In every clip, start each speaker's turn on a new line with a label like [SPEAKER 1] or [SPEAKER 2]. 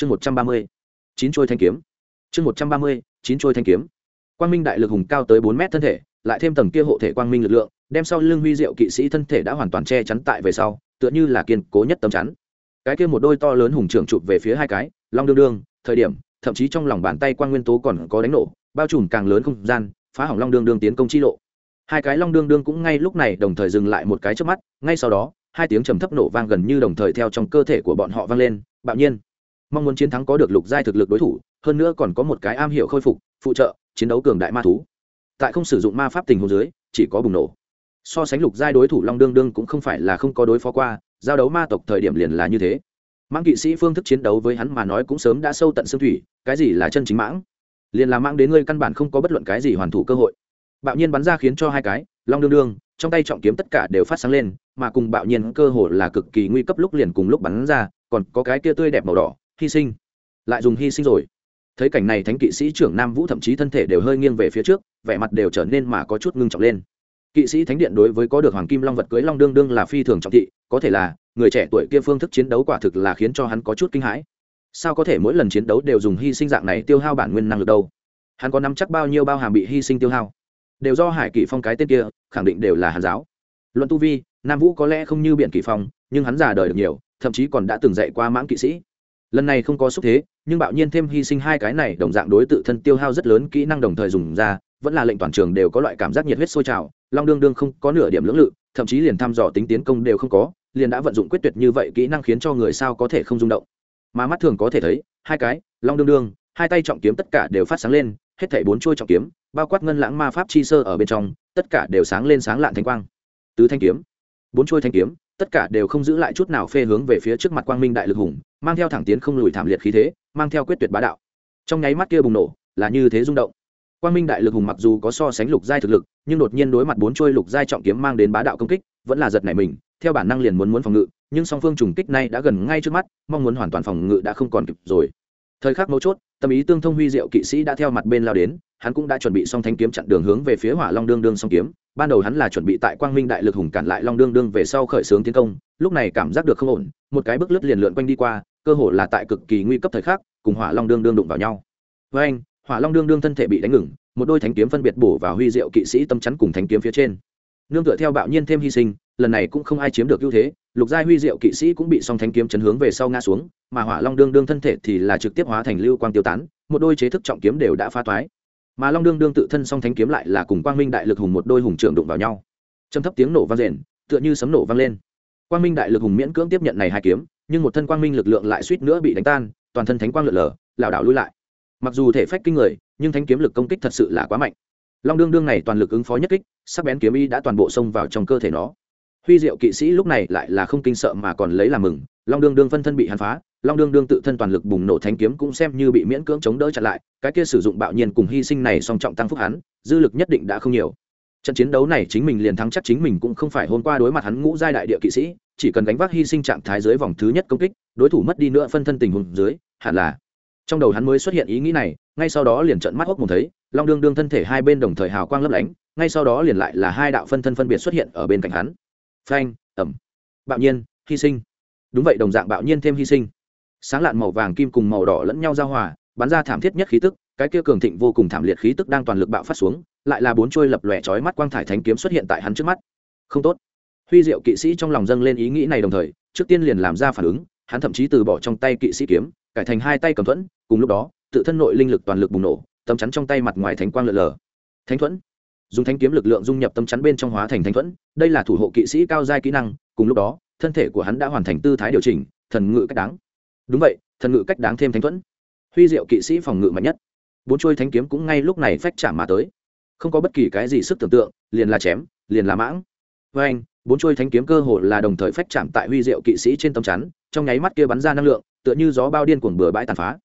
[SPEAKER 1] chương một trăm ba mươi, chín trôi thanh kiếm. Chương một trăm ba mươi, chín trôi thanh kiếm. Quang minh đại lực hùng cao tới bốn mét thân thể, lại thêm tầng kia hộ thể quang minh lực lượng, đem sau lưng huy diệu kỵ sĩ thân thể đã hoàn toàn che chắn tại về sau, tựa như là kiên cố nhất tấm chắn. Cái kia một đôi to lớn hùng trưởng chụp về phía hai cái, long đương đương, thời điểm, thậm chí trong lòng bàn tay quang nguyên tố còn có đánh nổ, bao trùm càng lớn không gian, phá hỏng long đương đương tiến công chi lộ. Hai cái long đương đương cũng ngay lúc này đồng thời dừng lại một cái trước mắt, ngay sau đó, hai tiếng trầm thấp nổ vang gần như đồng thời theo trong cơ thể của bọn họ vang lên, bạo nhiên mong muốn chiến thắng có được lục giai thực lực đối thủ, hơn nữa còn có một cái am hiểu khôi phục, phụ trợ, chiến đấu cường đại ma thú. Tại không sử dụng ma pháp tình hồ dưới, chỉ có bùng nổ. So sánh lục giai đối thủ long đương đương cũng không phải là không có đối phó qua, giao đấu ma tộc thời điểm liền là như thế. Mãng kỵ sĩ phương thức chiến đấu với hắn mà nói cũng sớm đã sâu tận xương thủy, cái gì là chân chính mãng? Liền là mãng đến ngươi căn bản không có bất luận cái gì hoàn thủ cơ hội. Bạo nhiên bắn ra khiến cho hai cái, long đương đương, trong tay trọng kiếm tất cả đều phát sáng lên, mà cùng bạo nhiên cơ hội là cực kỳ nguy cấp lúc liền cùng lúc bắn ra, còn có cái kia tươi đẹp màu đỏ hy sinh. Lại dùng hy sinh rồi. Thấy cảnh này, thánh kỵ sĩ trưởng nam vũ thậm chí thân thể đều hơi nghiêng về phía trước, vẻ mặt đều trở nên mà có chút ngưng trọng lên. Kỵ sĩ thánh điện đối với có được hoàng kim long vật cưới long đương đương là phi thường trọng thị, có thể là người trẻ tuổi kia phương thức chiến đấu quả thực là khiến cho hắn có chút kinh hãi. Sao có thể mỗi lần chiến đấu đều dùng hy sinh dạng này tiêu hao bản nguyên năng lực đâu? Hắn có nắm chắc bao nhiêu bao hàm bị hy sinh tiêu hao? Đều do hải kỷ phong cái tên kia, khẳng định đều là hàn giáo. Luận tu vi, nam vũ có lẽ không như biện kỷ phong, nhưng hắn già đời được nhiều, thậm chí còn đã từng dạy qua mãng kỵ sĩ lần này không có xúc thế, nhưng bạo nhiên thêm hy sinh hai cái này, đồng dạng đối tự thân tiêu hao rất lớn kỹ năng đồng thời dùng ra, vẫn là lệnh toàn trường đều có loại cảm giác nhiệt huyết sôi trào. Long đương đương không có nửa điểm lưỡng lự, thậm chí liền thăm dò tính tiến công đều không có, liền đã vận dụng quyết tuyệt như vậy kỹ năng khiến cho người sao có thể không rung động. Mà mắt thường có thể thấy, hai cái, long đương đương, hai tay trọng kiếm tất cả đều phát sáng lên, hết thảy bốn chuôi trọng kiếm, bao quát ngân lãng ma pháp chi sơ ở bên trong, tất cả đều sáng lên sáng lạn thanh quang. Tứ thanh kiếm, bốn chuôi thanh kiếm, tất cả đều không giữ lại chút nào phê hướng về phía trước mặt quang minh đại lực hùng mang theo thẳng tiến không lùi thảm liệt khí thế, mang theo quyết tuyệt bá đạo. Trong nháy mắt kia bùng nổ, là như thế rung động. Quang minh đại lực hùng mặc dù có so sánh lục giai thực lực, nhưng đột nhiên đối mặt bốn trôi lục giai trọng kiếm mang đến bá đạo công kích, vẫn là giật nảy mình, theo bản năng liền muốn muốn phòng ngự, nhưng song phương trùng kích này đã gần ngay trước mắt, mong muốn hoàn toàn phòng ngự đã không còn kịp rồi. Thời khắc mấu chốt, tâm ý tương thông huy diệu kỵ sĩ đã theo mặt bên lao đến, hắn cũng đã chuẩn bị xong thanh kiếm chặn đường hướng về phía hỏa long đương đương song kiếm, ban đầu hắn là chuẩn bị tại quang minh đại lực hùng cản lại long đương đương về sau khởi xướng tiến công, lúc này cảm giác được không ổn, một cái bước lướt liền lượn quanh đi qua cơ hồ là tại cực kỳ nguy cấp thời khắc, cùng hỏa long đương đương đụng vào nhau. Với anh, hỏa long đương đương thân thể bị đánh ngừng, một đôi thánh kiếm phân biệt bổ vào huy diệu kỵ sĩ tâm chắn cùng thánh kiếm phía trên. Nương tựa theo bạo nhiên thêm hy sinh, lần này cũng không ai chiếm được ưu thế, lục giai huy diệu kỵ sĩ cũng bị song thánh kiếm chấn hướng về sau ngã xuống, mà hỏa long đương đương thân thể thì là trực tiếp hóa thành lưu quang tiêu tán, một đôi chế thức trọng kiếm đều đã phá toái. Mà long đương đương tự thân song thánh kiếm lại là cùng quang minh đại lực hùng một đôi hùng trưởng đụng vào nhau. Châm thấp tiếng nổ vang rền, tựa như sấm nổ vang lên. Quang minh đại lực hùng miễn cưỡng tiếp nhận này hai kiếm nhưng một thân quang minh lực lượng lại suýt nữa bị đánh tan, toàn thân thánh quang lượn lờ, lảo đảo lui lại. Mặc dù thể phách kinh người, nhưng thánh kiếm lực công kích thật sự là quá mạnh. Long đương đương này toàn lực ứng phó nhất kích, sắc bén kiếm y đã toàn bộ xông vào trong cơ thể nó. Huy diệu kỵ sĩ lúc này lại là không kinh sợ mà còn lấy làm mừng, long đương đương phân thân bị hắn phá, long đương đương tự thân toàn lực bùng nổ thánh kiếm cũng xem như bị miễn cưỡng chống đỡ chặn lại, cái kia sử dụng bạo nhiên cùng hy sinh này song trọng tăng phúc hắn, dư lực nhất định đã không nhiều trận chiến đấu này chính mình liền thắng chắc chính mình cũng không phải hôm qua đối mặt hắn ngũ giai đại địa kỵ sĩ, chỉ cần gánh vác hy sinh trạng thái dưới vòng thứ nhất công kích, đối thủ mất đi nữa phân thân tình huống dưới, hẳn là. Trong đầu hắn mới xuất hiện ý nghĩ này, ngay sau đó liền trận mắt hốc một thấy, long đương đương thân thể hai bên đồng thời hào quang lấp lánh, ngay sau đó liền lại là hai đạo phân thân phân biệt xuất hiện ở bên cạnh hắn. Phanh ẩm bạo nhiên, hy sinh. Đúng vậy, đồng dạng bạo nhiên thêm hy sinh. Sáng lạn màu vàng kim cùng màu đỏ lẫn nhau giao hòa, bắn ra thảm thiết nhất khí tức, cái kia cường thịnh vô cùng thảm liệt khí tức đang toàn lực bạo phát xuống lại là bốn chuôi lập lòe chói mắt quang thải thánh kiếm xuất hiện tại hắn trước mắt. Không tốt. Huy diệu kỵ sĩ trong lòng dâng lên ý nghĩ này đồng thời, trước tiên liền làm ra phản ứng, hắn thậm chí từ bỏ trong tay kỵ sĩ kiếm, cải thành hai tay cầm thuẫn, cùng lúc đó, tự thân nội linh lực toàn lực bùng nổ, tấm chắn trong tay mặt ngoài thánh quang lượn lờ. Thánh thuẫn. Dùng thánh kiếm lực lượng dung nhập tấm chắn bên trong hóa thành thánh thuẫn, đây là thủ hộ kỵ sĩ cao giai kỹ năng, cùng lúc đó, thân thể của hắn đã hoàn thành tư thái điều chỉnh, thần ngự cách đáng. Đúng vậy, thần ngự cách đáng thêm thánh thuẫn. Huy diệu kỵ sĩ phòng ngự mạnh nhất. Bốn chuôi thánh kiếm cũng ngay lúc này phách trả mà tới không có bất kỳ cái gì sức tưởng tượng, liền là chém, liền là mãng. Với anh, bốn chuôi thánh kiếm cơ hồ là đồng thời phách chạm tại huy diệu kỵ sĩ trên tấm chắn, trong nháy mắt kia bắn ra năng lượng, tựa như gió bao điên cuồng bừa bãi tàn phá.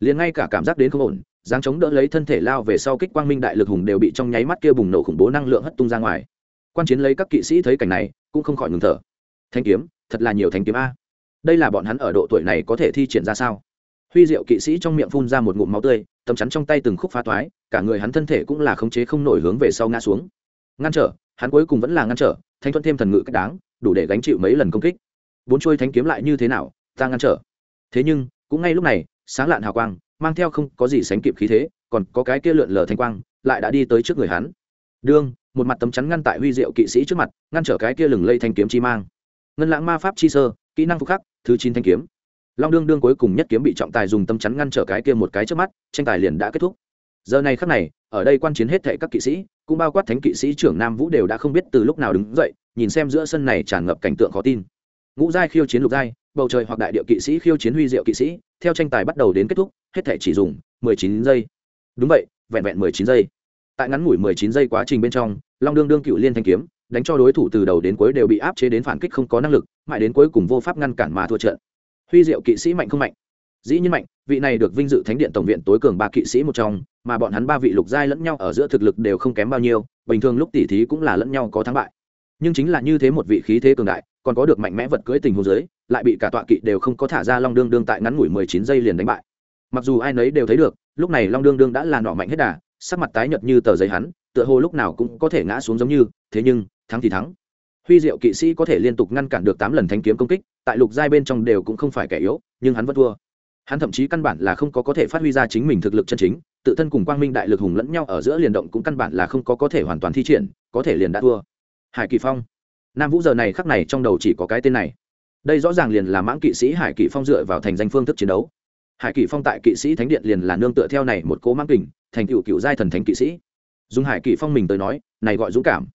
[SPEAKER 1] Liền ngay cả cảm giác đến không ổn, dáng chống đỡ lấy thân thể lao về sau kích quang minh đại lực hùng đều bị trong nháy mắt kia bùng nổ khủng bố năng lượng hất tung ra ngoài. Quan chiến lấy các kỵ sĩ thấy cảnh này, cũng không khỏi ngừng thở. Thanh kiếm, thật là nhiều thanh kiếm a. Đây là bọn hắn ở độ tuổi này có thể thi triển ra sao? Huy diệu kỵ sĩ trong miệng phun ra một ngụm máu tươi, tấm chắn trong tay từng khúc phá toái cả người hắn thân thể cũng là khống chế không nổi hướng về sau ngã xuống. Ngăn trở, hắn cuối cùng vẫn là ngăn trở, thanh thuận thêm thần ngự cách đáng, đủ để gánh chịu mấy lần công kích. Bốn chuôi thánh kiếm lại như thế nào, ta ngăn trở. Thế nhưng, cũng ngay lúc này, sáng lạn hào quang, mang theo không có gì sánh kịp khí thế, còn có cái kia lượn lờ thanh quang, lại đã đi tới trước người hắn. Đương, một mặt tấm chắn ngăn tại huy diệu kỵ sĩ trước mặt, ngăn trở cái kia lừng lây thanh kiếm chi mang. Ngân lãng ma pháp chi sơ, kỹ năng phục khắc, thứ chín thanh kiếm. Long đương đương cuối cùng nhất kiếm bị trọng tài dùng tâm chắn ngăn trở cái kia một cái trước mắt, tranh tài liền đã kết thúc giờ này khắc này, ở đây quan chiến hết thệ các kỵ sĩ, cũng bao quát thánh kỵ sĩ trưởng nam vũ đều đã không biết từ lúc nào đứng dậy, nhìn xem giữa sân này tràn ngập cảnh tượng khó tin. Ngũ giai khiêu chiến lục giai, bầu trời hoặc đại địa kỵ sĩ khiêu chiến huy diệu kỵ sĩ, theo tranh tài bắt đầu đến kết thúc, hết thệ chỉ dùng mười chín giây. Đúng vậy, vẹn vẹn mười chín giây. Tại ngắn ngủi mười chín giây quá trình bên trong, long đương đương cựu liên thanh kiếm, đánh cho đối thủ từ đầu đến cuối đều bị áp chế đến phản kích không có năng lực, mãi đến cuối cùng vô pháp ngăn cản mà thua trận. Huy diệu kỵ sĩ mạnh không mạnh? Dĩ nhiên mạnh, vị này được vinh dự thánh điện tổng viện tối cường ba kỵ sĩ một trong, mà bọn hắn ba vị lục giai lẫn nhau ở giữa thực lực đều không kém bao nhiêu, bình thường lúc tỉ thí cũng là lẫn nhau có thắng bại. Nhưng chính là như thế một vị khí thế cường đại, còn có được mạnh mẽ vật cưỡi tình hồ dưới, lại bị cả tọa kỵ đều không có thả ra long đương đương tại ngắn ngủi mười chín giây liền đánh bại. Mặc dù ai nấy đều thấy được, lúc này long đương đương đã là nọ mạnh hết đà, sắc mặt tái nhợt như tờ giấy hắn, tựa hồ lúc nào cũng có thể ngã xuống giống như, thế nhưng, thắng thì thắng. Huy diệu kỵ sĩ có thể liên tục ngăn cản được tám lần thanh kiếm công kích, tại lục giai bên trong đều cũng không phải kẻ yếu, nhưng hắn vẫn thua hắn thậm chí căn bản là không có có thể phát huy ra chính mình thực lực chân chính, tự thân cùng quang minh đại lực hùng lẫn nhau ở giữa liền động cũng căn bản là không có có thể hoàn toàn thi triển, có thể liền đã thua. Hải kỳ phong. Nam vũ giờ này khắc này trong đầu chỉ có cái tên này. Đây rõ ràng liền là mãng kỵ sĩ hải kỳ phong dựa vào thành danh phương thức chiến đấu. Hải kỳ phong tại kỵ sĩ thánh điện liền là nương tựa theo này một cố mãng kình, thành cựu cựu giai thần thánh kỵ sĩ. Dùng hải kỳ phong mình tới nói, này gọi dũng cảm.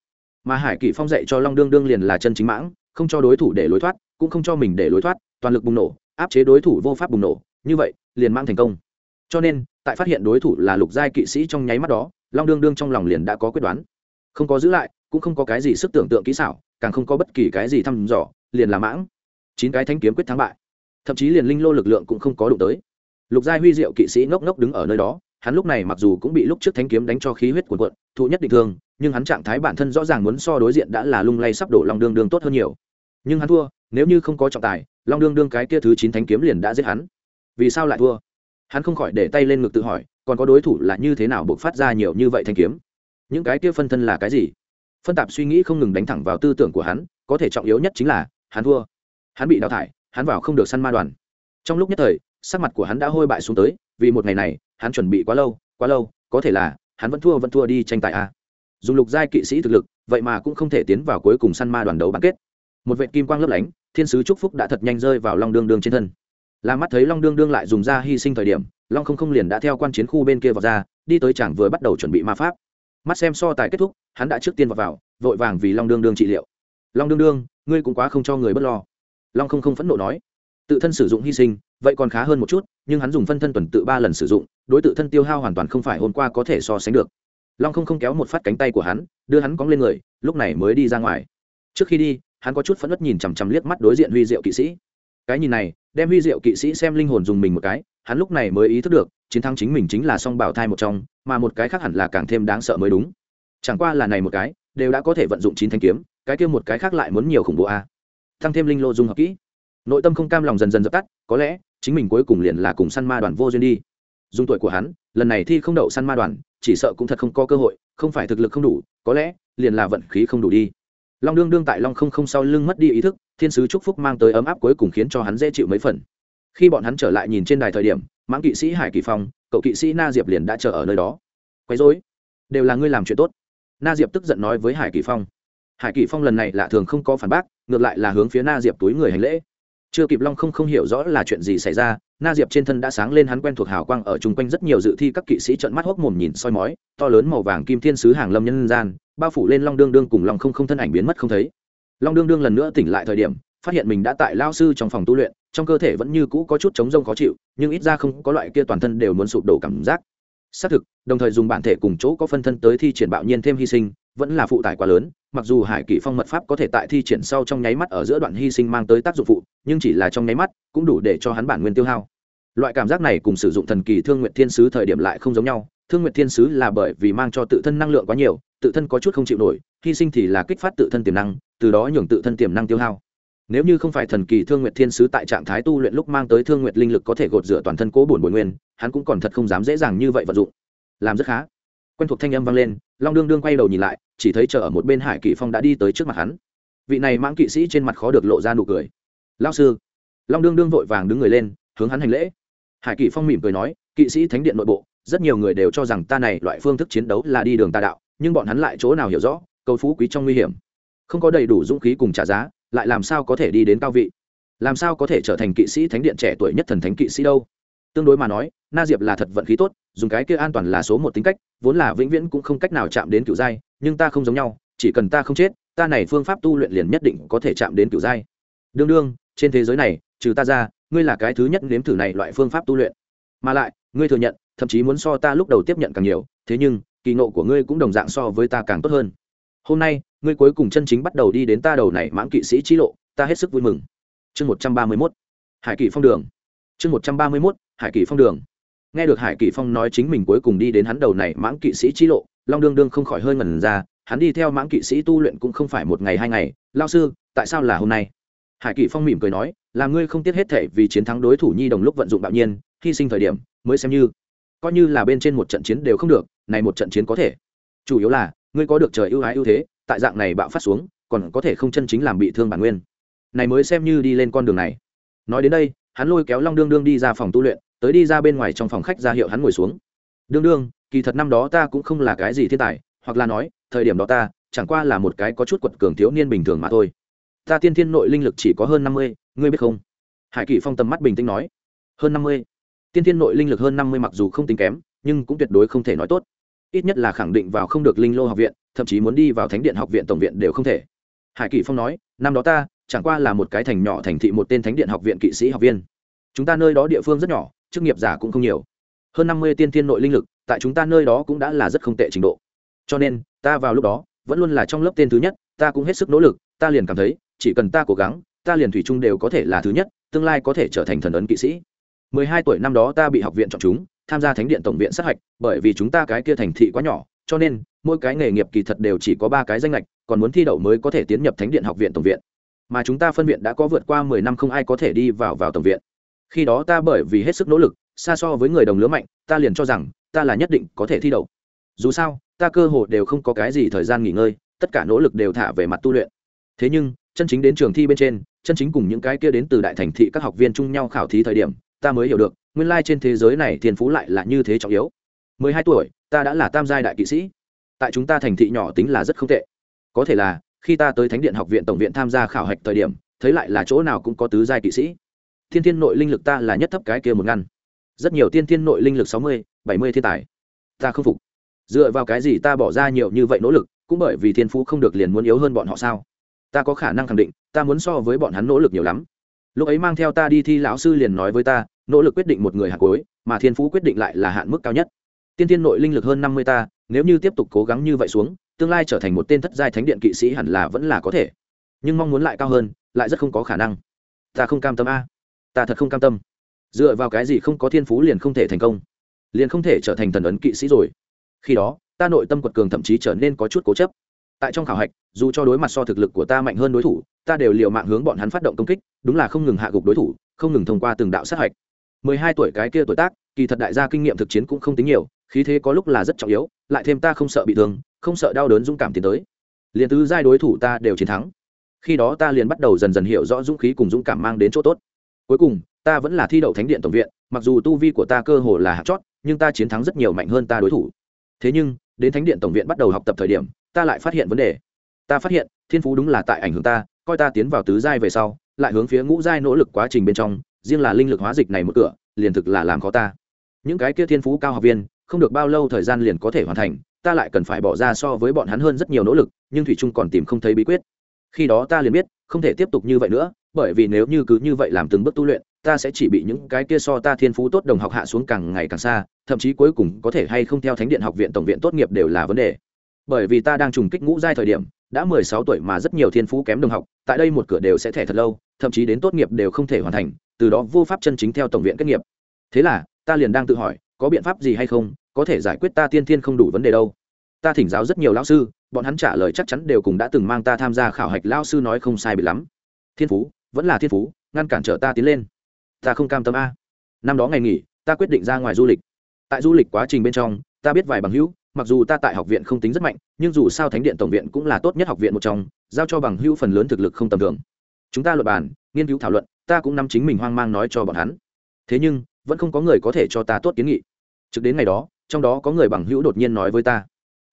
[SPEAKER 1] Mà hải kỳ phong dạy cho long đương đương liền là chân chính mãng, không cho đối thủ để lối thoát, cũng không cho mình để lối thoát, toàn lực bùng nổ, áp chế đối thủ vô pháp bùng nổ như vậy, liền mang thành công. Cho nên, tại phát hiện đối thủ là lục giai kỵ sĩ trong nháy mắt đó, long đương đương trong lòng liền đã có quyết đoán. Không có giữ lại, cũng không có cái gì sức tưởng tượng kỹ xảo, càng không có bất kỳ cái gì thăm dò, liền là mãng. Chín cái thanh kiếm quyết thắng bại. Thậm chí liền linh lô lực lượng cũng không có đụng tới. Lục giai huy diệu kỵ sĩ ngốc ngốc đứng ở nơi đó, hắn lúc này mặc dù cũng bị lúc trước thanh kiếm đánh cho khí huyết cuồn cuộn, thụ nhất định thương, nhưng hắn trạng thái bản thân rõ ràng muốn so đối diện đã là lung lay sắp đổ long đương đương tốt hơn nhiều. Nhưng hắn thua, nếu như không có trọng tài, long đương đương cái kia thứ chín thanh kiếm liền đã giết hắn vì sao lại thua? Hắn không khỏi để tay lên ngực tự hỏi, còn có đối thủ là như thế nào buộc phát ra nhiều như vậy thanh kiếm? Những cái kia phân thân là cái gì? Phân tạp suy nghĩ không ngừng đánh thẳng vào tư tưởng của hắn, có thể trọng yếu nhất chính là, hắn thua. Hắn bị đào thải, hắn vào không được săn ma đoàn. Trong lúc nhất thời, sắc mặt của hắn đã hôi bại xuống tới, vì một ngày này, hắn chuẩn bị quá lâu quá lâu, có thể là, hắn vẫn thua vẫn thua đi tranh tài a. Dùng lục giai kỵ sĩ thực lực, vậy mà cũng không thể tiến vào cuối cùng săn ma đoàn đấu bán kết. Một vệ kim quang lấp lánh, thiên sứ trúc phúc đã thật nhanh rơi vào long đương đương trên thân là mắt thấy long đương đương lại dùng ra hy sinh thời điểm long không không liền đã theo quan chiến khu bên kia vào ra đi tới chẳng vừa bắt đầu chuẩn bị ma pháp. Mắt xem so tài kết thúc hắn đã trước tiên vào, vào vội vàng vì long đương đương trị liệu. Long đương đương ngươi cũng quá không cho người b ấ t lo. Long không không phẫn nộ nói. Tự thân sử dụng hy sinh vậy còn khá hơn một chút nhưng hắn dùng phân thân tuần tự ba lần sử dụng đối tự thân tiêu hao hoàn toàn không phải hôm qua có thể so sánh được. Long không không kéo một phát cánh tay của hắn đưa hắn cóng lên người lúc này mới đi ra ngoài. Trước khi đi hắn có chút phẫn nứt nhìn chằm chằm liếc mắt đối diện huy diệu kỵ sĩ. Cái nhìn này đem huy diệu kỵ sĩ xem linh hồn dùng mình một cái, hắn lúc này mới ý thức được, chiến thắng chính mình chính là song bảo thai một trong, mà một cái khác hẳn là càng thêm đáng sợ mới đúng. Chẳng qua là này một cái, đều đã có thể vận dụng chín thanh kiếm, cái kia một cái khác lại muốn nhiều khủng bố a. À. tăng thêm linh lô dung hợp kỹ. Nội tâm không cam lòng dần dần dập tắt, có lẽ, chính mình cuối cùng liền là cùng săn ma đoàn vô duyên đi. Dùng tuổi của hắn, lần này thi không đậu săn ma đoàn, chỉ sợ cũng thật không có cơ hội, không phải thực lực không đủ, có lẽ, liền là vận khí không đủ đi. Long đương đương tại long không không sau lưng mất đi ý thức thiên sứ chúc phúc mang tới ấm áp cuối cùng khiến cho hắn dễ chịu mấy phần. Khi bọn hắn trở lại nhìn trên đài thời điểm, mãng kỵ sĩ hải kỳ phong, cậu kỵ sĩ na diệp liền đã chờ ở nơi đó. Quấy dối đều là ngươi làm chuyện tốt. Na diệp tức giận nói với hải kỳ phong. Hải kỳ phong lần này lạ thường không có phản bác, ngược lại là hướng phía na diệp túi người hành lễ. Chưa kịp long không không hiểu rõ là chuyện gì xảy ra, na diệp trên thân đã sáng lên hắn quen thuộc hào quang ở chung quanh rất nhiều dự thi các kỵ sĩ trận mắt hốc mồm nhìn soi mói, to lớn màu vàng kim thiên sứ hàng lâm nhân gian, bao phủ lên long đương đương cùng long không không thân ảnh biến mất không thấy long đương đương lần nữa tỉnh lại thời điểm, phát hiện mình đã tại lao sư trong phòng tu luyện, trong cơ thể vẫn như cũ có chút chống rông khó chịu, nhưng ít ra không có loại kia toàn thân đều muốn sụp đổ cảm giác. Xác thực, đồng thời dùng bản thể cùng chỗ có phân thân tới thi triển bạo nhiên thêm hy sinh, vẫn là phụ tải quá lớn, mặc dù hải kỷ phong mật pháp có thể tại thi triển sau trong nháy mắt ở giữa đoạn hy sinh mang tới tác dụng phụ, nhưng chỉ là trong nháy mắt, cũng đủ để cho hắn bản nguyên tiêu hao. Loại cảm giác này cùng sử dụng thần kỳ thương nguyện thiên sứ thời điểm lại không giống nhau thương nguyện thiên sứ là bởi vì mang cho tự thân năng lượng quá nhiều, tự thân có chút không chịu nổi, hy sinh thì là kích phát tự thân tiềm năng, từ đó nhường tự thân tiềm năng tiêu hao. Nếu như không phải thần kỳ thương nguyệt thiên sứ tại trạng thái tu luyện lúc mang tới thương nguyệt linh lực có thể gột rửa toàn thân cố bổn bồi nguyên, hắn cũng còn thật không dám dễ dàng như vậy vận dụng. Làm rất khá. Quen thuộc thanh âm vang lên, long đương đương quay đầu nhìn lại, chỉ thấy chờ ở một bên hải Kỵ phong đã đi tới trước mặt hắn. Vị này mãng kỵ sĩ trên mặt khó được lộ ra nụ cười. Lao sư. Long đương đương vội vàng đứng người lên, hướng hắn hành lễ. Hải kỳ phong mỉm cười nói, kỵ sĩ thánh điện nội bộ rất nhiều người đều cho rằng ta này loại phương thức chiến đấu là đi đường tà đạo, nhưng bọn hắn lại chỗ nào hiểu rõ cầu phú quý trong nguy hiểm. Không có đầy đủ dũng khí cùng trả giá, lại làm sao có thể đi đến cao vị? Làm sao có thể trở thành kỵ sĩ thánh điện trẻ tuổi nhất thần thánh kỵ sĩ đâu? Tương đối mà nói, na diệp là thật vận khí tốt, dùng cái kia an toàn là số một tính cách, vốn là vĩnh viễn cũng không cách nào chạm đến cựu giai, nhưng ta không giống nhau, chỉ cần ta không chết, ta này phương pháp tu luyện liền nhất định có thể chạm đến cựu giai. Đương đương, trên thế giới này, trừ ta ra, ngươi là cái thứ nhất nếm thử này loại phương pháp tu luyện. Mà lại, ngươi thừa nhận thậm chí muốn so ta lúc đầu tiếp nhận càng nhiều, thế nhưng, kỳ nộ của ngươi cũng đồng dạng so với ta càng tốt hơn. Hôm nay, ngươi cuối cùng chân chính bắt đầu đi đến ta đầu này mãng kỵ sĩ trí lộ, ta hết sức vui mừng. Chương một trăm ba mươi mốt. Hải kỷ phong đường. Chương một trăm ba mươi mốt, hải kỷ phong đường. Nghe được hải kỷ phong nói chính mình cuối cùng đi đến hắn đầu này mãng kỵ sĩ trí lộ, long đương đương không khỏi hơi ngần ra, hắn đi theo mãng kỵ sĩ tu luyện cũng không phải một ngày hai ngày. Lao sư, tại sao là hôm nay? Hải kỷ phong mỉm cười nói, là ngươi không tiếc hết thể vì chiến thắng đối thủ nhi đồng lúc vận dụng bạo nhiên, hy sinh thời điểm, mới xem như coi như là bên trên một trận chiến đều không được, này một trận chiến có thể. Chủ yếu là, ngươi có được trời ưu ái ưu thế, tại dạng này bạo phát xuống, còn có thể không chân chính làm bị thương bản nguyên. Này mới xem như đi lên con đường này. Nói đến đây, hắn lôi kéo long đương đương đi ra phòng tu luyện, tới đi ra bên ngoài trong phòng khách ra hiệu hắn ngồi xuống. Đương đương, kỳ thật năm đó ta cũng không là cái gì thiên tài, hoặc là nói, thời điểm đó ta, chẳng qua là một cái có chút quật cường thiếu niên bình thường mà thôi. Ta tiên thiên nội linh lực chỉ có hơn năm mươi, ngươi biết không? Hải kỷ phong tầm mắt bình tĩnh nói. Hơn năm mươi? Tiên thiên nội linh lực hơn năm mươi mặc dù không tính kém, nhưng cũng tuyệt đối không thể nói tốt. Ít nhất là khẳng định vào không được linh lô học viện, thậm chí muốn đi vào thánh điện học viện tổng viện đều không thể. Hải kỷ phong nói, năm đó ta, chẳng qua là một cái thành nhỏ thành thị một tên thánh điện học viện kỵ sĩ học viên. Chúng ta nơi đó địa phương rất nhỏ, chức nghiệp giả cũng không nhiều. Hơn năm mươi tiên thiên nội linh lực, tại chúng ta nơi đó cũng đã là rất không tệ trình độ. Cho nên, ta vào lúc đó, vẫn luôn là trong lớp tên thứ nhất, ta cũng hết sức nỗ lực, ta liền cảm thấy, chỉ cần ta cố gắng, ta liền thủy chung đều có thể là thứ nhất, tương lai có thể trở thành thần ấn kỵ sĩ mười hai tuổi năm đó ta bị học viện chọn chúng, tham gia thánh điện tổng viện sát hạch, bởi vì chúng ta cái kia thành thị quá nhỏ, cho nên, mỗi cái nghề nghiệp kỳ thật đều chỉ có ba cái danh lệch còn muốn thi đậu mới có thể tiến nhập thánh điện học viện tổng viện. Mà chúng ta phân viện đã có vượt qua mười năm không ai có thể đi vào vào tổng viện. Khi đó ta bởi vì hết sức nỗ lực, xa so với người đồng lứa mạnh, ta liền cho rằng, ta là nhất định có thể thi đậu. Dù sao, ta cơ hồ đều không có cái gì thời gian nghỉ ngơi, tất cả nỗ lực đều thả về mặt tu luyện. Thế nhưng, chân chính đến trường thi bên trên, chân chính cùng những cái kia đến từ đại thành thị các học viên chung nhau khảo thí thời điểm ta mới hiểu được, nguyên lai trên thế giới này thiên phú lại là như thế trọng yếu. Mười hai tuổi, ta đã là tam giai đại kỵ sĩ. Tại chúng ta thành thị nhỏ tính là rất không tệ. Có thể là, khi ta tới thánh điện học viện tổng viện tham gia khảo hạch thời điểm, thấy lại là chỗ nào cũng có tứ giai kỵ sĩ. Thiên thiên nội linh lực ta là nhất thấp cái kia một ngăn. Rất nhiều tiên thiên nội linh lực sáu mươi, bảy mươi thiên tài. Ta không phục. Dựa vào cái gì ta bỏ ra nhiều như vậy nỗ lực, cũng bởi vì thiên phú không được liền muốn yếu hơn bọn họ sao? Ta có khả năng khẳng định, ta muốn so với bọn hắn nỗ lực nhiều lắm. Lúc ấy mang theo ta đi thi lão sư liền nói với ta nỗ lực quyết định một người hạt cuối mà thiên phú quyết định lại là hạn mức cao nhất. Tiên tiên nội linh lực hơn năm mươi ta, nếu như tiếp tục cố gắng như vậy xuống, tương lai trở thành một tên thất giai thánh điện kỵ sĩ hẳn là vẫn là có thể. Nhưng mong muốn lại cao hơn, lại rất không có khả năng. Ta không cam tâm a. Ta thật không cam tâm. Dựa vào cái gì không có thiên phú liền không thể thành công. Liền không thể trở thành thần ấn kỵ sĩ rồi. Khi đó, ta nội tâm quật cường thậm chí trở nên có chút cố chấp. Tại trong khảo hạch, dù cho đối mặt so thực lực của ta mạnh hơn đối thủ, ta đều liều mạng hướng bọn hắn phát động công kích, đúng là không ngừng hạ gục đối thủ, không ngừng thông qua từng đạo sát hạch mười hai tuổi cái kia tuổi tác, kỳ thật đại gia kinh nghiệm thực chiến cũng không tính nhiều, khí thế có lúc là rất trọng yếu, lại thêm ta không sợ bị thương, không sợ đau đớn dũng cảm tiến tới. Liền tứ giai đối thủ ta đều chiến thắng. Khi đó ta liền bắt đầu dần dần hiểu rõ dũng khí cùng dũng cảm mang đến chỗ tốt. Cuối cùng, ta vẫn là thi đậu thánh điện tổng viện, mặc dù tu vi của ta cơ hồ là hạt chót, nhưng ta chiến thắng rất nhiều mạnh hơn ta đối thủ. Thế nhưng, đến thánh điện tổng viện bắt đầu học tập thời điểm, ta lại phát hiện vấn đề. Ta phát hiện, thiên phú đúng là tại ảnh hưởng ta, coi ta tiến vào tứ giai về sau, lại hướng phía ngũ giai nỗ lực quá trình bên trong riêng là linh lực hóa dịch này một cửa, liền thực là làm khó ta. Những cái kia thiên phú cao học viên, không được bao lâu thời gian liền có thể hoàn thành, ta lại cần phải bỏ ra so với bọn hắn hơn rất nhiều nỗ lực, nhưng thủy trung còn tìm không thấy bí quyết. Khi đó ta liền biết, không thể tiếp tục như vậy nữa, bởi vì nếu như cứ như vậy làm từng bước tu luyện, ta sẽ chỉ bị những cái kia so ta thiên phú tốt đồng học hạ xuống càng ngày càng xa, thậm chí cuối cùng có thể hay không theo thánh điện học viện tổng viện tốt nghiệp đều là vấn đề. Bởi vì ta đang trùng kích ngũ giai thời điểm, đã mười sáu tuổi mà rất nhiều thiên phú kém đồng học, tại đây một cửa đều sẽ thẻ thật lâu, thậm chí đến tốt nghiệp đều không thể hoàn thành từ đó vô pháp chân chính theo tổng viện kết nghiệp. Thế là, ta liền đang tự hỏi, có biện pháp gì hay không, có thể giải quyết ta tiên thiên không đủ vấn đề đâu. Ta thỉnh giáo rất nhiều lão sư, bọn hắn trả lời chắc chắn đều cùng đã từng mang ta tham gia khảo hạch lao sư nói không sai bị lắm. Thiên phú, vẫn là thiên phú, ngăn cản trở ta tiến lên. Ta không cam tâm a. Năm đó ngày nghỉ, ta quyết định ra ngoài du lịch. Tại du lịch quá trình bên trong, ta biết vài bằng hữu, mặc dù ta tại học viện không tính rất mạnh, nhưng dù sao thánh điện tổng viện cũng là tốt nhất học viện một trong, giao cho bằng hữu phần lớn thực lực không tầm thường. Chúng ta luận bàn, nghiên cứu thảo luận ta cũng nắm chính mình hoang mang nói cho bọn hắn. Thế nhưng, vẫn không có người có thể cho ta tốt kiến nghị. Trực đến ngày đó, trong đó có người bằng hữu đột nhiên nói với ta,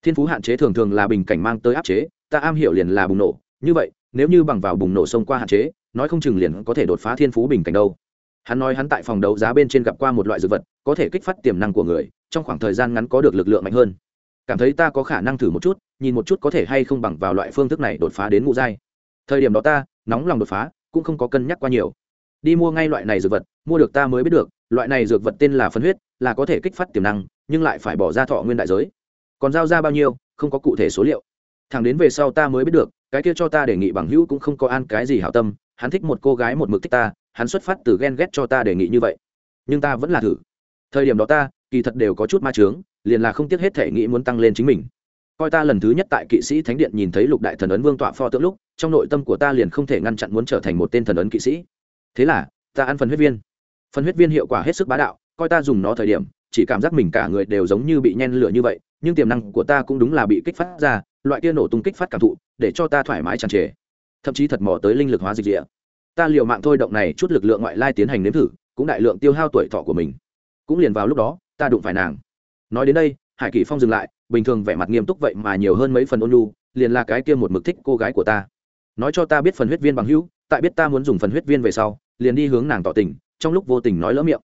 [SPEAKER 1] thiên phú hạn chế thường thường là bình cảnh mang tới áp chế, ta am hiểu liền là bùng nổ. Như vậy, nếu như bằng vào bùng nổ xông qua hạn chế, nói không chừng liền có thể đột phá thiên phú bình cảnh đâu. Hắn nói hắn tại phòng đấu giá bên trên gặp qua một loại dược vật, có thể kích phát tiềm năng của người, trong khoảng thời gian ngắn có được lực lượng mạnh hơn. Cảm thấy ta có khả năng thử một chút, nhìn một chút có thể hay không bằng vào loại phương thức này đột phá đến ngũ giai. Thời điểm đó ta, nóng lòng đột phá, cũng không có cân nhắc qua nhiều đi mua ngay loại này dược vật, mua được ta mới biết được, loại này dược vật tên là phân huyết, là có thể kích phát tiềm năng, nhưng lại phải bỏ ra thọ nguyên đại giới. Còn giao ra bao nhiêu, không có cụ thể số liệu. Thằng đến về sau ta mới biết được, cái kia cho ta đề nghị bằng hữu cũng không có an cái gì hảo tâm, hắn thích một cô gái một mực thích ta, hắn xuất phát từ ghen ghét cho ta đề nghị như vậy. Nhưng ta vẫn là thử. Thời điểm đó ta, kỳ thật đều có chút ma trướng liền là không tiếc hết thể nghĩ muốn tăng lên chính mình. Coi ta lần thứ nhất tại kỵ sĩ thánh điện nhìn thấy lục đại thần ấn vương tọa pho tượng lúc, trong nội tâm của ta liền không thể ngăn chặn muốn trở thành một tên thần ấn kỵ sĩ thế là, ta ăn phần huyết viên. Phần huyết viên hiệu quả hết sức bá đạo, coi ta dùng nó thời điểm, chỉ cảm giác mình cả người đều giống như bị nhen lửa như vậy, nhưng tiềm năng của ta cũng đúng là bị kích phát ra, loại kia nổ tung kích phát cảm thụ, để cho ta thoải mái tràn trề. Thậm chí thật mò tới linh lực hóa dịch địa. Ta liều mạng thôi động này chút lực lượng ngoại lai tiến hành nếm thử, cũng đại lượng tiêu hao tuổi thọ của mình. Cũng liền vào lúc đó, ta đụng phải nàng. Nói đến đây, hải kỳ phong dừng lại, bình thường vẻ mặt nghiêm túc vậy mà nhiều hơn mấy phần ôn nhu, liền là cái kia một mực thích cô gái của ta. Nói cho ta biết phần huyết viên bằng hữu tại biết ta muốn dùng phần huyết viên về sau, liền đi hướng nàng tỏ tình, trong lúc vô tình nói lỡ miệng.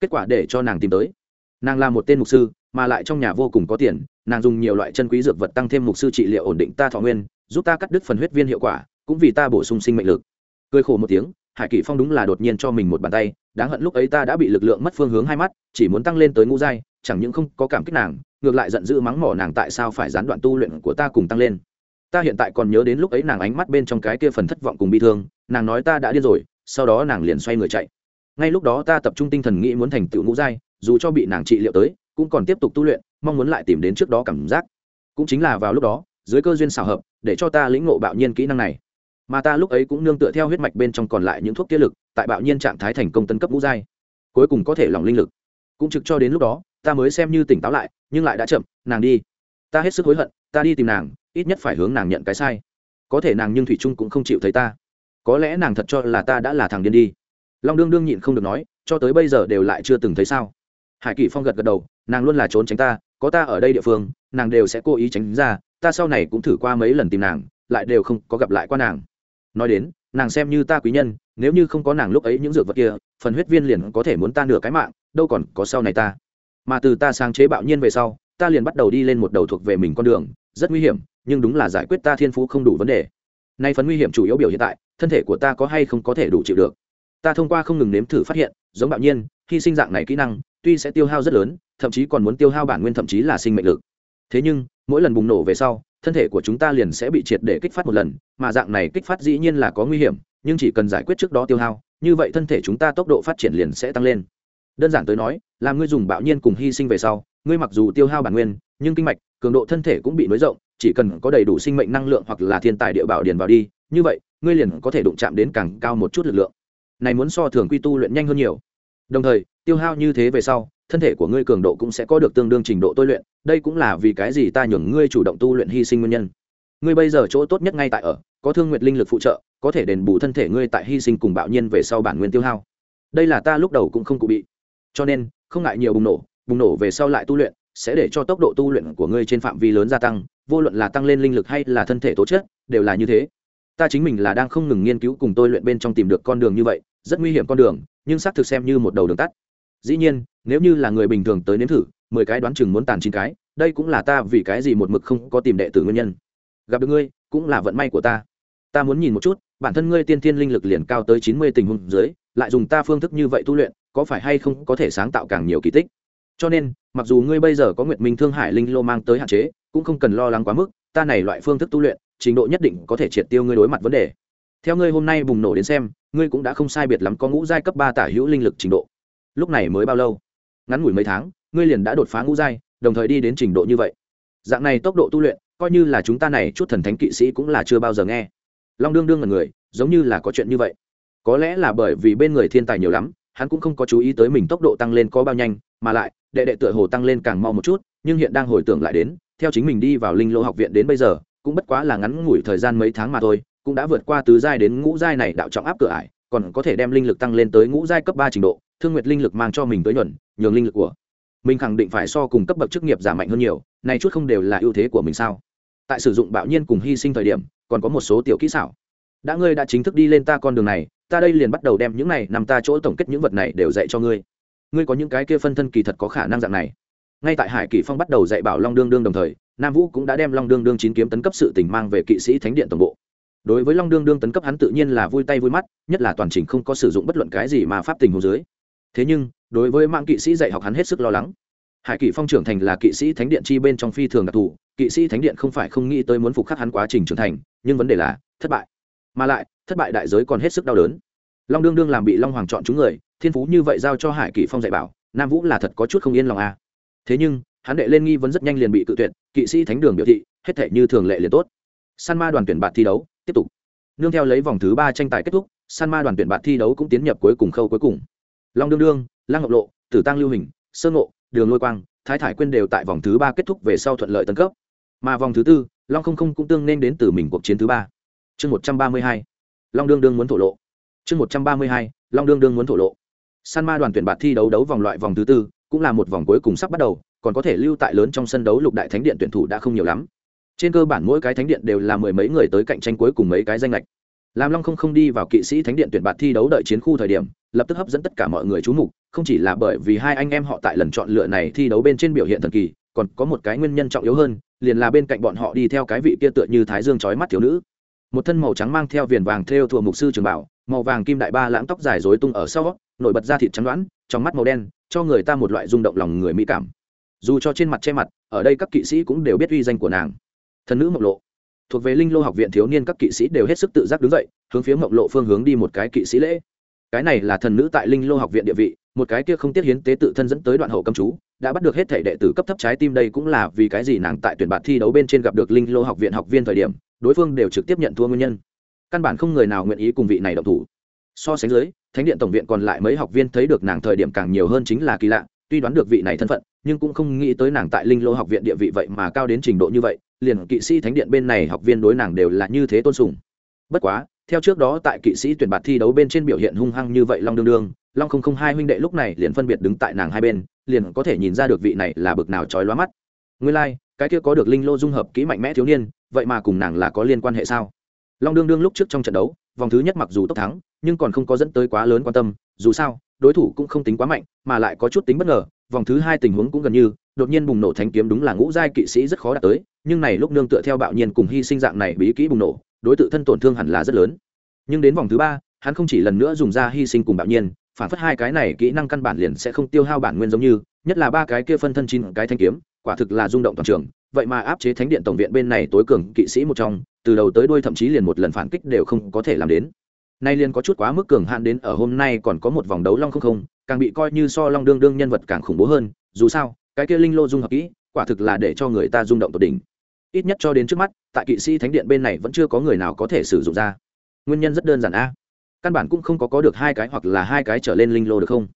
[SPEAKER 1] Kết quả để cho nàng tìm tới. Nàng là một tên mục sư, mà lại trong nhà vô cùng có tiền, nàng dùng nhiều loại chân quý dược vật tăng thêm mục sư trị liệu ổn định ta thọ nguyên, giúp ta cắt đứt phần huyết viên hiệu quả, cũng vì ta bổ sung sinh mệnh lực. Cười khổ một tiếng, hải kỷ phong đúng là đột nhiên cho mình một bàn tay, đáng hận lúc ấy ta đã bị lực lượng mất phương hướng hai mắt, chỉ muốn tăng lên tới ngũ giai, chẳng những không có cảm kích nàng, ngược lại giận dữ mắng mỏ nàng tại sao phải gián đoạn tu luyện của ta cùng tăng lên ta hiện tại còn nhớ đến lúc ấy nàng ánh mắt bên trong cái kia phần thất vọng cùng bi thương, nàng nói ta đã điên rồi, sau đó nàng liền xoay người chạy. Ngay lúc đó ta tập trung tinh thần nghĩ muốn thành tựu ngũ giai, dù cho bị nàng trị liệu tới, cũng còn tiếp tục tu luyện, mong muốn lại tìm đến trước đó cảm giác. Cũng chính là vào lúc đó, dưới cơ duyên xào hợp, để cho ta lĩnh ngộ bạo nhiên kỹ năng này. Mà ta lúc ấy cũng nương tựa theo huyết mạch bên trong còn lại những thuốc kia lực, tại bạo nhiên trạng thái thành công tấn cấp ngũ giai. Cuối cùng có thể lòng linh lực. Cũng trực cho đến lúc đó, ta mới xem như tỉnh táo lại, nhưng lại đã chậm, nàng đi. Ta hết sức hối hận, ta đi tìm nàng ít nhất phải hướng nàng nhận cái sai. Có thể nàng nhưng thủy trung cũng không chịu thấy ta. Có lẽ nàng thật cho là ta đã là thằng điên đi. Long đương đương nhịn không được nói, cho tới bây giờ đều lại chưa từng thấy sao. Hải kỳ phong gật gật đầu, nàng luôn là trốn tránh ta, có ta ở đây địa phương, nàng đều sẽ cố ý tránh ra, ta sau này cũng thử qua mấy lần tìm nàng, lại đều không có gặp lại qua nàng. Nói đến, nàng xem như ta quý nhân, nếu như không có nàng lúc ấy những dược vật kia, phần huyết viên liền có thể muốn ta nửa cái mạng, đâu còn có sau này ta. Mà từ ta sáng chế bạo nhiên về sau, ta liền bắt đầu đi lên một đầu thuộc về mình con đường, rất nguy hiểm nhưng đúng là giải quyết ta thiên phú không đủ vấn đề. Nay phần nguy hiểm chủ yếu biểu hiện tại, thân thể của ta có hay không có thể đủ chịu được. Ta thông qua không ngừng nếm thử phát hiện, giống bạo nhiên khi sinh dạng này kỹ năng, tuy sẽ tiêu hao rất lớn, thậm chí còn muốn tiêu hao bản nguyên thậm chí là sinh mệnh lực. Thế nhưng, mỗi lần bùng nổ về sau, thân thể của chúng ta liền sẽ bị triệt để kích phát một lần, mà dạng này kích phát dĩ nhiên là có nguy hiểm, nhưng chỉ cần giải quyết trước đó tiêu hao, như vậy thân thể chúng ta tốc độ phát triển liền sẽ tăng lên. Đơn giản tới nói, là ngươi dùng bạo nhiên cùng hy sinh về sau, ngươi mặc dù tiêu hao bản nguyên, nhưng kinh mạch, cường độ thân thể cũng bị nối rộng chỉ cần có đầy đủ sinh mệnh năng lượng hoặc là thiên tài địa bảo điền vào đi, như vậy, ngươi liền có thể đụng chạm đến càng cao một chút lực lượng. Này muốn so thường quy tu luyện nhanh hơn nhiều. Đồng thời, tiêu hao như thế về sau, thân thể của ngươi cường độ cũng sẽ có được tương đương trình độ tôi luyện, đây cũng là vì cái gì ta nhường ngươi chủ động tu luyện hy sinh nguyên nhân. Ngươi bây giờ chỗ tốt nhất ngay tại ở, có thương nguyệt linh lực phụ trợ, có thể đền bù thân thể ngươi tại hy sinh cùng bạo nhiên về sau bản nguyên tiêu hao. Đây là ta lúc đầu cũng không cụ bị. Cho nên, không ngại nhiều bùng nổ bùng nổ về sau lại tu luyện sẽ để cho tốc độ tu luyện của ngươi trên phạm vi lớn gia tăng, vô luận là tăng lên linh lực hay là thân thể tố chất, đều là như thế. Ta chính mình là đang không ngừng nghiên cứu cùng tôi luyện bên trong tìm được con đường như vậy, rất nguy hiểm con đường, nhưng xác thực xem như một đầu đường tắt. Dĩ nhiên, nếu như là người bình thường tới nếm thử, mười cái đoán chừng muốn tàn chín cái, đây cũng là ta vì cái gì một mực không có tìm đệ tử nguyên nhân. Gặp được ngươi, cũng là vận may của ta. Ta muốn nhìn một chút, bản thân ngươi tiên thiên linh lực liền cao tới chín mươi tình huống dưới, lại dùng ta phương thức như vậy tu luyện, có phải hay không có thể sáng tạo càng nhiều kỳ tích? Cho nên, mặc dù ngươi bây giờ có nguyện minh thương hải linh lô mang tới hạn chế, cũng không cần lo lắng quá mức, ta này loại phương thức tu luyện, trình độ nhất định có thể triệt tiêu ngươi đối mặt vấn đề. Theo ngươi hôm nay bùng nổ đến xem, ngươi cũng đã không sai biệt lắm có ngũ giai cấp ba tả hữu linh lực trình độ. Lúc này mới bao lâu? Ngắn ngủi mấy tháng, ngươi liền đã đột phá ngũ giai, đồng thời đi đến trình độ như vậy. Dạng này tốc độ tu luyện, coi như là chúng ta này chút thần thánh kỵ sĩ cũng là chưa bao giờ nghe. Long đương đương là người, giống như là có chuyện như vậy. Có lẽ là bởi vì bên người thiên tài nhiều lắm, hắn cũng không có chú ý tới mình tốc độ tăng lên có bao nhanh, mà lại đệ đệ tựa hồ tăng lên càng mau một chút, nhưng hiện đang hồi tưởng lại đến, theo chính mình đi vào linh lô học viện đến bây giờ, cũng bất quá là ngắn ngủi thời gian mấy tháng mà thôi, cũng đã vượt qua tứ giai đến ngũ giai này đạo trọng áp cửa ải, còn có thể đem linh lực tăng lên tới ngũ giai cấp ba trình độ, thương nguyệt linh lực mang cho mình tới nhuận, nhường linh lực của mình khẳng định phải so cùng cấp bậc chức nghiệp giảm mạnh hơn nhiều, này chút không đều là ưu thế của mình sao? Tại sử dụng bạo nhiên cùng hy sinh thời điểm, còn có một số tiểu kỹ xảo. Đã ngươi đã chính thức đi lên ta con đường này, ta đây liền bắt đầu đem những này nằm ta chỗ tổng kết những vật này đều dạy cho ngươi ngươi có những cái kia phân thân kỳ thật có khả năng dạng này. Ngay tại hải kỳ phong bắt đầu dạy bảo long đương đương đồng thời, nam vũ cũng đã đem long đương đương chín kiếm tấn cấp sự tình mang về kỵ sĩ thánh điện tổng bộ. Đối với long đương đương tấn cấp hắn tự nhiên là vui tay vui mắt, nhất là toàn trình không có sử dụng bất luận cái gì mà pháp tình hồ dưới. Thế nhưng, đối với mạng kỵ sĩ dạy học hắn hết sức lo lắng. Hải Kỵ phong trưởng thành là kỵ sĩ thánh điện chi bên trong phi thường đặc thù, kỵ sĩ thánh điện không phải không nghĩ tới muốn phục khắc hắn quá trình trưởng thành, nhưng vấn đề là thất bại. Mà lại, thất bại đại giới còn hết sức đau đớn long đương đương làm bị long hoàng chọn chúng người, thiên phú như vậy giao cho hải kỷ phong dạy bảo, nam vũ là thật có chút không yên lòng a à. thế nhưng, hắn đệ lên nghi vấn rất nhanh liền bị cự tuyệt, kỵ sĩ thánh đường biểu thị, hết thể như thường lệ liền tốt. San ma đoàn tuyển bạt thi đấu, tiếp tục. Nương theo lấy vòng thứ ba tranh tài kết thúc, san ma đoàn tuyển bạt thi đấu cũng tiến nhập cuối cùng khâu cuối cùng. Long đương đương, lăng ngọc lộ, tử tăng lưu hình, sơ ngộ, đường lôi quang, thái thải quyên đều tại vòng thứ ba kết thúc về sau thuận lợi tân cấp. Mà vòng thứ tư, long không không cũng tương nên đến từ mình cuộc chiến thứ ba. Chương một trăm ba mươi hai, long đương đương muốn thổ lộ chương một trăm ba mươi hai, long đương đương muốn thổ lộ. San ma đoàn tuyển bạt thi đấu đấu vòng loại vòng thứ tư, cũng là một vòng cuối cùng sắp bắt đầu, còn có thể lưu tại lớn trong sân đấu lục đại thánh điện tuyển thủ đã không nhiều lắm. Trên cơ bản mỗi cái thánh điện đều là mười mấy người tới cạnh tranh cuối cùng mấy cái danh lệch. Làm long không không đi vào kỵ sĩ thánh điện tuyển bạt thi đấu đợi chiến khu thời điểm, lập tức hấp dẫn tất cả mọi người chú mục, không chỉ là bởi vì hai anh em họ tại lần chọn lựa này thi đấu bên trên biểu hiện thần kỳ, còn có một cái nguyên nhân trọng yếu hơn, liền là bên cạnh bọn họ đi theo cái vị kia tựa như thái dương chói mắt thiếu nữ. Một thân màu trắng mang theo viền vàng theo thùa mục sư trường bảo màu vàng kim đại ba lãng tóc dài rối tung ở sau, nổi bật ra thịt trắng đoán, trong mắt màu đen, cho người ta một loại rung động lòng người mỹ cảm. Dù cho trên mặt che mặt, ở đây các kỵ sĩ cũng đều biết uy danh của nàng. Thần nữ mộc lộ. Thuộc về linh lô học viện thiếu niên các kỵ sĩ đều hết sức tự giác đứng dậy, hướng phía mộc lộ phương hướng đi một cái kỵ sĩ lễ. Cái này là thần nữ tại linh lô học viện địa vị, một cái kia không tiết hiến tế tự thân dẫn tới đoạn hậu cầm chú, đã bắt được hết thể đệ tử cấp thấp trái tim đây cũng là vì cái gì nàng tại tuyển bạn thi đấu bên trên gặp được linh lô học viện học viên thời điểm, đối phương đều trực tiếp nhận thua nguyên nhân căn bản không người nào nguyện ý cùng vị này động thủ. So sánh dưới thánh điện tổng viện còn lại mấy học viên thấy được nàng thời điểm càng nhiều hơn chính là kỳ lạ tuy đoán được vị này thân phận nhưng cũng không nghĩ tới nàng tại linh lô học viện địa vị vậy mà cao đến trình độ như vậy liền kỵ sĩ thánh điện bên này học viên đối nàng đều là như thế tôn sùng. Bất quá theo trước đó tại kỵ sĩ tuyển bạt thi đấu bên trên biểu hiện hung hăng như vậy long đương đương long không không hai huynh đệ lúc này liền phân biệt đứng tại nàng hai bên liền có thể nhìn ra được vị này là bực nào trói lóa mắt. Nguyên lai、like, cái kia có được linh lô dung hợp kỹ mạnh mẽ thiếu niên vậy mà cùng nàng là có liên quan hệ sao? Long đương đương lúc trước trong trận đấu, vòng thứ nhất mặc dù tốc thắng, nhưng còn không có dẫn tới quá lớn quan tâm, dù sao, đối thủ cũng không tính quá mạnh, mà lại có chút tính bất ngờ, vòng thứ hai tình huống cũng gần như, đột nhiên bùng nổ thánh kiếm đúng là ngũ giai kỵ sĩ rất khó đạt tới, nhưng này lúc nương tựa theo bạo nhiên cùng hy sinh dạng này bí kỹ bùng nổ, đối tượng thân tổn thương hẳn là rất lớn. Nhưng đến vòng thứ ba, hắn không chỉ lần nữa dùng ra hy sinh cùng bạo nhiên, phản phất hai cái này kỹ năng căn bản liền sẽ không tiêu hao bản nguyên giống như, nhất là ba cái kia phân thân chín cái thanh kiếm, quả thực là rung động toàn trường vậy mà áp chế thánh điện tổng viện bên này tối cường kỵ sĩ một trong, từ đầu tới đuôi thậm chí liền một lần phản kích đều không có thể làm đến. Nay liền có chút quá mức cường hạn đến ở hôm nay còn có một vòng đấu long không không, càng bị coi như so long đương đương nhân vật càng khủng bố hơn, dù sao, cái kia linh lô dung hợp kỹ, quả thực là để cho người ta rung động tột đỉnh. Ít nhất cho đến trước mắt, tại kỵ sĩ thánh điện bên này vẫn chưa có người nào có thể sử dụng ra. Nguyên nhân rất đơn giản a. Căn bản cũng không có có được hai cái hoặc là hai cái trở lên linh lô được không?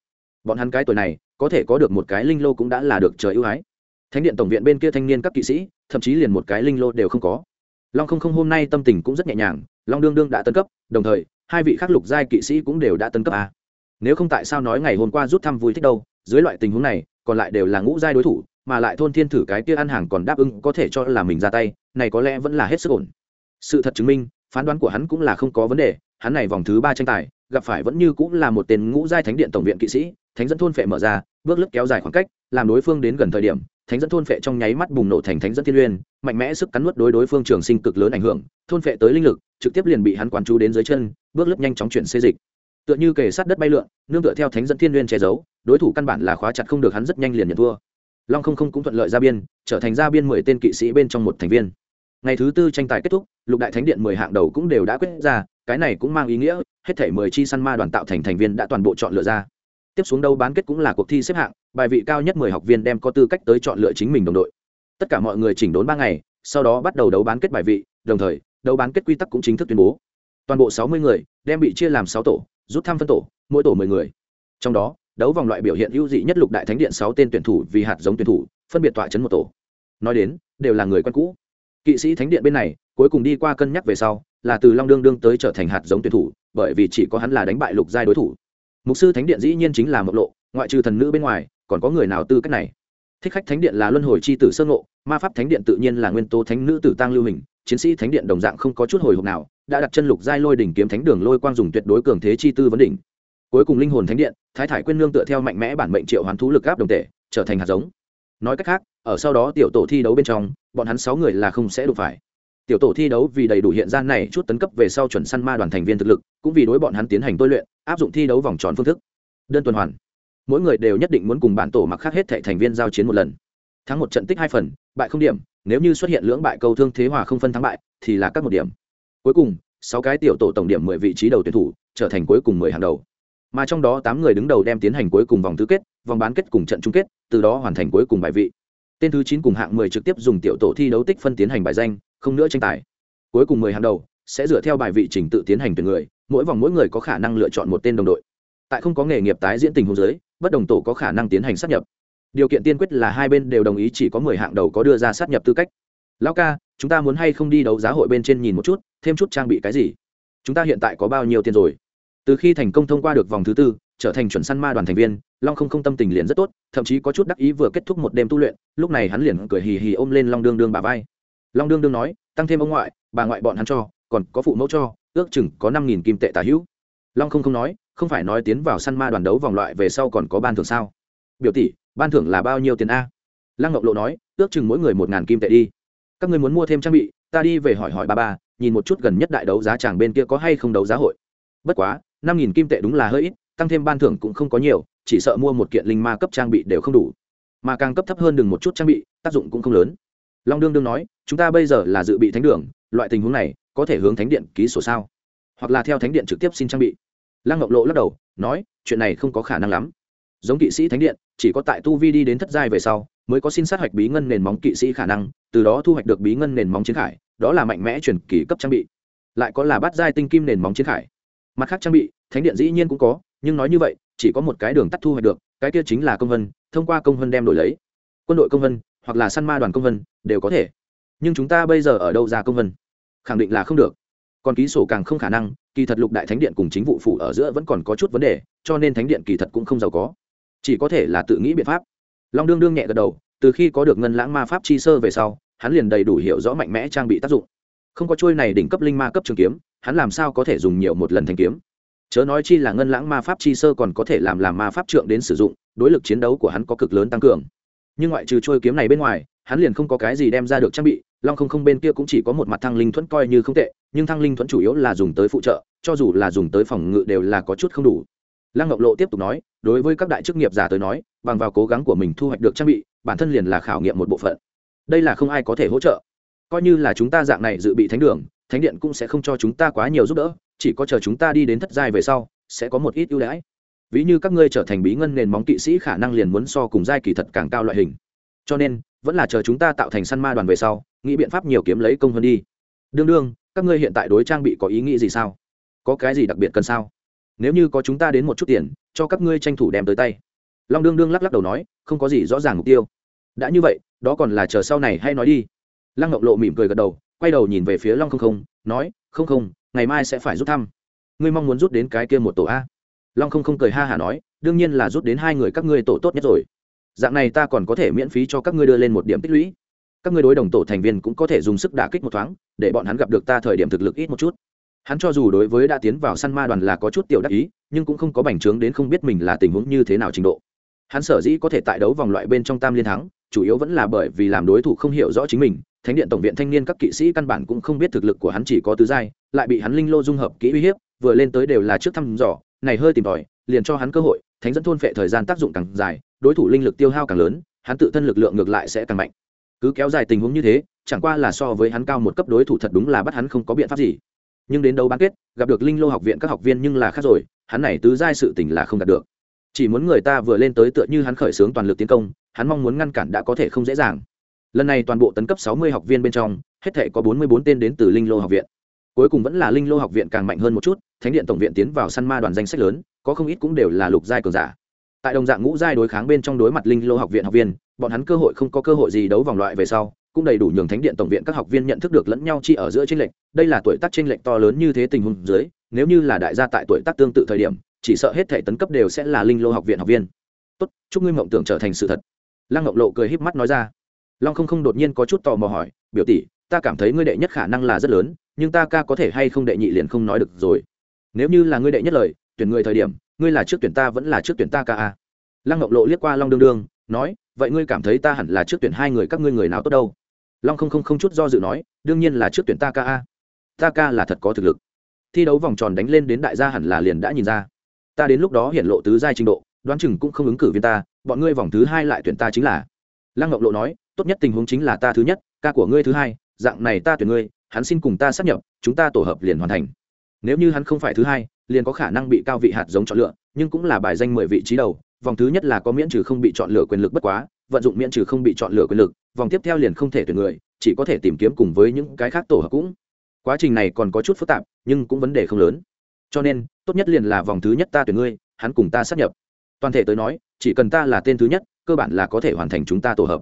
[SPEAKER 1] Bọn hắn cái tuổi này, có thể có được một cái linh lô cũng đã là được trời ưu ái thánh điện tổng viện bên kia thanh niên các kỵ sĩ, thậm chí liền một cái linh lô đều không có long không không hôm nay tâm tình cũng rất nhẹ nhàng, long đương đương đã tân cấp, đồng thời, hai vị khắc lục giai kỵ sĩ cũng đều đã tân cấp à? nếu không tại sao nói ngày hôm qua rút thăm vui thích đâu, dưới loại tình huống này, còn lại đều là ngũ giai đối thủ, mà lại thôn thiên thử cái kia ăn hàng còn đáp ứng có thể cho là mình ra tay, này có lẽ vẫn là hết sức ổn sự thật chứng minh, phán đoán của hắn cũng là không có vấn đề, hắn này vòng thứ ba tranh tài, gặp phải vẫn như cũng là một tên ngũ giai thánh điện tổng viện kỵ sĩ, thánh dẫn thôn phệ mở ra, bước lướt kéo dài khoảng cách, làm đối phương đến gần thời điểm thánh dẫn thôn phệ trong nháy mắt bùng nổ thành thánh dẫn thiên uyên mạnh mẽ sức cắn nuốt đối đối phương trường sinh cực lớn ảnh hưởng, thôn phệ tới linh lực, trực tiếp liền bị hắn quán chú đến dưới chân, bước lướt nhanh chóng chuyển xê dịch. Tựa như kề sát đất bay lượn, nương tựa theo thánh dẫn thiên uyên che giấu, đối thủ căn bản là khóa chặt không được hắn rất nhanh liền nhận thua. Long không không cũng thuận lợi ra biên, trở thành ra biên mười tên kỵ sĩ bên trong một thành viên. Ngày thứ tư tranh tài kết thúc, lục đại thánh điện mười hạng đầu cũng đều đã quyết ra, cái này cũng mang ý nghĩa, hết thể mười chi săn ma đoàn tạo thành thành viên đã toàn bộ chọn lựa ra tiếp xuống đâu bán kết cũng là cuộc thi xếp hạng, bài vị cao nhất mười học viên đem có tư cách tới chọn lựa chính mình đồng đội. Tất cả mọi người chỉnh đốn ba ngày, sau đó bắt đầu đấu bán kết bài vị, đồng thời, đấu bán kết quy tắc cũng chính thức tuyên bố. Toàn bộ sáu mươi người đem bị chia làm sáu tổ, rút thăm phân tổ, mỗi tổ mười người. Trong đó, đấu vòng loại biểu hiện ưu dị nhất lục đại thánh điện sáu tên tuyển thủ vì hạt giống tuyển thủ, phân biệt tọa chấn một tổ. Nói đến, đều là người quen cũ. Kỵ sĩ thánh điện bên này, cuối cùng đi qua cân nhắc về sau, là từ long đương đương tới trở thành hạt giống tuyển thủ, bởi vì chỉ có hắn là đánh bại lục giai đối thủ mục sư thánh điện dĩ nhiên chính là mộc lộ, ngoại trừ thần nữ bên ngoài, còn có người nào tư cách này? Thích khách thánh điện là luân hồi c h i tử sơ ngộ, ma pháp thánh điện tự nhiên là nguyên tố thánh nữ tử tăng lưu hình, chiến sĩ thánh điện đồng dạng không có chút hồi hộp nào, đã đặt chân lục giai lôi đỉnh kiếm thánh đường lôi quang dùng tuyệt đối cường thế chi tư vấn đỉnh. Cuối cùng linh hồn thánh điện, thái thải quyên nương tựa theo mạnh mẽ bản mệnh triệu hoán thú lực áp đồng tệ trở thành hạt giống. Nói cách khác, ở sau đó tiểu tổ thi đấu bên trong, bọn hắn sáu người là không sẽ đụng phải. Tiểu tổ thi đấu vì đầy đủ hiện gian này chút tấn cấp về sau chuẩn săn ma đoàn thành viên thực lực, cũng vì đối bọn hắn tiến hành tôi luyện áp dụng thi đấu vòng tròn phương thức. Đơn tuần hoàn. Mỗi người đều nhất định muốn cùng bản tổ mặc khác hết thệ thành viên giao chiến một lần. Thắng một trận tích hai phần, bại không điểm, nếu như xuất hiện lưỡng bại câu thương thế hòa không phân thắng bại, thì là các một điểm. Cuối cùng, sáu cái tiểu tổ tổng điểm mười vị trí đầu tuyển thủ, trở thành cuối cùng mười hàng đầu. Mà trong đó tám người đứng đầu đem tiến hành cuối cùng vòng tứ kết, vòng bán kết cùng trận chung kết, từ đó hoàn thành cuối cùng bài vị. Tên thứ chín cùng hạng mười trực tiếp dùng tiểu tổ thi đấu tích phân tiến hành bài danh, không nữa tranh tài. Cuối cùng mười hàng đầu, sẽ dựa theo bài vị trình tự tiến hành tuyển người mỗi vòng mỗi người có khả năng lựa chọn một tên đồng đội. Tại không có nghề nghiệp tái diễn tình huống giới bất đồng tổ có khả năng tiến hành sát nhập. Điều kiện tiên quyết là hai bên đều đồng ý chỉ có mười hạng đầu có đưa ra sát nhập tư cách. Lão ca, chúng ta muốn hay không đi đấu giá hội bên trên nhìn một chút, thêm chút trang bị cái gì? Chúng ta hiện tại có bao nhiêu tiền rồi? Từ khi thành công thông qua được vòng thứ tư, trở thành chuẩn săn ma đoàn thành viên, long không không tâm tình liền rất tốt, thậm chí có chút đắc ý vừa kết thúc một đêm tu luyện, lúc này hắn liền cười hì hì ôm lên long đương đương bà vai. Long đương đương nói, tăng thêm ông ngoại, bà ngoại bọn hắn cho, còn có phụ mẫu cho ước chừng có năm nghìn kim tệ tả hữu. Long không không nói, không phải nói tiến vào săn ma đoàn đấu vòng loại về sau còn có ban thưởng sao? Biểu tỷ, ban thưởng là bao nhiêu tiền a? Lăng ngọc lộ nói, ước chừng mỗi người một ngàn kim tệ đi. Các người muốn mua thêm trang bị, ta đi về hỏi hỏi ba ba, nhìn một chút gần nhất đại đấu giá tràng bên kia có hay không đấu giá hội. Bất quá, năm nghìn kim tệ đúng là hơi ít, tăng thêm ban thưởng cũng không có nhiều, chỉ sợ mua một kiện linh ma cấp trang bị đều không đủ. Mà càng cấp thấp hơn đừng một chút trang bị, tác dụng cũng không lớn. Long đương đương nói, chúng ta bây giờ là dự bị thánh đường, loại tình huống này có thể hướng thánh điện ký sổ sao? Hoặc là theo thánh điện trực tiếp xin trang bị? Lăng ngọc lộ lắc đầu, nói, chuyện này không có khả năng lắm. Giống kỵ sĩ thánh điện, chỉ có tại tu vi đi đến thất giai về sau, mới có xin sát hạch bí ngân nền móng kỵ sĩ khả năng, từ đó thu hoạch được bí ngân nền móng chiến khải, đó là mạnh mẽ chuyển kỳ cấp trang bị. Lại có là bát giai tinh kim nền móng chiến khải. Mặt khác trang bị, thánh điện dĩ nhiên cũng có, nhưng nói như vậy, chỉ có một cái đường tắt thu hoạch được, cái kia chính là công vân, thông qua công vân đem đổi lấy. Quân đội công vân, hoặc là săn ma đoàn công vân, đều có thể. Nhưng chúng ta bây giờ ở đâu ra công vân? Khẳng định là không được. Còn ký sổ càng không khả năng, kỳ thật lục đại thánh điện cùng chính vụ phủ ở giữa vẫn còn có chút vấn đề, cho nên thánh điện kỳ thật cũng không giàu có. Chỉ có thể là tự nghĩ biện pháp. Long đương đương nhẹ gật đầu, từ khi có được ngân lãng ma pháp chi sơ về sau, hắn liền đầy đủ hiểu rõ mạnh mẽ trang bị tác dụng. Không có trôi này đỉnh cấp linh ma cấp trường kiếm, hắn làm sao có thể dùng nhiều một lần thanh kiếm? Chớ nói chi là ngân lãng ma pháp chi sơ còn có thể làm làm ma pháp trượng đến sử dụng, đối lực chiến đấu của hắn có cực lớn tăng cường. Nhưng ngoại trừ trôi kiếm này bên ngoài, hắn liền không có cái gì đem ra được trang bị long không không bên kia cũng chỉ có một mặt thăng linh thuẫn coi như không tệ, nhưng thăng linh thuẫn chủ yếu là dùng tới phụ trợ, cho dù là dùng tới phòng ngự đều là có chút không đủ. Lăng ngọc lộ tiếp tục nói, đối với các đại chức nghiệp giả tới nói, bằng vào cố gắng của mình thu hoạch được trang bị, bản thân liền là khảo nghiệm một bộ phận. Đây là không ai có thể hỗ trợ. Coi như là chúng ta dạng này dự bị thánh đường, thánh điện cũng sẽ không cho chúng ta quá nhiều giúp đỡ, chỉ có chờ chúng ta đi đến thất giai về sau, sẽ có một ít ưu đãi. Ví như các ngươi trở thành bí ngân nền móng kỵ sĩ khả năng liền muốn so cùng giai kỳ thật càng cao loại hình. Cho nên vẫn là chờ chúng ta tạo thành săn ma đoàn về sau, nghĩ biện pháp nhiều kiếm lấy công hơn đi. Đương đương, các ngươi hiện tại đối trang bị có ý nghĩ gì sao? Có cái gì đặc biệt cần sao? Nếu như có chúng ta đến một chút tiền, cho các ngươi tranh thủ đem tới tay. Long đương đương lắc lắc đầu nói, không có gì rõ ràng mục tiêu. Đã như vậy, đó còn là chờ sau này hay nói đi. Lăng ngọc lộ mỉm cười gật đầu, quay đầu nhìn về phía long không không, nói, không không, ngày mai sẽ phải rút thăm. Ngươi mong muốn rút đến cái kia một tổ a. Long không không cười ha hả nói, đương nhiên là rút đến hai người các ngươi tổ tốt nhất rồi dạng này ta còn có thể miễn phí cho các ngươi đưa lên một điểm tích lũy. Các ngươi đối đồng tổ thành viên cũng có thể dùng sức đả kích một thoáng, để bọn hắn gặp được ta thời điểm thực lực ít một chút. Hắn cho dù đối với đã tiến vào săn ma đoàn là có chút tiểu đắc ý, nhưng cũng không có bành trướng đến không biết mình là tình huống như thế nào trình độ. Hắn sở dĩ có thể tại đấu vòng loại bên trong tam liên thắng, chủ yếu vẫn là bởi vì làm đối thủ không hiểu rõ chính mình, thánh điện tổng viện thanh niên các kỵ sĩ căn bản cũng không biết thực lực của hắn chỉ có tứ giai, lại bị hắn linh lô dung hợp kỹ uy hiếp, vừa lên tới đều là trước thăm dò, này hơi tìm tòi, liền cho hắn cơ hội, thánh dẫn thôn phệ thời gian tác dụng càng dài đối thủ linh lực tiêu hao càng lớn, hắn tự thân lực lượng ngược lại sẽ càng mạnh. Cứ kéo dài tình huống như thế, chẳng qua là so với hắn cao một cấp đối thủ thật đúng là bắt hắn không có biện pháp gì. Nhưng đến đấu bán kết, gặp được linh lô học viện các học viên nhưng là khác rồi, hắn này tứ giai sự tình là không đạt được. Chỉ muốn người ta vừa lên tới tựa như hắn khởi xướng toàn lực tiến công, hắn mong muốn ngăn cản đã có thể không dễ dàng. Lần này toàn bộ tấn cấp sáu mươi học viên bên trong, hết thể có bốn mươi bốn tên đến từ linh lô học viện. Cuối cùng vẫn là linh lô học viện càng mạnh hơn một chút, thánh điện tổng viện tiến vào săn ma đoàn danh sách lớn, có không ít cũng đều là lục giai cường giả tại đồng dạng ngũ giai đối kháng bên trong đối mặt linh lô học viện học viên, bọn hắn cơ hội không có cơ hội gì đấu vòng loại về sau, cũng đầy đủ nhường thánh điện tổng viện các học viên nhận thức được lẫn nhau chi ở giữa tranh lệch, đây là tuổi tác tranh lệch to lớn như thế tình huống dưới, nếu như là đại gia tại tuổi tác tương tự thời điểm, chỉ sợ hết thể tấn cấp đều sẽ là linh lô học viện học viên. Tốt, chúc ngươi mộng tưởng trở thành sự thật. Lăng ngọc lộ cười híp mắt nói ra. Long không không đột nhiên có chút tò mò hỏi, biểu tỷ, ta cảm thấy ngươi đệ nhất khả năng là rất lớn, nhưng ta ca có thể hay không đệ nhị liền không nói được rồi. Nếu như là ngươi đệ nhất lời, tuyển người thời điểm ngươi là trước tuyển ta vẫn là trước tuyển ta ca a? Lăng ngọc lộ liếc qua long đương đương, nói, vậy ngươi cảm thấy ta hẳn là trước tuyển hai người các ngươi người nào tốt đâu? Long không không không chút do dự nói, đương nhiên là trước tuyển ta ca a. Ta ca là thật có thực lực. Thi đấu vòng tròn đánh lên đến đại gia hẳn là liền đã nhìn ra. Ta đến lúc đó hiện lộ tứ giai trình độ, đoán chừng cũng không ứng cử viên ta, bọn ngươi vòng thứ hai lại tuyển ta chính là. Lăng ngọc lộ nói, tốt nhất tình huống chính là ta thứ nhất, ca của ngươi thứ hai, dạng này ta tuyển ngươi, hắn xin cùng ta sắp nhập, chúng ta tổ hợp liền hoàn thành nếu như hắn không phải thứ hai, liền có khả năng bị cao vị hạt giống chọn lựa, nhưng cũng là bài danh mười vị trí đầu, vòng thứ nhất là có miễn trừ không bị chọn lựa quyền lực bất quá, vận dụng miễn trừ không bị chọn lựa quyền lực, vòng tiếp theo liền không thể tuyển người, chỉ có thể tìm kiếm cùng với những cái khác tổ hợp cũng. Quá trình này còn có chút phức tạp, nhưng cũng vấn đề không lớn. Cho nên, tốt nhất liền là vòng thứ nhất ta tuyển ngươi, hắn cùng ta sắp nhập. Toàn thể tới nói, chỉ cần ta là tên thứ nhất, cơ bản là có thể hoàn thành chúng ta tổ hợp.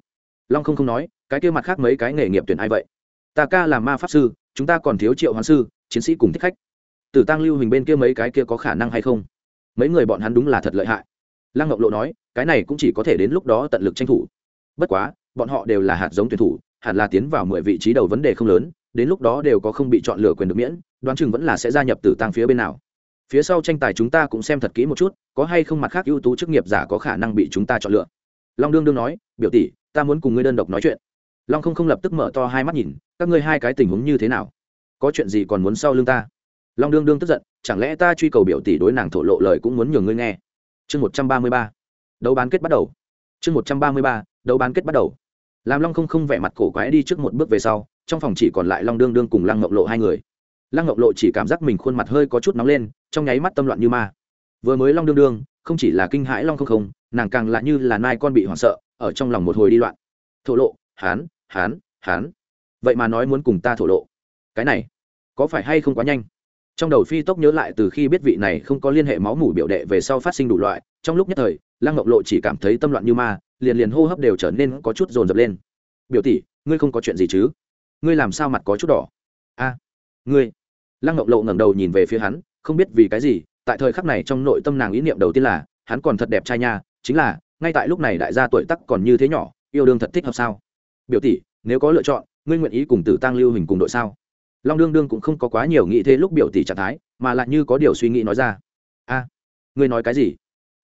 [SPEAKER 1] Long không không nói, cái kia mặt khác mấy cái nghề nghiệp tuyển ai vậy? Ta ca là ma pháp sư, chúng ta còn thiếu triệu hoàng sư, chiến sĩ cùng thích khách tử tăng lưu hình bên kia mấy cái kia có khả năng hay không? Mấy người bọn hắn đúng là thật lợi hại. Lăng ngọc lộ nói, cái này cũng chỉ có thể đến lúc đó tận lực tranh thủ. Bất quá, bọn họ đều là hạt giống tuyển thủ, hẳn là tiến vào mười vị trí đầu vấn đề không lớn, đến lúc đó đều có không bị chọn lựa quyền được miễn, đoán chừng vẫn là sẽ gia nhập tử tăng phía bên nào. Phía sau tranh tài chúng ta cũng xem thật kỹ một chút, có hay không mặt khác ưu tú chức nghiệp giả có khả năng bị chúng ta chọn lựa. Long đương đương nói, biểu tỷ, ta muốn cùng ngươi đơn độc nói chuyện. Long không không lập tức mở to hai mắt nhìn, các ngươi hai cái tình huống như thế nào? Có chuyện gì còn muốn sau lưng ta? Long đương đương tức giận, chẳng lẽ ta truy cầu biểu tỷ đối nàng thổ lộ lời cũng muốn nhường ngươi nghe? Chương một trăm ba mươi ba. Đấu bán kết bắt đầu. Chương một trăm ba mươi ba, đấu bán kết bắt đầu. Làm long không không vẻ mặt cổ quái đi trước một bước về sau, trong phòng chỉ còn lại long đương đương cùng lăng ngọc lộ hai người. Lăng ngọc lộ chỉ cảm giác mình khuôn mặt hơi có chút nóng lên, trong nháy mắt tâm loạn như ma. Vừa mới long đương đương, không chỉ là kinh hãi long không không, nàng càng lạ như là nai con bị hoảng sợ, ở trong lòng một hồi đi loạn. Thổ lộ, hán hán hán. Vậy mà nói muốn cùng ta thổ lộ. Cái này, có phải hay không quá nhanh? Trong đầu phi tốc nhớ lại từ khi biết vị này không có liên hệ máu mủ biểu đệ về sau phát sinh đủ loại, trong lúc nhất thời, lăng ngọc lộ chỉ cảm thấy tâm loạn như ma, liền liền hô hấp đều trở nên có chút dồn dập lên. Biểu tỷ, ngươi không có chuyện gì chứ? Ngươi làm sao mặt có chút đỏ? A, ngươi. Lăng ngọc lộ ngẩng đầu nhìn về phía hắn, không biết vì cái gì, tại thời khắc này trong nội tâm nàng ý niệm đầu tiên là, hắn còn thật đẹp trai nha, chính là, ngay tại lúc này đại gia tuổi tắc còn như thế nhỏ, yêu đương thật thích hợp sao? Biểu tỷ, nếu có lựa chọn, ngươi nguyện ý cùng tử tăng lưu hình cùng đội sao? Long đương đương cũng không có quá nhiều nghĩ thế lúc biểu tỷ trạng thái mà lại như có điều suy nghĩ nói ra. A ngươi nói cái gì?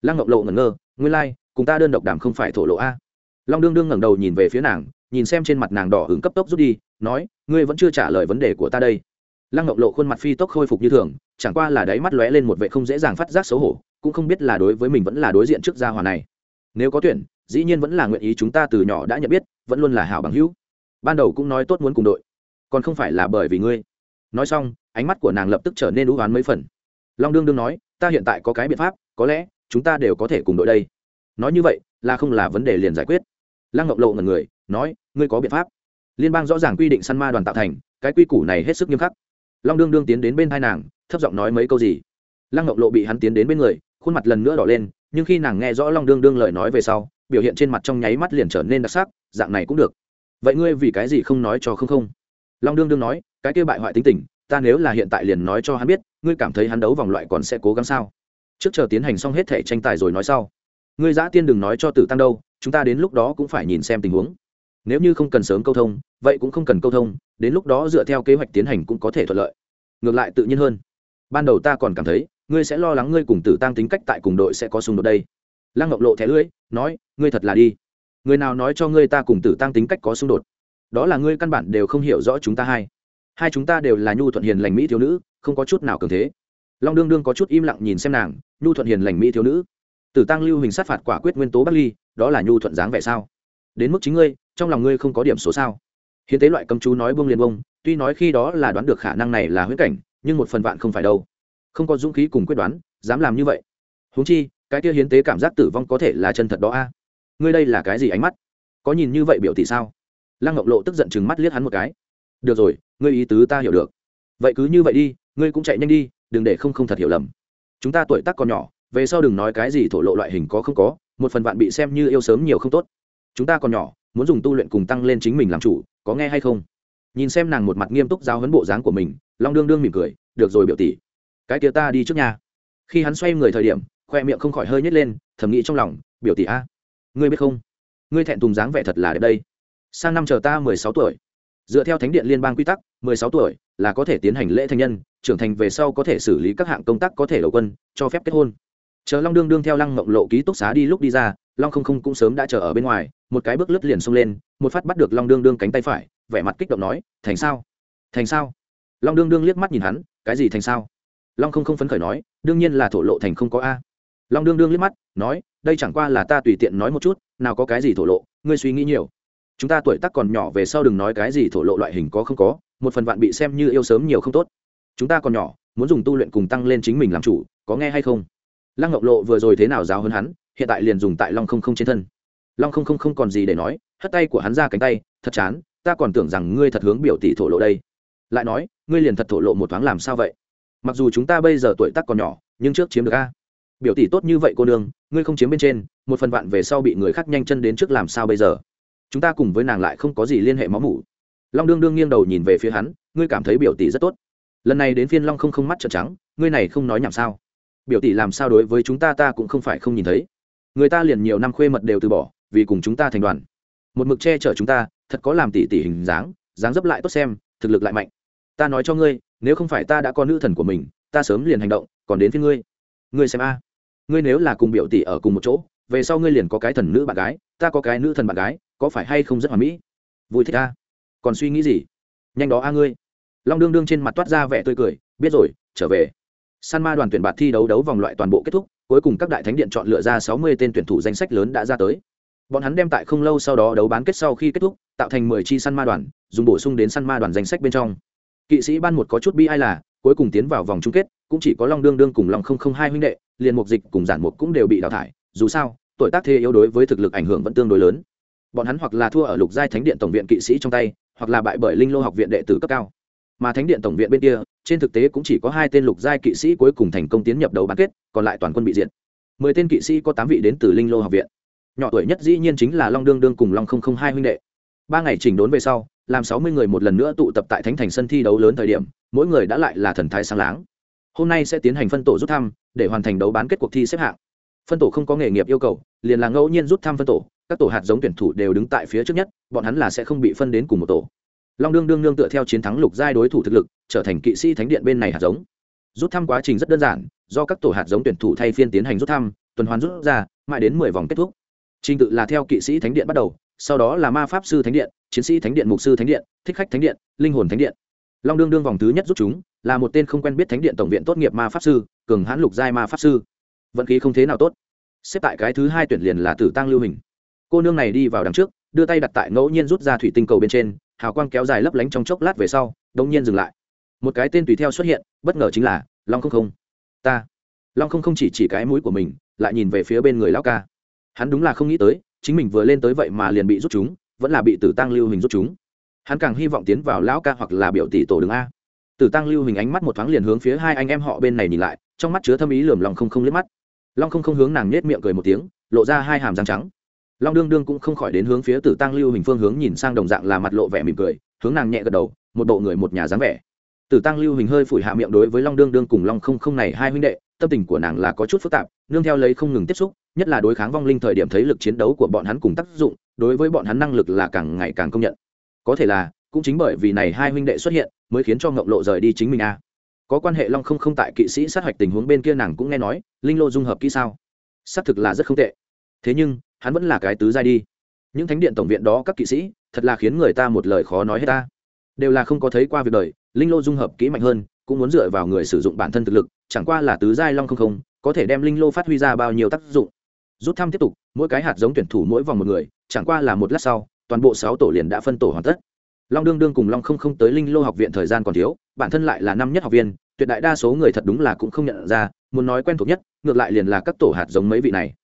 [SPEAKER 1] Lăng ngọc lộ ngẩn ngơ ngươi lai、like, cùng ta đơn độc đàm không phải thổ lộ a. Long đương đương ngẩng đầu nhìn về phía nàng nhìn xem trên mặt nàng đỏ hứng cấp tốc rút đi nói ngươi vẫn chưa trả lời vấn đề của ta đây. Lăng ngọc lộ khuôn mặt phi tốc khôi phục như thường chẳng qua là đáy mắt lóe lên một vệ không dễ dàng phát giác xấu hổ cũng không biết là đối với mình vẫn là đối diện trước gia hòa này. Nếu có tuyển dĩ nhiên vẫn là nguyện ý chúng ta từ nhỏ đã nhận biết vẫn luôn là hảo bằng hữu. Ban đầu cũng nói tốt muốn cùng đội còn không phải là bởi vì ngươi. Nói xong, ánh mắt của nàng lập tức trở nên đũ oán mấy phần. Long đương đương nói, ta hiện tại có cái biện pháp, có lẽ chúng ta đều có thể cùng đội đây. Nói như vậy, là không là vấn đề liền giải quyết. Lăng ngọc lộ ngần người, nói, ngươi có biện pháp. Liên bang rõ ràng quy định săn ma đoàn tạo thành, cái quy củ này hết sức nghiêm khắc. Long đương đương tiến đến bên hai nàng, thấp giọng nói mấy câu gì. Lăng ngọc lộ bị hắn tiến đến bên người, khuôn mặt lần nữa đỏ lên, nhưng khi nàng nghe rõ long đương đương lời nói về sau, biểu hiện trên mặt trong nháy mắt liền trở nên đặc sắc, dạng này cũng được. Vậy ngươi vì cái gì không nói cho không không? Long đương đương nói, cái kia bại hoại tính tình, ta nếu là hiện tại liền nói cho hắn biết, ngươi cảm thấy hắn đấu vòng loại còn sẽ cố gắng sao? Trước chờ tiến hành xong hết thể tranh tài rồi nói sau. Ngươi giã tiên đừng nói cho tử tăng đâu, chúng ta đến lúc đó cũng phải nhìn xem tình huống. Nếu như không cần sớm câu thông, vậy cũng không cần câu thông, đến lúc đó dựa theo kế hoạch tiến hành cũng có thể thuận lợi. Ngược lại tự nhiên hơn. Ban đầu ta còn cảm thấy, ngươi sẽ lo lắng ngươi cùng tử tăng tính cách tại cùng đội sẽ có xung đột đây. Lăng ngọc lộ thẻ lưỡi, nói, ngươi thật là đi. Người nào nói cho ngươi ta cùng tử tăng tính cách có xung đột? Đó là ngươi căn bản đều không hiểu rõ chúng ta hai. Hai chúng ta đều là nhu thuận hiền lành mỹ thiếu nữ, không có chút nào cường thế. Long đương đương có chút im lặng nhìn xem nàng, nhu thuận hiền lành mỹ thiếu nữ. Tử tăng lưu hình sát phạt quả quyết nguyên tố bắc ly, đó là nhu thuận dáng vẻ sao? Đến mức chính ngươi, trong lòng ngươi không có điểm số sao? Hiến tế loại cầm chú nói bông liền bông tuy nói khi đó là đoán được khả năng này là huyết cảnh, nhưng một phần vạn không phải đâu. Không có dũng khí cùng quyết đoán, dám làm như vậy. Huống chi, cái kia hiến tế cảm giác tử vong có thể là chân thật đó a. Ngươi đây là cái gì ánh mắt? Có nhìn như vậy biểu thị sao? Lăng ngọc lộ tức giận chừng mắt liếc hắn một cái. Được rồi, ngươi ý tứ ta hiểu được. Vậy cứ như vậy đi, ngươi cũng chạy nhanh đi, đừng để không không thật hiểu lầm. Chúng ta tuổi tác còn nhỏ, về sau đừng nói cái gì thổ lộ loại hình có không có, một phần bạn bị xem như yêu sớm nhiều không tốt. Chúng ta còn nhỏ, muốn dùng tu luyện cùng tăng lên chính mình làm chủ, có nghe hay không? Nhìn xem nàng một mặt nghiêm túc giáo huấn bộ dáng của mình, long đương đương mỉm cười, được rồi biểu tỷ, cái kia ta đi trước nhà khi hắn xoay người thời điểm, khoe miệng không khỏi hơi nhét lên, thầm nghĩ trong lòng, biểu tỷ a, ngươi biết không? Ngươi thẹn thùng dáng vẻ thật là đẹp đây sang năm chờ ta mười sáu tuổi. Dựa theo thánh điện liên bang quy tắc, mười sáu tuổi là có thể tiến hành lễ thành nhân, trưởng thành về sau có thể xử lý các hạng công tác có thể đầu quân, cho phép kết hôn. Chờ long đương đương theo lăng mộng lộ ký túc xá đi lúc đi ra, long không không cũng sớm đã chờ ở bên ngoài, một cái bước lướt liền xông lên, một phát bắt được long đương đương cánh tay phải, vẻ mặt kích động nói, thành sao? Thành sao? Long đương đương liếc mắt nhìn hắn, cái gì thành sao? Long không không phấn khởi nói, đương nhiên là thổ lộ thành không có a. Long đương đương liếc mắt, nói, đây chẳng qua là ta tùy tiện nói một chút, nào có cái gì thổ lộ, ngươi suy nghĩ nhiều chúng ta tuổi tác còn nhỏ về sau đừng nói cái gì thổ lộ loại hình có không có, một phần vạn bị xem như yêu sớm nhiều không tốt. Chúng ta còn nhỏ, muốn dùng tu luyện cùng tăng lên chính mình làm chủ, có nghe hay không? Lăng ngọc lộ vừa rồi thế nào giáo hơn hắn, hiện tại liền dùng tại long không không trên thân. Long không không không còn gì để nói, hất tay của hắn ra cánh tay, thật chán, ta còn tưởng rằng ngươi thật hướng biểu tỷ thổ lộ đây. Lại nói, ngươi liền thật thổ lộ một thoáng làm sao vậy? Mặc dù chúng ta bây giờ tuổi tác còn nhỏ, nhưng trước chiếm được a. Biểu tỷ tốt như vậy cô nương, ngươi không chiếm bên trên, một phần vạn về sau bị người khác nhanh chân đến trước làm sao bây giờ? Chúng ta cùng với nàng lại không có gì liên hệ máu mủ. Long đương đương nghiêng đầu nhìn về phía hắn, ngươi cảm thấy biểu tỷ rất tốt. Lần này đến phiên long không không mắt trợn trắng, ngươi này không nói nhảm sao? Biểu tỷ làm sao đối với chúng ta ta cũng không phải không nhìn thấy. Người ta liền nhiều năm khuê mật đều từ bỏ, vì cùng chúng ta thành đoàn. Một mực che chở chúng ta, thật có làm tỷ tỷ hình dáng dáng dấp lại tốt xem, thực lực lại mạnh. Ta nói cho ngươi, nếu không phải ta đã có nữ thần của mình, ta sớm liền hành động, còn đến phía ngươi. Ngươi xem a. Ngươi nếu là cùng biểu tỷ ở cùng một chỗ, về sau ngươi liền có cái thần nữ bạn gái, ta có cái nữ thần bạn gái có phải hay không rất hoàn mỹ? Vui thích a còn suy nghĩ gì? Nhanh đó a ngươi. Long đương đương trên mặt toát ra vẻ tươi cười, biết rồi, trở về. San ma đoàn tuyển bạt thi đấu đấu vòng loại toàn bộ kết thúc, cuối cùng các đại thánh điện chọn lựa ra sáu mươi tên tuyển thủ danh sách lớn đã ra tới. Bọn hắn đem tại không lâu sau đó đấu bán kết sau khi kết thúc, tạo thành mười chi săn ma đoàn, dùng bổ sung đến săn ma đoàn danh sách bên trong. Kỵ sĩ ban một có chút bi ai là, cuối cùng tiến vào vòng chung kết, cũng chỉ có long đương đương cùng long không không hai huynh đệ, liền mục dịch cùng giản mục cũng đều bị đào thải. Dù sao, tuổi tác thế yếu đối với thực lực ảnh hưởng vẫn tương đối lớn bọn hắn hoặc là thua ở lục giai thánh điện tổng viện kỵ sĩ trong tay, hoặc là bại bởi linh lô học viện đệ tử cấp cao. Mà thánh điện tổng viện bên kia, trên thực tế cũng chỉ có hai tên lục giai kỵ sĩ cuối cùng thành công tiến nhập đấu bán kết, còn lại toàn quân bị diện mười tên kỵ sĩ có tám vị đến từ linh lô học viện. Nhỏ tuổi nhất dĩ nhiên chính là long đương đương cùng long không không hai huynh đệ. Ba ngày chỉnh đốn về sau, làm sáu mươi người một lần nữa tụ tập tại thánh thành sân thi đấu lớn thời điểm, mỗi người đã lại là thần thái sáng láng. Hôm nay sẽ tiến hành phân tổ rút thăm, để hoàn thành đấu bán kết cuộc thi xếp hạng. Phân tổ không có nghề nghiệp yêu cầu, liền là ngẫu nhiên rút thăm phân tổ các tổ hạt giống tuyển thủ đều đứng tại phía trước nhất, bọn hắn là sẽ không bị phân đến cùng một tổ. Long đương đương nương tựa theo chiến thắng lục giai đối thủ thực lực, trở thành kỵ sĩ thánh điện bên này hạt giống. Rút thăm quá trình rất đơn giản, do các tổ hạt giống tuyển thủ thay phiên tiến hành rút thăm, tuần hoàn rút ra, mãi đến mười vòng kết thúc. Trình tự là theo kỵ sĩ thánh điện bắt đầu, sau đó là ma pháp sư thánh điện, chiến sĩ thánh điện, mục sư thánh điện, thích khách thánh điện, linh hồn thánh điện. Long đương đương vòng thứ nhất rút chúng, là một tên không quen biết thánh điện tổng viện tốt nghiệp ma pháp sư, cường hãn lục giai ma pháp sư. Vận khí không thế nào tốt. Xếp tại cái thứ hai tuyển liền là tử tăng lưu hình cô nương này đi vào đằng trước, đưa tay đặt tại ngẫu nhiên rút ra thủy tinh cầu bên trên, hào quang kéo dài lấp lánh trong chốc lát về sau, đống nhiên dừng lại. Một cái tên tùy theo xuất hiện, bất ngờ chính là long không không. Ta. Long không không chỉ chỉ cái mũi của mình, lại nhìn về phía bên người lão ca. Hắn đúng là không nghĩ tới, chính mình vừa lên tới vậy mà liền bị rút chúng, vẫn là bị tử tăng lưu hình rút chúng. Hắn càng hy vọng tiến vào lão ca hoặc là biểu tỷ tổ đường a. Tử tăng lưu hình ánh mắt một thoáng liền hướng phía hai anh em họ bên này nhìn lại, trong mắt chứa thâm ý lườm lòng không không liếc mắt. Long không không hướng nàng nết miệng cười một tiếng, lộ ra hai hàm răng trắng long đương đương cũng không khỏi đến hướng phía tử tăng lưu hình phương hướng nhìn sang đồng dạng là mặt lộ vẻ mỉm cười, hướng nàng nhẹ gật đầu, một bộ người một nhà dáng vẻ. Tử tăng lưu hình hơi phủi hạ miệng đối với long đương đương cùng long không không này hai huynh đệ, tâm tình của nàng là có chút phức tạp, nương theo lấy không ngừng tiếp xúc, nhất là đối kháng vong linh thời điểm thấy lực chiến đấu của bọn hắn cùng tác dụng, đối với bọn hắn năng lực là càng ngày càng công nhận. Có thể là, cũng chính bởi vì này hai huynh đệ xuất hiện, mới khiến cho ngộng lộ rời đi chính mình a có quan hệ long không không tại kỵ sĩ sát hạch tình huống bên kia nàng cũng nghe nói, linh lô dung hợp kỹ sao? Xác thực là rất không tệ. Thế nhưng hắn vẫn là cái tứ giai đi. Những thánh điện tổng viện đó các kỵ sĩ, thật là khiến người ta một lời khó nói hết ta. Đều là không có thấy qua việc đời, linh lô dung hợp kỹ mạnh hơn, cũng muốn dựa vào người sử dụng bản thân thực lực, chẳng qua là tứ giai long không không, có thể đem linh lô phát huy ra bao nhiêu tác dụng. Rút thăm tiếp tục, mỗi cái hạt giống tuyển thủ mỗi vòng một người, chẳng qua là một lát sau, toàn bộ sáu tổ liền đã phân tổ hoàn tất. Long đương đương cùng long không không tới linh lô học viện thời gian còn thiếu, bản thân lại là năm nhất học viên, tuyệt đại đa số người thật đúng là cũng không nhận ra, muốn nói quen thuộc nhất, ngược lại liền là các tổ hạt giống mấy vị này.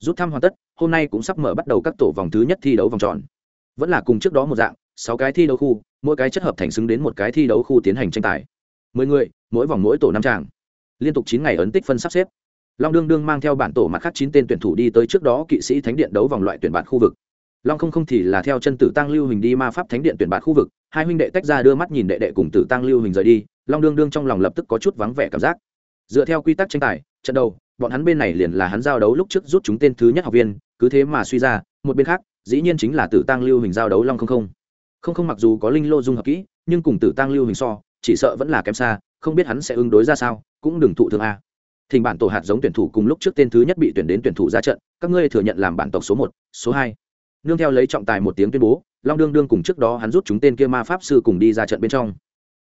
[SPEAKER 1] Rút thăm hoàn tất hôm nay cũng sắp mở bắt đầu các tổ vòng thứ nhất thi đấu vòng tròn. Vẫn là cùng trước đó một dạng, sáu cái thi đấu khu, mỗi cái chất hợp thành xứng đến một cái thi đấu khu tiến hành tranh tài. Mười người, mỗi vòng mỗi tổ năm tràng. Liên tục chín ngày ấn tích phân sắp xếp. Long đương đương mang theo bản tổ mặt khác chín tên tuyển thủ đi tới trước đó kỵ sĩ thánh điện đấu vòng loại tuyển bạn khu vực. Long không không thì là theo chân tử tăng lưu hình đi ma pháp thánh điện tuyển bạn khu vực, hai huynh đệ tách ra đưa mắt nhìn đệ đệ cùng tử tăng lưu hình rời đi, long đương đương trong lòng lập tức có chút vắng vẻ cảm giác. Dựa theo quy tắc tranh tài, trận đầu bọn hắn bên này liền là hắn giao đấu lúc trước rút chúng tên thứ nhất học viên, cứ thế mà suy ra, một bên khác, dĩ nhiên chính là tử tăng lưu hình giao đấu long không không. Không không mặc dù có linh lô dung hợp kỹ, nhưng cùng tử tăng lưu hình so, chỉ sợ vẫn là kém xa, không biết hắn sẽ ứng đối ra sao, cũng đừng thụ thương a. Thỉnh bản tổ hạt giống tuyển thủ cùng lúc trước tên thứ nhất bị tuyển đến tuyển thủ ra trận, các ngươi thừa nhận làm bản tộc số một, số hai. Nương theo lấy trọng tài một tiếng tuyên bố, long đương đương cùng trước đó hắn rút chúng tên kia ma pháp sư cùng đi ra trận bên trong.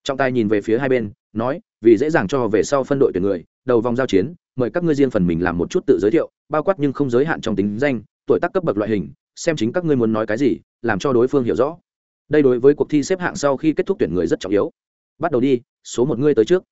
[SPEAKER 1] Trọng tài nhìn về phía hai bên, nói, vì dễ dàng cho về sau phân đội tuyển người đầu vòng giao chiến, mời các ngươi riêng phần mình làm một chút tự giới thiệu, bao quát nhưng không giới hạn trong tính danh, tuổi tác cấp bậc loại hình, xem chính các ngươi muốn nói cái gì, làm cho đối phương hiểu rõ. Đây đối với cuộc thi xếp hạng sau khi kết thúc tuyển người rất trọng yếu. Bắt đầu đi, số một ngươi tới trước.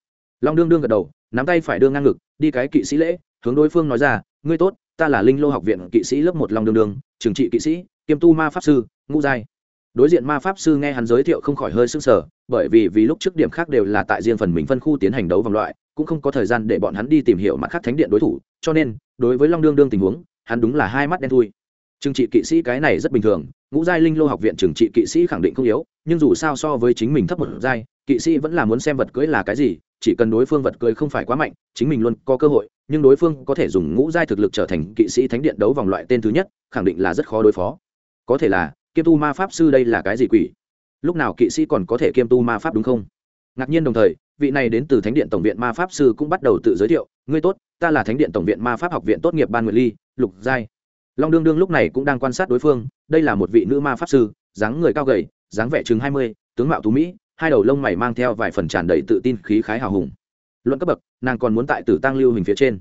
[SPEAKER 1] Long đương đương gật đầu, nắm tay phải đưa ngang ngực, đi cái kỵ sĩ lễ, hướng đối phương nói ra, ngươi tốt, ta là linh lô học viện kỵ sĩ lớp một long đương đương trừng trị kỵ sĩ, kiêm tu ma pháp sư, ngũ giai. Đối diện ma pháp sư nghe hắn giới thiệu không khỏi hơi sưng sở bởi vì vì lúc trước điểm khác đều là tại riêng phần mình phân khu tiến hành đấu vòng loại cũng không có thời gian để bọn hắn đi tìm hiểu mặt khác thánh điện đối thủ, cho nên, đối với long đương đương tình huống, hắn đúng là hai mắt đen thui. Trừng trị kỵ sĩ cái này rất bình thường, ngũ giai linh lô học viện trừng trị kỵ sĩ khẳng định không yếu, nhưng dù sao so với chính mình thấp một giai, kỵ sĩ vẫn là muốn xem vật cưới là cái gì, chỉ cần đối phương vật cưới không phải quá mạnh, chính mình luôn có cơ hội, nhưng đối phương có thể dùng ngũ giai thực lực trở thành kỵ sĩ thánh điện đấu vòng loại tên thứ nhất, khẳng định là rất khó đối phó. Có thể là, kiêm tu ma pháp sư đây là cái gì quỷ? Lúc nào kỵ sĩ còn có thể kiêm tu ma pháp đúng không? Ngạc nhiên đồng thời vị này đến từ thánh điện tổng viện ma pháp sư cũng bắt đầu tự giới thiệu, ngươi tốt, ta là thánh điện tổng viện ma pháp học viện tốt nghiệp ban nguyệt ly, lục giai. Long đương đương lúc này cũng đang quan sát đối phương, đây là một vị nữ ma pháp sư, dáng người cao gầy, dáng vẻ chừng hai mươi, tướng mạo tú mỹ, hai đầu lông mày mang theo vài phần tràn đầy tự tin khí khái hào hùng. Luận cấp bậc, nàng còn muốn tại tử tăng lưu hình phía trên.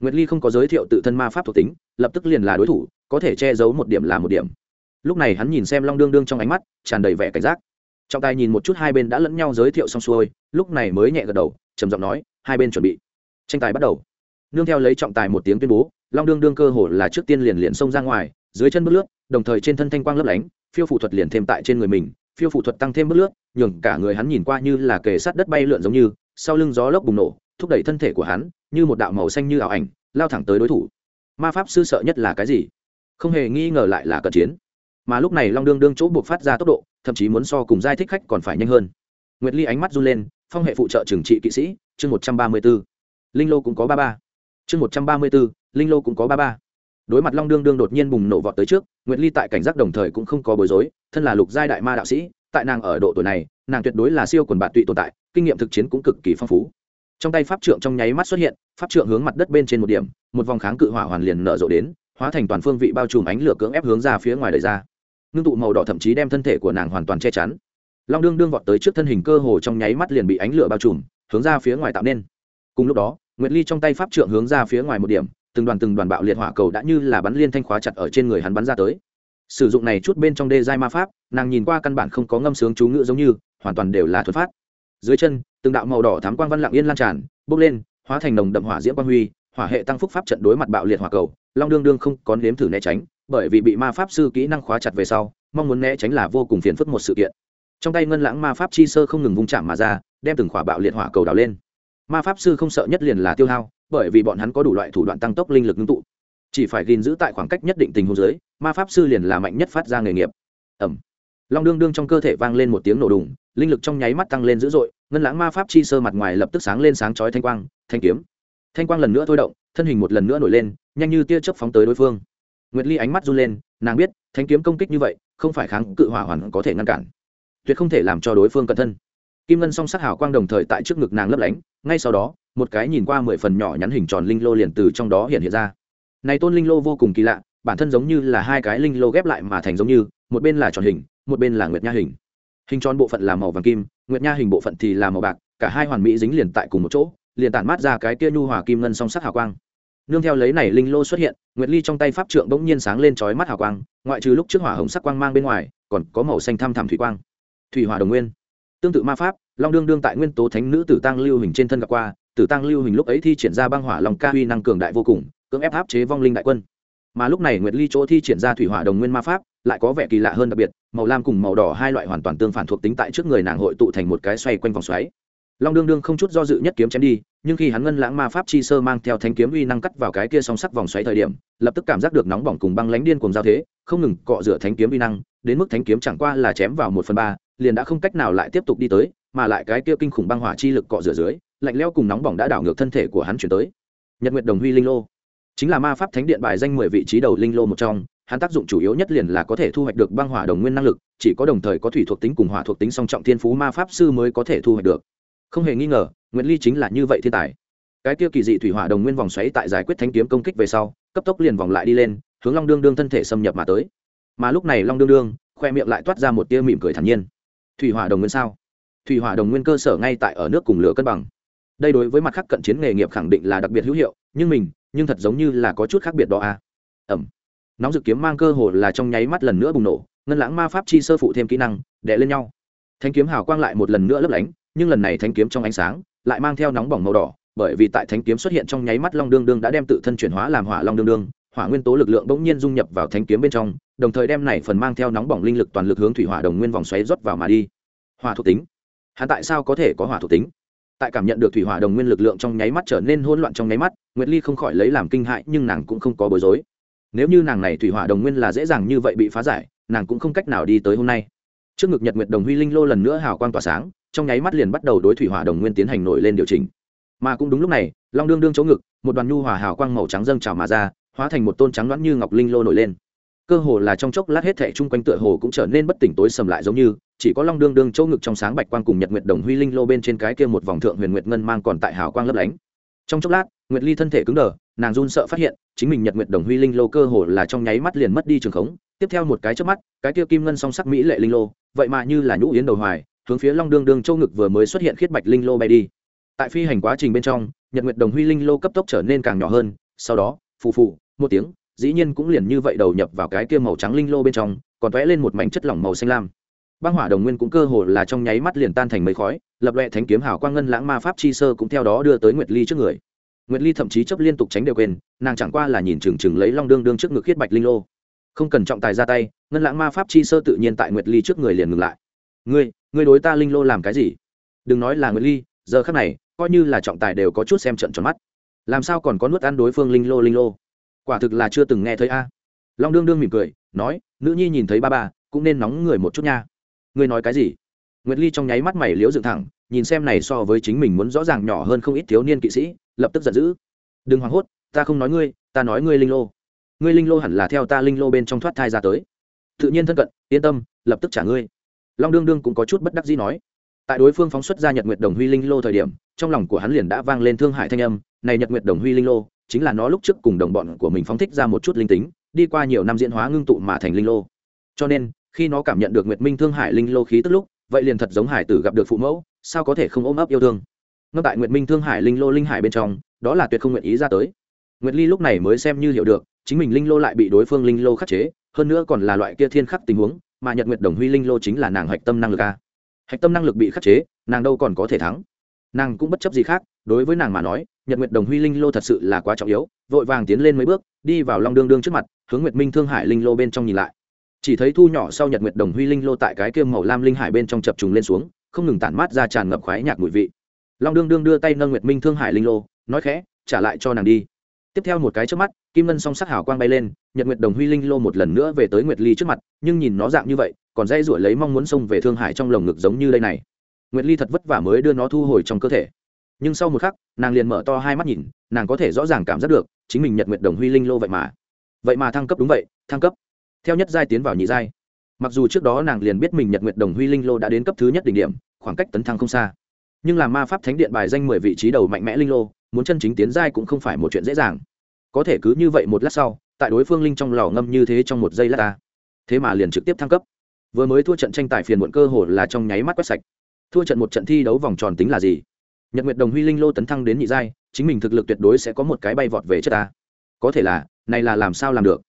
[SPEAKER 1] Nguyệt ly không có giới thiệu tự thân ma pháp thuộc tính, lập tức liền là đối thủ, có thể che giấu một điểm là một điểm. Lúc này hắn nhìn xem long đương đương trong ánh mắt, tràn đầy vẻ cảnh giác trọng tài nhìn một chút hai bên đã lẫn nhau giới thiệu xong xuôi, lúc này mới nhẹ gật đầu, trầm giọng nói, hai bên chuẩn bị. Tranh tài bắt đầu. Nương theo lấy trọng tài một tiếng tuyên bố, long đương đương cơ hồ là trước tiên liền liền xông ra ngoài, dưới chân bước lướt, đồng thời trên thân thanh quang lấp lánh, phiêu phụ thuật liền thêm tại trên người mình, phiêu phụ thuật tăng thêm bước lướt, nhường cả người hắn nhìn qua như là kề sát đất bay lượn giống như, sau lưng gió lốc bùng nổ, thúc đẩy thân thể của hắn, như một đạo màu xanh như ảo ảnh, lao thẳng tới đối thủ. Ma pháp sư sợ nhất là cái gì? Không hề nghi ngờ lại là cận chiến. Mà lúc này long đương đương chỗ buộc phát ra tốc độ thậm chí muốn so cùng giai thích khách còn phải nhanh hơn. Nguyệt ly ánh mắt run lên, phong hệ phụ trợ trừng trị kỵ sĩ, chương một trăm ba mươi b ố linh lô cũng có ba ba. Chương một trăm ba mươi b ố linh lô cũng có ba ba. Đối mặt long đương đương đột nhiên bùng nổ vọt tới trước, nguyệt ly tại cảnh giác đồng thời cũng không có bối rối, thân là lục giai đại ma đạo sĩ, tại nàng ở độ tuổi này, nàng tuyệt đối là siêu quần bạn tụy tồn tại, kinh nghiệm thực chiến cũng cực kỳ phong phú. Trong tay pháp trượng trong nháy mắt xuất hiện, pháp trượng hướng mặt đất bên trên một điểm, một vòng kháng cự hỏa hoàn liền nở rộ đến, hóa thành toàn phương vị bao trùm ánh lửa cưỡng ép hướng ra phía ngoài đời ra ngưng tụ màu đỏ thậm chí đem thân thể của nàng hoàn toàn che chắn. Long đương đương vọt tới trước thân hình cơ hồ trong nháy mắt liền bị ánh lửa bao trùm, hướng ra phía ngoài tạo nên. Cùng lúc đó, nguyệt ly trong tay pháp trượng hướng ra phía ngoài một điểm, từng đoàn từng đoàn bạo liệt hỏa cầu đã như là bắn liên thanh khóa chặt ở trên người hắn bắn ra tới. Sử dụng này chút bên trong đê giai ma pháp, nàng nhìn qua căn bản không có ngâm sướng chú ngữ giống như, hoàn toàn đều là thuật phát dưới chân, từng đạo màu đỏ thám quang văn lặng yên lan tràn, bốc lên, hóa thành nồng đậm hỏa diễm quang huy, hỏa hệ tăng phúc pháp trận đối mặt bạo liệt hỏa cầu, long đương đương không có nếm thử né tránh bởi vì bị ma pháp sư kỹ năng khóa chặt về sau, mong muốn né tránh là vô cùng phiền phức một sự kiện. Trong tay ngân lãng ma pháp chi sơ không ngừng vung chạm mà ra, đem từng khỏa bạo liệt hỏa cầu đào lên. Ma pháp sư không sợ nhất liền là tiêu hao, bởi vì bọn hắn có đủ loại thủ đoạn tăng tốc linh lực ngưng tụ. Chỉ phải gìn giữ tại khoảng cách nhất định tình huống dưới, ma pháp sư liền là mạnh nhất phát ra nghề nghiệp. Ẩm long đương đương trong cơ thể vang lên một tiếng nổ đùng, linh lực trong nháy mắt tăng lên dữ dội, ngân lãng ma pháp chi sơ mặt ngoài lập tức sáng lên sáng chói thanh quang, thanh kiếm. Thanh quang lần nữa thôi động, thân hình một lần nữa nổi lên, nhanh như tia chớp phóng tới đối phương nguyệt ly ánh mắt run lên, nàng biết thanh kiếm công kích như vậy, không phải kháng cự hỏa hoàn có thể ngăn cản. Tuyệt không thể làm cho đối phương cẩn thân. Kim ngân song sắc hào quang đồng thời tại trước ngực nàng lấp lánh, ngay sau đó, một cái nhìn qua mười phần nhỏ nhắn hình tròn linh lô liền từ trong đó hiện hiện ra. Này tôn linh lô vô cùng kỳ lạ, bản thân giống như là hai cái linh lô ghép lại mà thành giống như, một bên là tròn hình, một bên là nguyệt nha hình. Hình tròn bộ phận là màu vàng kim, nguyệt nha hình bộ phận thì là màu bạc, cả hai hoàn mỹ dính liền tại cùng một chỗ, liền tản mát ra cái kia nhu hòa kim ngân song sắc hào quang nương theo lấy này linh lô xuất hiện, nguyệt ly trong tay pháp trượng bỗng nhiên sáng lên chói mắt hào quang, ngoại trừ lúc trước hỏa hồng sắc quang mang bên ngoài, còn có màu xanh thăm thẳm thủy quang. Thủy hỏa đồng nguyên. Tương tự ma pháp, long đương đương tại nguyên tố thánh nữ tử tăng lưu hình trên thân gặp qua, tử tăng lưu hình lúc ấy thi triển ra băng hỏa long ca huy năng cường đại vô cùng, cưỡng ép áp chế vong linh đại quân. Mà lúc này nguyệt ly chỗ thi triển ra thủy hỏa đồng nguyên ma pháp, lại có vẻ kỳ lạ hơn đặc biệt, màu lam cùng màu đỏ hai loại hoàn toàn tương phản thuộc tính tại trước người nàng hội tụ thành một cái xoay quanh vòng xoáy long đương đương không chút do dự nhất kiếm chém đi, nhưng khi hắn ngân lãng ma pháp chi sơ mang theo thanh kiếm uy năng cắt vào cái kia song sắc vòng xoáy thời điểm, lập tức cảm giác được nóng bỏng cùng băng lánh điên cùng giao thế, không ngừng cọ rửa thanh kiếm uy năng, đến mức thanh kiếm chẳng qua là chém vào một phần ba, liền đã không cách nào lại tiếp tục đi tới, mà lại cái kia kinh khủng băng hỏa chi lực cọ rửa dưới, lạnh lẽo cùng nóng bỏng đã đảo ngược thân thể của hắn chuyển tới. Nhật nguyệt đồng huy linh lô. Chính là ma pháp thánh điện bài danh mười vị trí đầu linh lô một trong, hắn tác dụng chủ yếu nhất liền là có thể thu hoạch được băng hỏa đồng nguyên năng lực, chỉ có đồng thời có thủy thuộc tính cùng hỏa thuộc tính song trọng thiên phú ma pháp sư mới có thể thu hoạch được không hề nghi ngờ nguyễn ly chính là như vậy thiên tài. Cái kia kỳ dị thủy hỏa đồng nguyên vòng xoáy tại giải quyết thanh kiếm công kích về sau, cấp tốc liền vòng lại đi lên, hướng long đương đương thân thể xâm nhập mà tới. Mà lúc này long đương đương, khoe miệng lại toát ra một tia mỉm cười thản nhiên. Thủy hỏa đồng nguyên sao? Thủy hỏa đồng nguyên cơ sở ngay tại ở nước cùng lửa cân bằng. Đây đối với mặt khác cận chiến nghề nghiệp khẳng định là đặc biệt hữu hiệu, nhưng mình, nhưng thật giống như là có chút khác biệt đó à. Ẩm. Nóng dự kiếm mang cơ hồ là trong nháy mắt lần nữa bùng nổ, ngân lãng ma pháp chi sơ phụ thêm kỹ năng, đè lên nhau. Thanh kiếm hào quang lại một lần nữa lấp lánh nhưng lần này thanh kiếm trong ánh sáng lại mang theo nóng bỏng màu đỏ, bởi vì tại thanh kiếm xuất hiện trong nháy mắt long đương đương đã đem tự thân chuyển hóa làm hỏa long đương đương, hỏa nguyên tố lực lượng bỗng nhiên dung nhập vào thanh kiếm bên trong, đồng thời đem này phần mang theo nóng bỏng linh lực toàn lực hướng thủy hỏa đồng nguyên vòng xoáy rót vào mà đi. Hỏa thuộc tính. Hắn tại sao có thể có hỏa thuộc tính? Tại cảm nhận được thủy hỏa đồng nguyên lực lượng trong nháy mắt trở nên hỗn loạn trong nháy mắt, nguyệt ly không khỏi lấy làm kinh hại nhưng nàng cũng không có bối rối. Nếu như nàng này thủy hỏa đồng nguyên là dễ dàng như vậy bị phá giải, nàng cũng không cách nào đi tới hôm nay. Trước ngực nhật nguyệt đồng huy linh lô lần nữa hào quang tỏa sáng trong nháy mắt liền bắt đầu đối thủy hỏa đồng nguyên tiến hành nổi lên điều chỉnh. Mà cũng đúng lúc này, long đương đương chỗ ngực, một đoàn nhu hòa hào quang màu trắng dâng trào mà ra, hóa thành một tôn trắng loãng như ngọc linh lô nổi lên. Cơ hồ là trong chốc lát hết thảy chung quanh tựa hồ cũng trở nên bất tỉnh tối sầm lại giống như, chỉ có long đương đương chỗ ngực trong sáng bạch quang cùng nhật nguyệt đồng huy linh lô bên trên cái kia một vòng thượng huyền nguyệt ngân mang còn tại hào quang lấp lánh. Trong chốc lát, nguyệt ly thân thể cứng đờ, nàng run sợ phát hiện, chính mình nhật nguyệt đồng huy linh lô cơ hồ là trong nháy mắt liền mất đi trường khống. Tiếp theo một cái chớp mắt, cái kia kim ngân song sắc mỹ lệ linh lô, vậy mà như là nhũ yến đầu hoài hướng phía long đương đương châu ngực vừa mới xuất hiện khiết bạch linh lô bay đi. Tại phi hành quá trình bên trong, nhật nguyệt đồng huy linh lô cấp tốc trở nên càng nhỏ hơn, sau đó, phù phù, một tiếng, dĩ nhiên cũng liền như vậy đầu nhập vào cái kia màu trắng linh lô bên trong, còn vẽ lên một mảnh chất lỏng màu xanh lam. Băng hỏa đồng nguyên cũng cơ hồ là trong nháy mắt liền tan thành mấy khói, lập loẹ thánh kiếm hào quang ngân lãng ma pháp chi sơ cũng theo đó đưa tới nguyệt ly trước người. Nguyệt ly thậm chí chấp liên tục tránh đều quên, nàng chẳng qua là nhìn chừng chừng lấy long đương đương trước ngực khiết bạch linh lô. Không cần trọng tài ra tay, ngân lãng ma pháp chi sơ tự nhiên tại nguyệt ly trước người liền ngừng lại. Ngươi ngươi đối ta linh lô làm cái gì? Đừng nói là nguyệt ly, giờ khắc này, coi như là trọng tài đều có chút xem trận tròn mắt. Làm sao còn có nuốt ăn đối phương linh lô linh lô? Quả thực là chưa từng nghe thấy a. Long đương đương mỉm cười, nói, nữ nhi nhìn thấy ba ba, cũng nên nóng người một chút nha. Ngươi nói cái gì? Nguyệt ly trong nháy mắt mày liếu dựng thẳng, nhìn xem này so với chính mình muốn rõ ràng nhỏ hơn không ít thiếu niên kỵ sĩ, lập tức giận dữ. Đừng hoảng hốt, ta không nói ngươi, ta nói ngươi linh lô. Ngươi linh lô hẳn là theo ta linh lô bên trong thoát thai ra tới. Tự nhiên thân cận, yên tâm, lập tức trả ngươi long đương đương cũng có chút bất đắc dĩ nói. Tại đối phương phóng xuất ra nhật nguyệt đồng huy linh lô thời điểm, trong lòng của hắn liền đã vang lên thương hại thanh âm, này nhật nguyệt đồng huy linh lô, chính là nó lúc trước cùng đồng bọn của mình phóng thích ra một chút linh tính, đi qua nhiều năm diễn hóa ngưng tụ mà thành linh lô. Cho nên, khi nó cảm nhận được nguyệt minh thương hải linh lô khí tức lúc, vậy liền thật giống hải tử gặp được phụ mẫu, sao có thể không ôm ấp yêu thương? Ngâm tại nguyệt minh thương hải linh lô linh hải bên trong, đó là tuyệt không nguyện ý ra tới. Nguyệt ly lúc này mới xem như hiểu được, chính mình linh lô lại bị đối phương linh lô khắc chế, hơn nữa còn là loại kia thiên khắc tình huống mà nhật nguyệt đồng huy linh lô chính là nàng hạch tâm năng lực a. Hạch tâm năng lực bị khắc chế, nàng đâu còn có thể thắng. Nàng cũng bất chấp gì khác, đối với nàng mà nói, nhật nguyệt đồng huy linh lô thật sự là quá trọng yếu, vội vàng tiến lên mấy bước, đi vào long đương đương trước mặt, hướng nguyệt minh thương hải linh lô bên trong nhìn lại. Chỉ thấy thu nhỏ sau nhật nguyệt đồng huy linh lô tại cái kiêm màu lam linh hải bên trong chập trùng lên xuống, không ngừng tản mát ra tràn ngập khoái nhạc mùi vị. Long đương đương đưa tay nâng nguyệt minh thương hải linh lô, nói khẽ, trả lại cho nàng đi. Tiếp theo một cái trước mắt, kim ngân song sắc hào quang bay lên nhật nguyệt đồng huy linh lô một lần nữa về tới nguyệt ly trước mặt, nhưng nhìn nó dạng như vậy, còn dây ruổi lấy mong muốn xông về thương hải trong lồng ngực giống như đây này. Nguyệt ly thật vất vả mới đưa nó thu hồi trong cơ thể. Nhưng sau một khắc, nàng liền mở to hai mắt nhìn, nàng có thể rõ ràng cảm giác được, chính mình nhật nguyệt đồng huy linh lô vậy mà. Vậy mà thăng cấp đúng vậy, thăng cấp. Theo nhất giai tiến vào nhị giai. Mặc dù trước đó nàng liền biết mình nhật nguyệt đồng huy linh lô đã đến cấp thứ nhất đỉnh điểm, khoảng cách tấn thăng không xa. Nhưng là ma pháp thánh điện bài danh mười vị trí đầu mạnh mẽ linh lô, muốn chân chính tiến giai cũng không phải một chuyện dễ dàng. Có thể cứ như vậy một lát sau tại đối phương linh trong lò ngâm như thế trong một giây lát ta. Thế mà liền trực tiếp thăng cấp. Vừa mới thua trận tranh tài phiền muộn cơ hồ là trong nháy mắt quét sạch. Thua trận một trận thi đấu vòng tròn tính là gì? Nhật nguyệt đồng huy linh lô tấn thăng đến nhị giai, chính mình thực lực tuyệt đối sẽ có một cái bay vọt về chất ta. Có thể là, này là làm sao làm được?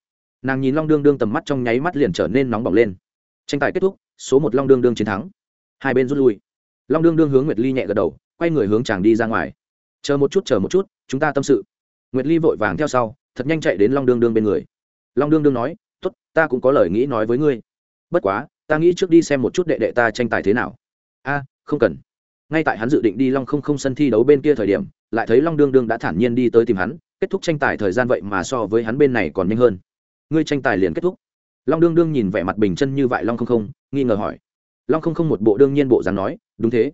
[SPEAKER 1] Nàng nhìn long đương đương tầm mắt trong nháy mắt liền trở nên nóng bỏng lên. Tranh tài kết thúc, số một long đương đương chiến thắng. Hai bên rút lui. Long đương đương hướng nguyệt ly nhẹ gật đầu, quay người hướng chàng đi ra ngoài. Chờ một chút, chờ một chút, chúng ta tâm sự. Nguyệt ly vội vàng theo sau thật nhanh chạy đến long đương đương bên người. Long đương đương nói t ố t ta cũng có lời nghĩ nói với ngươi. Bất quá, ta nghĩ trước đi xem một chút đệ đệ ta tranh tài thế nào. A, không cần. Ngay tại hắn dự định đi long không không sân thi đấu bên kia thời điểm, lại thấy long đương đương đã thản nhiên đi tới tìm hắn, kết thúc tranh tài thời gian vậy mà so với hắn bên này còn nhanh hơn. Ngươi tranh tài liền kết thúc. Long đương đương nhìn vẻ mặt bình chân như vậy long không không, nghi ngờ hỏi. Long không không một bộ đương nhiên bộ dáng nói, đúng thế.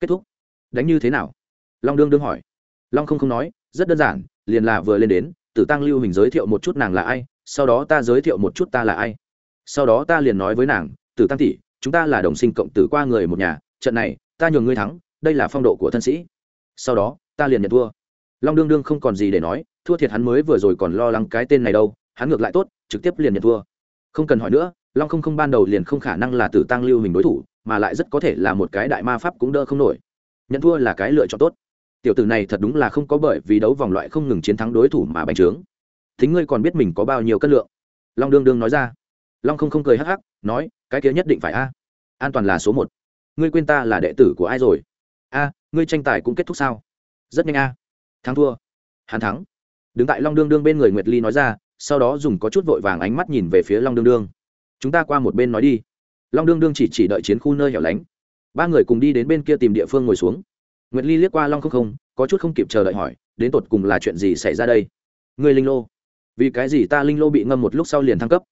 [SPEAKER 1] Kết thúc. Đánh như thế nào? Long đương đương hỏi. Long không không nói, rất đơn giản, liền là vừa lên đến tử tăng lưu hình giới thiệu một chút nàng là ai, sau đó ta giới thiệu một chút ta là ai. Sau đó ta liền nói với nàng, tử tăng tỷ, chúng ta là đồng sinh cộng tử qua người một nhà, trận này, ta nhường ngươi thắng, đây là phong độ của thân sĩ. Sau đó, ta liền nhận thua. Long đương đương không còn gì để nói, thua thiệt hắn mới vừa rồi còn lo lắng cái tên này đâu, hắn ngược lại tốt, trực tiếp liền nhận thua. Không cần hỏi nữa, long không không ban đầu liền không khả năng là tử tăng lưu hình đối thủ, mà lại rất có thể là một cái đại ma pháp cũng đỡ không nổi. Nhận thua là cái lựa chọn tốt tiểu tử này thật đúng là không có bởi vì đấu vòng loại không ngừng chiến thắng đối thủ mà bành trướng. Thính ngươi còn biết mình có bao nhiêu cân lượng? Long đương đương nói ra. Long không không cười hắc hắc, nói, cái kia nhất định phải a. An toàn là số một. Ngươi quên ta là đệ tử của ai rồi? A, ngươi tranh tài cũng kết thúc sao? Rất nhanh a. Thắng thua. Hắn thắng. Đứng tại long đương đương bên người nguyệt ly nói ra, sau đó dùng có chút vội vàng ánh mắt nhìn về phía long đương đương. Chúng ta qua một bên nói đi. Long đương đương chỉ chỉ đợi chiến khu nơi hẻo lánh. Ba người cùng đi đến bên kia tìm địa phương ngồi xuống nguyệt ly liếc qua long không không có chút không kịp chờ đợi hỏi đến tột cùng là chuyện gì xảy ra đây? Người linh lô. Vì cái gì ta linh lô bị ngâm một lúc sau liền thăng cấp?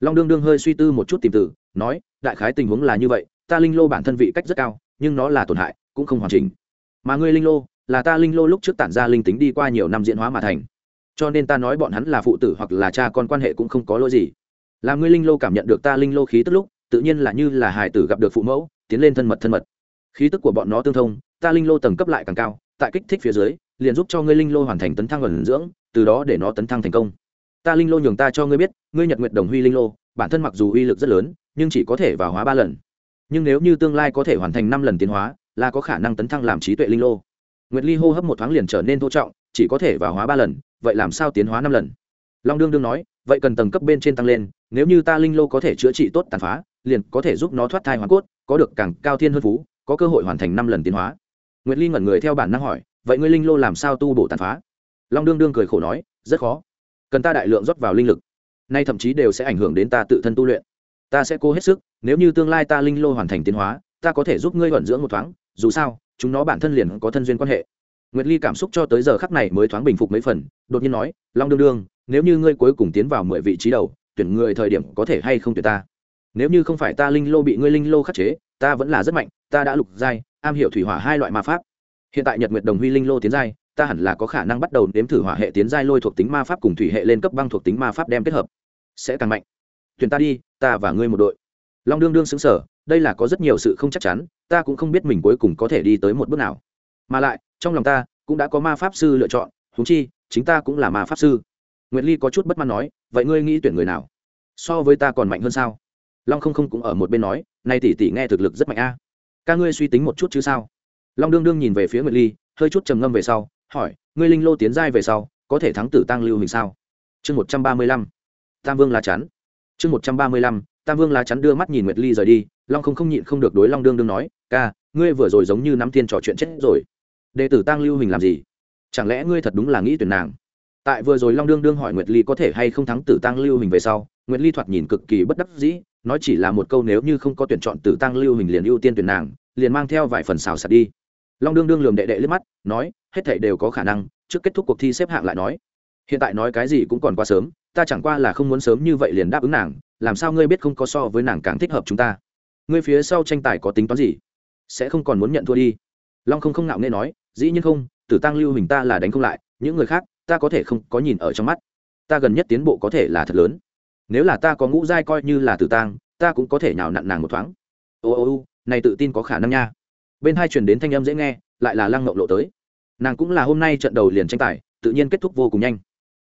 [SPEAKER 1] Long đương đương hơi suy tư một chút tìm từ, nói đại khái tình huống là như vậy ta linh lô bản thân vị cách rất cao nhưng nó là tổn hại cũng không hoàn chỉnh. Mà ngươi linh lô là ta linh lô lúc trước tản ra linh tính đi qua nhiều năm diễn hóa mà thành. Cho nên ta nói bọn hắn là phụ tử hoặc là cha con quan hệ cũng không có lỗi gì. Là ngươi linh lô cảm nhận được ta linh lô khí tức lúc tự nhiên là như là hài tử gặp được phụ mẫu tiến lên thân mật thân mật khí tức của bọn nó tương thông, ta linh lô tầng cấp lại càng cao, tại kích thích phía dưới, liền giúp cho ngươi linh lô hoàn thành tấn thăng ẩn dưỡng, từ đó để nó tấn thăng thành công. Ta linh lô nhường ta cho ngươi biết, ngươi nhật nguyệt đồng huy linh lô, bản thân mặc dù uy lực rất lớn, nhưng chỉ có thể vào hóa ba lần. Nhưng nếu như tương lai có thể hoàn thành năm lần tiến hóa, là có khả năng tấn thăng làm trí tuệ linh lô. Nguyệt ly hô hấp một thoáng liền trở nên thô trọng, chỉ có thể vào hóa ba lần, vậy làm sao tiến hóa năm lần? Long đương đương nói, vậy cần tầng cấp bên trên tăng lên, nếu như ta linh lô có thể chữa trị tốt tàn phá, liền có thể giúp nó thoát thai hoàn cốt, có được càng cao thiên hơn phú có cơ hội hoàn thành năm lần tiến hóa. Nguyệt ly ngẩn người theo bản năng hỏi, vậy ngươi linh lô làm sao tu bổ tàn phá? Long đương đương cười khổ nói, rất khó. Cần ta đại lượng rót vào linh lực. Nay thậm chí đều sẽ ảnh hưởng đến ta tự thân tu luyện. Ta sẽ cố hết sức, nếu như tương lai ta linh lô hoàn thành tiến hóa, ta có thể giúp ngươi vận dưỡng một thoáng. Dù sao, chúng nó bản thân liền có thân duyên quan hệ. Nguyệt ly cảm xúc cho tới giờ khắc này mới thoáng bình phục mấy phần, đột nhiên nói, long đương đương, nếu như ngươi cuối cùng tiến vào mười vị trí đầu, tuyển người thời điểm có thể hay không tuyển ta? Nếu như không phải ta linh lô bị ngươi linh lô khắc chế, ta vẫn là rất mạnh ta đã lục giai, am hiểu thủy hỏa hai loại ma pháp. Hiện tại nhật nguyệt đồng huy linh lô tiến giai, ta hẳn là có khả năng bắt đầu nếm thử hỏa hệ tiến giai lôi thuộc tính ma pháp cùng thủy hệ lên cấp băng thuộc tính ma pháp đem kết hợp. Sẽ càng mạnh. Truyền ta đi, ta và ngươi một đội. Long đương đương xứng sở đây là có rất nhiều sự không chắc chắn, ta cũng không biết mình cuối cùng có thể đi tới một bước nào. Mà lại, trong lòng ta cũng đã có ma pháp sư lựa chọn húng chi, chính ta cũng là ma pháp sư. Nguyệt ly có chút bất mãn nói, vậy ngươi nghĩ tuyển người nào? So với ta còn mạnh hơn sao? Long không không cũng ở một bên nói, nay tỷ tỷ nghe thực lực rất mạnh a ca ngươi suy tính một chút chứ sao? Long đương đương nhìn về phía nguyệt ly, hơi chút trầm ngâm về sau, hỏi, ngươi linh lô tiến giai về sau, có thể thắng tử tăng lưu hình sao? Chương một trăm ba mươi lăm, tam vương lá chắn. Chương một trăm ba mươi lăm, tam vương lá chắn đưa mắt nhìn nguyệt ly rời đi, long không không nhịn không được đối long đương đương nói, ca, ngươi vừa rồi giống như nắm tiên trò chuyện chết rồi. Đệ tử tăng lưu hình làm gì? Chẳng lẽ ngươi thật đúng là nghĩ tuyển nàng? Tại vừa rồi long đương đương hỏi nguyệt ly có thể hay không thắng tử tăng lưu hình về sau nguyệt ly thoạt nhìn cực kỳ bất đắc dĩ, nói chỉ là một câu nếu như không có tuyển chọn tử tăng lưu hình liền ưu tiên tuyển nàng, liền mang theo vài phần xào sạt đi. Long đương đương lườm đệ đệ liếc mắt, nói, hết thảy đều có khả năng, trước kết thúc cuộc thi xếp hạng lại nói. Hiện tại nói cái gì cũng còn quá sớm, ta chẳng qua là không muốn sớm như vậy liền đáp ứng nàng, làm sao ngươi biết không có so với nàng càng thích hợp chúng ta? Ngươi phía sau tranh tài có tính toán gì? Sẽ không còn muốn nhận thua đi. Long không không ngạo nghễ nói, dĩ nhiên không tử tăng lưu hình ta là đánh không lại, những người khác, ta có thể không có nhìn ở trong mắt. Ta gần nhất tiến bộ có thể là thật lớn nếu là ta có ngũ giai coi như là tử tang, ta cũng có thể nhào nặn nàng một thoáng. Ô ô ô, này tự tin có khả năng nha. Bên hai truyền đến thanh âm dễ nghe, lại là lăng ngộng lộ tới. Nàng cũng là hôm nay trận đầu liền tranh tài, tự nhiên kết thúc vô cùng nhanh.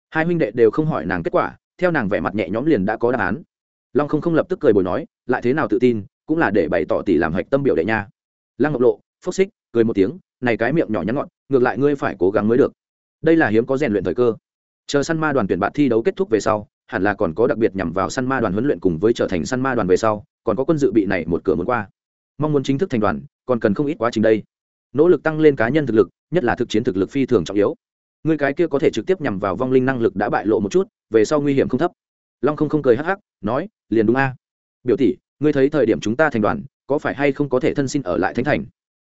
[SPEAKER 1] Hai huynh đệ đều không hỏi nàng kết quả, theo nàng vẻ mặt nhẹ nhõm liền đã có đáp án. Long không không lập tức cười bồi nói, lại thế nào tự tin, cũng là để bày tỏ tỷ làm hạch tâm biểu đệ nha. Lăng ngọc lộ, phúc xích, cười một tiếng, này cái miệng nhỏ nhắn ngọn, ngược lại ngươi phải cố gắng mới được. Đây là hiếm có rèn luyện thời cơ. Chờ săn ma đoàn tuyển bạn thi đấu kết thúc về sau hẳn là còn có đặc biệt nhằm vào săn ma đoàn huấn luyện cùng với trở thành săn ma đoàn về sau, còn có quân dự bị này một cửa muốn qua. Mong muốn chính thức thành đoàn, còn cần không ít quá trình đây. Nỗ lực tăng lên cá nhân thực lực, nhất là thực chiến thực lực phi thường trọng yếu. Người cái kia có thể trực tiếp nhằm vào vong linh năng lực đã bại lộ một chút, về sau nguy hiểm không thấp. Long không không cười hắc hắc, nói, liền đúng a. Biểu tỷ, ngươi thấy thời điểm chúng ta thành đoàn, có phải hay không có thể thân xin ở lại thánh thành?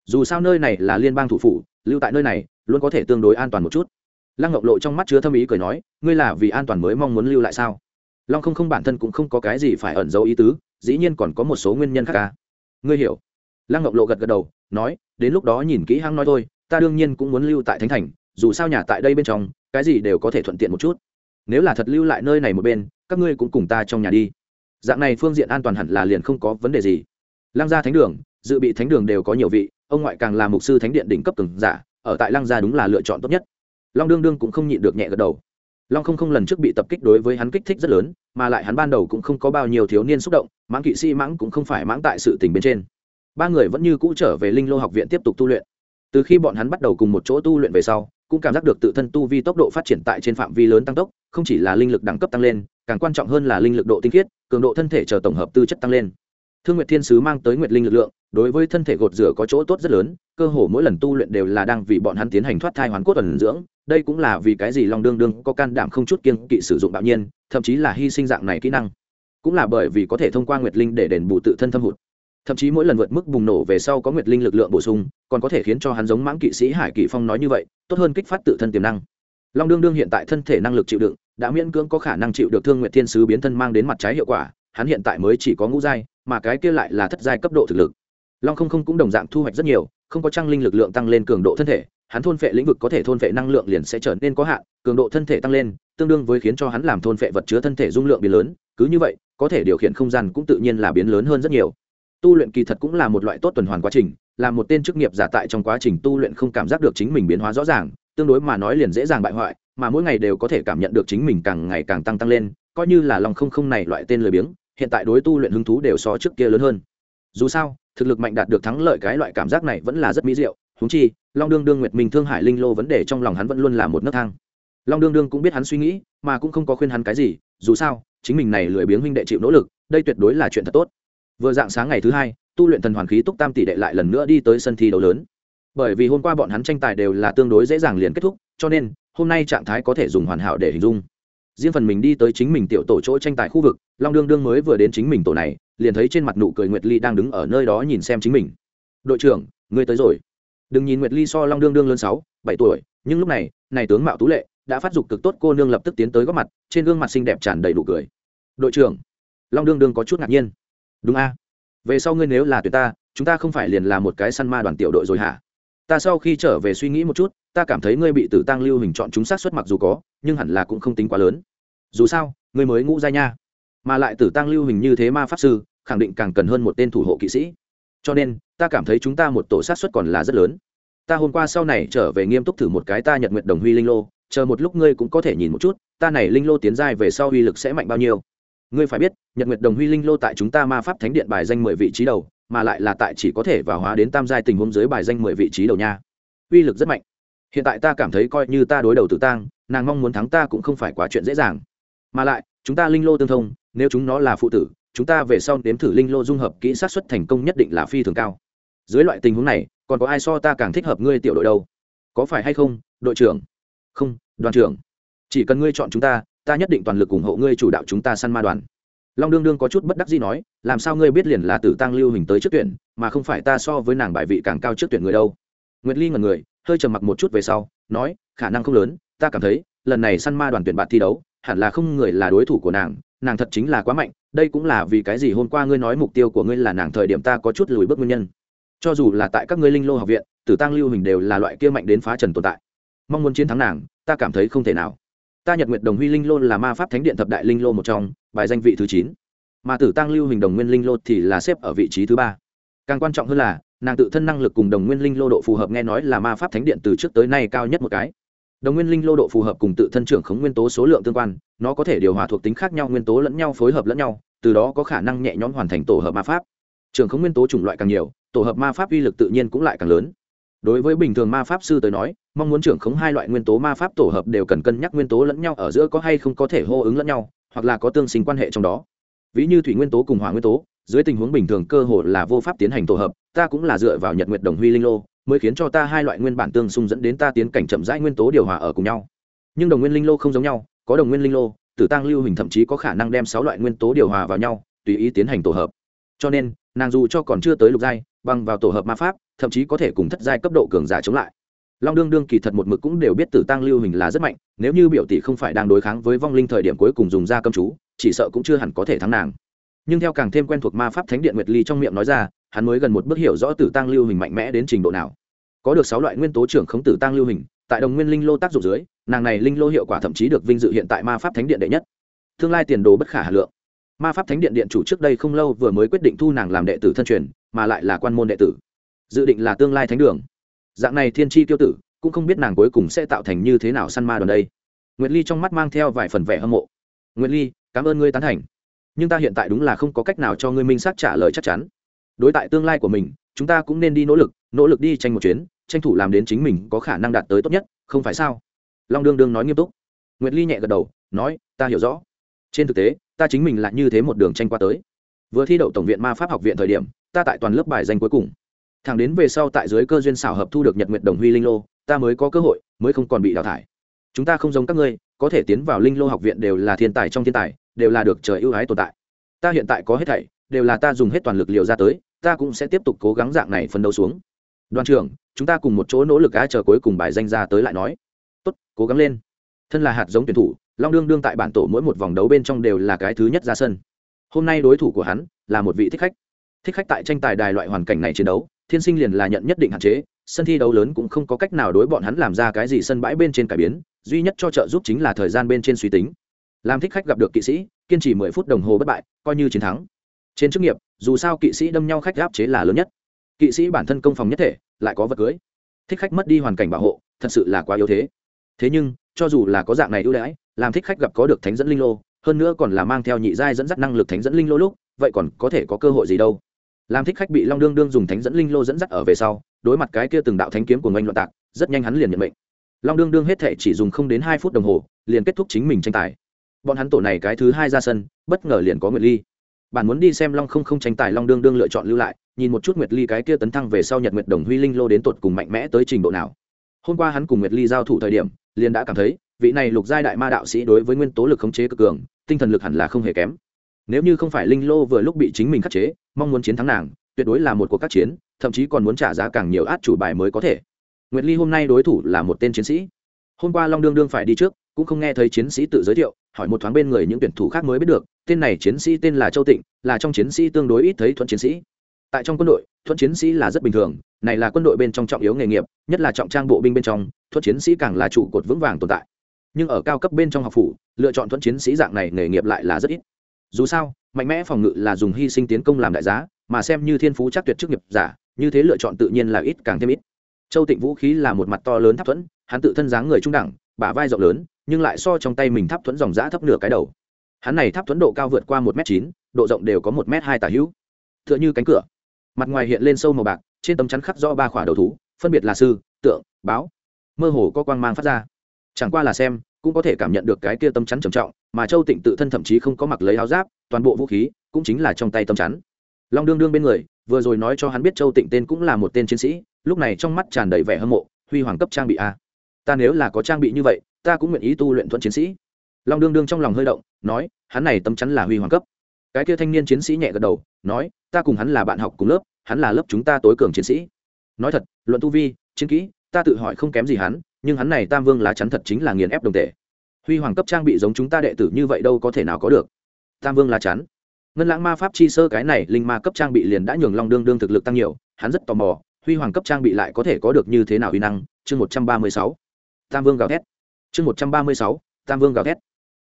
[SPEAKER 1] Dù sao nơi này là liên bang thủ phủ, lưu tại nơi này, luôn có thể tương đối an toàn một chút lăng ngọc lộ trong mắt chứa thâm ý cười nói, ngươi là vì an toàn mới mong muốn lưu lại sao? Long không không bản thân cũng không có cái gì phải ẩn giấu ý tứ, dĩ nhiên còn có một số nguyên nhân khác cả. ngươi hiểu. Lăng ngọc lộ gật gật đầu, nói, đến lúc đó nhìn kỹ hăng nói thôi, ta đương nhiên cũng muốn lưu tại thánh thành, dù sao nhà tại đây bên trong, cái gì đều có thể thuận tiện một chút. Nếu là thật lưu lại nơi này một bên, các ngươi cũng cùng ta trong nhà đi. Dạng này phương diện an toàn hẳn là liền không có vấn đề gì. Lăng gia thánh đường, dự bị thánh đường đều có nhiều vị, ông ngoại càng là mục sư thánh điện đỉnh cấp từng giả, ở tại lăng gia đúng là lựa chọn tốt nhất long đương đương cũng không nhịn được nhẹ gật đầu. Long không không lần trước bị tập kích đối với hắn kích thích rất lớn, mà lại hắn ban đầu cũng không có bao nhiêu thiếu niên xúc động, mãng kỵ sĩ mãng cũng không phải mãng tại sự tình bên trên. Ba người vẫn như cũ trở về linh lô học viện tiếp tục tu luyện. Từ khi bọn hắn bắt đầu cùng một chỗ tu luyện về sau, cũng cảm giác được tự thân tu vi tốc độ phát triển tại trên phạm vi lớn tăng tốc, không chỉ là linh lực đẳng cấp tăng lên, càng quan trọng hơn là linh lực độ tinh khiết, cường độ thân thể chờ tổng hợp tư chất tăng lên thương nguyệt thiên sứ mang tới nguyệt linh lực lượng, đối với thân thể gột rửa có chỗ tốt rất lớn, cơ hồ mỗi lần tu luyện đều là đang vì bọn hắn tiến hành thoát thai hoàn cốt ẩn dưỡng, đây cũng là vì cái gì long đương đương có can đảm không chút kiên kỵ sử dụng bạo nhiên, thậm chí là hy sinh dạng này kỹ năng. Cũng là bởi vì có thể thông qua nguyệt linh để đền bù tự thân thâm hụt. Thậm chí mỗi lần vượt mức bùng nổ về sau có nguyệt linh lực lượng bổ sung, còn có thể khiến cho hắn giống mãng kỵ sĩ hải kỵ phong nói như vậy, tốt hơn kích phát tự thân tiềm năng. Long đương đương hiện tại thân thể năng lực chịu đựng, đã miễn cưỡng có khả năng chịu được thương nguyệt thiên sứ biến thân mang đến mặt trái hiệu quả, hắn hiện tại mới chỉ có ngũ giai mà cái kia lại là thất giai cấp độ thực lực. Long không không cũng đồng dạng thu hoạch rất nhiều, không có trang linh lực lượng tăng lên cường độ thân thể, hắn thôn phệ lĩnh vực có thể thôn phệ năng lượng liền sẽ trở nên có hạn, cường độ thân thể tăng lên, tương đương với khiến cho hắn làm thôn phệ vật chứa thân thể dung lượng biến lớn, cứ như vậy, có thể điều khiển không gian cũng tự nhiên là biến lớn hơn rất nhiều. Tu luyện kỳ thật cũng là một loại tốt tuần hoàn quá trình, là một tên chức nghiệp giả tại trong quá trình tu luyện không cảm giác được chính mình biến hóa rõ ràng, tương đối mà nói liền dễ dàng bại hoại, mà mỗi ngày đều có thể cảm nhận được chính mình càng ngày càng tăng tăng lên, coi như là lòng không không này loại tên lười biếng hiện tại đối tu luyện hứng thú đều so trước kia lớn hơn. Dù sao, thực lực mạnh đạt được thắng lợi cái loại cảm giác này vẫn là rất mỹ diệu. Húng chi, long đương đương nguyệt minh thương hải linh lô vấn đề trong lòng hắn vẫn luôn là một nấc thang. Long đương đương cũng biết hắn suy nghĩ, mà cũng không có khuyên hắn cái gì. Dù sao, chính mình này lười biếng huynh đệ chịu nỗ lực, đây tuyệt đối là chuyện thật tốt. Vừa dạng sáng ngày thứ hai, tu luyện thần hoàn khí túc tam tỷ đệ lại lần nữa đi tới sân thi đấu lớn. Bởi vì hôm qua bọn hắn tranh tài đều là tương đối dễ dàng liền kết thúc, cho nên, hôm nay trạng thái có thể dùng hoàn hảo để hình dung riêng phần mình đi tới chính mình tiểu tổ chỗ tranh tài khu vực, long đương đương mới vừa đến chính mình tổ này, liền thấy trên mặt nụ cười nguyệt ly đang đứng ở nơi đó nhìn xem chính mình. Đội trưởng, ngươi tới rồi. Đừng nhìn nguyệt ly so long đương đương lớn sáu, bảy tuổi, nhưng lúc này này tướng mạo tú lệ, đã phát dục cực tốt, cô nương lập tức tiến tới góp mặt, trên gương mặt xinh đẹp tràn đầy đủ cười. Đội trưởng. Long đương đương có chút ngạc nhiên. Đúng a. Về sau ngươi nếu là tuyệt ta, chúng ta không phải liền là một cái săn ma đoàn tiểu đội rồi hả? Ta sau khi trở về suy nghĩ một chút, ta cảm thấy ngươi bị tử tăng lưu hình chọn chúng sát xuất mặc dù có, nhưng hẳn là cũng không tính quá lớn. Dù sao, ngươi mới ngũ giai nha. Mà lại tử tăng lưu hình như thế ma pháp sư, khẳng định càng cần hơn một tên thủ hộ kỵ sĩ. Cho nên, ta cảm thấy chúng ta một tổ sát xuất còn là rất lớn. Ta hôm qua sau này trở về nghiêm túc thử một cái ta nhật nguyện đồng huy linh lô, chờ một lúc ngươi cũng có thể nhìn một chút, ta này linh lô tiến giai về sau uy lực sẽ mạnh bao nhiêu ngươi phải biết, nhật nguyệt đồng huy linh lô tại chúng ta ma pháp thánh điện bài danh mười vị trí đầu, mà lại là tại chỉ có thể vào hóa đến tam giai tình huống dưới bài danh mười vị trí đầu nha. Uy lực rất mạnh. Hiện tại ta cảm thấy coi như ta đối đầu tử tăng nàng mong muốn thắng ta cũng không phải quá chuyện dễ dàng. Mà lại, chúng ta linh lô tương thông, nếu chúng nó là phụ tử, chúng ta về sau nếm thử linh lô dung hợp kỹ sát xuất thành công nhất định là phi thường cao. Dưới loại tình huống này, còn có ai so ta càng thích hợp ngươi tiểu đội đâu? Có phải hay không, đội trưởng? Không, đoàn trưởng. Chỉ cần ngươi chọn chúng ta ta nhất định toàn lực ủng hộ ngươi chủ đạo chúng ta săn ma đoàn. Long đương đương có chút bất đắc gì nói, làm sao ngươi biết liền là tử tăng lưu hình tới trước tuyển, mà không phải ta so với nàng bài vị càng cao trước tuyển người đâu. Nguyệt ly ngần người, hơi trầm mặc một chút về sau, nói, khả năng không lớn, ta cảm thấy, lần này săn ma đoàn tuyển bạn thi đấu, hẳn là không người là đối thủ của nàng nàng thật chính là quá mạnh, đây cũng là vì cái gì hôm qua ngươi nói mục tiêu của ngươi là nàng thời điểm ta có chút lùi bước nguyên nhân. Cho dù là tại các ngươi linh lô học viện, tử tăng lưu hình đều là loại kia mạnh đến phá trần tồn tại. Mong muốn chiến thắng nàng, ta cảm thấy không thể nào ta nhật nguyệt đồng huy linh lô là ma pháp thánh điện thập đại linh lô một trong, bài danh vị thứ chín. Mà tử tăng lưu hình đồng nguyên linh lô thì là xếp ở vị trí thứ ba. Càng quan trọng hơn là, nàng tự thân năng lực cùng đồng nguyên linh lô độ phù hợp nghe nói là ma pháp thánh điện từ trước tới nay cao nhất một cái. Đồng nguyên linh lô độ phù hợp cùng tự thân trưởng khống nguyên tố số lượng tương quan, nó có thể điều hòa thuộc tính khác nhau, nguyên tố lẫn nhau phối hợp lẫn nhau, từ đó có khả năng nhẹ nhõm hoàn thành tổ hợp ma pháp. Trưởng khống nguyên tố chủng loại càng nhiều, tổ hợp ma pháp uy lực tự nhiên cũng lại càng lớn. Đối với bình thường ma pháp sư tới nói mong muốn trưởng khống hai loại nguyên tố ma pháp tổ hợp đều cần cân nhắc nguyên tố lẫn nhau ở giữa có hay không có thể hô ứng lẫn nhau, hoặc là có tương sinh quan hệ trong đó. Ví như thủy nguyên tố cùng hỏa nguyên tố, dưới tình huống bình thường cơ hội là vô pháp tiến hành tổ hợp, ta cũng là dựa vào nhật nguyệt đồng huy linh lô, mới khiến cho ta hai loại nguyên bản tương xung dẫn đến ta tiến cảnh chậm rãi nguyên tố điều hòa ở cùng nhau. Nhưng đồng nguyên linh lô không giống nhau, có đồng nguyên linh lô, tử tăng lưu hình thậm chí có khả năng đem sáu loại nguyên tố điều hòa vào nhau, tùy ý tiến hành tổ hợp. Cho nên, nàng dù cho còn chưa tới lục giai, bằng vào tổ hợp ma pháp, thậm chí có thể cùng thất giai cấp độ cường giả chống lại long đương đương kỳ thật một mực cũng đều biết tử tăng lưu hình là rất mạnh, nếu như biểu tỷ không phải đang đối kháng với vong linh thời điểm cuối cùng dùng ra cầm chú, chỉ sợ cũng chưa hẳn có thể thắng nàng. Nhưng theo càng thêm quen thuộc ma pháp thánh điện nguyệt ly trong miệng nói ra, hắn mới gần một bước hiểu rõ tử tăng lưu hình mạnh mẽ đến trình độ nào. Có được sáu loại nguyên tố trưởng khống tử tăng lưu hình, tại đồng nguyên linh lô tác dụng dưới, nàng này linh lô hiệu quả thậm chí được vinh dự hiện tại ma pháp thánh điện đệ nhất. Tương lai tiền đồ bất khả hà lượng. Ma pháp thánh điện điện chủ trước đây không lâu vừa mới quyết định thu nàng làm đệ tử thân truyền, mà lại là quan môn đệ tử. Dự định là tương lai thánh đường dạng này thiên tri tiêu tử, cũng không biết nàng cuối cùng sẽ tạo thành như thế nào săn ma đoàn đây. Nguyệt ly trong mắt mang theo vài phần vẻ hâm mộ. Nguyệt ly, cảm ơn ngươi tán thành. Nhưng ta hiện tại đúng là không có cách nào cho ngươi minh xác trả lời chắc chắn. Đối tại tương lai của mình, chúng ta cũng nên đi nỗ lực nỗ lực đi tranh một chuyến, tranh thủ làm đến chính mình có khả năng đạt tới tốt nhất, không phải sao? Long đương đương nói nghiêm túc. Nguyệt ly nhẹ gật đầu, nói, ta hiểu rõ. Trên thực tế, ta chính mình lại như thế một đường tranh qua tới. Vừa thi đậu tổng viện ma pháp học viện thời điểm, ta tại toàn lớp bài danh cuối cùng thẳng đến về sau tại dưới cơ duyên xảo hợp thu được nhật nguyện đồng huy linh lô, ta mới có cơ hội, mới không còn bị đào thải. Chúng ta không giống các ngươi, có thể tiến vào linh lô học viện đều là thiên tài trong thiên tài, đều là được trời ưu ái tồn tại. Ta hiện tại có hết thảy, đều là ta dùng hết toàn lực liệu ra tới, ta cũng sẽ tiếp tục cố gắng dạng này phấn đấu xuống. Đoàn trưởng, chúng ta cùng một chỗ nỗ lực á, chờ cuối cùng bài danh ra tới lại nói. Tốt, cố gắng lên. Thân là hạt giống tuyển thủ, long đương đương tại bản tổ mỗi một vòng đấu bên trong đều là cái thứ nhất ra sân. Hôm nay đối thủ của hắn là một vị thích khách. Thích khách tại tranh tài đài loại hoàn cảnh này chiến đấu thiên sinh liền là nhận nhất định hạn chế, sân thi đấu lớn cũng không có cách nào đối bọn hắn làm ra cái gì sân bãi bên trên cải biến, duy nhất cho trợ giúp chính là thời gian bên trên suy tính. Làm thích khách gặp được kỵ sĩ, kiên trì mười phút đồng hồ bất bại, coi như chiến thắng. Trên chức nghiệp, dù sao kỵ sĩ đâm nhau khách áp chế là lớn nhất. Kỵ sĩ bản thân công phòng nhất thể, lại có vật cưới. Thích khách mất đi hoàn cảnh bảo hộ, thật sự là quá yếu thế. Thế nhưng, cho dù là có dạng này ưu đãi, làm thích khách gặp có được thánh dẫn linh lô, hơn nữa còn là mang theo nhị giai dẫn dắt năng lực thánh dẫn linh lô lúc, vậy còn có thể có cơ hội gì đâu? Làm thích khách bị long đương đương dùng thánh dẫn linh lô dẫn dắt ở về sau, đối mặt cái kia từng đạo thánh kiếm của ngành loạn tạc, rất nhanh hắn liền nhận mệnh. Long đương đương hết thể chỉ dùng không đến hai phút đồng hồ, liền kết thúc chính mình tranh tài. Bọn hắn tổ này cái thứ hai ra sân, bất ngờ liền có nguyệt ly. Bạn muốn đi xem long không không tranh tài, long đương đương lựa chọn lưu lại, nhìn một chút nguyệt ly cái kia tấn thăng về sau nhật nguyệt đồng huy linh lô đến tột cùng mạnh mẽ tới trình độ nào. Hôm qua hắn cùng nguyệt ly giao thủ thời điểm, liền đã cảm thấy, vị này lục giai đại ma đạo sĩ đối với nguyên tố lực khống chế cực cường, tinh thần lực hẳn là không hề kém nếu như không phải linh lô vừa lúc bị chính mình khắc chế, mong muốn chiến thắng nàng, tuyệt đối là một cuộc các chiến, thậm chí còn muốn trả giá càng nhiều át chủ bài mới có thể. Nguyệt ly hôm nay đối thủ là một tên chiến sĩ. Hôm qua long đương đương phải đi trước, cũng không nghe thấy chiến sĩ tự giới thiệu, hỏi một thoáng bên người những tuyển thủ khác mới biết được, tên này chiến sĩ tên là châu tịnh, là trong chiến sĩ tương đối ít thấy thuận chiến sĩ. Tại trong quân đội, thuận chiến sĩ là rất bình thường, này là quân đội bên trong trọng yếu nghề nghiệp, nhất là trọng trang bộ binh bên trong, thuận chiến sĩ càng là trụ cột vững vàng tồn tại. Nhưng ở cao cấp bên trong học phủ, lựa chọn thuận chiến sĩ dạng này nghề nghiệp lại là rất ít dù sao, mạnh mẽ phòng ngự là dùng hy sinh tiến công làm đại giá, mà xem như thiên phú chắc tuyệt chức nghiệp giả, như thế lựa chọn tự nhiên là ít càng thêm ít. Châu tịnh vũ khí là một mặt to lớn tháp thuẫn, hắn tự thân dáng người trung đẳng, bả vai rộng lớn, nhưng lại so trong tay mình tháp thuẫn dòng giã thấp nửa cái đầu. Hắn này tháp thuẫn độ cao vượt qua một m chín, độ rộng đều có một m hai tả hữu. T h ư ợ n h ư cánh cửa. Mặt ngoài hiện lên sâu màu bạc, trên tấm chắn khắc do ba khỏa đầu thú, phân biệt là sư, tượng, báo. Mơ hồ có quang mang phát ra. Chẳng qua là xem, cũng có thể cảm nhận được cái kia tấm chắn trầm trọng mà châu tịnh tự thân thậm chí không có mặc lấy áo giáp, toàn bộ vũ khí cũng chính là trong tay tấm chắn. Long đương đương bên người, vừa rồi nói cho hắn biết châu tịnh tên cũng là một tên chiến sĩ, lúc này trong mắt tràn đầy vẻ hâm mộ, huy hoàng cấp trang bị a. Ta nếu là có trang bị như vậy, ta cũng nguyện ý tu luyện thuận chiến sĩ. Long đương đương trong lòng hơi động, nói, hắn này tấm chắn là huy hoàng cấp. Cái kia thanh niên chiến sĩ nhẹ gật đầu, nói, ta cùng hắn là bạn học cùng lớp, hắn là lớp chúng ta tối cường chiến sĩ. Nói thật, luận tu vi, chiến kỹ, ta tự hỏi không kém gì hắn, nhưng hắn này tam vương lá chắn thật chính là nghiền ép đồng tệ huy hoàng cấp trang bị giống chúng ta đệ tử như vậy đâu có thể nào có được. Tam vương là chắn ngân lãng ma pháp chi sơ cái này linh ma cấp trang bị liền đã nhường long đương đương thực lực tăng nhiều, hắn rất tò mò, huy hoàng cấp trang bị lại có thể có được như thế nào uy năng? Chương một trăm ba mươi sáu. Tam vương gào thét. Chương một trăm ba mươi sáu. Tam vương gào thét.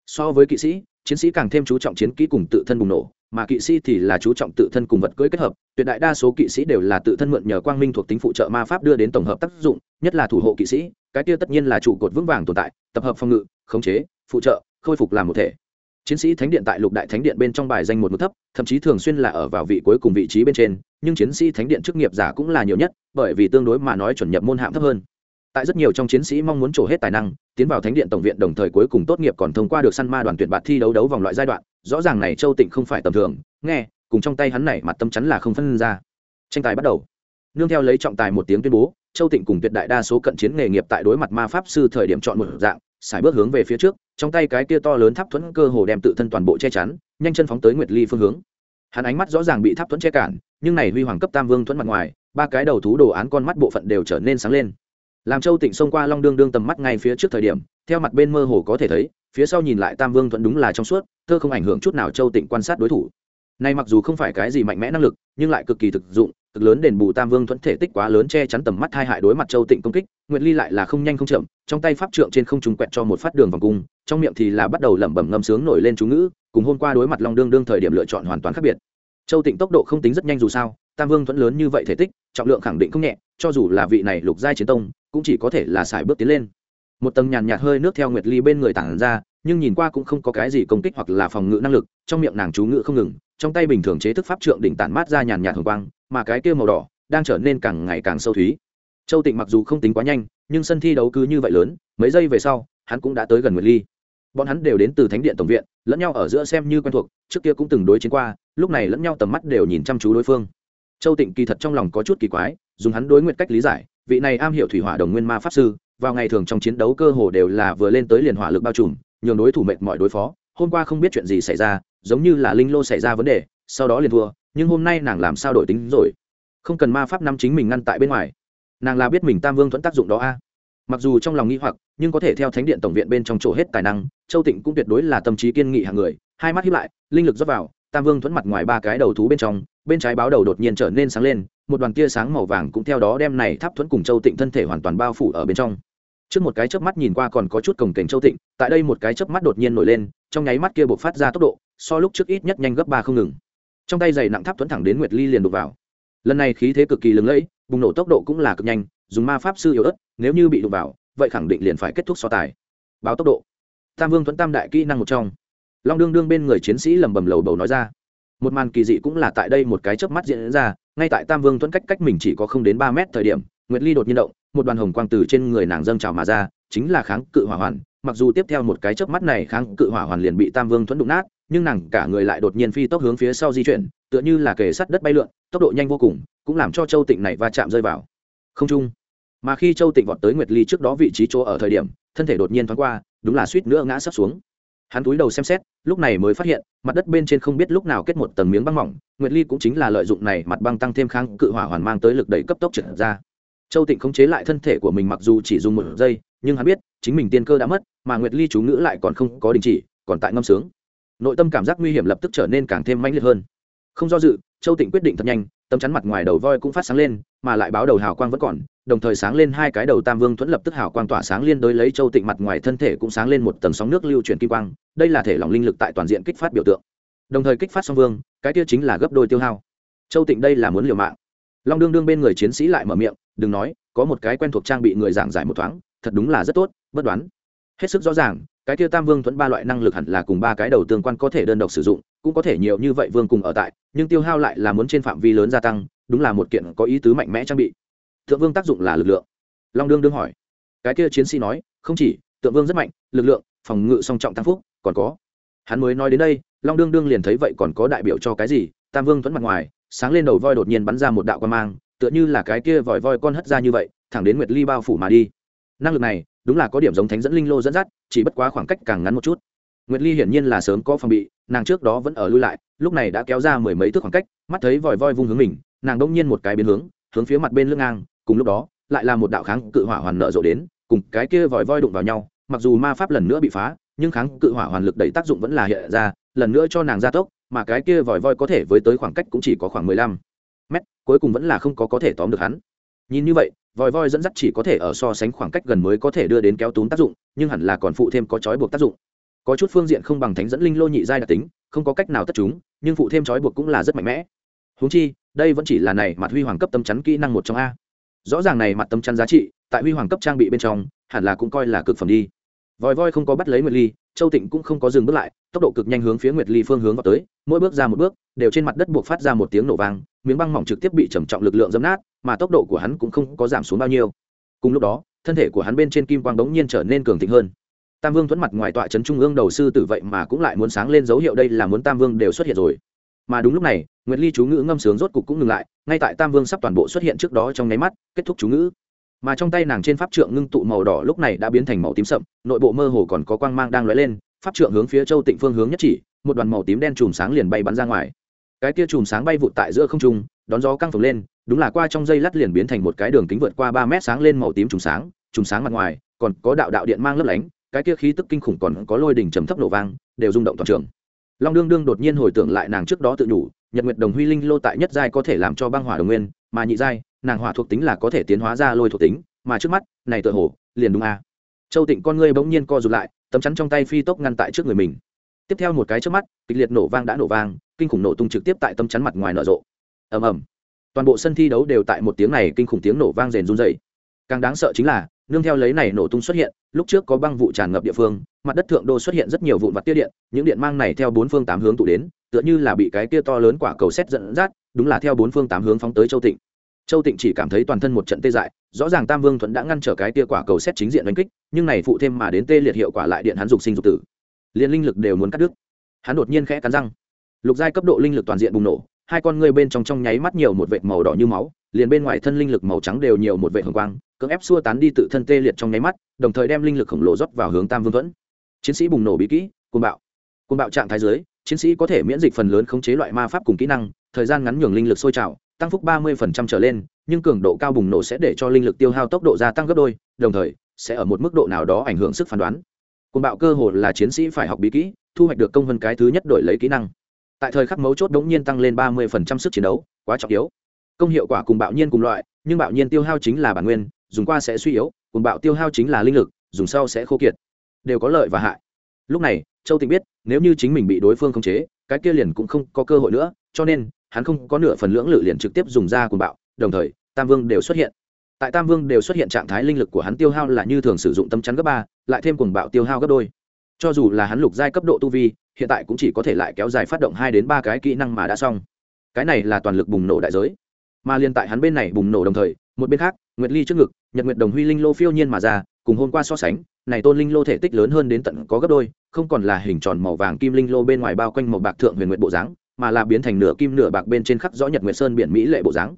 [SPEAKER 1] So với kỵ sĩ, chiến sĩ càng thêm chú trọng chiến kỹ cùng tự thân bùng nổ, mà kỵ sĩ thì là chú trọng tự thân cùng vật cưỡi kết hợp, tuyệt đại đa số kỵ sĩ đều là tự thân mượn nhờ quang minh thuộc tính phụ trợ ma pháp đưa đến tổng hợp tác dụng, nhất là thủ hộ kỵ sĩ, cái kia tất nhiên là trụ cột vững vàng tồn tại, tập hợp phòng ngự khống chế, phụ trợ, khôi phục làm một thể. Chiến sĩ thánh điện tại lục đại thánh điện bên trong bài danh một mức thấp, thậm chí thường xuyên là ở vào vị cuối cùng vị trí bên trên, nhưng chiến sĩ thánh điện chức nghiệp giả cũng là nhiều nhất, bởi vì tương đối mà nói chuẩn nhập môn hạng thấp hơn. Tại rất nhiều trong chiến sĩ mong muốn trổ hết tài năng, tiến vào thánh điện tổng viện đồng thời cuối cùng tốt nghiệp còn thông qua được săn ma đoàn tuyển bạt thi đấu đấu vòng loại giai đoạn, rõ ràng này châu tịnh không phải tầm thường, nghe, cùng trong tay hắn này mặt tâm chắn là không phân ra. Tranh tài bắt đầu. Nương theo lấy trọng tài một tiếng tuyên bố, châu tịnh cùng tuyệt đại đa số cận chiến nghề nghiệp tại đối mặt ma pháp sư thời điểm chọn một dạng xài bước hướng về phía trước, trong tay cái kia to lớn tháp thuẫn cơ hồ đem tự thân toàn bộ che chắn, nhanh chân phóng tới nguyệt ly phương hướng. Hắn ánh mắt rõ ràng bị tháp thuẫn che cản, nhưng này huy hoàng cấp tam vương thuẫn mặt ngoài, ba cái đầu thú đồ án con mắt bộ phận đều trở nên sáng lên. Làm châu tịnh xông qua long đương đương tầm mắt ngay phía trước thời điểm, theo mặt bên mơ hồ có thể thấy, phía sau nhìn lại tam vương thuận đúng là trong suốt, thơ không ảnh hưởng chút nào châu tịnh quan sát đối thủ. Này mặc dù không phải cái gì mạnh mẽ năng lực, nhưng lại cực kỳ thực dụng cực lớn đền bù tam vương thuẫn thể tích quá lớn che chắn tầm mắt hai hại đối mặt châu tịnh công kích, nguyệt ly lại là không nhanh không chậm, trong tay pháp trượng trên không trung quẹt cho một phát đường vòng cung, trong miệng thì là bắt đầu lẩm bẩm ngâm sướng nổi lên chú ngữ, cùng hôm qua đối mặt long đương đương thời điểm lựa chọn hoàn toàn khác biệt. Châu tịnh tốc độ không tính rất nhanh dù sao, tam vương thuẫn lớn như vậy thể tích, trọng lượng khẳng định không nhẹ, cho dù là vị này lục giai chiến tông, cũng chỉ có thể là xài bước tiến lên. Một tầng nhàn nhạt hơi nước theo nguyệt ly bên người tản ra, nhưng nhìn qua cũng không có cái gì công kích hoặc là phòng ngự năng lực, trong miệng nàng chú ngự không ngừng trong tay bình thường chế thức pháp trượng đỉnh tản mát ra nhàn nhạt hồng quang, mà cái kia màu đỏ đang trở nên càng ngày càng sâu thúy. Châu tịnh mặc dù không tính quá nhanh, nhưng sân thi đấu cứ như vậy lớn, mấy giây về sau, hắn cũng đã tới gần nguyệt ly. Bọn hắn đều đến từ thánh điện tổng viện, lẫn nhau ở giữa xem như quen thuộc, trước kia cũng từng đối chiến qua, lúc này lẫn nhau tầm mắt đều nhìn chăm chú đối phương. Châu tịnh kỳ thật trong lòng có chút kỳ quái, dùng hắn đối nguyện cách lý giải, vị này am hiểu thủy hỏa đồng nguyên ma pháp sư, vào ngày thường trong chiến đấu cơ hồ đều là vừa lên tới liền hỏa lực bao trùm, nhường đối thủ mệt mọi đối phó, hôm qua không biết chuyện gì xảy ra giống như là linh lô xảy ra vấn đề, sau đó liền thua, nhưng hôm nay nàng làm sao đổi tính rồi? Không cần ma pháp năm chính mình ngăn tại bên ngoài. Nàng là biết mình tam vương thuẫn tác dụng đó a. Mặc dù trong lòng nghĩ hoặc, nhưng có thể theo thánh điện tổng viện bên trong chỗ hết tài năng, châu tịnh cũng tuyệt đối là tâm trí kiên nghị hàng người, hai mắt hiếp lại, linh lực dốc vào, tam vương thuẫn mặt ngoài ba cái đầu thú bên trong, bên trái báo đầu đột nhiên trở nên sáng lên, một đoàn tia sáng màu vàng cũng theo đó đem này tháp thuẫn cùng châu tịnh thân thể hoàn toàn bao phủ ở bên trong trước một cái chớp mắt nhìn qua còn có chút cồng kềnh châu thịnh. tại đây một cái chớp mắt đột nhiên nổi lên, trong nháy mắt kia buộc phát ra tốc độ, so lúc trước ít nhất nhanh gấp ba không ngừng. Trong tay giày nặng tháp thuẫn thẳng đến nguyệt ly liền đục vào. Lần này khí thế cực kỳ lừng lẫy, bùng nổ tốc độ cũng là cực nhanh, dùng ma pháp sư yếu ớt, nếu như bị đụng vào, vậy khẳng định liền phải kết thúc so tài. Báo tốc độ. Tam vương thuẫn tam đại kỹ năng một trong. Long đương đương bên người chiến sĩ lầm bầm lầu bầu nói ra. Một màn kỳ dị cũng là tại đây một cái chớp mắt diễn ra, ngay tại tam vương thuẫn cách cách mình chỉ có không đến ba mét thời điểm nguyệt ly đột nhiên động, một đoàn hồng quang từ trên người nàng dâng trào mà ra, chính là kháng cự hỏa hoàn. Mặc dù tiếp theo một cái chớp mắt này kháng cự hỏa hoàn liền bị tam vương thuẫn đụng nát, nhưng nàng cả người lại đột nhiên phi tốc hướng phía sau di chuyển, tựa như là kề sắt đất bay lượn, tốc độ nhanh vô cùng, cũng làm cho châu tịnh này va chạm rơi vào. Không trung, mà khi châu tịnh vọt tới nguyệt ly trước đó vị trí chỗ ở thời điểm, thân thể đột nhiên thoáng qua, đúng là suýt nữa ngã sắp xuống. Hắn túi đầu xem xét, lúc này mới phát hiện, mặt đất bên trên không biết lúc nào kết một tầng miếng băng mỏng, nguyệt ly cũng chính là lợi dụng này mặt băng tăng thêm kháng cự hỏa hoàn mang tới lực đẩy cấp tốc trượt ra châu tịnh khống chế lại thân thể của mình mặc dù chỉ dùng một giây, nhưng hắn biết, chính mình tiên cơ đã mất, mà nguyệt ly chú ngữ lại còn không có đình chỉ, còn tại ngâm sướng. Nội tâm cảm giác nguy hiểm lập tức trở nên càng thêm mãnh liệt hơn. Không do dự, châu tịnh quyết định thật nhanh, tấm chắn mặt ngoài đầu voi cũng phát sáng lên, mà lại báo đầu hào quang vẫn còn, đồng thời sáng lên hai cái đầu tam vương thuẫn lập tức hào quang tỏa sáng liên đối lấy châu tịnh mặt ngoài thân thể cũng sáng lên một tầng sóng nước lưu chuyển kim quang, đây là thể lỏng linh lực tại toàn diện kích phát biểu tượng. Đồng thời kích phát song vương, cái kia chính là gấp đôi tiêu hao. Châu tịnh đây là muốn liều mạng. Long đương đương bên người chiến sĩ lại mở miệng đừng nói, có một cái quen thuộc trang bị người giảng giải một thoáng, thật đúng là rất tốt, bất đoán. Hết sức rõ ràng, cái kia tam vương thuẫn ba loại năng lực hẳn là cùng ba cái đầu tương quan có thể đơn độc sử dụng, cũng có thể nhiều như vậy vương cùng ở tại, nhưng tiêu hao lại là muốn trên phạm vi lớn gia tăng, đúng là một kiện có ý tứ mạnh mẽ trang bị. Thượng vương tác dụng là lực lượng. Long đương đương hỏi. Cái kia chiến sĩ nói, không chỉ tượng vương rất mạnh, lực lượng, phòng ngự song trọng tăng phúc, còn có. Hắn mới nói đến đây, long đương đương liền thấy vậy còn có đại biểu cho cái gì, tam vương thuẫn mặt ngoài, sáng lên đầu voi đột nhiên bắn ra một đạo quan mang tựa như là cái kia vòi voi con hất ra như vậy, thẳng đến nguyệt ly bao phủ mà đi. Năng lực này, đúng là có điểm giống thánh dẫn linh lô dẫn dắt, chỉ bất quá khoảng cách càng ngắn một chút. Nguyệt ly hiển nhiên là sớm có phòng bị, nàng trước đó vẫn ở lui lại, lúc này đã kéo ra mười mấy thước khoảng cách, mắt thấy vòi voi vung hướng mình, nàng đông nhiên một cái biến hướng hướng phía mặt bên lưng ngang, cùng lúc đó, lại là một đạo kháng cự hỏa hoàn nợ rộ đến, cùng cái kia vòi voi đụng vào nhau, mặc dù ma pháp lần nữa bị phá, nhưng kháng cự hỏa hoàn lực đẩy tác dụng vẫn là hiện ra, lần nữa cho nàng gia tốc, mà cái kia vòi voi có thể với tới khoảng cách cũng chỉ có khoảng mười lăm cuối cùng vẫn là không có có thể tóm được hắn. Nhìn như vậy vòi voi dẫn dắt chỉ có thể ở so sánh khoảng cách gần mới có thể đưa đến kéo túm tác dụng, nhưng hẳn là còn phụ thêm có trói buộc tác dụng. Có chút phương diện không bằng thánh dẫn linh lô nhị giai đặc tính, không có cách nào tất chúng, nhưng phụ thêm trói buộc cũng là rất mạnh mẽ. Húng chi, đây vẫn chỉ là này mặt huy hoàng cấp tâm chắn kỹ năng một trong a. Rõ ràng này mặt tâm chắn giá trị, tại huy hoàng cấp trang bị bên trong, hẳn là cũng coi là cực phẩm đi. Vòi voi không có bắt lấy nguyệt ly, châu tịnh cũng không có dừng bước lại, tốc độ cực nhanh hướng phía nguyệt ly phương hướng vào tới, mỗi bước ra một bước, đều trên mặt đất buộc phát ra một tiếng nổ vang miếng băng mỏng trực tiếp bị trầm trọng lực lượng dẫm nát, mà tốc độ của hắn cũng không có giảm xuống bao nhiêu. Cùng lúc đó, thân thể của hắn bên trên kim quang đống nhiên trở nên cường thịnh hơn. Tam vương thuẫn mặt ngoài tọa trấn trung ương đầu sư tử vậy mà cũng lại muốn sáng lên dấu hiệu đây là muốn tam vương đều xuất hiện rồi. Mà đúng lúc này, nguyệt ly chú ngữ ngâm sướng rốt cục cũng ngừng lại, ngay tại tam vương sắp toàn bộ xuất hiện trước đó trong nháy mắt, kết thúc chú ngữ. Mà trong tay nàng trên pháp trượng ngưng tụ màu đỏ lúc này đã biến thành màu tím sậm, nội bộ mơ hồ còn có quang mang đang lóe lên, pháp trượng hướng phía châu tịnh phương hướng nhất chỉ, một đoàn màu tím đen chùm sáng liền bay bắn ra ngoài cái kia chùm sáng bay vụt tại giữa không trung, đón gió căng phồng lên, đúng là qua trong dây lát liền biến thành một cái đường kính vượt qua ba mét sáng lên màu tím chùm sáng chùm sáng mặt ngoài, còn có đạo đạo điện mang lấp lánh, cái kia khí tức kinh khủng còn có lôi đỉnh trầm thấp nổ vang, đều rung động toàn trường. Long đương đương đột nhiên hồi tưởng lại nàng trước đó tự nhủ, nhật nguyệt đồng huy linh lô tại nhất giai có thể làm cho băng hỏa đồng nguyên, mà nhị giai, nàng hỏa thuộc tính là có thể tiến hóa ra lôi thuộc tính, mà trước mắt, này tựa hồ, liền đúng a. Châu tịnh con ngươi bỗng nhiên co rụt lại, tấm chắn trong tay phi tốc ngăn tại trước người mình. Tiếp theo một cái trước mắt, kịch liệt nổ vang đã nổ vang kinh khủng nổ tung trực tiếp tại tâm chắn mặt ngoài nở rộ. Ầm ầm. Toàn bộ sân thi đấu đều tại một tiếng này kinh khủng tiếng nổ vang rền run dày càng đáng sợ chính là, nương theo lấy này nổ tung xuất hiện, lúc trước có băng vụ tràn ngập địa phương, mặt đất thượng đô xuất hiện rất nhiều vụn vặt tiết điện, những điện mang này theo bốn phương tám hướng tụ đến, tựa như là bị cái tia to lớn quả cầu xét dẫn dắt, đúng là theo bốn phương tám hướng phóng tới châu tịnh. Châu tịnh chỉ cảm thấy toàn thân một trận tê dại, rõ ràng tam vương thuận đã ngăn trở cái tia quả cầu xét chính diện đánh kích, nhưng này phụ thêm mà đến tê liệt hiệu quả lại điện hắn dục sinh dục tử. Liên linh lực đều muốn cắt đứt. Hắn đột nhiên khẽ cắn răng lục giai cấp độ linh lực toàn diện bùng nổ, hai con ngươi bên trong trong nháy mắt nhiều một vệt màu đỏ như máu, liền bên ngoài thân linh lực màu trắng đều nhiều một vệt hồng quang, cưỡng ép xua tán đi tự thân tê liệt trong nháy mắt, đồng thời đem linh lực khổng lồ rót vào hướng tam vương thuẫn. Chiến sĩ bùng nổ bí kỹ côn bạo. Côn bạo trạng thái dưới, chiến sĩ có thể miễn dịch phần lớn khống chế loại ma pháp cùng kỹ năng, thời gian ngắn nhường linh lực sôi trào, tăng phúc ba mươi trở lên, nhưng cường độ cao bùng nổ sẽ để cho linh lực tiêu hao tốc độ gia tăng gấp đôi, đồng thời, sẽ ở một mức độ nào đó ảnh hưởng sức phán đoán. Côn bạo cơ hồ là chiến sĩ phải học bí kỹ, thu hoạch được công hơn cái thứ nhất đổi lấy kỹ năng tại thời khắc mấu chốt đống nhiên tăng lên ba mươi sức chiến đấu, quá trọng yếu. Công hiệu quả cùng bạo nhiên cùng loại, nhưng bạo nhiên tiêu hao chính là bản nguyên, dùng qua sẽ suy yếu, cùng bạo tiêu hao chính là linh lực, dùng sau sẽ khô kiệt. Đều có lợi và hại. Lúc này, châu tịnh biết, nếu như chính mình bị đối phương khống chế, cái kia liền cũng không có cơ hội nữa, cho nên, hắn không có nửa phần lưỡng lự liền trực tiếp dùng ra cùng bạo, đồng thời, tam vương đều xuất hiện. Tại tam vương đều xuất hiện trạng thái linh lực của hắn tiêu hao là như thường sử dụng tâm chắn gấp ba, lại thêm cùng bạo tiêu hao gấp đôi. Cho dù là hắn lục giai cấp độ tu vi hiện tại cũng chỉ có thể lại kéo dài phát động hai đến ba cái kỹ năng mà đã xong. Cái này là toàn lực bùng nổ đại giới. Mà liên tại hắn bên này bùng nổ đồng thời, một bên khác, nguyệt ly trước ngực, nhật nguyệt đồng huy linh lô phiêu nhiên mà ra, cùng hôm qua so sánh, này tôn linh lô thể tích lớn hơn đến tận có gấp đôi, không còn là hình tròn màu vàng kim linh lô bên ngoài bao quanh màu bạc thượng huyền nguyệt bộ dáng, mà là biến thành nửa kim nửa bạc bên trên khắc rõ nhật nguyệt sơn biển mỹ lệ bộ dáng.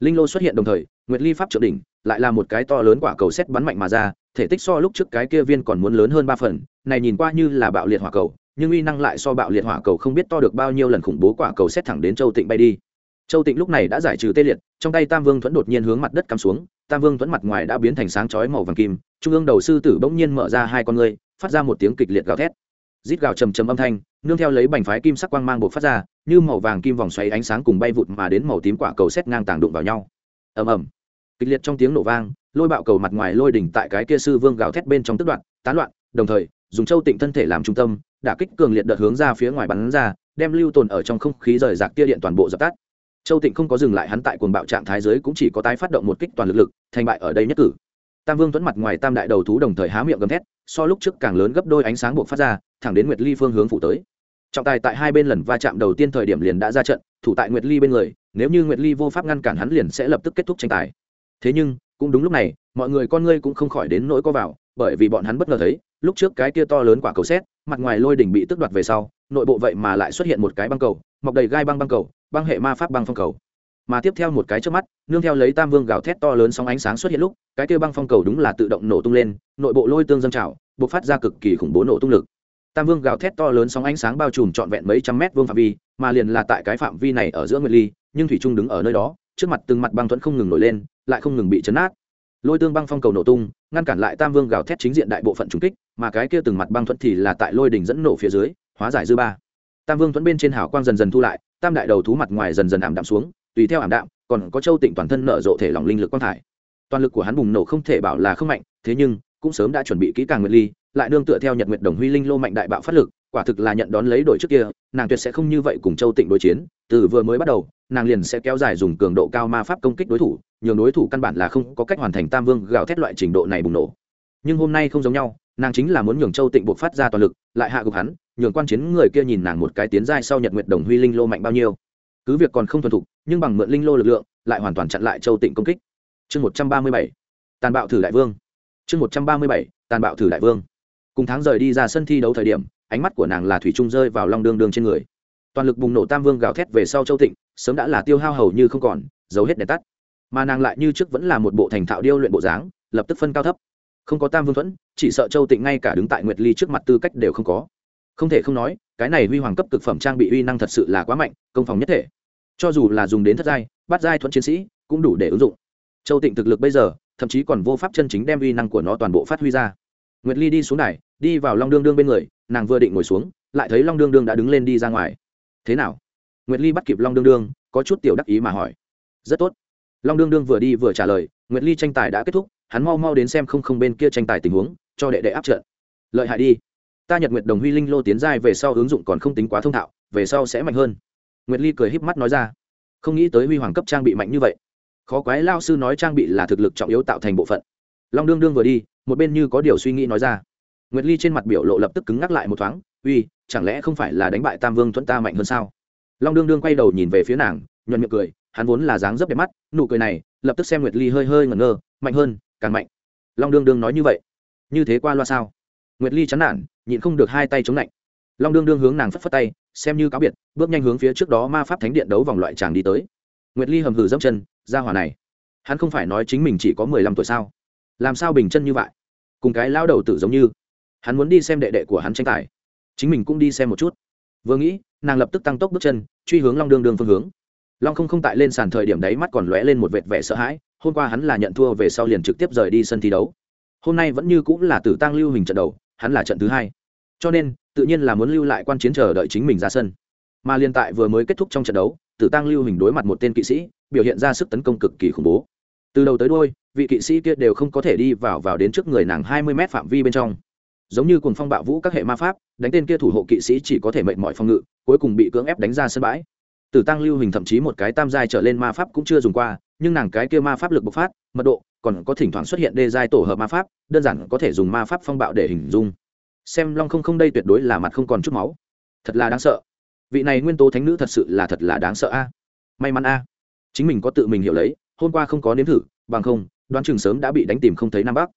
[SPEAKER 1] Linh lô xuất hiện đồng thời, nguyệt ly pháp trượng đỉnh, lại là một cái to lớn quả cầu xét bắn mạnh mà ra, thể tích so lúc trước cái kia viên còn muốn lớn hơn ba phần, này nhìn qua như là bạo liệt hỏa cầu nhưng uy năng lại so bạo liệt hỏa cầu không biết to được bao nhiêu lần khủng bố quả cầu xét thẳng đến châu tịnh bay đi. Châu tịnh lúc này đã giải trừ tê liệt, trong tay tam vương thuẫn đột nhiên hướng mặt đất cắm xuống, tam vương thuẫn mặt ngoài đã biến thành sáng chói màu vàng kim, trung ương đầu sư tử bỗng nhiên mở ra hai con ngươi, phát ra một tiếng kịch liệt gào thét. Rít gào trầm trầm âm thanh, nương theo lấy bành phái kim sắc quang mang buộc phát ra, như màu vàng kim vòng xoáy ánh sáng cùng bay vụt mà đến màu tím quả cầu xét ngang tàng đụng vào nhau. Ầm ầm. Kịch liệt trong tiếng nổ vang, lôi bạo cầu mặt ngoài lôi đỉnh tại cái kia sư vương gào thét bên trong tức đoạn, tán loạn, đồng thời, dùng châu tịnh thân thể làm trung tâm đả kích cường liệt đợt hướng ra phía ngoài bắn ra, đem lưu tồn ở trong không khí rời rạc tia điện toàn bộ dập tắt. Châu tịnh không có dừng lại hắn tại cuồng bạo trạng thái giới cũng chỉ có tái phát động một kích toàn lực lực, thành bại ở đây nhất cử. Tam vương tuấn mặt ngoài tam đại đầu thú đồng thời há miệng gầm thét, so lúc trước càng lớn gấp đôi ánh sáng buộc phát ra, thẳng đến nguyệt ly phương hướng phủ tới. Trọng tài tại hai bên lần va chạm đầu tiên thời điểm liền đã ra trận, thủ tại nguyệt ly bên người, nếu như nguyệt ly vô pháp ngăn cản hắn liền sẽ lập tức kết thúc tranh tài. Thế nhưng, cũng đúng lúc này, mọi người con ngươi cũng không khỏi đến nỗi có vào bởi vì bọn hắn bất ngờ thấy, lúc trước cái kia to lớn quả cầu xét, mặt ngoài lôi đỉnh bị tước đoạt về sau, nội bộ vậy mà lại xuất hiện một cái băng cầu, mọc đầy gai băng băng cầu, băng hệ ma pháp băng phong cầu. Mà tiếp theo một cái trước mắt, nương theo lấy tam vương gào thét to lớn sóng ánh sáng xuất hiện lúc, cái kia băng phong cầu đúng là tự động nổ tung lên, nội bộ lôi tương dâng trào buộc phát ra cực kỳ khủng bố nổ tung lực. Tam vương gào thét to lớn sóng ánh sáng bao trùm trọn vẹn mấy trăm mét vương phạm vi, mà liền là tại cái phạm vi này ở giữa nguyệt ly, nhưng thủy trung đứng ở nơi đó, trước mặt từng mặt băng thuẫn không ngừng nổi lên, lại không ngừng bị chấn át lôi tương băng phong cầu nổ tung ngăn cản lại tam vương gào thét chính diện đại bộ phận trúng kích, mà cái kia từng mặt băng thuẫn thì là tại lôi đỉnh dẫn nổ phía dưới, hóa giải dư ba. Tam vương thuẫn bên trên hào quang dần dần thu lại, tam đại đầu thú mặt ngoài dần dần ảm đạm xuống, tùy theo ảm đạm, còn có châu tịnh toàn thân nở rộ thể lòng linh lực quang thải. Toàn lực của hắn bùng nổ không thể bảo là không mạnh, thế nhưng, cũng sớm đã chuẩn bị kỹ càng nguyệt ly, lại nương tựa theo nhật nguyệt đồng huy linh lô mạnh đại bạo phát lực quả thực là nhận đón lấy đội trước kia, nàng tuyệt sẽ không như vậy cùng châu tịnh đối chiến, từ vừa mới bắt đầu, nàng liền sẽ kéo dài dùng cường độ cao ma pháp công kích đối thủ, nhường đối thủ căn bản là không có cách hoàn thành tam vương gào thét loại trình độ này bùng nổ. Nhưng hôm nay không giống nhau, nàng chính là muốn nhường châu tịnh buộc phát ra toàn lực, lại hạ gục hắn, nhường quan chiến người kia nhìn nàng một cái tiến giai sau nhật nguyệt đồng huy linh lô mạnh bao nhiêu. Cứ việc còn không thuần thục, nhưng bằng mượn linh lô lực lượng, lại hoàn toàn chặn lại châu tịnh công kích. Chương một trăm ba mươi bảy, tàn bạo thử đại vương. Chương một trăm ba mươi bảy, tàn bạo thử đại vương. Cùng tháng rời đi ra sân thi đấu thời điểm ánh mắt của nàng là thủy trung rơi vào long đương đương trên người. Toàn lực bùng nổ tam vương gào thét về sau châu tịnh, sớm đã là tiêu hao hầu như không còn, giấu hết đèn tắt. Mà nàng lại như trước vẫn là một bộ thành thạo điêu luyện bộ dáng, lập tức phân cao thấp. Không có tam vương thuẫn, chỉ sợ châu tịnh ngay cả đứng tại nguyệt ly trước mặt tư cách đều không có. Không thể không nói, cái này huy hoàng cấp cực phẩm trang bị uy năng thật sự là quá mạnh, công phòng nhất thể. Cho dù là dùng đến thất giai bắt giai thuẫn chiến sĩ, cũng đủ để ứng dụng. Châu tịnh thực lực bây giờ, thậm chí còn vô pháp chân chính đem uy năng của nó toàn bộ phát huy ra nguyệt ly đi xuống đài, đi vào long đương đương bên người, nàng vừa định ngồi xuống, lại thấy long đương đương đã đứng lên đi ra ngoài. Thế nào? Nguyệt ly bắt kịp long đương đương, có chút tiểu đắc ý mà hỏi. Rất tốt. Long đương đương vừa đi vừa trả lời, nguyệt ly tranh tài đã kết thúc, hắn mau mau đến xem không không bên kia tranh tài tình huống, cho đệ đệ áp trận. Lợi hại đi. Ta nhật nguyệt đồng huy linh lô tiến giai về sau ứng dụng còn không tính quá thông thạo, về sau sẽ mạnh hơn. Nguyệt ly cười híp mắt nói ra. Không nghĩ tới huy hoàng cấp trang bị mạnh như vậy. Khó quái lao sư nói trang bị là thực lực trọng yếu tạo thành bộ phận. Long đương đương vừa đi một bên như có điều suy nghĩ nói ra. Nguyệt ly trên mặt biểu lộ lập tức cứng ngắc lại một thoáng, uy, chẳng lẽ không phải là đánh bại tam vương thuẫn ta mạnh hơn sao? Long đương đương quay đầu nhìn về phía nàng, nhuận miệng cười, hắn vốn là dáng dấp đẹp mắt, nụ cười này, lập tức xem nguyệt ly hơi hơi ngẩn ngơ, mạnh hơn, càng mạnh. Long đương đương nói như vậy. Như thế qua loa sao? Nguyệt ly chán nản, nhịn không được hai tay chống lạnh. Long đương đương hướng nàng phất phất tay, xem như cáo biệt, bước nhanh hướng phía trước đó ma pháp thánh điện đấu vòng loại chàng đi tới. Nguyệt ly hầm hừ dẫm chân ra hỏa này, hắn không phải nói chính mình chỉ có mười lăm tuổi sao? Làm sao bình chân như vậy? Cùng cái lao đầu tử giống như. Hắn muốn đi xem đệ đệ của hắn tranh tài. Chính mình cũng đi xem một chút. Vừa nghĩ, nàng lập tức tăng tốc bước chân, truy hướng long đương đương phương hướng. Long không không tại lên sàn thời điểm đấy mắt còn lóe lên một vệt vẻ sợ hãi, hôm qua hắn là nhận thua về sau liền trực tiếp rời đi sân thi đấu. Hôm nay vẫn như cũng là tử tăng lưu hình trận đầu, hắn là trận thứ hai. Cho nên, tự nhiên là muốn lưu lại quan chiến chờ đợi chính mình ra sân. Mà liên tại vừa mới kết thúc trong trận đấu, tử tăng lưu hình đối mặt một tên kỵ sĩ, biểu hiện ra sức tấn công cực kỳ khủng bố từ đầu tới đôi vị kỵ sĩ kia đều không có thể đi vào vào đến trước người nàng hai mươi m phạm vi bên trong. Giống như cùng phong bạo vũ các hệ ma pháp, đánh tên kia thủ hộ kỵ sĩ chỉ có thể mệnh mọi phòng ngự, cuối cùng bị cưỡng ép đánh ra sân bãi. Tử tăng lưu hình thậm chí một cái tam giai trở lên ma pháp cũng chưa dùng qua, nhưng nàng cái kia ma pháp lực bộc phát, mật độ còn có thỉnh thoảng xuất hiện đê giai tổ hợp ma pháp, đơn giản có thể dùng ma pháp phong bạo để hình dung. Xem long không không đây tuyệt đối là mặt không còn chút máu. Thật là đáng sợ. Vị này nguyên tố thánh nữ thật sự là thật là đáng sợ a. May mắn a. Chính mình có tự mình hiểu lấy hôm qua không có nếm thử, bằng không, đoán chừng sớm đã bị đánh tìm không thấy nam bắc.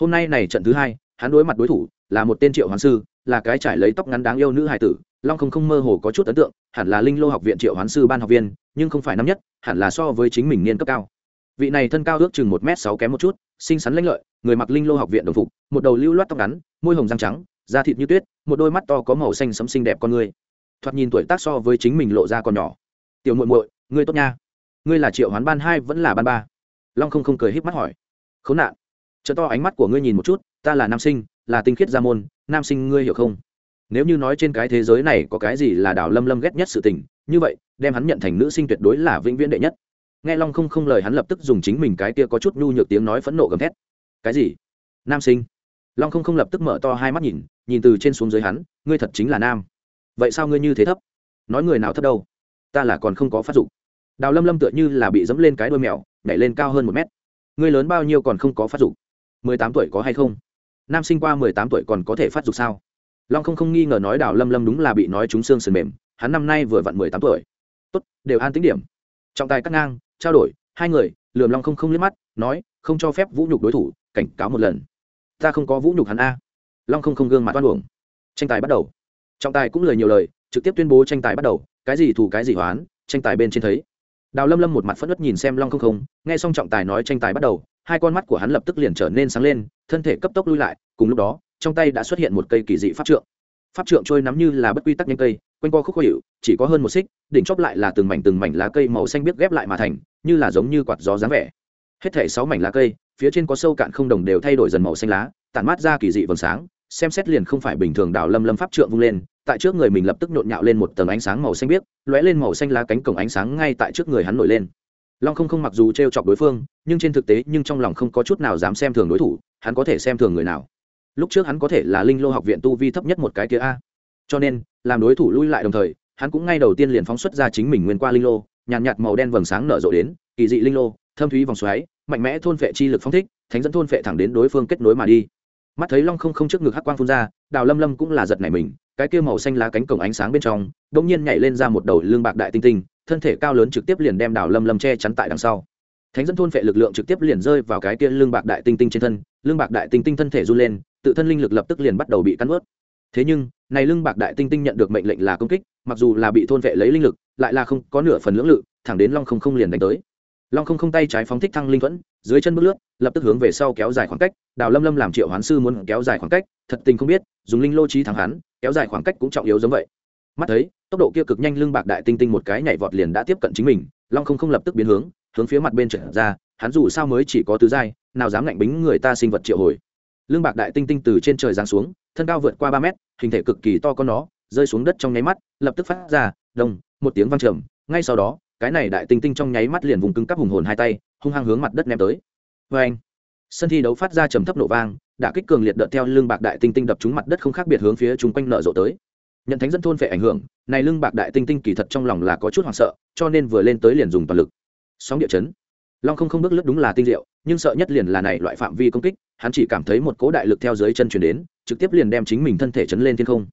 [SPEAKER 1] Hôm nay này trận thứ hai, hắn đối mặt đối thủ là một tên triệu hoán sư, là cái trải lấy tóc ngắn đáng yêu nữ hài tử, long không không mơ hồ có chút ấn tượng, hẳn là linh lô học viện triệu hoán sư ban học viên, nhưng không phải năm nhất, hẳn là so với chính mình niên cấp cao. Vị này thân cao ước chừng một m sáu kém một chút, xinh xắn lãnh lợi, người mặc linh lô học viện đồng phục, một đầu lưu loát tóc ngắn, môi hồng răng trắng, da thịt như tuyết, một đôi mắt to có màu xanh sẫm xinh đẹp con người. Thoạt nhìn tuổi tác so với chính mình lộ ra còn nhỏ. Tiểu muội muội, ngươi tốt nha ngươi là triệu hoán ban hai vẫn là ban ba? Long không không cười híp mắt hỏi. Khốn nạn. Chợ to ánh mắt của ngươi nhìn một chút, ta là nam sinh, là tinh khiết gia môn, nam sinh ngươi hiểu không? Nếu như nói trên cái thế giới này có cái gì là đào lâm lâm ghét nhất sự tình, như vậy, đem hắn nhận thành nữ sinh tuyệt đối là vĩnh viễn đệ nhất. Nghe long không không lời hắn lập tức dùng chính mình cái kia có chút nhu nhược tiếng nói phẫn nộ gầm thét. Cái gì? Nam sinh? Long không không lập tức mở to hai mắt nhìn nhìn từ trên xuống dưới hắn, ngươi thật chính là nam. Vậy sao ngươi như thế thấp? Nói người nào thấp đâu? Ta là còn không có phát dụng đào lâm lâm tựa như là bị dẫm lên cái đôi mèo, nhảy lên cao hơn một mét. Ngươi lớn bao nhiêu còn không có phát dục? mười tám tuổi có hay không? Nam sinh qua mười tám tuổi còn có thể phát dục sao? Long không không nghi ngờ nói đào lâm lâm đúng là bị nói trúng xương sườn mềm, hắn năm nay vừa vặn mười tám tuổi. Tốt, đều an tính điểm. Trọng tài cắt ngang, trao đổi, hai người, lườm long không không liếc mắt, nói, không cho phép vũ nhục đối thủ, cảnh cáo một lần. Ta không có vũ nhục hắn a. Long không không gương mặt toan uổng. Tranh tài bắt đầu. Trọng tài cũng lời nhiều lời, trực tiếp tuyên bố tranh tài bắt đầu, cái gì thủ cái gì hoán, tranh tài bên trên thấy đào lâm lâm một mặt phất ất nhìn xem long không không, nghe xong trọng tài nói tranh tài bắt đầu, hai con mắt của hắn lập tức liền trở nên sáng lên, thân thể cấp tốc lui lại, cùng lúc đó, trong tay đã xuất hiện một cây kỳ dị pháp trượng. Pháp trượng trôi nắm như là bất quy tắc nhanh cây, quanh co khúc khó hiệu chỉ có hơn một xích, đỉnh chóp lại là từng mảnh từng mảnh lá cây màu xanh biếc ghép lại mà thành, như là giống như quạt gió dáng vẻ. Hết thể sáu mảnh lá cây, phía trên có sâu cạn không đồng đều thay đổi dần màu xanh lá, tản mát ra kỳ dị vầng sáng xem xét liền không phải bình thường đào lâm lâm pháp trượng vung lên tại trước người mình lập tức nhộn nhạo lên một tầng ánh sáng màu xanh biếc lóe lên màu xanh lá cánh cổng ánh sáng ngay tại trước người hắn nổi lên. Long không không mặc dù t r e o chọc đối phương nhưng trên thực tế nhưng trong lòng không có chút nào dám xem thường đối thủ hắn có thể xem thường người nào. Lúc trước hắn có thể là linh lô học viện tu vi thấp nhất một cái kia a. Cho nên làm đối thủ lui lại đồng thời hắn cũng ngay đầu tiên liền phóng xuất ra chính mình nguyên qua linh lô nhàn nhạt, nhạt màu đen vầng sáng nở rộ đến kỳ dị linh lô thâm thúy vòng xoáy mạnh mẽ thôn vệ chi lực phóng thích thánh dẫn thôn vệ thẳng đến đối phương kết nối mà đi mắt thấy long không không trước ngực hắc quang phun ra, đào lâm lâm cũng là giật nảy mình, cái kia màu xanh lá cánh cổng ánh sáng bên trong đ ỗ n g nhiên nhảy lên ra một đầu lương bạc đại tinh tinh, thân thể cao lớn trực tiếp liền đem đào lâm lâm che chắn tại đằng sau. Thánh dân thôn phệ lực lượng trực tiếp liền rơi vào cái kia lương bạc đại tinh tinh trên thân, lương bạc đại tinh tinh thân thể run lên, tự thân linh lực lập tức liền bắt đầu bị cắn ướt thế nhưng, này lương bạc đại tinh tinh nhận được mệnh lệnh là công kích, mặc dù là bị thôn vệ lấy linh lực, lại là không có nửa phần lưỡng lự, thẳng đến long không không liền đánh tới long không không tay trái phóng thích thăng linh thuẫn, dưới chân bước lướt, lập tức hướng về sau kéo dài khoảng cách, đào lâm lâm làm triệu hoán sư muốn kéo dài khoảng cách, thật tình không biết, dùng linh lô trí thắng hắn, kéo dài khoảng cách cũng trọng yếu giống vậy. Mắt thấy, tốc độ kia cực nhanh lưng bạc đại tinh tinh một cái nhảy vọt liền đã tiếp cận chính mình, long không không lập tức biến hướng hướng phía mặt bên trở ra, hắn dù sao mới chỉ có tứ giai, nào dám ngạnh bính người ta sinh vật triệu hồi. Lưng bạc đại tinh tinh từ trên trời giáng xuống, thân cao vượt qua ba mét, hình thể cực kỳ to con nó, rơi xuống đất trong nháy mắt, lập tức phát ra, đồng, một tiếng vang trầm, ngay sau đó cái này đại tinh tinh trong nháy mắt liền vùng cứng cắp hùng hồn hai tay, hung hăng hướng mặt đất ném tới. Vê anh, sân thi đấu phát ra trầm thấp nổ vang đã kích cường liệt đợt theo lưng bạc đại tinh tinh đập trúng mặt đất không khác biệt hướng phía chung quanh nợ rộ tới. Nhận thánh dân thôn phải ảnh hưởng, này lưng bạc đại tinh tinh kỳ thật trong lòng là có chút hoảng sợ, cho nên vừa lên tới liền dùng toàn lực. Sóng địa chấn. Long không không bước lướt đúng là tinh diệu, nhưng sợ nhất liền là này loại phạm vi công kích, hắn chỉ cảm thấy một cố đại lực theo dưới chân chuyển đến, trực tiếp liền đem chính mình thân thể chấn lên thiên không.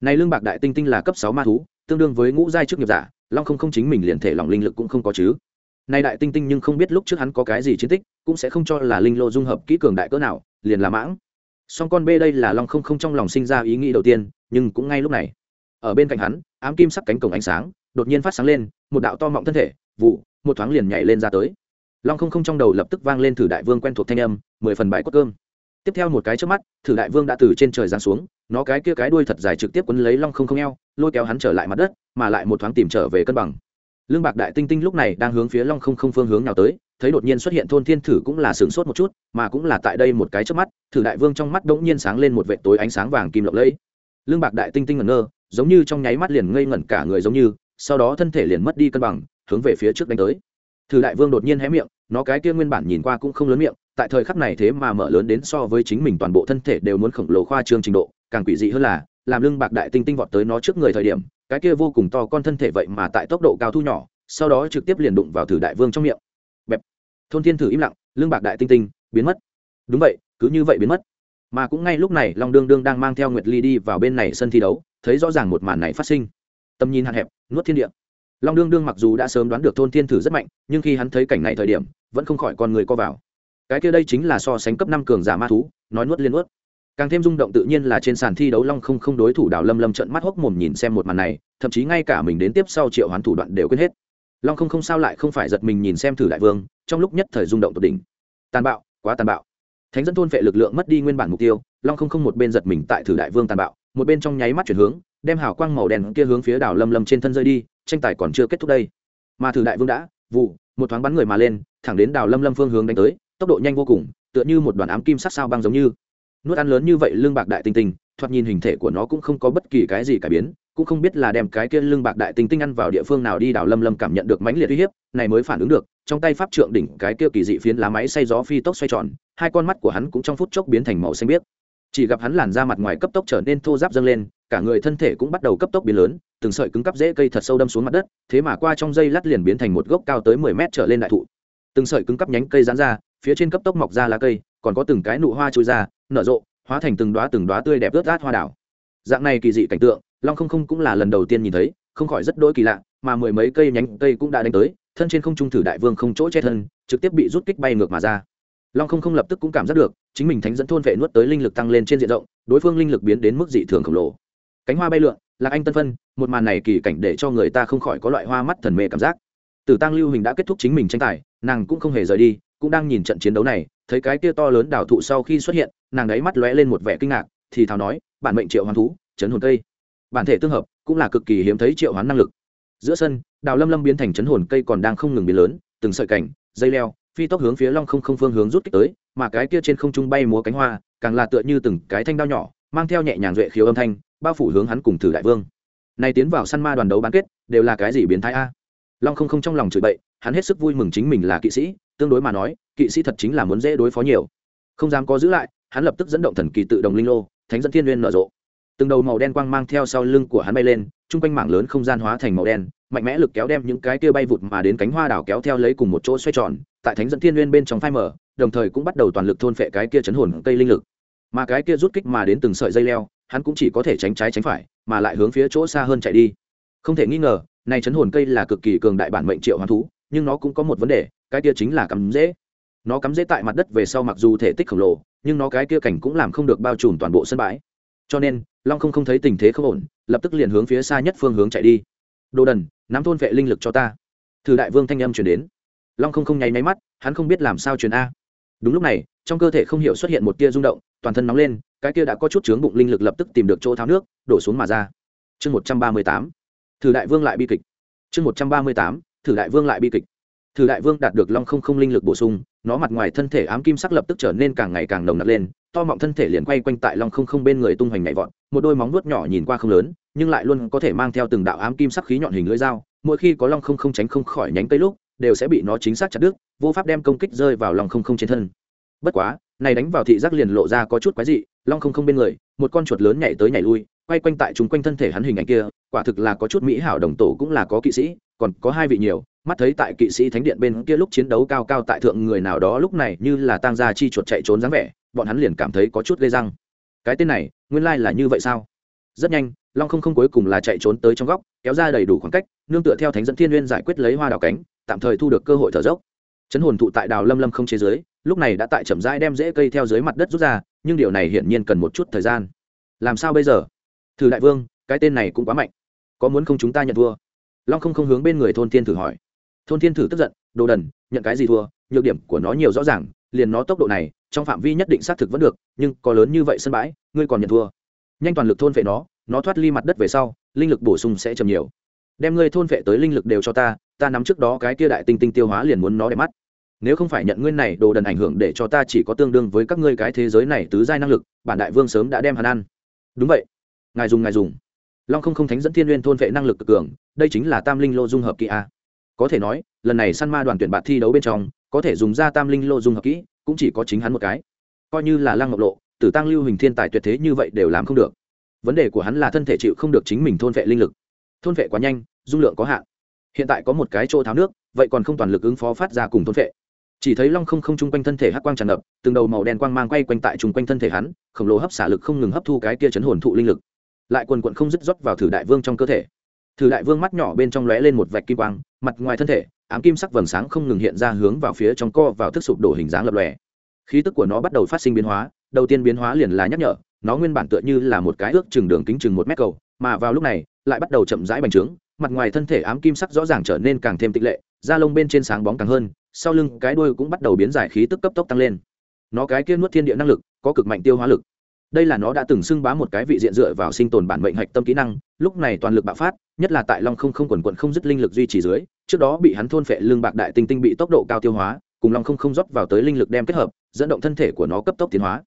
[SPEAKER 1] Này lương bạc đại tinh tinh là cấp sáu ma thú, tương đương với ngũ giai chức nghiệp giả long không không chính mình liền thể lòng linh lực cũng không có chứ. Nay đại tinh tinh nhưng không biết lúc trước hắn có cái gì chiến tích, cũng sẽ không cho là linh lô dung hợp kỹ cường đại cỡ nào, liền là mãng. Song con b đây là long không không trong lòng sinh ra ý nghĩ đầu tiên, nhưng cũng ngay lúc này. Ở bên cạnh hắn, ám kim sắc cánh cổng ánh sáng, đột nhiên phát sáng lên, một đạo to mọng thân thể, vụ, một thoáng liền nhảy lên ra tới. Long không không trong đầu lập tức vang lên thử đại vương quen thuộc thanh âm, mười phần bãi quất cơm. Tiếp theo một cái trước mắt, thử đại vương đã từ trên trời giáng xuống, nó cái kia cái đuôi thật dài trực tiếp quấn lấy long không không eo, lôi kéo hắn trở lại mặt đất mà lại một thoáng tìm trở về cân bằng. Lương bạc đại tinh tinh lúc này đang hướng phía long không không phương hướng nào tới, thấy đột nhiên xuất hiện thôn thiên thử cũng là sửng sốt một chút, mà cũng là tại đây một cái trước mắt, thử đại vương trong mắt đ ỗ n g nhiên sáng lên một vệ tối ánh sáng vàng kim lộng lẫy. Lương bạc đại tinh tinh ngẩn ngơ, giống như trong nháy mắt liền ngây ngẩn cả người giống như, sau đó thân thể liền mất đi cân bằng, hướng về phía trước đánh tới. Thử đại vương đột nhiên hé miệng, nó cái kia nguyên bản nhìn qua cũng không lớn miệng, tại thời khắc này thế mà mở lớn đến so với chính mình toàn bộ thân thể đều muốn khổng lồ khoa trương trình độ, càng quỷ dị hơn là, làm lưng bạc đại tinh tinh vọt tới nó trước người thời điểm cái kia vô cùng to con thân thể vậy mà tại tốc độ cao thu nhỏ, sau đó trực tiếp liền đụng vào thử đại vương trong miệng. Bẹp. Thôn thiên thử im lặng, lương bạc đại tinh tinh, biến mất. Đúng vậy, cứ như vậy biến mất. Mà cũng ngay lúc này, long đương đương đang mang theo nguyệt ly đi vào bên này sân thi đấu, thấy rõ ràng một màn này phát sinh. Tầm nhìn hạn hẹp, nuốt thiên địa. Long đương đương mặc dù đã sớm đoán được thôn thiên thử rất mạnh, nhưng khi hắn thấy cảnh này thời điểm, vẫn không khỏi con người co vào. Cái kia đây chính là so sánh cấp năm cường giả ma thú, nói nuốt liên nuốt càng thêm rung động tự nhiên là trên sàn thi đấu long không không đối thủ đào lâm lâm trận mắt hốc mồm nhìn xem một màn này, thậm chí ngay cả mình đến tiếp sau triệu hoán thủ đoạn đều quên hết. Long không không sao lại không phải giật mình nhìn xem thử đại vương, trong lúc nhất thời rung động tột đỉnh. Tàn bạo, quá tàn bạo. Thánh dẫn thôn vệ lực lượng mất đi nguyên bản mục tiêu, long không không một bên giật mình tại thử đại vương tàn bạo, một bên trong nháy mắt chuyển hướng, đem hào quang màu đen kia hướng phía đảo lâm lâm trên thân rơi đi, tranh tài còn chưa kết thúc đây. Mà thử đại vương đã, vụ, một thoáng bắn người mà lên, thẳng đến đảo lâm lâm phương hướng đánh tới, tốc độ nhanh vô cùng, tựa như một đoàn ám kim sắc sao băng giống như nuốt ăn lớn như vậy lương bạc đại tinh tinh, thoạt nhìn hình thể của nó cũng không có bất kỳ cái gì cải biến, cũng không biết là đem cái kia lương bạc đại tinh tinh ăn vào địa phương nào đi, đào lâm lâm cảm nhận được mãnh liệt uy hiếp, này mới phản ứng được, trong tay pháp trượng đỉnh cái kia kỳ dị phiến lá máy xay gió phi tốc xoay tròn, hai con mắt của hắn cũng trong phút chốc biến thành màu xanh biếc. Chỉ gặp hắn làn da mặt ngoài cấp tốc trở nên thô ráp dâng lên, cả người thân thể cũng bắt đầu cấp tốc biến lớn, từng sợi cứng cắp dễ cây thật sâu đâm xuống mặt đất, thế mà qua trong dây lát liền biến thành một gốc cao tới mười mét trở lên đại thụ. Từng sợi cứng cắp nhánh cây giãn ra, phía trên cấp tốc mọc ra lá cây, còn có từng cái nụ hoa trôi ra nở rộ, hóa thành từng đoá từng đoá tươi đẹp ướt át hoa đảo dạng này kỳ dị cảnh tượng, long không không cũng là lần đầu tiên nhìn thấy, không khỏi rất đỗi kỳ lạ, mà mười mấy cây nhánh cây cũng đã đánh tới, thân trên không trung thử đại vương không chỗ che thân, trực tiếp bị rút kích bay ngược mà ra. Long không không lập tức cũng cảm giác được, chính mình thánh dẫn thôn vệ nuốt tới linh lực tăng lên trên diện rộng, đối phương linh lực biến đến mức dị thường khổng lồ. Cánh hoa bay lượn là anh tân phân, một màn này kỳ cảnh để cho người ta không khỏi có loại hoa mắt thần mê cảm giác. Tử tăng lưu hình đã kết thúc chính mình tranh tài, nàng cũng không hề rời đi, cũng đang nhìn trận chiến đấu này, thấy cái kia to lớn đảo thụ sau khi xuất hiện nàng ấy mắt lóe lên một vẻ kinh ngạc, thì thào nói, bản mệnh triệu hoán thú, chấn hồn cây. Bản thể tương hợp, cũng là cực kỳ hiếm thấy triệu hoán năng lực. Giữa sân, đào lâm lâm biến thành chấn hồn cây còn đang không ngừng biến lớn, từng sợi cảnh, dây leo, phi tốc hướng phía long không không phương hướng rút kích tới, mà cái kia trên không trung bay múa cánh hoa, càng là tựa như từng cái thanh đao nhỏ, mang theo nhẹ nhàng duệ khiếu âm thanh, bao phủ hướng hắn cùng thử đại vương. Này tiến vào săn ma đoàn đấu bán kết, đều là cái gì biến thái a? Long không không trong lòng chửi bậy, hắn hết sức vui mừng chính mình là kỵ sĩ, tương đối mà nói, kỵ sĩ thật chính là muốn dễ đối phó nhiều. Không dám có giữ lại hắn lập tức dẫn động thần kỳ tự động linh lô, thánh dẫn thiên nguyên nở rộ. Từng đầu màu đen quang mang theo sau lưng của hắn bay lên, chung quanh mảng lớn không gian hóa thành màu đen, mạnh mẽ lực kéo đem những cái kia bay vụt mà đến cánh hoa đảo kéo theo lấy cùng một chỗ xoay tròn, tại thánh dẫn thiên nguyên bên trong phai mở đồng thời cũng bắt đầu toàn lực thôn phệ cái kia chấn hồn cây linh lực. Mà cái kia rút kích mà đến từng sợi dây leo, hắn cũng chỉ có thể tránh trái tránh phải, mà lại hướng phía chỗ xa hơn chạy đi. Không thể nghi ngờ, này chấn hồn cây là cực kỳ cường đại bản mệnh triệu hoán thú, nhưng nó cũng có một vấn đề, cái kia chính là cắm dễ nó cắm dễ tại mặt đất về sau mặc dù thể tích khổng lồ, nhưng nó cái kia cảnh cũng làm không được bao trùm toàn bộ sân bãi. Cho nên, long không không thấy tình thế không ổn, lập tức liền hướng phía xa nhất phương hướng chạy đi. Đồ đần, nắm thôn vệ linh lực cho ta. Thử đại vương thanh âm chuyển đến. Long không không nháy máy mắt, hắn không biết làm sao truyền a. Đúng lúc này, trong cơ thể không hiểu xuất hiện một tia rung động, toàn thân nóng lên, cái kia đã có chút chướng bụng linh lực lập tức tìm được chỗ tháo nước, đổ xuống mà ra. Chương một trăm ba mươi tám, thử đại vương lại bi kịch. Chương một trăm ba mươi tám, thử đại vương lại bi kịch. Thử đại vương đạt được long không không linh lực bổ sung nó mặt ngoài thân thể ám kim sắc lập tức trở nên càng ngày càng nồng nặc lên, to mọng thân thể liền quay quanh tại long không không bên người tung hoành nhảy vọt, một đôi móng vuốt nhỏ nhìn qua không lớn, nhưng lại luôn có thể mang theo từng đạo ám kim sắc khí nhọn hình lưỡi dao, mỗi khi có long không không tránh không khỏi nhánh cây lúc, đều sẽ bị nó chính xác chặt đứt, vô pháp đem công kích rơi vào long không không trên thân. Bất quá, này đánh vào thị giác liền lộ ra có chút quái dị, long không không bên người, một con chuột lớn nhảy tới nhảy lui, quay quanh tại chúng quanh thân thể hắn hình ảnh kia, quả thực là có chút mỹ hảo đồng tổ cũng là có kỵ sĩ, còn có hai vị nhiều mắt thấy tại kỵ sĩ thánh điện bên kia lúc chiến đấu cao cao tại thượng người nào đó lúc này như là tang gia chi chuột chạy trốn dáng vẻ, bọn hắn liền cảm thấy có chút gây răng. Cái tên này, nguyên lai là như vậy sao? Rất nhanh, long không không cuối cùng là chạy trốn tới trong góc, kéo ra đầy đủ khoảng cách, nương tựa theo thánh dẫn thiên n giải quyết lấy hoa đào cánh, tạm thời thu được cơ hội thở dốc. Chấn hồn thụ tại đào lâm lâm không chế giới, lúc này đã tại chậm rãi đem rễ cây theo dưới mặt đất rút ra, nhưng điều này hiển nhiên cần một chút thời gian. Làm sao bây giờ? Thử đại vương, cái tên này cũng quá mạnh. Có muốn không chúng ta nhận thua? Long không không hướng bên người thôn thiên thử hỏi thôn thiên thử tức giận, đồ đần, nhận cái gì thua, nhược điểm của nó nhiều rõ ràng, liền nó tốc độ này, trong phạm vi nhất định xác thực vẫn được, nhưng có lớn như vậy sân bãi, ngươi còn nhận thua. Nhanh toàn lực thôn vệ nó nó thoát ly mặt đất về sau, linh lực bổ sung sẽ chậm nhiều. Đem ngươi thôn vệ tới linh lực đều cho ta ta nắm trước đó cái kia đại tinh tinh tiêu hóa liền muốn nó để mắt. Nếu không phải nhận ngươi này, đồ đần ảnh hưởng để cho ta chỉ có tương đương với các ngươi cái thế giới này tứ giai năng lực, bản đại vương sớm đã đem hắn ăn. Đúng vậy. Ngài dùng ngài dùng. Long không không thánh dẫn thiên n g u y ê n thôn vệ năng lực cực cường, đây chính là tam linh lô dung hợp kỳ a có thể nói, lần này săn ma đoàn tuyển bạn thi đấu bên trong, có thể dùng ra tam linh lô dung hợp kỹ, cũng chỉ có chính hắn một cái. Coi như là lăng ngọc lộ, tử tăng lưu hình thiên tài tuyệt thế như vậy đều làm không được. Vấn đề của hắn là thân thể chịu không được chính mình thôn vệ linh lực. Thôn vệ quá nhanh, dung lượng có hạn. Hiện tại có một cái chỗ tháo nước, vậy còn không toàn lực ứng phó phát ra cùng thôn vệ. Chỉ thấy long không không chung quanh thân thể hắc quang tràn ngập, từng đầu màu đen quang mang quay quanh tại chung quanh thân thể hắn, khổng lồ hấp xả lực không ngừng hấp thu cái kia chấn hồn thụ linh lực. Lại quần quận không dứt rót vào thử đại vương trong cơ thể thử đại vương mắt nhỏ bên trong lóe lên một vạch kim quang, mặt ngoài thân thể, ám kim sắc vầng sáng không ngừng hiện ra hướng vào phía trong co vào thức sụp đổ hình dáng lập lòe. Khí tức của nó bắt đầu phát sinh biến hóa, đầu tiên biến hóa liền là nhắc nhở, nó nguyên bản tựa như là một cái ước chừng đường kính chừng một mét cầu, mà vào lúc này, lại bắt đầu chậm rãi bành trướng, mặt ngoài thân thể ám kim sắc rõ ràng trở nên càng thêm tịch lệ, da lông bên trên sáng bóng càng hơn, sau lưng cái đuôi cũng bắt đầu biến giải khí tức cấp tốc tăng lên. Nó cái kia nuốt thiên địa năng lực, có cực mạnh tiêu hóa lực. Đây là nó đã từng xưng bá một cái vị diện dựa vào sinh tồn bản mệnh hạch tâm kỹ năng lúc này toàn lực bạo phát, nhất là tại long không không quần quận không dứt linh lực duy trì dưới, trước đó bị hắn thôn phệ lương bạc đại tinh tinh bị tốc độ cao tiêu hóa, cùng long không không rót vào tới linh lực đem kết hợp, dẫn động thân thể của nó cấp tốc tiến hóa.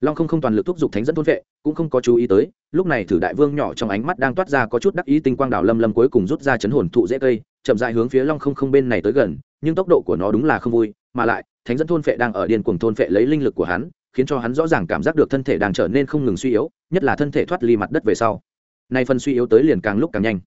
[SPEAKER 1] Long không không toàn lực thúc giục thánh dẫn thôn vệ cũng không có chú ý tới, lúc này thử đại vương nhỏ trong ánh mắt đang toát ra có chút đắc ý tinh quang đảo lâm lâm cuối cùng rút ra chấn hồn thụ dễ cây, chậm dại hướng phía long không không bên này tới gần, nhưng tốc độ của nó đúng là không vui, mà lại, thánh dẫn thôn phệ đang ở điên cuồng thôn phệ lấy linh lực của hắn, khiến cho hắn rõ ràng cảm giác được thân thể đang trở nên không ngừng suy yếu, nhất là thân thể thoát ly mặt đất về sau nay phần suy yếu tới liền càng lúc càng nhanh.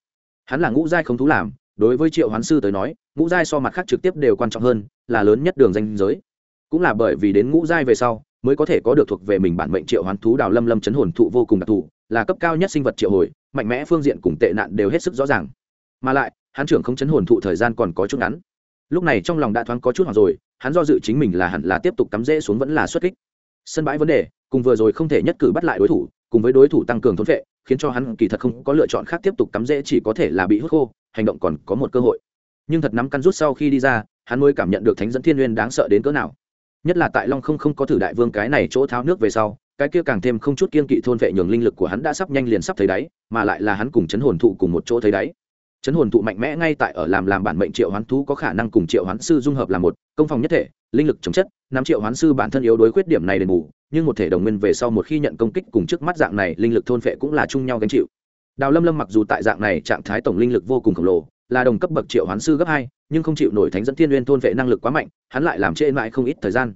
[SPEAKER 1] Hắn là ngũ giai không thú làm, đối với triệu hoán sư tới nói, ngũ giai so mặt khác trực tiếp đều quan trọng hơn, là lớn nhất đường danh giới. Cũng là bởi vì đến ngũ giai về sau, mới có thể có được thuộc về mình bản mệnh triệu hoán thú đào lâm lâm chấn hồn thụ vô cùng đặc thù, là cấp cao nhất sinh vật triệu hồi, mạnh mẽ phương diện cùng tệ nạn đều hết sức rõ ràng. Mà lại, hắn trưởng không chấn hồn thụ thời gian còn có chút ngắn. Lúc này trong lòng đã thoáng có chút hoặc rồi, hắn do dự chính mình là hẳn là tiếp tục cắm rễ xuống vẫn là xuất kích. Sân bãi vấn đề, cùng vừa rồi không thể nhất cử bắt lại đối thủ, cùng với đối thủ tăng cường thốn vệ khiến cho hắn kỳ thật không có lựa chọn khác tiếp tục cắm rễ, chỉ có thể là bị hút khô, hành động còn có một cơ hội. Nhưng thật nắm căn rút sau khi đi ra, hắn mới cảm nhận được thánh dẫn thiên n đáng sợ đến cỡ nào. Nhất là tại long không không có thử đại vương cái này chỗ tháo nước về sau, cái kia càng thêm không chút kiên kỵ thôn vệ nhường linh lực của hắn đã sắp nhanh liền sắp thấy đáy, mà lại là hắn cùng chấn hồn thụ cùng một chỗ thấy đáy. Chấn hồn thụ mạnh mẽ ngay tại ở làm làm bản mệnh triệu hoán thú có khả năng cùng triệu hoán sư dung hợp là một, công phòng nhất thể, linh lực chống chất năm triệu hoán sư bản thân yếu đối khuyết điểm này đền bù nhưng một thể đồng nguyên về sau một khi nhận công kích cùng trước mắt dạng này, linh lực thôn phệ cũng là chung nhau gánh chịu. Đào lâm lâm mặc dù tại dạng này trạng thái tổng linh lực vô cùng khổng lồ, là đồng cấp bậc triệu hoán sư gấp hai, nhưng không chịu nổi thánh dẫn thiên uyên thôn vệ năng lực quá mạnh, hắn lại làm trễ mãi không ít thời gian.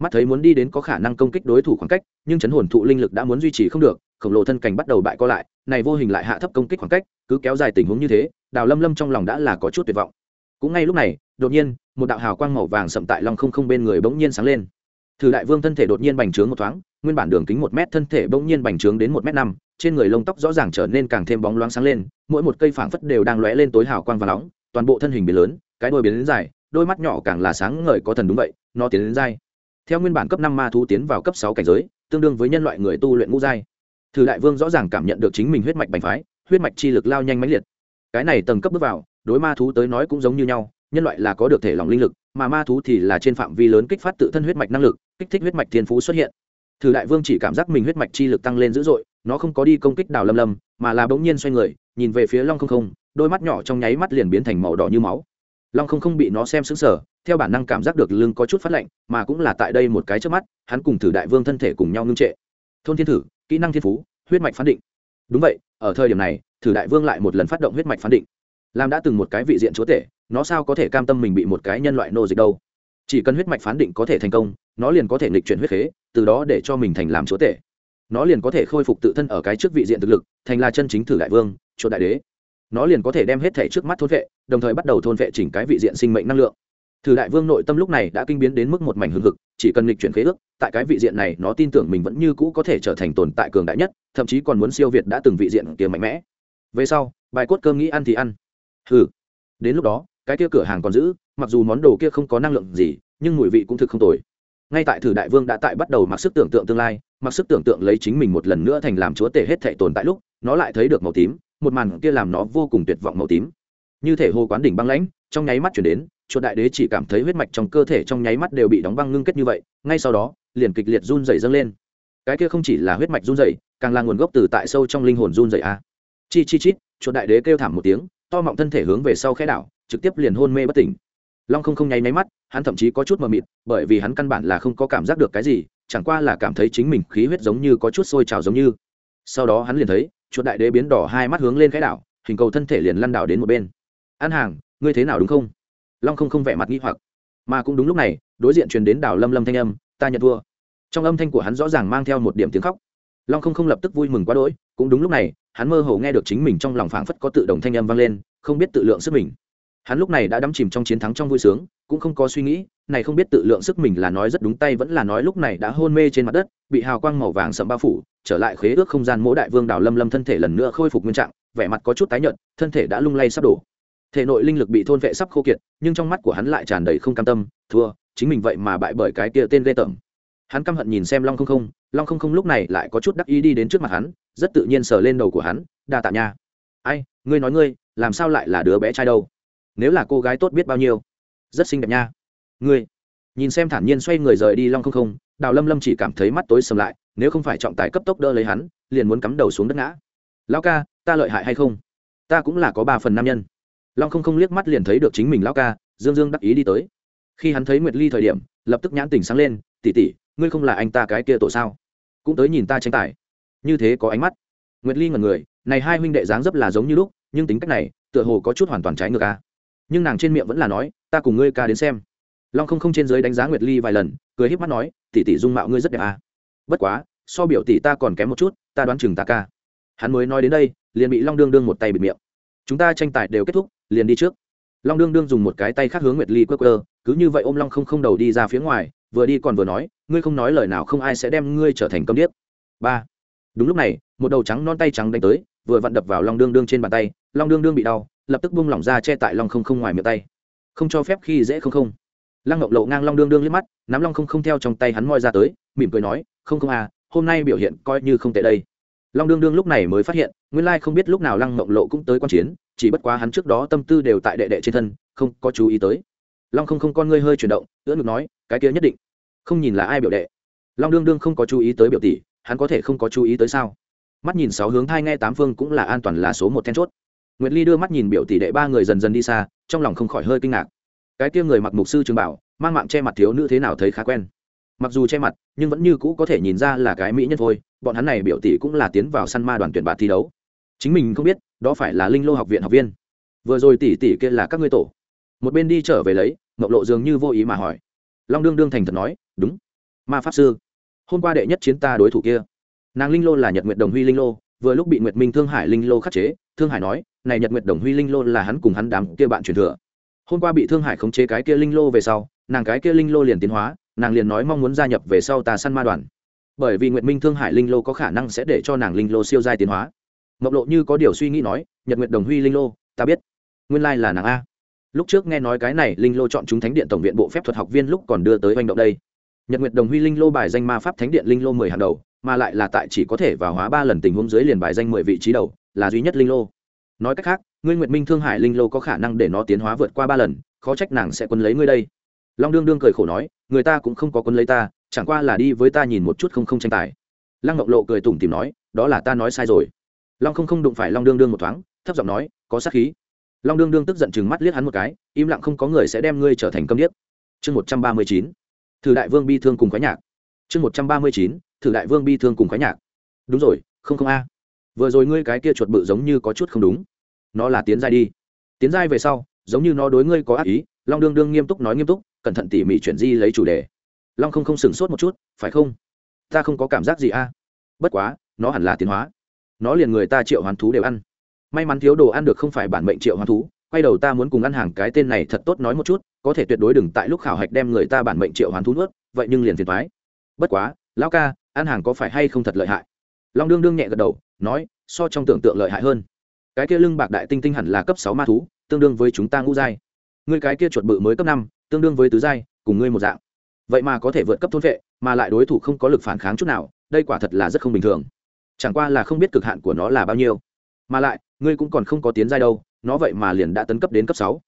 [SPEAKER 1] Mắt thấy muốn đi đến có khả năng công kích đối thủ khoảng cách, nhưng chấn hồn thụ linh lực đã muốn duy trì không được, khổng lồ thân cảnh bắt đầu bại co lại, này vô hình lại hạ thấp công kích khoảng cách, cứ kéo dài tình huống như thế, đào lâm lâm trong lòng đã là có chút tuyệt vọng. Cũng ngay lúc này, đột nhiên, một đạo hào quang màu vàng sậm tại long không không bên người bỗng nhiên sáng lên thử đại vương thân thể đột nhiên bành trướng một thoáng, nguyên bản đường kính một mét thân thể bỗng nhiên bành trướng đến một mét năm, trên người lông tóc rõ ràng trở nên càng thêm bóng loáng sáng lên, mỗi một cây phảng phất đều đang lóe lên tối hào quang và nóng, toàn bộ thân hình biến lớn, cái đôi biến đến dài, đôi mắt nhỏ càng là sáng ngời có thần đúng vậy, nó tiến đến dai. Theo nguyên bản cấp năm ma thú tiến vào cấp sáu cảnh giới, tương đương với nhân loại người tu luyện ngũ giai. Thử đại vương rõ ràng cảm nhận được chính mình huyết mạch bành phái, huyết mạch chi lực lao nhanh mãnh liệt. Cái này tầng cấp bước vào, đối ma thú tới nói cũng giống như nhau, nhân loại là có được thể lòng linh lực, mà ma thú thì là trên phạm vi lớn kích phát tự thân huyết mạch năng lực kích thích huyết mạch thiên phú xuất hiện. Thử đại vương chỉ cảm giác mình huyết mạch chi lực tăng lên dữ dội, nó không có đi công kích đào lâm lâm, mà là bỗng nhiên xoay người, nhìn về phía long không không, đôi mắt nhỏ trong nháy mắt liền biến thành màu đỏ như máu. Long không không bị nó xem xứng sở theo bản năng cảm giác được lưng có chút phát lạnh, mà cũng là tại đây một cái trước mắt, hắn cùng thử đại vương thân thể cùng nhau ngưng trệ. Thôn thiên thử, kỹ năng thiên phú, huyết mạch phán định. Đúng vậy, ở thời điểm này, thử đại vương lại một lần phát động huyết mạch phán định. Làm đã từng một cái vị diện chúa tể, nó sao có thể cam tâm mình bị một cái nhân loại nô dịch đâu? Chỉ cần huyết mạch phán định có thể thành công nó liền có thể nghịch chuyển huyết khế, từ đó để cho mình thành làm chúa tể. Nó liền có thể khôi phục tự thân ở cái trước vị diện thực lực, thành là chân chính thử đại vương, chuột đại đế. Nó liền có thể đem hết thể trước mắt thôn vệ, đồng thời bắt đầu thôn vệ chỉnh cái vị diện sinh mệnh năng lượng. Thử đại vương nội tâm lúc này đã kinh biến đến mức một mảnh hưng hực, chỉ cần nghịch chuyển khế ước, tại cái vị diện này, nó tin tưởng mình vẫn như cũ có thể trở thành tồn tại cường đại nhất, thậm chí còn muốn siêu việt đã từng vị diện kia mạnh mẽ. Về sau, bài cốt cơm nghĩ ăn thì ăn. Hừ. Đến lúc đó, cái kia cửa hàng còn giữ, mặc dù món đồ kia không có năng lượng gì, nhưng mùi vị cũng thực không tồi ngay tại thử đại vương đã tại bắt đầu mặc sức tưởng tượng tương lai, mặc sức tưởng tượng lấy chính mình một lần nữa thành làm chúa tể hết thể tồn tại lúc, nó lại thấy được màu tím, một màn kia làm nó vô cùng tuyệt vọng màu tím. Như thể hồ quán đỉnh băng lãnh, trong nháy mắt chuyển đến, chuột đại đế chỉ cảm thấy huyết mạch trong cơ thể trong nháy mắt đều bị đóng băng ngưng kết như vậy, ngay sau đó, liền kịch liệt run dày dâng lên. Cái kia không chỉ là huyết mạch run dày càng là nguồn gốc từ tại sâu trong linh hồn run dày a. Chi chi chít, chuột đại đế kêu thảm một tiếng, to mọng thân thể hướng về sau khẽ đảo, trực tiếp liền hôn mê bất tỉnh. Long không không nháy máy mắt hắn thậm chí có chút mờ mịt, bởi vì hắn căn bản là không có cảm giác được cái gì, chẳng qua là cảm thấy chính mình khí huyết giống như có chút sôi trào giống như. Sau đó hắn liền thấy, chuột đại đế biến đỏ hai mắt hướng lên cái đảo, hình cầu thân thể liền lăn đảo đến một bên. Ăn hàng, ngươi thế nào đúng không? Long không không vẻ mặt nghi hoặc. Mà cũng đúng lúc này, đối diện truyền đến đảo lâm lâm thanh âm, ta nhận thua. Trong âm thanh của hắn rõ ràng mang theo một điểm tiếng khóc. Long không không lập tức vui mừng quá đỗi, cũng đúng lúc này, hắn mơ hồ nghe được chính mình trong lòng phảng phất có tự động thanh âm vang lên, không biết tự lượng sức mình. Hắn lúc này đã đắm chìm trong chiến thắng trong vui sướng cũng không có suy nghĩ, này không biết tự lượng sức mình là nói rất đúng tay vẫn là nói lúc này đã hôn mê trên mặt đất, bị hào quang màu vàng sậm bao phủ, trở lại khế ước không gian mỗi đại vương đào lâm lâm thân thể lần nữa khôi phục nguyên trạng, vẻ mặt có chút tái nhợt, thân thể đã lung lay sắp đổ. Thể nội linh lực bị thôn vệ sắp khô kiệt, nhưng trong mắt của hắn lại tràn đầy không cam tâm, thua, chính mình vậy mà bại bởi cái kia tên ghê tởm. Hắn căm hận nhìn xem long không không, long không không lúc này lại có chút đắc ý đi đến trước mặt hắn, rất tự nhiên sờ lên đầu của hắn, đa tạ nha. Ai, ngươi nói ngươi, làm sao lại là đứa bé trai đâu? Nếu là cô gái tốt biết bao nhiêu? Rất xinh đẹp nha. Ngươi, nhìn xem thản nhiên xoay người rời đi long không không, đào lâm lâm chỉ cảm thấy mắt tối sầm lại, nếu không phải trọng tài cấp tốc đỡ lấy hắn, liền muốn cắm đầu xuống đất ngã. Lão ca, ta lợi hại hay không? Ta cũng là có ba phần nam nhân. Long không không liếc mắt liền thấy được chính mình Lão ca, dương dương đắc ý đi tới. Khi hắn thấy nguyệt ly thời điểm, lập tức nhãn tình sáng lên tỉ tỉ ngươi không là anh ta cái kia tổ sao? Cũng tới nhìn ta tranh tài. Như thế có ánh mắt. Nguyệt ly ngần người, này hai huynh đệ dáng dấp là giống như lúc, nhưng tính cách này, tựa hồ có chút hoàn toàn trái ngược a nhưng nàng trên miệng vẫn là nói, ta cùng ngươi ca đến xem. Long không không trên giới đánh giá nguyệt ly vài lần, cười híp mắt nói, tỷ tỷ dung mạo ngươi rất đẹp à. bất quá, so biểu tỷ ta còn kém một chút, ta đoán chừng ta ca. Hắn mới nói đến đây, liền bị long đương đương một tay bịt miệng. Chúng ta tranh tài đều kết thúc, liền đi trước. Long đương đương dùng một cái tay khác hướng nguyệt ly quơ quơ, cứ như vậy ôm long không không đầu đi ra phía ngoài, vừa đi còn vừa nói, ngươi không nói lời nào không ai sẽ đem ngươi trở thành công điếc. Ba. Đúng lúc này, một đầu trắng non tay trắng đánh tới, vừa vặn đập vào long đương đương trên bàn tay, long đương đương bị đau lập tức buông lỏng ra che tại long không không ngoài miệng tay. Không cho phép khi dễ không không. Lăng ngọc lộ ngang long đương đương liếc mắt, nắm long không không theo trong tay hắn moi ra tới, mỉm cười nói, không không à hôm nay biểu hiện coi như không tệ đây. Long đương đương lúc này mới phát hiện, nguyên lai không biết lúc nào lăng ngọc lộ cũng tới quan chiến, chỉ bất quá hắn trước đó tâm tư đều tại đệ đệ trên thân, không có chú ý tới. Long không không con ngươi hơi chuyển động, ưỡn ngực nói, cái kia nhất định. Không nhìn là ai biểu đệ. Long đương đương không có chú ý tới biểu tỷ, hắn có thể không có chú ý tới sao? Mắt nhìn sáu hướng thai nghe tám phương cũng là an toàn là số một then chốt nguyệt ly đưa mắt nhìn biểu tỷ đệ ba người dần dần đi xa, trong lòng không khỏi hơi kinh ngạc. Cái kia người mặc mục sư trường bảo, mang mạng che mặt thiếu nữ thế nào thấy khá quen. Mặc dù che mặt, nhưng vẫn như cũ có thể nhìn ra là cái mỹ nhân thôi, bọn hắn này biểu tỷ cũng là tiến vào săn ma đoàn tuyển bạt thi đấu. Chính mình không biết, đó phải là linh lô học viện học viên. Vừa rồi tỷ tỷ kia là các ngươi tổ. Một bên đi trở về lấy mộc lộ dường như vô ý mà hỏi. Long đương đương thành thật nói, đúng. Ma pháp sư, hôm qua đệ nhất chiến ta đối thủ kia. Nàng linh lô là nhật nguyệt đồng huy linh lô, vừa lúc bị nguyệt minh thương hải linh lô khắc chế thương hải nói, này nhật nguyệt đồng huy linh lô là hắn cùng hắn đám kia bạn truyền thừa. Hôm qua bị thương hải khống chế cái kia linh lô về sau, nàng cái kia linh lô liền tiến hóa, nàng liền nói mong muốn gia nhập về sau tà săn ma đoàn. Bởi vì nguyệt minh thương hải linh lô có khả năng sẽ để cho nàng linh lô siêu giai tiến hóa. Mộc lộ như có điều suy nghĩ nói, nhật nguyệt đồng huy linh lô, ta biết. Nguyên lai là nàng a. Lúc trước nghe nói cái này linh lô chọn chúng thánh điện tổng viện bộ phép thuật học viên lúc còn đưa tới hành động đây. Nhật nguyệt đồng huy linh lô bài danh ma pháp thánh điện linh lô mười hàng đầu, mà lại là tại chỉ có thể vào hóa ba lần tình huống dưới liền bài danh mười vị trí đầu là duy nhất linh lô. Nói cách khác, ngươi nguyệt minh thương hải linh lô có khả năng để nó tiến hóa vượt qua ba lần, khó trách nàng sẽ quân lấy ngươi đây. Long đương đương cười khổ nói, người ta cũng không có quân lấy ta, chẳng qua là đi với ta nhìn một chút không không tranh tài. Lăng ngọc lộ cười tủm tìm nói, đó là ta nói sai rồi. Long không không đụng phải long đương đương một thoáng, thấp giọng nói, có sát khí. Long đương đương tức giận chừng mắt liếc hắn một cái, im lặng không có người sẽ đem ngươi trở thành câm điếc. Chương một trăm ba mươi chín, thử đại vương bi thương cùng khoái nhạc. Chương một trăm ba mươi chín, thử đại vương bi thương cùng khoái nhạc. Đúng rồi, không không a vừa rồi ngươi cái kia chuột bự giống như có chút không đúng. Nó là tiến giai đi. Tiến giai về sau, giống như nó đối ngươi có ác ý, long đương đương nghiêm túc nói nghiêm túc, cẩn thận tỉ mỉ chuyển di lấy chủ đề. Long không không sửng sốt một chút, phải không? Ta không có cảm giác gì a. Bất quá, nó hẳn là tiến hóa. Nó liền người ta triệu hoán thú đều ăn. May mắn thiếu đồ ăn được không phải bản mệnh triệu hoán thú, quay đầu ta muốn cùng ăn hàng cái tên này thật tốt nói một chút, có thể tuyệt đối đừng tại lúc khảo hạch đem người ta bản mệnh triệu hoán thú nuốt, vậy nhưng liền thiệt thoái bất quá, lão ca, ăn hàng có phải hay không thật lợi hại? Long đương đương nhẹ gật đầu, nói, so trong tưởng tượng lợi hại hơn. Cái kia lưng bạc đại tinh tinh hẳn là cấp sáu ma thú, tương đương với chúng ta ngũ giai. Ngươi cái kia chuột bự mới cấp năm, tương đương với tứ giai, cùng ngươi một dạng. Vậy mà có thể vượt cấp thôn vệ, mà lại đối thủ không có lực phản kháng chút nào, đây quả thật là rất không bình thường. Chẳng qua là không biết cực hạn của nó là bao nhiêu. Mà lại, ngươi cũng còn không có tiến giai đâu, nó vậy mà liền đã tấn cấp đến cấp sáu.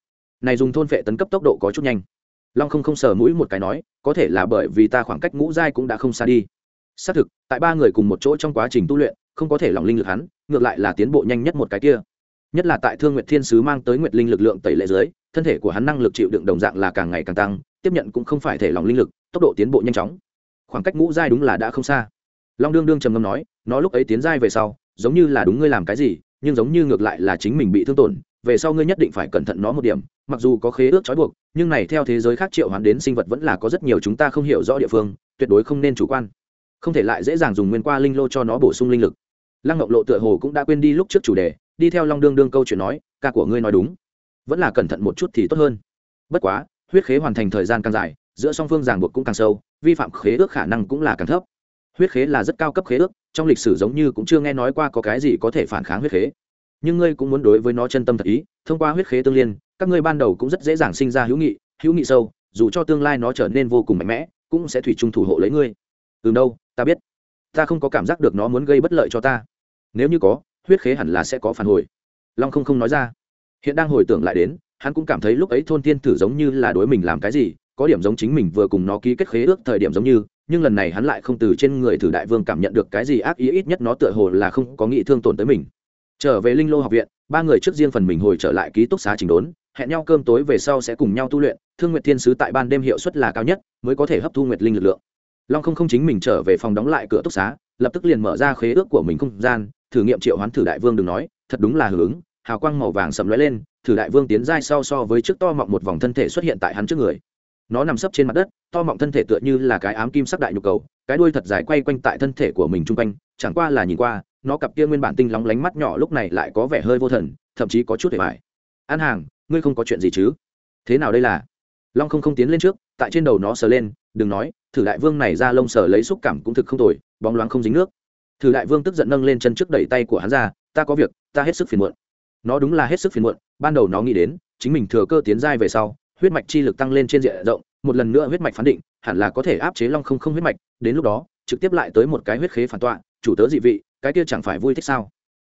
[SPEAKER 1] Này dùng thôn vệ tấn cấp tốc độ có chút nhanh. Long không không sờ mũi một cái nói, có thể là bởi vì ta khoảng cách ngũ giai cũng đã không xa đi xác thực, tại ba người cùng một chỗ trong quá trình tu luyện, không có thể lòng linh lực hắn, ngược lại là tiến bộ nhanh nhất một cái kia. Nhất là tại thương nguyệt thiên sứ mang tới nguyệt linh lực lượng tẩy lệ dưới, thân thể của hắn năng lực chịu đựng đồng dạng là càng ngày càng tăng, tiếp nhận cũng không phải thể lòng linh lực, tốc độ tiến bộ nhanh chóng. Khoảng cách ngũ giai đúng là đã không xa. Long đương đương trầm ngâm nói, nó lúc ấy tiến giai về sau, giống như là đúng ngươi làm cái gì, nhưng giống như ngược lại là chính mình bị thương tổn, về sau ngươi nhất định phải cẩn thận nó một điểm, mặc dù có khế ước trói buộc, nhưng này theo thế giới khác triệu hoán đến sinh vật vẫn là có rất nhiều chúng ta không hiểu rõ địa phương, tuyệt đối không nên chủ quan không thể lại dễ dàng dùng nguyên qua linh lô cho nó bổ sung linh lực. Lăng ngọc lộ tựa hồ cũng đã quên đi lúc trước chủ đề, đi theo long đương đương câu chuyện nói, ca của ngươi nói đúng. Vẫn là cẩn thận một chút thì tốt hơn. Bất quá, huyết khế hoàn thành thời gian càng dài, giữa song phương ràng buộc cũng càng sâu, vi phạm khế ước khả năng cũng là càng thấp. Huyết khế là rất cao cấp khế ước, trong lịch sử giống như cũng chưa nghe nói qua có cái gì có thể phản kháng huyết khế. Nhưng ngươi cũng muốn đối với nó chân tâm thật ý, thông qua huyết khế tương liên, các ngươi ban đầu cũng rất dễ dàng sinh ra hữu nghị hữu nghị sâu, dù cho tương lai nó trở nên vô cùng mạnh mẽ, cũng sẽ thủy chung thủ hộ lấy ngươi. Từ đâu? Ta biết. Ta không có cảm giác được nó muốn gây bất lợi cho ta. Nếu như có, huyết khế hẳn là sẽ có phản hồi. Long không không nói ra. Hiện đang hồi tưởng lại đến, hắn cũng cảm thấy lúc ấy thôn thiên thử giống như là đối mình làm cái gì, có điểm giống chính mình vừa cùng nó ký kết khế ước thời điểm giống như, nhưng lần này hắn lại không từ trên người thử đại vương cảm nhận được cái gì ác ý ít nhất nó tựa hồ là không có nghĩ thương tổn tới mình. Trở về linh lô học viện, ba người trước riêng phần mình hồi trở lại ký túc xá trình đốn, hẹn nhau cơm tối về sau sẽ cùng nhau tu luyện, thương Nguyệt thiên sứ tại ban đêm hiệu suất là cao nhất, mới có thể hấp thu nguyệt linh lực lượng long không không chính mình trở về phòng đóng lại cửa túc xá, lập tức liền mở ra khế ước của mình không gian, thử nghiệm triệu hoán thử đại vương đừng nói, thật đúng là hưởng hào quang màu vàng sầm lóe lên, thử đại vương tiến dai sau so với trước to mọng một vòng thân thể xuất hiện tại hắn trước người. Nó nằm sấp trên mặt đất, to mọng thân thể tựa như là cái ám kim sắc đại nhục cầu, cái đuôi thật dài quay quanh tại thân thể của mình chung quanh, chẳng qua là nhìn qua, nó cặp kia nguyên bản tinh lóng lánh mắt nhỏ lúc này lại có vẻ hơi vô thần, thậm chí có chút hề mại an hàng, ngươi không có chuyện gì chứ? Thế nào đây là? Long không không tiến lên trước, tại trên đầu nó sờ lên, đừng nói thử đại vương này ra lông sở lấy xúc cảm cũng thực không tồi, bóng loáng không dính nước. Thử đại vương tức giận nâng lên chân trước đẩy tay của hắn ra, ta có việc, ta hết sức phiền muộn. Nó đúng là hết sức phiền muộn, ban đầu nó nghĩ đến, chính mình thừa cơ tiến giai về sau, huyết mạch chi lực tăng lên trên diện rộng, một lần nữa huyết mạch phán định, hẳn là có thể áp chế long không không huyết mạch, đến lúc đó, trực tiếp lại tới một cái huyết khế phản tọa, chủ tớ dị vị, cái kia chẳng phải vui thích sao?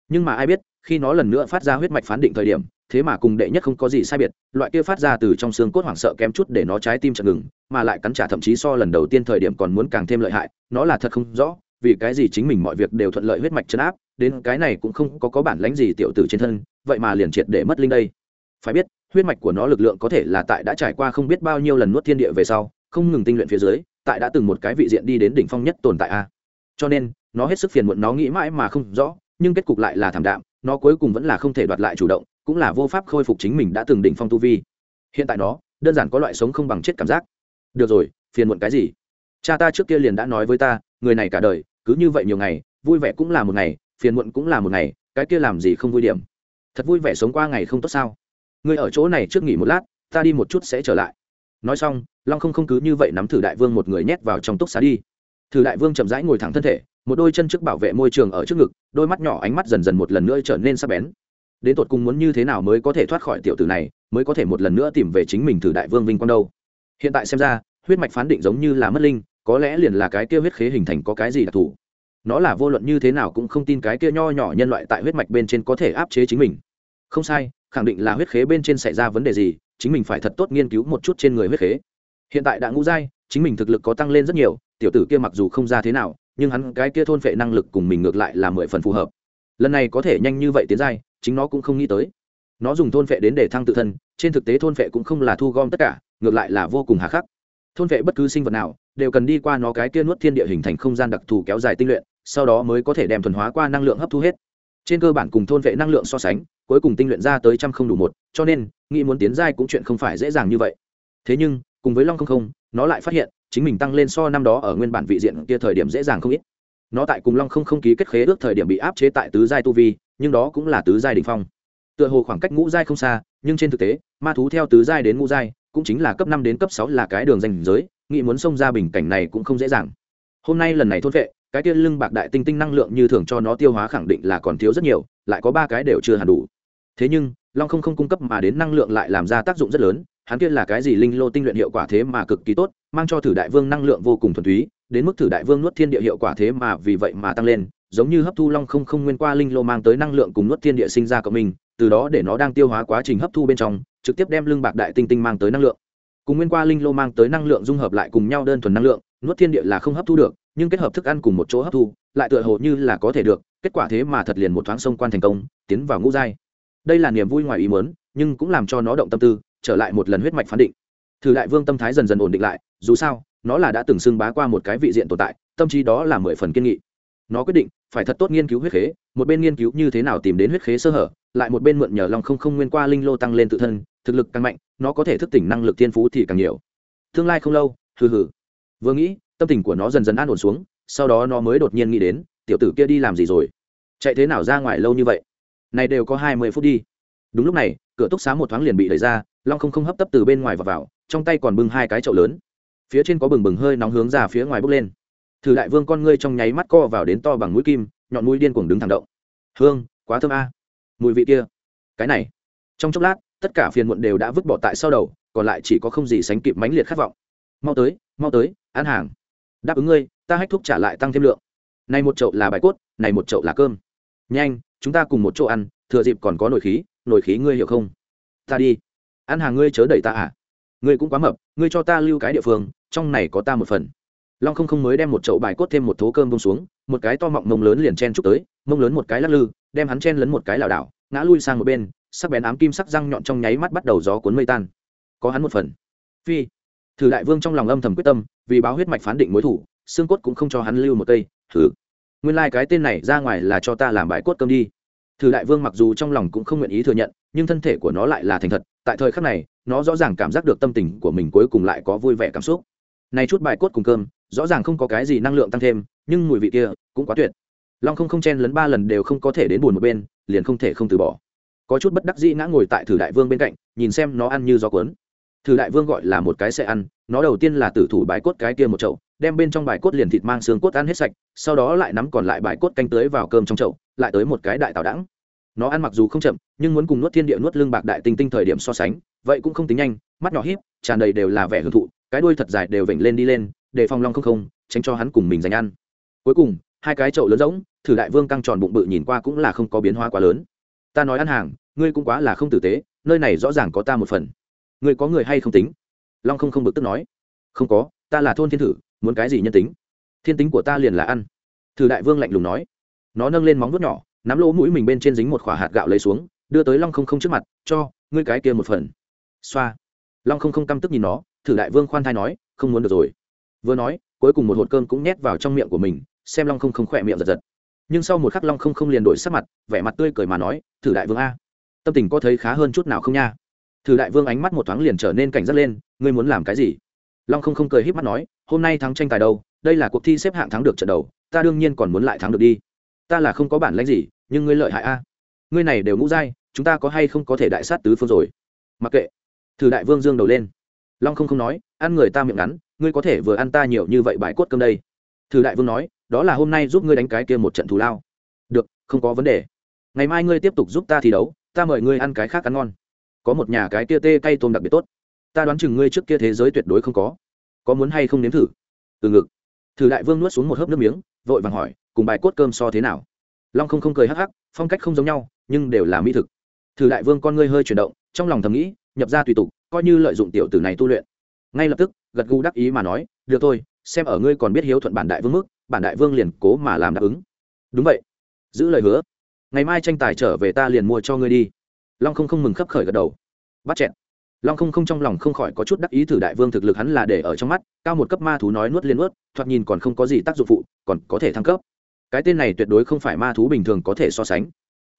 [SPEAKER 1] Nhưng mà ai biết, khi nó lần nữa phát ra huyết mạch phán định thời điểm thế mà cùng đệ nhất không có gì sai biệt, loại kia phát ra từ trong xương cốt hoảng sợ kém chút để nó trái tim chặn ngừng, mà lại cắn trả thậm chí so lần đầu tiên thời điểm còn muốn càng thêm lợi hại, nó là thật không rõ, vì cái gì chính mình mọi việc đều thuận lợi huyết mạch chấn áp, đến cái này cũng không có có bản lãnh gì tiểu tử trên thân, vậy mà liền triệt để mất linh đây. Phải biết, huyết mạch của nó lực lượng có thể là tại đã trải qua không biết bao nhiêu lần nuốt thiên địa về sau, không ngừng tinh luyện phía dưới, tại đã từng một cái vị diện đi đến đỉnh phong nhất tồn tại a. Cho nên, nó hết sức phiền muộn, nó nghĩ mãi mà không rõ, nhưng kết cục lại là thảm đạm, nó cuối cùng vẫn là không thể đoạt lại chủ động cũng là vô pháp khôi phục chính mình đã từng đỉnh phong tu vi. Hiện tại nó đơn giản có loại sống không bằng chết cảm giác. Được rồi, phiền muộn cái gì? Cha ta trước kia liền đã nói với ta, người này cả đời, cứ như vậy nhiều ngày, vui vẻ cũng là một ngày, phiền muộn cũng là một ngày, cái kia làm gì không vui điểm? Thật vui vẻ sống qua ngày không tốt sao? Ngươi ở chỗ này trước nghỉ một lát, ta đi một chút sẽ trở lại. Nói xong, long không không cứ như vậy nắm thử đại vương một người nhét vào trong túc xá đi. Thử đại vương chậm rãi ngồi thẳng thân thể, một đôi chân trước bảo vệ môi trường ở trước ngực, đôi mắt nhỏ ánh mắt dần dần một lần nữa trở nên sắc bén đến tột cùng muốn như thế nào mới có thể thoát khỏi tiểu tử này, mới có thể một lần nữa tìm về chính mình thử đại vương vinh quang đâu. Hiện tại xem ra, huyết mạch phán định giống như là mất linh, có lẽ liền là cái kia huyết khế hình thành có cái gì đặc thù. Nó là vô luận như thế nào cũng không tin cái kia nho nhỏ nhân loại tại huyết mạch bên trên có thể áp chế chính mình. Không sai, khẳng định là huyết khế bên trên xảy ra vấn đề gì, chính mình phải thật tốt nghiên cứu một chút trên người huyết khế. Hiện tại đã ngũ giai, chính mình thực lực có tăng lên rất nhiều, tiểu tử kia mặc dù không ra thế nào, nhưng hắn cái kia thôn phệ năng lực cùng mình ngược lại là mười phần phù hợp. Lần này có thể nhanh như vậy tiến giai chính nó cũng không nghĩ tới. Nó dùng thôn phệ đến để thăng tự thân, trên thực tế thôn phệ cũng không là thu gom tất cả, ngược lại là vô cùng hà khắc. Thôn phệ bất cứ sinh vật nào, đều cần đi qua nó cái kia nuốt thiên địa hình thành không gian đặc thù kéo dài tinh luyện, sau đó mới có thể đem thuần hóa qua năng lượng hấp thu hết. Trên cơ bản cùng thôn vệ năng lượng so sánh, cuối cùng tinh luyện ra tới trăm không đủ một, cho nên, nghĩ muốn tiến giai cũng chuyện không phải dễ dàng như vậy. Thế nhưng, cùng với long không không, nó lại phát hiện, chính mình tăng lên so năm đó ở nguyên bản vị diện kia thời điểm dễ dàng không ít nó tại cùng long không không ký kết khế ước thời điểm bị áp chế tại tứ giai tu vi, nhưng đó cũng là tứ giai đ ỉ n h phong. Tựa hồ khoảng cách ngũ giai không xa, nhưng trên thực tế, ma thú theo tứ giai đến ngũ giai, cũng chính là cấp năm đến cấp sáu là cái đường danh giới, nghĩ muốn xông ra bình cảnh này cũng không dễ dàng. Hôm nay lần này thôn vệ, cái tiên lưng bạc đại tinh tinh năng lượng như thường cho nó tiêu hóa khẳng định là còn thiếu rất nhiều, lại có ba cái đều chưa hẳn đủ. Thế nhưng, long không không cung cấp mà đến năng lượng lại làm ra tác dụng rất lớn, hắn kia là cái gì linh lô tinh luyện hiệu quả thế mà cực kỳ tốt, mang cho thử đại vương năng lượng vô cùng thuần túy đến mức thử đại vương nuốt thiên địa hiệu quả thế mà vì vậy mà tăng lên, giống như hấp thu long không không nguyên qua linh lô mang tới năng lượng cùng nuốt thiên địa sinh ra cộng mình từ đó để nó đang tiêu hóa quá trình hấp thu bên trong, trực tiếp đem lưng bạc đại tinh tinh mang tới năng lượng. Cùng nguyên qua linh lô mang tới năng lượng dung hợp lại cùng nhau đơn thuần năng lượng, nuốt thiên địa là không hấp thu được, nhưng kết hợp thức ăn cùng một chỗ hấp thu, lại tựa hồ như là có thể được, kết quả thế mà thật liền một thoáng sông quan thành công, tiến vào ngũ giai. Đây là niềm vui ngoài ý muốn, nhưng cũng làm cho nó động tâm tư, trở lại một lần huyết mạch phán định. Thử đại vương tâm thái dần dần ổn định lại, dù sao nó là đã từng xưng bá qua một cái vị diện tồn tại, tâm trí đó là mười phần kiên nghị. Nó quyết định phải thật tốt nghiên cứu huyết khế, một bên nghiên cứu như thế nào tìm đến huyết khế sơ hở, lại một bên mượn nhờ lòng không không nguyên qua linh lô tăng lên tự thân, thực lực càng mạnh, nó có thể thức tỉnh năng lực thiên phú thì càng nhiều. Tương lai không lâu, hừ hừ. Vừa nghĩ, tâm tình của nó dần dần an ổn xuống, sau đó nó mới đột nhiên nghĩ đến, tiểu tử kia đi làm gì rồi? Chạy thế nào ra ngoài lâu như vậy? Này đều có hai mươi phút đi. Đúng lúc này, cửa túc xá một thoáng liền bị đẩy ra, long không không hấp tấp từ bên ngoài và vào, trong tay còn bưng hai cái chậu lớn phía trên có bừng bừng hơi nóng hướng ra phía ngoài bốc lên. Thử đại vương con ngươi trong nháy mắt co vào đến to bằng mũi kim, nhọn mũi điên cuồng đứng thẳng động. Hương, quá thơm a. Mùi vị kia. Cái này. Trong chốc lát, tất cả phiền muộn đều đã vứt bỏ tại sau đầu, còn lại chỉ có không gì sánh kịp mãnh liệt khát vọng. Mau tới mau tới, ăn hàng. Đáp ứng ngươi, ta hách thúc trả lại tăng thêm lượng. Này một chậu là bài cốt, này một chậu là cơm. Nhanh, chúng ta cùng một chỗ ăn, thừa dịp còn có nồi khí nồi khí ngươi hiểu không? Ta đi. Ăn hàng ngươi chớ đẩy ta à? Ngươi cũng quá mập, ngươi cho ta lưu cái địa phương, trong này có ta một phần. Long không không mới đem một chậu bài cốt thêm một thố cơm bông xuống, một cái to mọng mông lớn liền chen chúc tới, mông lớn một cái lắc lư, đem hắn chen lấn một cái lảo đảo, ngã lui sang một bên, sắc bén ám kim sắc răng nhọn trong nháy mắt bắt đầu gió cuốn mây tan. Có hắn một phần. Phi. Thử đại vương trong lòng âm thầm quyết tâm, vì báo huyết mạch phán định mối thủ, xương cốt cũng không cho hắn lưu một cây, thử. Nguyên lai、like、cái tên này ra ngoài là cho ta làm bài cốt cơm đi. Thử đại vương mặc dù trong lòng cũng không nguyện ý thừa nhận, nhưng thân thể của nó lại là thành thật, tại thời khắc này nó rõ ràng cảm giác được tâm tình của mình cuối cùng lại có vui vẻ cảm xúc. Này chút bài cốt cùng cơm, rõ ràng không có cái gì năng lượng tăng thêm, nhưng mùi vị kia cũng quá tuyệt. Long không không chen lấn ba lần đều không có thể đến buồn một bên, liền không thể không từ bỏ. Có chút bất đắc dĩ ngã ngồi tại thử đại vương bên cạnh, nhìn xem nó ăn như gió cuốn. Thử đại vương gọi là một cái sẽ ăn, nó đầu tiên là tử thủ bài cốt cái kia một chậu, đem bên trong bài cốt liền thịt mang xương cốt ăn hết sạch, sau đó lại nắm còn lại bài cốt canh tưới vào cơm trong chậu, lại tới một cái đại tào đẳng nó ăn mặc dù không chậm, nhưng muốn cùng nuốt thiên địa nuốt lương bạc đại tinh tinh thời điểm so sánh, vậy cũng không tính nhanh, mắt nhỏ híp, tràn đầy đều là vẻ hưởng thụ, cái đuôi thật dài đều vểnh lên đi lên, để phong long không không, tránh cho hắn cùng mình giành ăn. Cuối cùng, hai cái chậu lớn rỗng, thử đại vương căng tròn bụng bự nhìn qua cũng là không có biến hóa quá lớn. Ta nói ăn hàng, ngươi cũng quá là không tử tế, nơi này rõ ràng có ta một phần. Ngươi có người hay không tính? Long không không bực tức nói. Không có, ta là thôn thiên thử, muốn cái gì nhân tính? Thiên tính của ta liền là ăn. Thử đại vương lạnh lùng nói. Nó nâng lên móng vuốt nhỏ nắm lỗ mũi mình bên trên dính một khỏa hạt gạo lấy xuống, đưa tới long không không trước mặt, cho, ngươi cái kia một phần. Xoa. Long không không căm tức nhìn nó, thử đại vương khoan thai nói, không muốn được rồi. Vừa nói, cuối cùng một hột cơm cũng nhét vào trong miệng của mình, xem long không không khỏe miệng giật giật. Nhưng sau một khắc long không không liền đổi sắc mặt, vẻ mặt tươi cười mà nói, thử đại vương a, tâm tình có thấy khá hơn chút nào không nha? Thử đại vương ánh mắt một thoáng liền trở nên cảnh giác lên, ngươi muốn làm cái gì? Long không không cười h í p mắt nói, hôm nay thắng tranh tài đâu, đây là cuộc thi xếp hạng thắng được trận đầu, ta đương nhiên còn muốn lại thắng được đi. Ta là không có bản lãnh gì nhưng ngươi lợi hại a. Ngươi này đều ngũ dai chúng ta có hay không có thể đại sát tứ phương rồi? Mặc kệ. Thử đại vương dương đầu lên. Long không không nói, ăn người ta miệng ngắn, ngươi có thể vừa ăn ta nhiều như vậy bãi cốt cơm đây. Thử đại vương nói, đó là hôm nay giúp ngươi đánh cái kia một trận thù lao. Được, không có vấn đề. Ngày mai ngươi tiếp tục giúp ta thi đấu, ta mời ngươi ăn cái khác ăn ngon. Có một nhà cái kia tê cay tôm đặc biệt tốt. Ta đoán chừng ngươi trước kia thế giới tuyệt đối không có. Có muốn hay không nếm thử? Từ ngực. Thử đại vương nuốt xuống một hớp nước miếng, vội vàng hỏi, cùng bài cốt cơm so thế nào? Long không không cười hắc hắc, phong cách không giống nhau, nhưng đều là mỹ thực. Thử đại vương con ngươi hơi chuyển động, trong lòng thầm nghĩ, nhập ra tùy tục, coi như lợi dụng tiểu tử này tu luyện. Ngay lập tức, gật gù đắc ý mà nói, được thôi, xem ở ngươi còn biết hiếu thuận bản đại vương mức, bản đại vương liền cố mà làm đáp ứng. Đúng vậy. Giữ lời hứa. Ngày mai tranh tài trở về ta liền mua cho ngươi đi. Long không không mừng khấp khởi gật đầu. Bắt chẹn long không không trong lòng không khỏi có chút đắc ý thử đại vương thực lực hắn là để ở trong mắt, cao một cấp ma thú nói nuốt liên nuốt, thoạt nhìn còn không có gì tác dụng phụ, còn có thể thăng cấp cái tên này tuyệt đối không phải ma thú bình thường có thể so sánh.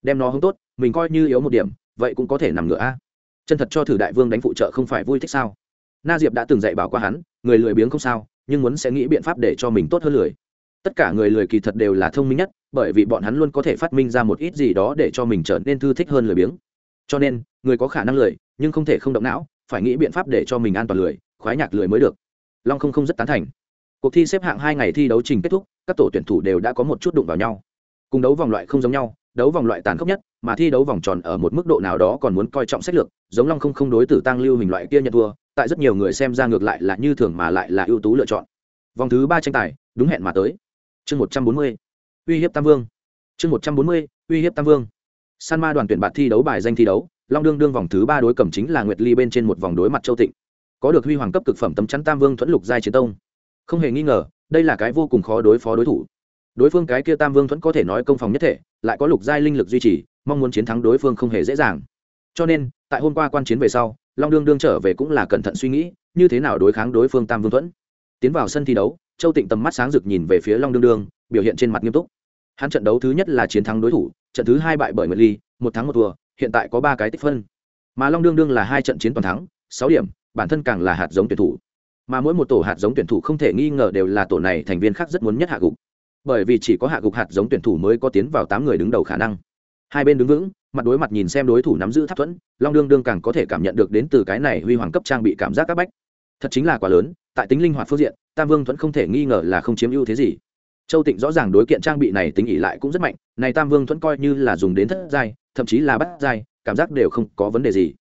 [SPEAKER 1] Đem nó hướng tốt, mình coi như yếu một điểm, vậy cũng có thể nằm ngựa a. Chân thật cho thử đại vương đánh phụ trợ không phải vui thích sao? Na diệp đã từng dạy bảo qua hắn, người lười biếng không sao, nhưng muốn sẽ nghĩ biện pháp để cho mình tốt hơn lười. Tất cả người lười kỳ thật đều là thông minh nhất, bởi vì bọn hắn luôn có thể phát minh ra một ít gì đó để cho mình trở nên thư thích hơn lười biếng. Cho nên, người có khả năng lười, nhưng không thể không động não, phải nghĩ biện pháp để cho mình an toàn lười, khoái nhạc lười mới được. Long không không rất tán thành. Cuộc thi xếp hạng hai ngày thi đấu trình kết thúc các tổ tuyển thủ đều đã có một chút đụng vào nhau. Cùng đấu vòng loại không giống nhau, đấu vòng loại tàn khốc nhất mà thi đấu vòng tròn ở một mức độ nào đó còn muốn coi trọng sách lược, giống long không không đối tử tăng lưu hình loại kia nhận thua, tại rất nhiều người xem ra ngược lại là như thường mà lại là ưu tú lựa chọn. Vòng thứ ba tranh tài, đúng hẹn mà tới. Chương một trăm bốn mươi, uy hiếp tam vương. Chương một trăm bốn mươi, uy hiếp tam vương. San ma đoàn tuyển bạt thi đấu bài danh thi đấu, long đương đương vòng thứ ba đối cầm chính là nguyệt ly bên trên một vòng đối mặt châu tịnh. Có được huy hoàng cấp cực phẩm tấm chắn tam vương thuẫn lục giai chiến tông. Không hề nghi ngờ đây là cái vô cùng khó đối phó đối thủ. Đối phương cái kia tam vương thuẫn có thể nói công phòng nhất thể, lại có lục giai linh lực duy trì, mong muốn chiến thắng đối phương không hề dễ dàng. Cho nên, tại hôm qua quan chiến về sau, long đương đương trở về cũng là cẩn thận suy nghĩ, như thế nào đối kháng đối phương tam vương thuẫn. Tiến vào sân thi đấu, châu tịnh tầm mắt sáng rực nhìn về phía long đương đương, biểu hiện trên mặt nghiêm túc. Hắn trận đấu thứ nhất là chiến thắng đối thủ, trận thứ hai bại bởi nguyệt ly, một thắng một thua, hiện tại có ba cái tích phân. Mà long đương đương là hai trận chiến toàn thắng, sáu điểm, bản thân càng là hạt giống tuyển thủ mà mỗi một tổ hạt giống tuyển thủ không thể nghi ngờ đều là tổ này thành viên khác rất muốn nhất hạ gục. Bởi vì chỉ có hạ gục hạt giống tuyển thủ mới có tiến vào tám người đứng đầu khả năng. Hai bên đứng vững, mặt đối mặt nhìn xem đối thủ nắm giữ tháp thuẫn, long đương đương càng có thể cảm nhận được đến từ cái này huy hoàng cấp trang bị cảm giác các bách. Thật chính là quá lớn, tại tính linh hoạt phương diện, tam vương thuẫn không thể nghi ngờ là không chiếm ưu thế gì. Châu tịnh rõ ràng đối kiện trang bị này tính ỉ lại cũng rất mạnh, này tam vương thuẫn coi như là dùng đến thất giai, thậm chí là bắt giai, cảm giác đều không có vấn đề gì.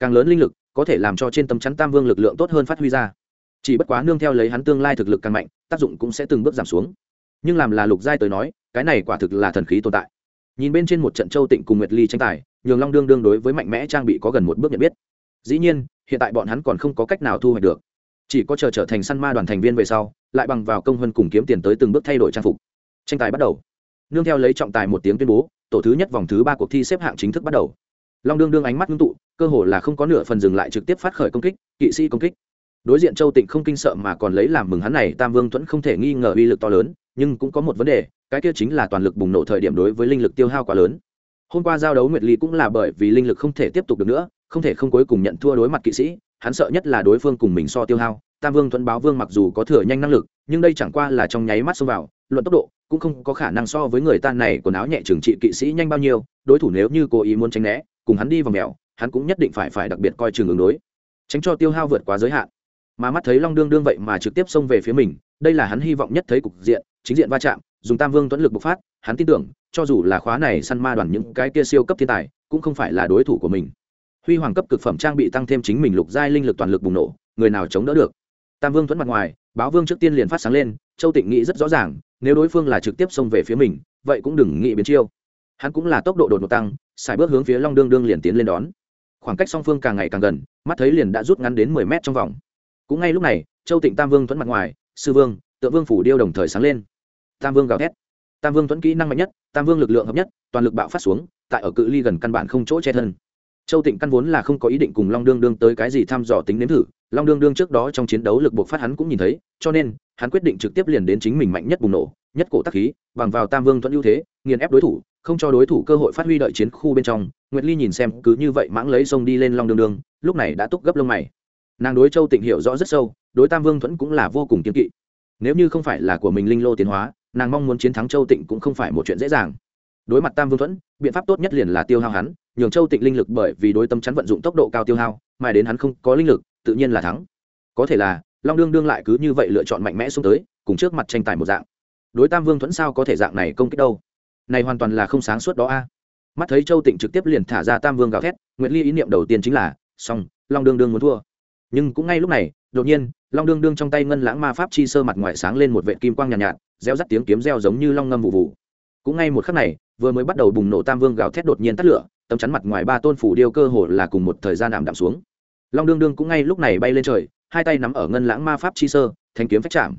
[SPEAKER 1] Càng lớn linh lực, có thể làm cho trên tấm chắn tam vương lực lượng tốt hơn phát huy ra chỉ bất quá nương theo lấy hắn tương lai thực lực càng mạnh, tác dụng cũng sẽ từng bước giảm xuống. Nhưng làm là lục giai tới nói, cái này quả thực là thần khí tồn tại. Nhìn bên trên một trận châu tịnh cùng nguyệt ly tranh tài, nhường long đương đương đối với mạnh mẽ trang bị có gần một bước nhận biết. Dĩ nhiên, hiện tại bọn hắn còn không có cách nào thu hoạch được. Chỉ có chờ trở thành săn ma đoàn thành viên về sau, lại bằng vào công hơn cùng kiếm tiền tới từng bước thay đổi trang phục. Tranh tài bắt đầu. Nương theo lấy trọng tài một tiếng tuyên bố, tổ thứ nhất vòng thứ ba cuộc thi xếp hạng chính thức bắt đầu. Long đương đương ánh mắt ngưng tụ, cơ hồ là không có nửa phần dừng lại trực tiếp phát khởi công kích, kỵ sĩ công kích đối diện châu tịnh không kinh sợ mà còn lấy làm mừng hắn này, tam vương thuẫn không thể nghi ngờ uy lực to lớn, nhưng cũng có một vấn đề, cái kia chính là toàn lực bùng nổ thời điểm đối với linh lực tiêu hao quá lớn. Hôm qua giao đấu nguyệt ly cũng là bởi vì linh lực không thể tiếp tục được nữa, không thể không cuối cùng nhận thua đối mặt kỵ sĩ, hắn sợ nhất là đối phương cùng mình so tiêu hao. Tam vương thuẫn báo vương mặc dù có thừa nhanh năng lực, nhưng đây chẳng qua là trong nháy mắt xông vào, luận tốc độ, cũng không có khả năng so với người ta này quần áo nhẹ trừng trị kỵ sĩ nhanh bao nhiêu, đối thủ nếu như cố ý muốn tránh né, cùng hắn đi vào mèo, hắn cũng nhất định phải phải đặc biệt coi chừng ứng đối. Tránh cho tiêu hao vượt quá giới hạn mà mắt thấy long đương đương vậy mà trực tiếp xông về phía mình, đây là hắn hy vọng nhất thấy cục diện, chính diện va chạm, dùng tam vương tuấn lực bộc phát, hắn tin tưởng, cho dù là khóa này săn ma đoàn những cái kia siêu cấp thiên tài, cũng không phải là đối thủ của mình. Huy hoàng cấp cực phẩm trang bị tăng thêm chính mình lục giai linh lực toàn lực bùng nổ, người nào chống đỡ được? Tam vương tuấn mặt ngoài, báo vương trước tiên liền phát sáng lên, châu tịnh nghĩ rất rõ ràng, nếu đối phương là trực tiếp xông về phía mình, vậy cũng đừng nghĩ biến chiêu. Hắn cũng là tốc độ đột ngột tăng, xài bước hướng phía long đương đương liền tiến lên đón. Khoảng cách song phương càng ngày càng gần, mắt thấy liền đã rút ngắn đến mười mét trong vòng cũng ngay lúc này, châu tịnh tam vương thuẫn mặt ngoài, sư vương, tượng vương phủ điêu đồng thời sáng lên. Tam vương gào thét. Tam vương thuẫn kỹ năng mạnh nhất, tam vương lực lượng hợp nhất, toàn lực bạo phát xuống, tại ở cự ly gần căn bản không chỗ che thân. Châu tịnh căn vốn là không có ý định cùng long đương đương tới cái gì thăm dò tính nếm thử, long đương đương trước đó trong chiến đấu lực buộc phát hắn cũng nhìn thấy, cho nên, hắn quyết định trực tiếp liền đến chính mình mạnh nhất bùng nổ, nhất cổ tắc khí, bằng vào tam vương thuẫn ưu thế, nghiền ép đối thủ, không cho đối thủ cơ hội phát huy đợi chiến khu bên trong. Nguyệt ly nhìn xem cứ như vậy mãng lấy sông đi lên long đương đương, lúc này đã túc gấp lông mày nàng đối châu tịnh hiểu rõ rất sâu, đối tam vương thuẫn cũng là vô cùng kiên kỵ. Nếu như không phải là của mình linh lô tiến hóa, nàng mong muốn chiến thắng châu tịnh cũng không phải một chuyện dễ dàng. Đối mặt tam vương thuẫn, biện pháp tốt nhất liền là tiêu hao hắn, nhường châu tịnh linh lực bởi vì đối tâm chắn vận dụng tốc độ cao tiêu hao mà đến hắn không có linh lực, tự nhiên là thắng. Có thể là, long đương đương lại cứ như vậy lựa chọn mạnh mẽ xuống tới, cùng trước mặt tranh tài một dạng. Đối tam vương thuẫn sao có thể dạng này công kích đâu? Này hoàn toàn là không sáng suốt đó a. Mắt thấy châu tịnh trực tiếp liền thả ra tam vương gào thét, nguyệt ly ý niệm đầu tiên chính là, xong, long đương đương muốn thua nhưng cũng ngay lúc này đột nhiên long đương đương trong tay ngân lãng ma pháp chi sơ mặt ngoài sáng lên một vệ kim quang nhàn nhạt, nhạt reo rắt tiếng kiếm reo giống như long ngâm vụ vụ. Cũng ngay một khắc này vừa mới bắt đầu bùng nổ tam vương gào thét đột nhiên tắt lửa tấm chắn mặt ngoài ba tôn phủ điêu cơ hồ là cùng một thời gian ảm đạm xuống. Long đương đương cũng ngay lúc này bay lên trời hai tay nắm ở ngân lãng ma pháp chi sơ thanh kiếm phách chạm.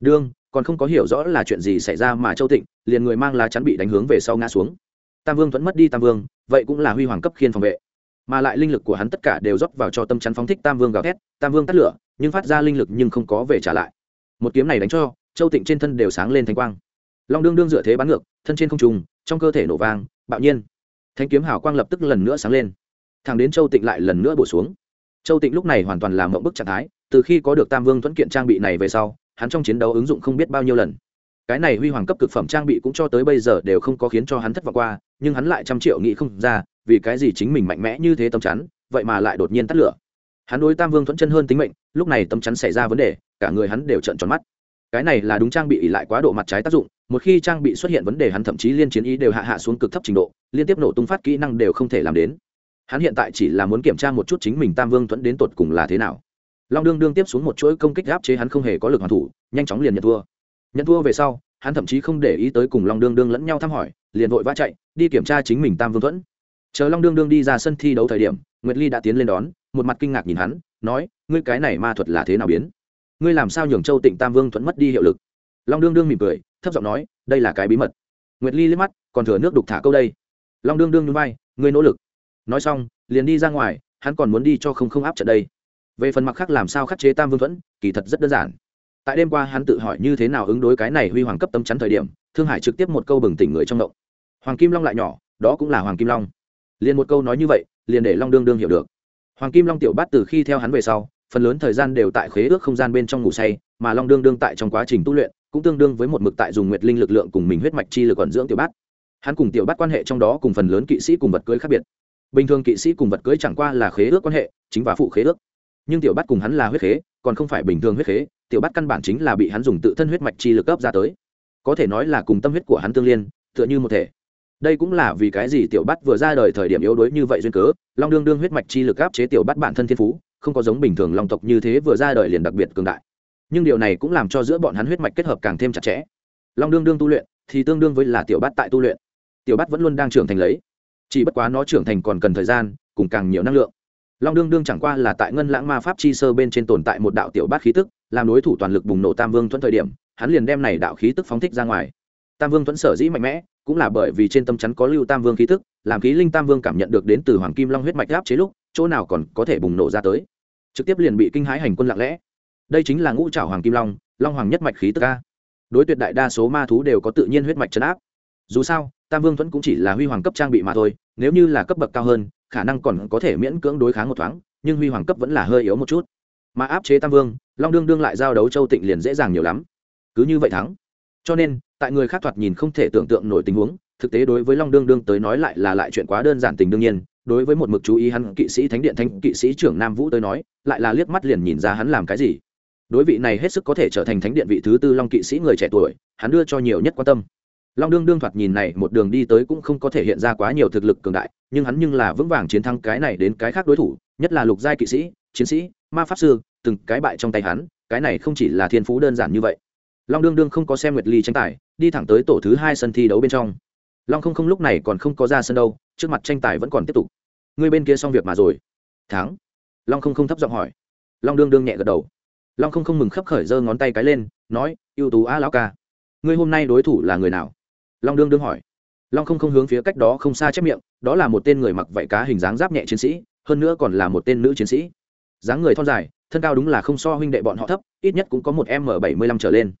[SPEAKER 1] Đương còn không có hiểu rõ là chuyện gì xảy ra mà châu tịnh liền người mang lá chắn bị đánh hướng về sau ngã xuống. Tam vương thuẫn mất đi tam vương vậy cũng là huy hoàng cấp khiên phòng vệ mà lại linh lực của hắn tất cả đều rót vào cho tâm chắn phóng thích tam vương gào thét, tam vương tắt lửa, nhưng phát ra linh lực nhưng không có về trả lại. Một kiếm này đánh cho, châu tịnh trên thân đều sáng lên thanh quang. Long đương đương dựa thế bắn ngược, thân trên không trùng, trong cơ thể nổ vang, bạo nhiên. Thanh kiếm hào quang lập tức lần nữa sáng lên. Thằng đến châu tịnh lại lần nữa bổ xuống. Châu tịnh lúc này hoàn toàn làm mộng bức trạng thái, từ khi có được tam vương thuẫn kiện trang bị này về sau, hắn trong chiến đấu ứng dụng không biết bao nhiêu lần cái này huy hoàng cấp cực phẩm trang bị cũng cho tới bây giờ đều không có khiến cho hắn thất vọng qua, nhưng hắn lại trăm triệu nghĩ không ra, vì cái gì chính mình mạnh mẽ như thế tâm chắn, vậy mà lại đột nhiên tắt lửa. Hắn đối tam vương thuẫn chân hơn tính mệnh, lúc này tâm chắn xảy ra vấn đề, cả người hắn đều trợn tròn mắt. Cái này là đúng trang bị ỉ lại quá độ mặt trái tác dụng, một khi trang bị xuất hiện vấn đề hắn thậm chí liên chiến ý đều hạ hạ xuống cực thấp trình độ, liên tiếp nổ tung phát kỹ năng đều không thể làm đến. Hắn hiện tại chỉ là muốn kiểm tra một chút chính mình tam vương thuẫn đến tột cùng là thế nào. Long đương đương tiếp xuống một chuỗi công kích gáp chế hắn không hề có lực hoàn thủ, nhanh chóng liền nhận thua nhận thua về sau, hắn thậm chí không để ý tới cùng long đương đương lẫn nhau thăm hỏi, liền vội vã chạy, đi kiểm tra chính mình tam vương thuẫn. Chờ long đương đương đi ra sân thi đấu thời điểm, nguyệt ly đã tiến lên đón, một mặt kinh ngạc nhìn hắn, nói, ngươi cái này ma thuật là thế nào biến? Ngươi làm sao nhường châu tịnh tam vương thuẫn mất đi hiệu lực? Long đương đương mỉm cười, thấp giọng nói, đây là cái bí mật. Nguyệt ly liếc mắt, còn thừa nước đục thả câu đây. Long đương đương núi bay ngươi nỗ lực. Nói xong, liền đi ra ngoài, hắn còn muốn đi cho không không áp trận đây. Về phần mặt khác làm sao khắc chế tam vương thuẫn, kỳ thật rất đơn giản tại đêm qua hắn tự hỏi như thế nào ứng đối cái này huy hoàng cấp tâm chắn thời điểm, thương hải trực tiếp một câu bừng tỉnh người trong động. Hoàng kim long lại nhỏ, đó cũng là hoàng kim long. Liền một câu nói như vậy, liền để long đương đương hiểu được. Hoàng kim long tiểu bát từ khi theo hắn về sau, phần lớn thời gian đều tại khế ước không gian bên trong ngủ say, mà long đương đương tại trong quá trình tu luyện, cũng tương đương với một mực tại dùng nguyệt linh lực lượng cùng mình huyết mạch chi lực còn dưỡng tiểu bát. Hắn cùng tiểu bát quan hệ trong đó cùng phần lớn kỵ sĩ cùng vật cưới khác biệt. Bình thường kỵ sĩ cùng vật cưới chẳng qua là khế ước quan hệ, chính và phụ khế ước. Nhưng tiểu bát cùng hắn là huyết khế còn không phải bình thường huyết khế, tiểu bát căn bản chính là bị hắn dùng tự thân huyết mạch chi lực cấp ra tới. Có thể nói là cùng tâm huyết của hắn tương liên, tựa như một thể. Đây cũng là vì cái gì tiểu bát vừa ra đời thời điểm yếu đuối như vậy duyên cớ, long đương đương huyết mạch chi lực áp chế tiểu bát bản thân thiên phú, không có giống bình thường long tộc như thế vừa ra đời liền đặc biệt cường đại. Nhưng điều này cũng làm cho giữa bọn hắn huyết mạch kết hợp càng thêm chặt chẽ. Long đương đương tu luyện thì tương đương với là tiểu bát tại tu luyện. Tiểu bát vẫn luôn đang trưởng thành lấy. Chỉ bất quá nó trưởng thành còn cần thời gian, cùng càng nhiều năng lượng long đương đương chẳng qua là tại ngân lãng ma pháp chi sơ bên trên tồn tại một đạo tiểu bát khí tức, làm đối thủ toàn lực bùng nổ tam vương thuẫn thời điểm, hắn liền đem này đạo khí tức phóng thích ra ngoài. Tam vương thuẫn sở dĩ mạnh mẽ, cũng là bởi vì trên tâm chắn có lưu tam vương khí tức, làm khí linh tam vương cảm nhận được đến từ hoàng kim long huyết mạch áp chế lúc, chỗ nào còn có thể bùng nổ ra tới. Trực tiếp liền bị kinh hãi hành quân lặng lẽ. Đây chính là ngũ trảo hoàng kim long long hoàng nhất mạch khí tức a. Đối tuyệt đại đa số ma thú đều có tự nhiên huyết mạch chấn áp. Dù sao tam vương thuẫn cũng chỉ là huy hoàng cấp trang bị mà thôi, nếu như là cấp bậc cao hơn, khả năng còn có thể miễn cưỡng đối kháng một thoáng, nhưng huy hoàng cấp vẫn là hơi yếu một chút. Mà áp chế tam vương, long đương đương lại giao đấu châu tịnh liền dễ dàng nhiều lắm. Cứ như vậy thắng. Cho nên, tại người khác thoạt nhìn không thể tưởng tượng nổi tình huống, thực tế đối với long đương đương tới nói lại là lại chuyện quá đơn giản tình đương nhiên, đối với một mực chú ý hắn kỵ sĩ thánh điện thánh kỵ sĩ trưởng nam vũ tới nói, lại là liếc mắt liền nhìn ra hắn làm cái gì. Đối vị này hết sức có thể trở thành thánh điện vị thứ tư long kỵ sĩ người trẻ tuổi, hắn đưa cho nhiều nhất quan tâm long đương đương thoạt nhìn này một đường đi tới cũng không có thể hiện ra quá nhiều thực lực cường đại, nhưng hắn nhưng là vững vàng chiến thắng cái này đến cái khác đối thủ, nhất là lục giai kỵ sĩ, chiến sĩ, ma pháp sư, từng cái bại trong tay hắn, cái này không chỉ là thiên phú đơn giản như vậy. Long đương đương không có xem nguyệt ly tranh tài, đi thẳng tới tổ thứ hai sân thi đấu bên trong. Long không không lúc này còn không có ra sân đâu, trước mặt tranh tài vẫn còn tiếp tục. Người bên kia xong việc mà rồi. Thắng. Long không không thấp giọng hỏi. Long đương đương nhẹ gật đầu. Long không không mừng khấp khởi giơ ngón tay cái lên, nói, ưu tú a lão ca. Ngươi hôm nay đối thủ là người nào? Long đương đương hỏi. Long không không hướng phía cách đó không xa chép miệng, đó là một tên người mặc vải cá hình dáng giáp nhẹ chiến sĩ, hơn nữa còn là một tên nữ chiến sĩ. Dáng người thon dài, thân cao đúng là không so huynh đệ bọn họ thấp, ít nhất cũng có một m bảy mươi lăm trở lên.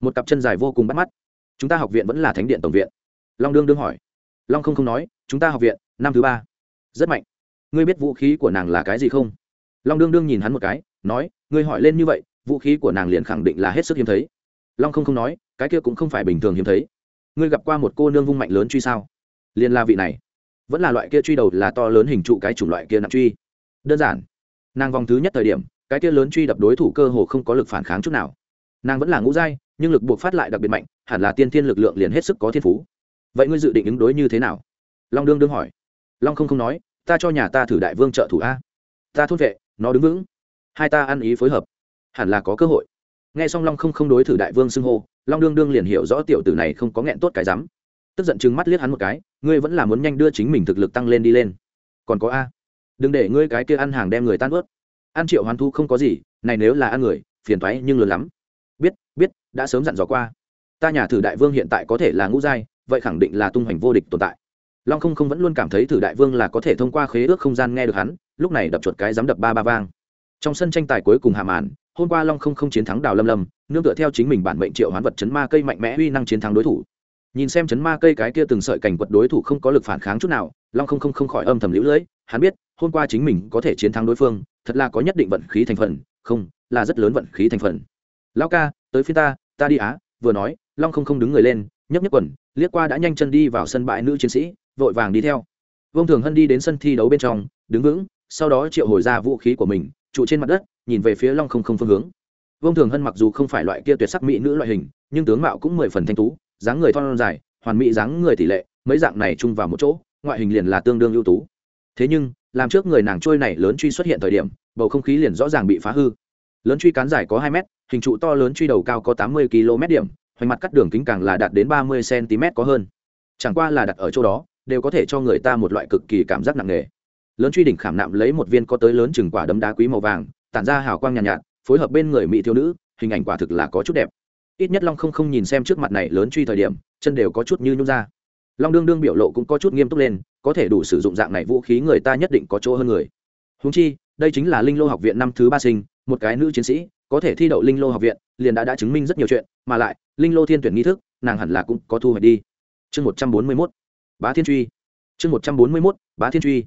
[SPEAKER 1] Một cặp chân dài vô cùng bắt mắt. Chúng ta học viện vẫn là thánh điện tổng viện. Long đương đương hỏi. Long không không nói, chúng ta học viện, năm thứ ba. Rất mạnh. Ngươi biết vũ khí của nàng là cái gì không? Long đương đương nhìn hắn một cái, nói, ngươi hỏi lên như vậy, vũ khí của nàng liền khẳng định là hết sức hiếm thấy. Long không không nói, cái kia cũng không phải bình thường hiếm thấy ngươi gặp qua một cô nương vung mạnh lớn truy sao? Liền là vị này, vẫn là loại kia truy đầu là to lớn hình trụ cái chủng loại kia nặng truy. Đơn giản, nàng vòng thứ nhất thời điểm, cái kia lớn truy đập đối thủ cơ hồ không có lực phản kháng chút nào. Nàng vẫn là ngũ giai, nhưng lực buộc phát lại đặc biệt mạnh, hẳn là tiên thiên lực lượng liền hết sức có thiên phú. Vậy ngươi dự định ứng đối như thế nào? Long đương đương hỏi. Long không không nói, ta cho nhà ta thử đại vương trợ thủ a. Ta thốt vệ, nó đứng vững. Hai ta ăn ý phối hợp. Hẳn là có cơ hội. Nghe xong long không không đối thử đại vương xưng hô long đương đương liền hiểu rõ tiểu tử này không có nghẹn tốt cái rắm. Tức giận chừng mắt liếc hắn một cái, ngươi vẫn là muốn nhanh đưa chính mình thực lực tăng lên đi lên. Còn có a. Đừng để ngươi cái kia ăn hàng đem người tan ướt. Ăn triệu hoàn thu không có gì, này nếu là ăn người, phiền thoái nhưng lớn lắm. Biết biết, đã sớm dặn dò qua. Ta nhà thử đại vương hiện tại có thể là ngũ giai, vậy khẳng định là tung hoành vô địch tồn tại. Long không không vẫn luôn cảm thấy thử đại vương là có thể thông qua khế ước không gian nghe được hắn, lúc này đập chuột cái dám đập ba ba vang. Trong sân tranh tài cuối cùng hạ màn, hôm qua long không không chiến thắng đào lâm lâm nương tựa theo chính mình bản mệnh triệu hoán vật chấn ma cây mạnh mẽ uy năng chiến thắng đối thủ. Nhìn xem chấn ma cây cái kia từng sợi cảnh quật đối thủ không có lực phản kháng chút nào, long không không không khỏi âm thầm lũ lưỡi hắn biết, hôm qua chính mình có thể chiến thắng đối phương, thật là có nhất định vận khí thành phần, không, là rất lớn vận khí thành phần. Lão ca, tới phía ta ta đi á, vừa nói, long không không đứng người lên nhấp nhấp quần, liếc qua đã nhanh chân đi vào sân bãi nữ chiến sĩ, vội vàng đi theo. Vông thường hân đi đến sân thi đấu bên trong, đứng vững, sau đó triệu hồi ra vũ khí của mình, trụ trên mặt đất, nhìn về phía long không không phương hướng. Vương thường hân mặc dù không phải loại kia tuyệt sắc mỹ nữ loại hình nhưng tướng mạo cũng mười phần thanh tú dáng người thon dài hoàn mỹ dáng người tỷ lệ mấy dạng này chung vào một chỗ ngoại hình liền là tương đương ưu tú. Thế nhưng làm trước người nàng trôi này lớn truy xuất hiện thời điểm bầu không khí liền rõ ràng bị phá hư. Lớn truy cán dài có hai mét hình trụ to lớn truy đầu cao có tám mươi km điểm hoành mặt cắt đường kính càng là đạt đến ba mươi cm có hơn. Chẳng qua là đặt ở chỗ đó đều có thể cho người ta một loại cực kỳ cảm giác nặng nề. Lớn truy đỉnh khảm nạm lấy một viên có tới lớn chừng quả đấm đá quý màu vàng tản ra hào quang nhàn nhạt, nhạt phối hợp bên người mỹ thiếu nữ, hình ảnh quả thực là có chút đẹp. Ít nhất long không không nhìn xem trước mặt này lớn truy thời điểm, chân đều có chút như nhung ra. Long đương đương biểu lộ cũng có chút nghiêm túc lên, có thể đủ sử dụng dạng này vũ khí người ta nhất định có chỗ hơn người. Húng chi, đây chính là linh lô học viện năm thứ ba sinh, một cái nữ chiến sĩ, có thể thi đậu linh lô học viện, liền đã đã chứng minh rất nhiều chuyện, mà lại, linh lô thiên tuyển nghi thức, nàng hẳn là cũng có thu hoạch đi. Chương một trăm bốn mươi mốt, bá thiên truy. Chương một trăm bốn mươi mốt, bá thiên truy.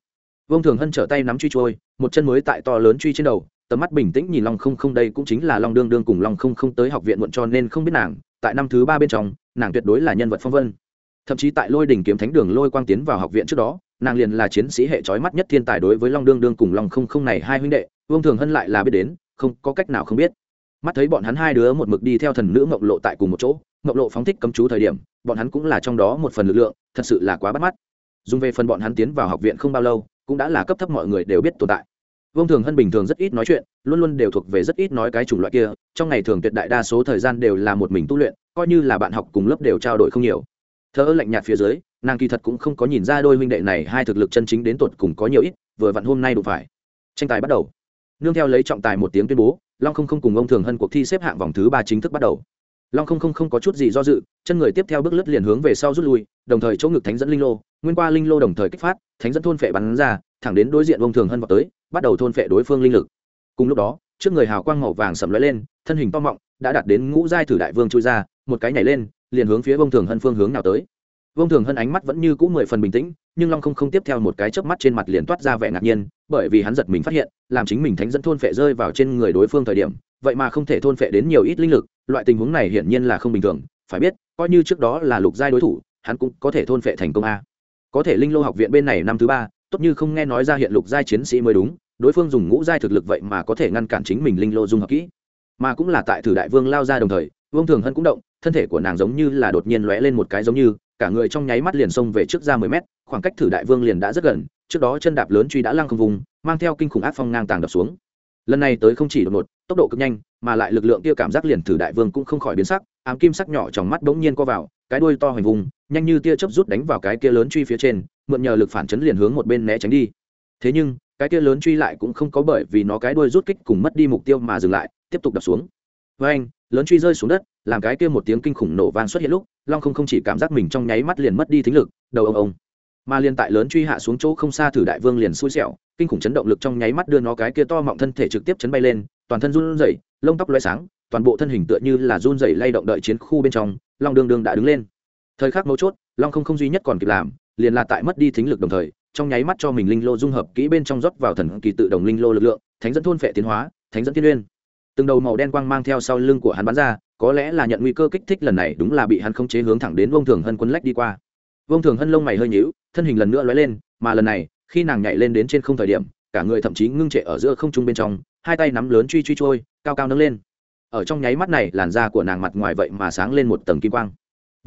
[SPEAKER 1] Vông thường hân trở tay nắm truy trôi, một chân mới tại to lớn truy trên đầu tầm mắt bình tĩnh nhìn long không không, đây cũng chính là long đương đương cùng long không không tới học viện muộn cho nên không biết nàng. Tại năm thứ ba bên trong, nàng tuyệt đối là nhân vật phong vân. Thậm chí tại lôi đỉnh kiếm thánh đường lôi quang tiến vào học viện trước đó, nàng liền là chiến sĩ hệ trói mắt nhất thiên tài đối với long đương đương cùng long không không này hai huynh đệ, vương thường hân lại là biết đến, không, có cách nào không biết. Mắt thấy bọn hắn hai đứa một mực đi theo thần nữ mộng lộ tại cùng một chỗ mộng lộ phóng thích cấm chú thời điểm, bọn hắn cũng là trong đó một phần lực lượng, thật sự là quá bắt mắt. Dùng về phần bọn hắn tiến vào học viện không bao lâu, cũng đã là cấp thấp mọi người đều biết tồn tại. Vương Thường Hân bình thường rất ít nói chuyện, luôn luôn đều thuộc về rất ít nói cái chủng loại kia, trong ngày thường tuyệt đại đa số thời gian đều là một mình tu luyện, coi như là bạn học cùng lớp đều trao đổi không nhiều. Thơ lạnh nhạt phía dưới, nàng kỳ thật cũng không có nhìn ra đôi huynh đệ này hai thực lực chân chính đến tột cùng có nhiều ít, vừa vặn hôm nay đủ phải. Tranh tài bắt đầu. Nương theo lấy trọng tài một tiếng tuyên bố, Long không không cùng ông Thường Hân cuộc thi xếp hạng vòng thứ ba chính thức bắt đầu. Long không không không có chút gì do dự, chân người tiếp theo bước lướt liền hướng về sau rút lui, đồng thời chỗ ngực thánh dẫn linh lô, nguyên qua linh lô đồng thời kích phát, thánh dẫn thôn phệ bắn ra, thẳng đến đối diện ông Thường Hân vào tới, bắt đầu thôn phệ đối phương linh lực. Cùng lúc đó trước người hào quang màu vàng sầm lóe lên thân hình to mọng đã đạt đến ngũ giai thử đại vương chui ra một cái nhảy lên liền hướng phía ông thường hân phương hướng nào tới. Vương thường hân ánh mắt vẫn như cũ mười phần bình tĩnh nhưng long không không tiếp theo một cái chớp mắt trên mặt liền toát ra vẻ ngạc nhiên bởi vì hắn giật mình phát hiện làm chính mình thánh dẫn thôn phệ rơi vào trên người đối phương thời điểm vậy mà không thể thôn phệ đến nhiều ít linh lực loại tình huống này hiển nhiên là không bình thường phải biết coi như trước đó là lục giai đối thủ hắn cũng có thể thôn phệ thành công a. Có thể linh lô học viện bên này năm thứ ba tốt như không nghe nói ra hiện lục giai chiến sĩ mới đúng, đối phương dùng ngũ giai thực lực vậy mà có thể ngăn cản chính mình linh lô dung hợp kỹ. Mà cũng là tại thử đại vương lao ra đồng thời, vương thường hân cũng động, thân thể của nàng giống như là đột nhiên lóe lên một cái giống như, cả người trong nháy mắt liền xông về trước ra mười mét, khoảng cách thử đại vương liền đã rất gần, trước đó chân đạp lớn truy đã lăng không vùng, mang theo kinh khủng áp phong ngang tàng đập xuống. Lần này tới không chỉ đột ngột, tốc độ cực nhanh, mà lại lực lượng kia cảm giác liền thử đại vương cũng không khỏi biến sắc, ám kim sắc nhỏ trong mắt bỗng nhiên co vào, cái đuôi to hoành vùng, nhanh như tia chớp rút đánh vào cái kia lớn truy phía trên mượn nhờ lực phản chấn liền hướng một bên né tránh đi. Thế nhưng, cái kia lớn truy lại cũng không có bởi vì nó cái đuôi rút kích cùng mất đi mục tiêu mà dừng lại, tiếp tục đập xuống. Với anh, lớn truy rơi xuống đất, làm cái kia một tiếng kinh khủng nổ vang xuất hiện lúc, long không không chỉ cảm giác mình trong nháy mắt liền mất đi thính lực, đầu ông ông. Mà liền tại lớn truy hạ xuống chỗ không xa thử đại vương liền xui xẻo, kinh khủng chấn động lực trong nháy mắt đưa nó cái kia to mọng thân thể trực tiếp chấn bay lên, toàn thân run rẩy, lông tóc loay sáng, toàn bộ thân hình tựa như là run rẩy lay động đợi chiến khu bên trong, long đương đương đã đứng lên. Thời khắc mấu chốt, long không không duy nhất còn kịp làm liền là tại mất đi thính lực đồng thời, trong nháy mắt cho mình linh lô dung hợp kỹ bên trong rót vào thần kỳ tự động linh lô lực lượng, thánh dẫn thôn phệ tiến hóa, thánh dẫn tiên uyên từng đầu màu đen quang mang theo sau lưng của hắn bắn ra, có lẽ là nhận nguy cơ kích thích lần này, đúng là bị hắn khống chế hướng thẳng đến vông thường hân quân lách đi qua. Vông thường hân lông mày hơi nhíu, thân hình lần nữa lóe lên, mà lần này, khi nàng nhảy lên đến trên không thời điểm, cả người thậm chí ngưng trệ ở giữa không trung bên trong, hai tay nắm lớn truy truy trôi, cao cao nâng lên. Ở trong nháy mắt này, làn da của nàng mặt ngoài vậy mà sáng lên một tầng kim quang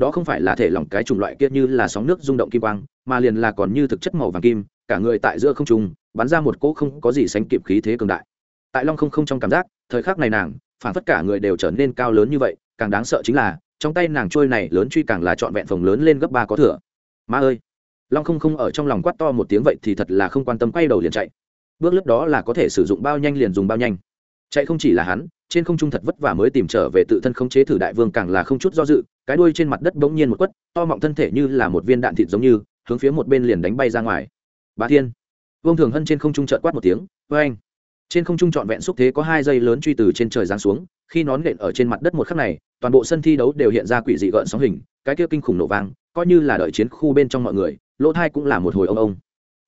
[SPEAKER 1] đó không phải là thể lỏng cái chủng loại kia như là sóng nước rung động kim quang, mà liền là còn như thực chất màu vàng kim, cả người tại giữa không trung, bắn ra một cỗ không có gì sánh kịp khí thế cường đại. Tại long không không trong cảm giác, thời khắc này nàng, phản tất cả người đều trở nên cao lớn như vậy, càng đáng sợ chính là, trong tay nàng trôi này lớn truy càng là trọn vẹn phồng lớn lên gấp ba có thừa. Ma ơi! Long không không ở trong lòng quát to một tiếng vậy thì thật là không quan tâm quay đầu liền chạy. Bước lướt đó là có thể sử dụng bao nhanh liền dùng bao nhanh. Chạy không chỉ là hắn, trên không trung thật vất vả mới tìm trở về tự thân khống chế thử đại vương càng là không chút do dự cái đuôi trên mặt đất bỗng nhiên một quất, to mọng thân thể như là một viên đạn thịt giống như, hướng phía một bên liền đánh bay ra ngoài. Bá thiên, vương thường hân trên không trung trợn quát một tiếng vê anh trên không trung trọn vẹn xúc thế có hai dây lớn truy từ trên trời giáng xuống, khi nón nện ở trên mặt đất một khắc này, toàn bộ sân thi đấu đều hiện ra quỷ dị gợn sóng hình, cái kia kinh khủng nổ vang, coi như là đợi chiến khu bên trong mọi người, lỗ thai cũng là một hồi ông ông.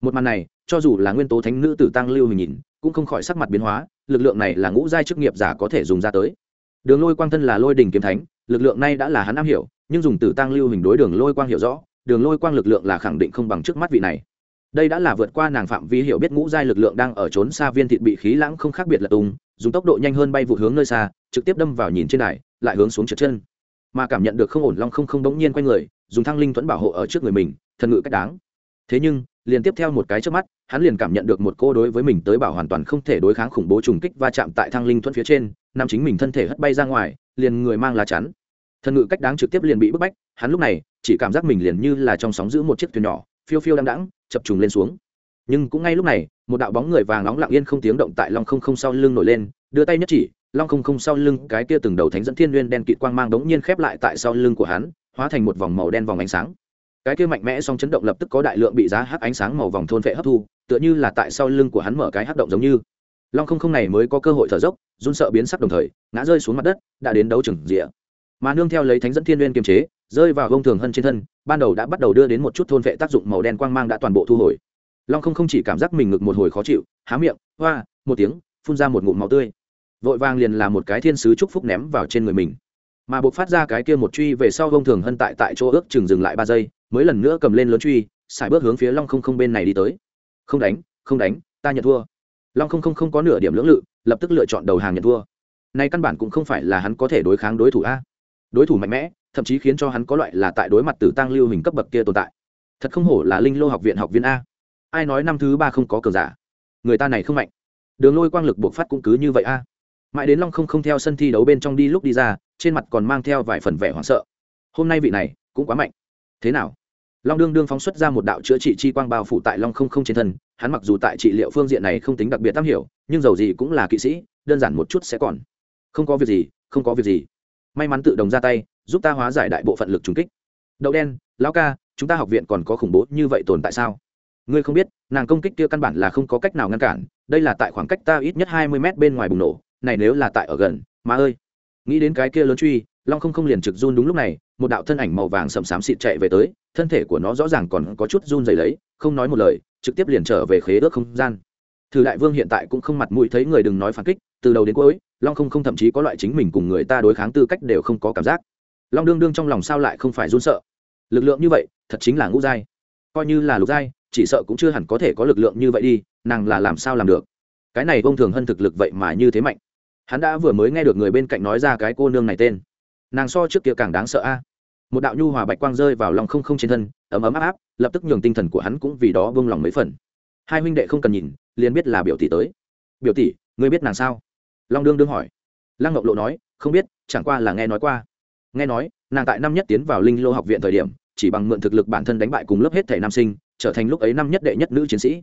[SPEAKER 1] Một màn này, cho dù là nguyên tố thánh nữ tử tăng lưu hình nhìn, cũng không khỏi sắc mặt biến hóa, lực lượng này là ngũ giai chức nghiệp giả có thể dùng ra tới. Đường lôi quang thân là lôi đình kiếm thánh lực lượng này đã là hắn am hiểu, nhưng dùng tử tăng lưu hình đối đường lôi quang hiểu rõ, đường lôi quang lực lượng là khẳng định không bằng trước mắt vị này. Đây đã là vượt qua nàng phạm vi hiểu biết ngũ giai lực lượng đang ở trốn xa viên thịt bị khí lãng không khác biệt là tung, dùng tốc độ nhanh hơn bay vụ hướng nơi xa, trực tiếp đâm vào nhìn trên này lại hướng xuống trượt chân. Mà cảm nhận được không ổn long không không bỗng nhiên quay người, dùng thăng linh thuẫn bảo hộ ở trước người mình, thần ngự cách đáng. Thế nhưng, liền tiếp theo một cái trước mắt, hắn liền cảm nhận được một cô đối với mình tới bảo hoàn toàn không thể đối kháng khủng bố trùng kích va chạm tại thăng linh thuẫn phía trên nam chính mình thân thể hất bay ra ngoài, liền người mang lá chắn thần ngự cách đáng trực tiếp liền bị bức bách, hắn lúc này chỉ cảm giác mình liền như là trong sóng giữ một chiếc thuyền nhỏ, phiêu phiêu đăng đẳng chập trùng lên xuống. Nhưng cũng ngay lúc này, một đạo bóng người vàng nóng lặng yên không tiếng động tại long không không sau lưng nổi lên, đưa tay nhất chỉ, long không không sau lưng cái kia từng đầu thánh dẫn thiên nguyên đen kịt quang mang đống nhiên khép lại tại sau lưng của hắn, hóa thành một vòng màu đen vòng ánh sáng. Cái kia mạnh mẽ song chấn động lập tức có đại lượng bị giá hắc ánh sáng màu vòng thôn vệ hấp thu, tựa như là tại sau lưng của hắn mở cái hắc động giống như. Long không không này mới có cơ hội thở dốc, run sợ biến sắc đồng thời, ngã rơi xuống mặt đất, đã đến đấu trường rịa mà nương theo lấy thánh dẫn thiên nguyên kiềm chế, rơi vào gông thường hân trên thân, ban đầu đã bắt đầu đưa đến một chút thôn vệ tác dụng màu đen quang mang đã toàn bộ thu hồi. Long không không chỉ cảm giác mình ngực một hồi khó chịu, há miệng, hoa, một tiếng, phun ra một ngụm máu tươi. Vội vàng liền là một cái thiên sứ chúc phúc ném vào trên người mình. Mà buộc phát ra cái kia một truy về sau gông thường hân tại tại chỗ ước chừng dừng lại ba giây, mới lần nữa cầm lên lớn truy, xài bước hướng phía long không không bên này đi tới. Không đánh không đánh, ta nhận thua. Long không không không có nửa điểm lưỡng lự, lập tức lựa chọn đầu hàng nhận thua. Nay căn bản cũng không phải là hắn có thể đối kháng đối thủ a đối thủ mạnh mẽ, thậm chí khiến cho hắn có loại là tại đối mặt tử tăng lưu hình cấp bậc kia tồn tại. Thật không hổ là linh lô học viện học viên a. Ai nói năm thứ ba không có cờ giả? Người ta này không mạnh. Đường lôi quang lực buộc phát cũng cứ như vậy a. Mãi đến long không không theo sân thi đấu bên trong đi lúc đi ra, trên mặt còn mang theo vài phần vẻ hoảng sợ. Hôm nay vị này cũng quá mạnh. Thế nào? Long đương đương phóng xuất ra một đạo chữa trị chi quang bao phủ tại long không không trên thân, hắn mặc dù tại trị liệu phương diện này không tính đặc biệt tam hiểu, nhưng dầu gì cũng là kỵ sĩ, đơn giản một chút sẽ còn. Không có việc gì, không có việc gì may mắn tự đồng ra tay, giúp ta hóa giải đại bộ phận lực trùng kích. Đậu đen, lão ca, chúng ta học viện còn có khủng bố như vậy tồn tại sao? Ngươi không biết, nàng công kích kia căn bản là không có cách nào ngăn cản, đây là tại khoảng cách ta ít nhất hai mươi mét bên ngoài bùng nổ, này nếu là tại ở gần, má ơi. Nghĩ đến cái kia lớn truy, long không không liền trực run đúng lúc này, một đạo thân ảnh màu vàng sầm xám xịt chạy về tới, thân thể của nó rõ ràng còn có chút run dày lấy, không nói một lời, trực tiếp liền trở về khế ước không gian. Thử đại vương hiện tại cũng không mặt mũi thấy người đừng nói phản kích từ đầu đến cuối, long không không thậm chí có loại chính mình cùng người ta đối kháng tư cách đều không có cảm giác. Long đương đương trong lòng sao lại không phải run sợ? Lực lượng như vậy, thật chính là ngũ giai. Coi như là lục giai, chỉ sợ cũng chưa hẳn có thể có lực lượng như vậy đi, nàng là làm sao làm được? Cái này bông thường hơn thực lực vậy mà như thế mạnh. Hắn đã vừa mới nghe được người bên cạnh nói ra cái cô nương này tên. Nàng so trước kia càng đáng sợ a. Một đạo nhu hòa bạch quang rơi vào lòng không không trên thân, ấm ấm áp áp, lập tức nhường tinh thần của hắn cũng vì đó vương lòng mấy phần. Hai huynh đệ không cần nhìn, liền biết là biểu tỷ tới. Biểu tỷ, ngươi biết nàng sao? Long đương đương hỏi. Lăng ngọc lộ nói, không biết, chẳng qua là nghe nói qua. Nghe nói, nàng tại năm nhất tiến vào linh lô học viện thời điểm, chỉ bằng mượn thực lực bản thân đánh bại cùng lớp hết thể nam sinh, trở thành lúc ấy năm nhất đệ nhất nữ chiến sĩ.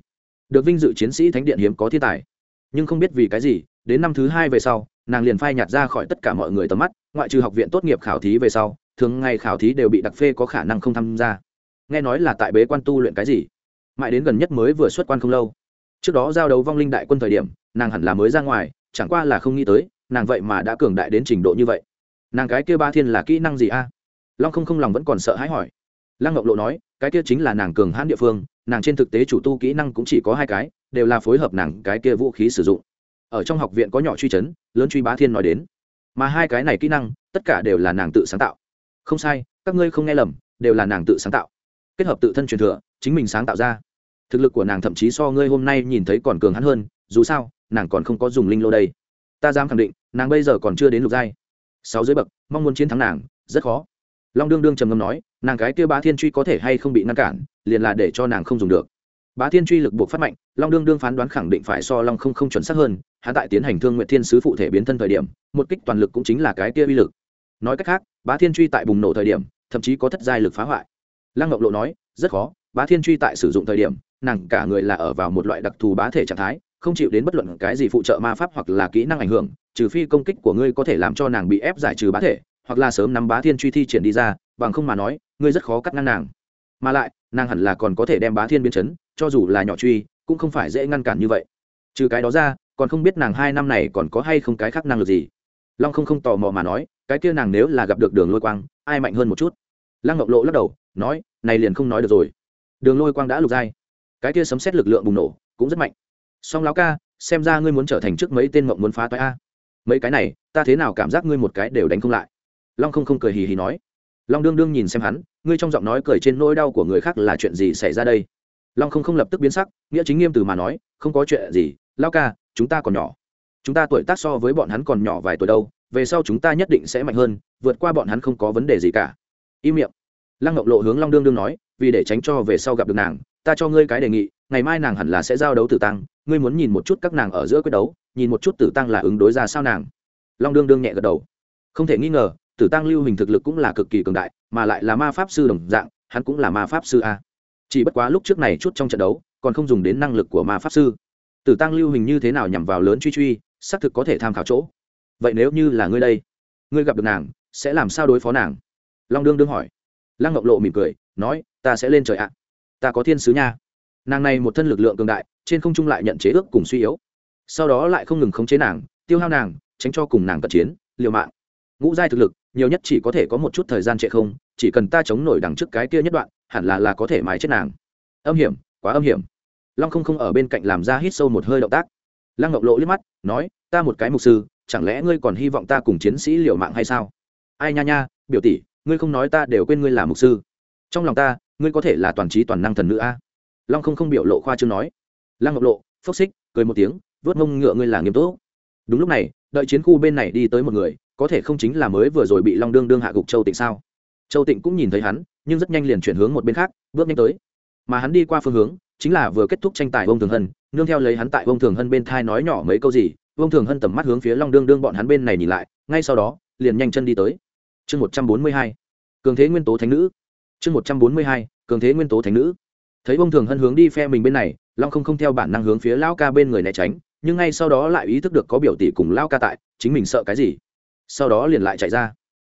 [SPEAKER 1] Được vinh dự chiến sĩ thánh điện hiếm có thiên tài. Nhưng không biết vì cái gì, đến năm thứ hai về sau, nàng liền phai nhạt ra khỏi tất cả mọi người tầm mắt, ngoại trừ học viện tốt nghiệp khảo thí về sau, thường ngày khảo thí đều bị đặc phê có khả năng không tham gia. Nghe nói là tại bế quan tu luyện cái gì? Mãi đến gần nhất mới vừa xuất quan không lâu. Trước đó giao đấu vong linh đại quân thời điểm, nàng hẳn là mới ra ngoài chẳng qua là không nghĩ tới, nàng vậy mà đã cường đại đến trình độ như vậy. Nàng cái kia ba thiên là kỹ năng gì a? Long không không lòng vẫn còn sợ hãi hỏi. Lăng ngọc lộ nói, cái kia chính là nàng cường hãn địa phương, nàng trên thực tế chủ tu kỹ năng cũng chỉ có hai cái, đều là phối hợp nàng cái kia vũ khí sử dụng. Ở trong học viện có nhỏ truy chấn, lớn truy bá thiên nói đến. Mà hai cái này kỹ năng, tất cả đều là nàng tự sáng tạo. Không sai, các ngươi không nghe lầm, đều là nàng tự sáng tạo. Kết hợp tự thân truyền thừa, chính mình sáng tạo ra. Thực lực của nàng thậm chí so ngươi hôm nay nhìn thấy còn cường hắn hơn, dù sao nàng còn không có dùng linh lô đây. Ta dám khẳng định, nàng bây giờ còn chưa đến lục giai. Sáu dưới bậc, mong muốn chiến thắng nàng, rất khó. Long đương đương trầm ngâm nói, nàng cái kia bá thiên truy có thể hay không bị ngăn cản, liền là để cho nàng không dùng được. Bá thiên truy lực buộc phát mạnh, long đương đương phán đoán khẳng định phải so long không không chuẩn xác hơn, hắn tại tiến hành thương nguyện thiên sứ phụ thể biến thân thời điểm, một kích toàn lực cũng chính là cái kia uy lực. Nói cách khác, bá thiên truy tại bùng nổ thời điểm, thậm chí có thất giai lực phá hoại. Lăng ngọc lộ nói, rất khó, bá thiên truy tại sử dụng thời điểm, nàng cả người là ở vào một loại đặc thù bá thể trạng thái không chịu đến bất luận cái gì phụ trợ ma pháp hoặc là kỹ năng ảnh hưởng, trừ phi công kích của ngươi có thể làm cho nàng bị ép giải trừ bá thể, hoặc là sớm nắm bá thiên truy thi triển đi ra, bằng không mà nói, ngươi rất khó cắt ngăn nàng. Mà lại, nàng hẳn là còn có thể đem bá thiên biến chấn, cho dù là nhỏ truy, cũng không phải dễ ngăn cản như vậy. Trừ cái đó ra, còn không biết nàng hai năm này còn có hay không cái khác năng lực gì. Long không không tò mò mà nói, cái kia nàng nếu là gặp được đường lôi quang, ai mạnh hơn một chút? Lăng ngọc lộ lắc đầu, nói, này liền không nói được rồi. Đường lôi quang đã lục giai. Cái kia sấm xét lực lượng bùng nổ, cũng rất mạnh song lão ca, xem ra ngươi muốn trở thành trước mấy tên mộng muốn phá toái a. Mấy cái này, ta thế nào cảm giác ngươi một cái đều đánh không lại? Long không không cười hì hì nói. Long đương đương nhìn xem hắn, ngươi trong giọng nói cười trên nỗi đau của người khác là chuyện gì xảy ra đây? Long không không lập tức biến sắc, nghĩa chính nghiêm từ mà nói, không có chuyện gì lao ca, chúng ta còn nhỏ. Chúng ta tuổi tác so với bọn hắn còn nhỏ vài tuổi đâu, về sau chúng ta nhất định sẽ mạnh hơn, vượt qua bọn hắn không có vấn đề gì cả. Im miệng. Lăng ngọc lộ hướng long đương đương nói, vì để tránh cho về sau gặp được nàng, ta cho ngươi cái đề nghị ngày mai nàng hẳn là sẽ giao đấu tử tăng, ngươi muốn nhìn một chút các nàng ở giữa quyết đấu, nhìn một chút tử tăng là ứng đối ra sao nàng. Long đương đương nhẹ gật đầu. Không thể nghi ngờ, tử tăng lưu hình thực lực cũng là cực kỳ cường đại, mà lại là ma pháp sư đồng dạng, hắn cũng là ma pháp sư a. Chỉ bất quá lúc trước này chút trong trận đấu, còn không dùng đến năng lực của ma pháp sư. Tử tăng lưu hình như thế nào nhằm vào lớn truy truy, xác thực có thể tham khảo chỗ. Vậy nếu như là ngươi đây, ngươi gặp được nàng, sẽ làm sao đối phó nàng? Long đương đương hỏi. Lăng ngọc lộ mỉm cười, nói, ta sẽ lên trời ạ. Ta có thiên sứ nha nàng này một thân lực lượng cường đại, trên không trung lại nhận chế ước cùng suy yếu. Sau đó lại không ngừng khống chế nàng, tiêu hao nàng, tránh cho cùng nàng cận chiến, liều mạng. Ngũ giai thực lực, nhiều nhất chỉ có thể có một chút thời gian trệ không, chỉ cần ta chống nổi đằng trước cái kia nhất đoạn, hẳn là là có thể mái chết nàng. Âm hiểm, quá âm hiểm. Long không không ở bên cạnh làm ra hít sâu một hơi động tác. Lăng ngọc lộ liếc mắt, nói, ta một cái mục sư, chẳng lẽ ngươi còn hy vọng ta cùng chiến sĩ liều mạng hay sao? Ai nha nha, biểu tỷ, ngươi không nói ta đều quên ngươi là mục sư. Trong lòng ta, ngươi có thể là toàn trí toàn năng thần nữ a long không không biểu lộ khoa chương nói. Lăng ngọc lộ, phốc xích, cười một tiếng, vớt mông ngựa ngươi là nghiêm túc. Đúng lúc này, đợi chiến khu bên này đi tới một người, có thể không chính là mới vừa rồi bị long đương đương hạ gục châu tịnh sao? Châu tịnh cũng nhìn thấy hắn, nhưng rất nhanh liền chuyển hướng một bên khác, bước nhanh tới. Mà hắn đi qua phương hướng, chính là vừa kết thúc tranh tài ông thường hân, nương theo lấy hắn tại ông thường hân bên thai nói nhỏ mấy câu gì ông thường hân tầm mắt hướng phía long đương đương bọn hắn bên này nhìn lại, ngay sau đó, liền nhanh chân đi tới. Chương một trăm bốn mươi hai, cường thế nguyên tố thánh nữ. Chương một trăm bốn mươi hai, cường thế nguyên tố thánh nữ thấy ông thường hân hướng đi phe mình bên này, long không không theo bản năng hướng phía lão ca bên người né tránh, nhưng ngay sau đó lại ý thức được có biểu tỷ cùng lao ca tại, chính mình sợ cái gì. Sau đó liền lại chạy ra.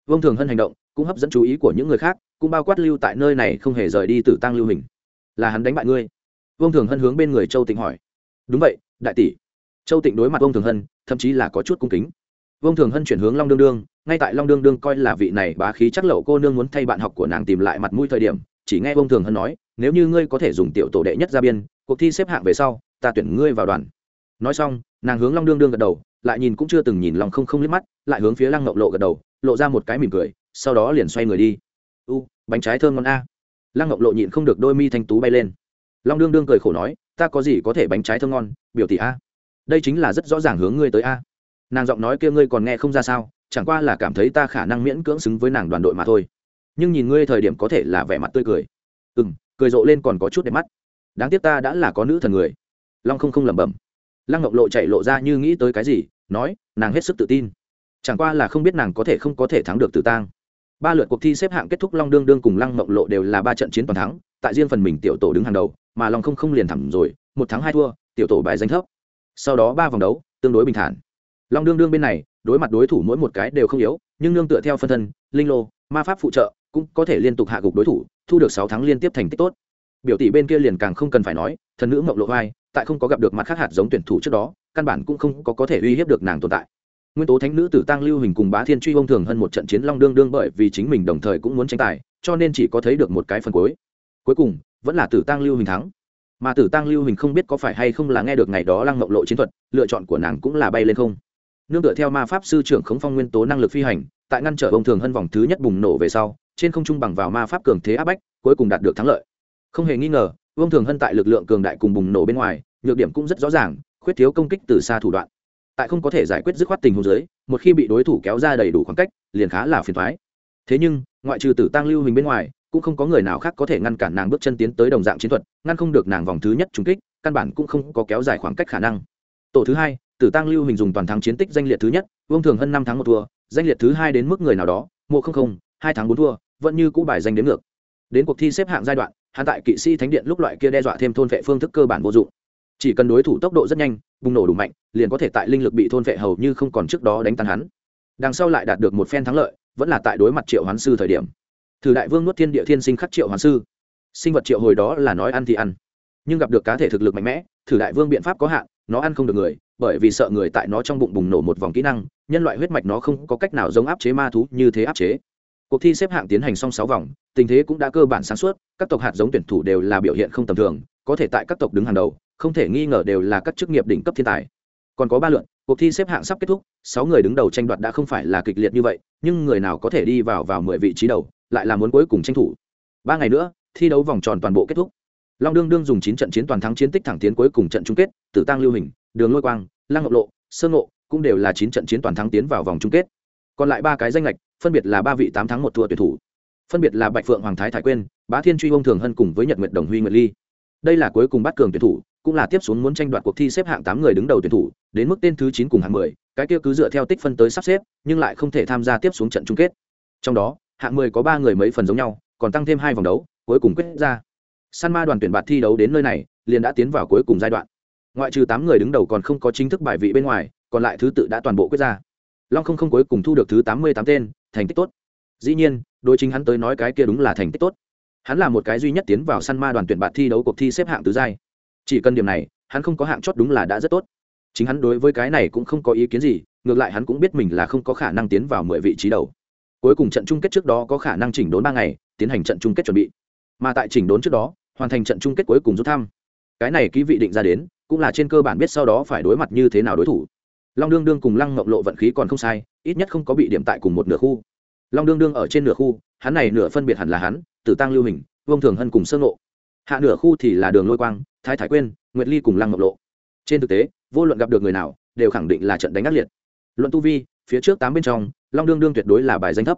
[SPEAKER 1] Vông thường hân hành động cũng hấp dẫn chú ý của những người khác, cũng bao quát lưu tại nơi này không hề rời đi từ tăng lưu hình. Là hắn đánh bại ngươi? Vông thường hân hướng bên người châu tịnh hỏi. Đúng vậy, đại tỷ. Châu tịnh đối mặt vông thường hân, thậm chí là có chút cung kính. Vông thường hân chuyển hướng long đương đương, ngay tại long đương đương coi là vị này bá khí chắc lậu cô nương muốn thay bạn học của nàng tìm lại mặt mũi thời điểm, chỉ nghe vông thường hân nói nếu như ngươi có thể dùng tiểu tổ đệ nhất ra biên, cuộc thi xếp hạng về sau, ta tuyển ngươi vào đoàn. Nói xong, nàng hướng long đương đương gật đầu, lại nhìn cũng chưa từng nhìn lòng không không liếc mắt, lại hướng phía lăng ngọc lộ gật đầu, lộ ra một cái mỉm cười, sau đó liền xoay người đi. U, bánh trái thơm ngon a. Lăng ngọc lộ nhịn không được đôi mi thanh tú bay lên. Long đương đương cười khổ nói, ta có gì có thể bánh trái thơm ngon, biểu tỷ a? Đây chính là rất rõ ràng hướng ngươi tới a. Nàng giọng nói kia ngươi còn nghe không ra sao, chẳng qua là cảm thấy ta khả năng miễn cưỡng xứng với nàng đoàn đội mà thôi. Nhưng nhìn ngươi thời điểm có thể là vẻ mặt tươi cười. Ừ m cười rộ lên còn có chút đẹp mắt. Đáng tiếc ta đã là có nữ thần người. Long không không lẩm bẩm. Lăng ngọc lộ chạy lộ ra như nghĩ tới cái gì, nói, nàng hết sức tự tin. Chẳng qua là không biết nàng có thể không có thể thắng được tử tang. Ba lượt cuộc thi xếp hạng kết thúc long đương đương cùng lăng ngọc lộ đều là ba trận chiến toàn thắng, tại riêng phần mình tiểu tổ đứng hàng đầu, mà long không không liền thẳng rồi, một thắng hai thua, tiểu tổ bài danh thấp. Sau đó ba vòng đấu, tương đối bình thản. Long đương đương bên này, đối mặt đối thủ mỗi một cái đều không yếu, nhưng nương tựa theo phân thân, linh lô, ma pháp phụ trợ cũng có thể liên tục hạ gục đối thủ, thu được sáu tháng liên tiếp thành tích tốt. Biểu tỷ bên kia liền càng không cần phải nói, thần nữ mộng lộ vai tại không có gặp được mặt khác hạt giống tuyển thủ trước đó, căn bản cũng không có có thể uy hiếp được nàng tồn tại. Nguyên tố thánh nữ tử tăng lưu hình cùng bá thiên truy hông thường hơn một trận chiến long đương đương bởi vì chính mình đồng thời cũng muốn tranh tài, cho nên chỉ có thấy được một cái phần cuối. Cuối cùng, vẫn là tử tăng lưu hình thắng. Mà tử tăng lưu hình không biết có phải hay không là nghe được ngày đó lăng mộng lộ chiến thuật, lựa chọn của nàng cũng là bay lên không. Nương tựa theo ma pháp sư trưởng khống phong nguyên tố năng lực phi hành, tại ngăn trở ông thường hơn vòng thứ nhất bùng nổ về sau trên không trung bằng vào ma pháp cường thế áp bách, cuối cùng đạt được thắng lợi. Không hề nghi ngờ, vương thường hân tại lực lượng cường đại cùng bùng nổ bên ngoài, nhược điểm cũng rất rõ ràng, khuyết thiếu công kích từ xa thủ đoạn. Tại không có thể giải quyết dứt khoát tình huống dưới, một khi bị đối thủ kéo ra đầy đủ khoảng cách, liền khá là phiền thoái thế nhưng, ngoại trừ tử tăng lưu hình bên ngoài, cũng không có người nào khác có thể ngăn cản nàng bước chân tiến tới đồng dạng chiến thuật, ngăn không được nàng vòng thứ nhất trúng kích, căn bản cũng không có kéo dài khoảng cách khả năng. Tổ thứ hai, tử tăng lưu hình dùng toàn thắng chiến tích danh liệt thứ nhất, vương thường hơn năm tháng một thua, danh liệt thứ hai đến mức người nào đó một không không, hai tháng bốn thua vẫn như cũ bài danh đến ngược. Đến cuộc thi xếp hạng giai đoạn hạ tại kỵ sĩ thánh điện lúc loại kia đe dọa thêm thôn vệ phương thức cơ bản vô dụng. Chỉ cần đối thủ tốc độ rất nhanh, bùng nổ đủ mạnh, liền có thể tại linh lực bị thôn vệ hầu như không còn trước đó đánh tan hắn. Đằng sau lại đạt được một phen thắng lợi, vẫn là tại đối mặt triệu hoán sư thời điểm. Thử đại vương nuốt thiên địa thiên sinh khắc triệu hoán sư. Sinh vật triệu hồi đó là nói ăn thì ăn. Nhưng gặp được cá thể thực lực mạnh mẽ, thử đại vương biện pháp có hạn, nó ăn không được người, bởi vì sợ người tại nó trong bụng bùng nổ một vòng kỹ năng, nhân loại huyết mạch nó không có cách nào giống áp chế ma thú như thế áp chế cuộc thi xếp hạng tiến hành xong sáu vòng, tình thế cũng đã cơ bản sáng suốt, các tộc hạt giống tuyển thủ đều là biểu hiện không tầm thường, có thể tại các tộc đứng hàng đầu, không thể nghi ngờ đều là các chức nghiệp đỉnh cấp thiên tài. Còn có ba lượn cuộc thi xếp hạng sắp kết thúc, sáu người đứng đầu tranh đoạt đã không phải là kịch liệt như vậy, nhưng người nào có thể đi vào vào mười vị trí đầu, lại là muốn cuối cùng tranh thủ. Ba ngày nữa, thi đấu vòng tròn toàn bộ kết thúc. Long đương đương dùng chín trận chiến toàn thắng chiến tích thẳng tiến cuối cùng trận chung kết, tử tăng lưu hình, đường lôi quang, lăng ngọc lộ, Sơn ngộ cũng đều là chín trận chiến toàn thắng tiến vào vòng chung kết. Còn lại ba cái danh lệch phân biệt là ba vị tám thắng một thua tuyển thủ. Phân biệt là bạch phượng hoàng thái thái quyên, bá thiên truy ông thường hân cùng với nhật nguyệt đồng huy nguyệt ly. Đây là cuối cùng bắt cường tuyển thủ, cũng là tiếp xuống muốn tranh đoạt cuộc thi xếp hạng tám người đứng đầu tuyển thủ, đến mức tên thứ chín cùng hạng mười, cái kia cứ dựa theo tích phân tới sắp xếp, nhưng lại không thể tham gia tiếp xuống trận chung kết. Trong đó, hạng mười có ba người mấy phần giống nhau, còn tăng thêm hai vòng đấu, cuối cùng quyết ra. San ma đoàn tuyển bạt thi đấu đến nơi này, liền đã tiến vào cuối cùng giai đoạn. Ngoại trừ tám người đứng đầu còn không có chính thức bài vị bên ngoài, còn lại thứ tự đã toàn bộ quyết ra. Long không không cuối cùng thu được thứ tám mươi tám tên thành tích tốt. Dĩ nhiên, đối chính hắn tới nói cái kia đúng là thành tích tốt. Hắn là một cái duy nhất tiến vào săn ma đoàn tuyển bạt thi đấu cuộc thi xếp hạng tứ giai. Chỉ cần điểm này, hắn không có hạng chót đúng là đã rất tốt. Chính hắn đối với cái này cũng không có ý kiến gì, ngược lại hắn cũng biết mình là không có khả năng tiến vào mười vị trí đầu. Cuối cùng trận chung kết trước đó có khả năng chỉnh đốn ba ngày, tiến hành trận chung kết chuẩn bị. Mà tại chỉnh đốn trước đó, hoàn thành trận chung kết cuối cùng rút thăm. Cái này ký vị định ra đến, cũng là trên cơ bản biết sau đó phải đối mặt như thế nào đối thủ long đương đương cùng lăng ngọc lộ vận khí còn không sai, ít nhất không có bị điểm tại cùng một nửa khu. Long đương đương ở trên nửa khu, hắn này nửa phân biệt hẳn là hắn, tử tăng lưu hình, vương thường hân cùng sơ ngộ. Hạ nửa khu thì là đường lôi quang, thái thái quyên, nguyệt ly cùng lăng ngọc lộ. Trên thực tế, vô luận gặp được người nào, đều khẳng định là trận đánh ác liệt. Luận tu vi, phía trước tám bên trong, long đương đương tuyệt đối là bài danh thấp.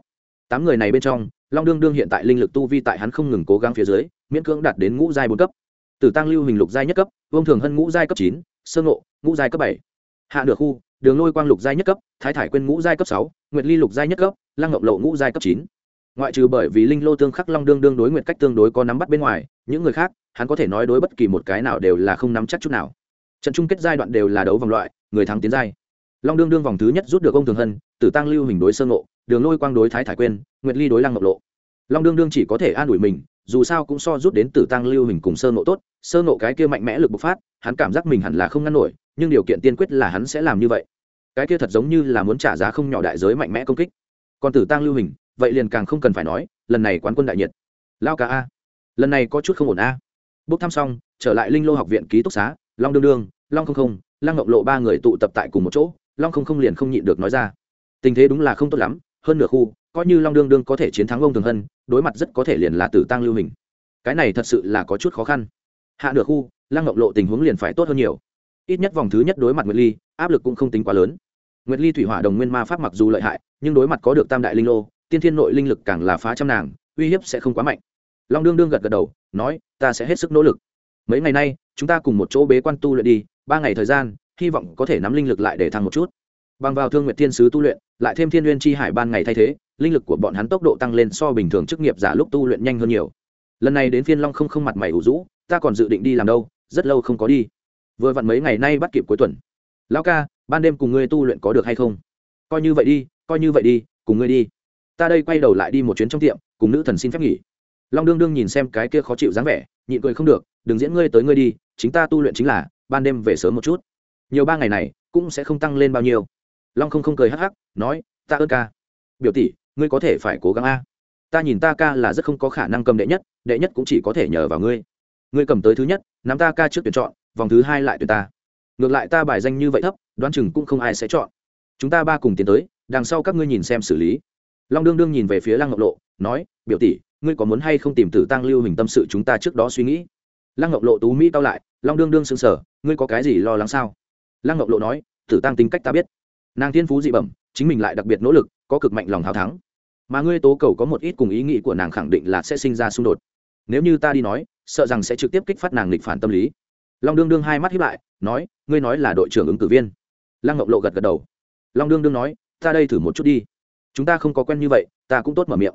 [SPEAKER 1] Tám người này bên trong, long đương đương hiện tại linh lực tu vi tại hắn không ngừng cố gắng phía dưới, miễn cưỡng đạt đến ngũ giai bốn cấp. Tử tăng lưu hình lục giai nhất cấp, vương thường hân ngũ giai cấp chín, sơ ngộ, ngũ giai cấp bảy. Hạ nửa khu đường lôi quang lục giai nhất cấp, thái thải quyên ngũ giai cấp sáu, nguyệt ly lục giai nhất cấp, lăng ngọc lộ ngũ giai cấp chín. Ngoại trừ bởi vì linh lô tương khắc long đương đương đối nguyện cách tương đối có nắm bắt bên ngoài, những người khác, hắn có thể nói đối bất kỳ một cái nào đều là không nắm chắc chút nào. Trận chung kết giai đoạn đều là đấu vòng loại, người thắng tiến giai. Long đương đương vòng thứ nhất rút được ông thường hân, tử tăng lưu hình đối sơ ngộ, đường lôi quang đối thái thải quyên, nguyệt ly đối lăng ngọc lộ. Long đương đương chỉ có thể an ủi mình, dù sao cũng so rút đến tử tăng lưu hình cùng sơ ngộ tốt, sơ ngộ cái kia mạnh mẽ lực bộc phát, hắn cảm giác mình hẳn là không ngăn nổi, nhưng điều kiện tiên quyết là hắn sẽ làm như vậy cái kia thật giống như là muốn trả giá không nhỏ đại giới mạnh mẽ công kích. Còn tử tăng lưu hình, vậy liền càng không cần phải nói, lần này quán quân đại nhiệt. Lao cả a. Lần này có chút không ổn a. Bốc thăm xong, trở lại linh lô học viện ký túc xá, long đương đương, long không không, lăng ngọc lộ ba người tụ tập tại cùng một chỗ, long không không liền không nhịn được nói ra. Tình thế đúng là không tốt lắm, hơn nửa khu, coi như long đương đương có thể chiến thắng ông thường hân, đối mặt rất có thể liền là tử tăng lưu hình. Cái này thật sự là có chút khó khăn. Hạ nửa khu, lăng ngọc lộ tình huống liền phải tốt hơn nhiều ít nhất vòng thứ nhất đối mặt nguyệt ly, áp lực cũng không tính quá lớn. Nguyệt ly thủy hỏa đồng nguyên ma pháp mặc dù lợi hại, nhưng đối mặt có được tam đại linh lô, tiên thiên nội linh lực càng là phá trăm nàng, uy hiếp sẽ không quá mạnh. Long đương đương gật gật đầu, nói, ta sẽ hết sức nỗ lực. Mấy ngày nay, chúng ta cùng một chỗ bế quan tu luyện đi, ba ngày thời gian, hy vọng có thể nắm linh lực lại để thăng một chút. Bằng vào thương nguyện thiên sứ tu luyện, lại thêm thiên n g u y ê n chi hải ban ngày thay thế, linh lực của bọn hắn tốc độ tăng lên so bình thường chức nghiệp giả lúc tu luyện nhanh hơn nhiều. Lần này đến phiên long không không mặt mày ủ rũ, ta còn dự định đi làm đâu, rất lâu không có đi vừa vặn mấy ngày nay bắt kịp cuối tuần. Lão ca, ban đêm cùng ngươi tu luyện có được hay không? Coi như vậy đi, coi như vậy đi, cùng ngươi đi. Ta đây quay đầu lại đi một chuyến trong tiệm, cùng nữ thần xin phép nghỉ. Long đương đương nhìn xem cái kia khó chịu dáng vẻ, nhịn cười không được, đừng diễn ngươi tới ngươi đi, chính ta tu luyện chính là, ban đêm về sớm một chút. Nhiều ba ngày này, cũng sẽ không tăng lên bao nhiêu. Long không không cười hắc hắc, nói, ta ơn ca. Biểu tỷ, ngươi có thể phải cố gắng a. Ta nhìn ta ca là rất không có khả năng cầm đệ nhất đệ nhất cũng chỉ có thể nhờ vào ngươi. Ngươi cầm tới thứ nhất, nắm ta ca trước tuyển chọn vòng thứ hai lại tuyển ta. Ngược lại ta bài danh như vậy thấp, đoán chừng cũng không ai sẽ chọn. Chúng ta ba cùng tiến tới, đằng sau các ngươi nhìn xem xử lý. Long đương đương nhìn về phía lăng ngọc lộ, nói, biểu tỷ, ngươi có muốn hay không tìm tử tăng lưu hình tâm sự chúng ta trước đó suy nghĩ? Lăng ngọc lộ tú mỹ cao lại, long đương đương sững sờ, ngươi có cái gì lo lắng sao? Lăng ngọc lộ nói, tử tăng tính cách ta biết. Nàng thiên phú dị bẩm, chính mình lại đặc biệt nỗ lực, có cực mạnh lòng hào thắng. Mà ngươi tố cầu có một ít cùng ý nghĩ của nàng khẳng định là sẽ sinh ra xung đột. Nếu như ta đi nói, sợ rằng sẽ trực tiếp kích phát nàng lịch phản tâm lý long đương đương hai mắt hiếp lại, nói, ngươi nói là đội trưởng ứng cử viên. Lăng ngọc lộ gật gật đầu. Long đương đương nói, ta đây thử một chút đi. Chúng ta không có quen như vậy, ta cũng tốt mở miệng.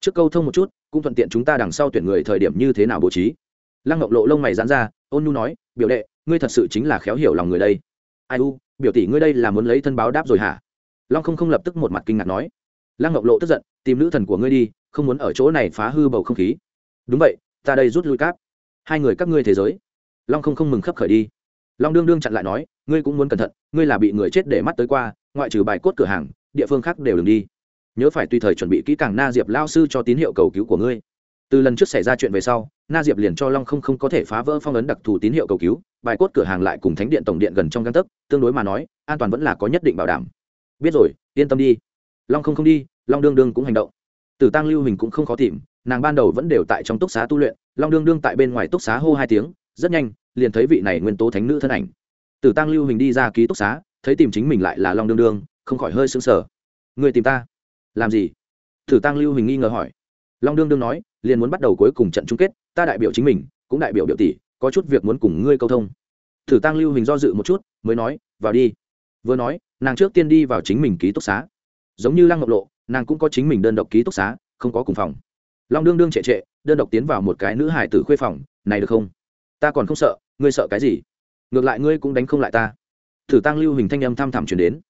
[SPEAKER 1] Trước câu thông một chút, cũng thuận tiện chúng ta đằng sau tuyển người thời điểm như thế nào bố trí. Lăng ngọc lộ lông mày dán ra, ôn nhu nói, biểu đệ, ngươi thật sự chính là khéo hiểu lòng người đây. Ai u, biểu tỷ ngươi đây là muốn lấy thân báo đáp rồi hả? Long không không lập tức một mặt kinh ngạc nói. Lăng ngọc lộ tức giận, tìm nữ thần của ngươi đi, không muốn ở chỗ này phá hư bầu không khí. Đúng vậy, ta đây rút lui cáp. Hai người các ngươi thế giới long không không mừng khấp khởi đi. Long đương đương chặn lại nói, ngươi cũng muốn cẩn thận, ngươi là bị người chết để mắt tới qua, ngoại trừ bài cốt cửa hàng, địa phương khác đều đừng đi. Nhớ phải tùy thời chuẩn bị kỹ càng na diệp lao sư cho tín hiệu cầu cứu của ngươi. Từ lần trước xảy ra chuyện về sau, na diệp liền cho long không không có thể phá vỡ phong ấn đặc thù tín hiệu cầu cứu, bài cốt cửa hàng lại cùng thánh điện tổng điện gần trong găng tấc, tương đối mà nói, an toàn vẫn là có nhất định bảo đảm. Biết rồi, yên tâm đi. Long không không đi, long đương đương cũng hành động. Tử tăng lưu hình cũng không khó tìm, nàng ban đầu vẫn đều tại trong túc xá tu luyện, long đương đương tại bên ngoài túc xá hô hai tiếng rất nhanh, liền thấy vị này nguyên tố thánh nữ thân ảnh. Tử tăng lưu hình đi ra ký túc xá, thấy tìm chính mình lại là long đương đương, không khỏi hơi sững sờ. Người tìm ta? Làm gì? Tử tăng lưu hình nghi ngờ hỏi. Long đương đương nói, liền muốn bắt đầu cuối cùng trận chung kết, ta đại biểu chính mình, cũng đại biểu biểu tỷ, có chút việc muốn cùng ngươi câu thông. Thử tăng lưu hình do dự một chút, mới nói, vào đi. Vừa nói, nàng trước tiên đi vào chính mình ký túc xá. Giống như lăng ngọc lộ, nàng cũng có chính mình đơn độc ký túc xá, không có cùng phòng. Long đương đương trệ trệ, đơn độc tiến vào một cái nữ hải tử khuê phòng, này được không? Ta còn không sợ ngươi sợ cái gì? Ngược lại ngươi cũng đánh không lại ta. Thử tăng lưu hình thanh âm thăm thẳm chuyển đến.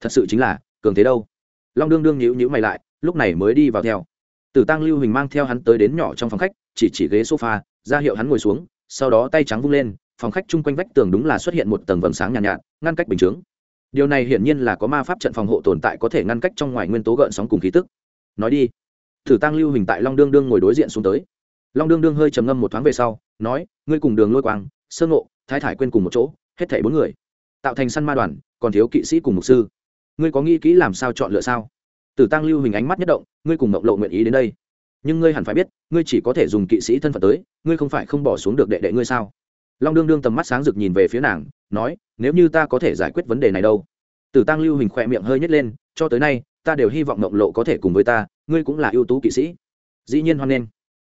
[SPEAKER 1] Thật sự chính là cường thế đâu? Long đương đương nhữ nhữ mày lại lúc này mới đi vào theo. Tử tăng lưu hình mang theo hắn tới đến nhỏ trong phòng khách chỉ chỉ ghế sofa ra hiệu hắn ngồi xuống sau đó tay trắng vung lên phòng khách chung quanh vách tường đúng là xuất hiện một tầng vầng sáng nhàn nhạt, nhạt ngăn cách bình chướng. Điều này hiển nhiên là có ma pháp trận phòng hộ tồn tại có thể ngăn cách trong ngoài nguyên tố gợn sóng cùng khí tức. Nói đi. Thử tăng lưu hình tại long đương đương ngồi đối diện xuống tới long đương đương hơi trầm ngâm một thoáng về sau, nói, ngươi cùng đường lôi quang, sơ ngộ, thái thải quên cùng một chỗ, hết thảy bốn người, tạo thành săn ma đoàn, còn thiếu kỵ sĩ cùng mục sư. Ngươi có nghĩ kỹ làm sao chọn lựa sao? Tử tăng lưu hình ánh mắt nhất động, ngươi cùng mộng lộ nguyện ý đến đây. Nhưng ngươi hẳn phải biết, ngươi chỉ có thể dùng kỵ sĩ thân phận tới, ngươi không phải không bỏ xuống được đệ đệ ngươi sao? Long đương đương tầm mắt sáng rực nhìn về phía nàng, nói, nếu như ta có thể giải quyết vấn đề này đâu? Tử tăng lưu hình khỏe miệng hơi nhét lên, cho tới nay, ta đều hy vọng mộng lộ có thể cùng với ta, ngươi cũng là ưu tú kỵ sĩ. Dĩ nhiên hoan nghênh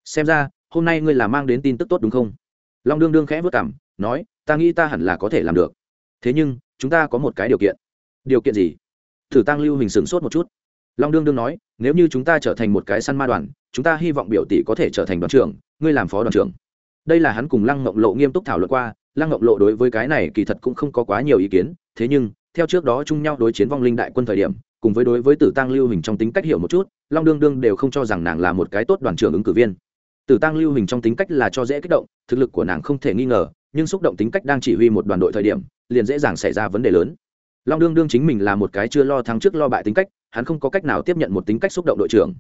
[SPEAKER 1] xem ra, hôm nay ngươi là mang đến tin tức tốt đúng không? Long đương đương khẽ vất cảm nói, ta nghĩ ta hẳn là có thể làm được. Thế nhưng, chúng ta có một cái điều kiện. Điều kiện gì? Thử tăng lưu hình sửng sốt một chút. Long đương đương nói, nếu như chúng ta trở thành một cái săn ma đoàn, chúng ta hy vọng biểu tỷ có thể trở thành đoàn trưởng, ngươi làm phó đoàn trưởng. Đây là hắn cùng lăng ngộng lộ nghiêm túc thảo luận qua, lăng ngộng lộ đối với cái này kỳ thật cũng không có quá nhiều ý kiến, thế nhưng, theo trước đó chung nhau đối chiến vong linh đại quân thời điểm, cùng với đối với tử tăng lưu hình trong tính cách hiểu một chút, long đương đương đều không cho rằng nàng là một cái tốt đoàn trưởng ứng cử viên tử tăng lưu hình trong tính cách là cho dễ kích động, thực lực của nàng không thể nghi ngờ, nhưng xúc động tính cách đang chỉ huy một đoàn đội thời điểm, liền dễ dàng xảy ra vấn đề lớn. Long đương đương chính mình là một cái chưa lo thắng trước lo bại tính cách, hắn không có cách nào tiếp nhận một tính cách xúc động đội trưởng.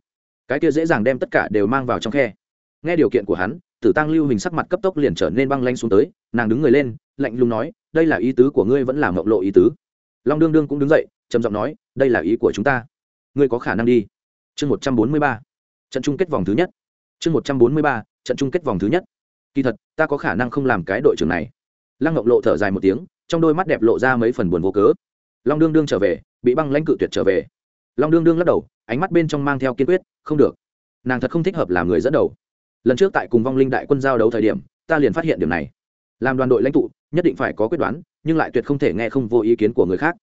[SPEAKER 1] Cái kia dễ dàng đem tất cả đều mang vào trong khe. Nghe điều kiện của hắn, tử tăng lưu hình sắc mặt cấp tốc liền trở nên băng lanh xuống tới, nàng đứng người lên, lạnh lùng nói, đây là ý tứ của ngươi vẫn là mộng lộ ý tứ. Long đương đương cũng đứng dậy, trầm giọng nói, đây là ý của chúng ta. Ngươi có khả năng đi. Chương một trăm bốn mươi ba. Trận chung kết vòng thứ nhất chương một trăm bốn mươi ba, trận chung kết vòng thứ nhất. Kỳ thật, ta có khả năng không làm cái đội trưởng này. Lăng ngọc lộ thở dài một tiếng, trong đôi mắt đẹp lộ ra mấy phần buồn vô cớ. Long đương đương trở về, bị băng lãnh cự tuyệt trở về. Long đương đương lắc đầu, ánh mắt bên trong mang theo kiên quyết, không được. Nàng thật không thích hợp làm người dẫn đầu. Lần trước tại cùng vong linh đại quân giao đấu thời điểm, ta liền phát hiện điểm này. Làm đoàn đội lãnh tụ, nhất định phải có quyết đoán, nhưng lại tuyệt không thể nghe không vô ý kiến của người khác.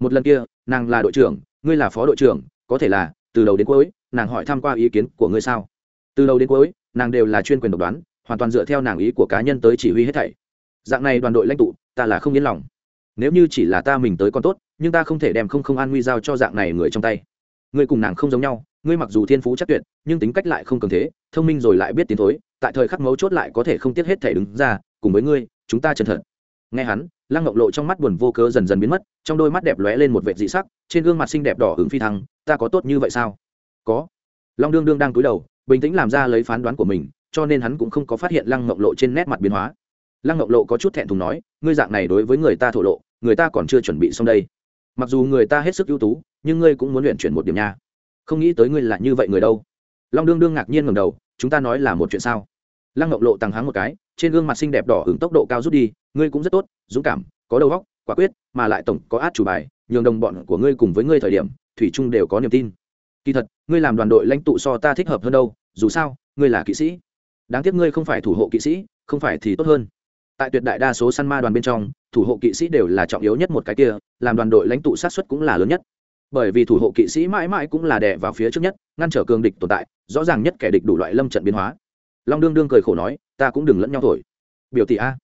[SPEAKER 1] Một lần kia, nàng là đội trưởng, ngươi là phó đội trưởng, có thể là, từ đầu đến cuối, nàng hỏi tham q u a ý kiến của ngươi sao? Từ đầu đến cuối, nàng đều là chuyên quyền độc đoán, hoàn toàn dựa theo nàng ý của cá nhân tới chỉ huy hết thảy. Dạng này đoàn đội lãnh tụ, ta là không yên lòng. Nếu như chỉ là ta mình tới còn tốt, nhưng ta không thể đem không không an nguy giao cho dạng này người trong tay. Ngươi cùng nàng không giống nhau, ngươi mặc dù thiên phú chắc tuyệt, nhưng tính cách lại không cần thế, thông minh rồi lại biết tiến thối, tại thời khắc mấu chốt lại có thể không tiếc hết thể đứng ra, cùng với ngươi, chúng ta chân thật. Nghe hắn, lăng ngọc lộ trong mắt buồn vô cớ dần dần biến mất, trong đôi mắt đẹp lóe lên một vệt dị sắc, trên gương mặt xinh đẹp đỏ hứng phi thăng, ta có tốt như vậy sao? Có. Long đương đương đang cúi đầu bình tĩnh làm ra lấy phán đoán của mình, cho nên hắn cũng không có phát hiện lăng mộng lộ trên nét mặt biến hóa. Lăng mộng lộ có chút thẹn thùng nói, ngươi dạng này đối với người ta thổ lộ, người ta còn chưa chuẩn bị xong đây. Mặc dù người ta hết sức ưu tú, nhưng ngươi cũng muốn luyện chuyển một điểm nha. Không nghĩ tới ngươi là như vậy người đâu. Long đương đương ngạc nhiên ngầm đầu, chúng ta nói là một chuyện sao? Lăng ngọc lộ tăng háng một cái, trên gương mặt xinh đẹp đỏ hứng tốc độ cao rút đi, ngươi cũng rất tốt, dũng cảm, có đầu óc, quả quyết, mà lại tổng có át chủ bài, nhường đồng bọn của ngươi cùng với ngươi thời điểm, thủy trung đều có niềm tin kỳ thật, ngươi làm đoàn đội lãnh tụ so ta thích hợp hơn đâu, dù sao, ngươi là kỵ sĩ. Đáng tiếc ngươi không phải thủ hộ kỵ sĩ, không phải thì tốt hơn. Tại tuyệt đại đa số săn ma đoàn bên trong, thủ hộ kỵ sĩ đều là trọng yếu nhất một cái kia, làm đoàn đội lãnh tụ sát xuất cũng là lớn nhất. Bởi vì thủ hộ kỵ sĩ mãi mãi cũng là đè vào phía trước nhất, ngăn trở cường địch tồn tại, rõ ràng nhất kẻ địch đủ loại lâm trận biến hóa. Long đương đương cười khổ nói, ta cũng đừng lẫn nhau thổi. Biểu tỷ a,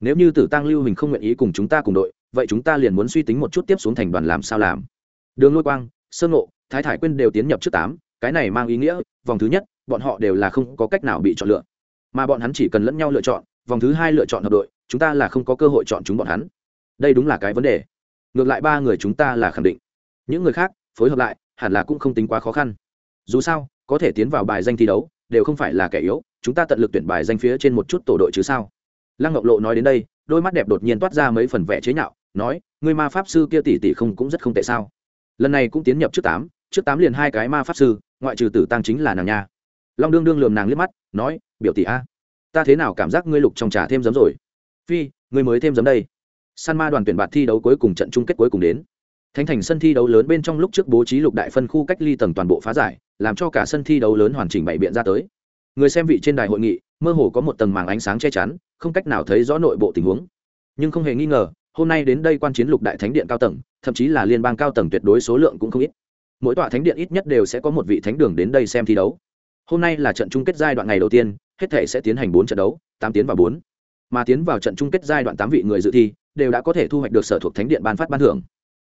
[SPEAKER 1] nếu như tử tăng lưu mình không nguyện ý cùng chúng ta cùng đội, vậy chúng ta liền muốn suy tính một chút tiếp xuống thành đoàn làm sao làm. Đường lôi quang, sơn ngộ thái thải quyên đều tiến nhập trước tám, cái này mang ý nghĩa, vòng thứ nhất, bọn họ đều là không có cách nào bị chọn lựa. Mà bọn hắn chỉ cần lẫn nhau lựa chọn, vòng thứ hai lựa chọn hợp đội, chúng ta là không có cơ hội chọn chúng bọn hắn. Đây đúng là cái vấn đề. Ngược lại ba người chúng ta là khẳng định. Những người khác, phối hợp lại, hẳn là cũng không tính quá khó khăn. Dù sao, có thể tiến vào bài danh thi đấu, đều không phải là kẻ yếu, chúng ta tận lực tuyển bài danh phía trên một chút tổ đội chứ sao? Lăng ngọc lộ nói đến đây, đôi mắt đẹp đột nhiên toát ra mấy phần vẻ chế nhạo, nói người ma pháp sư kia tỷ tỷ không cũng rất không tệ sao? Lần này cũng tiến nhập trước tám trước tám liền hai cái ma pháp sư, ngoại trừ tử tăng chính là nàng nha. Long đương đương lườm nàng liếc mắt, nói, biểu tỷ a, ta thế nào cảm giác ngươi lục trong trà thêm giấm rồi? Phi, ngươi mới thêm giấm đây. San ma đoàn tuyển bạt thi đấu cuối cùng trận chung kết cuối cùng đến. Thánh thành sân thi đấu lớn bên trong lúc trước bố trí lục đại phân khu cách ly tầng toàn bộ phá giải, làm cho cả sân thi đấu lớn hoàn chỉnh bày biện ra tới. Người xem vị trên đài hội nghị, mơ hồ có một tầng màng ánh sáng che chắn, không cách nào thấy rõ nội bộ tình huống. Nhưng không hề nghi ngờ, hôm nay đến đây quan chiến lục đại thánh điện cao tầng, thậm chí là liên bang cao tầng tuyệt đối số lượng cũng không ít mỗi tòa thánh điện ít nhất đều sẽ có một vị thánh đường đến đây xem thi đấu. Hôm nay là trận chung kết giai đoạn ngày đầu tiên, hết thể sẽ tiến hành bốn trận đấu, tám tiến vào bốn. Mà tiến vào trận chung kết giai đoạn tám vị người dự thi đều đã có thể thu hoạch được sở thuộc thánh điện ban phát ban thưởng.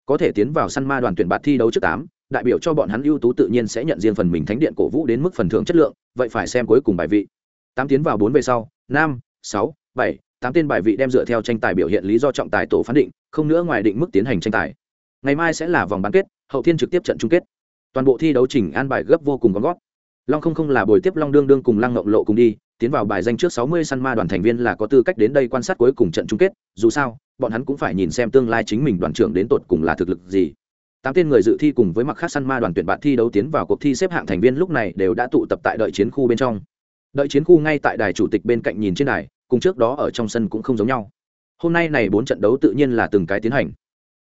[SPEAKER 1] Có thể tiến vào săn ma đoàn tuyển bạt thi đấu trước tám, đại biểu cho bọn hắn ưu tú tự nhiên sẽ nhận riêng phần mình thánh điện cổ vũ đến mức phần thưởng chất lượng, vậy phải xem cuối cùng bài vị. Tám tiến vào bốn về sau, năm, sáu, bảy, tám tên bài vị đem dựa theo tranh tài biểu hiện lý do trọng tài tổ phán định, không nữa ngoài định mức tiến hành tranh tài ngày mai sẽ là vòng bán kết, hậu thiên trực tiếp trận chung kết. Toàn bộ thi đấu trình an bài gấp vô cùng gom gót long không không là buổi tiếp long đương đương cùng lăng ngộng lộ cùng đi, tiến vào bài danh trước sáu mươi săn ma đoàn thành viên là có tư cách đến đây quan sát cuối cùng trận chung kết, dù sao, bọn hắn cũng phải nhìn xem tương lai chính mình đoàn trưởng đến tột cùng là thực lực gì. Tám tên người dự thi cùng với mặc khác săn ma đoàn tuyển bạn thi đấu tiến vào cuộc thi xếp hạng thành viên lúc này đều đã tụ tập tại đợi chiến khu bên trong. Đợi chiến khu ngay tại đài chủ tịch bên cạnh nhìn trên đài, cùng trước đó ở trong sân cũng không giống nhau. Hôm nay này bốn trận đấu tự nhiên là từng cái tiến hành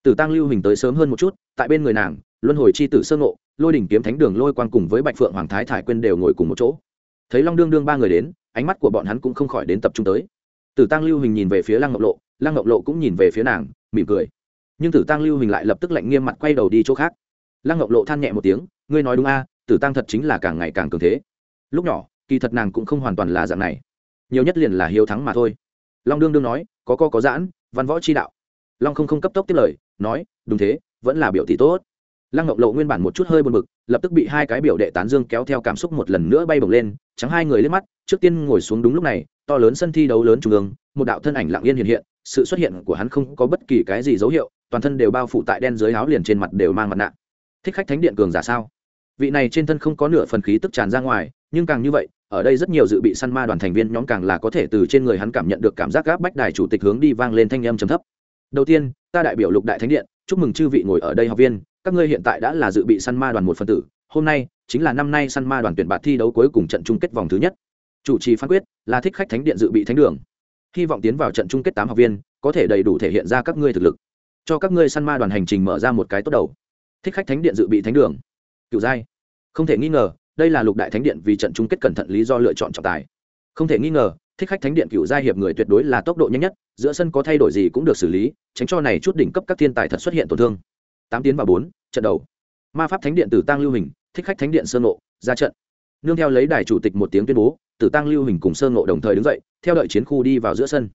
[SPEAKER 1] tử tăng lưu hình tới sớm hơn một chút, tại bên người nàng, luân hồi chi tử sơ ngộ, lôi đỉnh kiếm thánh đường lôi quan cùng với bạch phượng hoàng thái thải quyên đều ngồi cùng một chỗ. Thấy long đương đương ba người đến, ánh mắt của bọn hắn cũng không khỏi đến tập trung tới. Tử tăng lưu hình nhìn về phía lăng ngọc lộ, lăng ngọc lộ cũng nhìn về phía nàng, mỉm cười. Nhưng tử tăng lưu hình lại lập tức lạnh nghiêm mặt quay đầu đi chỗ khác. Lăng ngọc lộ than nhẹ một tiếng, ngươi nói đúng a, tử tăng thật chính là càng ngày càng cường thế. Lúc nhỏ, kỳ thật nàng cũng không hoàn toàn là dạng này. Nhiều nhất liền là hiếu thắng mà thôi. Long đương đương nói, có co có giãn, văn võ chi đạo. Long không không cấp tốc tiếp lời nói, đúng thế, vẫn là biểu tỷ tốt. Lăng ngọc lộ nguyên bản một chút hơi buồn bực, lập tức bị hai cái biểu đệ tán dương kéo theo cảm xúc một lần nữa bay bổng lên, trắng hai người lên mắt, trước tiên ngồi xuống đúng lúc này, to lớn sân thi đấu lớn trung ương, một đạo thân ảnh lặng yên hiện hiện, sự xuất hiện của hắn không có bất kỳ cái gì dấu hiệu, toàn thân đều bao phủ tại đen dưới áo liền trên mặt đều mang mặt nạ. Thích khách thánh điện cường giả sao? Vị này trên thân không có nửa phần khí tức tràn ra ngoài, nhưng càng như vậy, ở đây rất nhiều dự bị săn ma đoàn thành viên nhóm càng là có thể từ trên người hắn cảm nhận được cảm giác gáp bách đài chủ tịch hướng đi vang lên thanh âm trầm thấp đầu tiên, ta đại biểu lục đại thánh điện, chúc mừng chư vị ngồi ở đây học viên, các ngươi hiện tại đã là dự bị săn ma đoàn một phần tử, hôm nay chính là năm nay săn ma đoàn tuyển bạt thi đấu cuối cùng trận chung kết vòng thứ nhất. Chủ trì phán quyết là thích khách thánh điện dự bị thánh đường. Hy vọng tiến vào trận chung kết tám học viên, có thể đầy đủ thể hiện ra các ngươi thực lực, cho các ngươi săn ma đoàn hành trình mở ra một cái tốt đầu. Thích khách thánh điện dự bị thánh đường. Cựu giai không thể nghi ngờ, đây là lục đại thánh điện vì trận chung kết cẩn thận lý do lựa chọn trọng tài. Không thể nghi ngờ thích khách thánh điện cựu gia hiệp người tuyệt đối là tốc độ nhanh nhất, giữa sân có thay đổi gì cũng được xử lý, tránh cho này chút đỉnh cấp các thiên tài thật xuất hiện tổn thương. Tám tiến và bốn, trận đầu. Ma pháp thánh điện tử tăng lưu hình, thích khách thánh điện sơn ngộ, ra trận. Nương theo lấy đài chủ tịch một tiếng tuyên bố, tử tăng lưu hình cùng sơn ngộ đồng thời đứng dậy, theo đợi chiến khu đi vào giữa sân.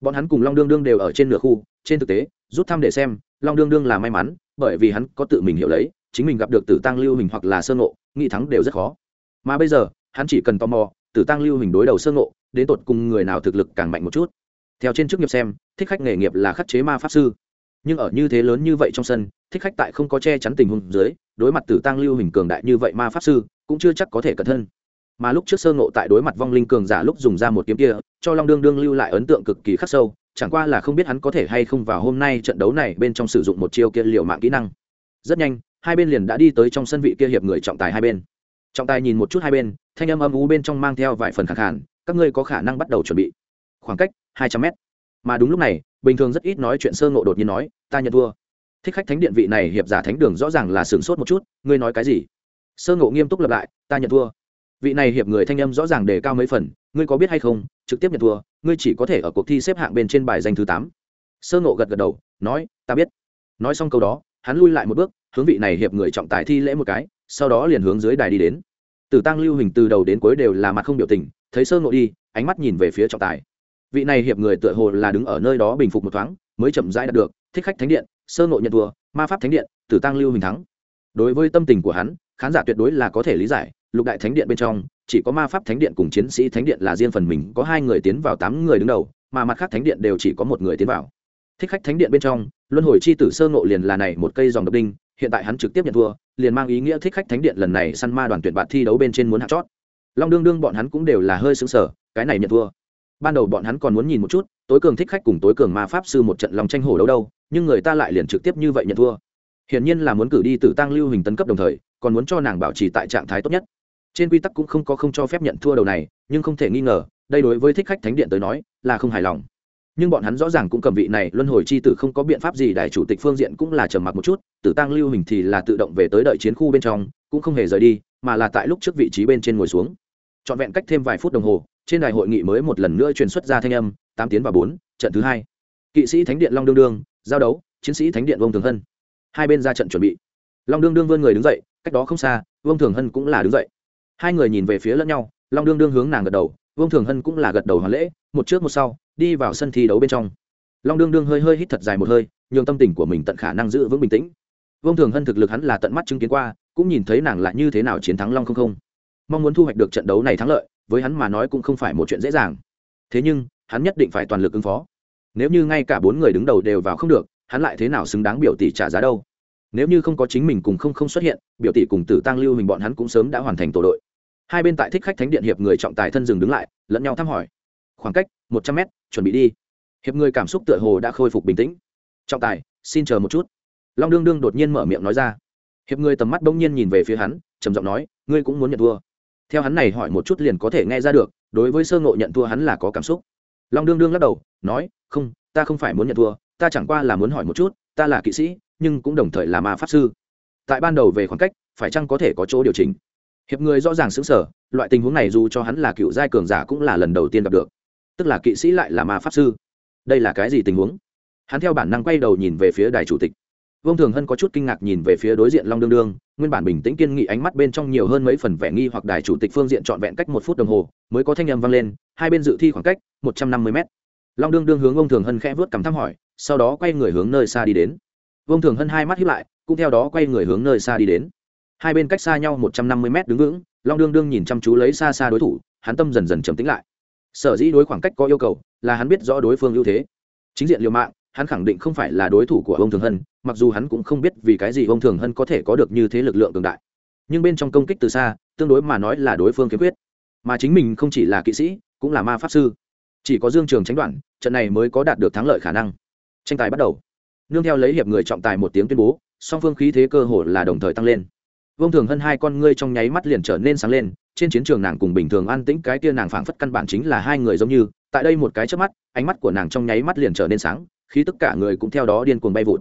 [SPEAKER 1] Bọn hắn cùng long đương đương đều ở trên nửa khu, trên thực tế, rút thăm để xem, long đương đương là may mắn, bởi vì hắn có tự mình hiểu lấy, chính mình gặp được tử tăng lưu hình hoặc là sơn ngộ nghị thắng đều rất khó. Mà bây giờ, hắn chỉ cần tò mò, tử tăng lưu hình đối đầu sơn ngộ đến tột cùng người nào thực lực càng mạnh một chút. Theo trên chức nghiệp xem, thích khách nghề nghiệp là khắc chế ma pháp sư. Nhưng ở như thế lớn như vậy trong sân, thích khách tại không có che chắn tình huống dưới, đối mặt tử tăng lưu hình cường đại như vậy ma pháp sư, cũng chưa chắc có thể cẩn thân mà lúc trước sơ ngộ tại đối mặt vong linh cường giả lúc dùng ra một kiếm kia, cho long đương đương lưu lại ấn tượng cực kỳ khắc sâu, chẳng qua là không biết hắn có thể hay không vào hôm nay trận đấu này bên trong sử dụng một chiêu kia liệu mạng kỹ năng. Rất nhanh, hai bên liền đã đi tới trong sân vị kia hiệp người trọng tài hai bên. Trọng tài nhìn một chút hai bên, thanh âm âm ú bên trong mang theo vài phần khẳng khản các ngươi có khả năng bắt đầu chuẩn bị. Khoảng cách hai trăm mét. Mà đúng lúc này, bình thường rất ít nói chuyện sơ ngộ đột nhiên nói, ta nhận thua. Thích khách thánh điện vị này hiệp giả thánh đường rõ ràng là sửng sốt một chút, ngươi nói cái gì? Sơ ngộ nghiêm túc lập lại, ta nhận thua. Vị này hiệp người thanh âm rõ ràng đề cao mấy phần, ngươi có biết hay không, trực tiếp nhận thua, ngươi chỉ có thể ở cuộc thi xếp hạng bên trên bài danh thứ tám. Sơ ngộ gật gật đầu, nói, ta biết. Nói xong câu đó, hắn lui lại một bước, hướng vị này hiệp người trọng tài thi lễ một cái, sau đó liền hướng dưới đài đi đến. Tử tăng lưu hình từ đầu đến cuối đều là mặt không biểu tình thấy sơ ngộ đi, ánh mắt nhìn về phía trọng tài. Vị này hiệp người tựa hồ là đứng ở nơi đó bình phục một thoáng, mới chậm rãi đạt được, thích khách thánh điện, sơ ngộ nhận thua, ma pháp thánh điện, tử tăng lưu hình thắng. Đối với tâm tình của hắn, khán giả tuyệt đối là có thể lý giải, lục đại thánh điện bên trong, chỉ có ma pháp thánh điện cùng chiến sĩ thánh điện là riêng phần mình, có hai người tiến vào tám người đứng đầu, mà mặt khác thánh điện đều chỉ có một người tiến vào. Thích khách thánh điện bên trong, luân hồi chi tử sơ ngộ liền là này một cây dòng độc đinh, hiện tại hắn trực tiếp nhận thua, liền mang ý nghĩa thích khách thánh điện lần này săn ma đoàn tuyển bạn thi đấu bên trên muốn hạt chót long đương đương bọn hắn cũng đều là hơi xứng sở cái này nhận thua. Ban đầu bọn hắn còn muốn nhìn một chút, tối cường thích khách cùng tối cường ma pháp sư một trận lòng tranh hổ đấu đâu, nhưng người ta lại liền trực tiếp như vậy nhận thua. Hiển nhiên là muốn cử đi tử tăng lưu hình tấn cấp đồng thời, còn muốn cho nàng bảo trì tại trạng thái tốt nhất. Trên quy tắc cũng không có không cho phép nhận thua đầu này, nhưng không thể nghi ngờ, đây đối với thích khách thánh điện tới nói, là không hài lòng. Nhưng bọn hắn rõ ràng cũng cầm vị này, luân hồi c h i tử không có biện pháp gì, đại chủ tịch phương diện cũng là trầm mặc một chút, tử tăng lưu hình thì là tự động về tới đợi chiến khu bên trong, cũng không hề rời đi mà là tại lúc trước vị trí bên trên ngồi xuống. Trọn vẹn cách thêm vài phút đồng hồ, trên đài hội nghị mới một lần nữa truyền xuất ra thanh âm, tám tiến và bốn, trận thứ hai. Kỵ sĩ thánh điện long đương đương, giao đấu, chiến sĩ thánh điện vông thường hân. Hai bên ra trận chuẩn bị. Long đương đương vươn người đứng dậy, cách đó không xa, vương thường hân cũng là đứng dậy. Hai người nhìn về phía lẫn nhau, long đương đương hướng nàng gật đầu, vương thường hân cũng là gật đầu hoàn lễ, một trước một sau, đi vào sân thi đấu bên trong. Long đương đương hơi hơi hít thật dài một hơi, nhường tâm tình của mình tận khả năng giữ vững bình tĩnh. Vương thường hân thực lực hắn là tận mắt chứng kiến qua cũng nhìn thấy nàng là như thế nào chiến thắng long không không. Mong muốn thu hoạch được trận đấu này thắng lợi, với hắn mà nói cũng không phải một chuyện dễ dàng. Thế nhưng, hắn nhất định phải toàn lực ứng phó. Nếu như ngay cả bốn người đứng đầu đều vào không được, hắn lại thế nào xứng đáng biểu tỷ trả giá đâu? Nếu như không có chính mình cùng không không xuất hiện, biểu tỷ cùng tử tăng lưu hình bọn hắn cũng sớm đã hoàn thành tổ đội. Hai bên tại thích khách thánh điện hiệp người trọng tài thân dừng đứng lại, lẫn nhau thăm hỏi. Khoảng cách, một trăm mét, chuẩn bị đi. Hiệp người cảm xúc tựa hồ đã khôi phục bình tĩnh. Trọng tài, xin chờ một chút. Long đương đương đột nhiên mở miệng nói ra hiệp người tầm mắt bỗng nhiên nhìn về phía hắn, trầm giọng nói, ngươi cũng muốn nhận thua. Theo hắn này hỏi một chút liền có thể nghe ra được, đối với sơ ngộ nhận thua hắn là có cảm xúc. Long đương đương lắc đầu, nói, không, ta không phải muốn nhận thua, ta chẳng qua là muốn hỏi một chút, ta là kỵ sĩ, nhưng cũng đồng thời là ma pháp sư. Tại ban đầu về khoảng cách, phải chăng có thể có chỗ điều chỉnh? Hiệp người rõ ràng xứng sở loại tình huống này dù cho hắn là cựu giai cường giả cũng là lần đầu tiên gặp được. Tức là kỵ sĩ lại là ma pháp sư. Đây là cái gì tình huống? Hắn theo bản năng quay đầu nhìn về phía đài chủ tịch. Vương thường hân có chút kinh ngạc nhìn về phía đối diện long đương đương nguyên bản bình tĩnh kiên nghị ánh mắt bên trong nhiều hơn mấy phần vẻ nghi hoặc đài chủ tịch phương diện trọn vẹn cách một phút đồng hồ mới có thanh âm vang lên hai bên dự thi khoảng cách một trăm năm mươi m long đương đương hướng ông thường hân khẽ vớt cằm thăm hỏi sau đó quay người hướng nơi xa đi đến Vương thường hân hai mắt hiếp lại cũng theo đó quay người hướng nơi xa đi đến hai bên cách xa nhau một trăm năm mươi m đứng vững long đương đương nhìn chăm chú lấy xa xa đối thủ hắn tâm dần dần trầm tĩnh lại sở dĩ đối khoảng cách có yêu cầu là hắn biết rõ đối phương ưu thế chính diện liều mạng hắn khẳng định không phải là đối thủ của ông thường hân, mặc dù hắn cũng không biết vì cái gì ông thường hân có thể có được như thế lực lượng cường đại. Nhưng bên trong công kích từ xa, tương đối mà nói là đối phương kiếm quyết mà chính mình không chỉ là kỵ sĩ, cũng là ma pháp sư. Chỉ có dương trường tránh đoạn, trận này mới có đạt được thắng lợi khả năng. Tranh tài bắt đầu. Nương theo lấy hiệp người trọng tài một tiếng tuyên bố, song phương khí thế cơ hồ là đồng thời tăng lên. Vương thường hơn hai con ngươi trong nháy mắt liền trở nên sáng lên, trên chiến trường nàng cùng bình thường an tĩnh cái kia nàng phảng phất căn bản chính là hai người giống như, tại đây một cái trước mắt, ánh mắt của nàng trong nháy mắt liền trở nên sáng khi tất cả người cũng theo đó điên cuồng bay vụt.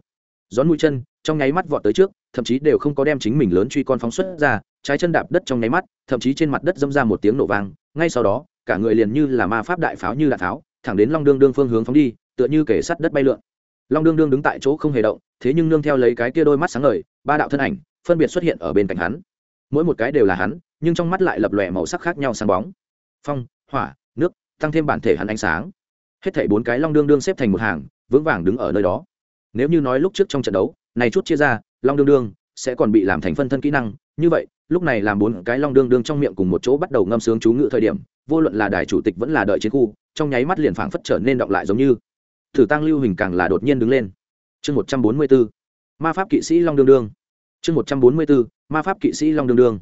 [SPEAKER 1] Gión mũi chân, trong nháy mắt vọt tới trước, thậm chí đều không có đem chính mình lớn truy con phóng xuất ra, trái chân đạp đất trong nháy mắt, thậm chí trên mặt đất dâm ra một tiếng nổ vang, ngay sau đó, cả người liền như là ma pháp đại pháo như đạn pháo, thẳng đến long đương đương phương hướng phóng đi, tựa như kể sắt đất bay lượn. Long đương đương đứng tại chỗ không hề động, thế nhưng nương theo lấy cái kia đôi mắt sáng ngời, ba đạo thân ảnh, phân biệt xuất hiện ở bên cạnh hắn. Mỗi một cái đều là hắn, nhưng trong mắt lại lập lòe màu sắc khác nhau sáng bóng. Phong, hỏa, nước, tăng thêm bản thể hắn ánh sáng. Hết thảy bốn cái long đương đương xếp thành một hàng vững vàng đứng ở nơi đó. Nếu như nói lúc trước trong trận đấu, này chút chia ra, long đương đương sẽ còn bị làm thành phân thân kỹ năng. Như vậy, lúc này làm bốn cái long đương đương trong miệng cùng một chỗ bắt đầu ngâm sướng chú ngự thời điểm, vô luận là đài chủ tịch vẫn là đợi chiến khu, trong nháy mắt liền phảng phất trở nên động lại giống như. Thử tăng lưu hình càng là đột nhiên đứng lên. Chương một trăm bốn mươi bốn, ma pháp kỵ sĩ long đương đương. Chương một trăm bốn mươi bốn, ma pháp kỵ sĩ long đương đương.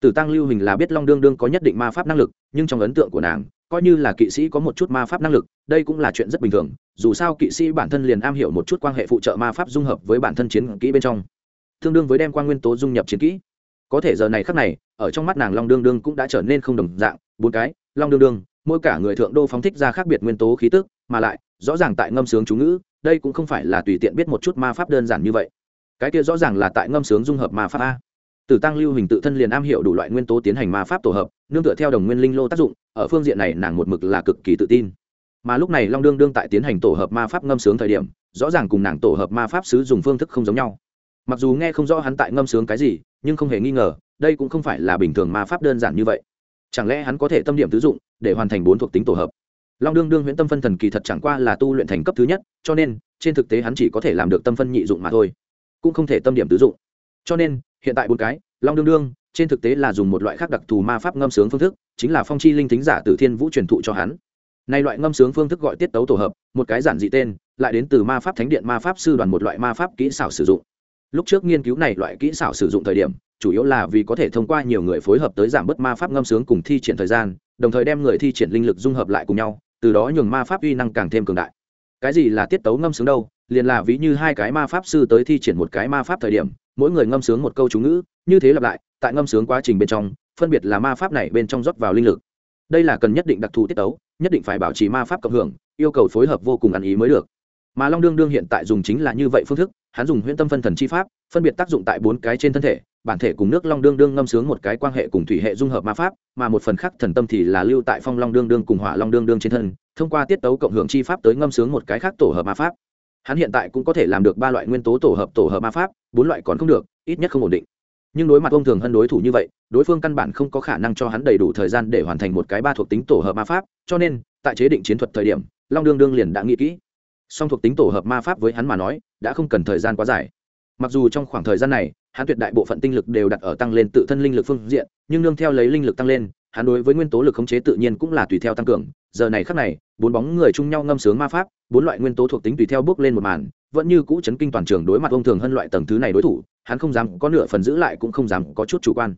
[SPEAKER 1] Tử tăng lưu hình là biết long đương đương có nhất định ma pháp năng lực, nhưng trong ấn tượng của nàng coi như là kỵ sĩ có một chút ma pháp năng lực, đây cũng là chuyện rất bình thường, dù sao kỵ sĩ bản thân liền am hiểu một chút quan hệ phụ trợ ma pháp dung hợp với bản thân chiến kỹ bên trong. Tương đương với đem quan nguyên tố dung nhập chiến kỹ. Có thể giờ này khắc này, ở trong mắt nàng long đương đương cũng đã trở nên không đồng dạng, bốn cái, long đương đương, mỗi cả người thượng đô phóng thích ra khác biệt nguyên tố khí tức, mà lại, rõ ràng tại ngâm sướng chú ngữ, đây cũng không phải là tùy tiện biết một chút ma pháp đơn giản như vậy. Cái kia rõ ràng là tại ngâm sướng dung hợp ma pháp a tử tăng lưu hình tự thân liền am hiểu đủ loại nguyên tố tiến hành ma pháp tổ hợp, nương tựa theo đồng nguyên linh lô tác dụng, ở phương diện này nàng một mực là cực kỳ tự tin. Mà lúc này long Dương đương tại tiến hành tổ hợp ma pháp ngâm sướng thời điểm, rõ ràng cùng nàng tổ hợp ma pháp sứ dùng phương thức không giống nhau. Mặc dù nghe không rõ hắn tại ngâm sướng cái gì, nhưng không hề nghi ngờ, đây cũng không phải là bình thường ma pháp đơn giản như vậy. Chẳng lẽ hắn có thể tâm điểm tứ dụng, để hoàn thành bốn thuộc tính tổ hợp? Long Dương đương huyễn tâm phân thần kỳ thật chẳng qua là tu luyện thành cấp thứ nhất, cho nên, trên thực tế hắn chỉ có thể làm được tâm phân nhị dụng mà thôi, cũng không thể tâm điểm tứ dụng. Cho nên hiện tại bốn cái, long đương đương, trên thực tế là dùng một loại khác đặc thù ma pháp ngâm sướng phương thức, chính là phong chi linh thính giả từ thiên vũ truyền thụ cho hắn. Nay loại ngâm sướng phương thức gọi tiết tấu tổ hợp, một cái giản dị tên, lại đến từ ma pháp thánh điện ma pháp sư đoàn một loại ma pháp kỹ xảo sử dụng. Lúc trước nghiên cứu này loại kỹ xảo sử dụng thời điểm, chủ yếu là vì có thể thông qua nhiều người phối hợp tới giảm bớt ma pháp ngâm sướng cùng thi triển thời gian, đồng thời đem người thi triển linh lực dung hợp lại cùng nhau, từ đó nhường ma pháp uy năng càng thêm cường đại. Cái gì là tiết tấu ngâm sướng đâu? Liền là ví như hai cái ma pháp sư tới thi triển một cái ma pháp thời điểm mỗi người ngâm sướng một câu chú ngữ, như thế lặp lại, tại ngâm sướng quá trình bên trong, phân biệt là ma pháp này bên trong rót vào linh lực. Đây là cần nhất định đặc thù tiết tấu, nhất định phải bảo trì ma pháp cộng hưởng, yêu cầu phối hợp vô cùng ăn ý mới được. Mà long đương đương hiện tại dùng chính là như vậy phương thức, hắn dùng huyễn tâm phân thần chi pháp, phân biệt tác dụng tại bốn cái trên thân thể, bản thể cùng nước long đương đương ngâm sướng một cái quan hệ cùng thủy hệ dung hợp ma pháp, mà một phần khác thần tâm thì là lưu tại phong long đương đương cùng hỏa long đương đương trên thân, thông qua tiết tấu cộng hưởng chi pháp tới ngâm sướng một cái khác tổ hợp ma pháp hắn hiện tại cũng có thể làm được ba loại nguyên tố tổ hợp tổ hợp ma pháp, bốn loại còn không được, ít nhất không ổn định. Nhưng đối mặt ông thường hơn đối thủ như vậy, đối phương căn bản không có khả năng cho hắn đầy đủ thời gian để hoàn thành một cái ba thuộc tính tổ hợp ma pháp, cho nên, tại chế định chiến thuật thời điểm, long đương đương liền đã nghĩ kỹ. Song thuộc tính tổ hợp ma pháp với hắn mà nói, đã không cần thời gian quá dài. Mặc dù trong khoảng thời gian này, hắn tuyệt đại bộ phận tinh lực đều đặt ở tăng lên tự thân linh lực phương diện, nhưng nương theo lấy linh lực tăng lên hắn đối với nguyên tố lực khống chế tự nhiên cũng là tùy theo tăng cường. Giờ này khắc này, bốn bóng người chung nhau ngâm sướng ma pháp, bốn loại nguyên tố thuộc tính tùy theo bước lên một màn, vẫn như cũ chấn kinh toàn trường đối mặt ông thường Hân loại tầng thứ này đối thủ, hắn không dám có nửa phần giữ lại cũng không dám có chút chủ quan.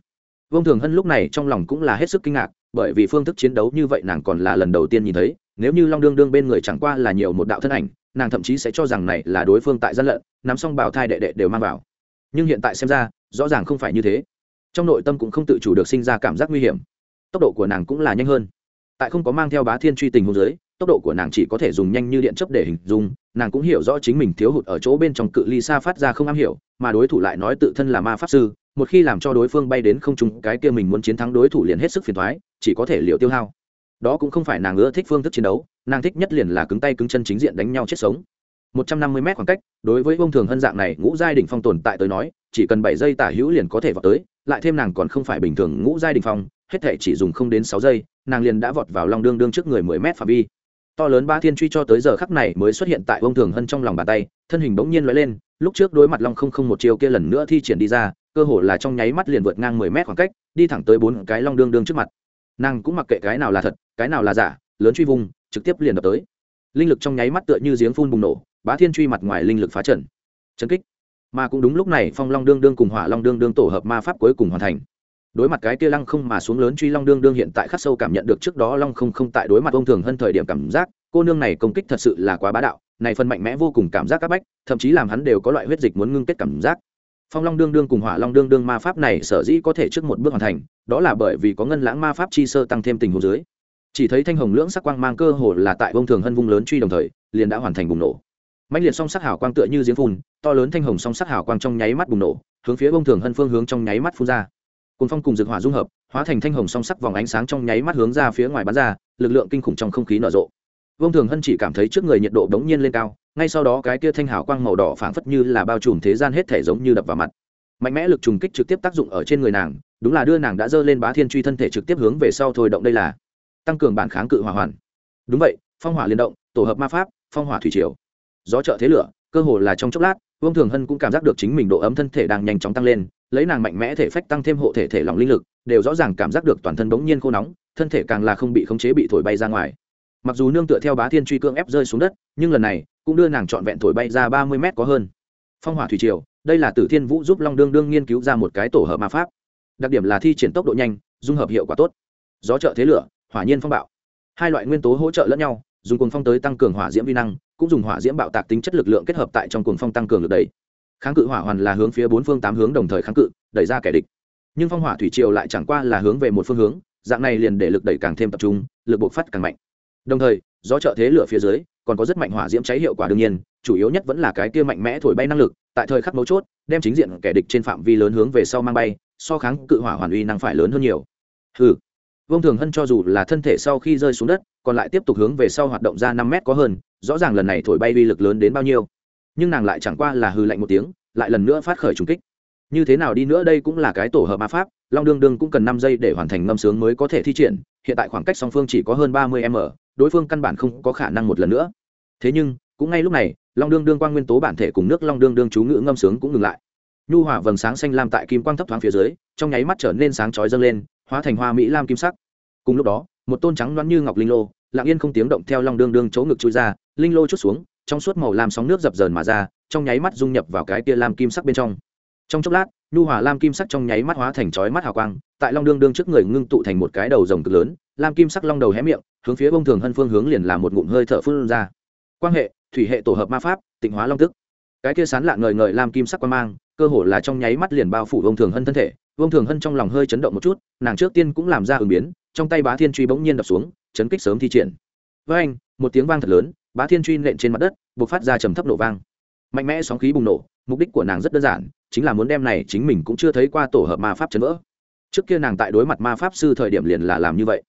[SPEAKER 1] Ông thường hân lúc này trong lòng cũng là hết sức kinh ngạc, bởi vì phương thức chiến đấu như vậy nàng còn là lần đầu tiên nhìn thấy, nếu như long đương đương bên người chẳng qua là nhiều một đạo thân ảnh, nàng thậm chí sẽ cho rằng này là đối phương tại gian lận, nắm xong bào thai đệ đệ đều mang vào. Nhưng hiện tại xem ra, rõ ràng không phải như thế. Trong nội tâm cũng không tự chủ được sinh ra cảm giác nguy hiểm tốc độ của nàng cũng là nhanh hơn. Tại không có mang theo bá thiên truy tình hôn giới tốc độ của nàng chỉ có thể dùng nhanh như điện chấp để hình dung, nàng cũng hiểu rõ chính mình thiếu hụt ở chỗ bên trong cự ly xa phát ra không am hiểu, mà đối thủ lại nói tự thân là ma pháp sư, một khi làm cho đối phương bay đến không trúng cái kia mình muốn chiến thắng đối thủ liền hết sức phiền thoái chỉ có thể liệu tiêu hao. Đó cũng không phải nàng ưa thích phương thức chiến đấu, nàng thích nhất liền là cứng tay cứng chân chính diện đánh nhau chết sống. Một trăm năm mươi mét khoảng cách, đối với bông thường hân dạng này, ngũ giai đ ỉ n h phong tồn tại tới nói, chỉ cần bảy giây tả hữu liền có thể vào tới, lại thêm nàng còn không phải bình thường ngũ giai đ ỉ n h phong hết thể chỉ dùng không đến sáu giây, nàng liền đã vọt vào long đương đương trước người mười mét phạm vi. To lớn ba thiên truy cho tới giờ khắc này mới xuất hiện tại ông thường hân trong lòng bàn tay, thân hình bỗng nhiên lóe lên, lúc trước đối mặt long không không một chiều kia lần nữa thi triển đi ra, cơ hồ là trong nháy mắt liền vượt ngang mười mét khoảng cách, đi thẳng tới bốn cái long đương đương trước mặt. Nàng cũng mặc kệ cái nào là thật, cái nào là giả, lớn truy vùng, trực tiếp liền đập tới. Linh lực trong nháy mắt tựa như giếng phun bùng nổ, bá thiên truy mặt ngoài linh lực phá trần. Chấn kích. Mà cũng đúng lúc này, phong long đương đương cùng hỏa long đương đương tổ hợp ma pháp cuối cùng hoàn thành đối mặt cái kia lăng không mà xuống lớn truy long đương đương hiện tại khắc sâu cảm nhận được trước đó long không không tại đối mặt ông thường hơn thời điểm cảm giác, cô nương này công kích thật sự là quá bá đạo, này phần mạnh mẽ vô cùng cảm giác các bách, thậm chí làm hắn đều có loại huyết dịch muốn ngưng kết cảm giác. Phong long đương đương cùng hỏa long đương đương ma pháp này sở dĩ có thể trước một bước hoàn thành, đó là bởi vì có ngân lãng ma pháp chi sơ tăng thêm tình huống dưới. Chỉ thấy thanh hồng lưỡng sắc quang mang cơ hồ là tại bông thường hân vung lớn truy đồng thời, liền đã hoàn thành bùng nổ. Mạnh liệt song sắc hào quang tựa như giếng phun, to lớn thanh hồng song sắc hào quang trong nháy mắt bùng nổ, hướng phía bông thường hân phương hướng trong nháy mắt phun ra cồn phong cùng dược hỏa dung hợp, hóa thành thanh hồng song sắc vòng ánh sáng trong nháy mắt hướng ra phía ngoài bắn ra, lực lượng kinh khủng trong không khí nở rộ. Vương thường hân chỉ cảm thấy trước người nhiệt độ đống nhiên lên cao, ngay sau đó cái kia thanh hào quang màu đỏ phảng phất như là bao trùm thế gian hết thể giống như đập vào mặt. Mạnh mẽ lực trùng kích trực tiếp tác dụng ở trên người nàng, đúng là đưa nàng đã dơ lên bá thiên truy thân thể trực tiếp hướng về sau thôi động đây là tăng cường bản kháng cự hỏa hoàn. Đúng vậy, phong hỏa liên động, tổ hợp ma pháp, phong hỏa thủy triều. Gió trợ thế lửa, cơ hồ là trong chốc lát, vương thường hân cũng cảm giác được chính mình độ ấm thân thể đang nhanh chóng tăng lên lấy nàng mạnh mẽ thể phách tăng thêm hộ thể thể lòng linh lực, đều rõ ràng cảm giác được toàn thân bỗng nhiên khô nóng, thân thể càng là không bị khống chế bị thổi bay ra ngoài. Mặc dù nương tựa theo bá thiên truy cương ép rơi xuống đất, nhưng lần này cũng đưa nàng trọn vẹn thổi bay ra ba mươi mét có hơn. Phong hỏa thủy triều, đây là tử thiên vũ giúp long đương đương nghiên cứu ra một cái tổ hợp ma pháp. Đặc điểm là thi triển tốc độ nhanh, dung hợp hiệu quả tốt. Gió trợ thế lửa, hỏa nhiên phong bạo. Hai loại nguyên tố hỗ trợ lẫn nhau, dùng cuồng phong tới tăng cường hỏa diễm vi năng, cũng dùng hỏa diễm bạo tạc tính chất lực lượng kết hợp tại trong cuồng phong tăng cường lực đẩy kháng cự hỏa hoàn là hướng phía bốn phương tám hướng đồng thời kháng cự đẩy ra kẻ địch. Nhưng phong hỏa thủy triều lại chẳng qua là hướng về một phương hướng dạng này liền để lực đẩy càng thêm tập trung lực bộc phát càng mạnh. Đồng thời do trợ thế lửa phía dưới còn có rất mạnh hỏa diễm cháy hiệu quả đương nhiên chủ yếu nhất vẫn là cái kia mạnh mẽ thổi bay năng lực tại thời khắc mấu chốt đem chính diện kẻ địch trên phạm vi lớn hướng về sau mang bay so kháng cự hỏa hoàn uy năng phải lớn hơn nhiều. Ừ Vương Thường Hân cho dù là thân thể sau khi rơi xuống đất, còn lại tiếp tục hướng về sau hoạt động ra năm mét có hơn, rõ ràng lần này thổi bay uy lực lớn đến bao nhiêu. Nhưng nàng lại chẳng qua là hư lạnh một tiếng, lại lần nữa phát khởi trùng kích. Như thế nào đi nữa đây cũng là cái tổ hợp ma pháp, Long Đương Đương cũng cần năm giây để hoàn thành ngâm sướng mới có thể thi triển, hiện tại khoảng cách song phương chỉ có hơn ba mươi m đối phương căn bản không có khả năng một lần nữa. Thế nhưng, cũng ngay lúc này, Long Đương Đương quang nguyên tố bản thể cùng nước Long Đương Đương chú ngữ ngâm sướng cũng ngừng lại. Nhu hỏa vầng sáng xanh lam tại kim quang thấp thoáng phía dưới, trong nháy mắt trở nên sáng chói dâng lên, hóa thành hoa mỹ lam kim sắc cùng lúc đó một tôn trắng loáng như ngọc linh lô lặng yên không tiếng động theo long đương đương chỗ ngực chui ra linh lô chút xuống trong suốt màu lam sóng nước dập dờn mà ra, trong nháy mắt dung nhập vào cái tia lam kim sắc bên trong. Trong chốc lát, nhu hòa lam kim sắc trong nháy mắt hóa thành chói mắt hào quang, tại long đương đương trước người ngưng tụ thành một cái đầu rồng cực lớn, lam kim sắc long đầu hé miệng, hướng phía bông thường hân phương hướng liền là một ngụm hơi thở phun ra. Quan hệ, thủy hệ tổ hợp ma pháp, tịnh hóa long tức. Cái kia sán lạ ngời ngời lam kim sắc quan mang, cơ hồ là trong nháy mắt liền bao phủ bông thường hân thân thể. Bông thường hân trong lòng hơi chấn động một chút, nàng trước tiên cũng làm ra ứng biến, trong tay bá thiên truy bỗng nhiên đập xuống, chấn kích sớm thi triển. Với anh một tiếng vang thật lớn bá thiên truy nện trên mặt đất b ộ c phát ra trầm thấp nổ vang. Mạnh mẽ sóng khí bùng nổ, mục đích của nàng rất đơn giản, chính là muốn đem này chính mình cũng chưa thấy qua tổ hợp ma pháp chấn vỡ. Trước kia nàng tại đối mặt ma pháp sư thời điểm liền là làm như vậy.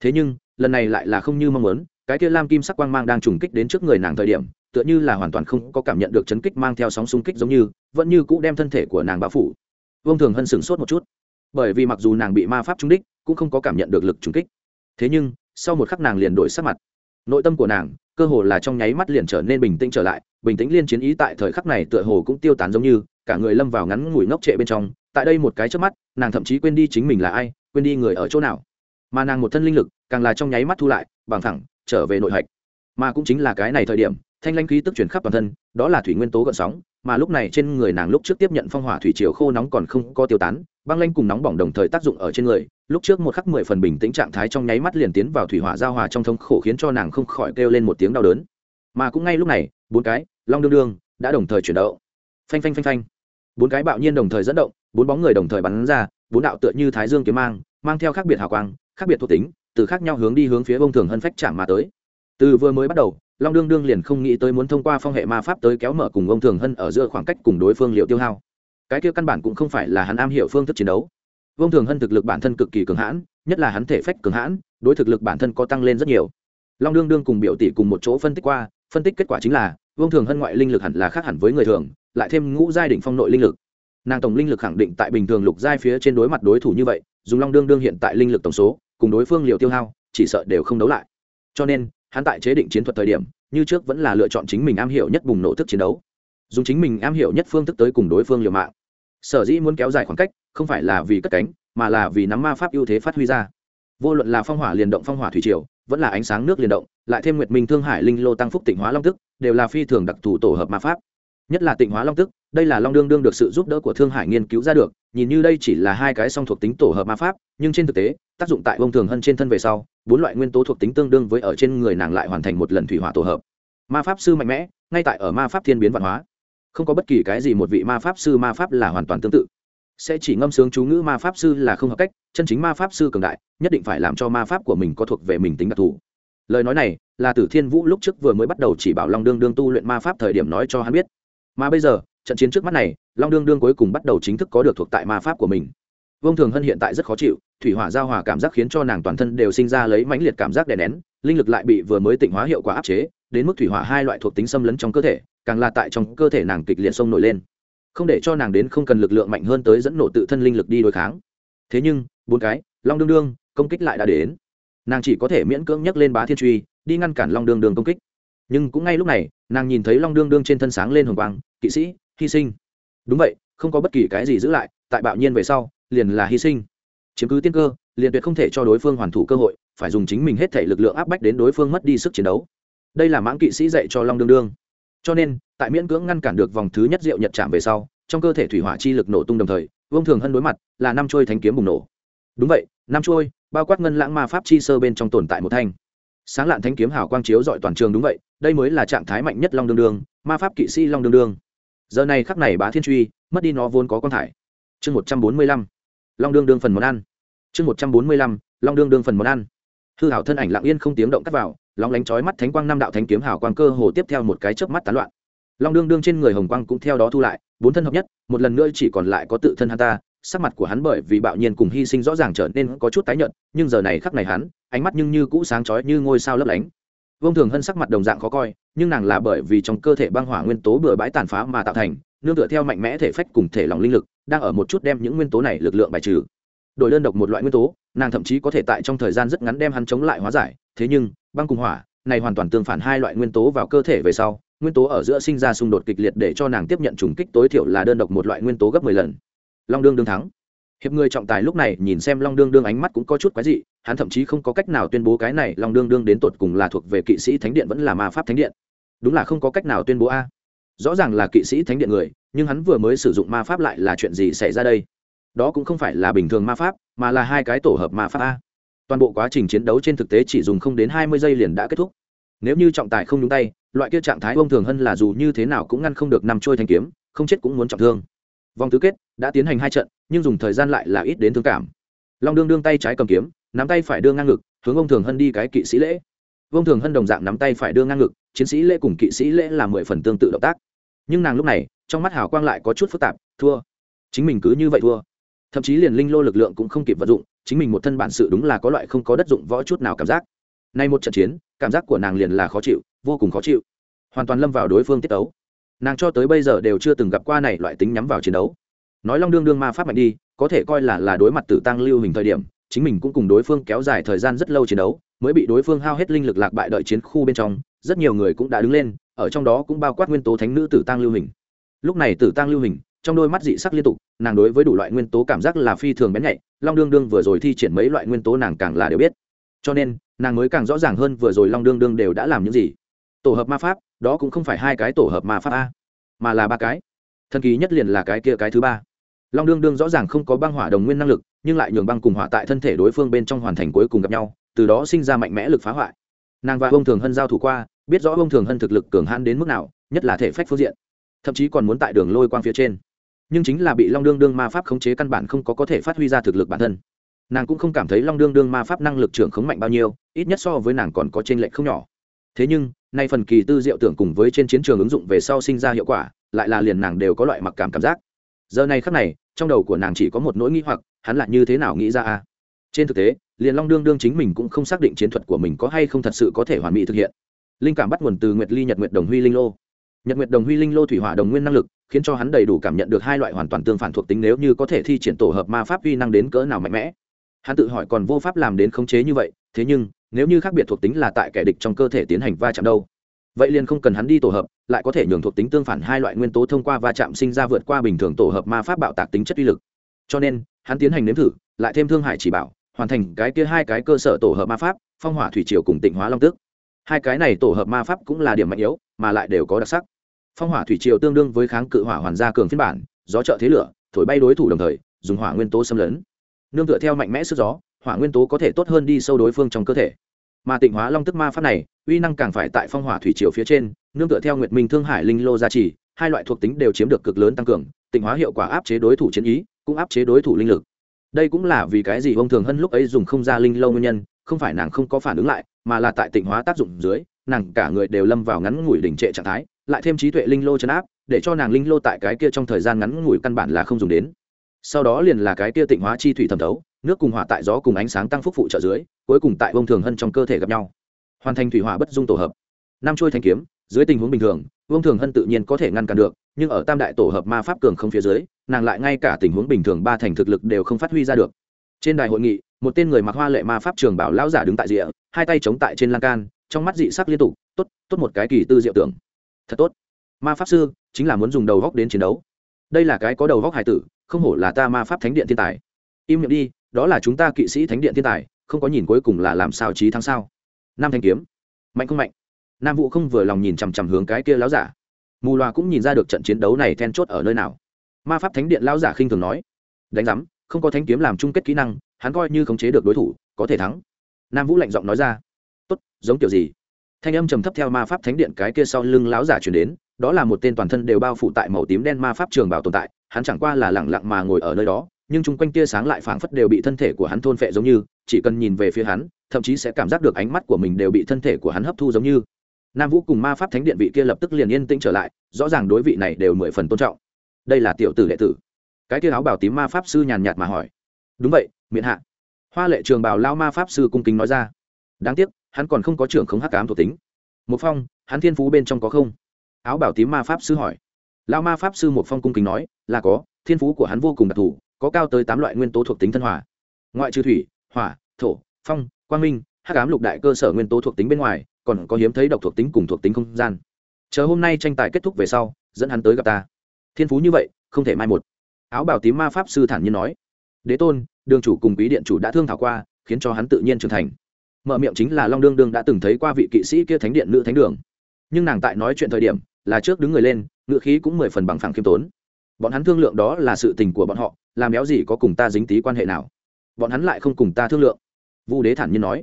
[SPEAKER 1] Thế nhưng, lần này lại là không như mong muốn, cái kia lam kim sắc quang mang đang trùng kích đến trước người nàng thời điểm, tựa như là hoàn toàn không có cảm nhận được chấn kích mang theo sóng xung kích giống như, vẫn như cũ đem thân thể của nàng bao phủ. Vương thường hân sửng sốt một chút. Bởi vì mặc dù nàng bị ma pháp trúng đích, cũng không có cảm nhận được lực trúng kích. Thế nhưng, sau một khắc nàng liền đổi sắc mặt. Nội tâm của nàng cơ hồ là trong nháy mắt liền trở nên bình tĩnh trở lại, bình tĩnh liên chiến ý tại thời khắc này tựa hồ cũng tiêu tán giống như, cả người lâm vào ngắn ngủi ngốc trệ bên trong, tại đây một cái trước mắt, nàng thậm chí quên đi chính mình là ai, quên đi người ở chỗ nào. Mà nàng một thân linh lực, càng là trong nháy mắt thu lại, bằng thẳng, trở về nội hạch. Mà cũng chính là cái này thời điểm, thanh lanh khí tức chuyển khắp toàn thân, đó là thủy nguyên tố gợn sóng, mà lúc này trên người nàng lúc trước tiếp nhận phong hỏa thủy chiều khô nóng còn không có tiêu tán, băng lanh cùng nóng bỏng đồng thời tác dụng ở trên người lúc trước một khắc mười phần bình tĩnh trạng thái trong nháy mắt liền tiến vào thủy hỏa giao hòa trong thống khổ khiến cho nàng không khỏi kêu lên một tiếng đau đớn. Mà cũng ngay lúc này, bốn cái, long đương đương, đã đồng thời chuyển động. Phanh phanh phanh phanh. Bốn cái bạo nhiên đồng thời dẫn động, bốn bóng người đồng thời bắn ra, bốn đạo tựa như thái dương kiếm mang mang theo khác biệt hào quang, khác biệt thuộc tính, từ khác nhau hướng đi hướng phía bông thường hân phách chạm mà tới. Từ vừa mới bắt đầu, long đương đương liền không nghĩ tới muốn thông qua phong hệ ma pháp tới kéo mở cùng ông thường hân ở giữa khoảng cách cùng đối phương liệu tiêu hao. Cái kia căn bản cũng không phải là hắn am hiểu phương thức chiến đấu. Vương thường hân thực lực bản thân cực kỳ cường hãn, nhất là hắn thể phách cường hãn, đối thực lực bản thân có tăng lên rất nhiều. Long Dương Dương cùng biểu tỷ cùng một chỗ phân tích qua, phân tích kết quả chính là, Vương thường hân ngoại linh lực hẳn là khác hẳn với người thường, lại thêm ngũ giai đỉnh phong nội linh lực. Nàng tổng linh lực khẳng định tại bình thường lục giai phía trên đối mặt đối thủ như vậy, dùng long Dương Dương hiện tại linh lực tổng số, cùng đối phương liều tiêu hao, chỉ sợ đều không đấu lại. Cho nên, hắn tại chế định chiến thuật thời điểm, như trước vẫn là lựa chọn chính mình am hiểu nhất bùng nổ thức chiến đấu. Dùng chính mình am hiểu nhất phương thức tới cùng đối phương liều mạng. Sở dĩ muốn kéo dài khoảng cách không phải là vì cất cánh, mà là vì nắm ma pháp ưu thế phát huy ra. Vô luận là phong hỏa liền động, phong hỏa thủy triều, vẫn là ánh sáng nước liền động, lại thêm nguyệt minh thương hải linh lô tăng phúc tịnh hóa long tức, đều là phi thường đặc thù tổ hợp ma pháp. Nhất là tịnh hóa long tức, đây là long đương đương được sự giúp đỡ của thương hải nghiên cứu ra được, nhìn như đây chỉ là hai cái song thuộc tính tổ hợp ma pháp, nhưng trên thực tế, tác dụng tại bông thường hơn trên thân về sau, bốn loại nguyên tố thuộc tính tương đương với ở trên người nàng lại hoàn thành một lần thủy hỏa tổ hợp. Ma pháp sư mạnh mẽ, ngay tại ở ma pháp thiên biến văn hóa. Không có bất kỳ cái gì một vị ma pháp sư ma pháp là hoàn toàn tương tự sẽ chỉ ngâm sướng chú ngữ ma pháp sư là không hợp cách, chân chính ma pháp sư cường đại, nhất định phải làm cho ma pháp của mình có thuộc về mình tính đặc thù. Lời nói này, là tử thiên vũ lúc trước vừa mới bắt đầu chỉ bảo long đương đương tu luyện ma pháp thời điểm nói cho hắn biết. Mà bây giờ, trận chiến trước mắt này, long đương đương cuối cùng bắt đầu chính thức có được thuộc tại ma pháp của mình. Vông thường hân hiện tại rất khó chịu, thủy hỏa giao hòa cảm giác khiến cho nàng toàn thân đều sinh ra lấy mãnh liệt cảm giác đè nén, linh lực lại bị vừa mới tịnh hóa hiệu quả áp chế, đến mức thủy hỏa hai loại thuộc tính xâm lấn trong cơ thể, càng là tại trong cơ thể nàng kịch liệt sông nổi lên không để cho nàng đến không cần lực lượng mạnh hơn tới dẫn nổ tự thân linh lực đi đối kháng. Thế nhưng, bốn cái, long đương đương, công kích lại đã đến. Nàng chỉ có thể miễn cưỡng nhấc lên bá thiên truy, đi ngăn cản long đương đương công kích. Nhưng cũng ngay lúc này, nàng nhìn thấy long đương đương trên thân sáng lên hồng quang, kỵ sĩ, hy sinh. Đúng vậy, không có bất kỳ cái gì giữ lại, tại bạo nhiên về sau, liền là hy sinh. Chiếm cứ tiên cơ, liền tuyệt không thể cho đối phương hoàn thủ cơ hội, phải dùng chính mình hết thể lực lượng áp bách đến đối phương mất đi sức chiến đấu. Đây là mãng kỵ sĩ dạy cho long đương đương cho nên, tại miễn cưỡng ngăn cản được vòng thứ nhất rượu nhật chạm về sau, trong cơ thể thủy hỏa chi lực nổ tung đồng thời, vương thường hân đối mặt, là năm trôi thanh kiếm bùng nổ. Đúng vậy, năm trôi bao quát ngân lãng ma pháp chi sơ bên trong tồn tại một thanh. Sáng lạn thanh kiếm hào quang chiếu dọi toàn trường đúng vậy, đây mới là trạng thái mạnh nhất long đương đương, ma pháp kỵ sĩ long đương đương. Giờ này khắc này bá thiên truy, mất đi nó vốn có con thải. Chương một trăm bốn mươi lăm, long đương đương phần món ăn. Chương một trăm bốn mươi lăm, long đương đương phần món ăn. Hư hảo thân ảnh lặng yên không tiếng động cắt vào long lánh chói mắt thánh quang năm đạo thánh kiếm hào quang cơ hồ tiếp theo một cái chớp mắt tán loạn. Long đương đương trên người hồng quang cũng theo đó thu lại, bốn thân hợp nhất, một lần nữa chỉ còn lại có tự thân hắn ta, sắc mặt của hắn bởi vì bạo nhiên cùng hy sinh rõ ràng trở nên có chút tái nhợt, nhưng giờ này khắc này hắn, ánh mắt nhưng như cũ sáng chói như ngôi sao lấp lánh. Vông thường hân sắc mặt đồng dạng khó coi, nhưng nàng là bởi vì trong cơ thể băng hỏa nguyên tố bừa bãi tàn phá mà tạo thành, nương tựa theo mạnh mẽ thể phách cùng thể lòng linh lực, đang ở một chút đem những nguyên tố này lực lượng bài trừ đổi đơn độc một loại nguyên tố, nàng thậm chí có thể tại trong thời gian rất ngắn đem hắn chống lại hóa giải. Thế nhưng, băng cùng hỏa này hoàn toàn tương phản hai loại nguyên tố vào cơ thể về sau, nguyên tố ở giữa sinh ra xung đột kịch liệt để cho nàng tiếp nhận trùng kích tối thiểu là đơn độc một loại nguyên tố gấp mười lần. Long đương đương thắng. Hiệp người trọng tài lúc này nhìn xem long đương đương ánh mắt cũng có chút quái dị, hắn thậm chí không có cách nào tuyên bố cái này long đương đương đến tột cùng là thuộc về kỵ sĩ thánh điện vẫn là ma pháp thánh điện. Đúng là không có cách nào tuyên bố a. Rõ ràng là kỵ sĩ thánh điện người, nhưng hắn vừa mới sử dụng ma pháp lại là chuyện gì xảy ra đây? Đó cũng không phải là bình thường ma pháp, mà là hai cái tổ hợp ma pháp a. Toàn bộ quá trình chiến đấu trên thực tế chỉ dùng không đến hai mươi giây liền đã kết thúc. Nếu như trọng tài không nhúng tay, loại kia trạng thái ông thường hơn là dù như thế nào cũng ngăn không được nằm trôi thanh kiếm, không chết cũng muốn trọng thương. Vòng tứ kết đã tiến hành hai trận, nhưng dùng thời gian lại là ít đến thương cảm. Long đương đương tay trái cầm kiếm, nắm tay phải đưa ngang ngực, hướng ông thường hân đi cái kỵ sĩ lễ. Ông thường hân đồng dạng nắm tay phải đưa ngang ngực, chiến sĩ lễ cùng kỵ sĩ lễ là mười phần tương tự động tác. Nhưng nàng lúc này, trong mắt hào quang lại có chút phức tạp, thua. Chính mình cứ như vậy thua thậm chí liền linh lô lực lượng cũng không kịp vận dụng, chính mình một thân bản sự đúng là có loại không có đất dụng võ chút nào cảm giác. Nay một trận chiến, cảm giác của nàng liền là khó chịu, vô cùng khó chịu. Hoàn toàn lâm vào đối phương tiết đấu nàng cho tới bây giờ đều chưa từng gặp qua này loại tính nhắm vào chiến đấu. Nói long đương đương ma pháp mạnh đi, có thể coi là là đối mặt tử tăng lưu hình thời điểm, chính mình cũng cùng đối phương kéo dài thời gian rất lâu chiến đấu, mới bị đối phương hao hết linh lực lạc bại đợi chiến khu bên trong, rất nhiều người cũng đã đứng lên, ở trong đó cũng bao quát nguyên tố thánh nữ tử tăng lưu hình. Lúc này tử tăng lưu hình trong đôi mắt dị sắc liên tục, nàng đối với đủ loại nguyên tố cảm giác là phi thường bén nhạy, long đương đương vừa rồi thi triển mấy loại nguyên tố nàng càng là đều biết. Cho nên, nàng mới càng rõ ràng hơn vừa rồi long đương đương đều đã làm những gì. Tổ hợp ma pháp, đó cũng không phải hai cái tổ hợp ma pháp a, mà là ba cái. Thần kỳ nhất liền là cái kia cái thứ ba. Long đương đương rõ ràng không có băng hỏa đồng nguyên năng lực, nhưng lại nhường băng cùng hỏa tại thân thể đối phương bên trong hoàn thành cuối cùng gặp nhau, từ đó sinh ra mạnh mẽ lực phá hoại. Nàng và ông thường hân giao thủ qua, biết rõ ông thường hân thực lực cường hãn đến mức nào, nhất là thể phách phương diện. Thậm chí còn muốn tại đường lôi quang phía trên nhưng chính là bị long đương đương ma pháp khống chế căn bản không có có thể phát huy ra thực lực bản thân. Nàng cũng không cảm thấy long đương đương ma pháp năng lực trưởng khống mạnh bao nhiêu, ít nhất so với nàng còn có t r ê n lệch không nhỏ. Thế nhưng, nay phần kỳ tư diệu tưởng cùng với trên chiến trường ứng dụng về sau sinh ra hiệu quả, lại là liền nàng đều có loại mặc cảm cảm giác. Giờ này khắc này, trong đầu của nàng chỉ có một nỗi nghĩ hoặc, hắn là như thế nào nghĩ ra a? Trên thực tế, liền long đương đương chính mình cũng không xác định chiến thuật của mình có hay không thật sự có thể hoàn mỹ thực hiện. Linh cảm bắt nguồn từ nguyệt ly nhật nguyệt đồng huy linh lô nhật nguyệt đồng huy linh lô thủy hỏa đồng nguyên năng lực, khiến cho hắn đầy đủ cảm nhận được hai loại hoàn toàn tương phản thuộc tính nếu như có thể thi triển tổ hợp ma pháp uy năng đến cỡ nào mạnh mẽ. Hắn tự hỏi còn vô pháp làm đến khống chế như vậy, thế nhưng, nếu như khác biệt thuộc tính là tại kẻ địch trong cơ thể tiến hành va chạm đâu, vậy liền không cần hắn đi tổ hợp, lại có thể nhường thuộc tính tương phản hai loại nguyên tố thông qua va chạm sinh ra vượt qua bình thường tổ hợp ma pháp bạo tạc tính chất uy lực. Cho nên, hắn tiến hành nếm thử, lại thêm thương Hải chỉ bảo, hoàn thành cái kia hai cái cơ sở tổ hợp ma pháp, phong hỏa thủy triều cùng tịnh hóa long tức hai cái này tổ hợp ma pháp cũng là điểm mạnh yếu, mà lại đều có đặc sắc. Phong hỏa thủy triều tương đương với kháng cự hỏa hoàn gia cường phiên bản, gió trợ thế lửa, thổi bay đối thủ đồng thời, dùng hỏa nguyên tố xâm lấn. Nương tựa theo mạnh mẽ sức gió, hỏa nguyên tố có thể tốt hơn đi sâu đối phương trong cơ thể. Mà tịnh hóa long tức ma pháp này, uy năng càng phải tại phong hỏa thủy triều phía trên, nương tựa theo nguyệt minh thương hải linh lô gia trì, hai loại thuộc tính đều chiếm được cực lớn tăng cường, tịnh hóa hiệu quả áp chế đối thủ chiến ý, cũng áp chế đối thủ linh lực. Đây cũng là vì cái gì ông thường hân lúc ấy dùng không ra linh lâu nguyên nhân, không phải nàng không có phản ứng lại mà là tại tịnh hóa tác dụng dưới, nàng cả người đều lâm vào ngắn ngủi đỉnh trệ trạng thái, lại thêm trí tuệ linh lô chấn áp, để cho nàng linh lô tại cái kia trong thời gian ngắn ngủi căn bản là không dùng đến. Sau đó liền là cái kia tịnh hóa chi thủy thẩm thấu, nước cùng hỏa tại gió cùng ánh sáng tăng phúc phụ trợ dưới, cuối cùng tại bông thường hân trong cơ thể gặp nhau. Hoàn thành thủy hỏa bất dung tổ hợp. Năm trôi thanh kiếm, dưới tình huống bình thường vương thường hân tự nhiên có thể ngăn cản được, nhưng ở tam đại tổ hợp ma pháp cường không phía dưới, nàng lại ngay cả tình huống bình thường ba thành thực lực đều không phát huy ra được. Trên đài hội nghị, một tên người mặc hoa lệ ma pháp trường bảo lão giả đứng tại rìa hai tay chống tại trên lan can, trong mắt dị sắc liên tục, tốt tốt một cái kỳ tư diệu tưởng. Thật tốt. Ma pháp sư, chính là muốn dùng đầu góc đến chiến đấu. Đây là cái có đầu góc hải tử, không hổ là ta ma pháp thánh điện thiên tài. Im miệng đi, đó là chúng ta kỵ sĩ thánh điện thiên tài, không có nhìn cuối cùng là làm sao trí thắng sao. Nam thanh kiếm. Mạnh không mạnh? Nam vũ không vừa lòng nhìn chằm chằm hướng cái kia láo giả. Mù loà cũng nhìn ra được trận chiến đấu này then chốt ở nơi nào. Ma pháp thánh điện lão giả khinh thường nói, đánh giám, không có thanh kiếm làm chung kết kỹ năng, hắn coi như khống chế được đối thủ, có thể thắng nam vũ lạnh giọng nói ra tốt giống kiểu gì thanh âm trầm thấp theo ma pháp thánh điện cái kia sau lưng lão giả chuyển đến đó là một tên toàn thân đều bao phủ tại màu tím đen ma pháp trường bảo tồn tại hắn chẳng qua là lẳng lặng mà ngồi ở nơi đó nhưng chung quanh tia sáng lại phảng phất đều bị thân thể của hắn thôn phệ giống như chỉ cần nhìn về phía hắn thậm chí sẽ cảm giác được ánh mắt của mình đều bị thân thể của hắn hấp thu giống như nam vũ cùng ma pháp thánh điện vị kia lập tức liền yên tĩnh trở lại rõ ràng đối vị này đều mười phần tôn trọng đây là tiểu tử đệ tử cái kia áo bảo tím ma pháp sư nhàn nhạt mà hỏi đúng vậy miệng hạ hoa lệ trường bảo lao ma pháp sư cung kính nói ra. Đáng tiếc, hắn còn không có trưởng khống hắc cám thuộc tính. Một phong, hắn thiên phú bên trong có không? Áo bảo tím ma pháp sư hỏi. Lao ma pháp sư một phong cung kính nói, là có, thiên phú của hắn vô cùng đặc thù, có cao tới tám loại nguyên tố thuộc tính thân hòa. Ngoại trừ thủy, hỏa, thổ, phong, quang minh, hắc ám lục đại cơ sở nguyên tố thuộc tính bên ngoài, còn có hiếm thấy độc thuộc tính cùng thuộc tính không gian. Chờ hôm nay tranh tài kết thúc về sau, dẫn hắn tới gặp ta. Thiên phú như vậy, không thể mai một. Áo bảo tím ma pháp sư thản nhiên nói. Đế tôn đường chủ cùng quý điện chủ đã thương thảo qua, khiến cho hắn tự nhiên trưởng thành. Mở miệng chính là long đương đương đã từng thấy qua vị kỵ sĩ kia thánh điện nữ thánh đường. Nhưng nàng tại nói chuyện thời điểm, là trước đứng người lên ngựa khí cũng mười phần bằng phẳng khiêm tốn. Bọn hắn thương lượng đó là sự tình của bọn họ, làm béo gì có cùng ta dính tí quan hệ nào? Bọn hắn lại không cùng ta thương lượng. Vu đế thản nhiên nói.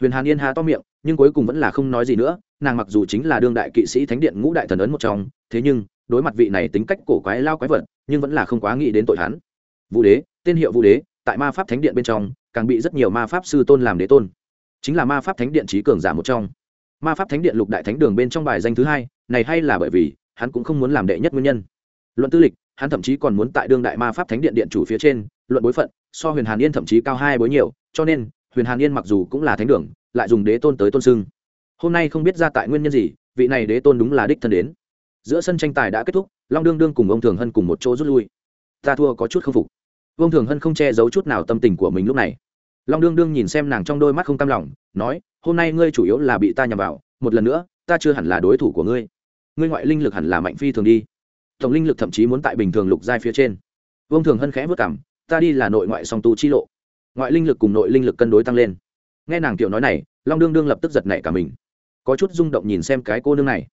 [SPEAKER 1] Huyền hàn yên Hà to miệng, nhưng cuối cùng vẫn là không nói gì nữa, nàng mặc dù chính là đương đại kỵ sĩ thánh điện ngũ đại thần ấn một trong, thế nhưng, đối mặt vị này tính cách cổ quái lao quái vật, nhưng vẫn là không quá nghĩ đến tội hắn. Vũ đế, tên hiệu vũ đế tại ma pháp thánh điện bên trong, càng bị rất nhiều ma pháp sư tôn làm đế tôn. Chính là ma pháp thánh điện trí cường giả một trong. Ma pháp thánh điện lục đại thánh đường bên trong bài danh thứ hai, này hay là bởi vì, hắn cũng không muốn làm đệ nhất nguyên nhân. Luận tư lịch, hắn thậm chí còn muốn tại đương đại ma pháp thánh điện điện chủ phía trên, luận bối phận, so huyền hàn yên thậm chí cao hai bối nhiều, cho nên, huyền hàn yên mặc dù cũng là thánh đường, lại dùng đế tôn tới tôn sưng hôm nay không biết ra tại nguyên nhân gì, vị này đế tôn đúng là đích thân đến. Giữa sân tranh tài đã kết thúc, long đương đương cùng ông thường hân cùng một chỗ rút lui. Ta thua có chút k phục. Vương thường hân không che giấu chút nào tâm tình của mình lúc này. Long đương đương nhìn xem nàng trong đôi mắt không cam lòng, nói, hôm nay ngươi chủ yếu là bị ta nhằm vào, một lần nữa, ta chưa hẳn là đối thủ của ngươi. Ngươi ngoại linh lực hẳn là mạnh phi thường đi. Tổng linh lực thậm chí muốn tại bình thường lục giai phía trên. Vương thường hân khẽ vất cảm, ta đi là nội ngoại song tu chi lộ. Ngoại linh lực cùng nội linh lực cân đối tăng lên. Nghe nàng kiểu nói này, long đương đương lập tức giật nảy cả mình. Có chút rung động nhìn xem cái cô nương này.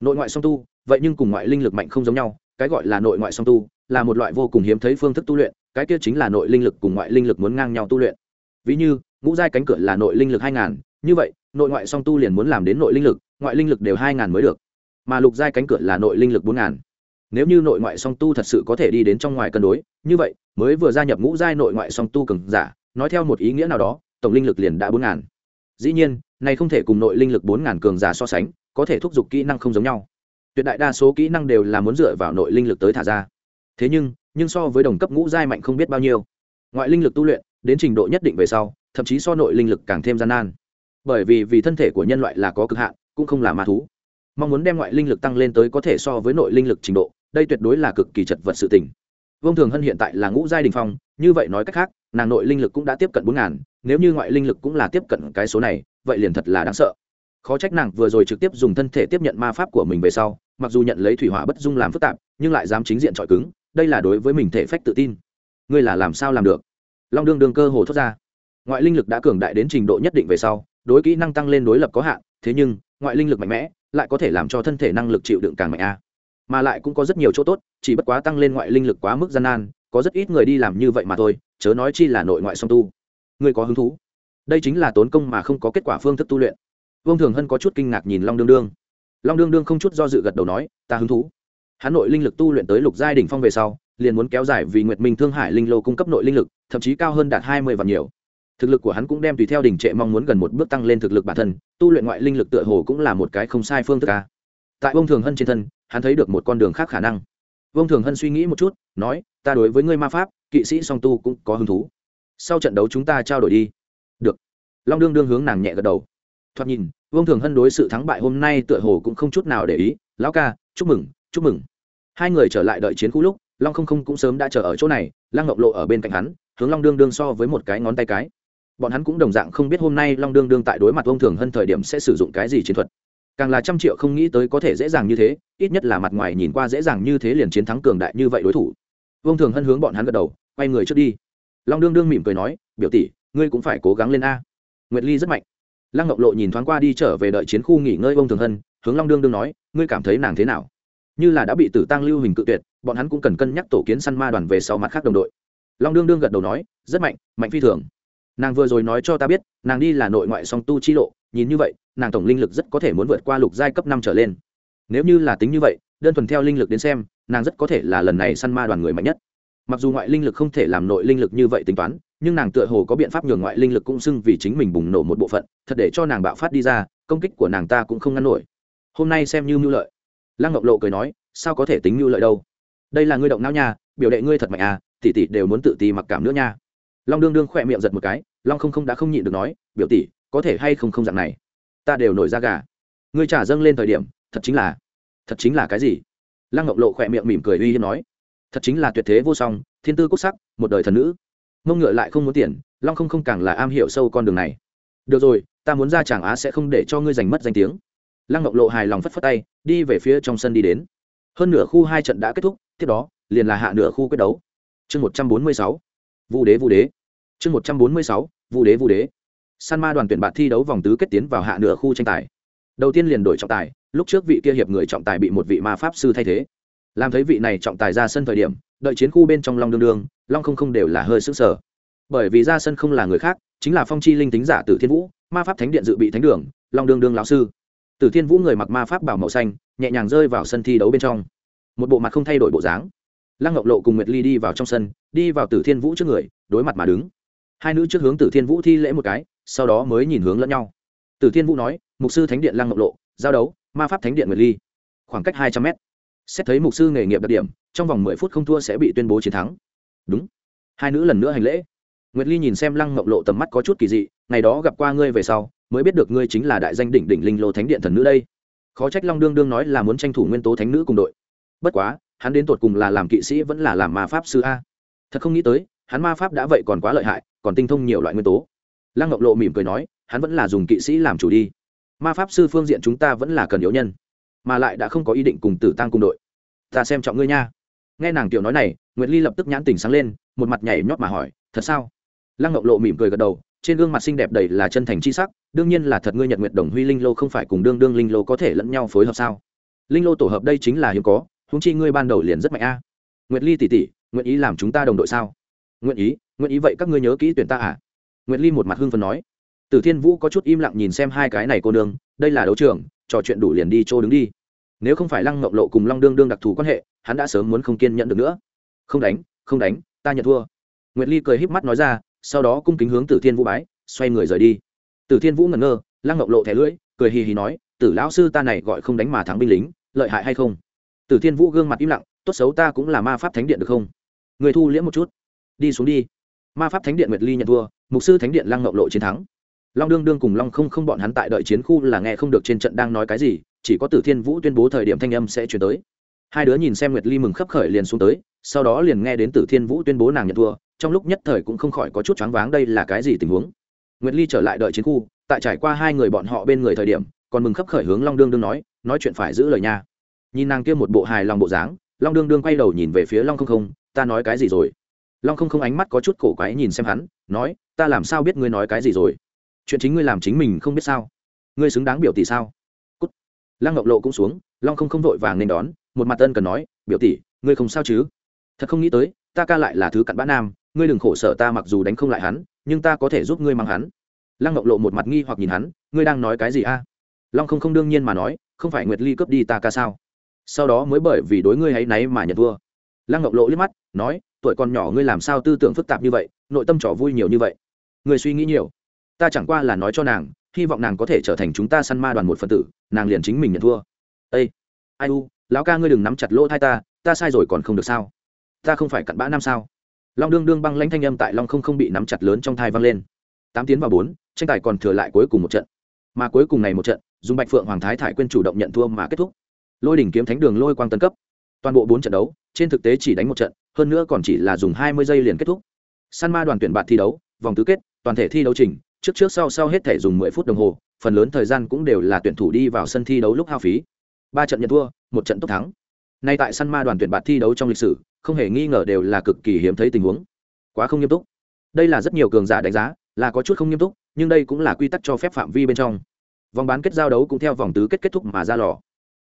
[SPEAKER 1] Nội ngoại song tu, vậy nhưng cùng ngoại linh lực mạnh không giống nhau, cái gọi là nội ngoại song tu là một loại vô cùng hiếm thấy phương thức tu luyện cái kia chính là nội linh lực cùng ngoại linh lực muốn ngang nhau tu luyện. Ví như, ngũ giai cánh cửa là nội linh lực hai ngàn, như vậy, nội ngoại song tu liền muốn làm đến nội linh lực, ngoại linh lực đều hai ngàn mới được. Mà lục giai cánh cửa là nội linh lực bốn ngàn. Nếu như nội ngoại song tu thật sự có thể đi đến trong ngoài cân đối, như vậy, mới vừa gia nhập ngũ giai nội ngoại song tu cường giả, nói theo một ý nghĩa nào đó, tổng linh lực liền đã bốn ngàn. Dĩ nhiên, này không thể cùng nội linh lực bốn ngàn cường giả so sánh, có thể thúc giục kỹ năng không giống nhau. Tuyệt đại đa số kỹ năng đều là muốn dựa vào nội linh lực tới thả ra. Thế nhưng nhưng so với đồng cấp ngũ giai mạnh không biết bao nhiêu. Ngoại linh lực tu luyện, đến trình độ nhất định về sau, thậm chí so nội linh lực càng thêm gian nan. Bởi vì vì thân thể của nhân loại là có cực hạn, cũng không là ma thú. Mong muốn đem ngoại linh lực tăng lên tới có thể so với nội linh lực trình độ, đây tuyệt đối là cực kỳ chật vật sự tình. Vương thường hân hiện tại là ngũ giai đình phong, như vậy nói cách khác, nàng nội linh lực cũng đã tiếp cận bốn ngàn, nếu như ngoại linh lực cũng là tiếp cận cái số này, vậy liền thật là đáng sợ. Khó trách nàng vừa rồi trực tiếp dùng thân thể tiếp nhận ma pháp của mình về sau, mặc dù nhận lấy thủy hỏa bất dung làm phức tạp, nhưng lại dám chính diện chọi cứng đây là đối với mình thể phách tự tin. Ngươi là làm sao làm được? Long đương đương cơ hồ thoát ra. Ngoại linh lực đã cường đại đến trình độ nhất định về sau, đối kỹ năng tăng lên đối lập có hạn, thế nhưng, ngoại linh lực mạnh mẽ, lại có thể làm cho thân thể năng lực chịu đựng càng mạnh a. Mà lại cũng có rất nhiều chỗ tốt, chỉ bất quá tăng lên ngoại linh lực quá mức gian nan, có rất ít người đi làm như vậy mà thôi, chớ nói chi là nội ngoại song tu. Ngươi có hứng thú? Đây chính là tốn công mà không có kết quả phương thức tu luyện. Vương thường hân có chút kinh ngạc nhìn long đương đương. Long đương đương không chút do dự gật đầu nói, ta hứng thú hắn nội linh lực tu luyện tới lục giai đ ỉ n h phong về sau, liền muốn kéo dài vì nguyệt minh thương hải linh lô cung cấp nội linh lực, thậm chí cao hơn đạt hai mươi và nhiều. Thực lực của hắn cũng đem tùy theo đỉnh trệ mong muốn gần một bước tăng lên thực lực bản thân, tu luyện ngoại linh lực tựa hồ cũng là một cái không sai phương thức ca tại vương thường hân trên thân, hắn thấy được một con đường khác khả năng. Vương thường hân suy nghĩ một chút, nói, ta đối với ngươi ma pháp, kỵ sĩ song tu cũng có hứng thú. Sau trận đấu chúng ta trao đổi đi. Được. Long đương đương hướng nàng nhẹ gật đầu. Thoạt nhìn, vương thường hân đối sự thắng bại hôm nay tựa hồ cũng không chút nào để ý. Lão ca, chúc mừng chúc mừng. Hai người trở lại đợi chiến khu lúc, long không không cũng sớm đã chờ ở chỗ này, lăng ngọc lộ ở bên cạnh hắn, hướng long đương đương so với một cái ngón tay cái. Bọn hắn cũng đồng dạng không biết hôm nay long đương đương tại đối mặt vương thường hân thời điểm sẽ sử dụng cái gì chiến thuật. Càng là trăm triệu không nghĩ tới có thể dễ dàng như thế, ít nhất là mặt ngoài nhìn qua dễ dàng như thế liền chiến thắng cường đại như vậy đối thủ. Vương thường hân hướng bọn hắn gật đầu, quay người trước đi. Long đương đương mỉm cười nói, biểu tỷ, ngươi cũng phải cố gắng lên a. Nguyệt ly rất mạnh. Lăng ngọc lộ nhìn thoáng qua đi trở về đợi chiến khu nghỉ ngơi vương thường hân, hướng long đương đương nói, ngươi cảm thấy nàng thế nào? Như là đã bị tử tăng lưu hình cự tuyệt, bọn hắn cũng cần cân nhắc tổ kiến săn ma đoàn về sau mặt khác đồng đội. Long đương đương gật đầu nói, rất mạnh mạnh phi thường. Nàng vừa rồi nói cho ta biết, nàng đi là nội ngoại song tu chi lộ, nhìn như vậy, nàng tổng linh lực rất có thể muốn vượt qua lục giai cấp năm trở lên. Nếu như là tính như vậy, đơn thuần theo linh lực đến xem, nàng rất có thể là lần này săn ma đoàn người mạnh nhất. Mặc dù ngoại linh lực không thể làm nội linh lực như vậy tính toán, nhưng nàng tựa hồ có biện pháp nhường ngoại linh lực cũng xưng vì chính mình bùng nổ một bộ phận, thật để cho nàng bạo phát đi ra, công kích của nàng ta cũng không ngăn nổi. Hôm nay xem như mưu lợi lăng ngọc lộ cười nói, sao có thể tính mưu lợi đâu? Đây là ngươi động não nha, biểu đệ ngươi thật mạnh à tỷ tỷ đều muốn tự ti mặc cảm nữa nha. Long đương đương khỏe miệng giật một cái, long không không đã không nhịn được nói, biểu tỷ, có thể hay không không dạng này? Ta đều nổi ra gà. Ngươi trả dâng lên thời điểm, thật chính là, thật chính là cái gì? Lăng ngọc lộ khỏe miệng mỉm cười uy hiếp nói, thật chính là tuyệt thế vô song, thiên tư quốc sắc, một đời thần nữ. Mông ngựa lại không muốn tiền, long không không càng là am hiểu sâu con đường này. Được rồi, ta muốn ra chàng á sẽ không để cho ngươi giành mất danh tiếng lăng ngọc lộ hài lòng phất phất tay, đi về phía trong sân đi đến. Hơn nửa khu hai trận đã kết thúc, tiếp đó, liền là hạ nửa khu quyết đấu. Chương một trăm bốn mươi sáu. Vu đế vu đế. Chương một trăm bốn mươi sáu. Vu đế vu đế. San ma đoàn tuyển bạt thi đấu vòng tứ kết tiến vào hạ nửa khu tranh tài. Đầu tiên liền đổi trọng tài, lúc trước vị kia hiệp người trọng tài bị một vị ma pháp sư thay thế. Làm thấy vị này trọng tài ra sân thời điểm, đợi chiến khu bên trong long đương đương, long không không đều là hơi sức sở bởi vì ra sân không là người khác, chính là phong chi linh tính giả tử thiên vũ, ma pháp thánh điện dự bị thánh đường, long đương đương lão sư tử thiên vũ người mặc ma pháp bảo màu xanh, nhẹ nhàng rơi vào sân thi đấu bên trong. Một bộ mặt không thay đổi bộ dáng. Lăng ngọc lộ cùng nguyệt ly đi vào trong sân, đi vào tử thiên vũ trước người, đối mặt mà đứng. Hai nữ trước hướng tử thiên vũ thi lễ một cái, sau đó mới nhìn hướng lẫn nhau. Tử thiên vũ nói, mục sư thánh điện lăng ngọc lộ, giao đấu, ma pháp thánh điện nguyệt ly. Khoảng cách hai trăm mét. Xét thấy mục sư nghề nghiệp đặc điểm, trong vòng mười phút không thua sẽ bị tuyên bố chiến thắng. Đúng. Hai nữ lần nữa hành lễ. Nguyệt ly nhìn xem lăng ngọc lộ tầm mắt có chút kỳ dị, ngày đó gặp qua ngươi về sau mới biết được ngươi chính là đại danh đỉnh đỉnh linh lô thánh điện thần nữ đây. Khó trách long đương đương nói là muốn tranh thủ nguyên tố thánh nữ cùng đội. Bất quá, hắn đến tột cùng là làm kỵ sĩ vẫn là làm ma pháp sư a? Thật không nghĩ tới, hắn ma pháp đã vậy còn quá lợi hại, còn tinh thông nhiều loại nguyên tố. Lăng ngọc lộ mỉm cười nói, hắn vẫn là dùng kỵ sĩ làm chủ đi. Ma pháp sư phương diện chúng ta vẫn là cần yếu nhân, mà lại đã không có ý định cùng tử tăng cùng đội. Ta xem trọng ngươi nha. Nghe nàng tiểu nói này nguyễn ly lập tức nhãn tình sáng lên, một mặt nhảy nhót mà hỏi, thật sao? Lăng ngọc lộ mỉm cười gật đầu, trên gương mặt xinh đẹp đầy là chân thành c h i sắc đương nhiên là thật ngươi nhật nguyệt đồng huy linh lô không phải cùng đương đương linh lô có thể lẫn nhau phối hợp sao? Linh lô tổ hợp đây chính là hiếm có húng chi ngươi ban đầu liền rất mạnh a. Nguyệt ly tỉ tỉ nguyện ý làm chúng ta đồng đội sao? Nguyện ý nguyện ý vậy các ngươi nhớ kỹ tuyển ta à? Nguyệt ly một mặt hưng phần nói. Tử thiên vũ có chút im lặng nhìn xem hai cái này cô nương, đây là đấu trường, trò chuyện đủ liền đi chỗ đứng đi. Nếu không phải lăng ngọc lộ cùng long đương đương đặc thù quan hệ, hắn đã sớm muốn không kiên nhận được nữa. Không đánh không đánh, ta nhận thua. Nguyệt ly cười híp mắt nói ra, sau đó cung kính hướng tử thiên vũ bái, xoay người rời đi tử thiên vũ ngẩn ngơ, lăng ngọc lộ thẻ lưỡi, cười hì hì nói, tử lão sư ta này gọi không đánh mà thắng binh lính, lợi hại hay không? Tử thiên vũ gương mặt im lặng, tốt xấu ta cũng là ma pháp thánh điện được không? Người thu liễm một chút. Đi xuống đi. Ma pháp thánh điện nguyệt ly nhận thua, mục sư thánh điện lăng ngọc lộ chiến thắng. Long đương đương cùng long không không bọn hắn tại đợi chiến khu là nghe không được trên trận đang nói cái gì, chỉ có tử thiên vũ tuyên bố thời điểm thanh âm sẽ chuyển tới. Hai đứa nhìn xem nguyệt ly mừng khấp khởi liền xuống tới, sau đó liền nghe đến tử thiên vũ tuyên bố nàng nhận thua, trong lúc nhất thời cũng không khỏi có chút choáng váng đây là cái gì tình huống nguyệt ly trở lại đợi chiến khu, tại trải qua hai người bọn họ bên người thời điểm, còn mừng khấp khởi hướng long đương đương nói nói chuyện phải giữ lời nha. Nhìn nàng kia một bộ hài lòng bộ dáng, long đương đương quay đầu nhìn về phía long không không, ta nói cái gì rồi? Long không không ánh mắt có chút cổ quái nhìn xem hắn, nói, ta làm sao biết ngươi nói cái gì rồi? Chuyện chính ngươi làm chính mình không biết sao? Ngươi xứng đáng biểu tỷ sao? Cút. lăng ngọc lộ cũng xuống, long không không vội vàng nên đón, một mặt ân cần nói, biểu tỷ, ngươi không sao chứ? Thật không nghĩ tới, ta ca lại là thứ cặn bã nam, ngươi đừng khổ sở ta mặc dù đánh không lại hắn nhưng ta có thể giúp ngươi mang hắn. Lăng ngọc lộ một mặt nghi hoặc nhìn hắn, ngươi đang nói cái gì a? Long không không đương nhiên mà nói, không phải nguyệt ly cướp đi ta ca sao? Sau đó mới bởi vì đối ngươi hay náy mà nhận vua lăng ngọc lộ liếc mắt, nói, tuổi còn nhỏ ngươi làm sao tư tưởng phức tạp như vậy, nội tâm trò vui nhiều như vậy. Ngươi suy nghĩ nhiều. Ta chẳng qua là nói cho nàng, hy vọng nàng có thể trở thành chúng ta săn ma đoàn một phần tử, nàng liền chính mình nhận thua. Ây ai u, lão ca ngươi đừng nắm chặt lỗ thai ta ta sai rồi còn không được sao? Ta không phải cặn bã năm sao? Long đương đương băng lãnh thanh âm tại long không không bị nắm chặt lớn trong thai văng lên. Tám tiến vào bốn, tranh tài còn thừa lại cuối cùng một trận. Mà cuối cùng này một trận dùng bạch phượng hoàng thái thải quên chủ động nhận thua mà kết thúc. Lôi đỉnh kiếm thánh đường lôi quang tân cấp. Toàn bộ bốn trận đấu, trên thực tế chỉ đánh một trận, hơn nữa còn chỉ là dùng hai mươi giây liền kết thúc. San ma đoàn tuyển bạn thi đấu, vòng tứ kết, toàn thể thi đấu trình, trước trước sau sau hết thể dùng mười phút đồng hồ, phần lớn thời gian cũng đều là tuyển thủ đi vào sân thi đấu lúc hao phí. Ba trận nhận thua, một trận tốc thắng. Nay tại săn ma đoàn tuyển bạt thi đấu trong lịch sử không hề nghi ngờ đều là cực kỳ hiếm thấy tình huống. Quá không nghiêm túc. Đây là rất nhiều cường giả đánh giá, là có chút không nghiêm túc, nhưng đây cũng là quy tắc cho phép phạm vi bên trong. Vòng bán kết giao đấu cũng theo vòng tứ kết kết thúc mà ra lò.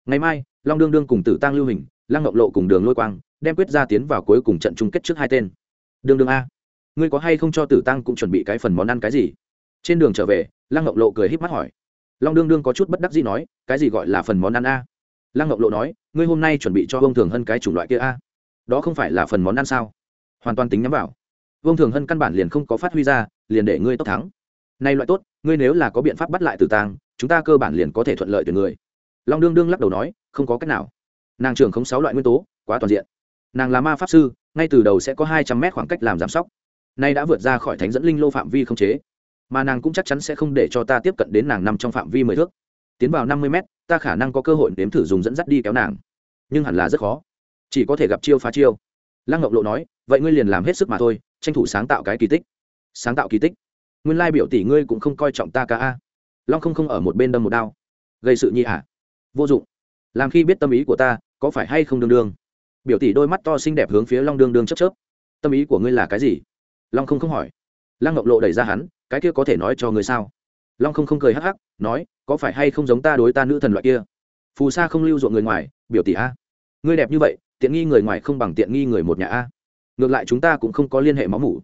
[SPEAKER 1] Ngày mai, long đương đương cùng tử tăng lưu hình, lăng ngọc lộ cùng đường lôi quang đem quyết ra tiến vào cuối cùng trận chung kết trước hai tên. Đương đương a, ngươi có hay không cho tử tăng cũng chuẩn bị cái phần món ăn cái gì? Trên đường trở về, lăng ngọc lộ cười híp mắt hỏi. Long đương đương có chút bất đắc gì nói, cái gì gọi là phần món ăn a? Lăng ngọc lộ nói, ngươi hôm nay chuẩn bị cho vương thường hơn cái chủng loại kia a đó không phải là phần món ăn sao? Hoàn toàn tính nhắm vào. Vương thường hân căn bản liền không có phát huy ra, liền để ngươi tốc thắng. Nay loại tốt, ngươi nếu là có biện pháp bắt lại tử tang chúng ta cơ bản liền có thể thuận lợi tuyển người. Long đương đương lắc đầu nói, không có cách nào. Nàng trưởng không sáu loại nguyên tố, quá toàn diện. Nàng là ma pháp sư, ngay từ đầu sẽ có hai trăm mét khoảng cách làm giám sóc. Nay đã vượt ra khỏi thánh dẫn linh lô phạm vi không chế. Mà nàng cũng chắc chắn sẽ không để cho ta tiếp cận đến nàng nằm trong phạm vi mười thước. Tiến vào năm mươi mét, ta khả năng có cơ hội nếm thử dùng dẫn dắt đi kéo nàng. Nhưng hẳn là rất khó chỉ có thể gặp chiêu phá chiêu. Lăng ngọc lộ nói, vậy ngươi liền làm hết sức mà thôi, tranh thủ sáng tạo cái kỳ tích. Sáng tạo kỳ tích? Nguyên lai biểu tỷ ngươi cũng không coi trọng ta cả a. Long không không ở một bên đâm một đao. Gây sự nhi hả vô dụng. Làm khi biết tâm ý của ta, có phải hay không đương đương? Biểu tỷ đôi mắt to xinh đẹp hướng phía long đương đương chấp chớp. Tâm ý của ngươi là cái gì? Long không không hỏi. Lăng ngọc lộ đẩy ra hắn, cái kia có thể nói cho ngươi sao? Long không không cười hắc hắc, nói, có phải hay không giống ta đối ta nữ thần loại kia? Phù sa không lưu ruộng người ngoài, biểu tỷ a. Ngươi đẹp như vậy tiện nghi người ngoài không bằng tiện nghi người một nhà a. Ngược lại chúng ta cũng không có liên hệ máu mủ.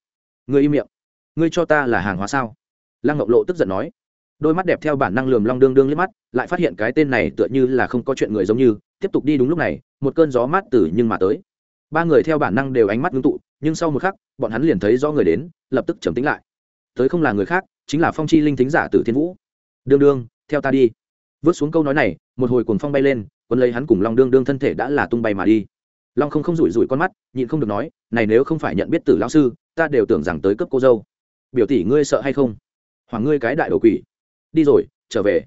[SPEAKER 1] Ngươi im miệng. Ngươi cho ta là hàng hóa sao? Lăng ngọc lộ tức giận nói. Đôi mắt đẹp theo bản năng lườm long đương đương liếc mắt, lại phát hiện cái tên này tựa như là không có chuyện người giống như, tiếp tục đi đúng lúc này, một cơn gió mát từ nhưng mà tới. Ba người theo bản năng đều ánh mắt ngưng tụ, nhưng sau một khắc, bọn hắn liền thấy do người đến, lập tức trầm tính lại. Tới không là người khác, chính là phong chi linh thính giả tử thiên vũ. Đương đương, theo ta đi. Vớt xuống câu nói này, một hồi cuồng phong bay lên, quân lấy hắn cùng long đương đương thân thể đã là tung bay mà đi long không không rủi rủi con mắt, nhịn không được nói, này nếu không phải nhận biết tử lão sư, ta đều tưởng rằng tới cấp cô dâu. Biểu tỷ ngươi sợ hay không? Hoàng ngươi cái đại đầu quỷ. Đi rồi, trở về.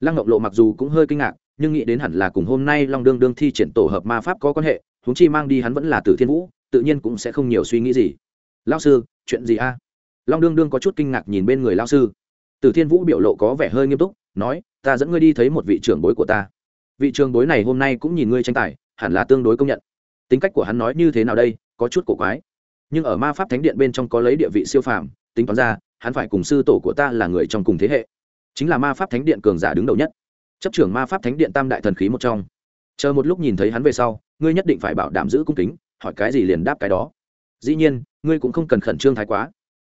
[SPEAKER 1] Lăng ngọc lộ mặc dù cũng hơi kinh ngạc, nhưng nghĩ đến hẳn là cùng hôm nay long đương đương thi triển tổ hợp ma pháp có quan hệ, huống chi mang đi hắn vẫn là tử thiên vũ, tự nhiên cũng sẽ không nhiều suy nghĩ gì. Lao sư, chuyện gì a? Long đương đương có chút kinh ngạc nhìn bên người lao sư. Tử thiên vũ biểu lộ có vẻ hơi nghiêm túc, nói, ta dẫn ngươi đi thấy một vị trưởng bối của ta. Vị trưởng bối này hôm nay cũng nhìn ngươi tranh tài, hẳn là tương đối công nhận tính cách của hắn nói như thế nào đây, có chút cổ quái. Nhưng ở ma pháp thánh điện bên trong có lấy địa vị siêu phàm, tính toán ra, hắn phải cùng sư tổ của ta là người trong cùng thế hệ. Chính là ma pháp thánh điện cường giả đứng đầu nhất. Chấp trưởng ma pháp thánh điện tam đại thần khí một trong. Chờ một lúc nhìn thấy hắn về sau, ngươi nhất định phải bảo đảm giữ cung kính, hỏi cái gì liền đáp cái đó. Dĩ nhiên, ngươi cũng không cần khẩn trương thái quá.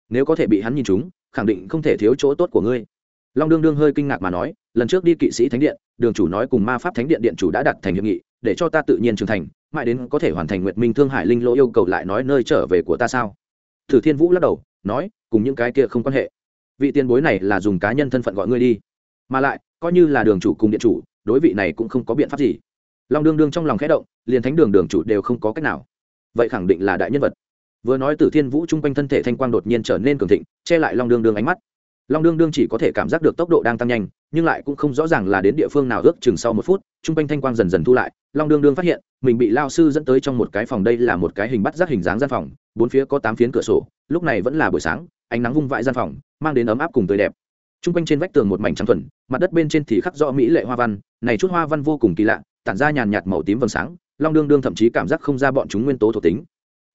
[SPEAKER 1] Nếu có thể bị hắn nhìn chúng khẳng định không thể thiếu chỗ tốt của ngươi. Long đương đương hơi kinh ngạc mà nói, lần trước đi kỵ sĩ thánh điện, đường chủ nói cùng ma pháp thánh điện điện chủ đã đặt thành hiệp nghị, để cho ta tự nhiên trưởng thành mãi đến có thể hoàn thành nguyệt minh thương hải linh lỗ yêu cầu lại nói nơi trở về của ta sao? Thử thiên vũ lắc đầu, nói, cùng những cái kia không quan hệ. Vị tiền bối này là dùng cá nhân thân phận gọi ngươi đi. Mà lại, coi như là đường chủ cùng điện chủ, đối vị này cũng không có biện pháp gì. Long đương đương trong lòng khẽ động, liền thánh đường đường chủ đều không có cách nào. Vậy khẳng định là đại nhân vật. Vừa nói tử thiên vũ chung quanh thân thể thanh quang đột nhiên trở nên cường thịnh, che lại long đương đương ánh mắt long đương đương chỉ có thể cảm giác được tốc độ đang tăng nhanh, nhưng lại cũng không rõ ràng là đến địa phương nào ước chừng sau một phút, chung quanh thanh quang dần dần thu lại. Long đương đương phát hiện, mình bị lao sư dẫn tới trong một cái phòng, đây là một cái hình bắt rác hình dáng gian phòng, bốn phía có tám phiến cửa sổ, lúc này vẫn là buổi sáng, ánh nắng vung vãi gian phòng, mang đến ấm áp cùng tươi đẹp. Chung quanh trên vách tường một mảnh trắng thuần, mặt đất bên trên thì khắc rõ mỹ lệ hoa văn, này chút hoa văn vô cùng kỳ lạ, tản ra nhàn nhạt màu tím vầng sáng, long đương đương thậm chí cảm giác không ra bọn chúng nguyên tố thuộc tính.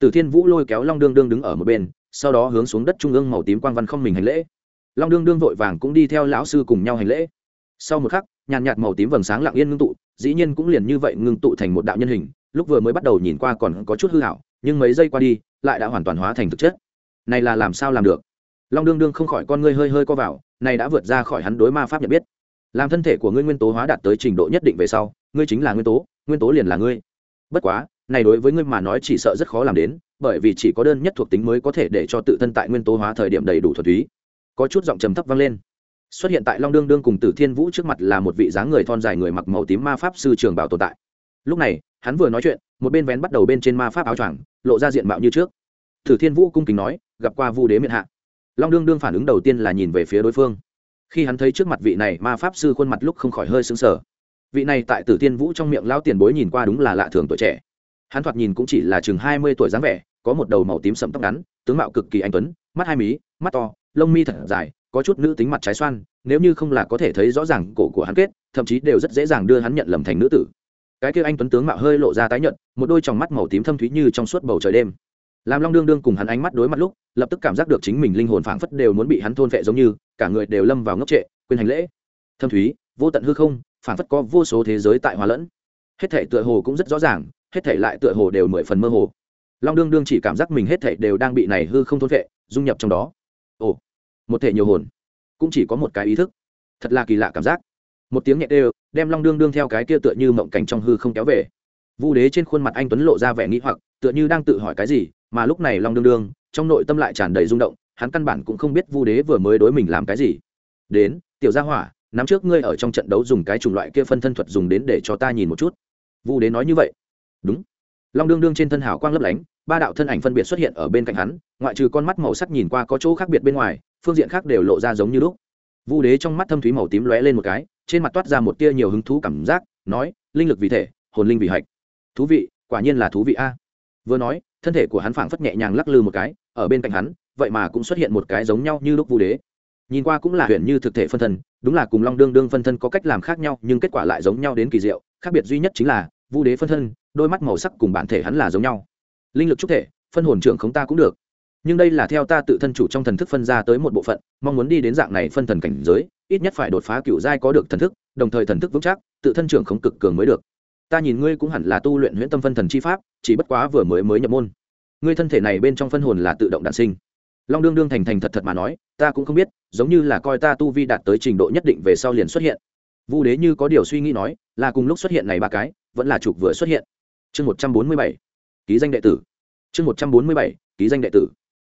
[SPEAKER 1] Tử thiên vũ lôi kéo long đương đương đứng ở một bên, sau đó hướng xuống đất trung ương màu tím quang văn không mình hành lễ long đương đương vội vàng cũng đi theo lão sư cùng nhau hành lễ. Sau một khắc, nhàn nhạt màu tím vầng sáng lặng yên ngưng tụ, dĩ nhiên cũng liền như vậy ngưng tụ thành một đạo nhân hình, lúc vừa mới bắt đầu nhìn qua còn có chút hư hảo nhưng mấy giây qua đi, lại đã hoàn toàn hóa thành thực chất. Này là làm sao làm được? Long đương đương không khỏi con ngươi hơi hơi co vào, này đã vượt ra khỏi hắn đối ma pháp nhận biết. Làm thân thể của ngươi nguyên tố hóa đạt tới trình độ nhất định về sau, ngươi chính là nguyên tố nguyên tố liền là ngươi. Bất quá, này đối với ngươi mà nói chỉ sợ rất khó làm đến, bởi vì chỉ có đơn nhất thuộc tính mới có thể để cho tự thân tại nguyên tố hóa thời điểm đầy đủ thuật túy có chút giọng trầm thấp vang lên. Xuất hiện tại long đương đương cùng tử thiên vũ trước mặt là một vị dáng người thon dài người mặc màu tím ma pháp sư trường bảo tồn tại. Lúc này, hắn vừa nói chuyện, một bên vén bắt đầu bên trên ma pháp áo choàng, lộ ra diện mạo như trước. Tử thiên vũ cung kính nói, gặp qua vu đế miệng hạ. Long đương đương phản ứng đầu tiên là nhìn về phía đối phương. Khi hắn thấy trước mặt vị này ma pháp sư khuôn mặt lúc không khỏi hơi sững sờ. Vị này tại tử Thiên vũ trong miệng lao tiền bối nhìn qua đúng là lạ thường tuổi trẻ. Hắn thoạt nhìn cũng chỉ là chừng hai mươi tuổi dáng vẻ, có một đầu màu tím sẫm tóc ngắn, tướng mạo cực kỳ anh tuấn, mắt hai mí, mắt to lông mi thật dài có chút nữ tính mặt trái xoan nếu như không là có thể thấy rõ ràng cổ của hắn kết thậm chí đều rất dễ dàng đưa hắn nhận lầm thành nữ tử. Cái kia anh tuấn tướng mạo hơi lộ ra tái nhợt, một đôi tròng mắt màu tím thâm thúy như trong suốt bầu trời đêm. Làm long đương đương cùng hắn ánh mắt đối mặt lúc lập tức cảm giác được chính mình linh hồn phảng phất đều muốn bị hắn thôn vệ giống như cả người đều lâm vào ngốc trệ quên hành lễ. Thâm thúy vô tận hư không phảng phất có vô số thế giới tại hòa lẫn. Hết thể tựa hồ cũng rất rõ ràng hết thể lại tựa hồ đều mười phần mơ hồ. Long đương đương chỉ cảm giác mình hết thể đều đang bị này hư không thôn vệ dung nhập trong đó một thể nhiều hồn, cũng chỉ có một cái ý thức. Thật là kỳ lạ cảm giác. Một tiếng nhẹ đều đem long đương đương theo cái kia tựa như mộng cảnh trong hư không kéo về. Vu đế trên khuôn mặt anh tuấn lộ ra vẻ nghĩ hoặc, tựa như đang tự hỏi cái gì, mà lúc này long đương đương, trong nội tâm lại tràn đầy rung động, hắn căn bản cũng không biết vu đế vừa mới đối mình làm cái gì. Đến, tiểu gia hỏa nắm trước ngươi ở trong trận đấu dùng cái chủng loại kia phân thân thuật dùng đến để cho ta nhìn một chút. Vu đế nói như vậy. Đúng. Long đương đương trên thân hào quang lấp lánh ba đạo thân ảnh phân biệt xuất hiện ở bên cạnh hắn, ngoại trừ con mắt màu sắc nhìn qua có chỗ khác biệt bên ngoài, phương diện khác đều lộ ra giống như lúc. Vu đế trong mắt thâm thúy màu tím lóe lên một cái, trên mặt toát ra một tia nhiều hứng thú cảm giác, nói, linh lực vì thể, hồn linh vì hạch. Thú vị, quả nhiên là thú vị a. Vừa nói, thân thể của hắn phảng phất nhẹ nhàng lắc lư một cái, ở bên cạnh hắn, vậy mà cũng xuất hiện một cái giống nhau như lúc vu đế. Nhìn qua cũng là huyền như thực thể phân thân, đúng là cùng long đương đương phân thân có cách làm khác nhau, nhưng kết quả lại giống nhau đến kỳ diệu, khác biệt duy nhất chính là vu đế phân thân, đôi mắt màu sắc cùng bản thể hắn là giống nhau linh lực trúc thể, phân hồn trưởng khống ta cũng được. Nhưng đây là theo ta tự thân chủ trong thần thức phân ra tới một bộ phận, mong muốn đi đến dạng này phân thần cảnh giới, ít nhất phải đột phá cựu giai có được thần thức, đồng thời thần thức vững chắc, tự thân trưởng khống cực cường mới được. Ta nhìn ngươi cũng hẳn là tu luyện huyễn tâm phân thần chi pháp, chỉ bất quá vừa mới mới nhập môn. Ngươi thân thể này bên trong phân hồn là tự động đản sinh. Long đương đương thành thành thật thật mà nói, ta cũng không biết, giống như là coi ta tu vi đạt tới trình độ nhất định về sau liền xuất hiện. Vu đế như có điều suy nghĩ nói, là cùng lúc xuất hiện này ba cái, vẫn là chụp vừa xuất hiện. Chương một trăm bốn mươi bảy, ký danh đệ tử chương một trăm bốn mươi bảy, ký danh đệ tử.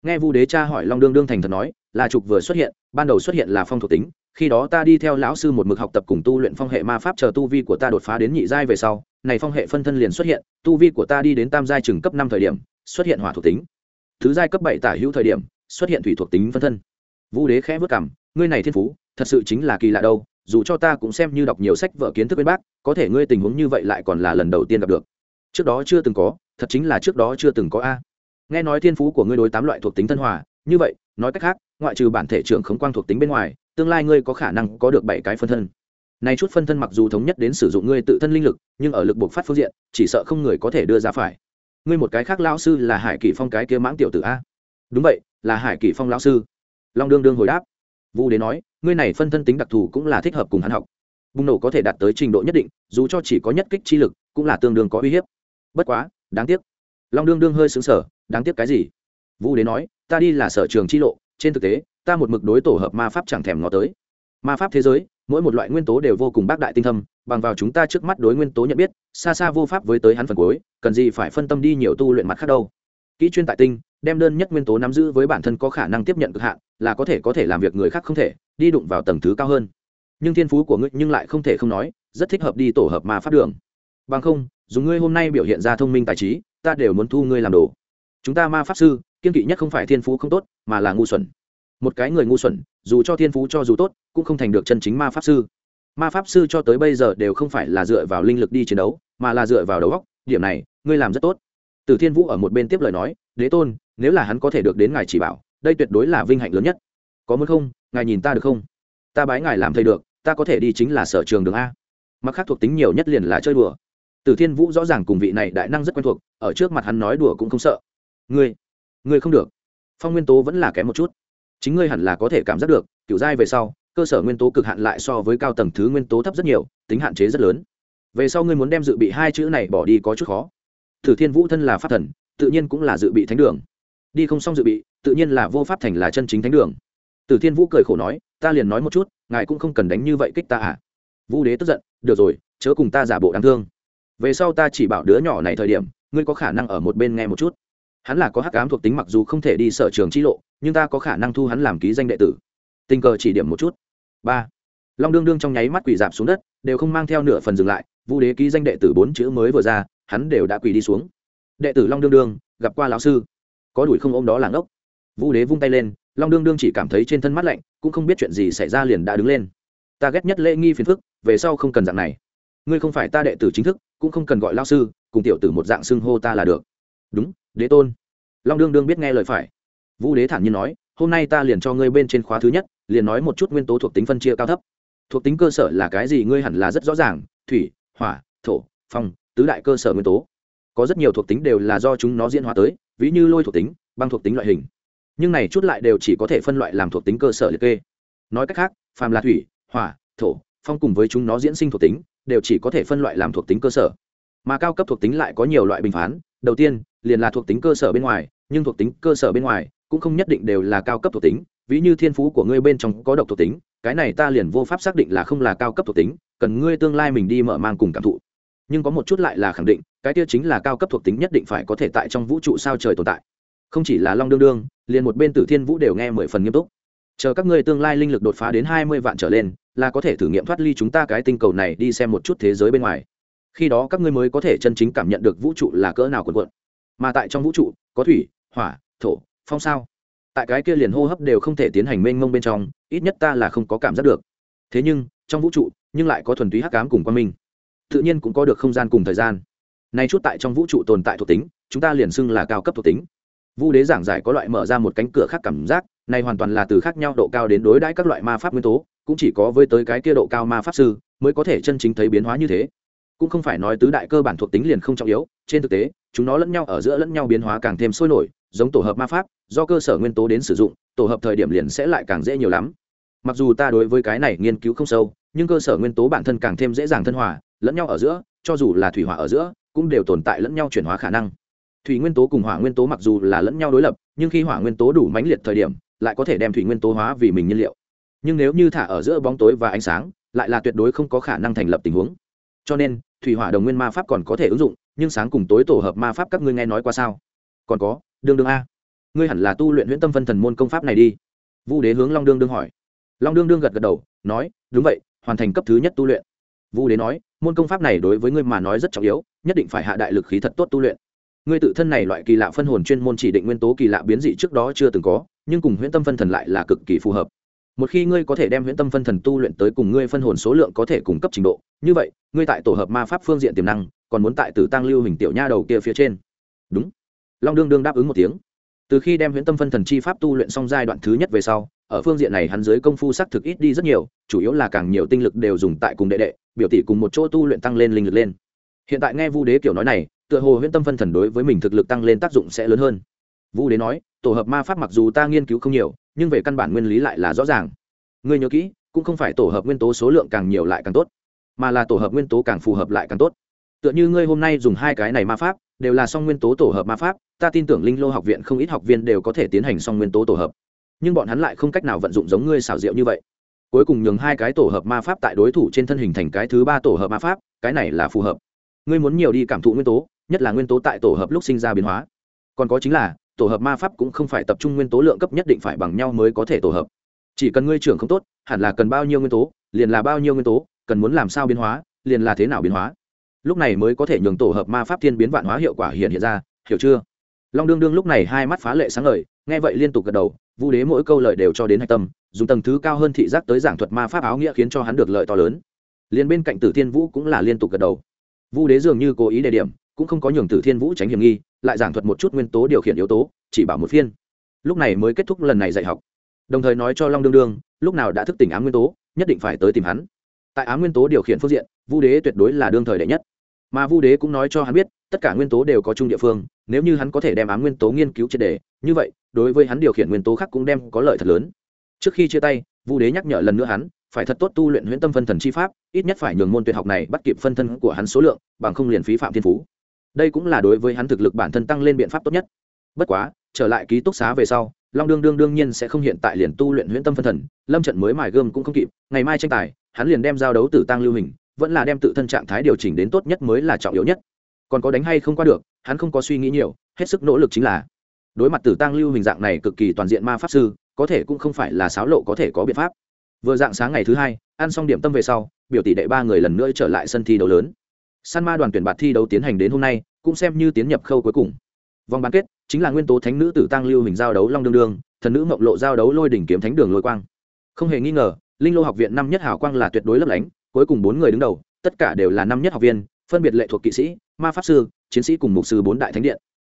[SPEAKER 1] Nghe vu đế cha hỏi long đương đương thành thật nói, là trục vừa xuất hiện, ban đầu xuất hiện là phong thuộc tính, khi đó ta đi theo lão sư một mực học tập cùng tu luyện phong hệ ma pháp chờ tu vi của ta đột phá đến nhị giai về sau, này phong hệ phân thân liền xuất hiện, tu vi của ta đi đến tam giai chừng cấp năm thời điểm, xuất hiện hỏa thuộc tính. Thứ giai cấp bảy tả hữu thời điểm, xuất hiện thủy thuộc tính phân thân. Vũ đế khẽ vất cảm, ngươi này thiên phú, thật sự chính là kỳ lạ đâu, dù cho ta cũng xem như đọc nhiều sách vở kiến thức bên bác, có thể ngươi tình huống như vậy lại còn là lần đầu tiên gặp được. Trước đó chưa từng có thật chính là trước đó chưa từng có a. Nghe nói thiên phú của ngươi đối tám loại thuộc tính thân hòa, như vậy, nói cách khác, ngoại trừ bản thể trưởng khống quang thuộc tính bên ngoài, tương lai ngươi có khả năng có được bảy cái phân thân. Này chút phân thân mặc dù thống nhất đến sử dụng ngươi tự thân linh lực, nhưng ở lực buộc phát phương diện, chỉ sợ không người có thể đưa ra phải. Ngươi một cái khác lão sư là hải kỷ phong cái kia mãng tiểu tử a. Đúng vậy, là hải kỷ phong lão sư. Long đương đương hồi đáp. Vu đến nói, ngươi này phân thân tính đặc thù cũng là thích hợp cùng hắn học. Bùng nổ có thể đạt tới trình độ nhất định, dù cho chỉ có nhất kích chi lực, cũng là tương đương có uy hiếp. Bất quá đáng tiếc. Long đương đương hơi xứng sở đáng tiếc cái gì? Vũ đế nói, ta đi là sở trường chi lộ, trên thực tế, ta một mực đối tổ hợp ma pháp chẳng thèm ngó tới. Ma pháp thế giới, mỗi một loại nguyên tố đều vô cùng bác đại tinh thâm, bằng vào chúng ta trước mắt đối nguyên tố nhận biết, xa xa vô pháp với tới hắn phần cuối, cần gì phải phân tâm đi nhiều tu luyện mặt khác đâu. Kỹ chuyên tại tinh, đem đơn nhất nguyên tố nắm giữ với bản thân có khả năng tiếp nhận cực hạn, là có thể có thể làm việc người khác không thể, đi đụng vào tầng thứ cao hơn. Nhưng thiên phú của ngươi nhưng lại không thể không nói, rất thích hợp đi tổ hợp ma pháp đường. Bằng không dùng ngươi hôm nay biểu hiện ra thông minh tài trí, ta đều muốn thu ngươi làm đồ. Chúng ta ma pháp sư, kiên kỵ nhất không phải thiên phú không tốt, mà là ngu xuẩn. Một cái người ngu xuẩn, dù cho thiên phú cho dù tốt, cũng không thành được chân chính ma pháp sư. Ma pháp sư cho tới bây giờ đều không phải là dựa vào linh lực đi chiến đấu, mà là dựa vào đầu óc, điểm này, ngươi làm rất tốt. Từ thiên vũ ở một bên tiếp lời nói, đế tôn, nếu là hắn có thể được đến ngài chỉ bảo, đây tuyệt đối là vinh hạnh lớn nhất. Có muốn không, ngài nhìn ta được không? Ta bái ngài làm thầy được, ta có thể đi chính là sở trường đường a. Mặc khác thuộc tính nhiều nhất liền là chơi đùa. Tử thiên vũ rõ ràng cùng vị này đại năng rất quen thuộc, ở trước mặt hắn nói đùa cũng không sợ. Ngươi ngươi không được. Phong nguyên tố vẫn là kém một chút. Chính ngươi hẳn là có thể cảm giác được, kiểu giai về sau, cơ sở nguyên tố cực hạn lại so với cao tầng thứ nguyên tố thấp rất nhiều, tính hạn chế rất lớn. Về sau ngươi muốn đem dự bị hai chữ này bỏ đi có chút khó. Tử thiên vũ thân là pháp thần, tự nhiên cũng là dự bị thánh đường. Đi không xong dự bị, tự nhiên là vô pháp thành là chân chính thánh đường. Tử thiên vũ cười khổ nói, ta liền nói một chút, ngài cũng không cần đánh như vậy kích ta à. Vũ đế tức giận, được rồi, chớ cùng ta giả bộ đáng thương về sau ta chỉ bảo đứa nhỏ này thời điểm, ngươi có khả năng ở một bên nghe một chút. Hắn là có hắc ám thuộc tính mặc dù không thể đi sở trường chi lộ, nhưng ta có khả năng thu hắn làm ký danh đệ tử. Tình cờ chỉ điểm một chút. Ba. Long đương đương trong nháy mắt quỷ dạp xuống đất, đều không mang theo nửa phần dừng lại, vu đế ký danh đệ tử bốn chữ mới vừa ra, hắn đều đã quỳ đi xuống. Đệ tử long đương đương, gặp qua lão sư. Có đuổi không ôm đó là ngốc. Vu đế vung tay lên, long đương đương chỉ cảm thấy trên thân mắt lạnh, cũng không biết chuyện gì xảy ra liền đã đứng lên. Ta ghét nhất lễ nghi phiền phức, về sau không cần dạng này. Ngươi không phải ta đệ tử chính thức cũng không cần gọi lao sư, cùng tiểu tử một dạng xưng hô ta là được. Đúng, đế tôn. Long đương đương biết nghe lời phải. Vũ đế thản nhiên nói, hôm nay ta liền cho ngươi bên trên khóa thứ nhất, liền nói một chút nguyên tố thuộc tính phân chia cao thấp. Thuộc tính cơ sở là cái gì ngươi hẳn là rất rõ ràng, thủy, hỏa, thổ, phong, tứ đại cơ sở nguyên tố. Có rất nhiều thuộc tính đều là do chúng nó diễn hóa tới, ví như lôi thuộc tính, băng thuộc tính loại hình. Nhưng này chút lại đều chỉ có thể phân loại làm thuộc tính cơ sở liệt kê. Nói cách khác, phàm là thủy, hỏa, thổ, phong cùng với chúng nó diễn sinh thuộc tính đều chỉ có thể phân loại làm thuộc tính cơ sở. Mà cao cấp thuộc tính lại có nhiều loại bình phán. Đầu tiên, liền là thuộc tính cơ sở bên ngoài, nhưng thuộc tính cơ sở bên ngoài cũng không nhất định đều là cao cấp thuộc tính. Ví như thiên phú của ngươi bên trong có độc thuộc tính, cái này ta liền vô pháp xác định là không là cao cấp thuộc tính, cần ngươi tương lai mình đi mở mang cùng cảm thụ. Nhưng có một chút lại là khẳng định, cái kia chính là cao cấp thuộc tính nhất định phải có thể tại trong vũ trụ sao trời tồn tại. Không chỉ là long đương đương, liền một bên tử thiên vũ đều nghe mười phần nghiêm túc chờ các ngươi tương lai linh lực đột phá đến hai mươi vạn trở lên, là có thể thử nghiệm thoát ly chúng ta cái tinh cầu này đi xem một chút thế giới bên ngoài. Khi đó các ngươi mới có thể chân chính cảm nhận được vũ trụ là cỡ nào quần quận mà tại trong vũ trụ, có thủy, hỏa, thổ, phong sao. Tại cái kia liền hô hấp đều không thể tiến hành mênh mông bên trong, ít nhất ta là không có cảm giác được. Thế nhưng, trong vũ trụ, nhưng lại có thuần túy hắc cám cùng quan minh. Tự nhiên cũng có được không gian cùng thời gian. Nay chút tại trong vũ trụ tồn tại thuộc tính, chúng ta liền xưng là cao cấp thuộc tính. Vu đế giảng giải có loại mở ra một cánh cửa khác cảm giác này hoàn toàn là từ khác nhau độ cao đến đối đãi các loại ma pháp nguyên tố, cũng chỉ có với tới cái kia độ cao ma pháp sư mới có thể chân chính thấy biến hóa như thế. Cũng không phải nói tứ đại cơ bản thuộc tính liền không trọng yếu, trên thực tế, chúng nó lẫn nhau ở giữa lẫn nhau biến hóa càng thêm sôi nổi, giống tổ hợp ma pháp, do cơ sở nguyên tố đến sử dụng, tổ hợp thời điểm liền sẽ lại càng dễ nhiều lắm. Mặc dù ta đối với cái này nghiên cứu không sâu, nhưng cơ sở nguyên tố bản thân càng thêm dễ dàng thân hòa, lẫn nhau ở giữa, cho dù là thủy hỏa ở giữa, cũng đều tồn tại lẫn nhau chuyển hóa khả năng. Thủy nguyên tố cùng hỏa nguyên tố mặc dù là lẫn nhau đối lập, nhưng khi hỏa nguyên tố đủ mãnh liệt thời điểm lại có thể đem thủy nguyên tố hóa vì mình nhiên liệu. Nhưng nếu như thả ở giữa bóng tối và ánh sáng, lại là tuyệt đối không có khả năng thành lập tình huống. Cho nên, thủy hỏa đồng nguyên ma pháp còn có thể ứng dụng, nhưng sáng cùng tối tổ hợp ma pháp các ngươi nghe nói qua sao? Còn có, đương đương a. Ngươi hẳn là tu luyện huyễn tâm phân thần môn công pháp này đi. Vu đế hướng long đương đương hỏi. Long đương đương gật gật đầu, nói, đúng vậy, hoàn thành cấp thứ nhất tu luyện. Vu đế nói, môn công pháp này đối với ngươi mà nói rất trọng yếu, nhất định phải hạ đại lực khí thật tốt tu luyện. Ngươi tự thân này loại kỳ lạ phân hồn chuyên môn chỉ định nguyên tố kỳ lạ biến dị trước đó chưa từng có nhưng cùng huyễn tâm phân thần lại là cực kỳ phù hợp. Một khi ngươi có thể đem huyễn tâm phân thần tu luyện tới cùng ngươi phân hồn số lượng có thể cung cấp trình độ, như vậy, ngươi tại tổ hợp ma pháp phương diện tiềm năng, còn muốn tại tử tăng lưu hình tiểu nha đầu kia phía trên. Đúng. Long đương đương đáp ứng một tiếng. Từ khi đem huyễn tâm phân thần chi pháp tu luyện xong giai đoạn thứ nhất về sau, ở phương diện này hắn dưới công phu sắc thực ít đi rất nhiều, chủ yếu là càng nhiều tinh lực đều dùng tại cùng đệ đệ, biểu tỷ cùng một chỗ tu luyện tăng lên linh lực lên. Hiện tại nghe vu đế kiểu nói này, tựa hồ huyễn tâm phân thần đối với mình thực lực tăng lên tác dụng sẽ lớn hơn. Vu đế nói tổ hợp ma pháp mặc dù ta nghiên cứu không nhiều, nhưng về căn bản nguyên lý lại là rõ ràng. Ngươi nhớ kỹ, cũng không phải tổ hợp nguyên tố số lượng càng nhiều lại càng tốt, mà là tổ hợp nguyên tố càng phù hợp lại càng tốt. Tựa như ngươi hôm nay dùng hai cái này ma pháp, đều là song nguyên tố tổ hợp ma pháp, ta tin tưởng linh lô học viện không ít học viên đều có thể tiến hành song nguyên tố tổ hợp. Nhưng bọn hắn lại không cách nào vận dụng giống ngươi xảo diệu như vậy. Cuối cùng nhường hai cái tổ hợp ma pháp tại đối thủ trên thân hình thành cái thứ ba tổ hợp ma pháp, cái này là phù hợp. Ngươi muốn nhiều đi cảm thụ nguyên tố, nhất là nguyên tố tại tổ hợp lúc sinh ra biến hóa. Còn có chính là tổ hợp ma pháp cũng không phải tập trung nguyên tố lượng cấp nhất định phải bằng nhau mới có thể tổ hợp. Chỉ cần ngươi trưởng không tốt, hẳn là cần bao nhiêu nguyên tố, liền là bao nhiêu nguyên tố, cần muốn làm sao biến hóa, liền là thế nào biến hóa. Lúc này mới có thể nhường tổ hợp ma pháp thiên biến vạn hóa hiệu quả hiện hiện ra, hiểu chưa? Long đương đương lúc này hai mắt phá lệ sáng lời nghe vậy liên tục gật đầu, vu đế mỗi câu lời đều cho đến hạch tâm, dùng tầng thứ cao hơn thị giác tới giảng thuật ma pháp áo nghĩa khiến cho hắn được lợi to lớn. Liền bên cạnh tử thiên vũ cũng là liên tục gật đầu. Vu đế dường như cố ý đề điểm cũng không có nhường tử thiên vũ tránh hiểm nghi, lại giảng thuật một chút nguyên tố điều khiển yếu tố, chỉ bảo một phiên. Lúc này mới kết thúc lần này dạy học. Đồng thời nói cho long đương đương, lúc nào đã thức tỉnh ám nguyên tố, nhất định phải tới tìm hắn. Tại ám nguyên tố điều khiển phương diện, vu đế tuyệt đối là đương thời đệ nhất. Mà vu đế cũng nói cho hắn biết, tất cả nguyên tố đều có chung địa phương, nếu như hắn có thể đem ám nguyên tố nghiên cứu triệt đề, như vậy, đối với hắn điều khiển nguyên tố khác cũng đem có lợi thật lớn. Trước khi chia tay, vu đế nhắc nhở lần nữa hắn, phải thật tốt tu luyện huyễn tâm phân thần chi pháp, ít nhất phải nhường môn tuyệt học này bắt kịp phân thân của hắn số lượng, bằng không liền phí phạm thiên phú đây cũng là đối với hắn thực lực bản thân tăng lên biện pháp tốt nhất. Bất quá, trở lại ký túc xá về sau, long đương đương đương nhiên sẽ không hiện tại liền tu luyện huyễn tâm phân thần, lâm trận mới mài gươm cũng không kịp, ngày mai tranh tài, hắn liền đem giao đấu tử tăng lưu hình, vẫn là đem tự thân trạng thái điều chỉnh đến tốt nhất mới là trọng yếu nhất. Còn có đánh hay không qua được, hắn không có suy nghĩ nhiều, hết sức nỗ lực chính là đối mặt tử tăng lưu hình dạng này cực kỳ toàn diện ma pháp sư, có thể cũng không phải là sáo lộ có thể có biện pháp. Vừa dạng sáng ngày thứ hai, ăn xong điểm tâm về sau, biểu tỷ đệ ba người lần nữa trở lại sân thi đấu lớn. San ma đoàn tuyển bạt thi đấu tiến hành đến hôm nay cũng xem như tiến nhập khâu cuối cùng. Vòng bán kết chính là nguyên tố thánh nữ tử tăng lưu hình giao đấu long đương đương, thần nữ mộng lộ giao đấu lôi đỉnh kiếm thánh đường lôi quang. Không hề nghi ngờ, linh lô học viện năm nhất hào quang là tuyệt đối lấp lánh, cuối cùng bốn người đứng đầu, tất cả đều là năm nhất học viên, phân biệt lệ thuộc kỵ sĩ, ma pháp sư, chiến sĩ cùng mục sư bốn đại thánh điện.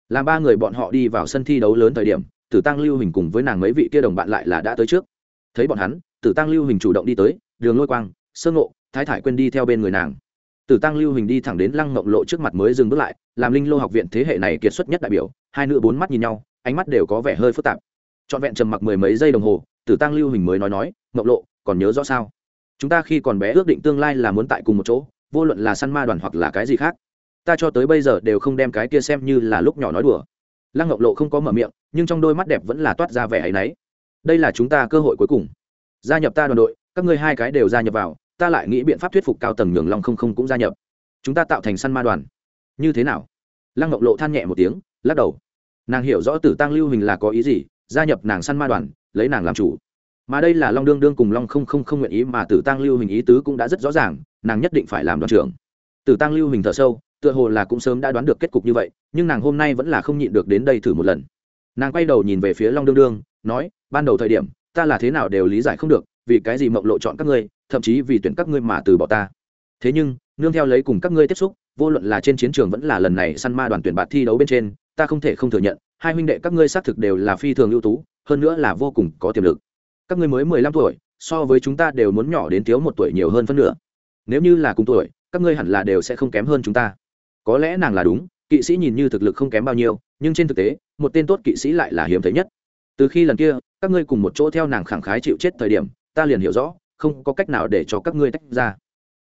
[SPEAKER 1] Làm ba người bọn họ đi vào sân thi đấu lớn thời điểm, tử tăng lưu hình cùng với nàng mấy vị kia đồng bạn lại là đã tới trước. Thấy bọn hắn, tử tăng lưu hình chủ động đi tới, đường lôi quang, sơ ngộ, thái thải quên đi theo bên người nàng tử tăng lưu hình đi thẳng đến lăng Ngọc lộ trước mặt mới dừng bước lại, làm linh lô học viện thế hệ này kiệt xuất nhất đại biểu, hai nữ bốn mắt nhìn nhau, ánh mắt đều có vẻ hơi phức tạp. Trọn vẹn trầm mặc mười mấy giây đồng hồ tử tăng lưu hình mới nói nói "Ngọc lộ, còn nhớ rõ sao? Chúng ta khi còn bé ước định tương lai là muốn tại cùng một chỗ, vô luận là săn ma đoàn hoặc là cái gì khác. Ta cho tới bây giờ đều không đem cái kia xem như là lúc nhỏ nói đùa. Lăng ngọc lộ không có mở miệng, nhưng trong đôi mắt đẹp vẫn là toát ra vẻ ấy nấy. đây là chúng ta cơ hội cuối cùng. Gia nhập ta đoàn đội, các ngươi hai cái đều gia nhập vào ta lại nghĩ biện pháp thuyết phục cao tầng nhường long không không cũng gia nhập. Chúng ta tạo thành săn ma đoàn. Như thế nào? Lăng ngọc lộ than nhẹ một tiếng, lắc đầu. Nàng hiểu rõ tử tăng lưu hình là có ý gì, gia nhập nàng săn ma đoàn, lấy nàng làm chủ. Mà đây là long đương đương cùng long không không không nguyện ý mà tử tăng lưu hình ý tứ cũng đã rất rõ ràng, nàng nhất định phải làm đoàn trưởng. Tử tăng lưu hình thở sâu, tựa hồ là cũng sớm đã đoán được kết cục như vậy, nhưng nàng hôm nay vẫn là không nhịn được đến đây thử một lần. Nàng quay đầu nhìn về phía long đương đương, nói, ban đầu thời điểm, ta là thế nào đều lý giải không được vì cái gì mộng lộ chọn các ngươi, thậm chí vì tuyển các ngươi mà từ bỏ ta. Thế nhưng, nương theo lấy cùng các ngươi tiếp xúc, vô luận là trên chiến trường vẫn là lần này săn ma đoàn tuyển bạt thi đấu bên trên, ta không thể không thừa nhận, hai huynh đệ các ngươi xác thực đều là phi thường ưu tú, hơn nữa là vô cùng có tiềm lực. Các ngươi mới mười lăm tuổi, so với chúng ta đều muốn nhỏ đến thiếu một tuổi nhiều hơn phân nửa. Nếu như là cùng tuổi, các ngươi hẳn là đều sẽ không kém hơn chúng ta. Có lẽ nàng là đúng, kỵ sĩ nhìn như thực lực không kém bao nhiêu, nhưng trên thực tế, một tên tốt kỵ sĩ lại là hiếm thấy nhất. Từ khi lần kia, các ngươi cùng một chỗ theo nàng khẳng khái chịu chết thời điểm ta liền hiểu rõ, không có cách nào để cho các ngươi tách ra.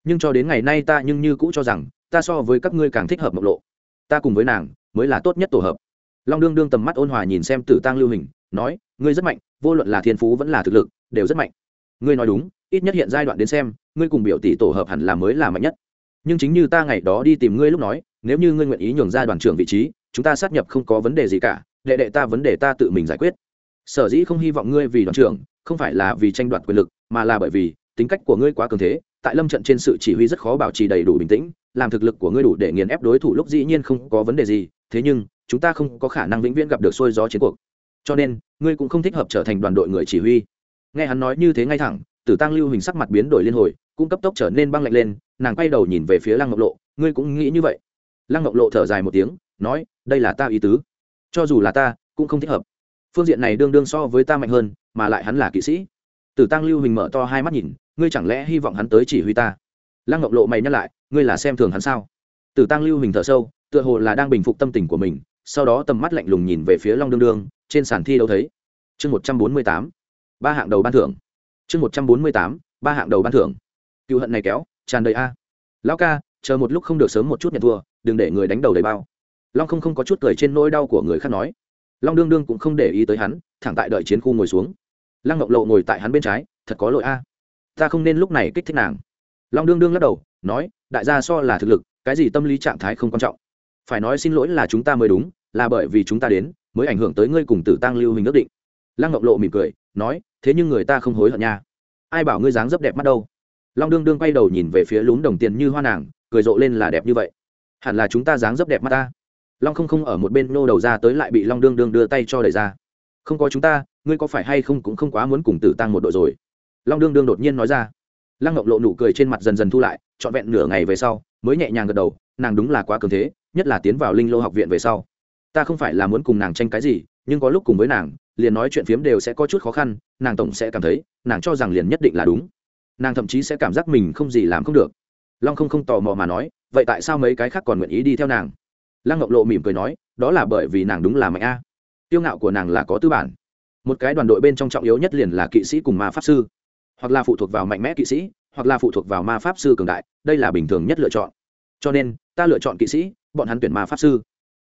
[SPEAKER 1] Nhưng cho đến ngày nay ta nhưng như cũ cho rằng, ta so với các ngươi càng thích hợp mộc lộ. Ta cùng với nàng, mới là tốt nhất tổ hợp. Long đương đương tầm mắt ôn hòa nhìn xem tử tăng lưu hình, nói, ngươi rất mạnh, vô luận là thiên phú vẫn là thực lực, đều rất mạnh. Ngươi nói đúng, ít nhất hiện giai đoạn đến xem, ngươi cùng biểu tỷ tổ hợp hẳn là mới là mạnh nhất. Nhưng chính như ta ngày đó đi tìm ngươi lúc nói, nếu như ngươi nguyện ý nhường ra đoàn trưởng vị trí, chúng ta sát nhập không có vấn đề gì cả, đệ đệ ta vấn đề ta tự mình giải quyết sở dĩ không hy vọng ngươi vì đoàn trưởng, không phải là vì tranh đoạt quyền lực, mà là bởi vì tính cách của ngươi quá cường thế, tại lâm trận trên sự chỉ huy rất khó bảo trì đầy đủ bình tĩnh, làm thực lực của ngươi đủ để nghiền ép đối thủ lúc dĩ nhiên không có vấn đề gì, thế nhưng, chúng ta không có khả năng vĩnh viễn gặp được xuôi gió chiến cuộc. Cho nên, ngươi cũng không thích hợp trở thành đoàn đội người chỉ huy. Nghe hắn nói như thế ngay thẳng, tử tăng lưu hình sắc mặt biến đổi liên hồi, cũng cấp tốc trở nên băng lạnh lên, nàng quay đầu nhìn về phía lăng ngọc lộ, ngươi cũng nghĩ như vậy. Lăng ngọc lộ thở dài một tiếng, nói, đây là ta ý tứ. Cho dù là ta, cũng không thích hợp phương diện này đương đương so với ta mạnh hơn, mà lại hắn là kỵ sĩ. Tử tăng lưu hình mở to hai mắt nhìn, ngươi chẳng lẽ hy vọng hắn tới chỉ huy ta? Lăng ngọc lộ mày nhắc lại, ngươi là xem thường hắn sao? Tử tăng lưu hình thở sâu, tựa hồ là đang bình phục tâm tình của mình, sau đó tầm mắt lạnh lùng nhìn về phía long đương đương, trên sàn thi đâu thấy. Chương một trăm bốn mươi tám, ba hạng đầu ban thưởng. Chương một trăm bốn mươi tám, ba hạng đầu ban thưởng. Cựu hận này kéo, tràn đầy a. Lão ca, chờ một lúc không được sớm một chút nhận thua, đừng để người đánh đầu đầy bao. Long không không có chút cười trên nỗi đau của người khác nói long đương đương cũng không để ý tới hắn, thẳng tại đợi chiến khu ngồi xuống. Lăng ngọc lộ ngồi tại hắn bên trái, thật có lỗi a. Ta không nên lúc này kích thích nàng. Long đương đương lắc đầu, nói, đại gia so là thực lực, cái gì tâm lý trạng thái không quan trọng. Phải nói xin lỗi là chúng ta mới đúng, là bởi vì chúng ta đến, mới ảnh hưởng tới ngươi cùng tử tăng lưu hình ước định. Lăng ngọc lộ mỉm cười, nói, thế nhưng người ta không hối hận nha. Ai bảo ngươi dáng dấp đẹp mắt đâu. Long đương đương quay đầu nhìn về phía lún đồng tiền như hoa nàng, cười rộ lên là đẹp như vậy. Hẳn là chúng ta dáng dấp đẹp mắt ta long không không ở một bên nô đầu ra tới lại bị long đương đương đưa tay cho đẩy ra. Không có chúng ta, ngươi có phải hay không cũng không quá muốn cùng tử tăng một đội rồi? Long đương đương đột nhiên nói ra. Lăng ngọc lộ nụ cười trên mặt dần dần thu lại, trọn vẹn nửa ngày về sau, mới nhẹ nhàng gật đầu, nàng đúng là quá cường thế, nhất là tiến vào linh lô học viện về sau. Ta không phải là muốn cùng nàng tranh cái gì, nhưng có lúc cùng với nàng, liền nói chuyện phiếm đều sẽ có chút khó khăn, nàng tổng sẽ cảm thấy, nàng cho rằng liền nhất định là đúng. Nàng thậm chí sẽ cảm giác mình không gì làm không được. Long không không tò mò mà nói, vậy tại sao mấy cái khác còn nguyện ý đi theo nàng? Lăng ngọc lộ mỉm cười nói, đó là bởi vì nàng đúng là mạnh a. Tiêu ngạo của nàng là có tư bản. Một cái đoàn đội bên trong trọng yếu nhất liền là kỵ sĩ cùng ma pháp sư. Hoặc là phụ thuộc vào mạnh mẽ kỵ sĩ, hoặc là phụ thuộc vào ma pháp sư cường đại, đây là bình thường nhất lựa chọn. Cho nên, ta lựa chọn kỵ sĩ, bọn hắn tuyển ma pháp sư.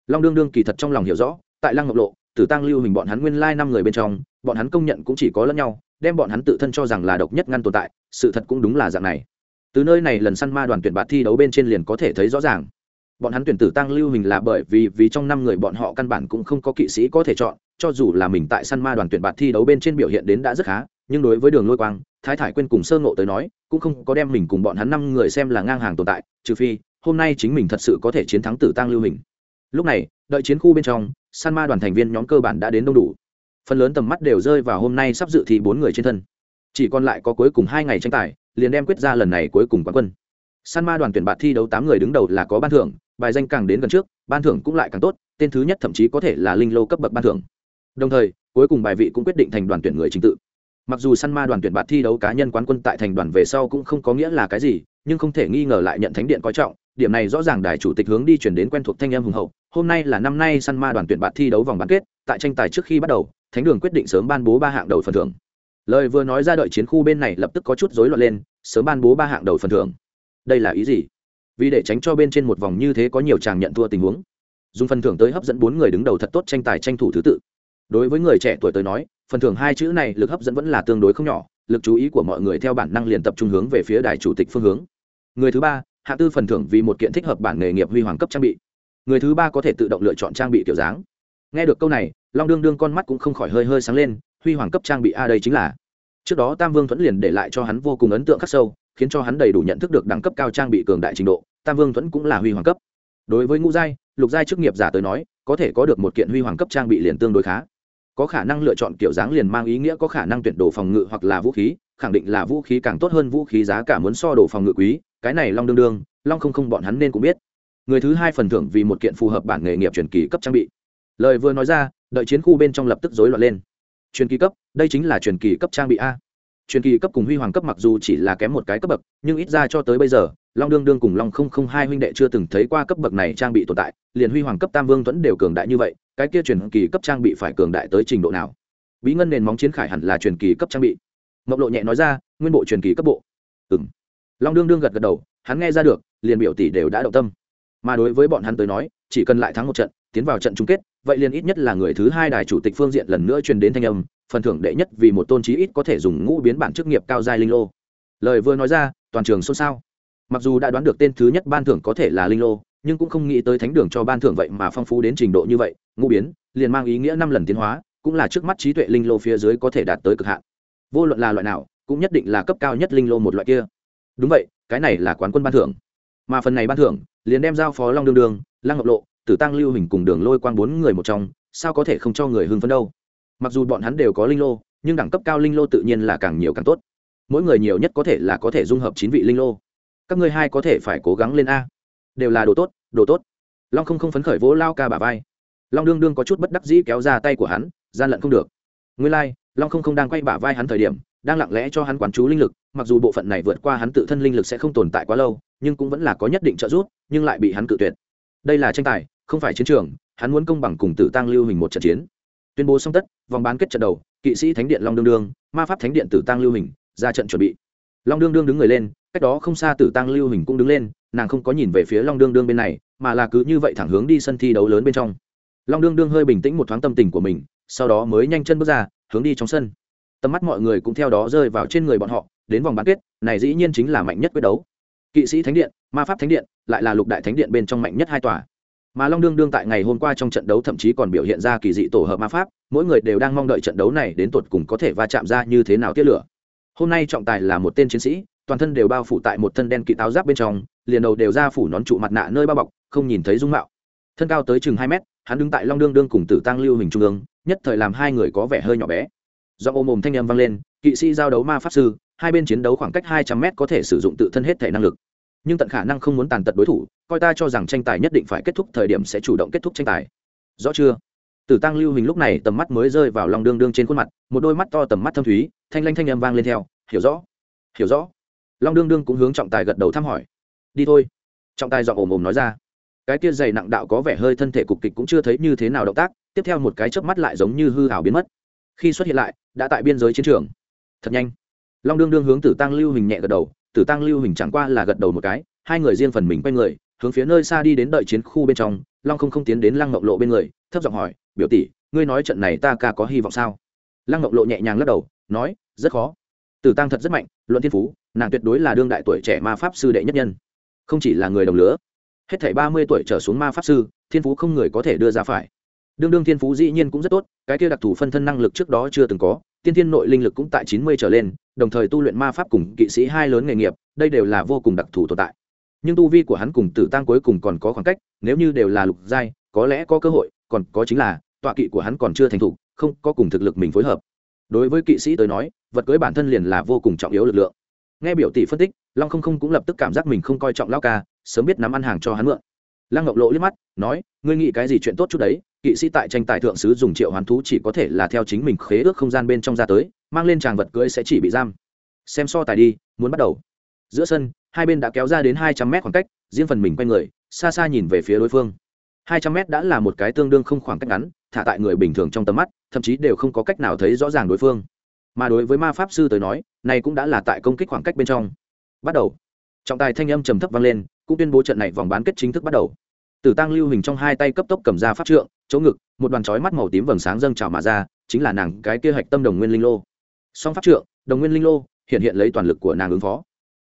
[SPEAKER 1] Long đương đương kỳ thật trong lòng hiểu rõ, tại lăng ngọc lộ, tử tăng lưu hình bọn hắn nguyên lai năm người bên trong, bọn hắn công nhận cũng chỉ có lẫn nhau, đem bọn hắn tự thân cho rằng là độc nhất ngăn tồn tại, sự thật cũng đúng là dạng này. Từ nơi này lần săn ma đoàn tuyển bạt thi đấu bên trên liền có thể thấy rõ ràng bọn hắn tuyển tử tăng lưu hình là bởi vì vì trong năm người bọn họ căn bản cũng không có kỵ sĩ có thể chọn, cho dù là mình tại săn ma đoàn tuyển bạt thi đấu bên trên biểu hiện đến đã rất khá, nhưng đối với đường lôi quang, thái thải quên cùng sơ ngộ tới nói, cũng không có đem mình cùng bọn hắn năm người xem là ngang hàng tồn tại, trừ phi, hôm nay chính mình thật sự có thể chiến thắng tử tăng lưu hình. Lúc này, đợi chiến khu bên trong san ma đoàn thành viên nhóm cơ bản đã đến đông đủ. Phần lớn tầm mắt đều rơi vào hôm nay sắp dự thi bốn người trên thân. Chỉ còn lại có cuối cùng hai ngày tranh tài, liền đem quyết ra lần này cuối cùng quán quân. San ma đoàn tuyển bạt thi đấu tám người đứng đầu là có ban thưởng bài danh càng đến gần trước, ban thưởng cũng lại càng tốt, tên thứ nhất thậm chí có thể là linh lô cấp bậc ban thưởng. Đồng thời, cuối cùng bài vị cũng quyết định thành đoàn tuyển người trình tự. Mặc dù săn ma đoàn tuyển bạt thi đấu cá nhân quán quân tại thành đoàn về sau cũng không có nghĩa là cái gì, nhưng không thể nghi ngờ lại nhận thánh điện coi trọng. Điểm này rõ ràng đài chủ tịch hướng đi chuyển đến quen thuộc thanh em hùng hậu. Hôm nay là năm nay săn ma đoàn tuyển bạt thi đấu vòng bán kết, tại tranh tài trước khi bắt đầu, thánh đường quyết định sớm ban bố ba hạng đầu phần thưởng. Lời vừa nói ra đợi chiến khu bên này lập tức có chút rối loạn lên, sớm ban bố ba hạng đầu phần thưởng. Đây là ý gì? Vì để tránh cho bên trên một vòng như thế có nhiều chàng nhận thua tình huống. Dùng phần thưởng tới hấp dẫn bốn người đứng đầu thật tốt tranh tài tranh thủ thứ tự. Đối với người trẻ tuổi tới nói, phần thưởng hai chữ này lực hấp dẫn vẫn là tương đối không nhỏ, lực chú ý của mọi người theo bản năng liền tập trung hướng về phía đài chủ tịch phương hướng. Người thứ ba, hạ tư phần thưởng vì một kiện thích hợp bản nghề nghiệp huy hoàng cấp trang bị. Người thứ ba có thể tự động lựa chọn trang bị kiểu dáng. Nghe được câu này, long đương đương con mắt cũng không khỏi hơi hơi sáng lên, huy hoàng cấp trang bị a đây chính là. Trước đó tam vương thuẫn liền để lại cho hắn vô cùng ấn tượng khắc sâu khiến cho hắn đầy đủ nhận thức được đẳng cấp cao trang bị cường đại trình độ, tam vương thuẫn cũng là huy hoàng cấp. Đối với ngũ giai, lục giai chức nghiệp giả tới nói, có thể có được một kiện huy hoàng cấp trang bị liền tương đối khá. Có khả năng lựa chọn kiểu dáng liền mang ý nghĩa có khả năng tuyển đồ phòng ngự hoặc là vũ khí, khẳng định là vũ khí càng tốt hơn vũ khí giá cả muốn so đồ phòng ngự quý, cái này long đương đương, long không không bọn hắn nên cũng biết. Người thứ hai phần thưởng vì một kiện phù hợp bản nghề nghiệp truyền kỳ cấp trang bị. Lời vừa nói ra, đợi chiến khu bên trong lập tức rối loạn lên. Truyền kỳ cấp, đây chính là truyền kỳ cấp trang bị a truyền kỳ cấp cùng huy hoàng cấp mặc dù chỉ là kém một cái cấp bậc, nhưng ít ra cho tới bây giờ, long đương đương cùng long không không hai huynh đệ chưa từng thấy qua cấp bậc này trang bị tồn tại, liền huy hoàng cấp tam vương vẫn đều cường đại như vậy, cái kia truyền kỳ cấp trang bị phải cường đại tới trình độ nào? Bí ngân nền móng chiến khải hẳn là truyền kỳ cấp trang bị. Mộc lộ nhẹ nói ra, nguyên bộ truyền kỳ cấp bộ. Ừ m long đương đương gật gật đầu, hắn nghe ra được, liền biểu tỷ đều đã động tâm. Mà đối với bọn hắn tới nói, chỉ cần lại thắng một trận, tiến vào trận chung kết, vậy liền ít nhất là người thứ hai đài chủ tịch phương diện lần nữa truyền đến thanh âm phần thưởng đệ nhất vì một tôn trí ít có thể dùng ngũ biến bản chức nghiệp cao giai linh lô. Lời vừa nói ra, toàn trường xôn xao. Mặc dù đã đoán được tên thứ nhất ban thưởng có thể là linh lô, nhưng cũng không nghĩ tới thánh đường cho ban thưởng vậy mà phong phú đến trình độ như vậy, ngũ biến liền mang ý nghĩa năm lần tiến hóa, cũng là trước mắt trí tuệ linh lô phía dưới có thể đạt tới cực hạn. Vô luận là loại nào, cũng nhất định là cấp cao nhất linh lô một loại kia. Đúng vậy, cái này là quán quân ban thưởng. Mà phần này ban thưởng liền đem giao phó long đương đương lăng ngọc lộ, tử tăng lưu hình cùng đường lôi quang bốn người một trong, sao có thể không cho người hưng phấn đâu? Mặc dù bọn hắn đều có linh lô nhưng đẳng cấp cao linh lô tự nhiên là càng nhiều càng tốt. Mỗi người nhiều nhất có thể là có thể dung hợp chín vị linh lô. Các ngươi hai có thể phải cố gắng lên a. Đều là đồ tốt đồ tốt. Long không không phấn khởi vỗ lao ca bà vai. Long đương đương có chút bất đắc dĩ kéo ra tay của hắn gian lận không được. Ngươi lai、like, long không không đang quay bả vai hắn thời điểm đang lặng lẽ cho hắn quán chú linh lực mặc dù bộ phận này vượt qua hắn tự thân linh lực sẽ không tồn tại quá lâu nhưng cũng vẫn là có nhất định trợ giúp nhưng lại bị hắn cự tuyệt. Đây là tranh tài không phải chiến trường hắn muốn công bằng cùng tử tăng lưu hình một trận chiến tuyên bố xong tất, vòng bán kết trận đầu, kỵ sĩ thánh điện long đương đương, ma pháp thánh điện tử tăng lưu hình, ra trận chuẩn bị. Long đương đương đứng người lên, cách đó không xa tử tăng lưu hình cũng đứng lên, nàng không có nhìn về phía long đương đương bên này, mà là cứ như vậy thẳng hướng đi sân thi đấu lớn bên trong. Long đương đương hơi bình tĩnh một thoáng tâm tình của mình, sau đó mới nhanh chân bước ra, hướng đi trong sân. Tầm mắt mọi người cũng theo đó rơi vào trên người bọn họ, đến vòng bán kết, này dĩ nhiên chính là mạnh nhất quyết đấu. Kỵ sĩ thánh điện, ma pháp thánh điện, lại là lục đại thánh điện bên trong mạnh nhất hai tòa mà long đương đương tại ngày hôm qua trong trận đấu thậm chí còn biểu hiện ra kỳ dị tổ hợp ma pháp, mỗi người đều đang mong đợi trận đấu này đến tột cùng có thể va chạm ra như thế nào tiết lửa. Hôm nay trọng tài là một tên chiến sĩ, toàn thân đều bao phủ tại một thân đen kỵ táo giáp bên trong, liền đầu đều ra phủ nón trụ mặt nạ nơi bao bọc, không nhìn thấy dung mạo. Thân cao tới chừng hai mét, hắn đứng tại long đương đương cùng tử tăng lưu hình trung ương, nhất thời làm hai người có vẻ hơi nhỏ bé. Do ôm mồm thanh âm vang lên, kỵ sĩ giao đấu ma pháp sư, hai bên chiến đấu khoảng cách hai trăm mét có thể sử dụng tự thân hết thể năng lực. Nhưng tận khả năng không muốn tàn tật đối thủ coi ta cho rằng tranh tài nhất định phải kết thúc, thời điểm sẽ chủ động kết thúc tranh tài. Rõ chưa? Tử tăng lưu hình lúc này tầm mắt mới rơi vào lòng đương đương trên khuôn mặt, một đôi mắt to tầm mắt thâm thúy, thanh lanh thanh âm vang lên theo, hiểu rõ hiểu rõ. Long đương đương cũng hướng trọng tài gật đầu thăm hỏi. Đi thôi. Trọng tài dọn ồm ồm nói ra. Cái kia dày nặng đạo có vẻ hơi thân thể cục kịch cũng chưa thấy như thế nào động tác, tiếp theo một cái chớp mắt lại giống như hư hảo biến mất. Khi xuất hiện lại, đã tại biên giới chiến trường. Thật nhanh. Long đương đương hướng tử tăng lưu hình nhẹ gật đầu, tử tăng lưu hình chẳng qua là gật đầu một cái, hai người riêng phần mình quay người hướng phía nơi xa đi đến đợi chiến khu bên trong, long không không tiến đến lăng ngọc lộ bên người, thấp giọng hỏi, biểu tỷ, ngươi nói trận này ta ca có hy vọng sao? Lăng ngọc lộ nhẹ nhàng lắc đầu, nói, rất khó. Tử tăng thật rất mạnh, luận thiên phú, nàng tuyệt đối là đương đại tuổi trẻ ma pháp sư đệ nhất nhân. Không chỉ là người đồng lứa, hết thảy ba mươi tuổi trở xuống ma pháp sư, thiên phú không người có thể đưa ra phải. Đương đương thiên phú dĩ nhiên cũng rất tốt, cái kia đặc thù phân thân năng lực trước đó chưa từng có, tiên thiên nội linh lực cũng tại chín mươi trở lên, đồng thời tu luyện ma pháp cùng kỵ sĩ hai lớn nghề nghiệp, đây đều là vô cùng đặc thù tồn tại nhưng tu vi của hắn cùng tử tăng cuối cùng còn có khoảng cách, nếu như đều là lục giai, có lẽ có cơ hội, còn có chính là, tọa kỵ của hắn còn chưa thành thục, không có cùng thực lực mình phối hợp. Đối với kỵ sĩ tới nói, vật cưới bản thân liền là vô cùng trọng yếu lực lượng. Nghe biểu tỷ phân tích, long không không cũng lập tức cảm giác mình không coi trọng lao ca, sớm biết nắm ăn hàng cho hắn mượn. Lăng ngọc lộ liếc mắt, nói, ngươi nghĩ cái gì chuyện tốt chút đấy, kỵ sĩ tại tranh tài thượng sứ dùng triệu hoán thú chỉ có thể là theo chính mình khế ước không gian bên trong ra tới, mang lên tràng vật cưới sẽ chỉ bị giam. Xem so tài đi, muốn bắt đầu. Giữa sân hai bên đã kéo ra đến hai trăm mét khoảng cách, riêng phần mình quay người, xa xa nhìn về phía đối phương. Hai trăm mét đã là một cái tương đương không khoảng cách ngắn, thả tại người bình thường trong tầm mắt, thậm chí đều không có cách nào thấy rõ ràng đối phương. Mà đối với ma pháp sư tới nói, này cũng đã là tại công kích khoảng cách bên trong. Bắt đầu. Trọng tài thanh âm trầm thấp vang lên, cũng tuyên bố trận này vòng bán kết chính thức bắt đầu. Tử tăng lưu hình trong hai tay cấp tốc cầm ra pháp trượng, chỗ ngực, một đoàn chói mắt màu tím vầng sáng dâng trào mà ra, chính là nàng cái kia hạch tâm đồng nguyên linh lô. Song pháp trượng, đồng nguyên linh lô, hiện hiện lấy toàn lực của nàng ứng phó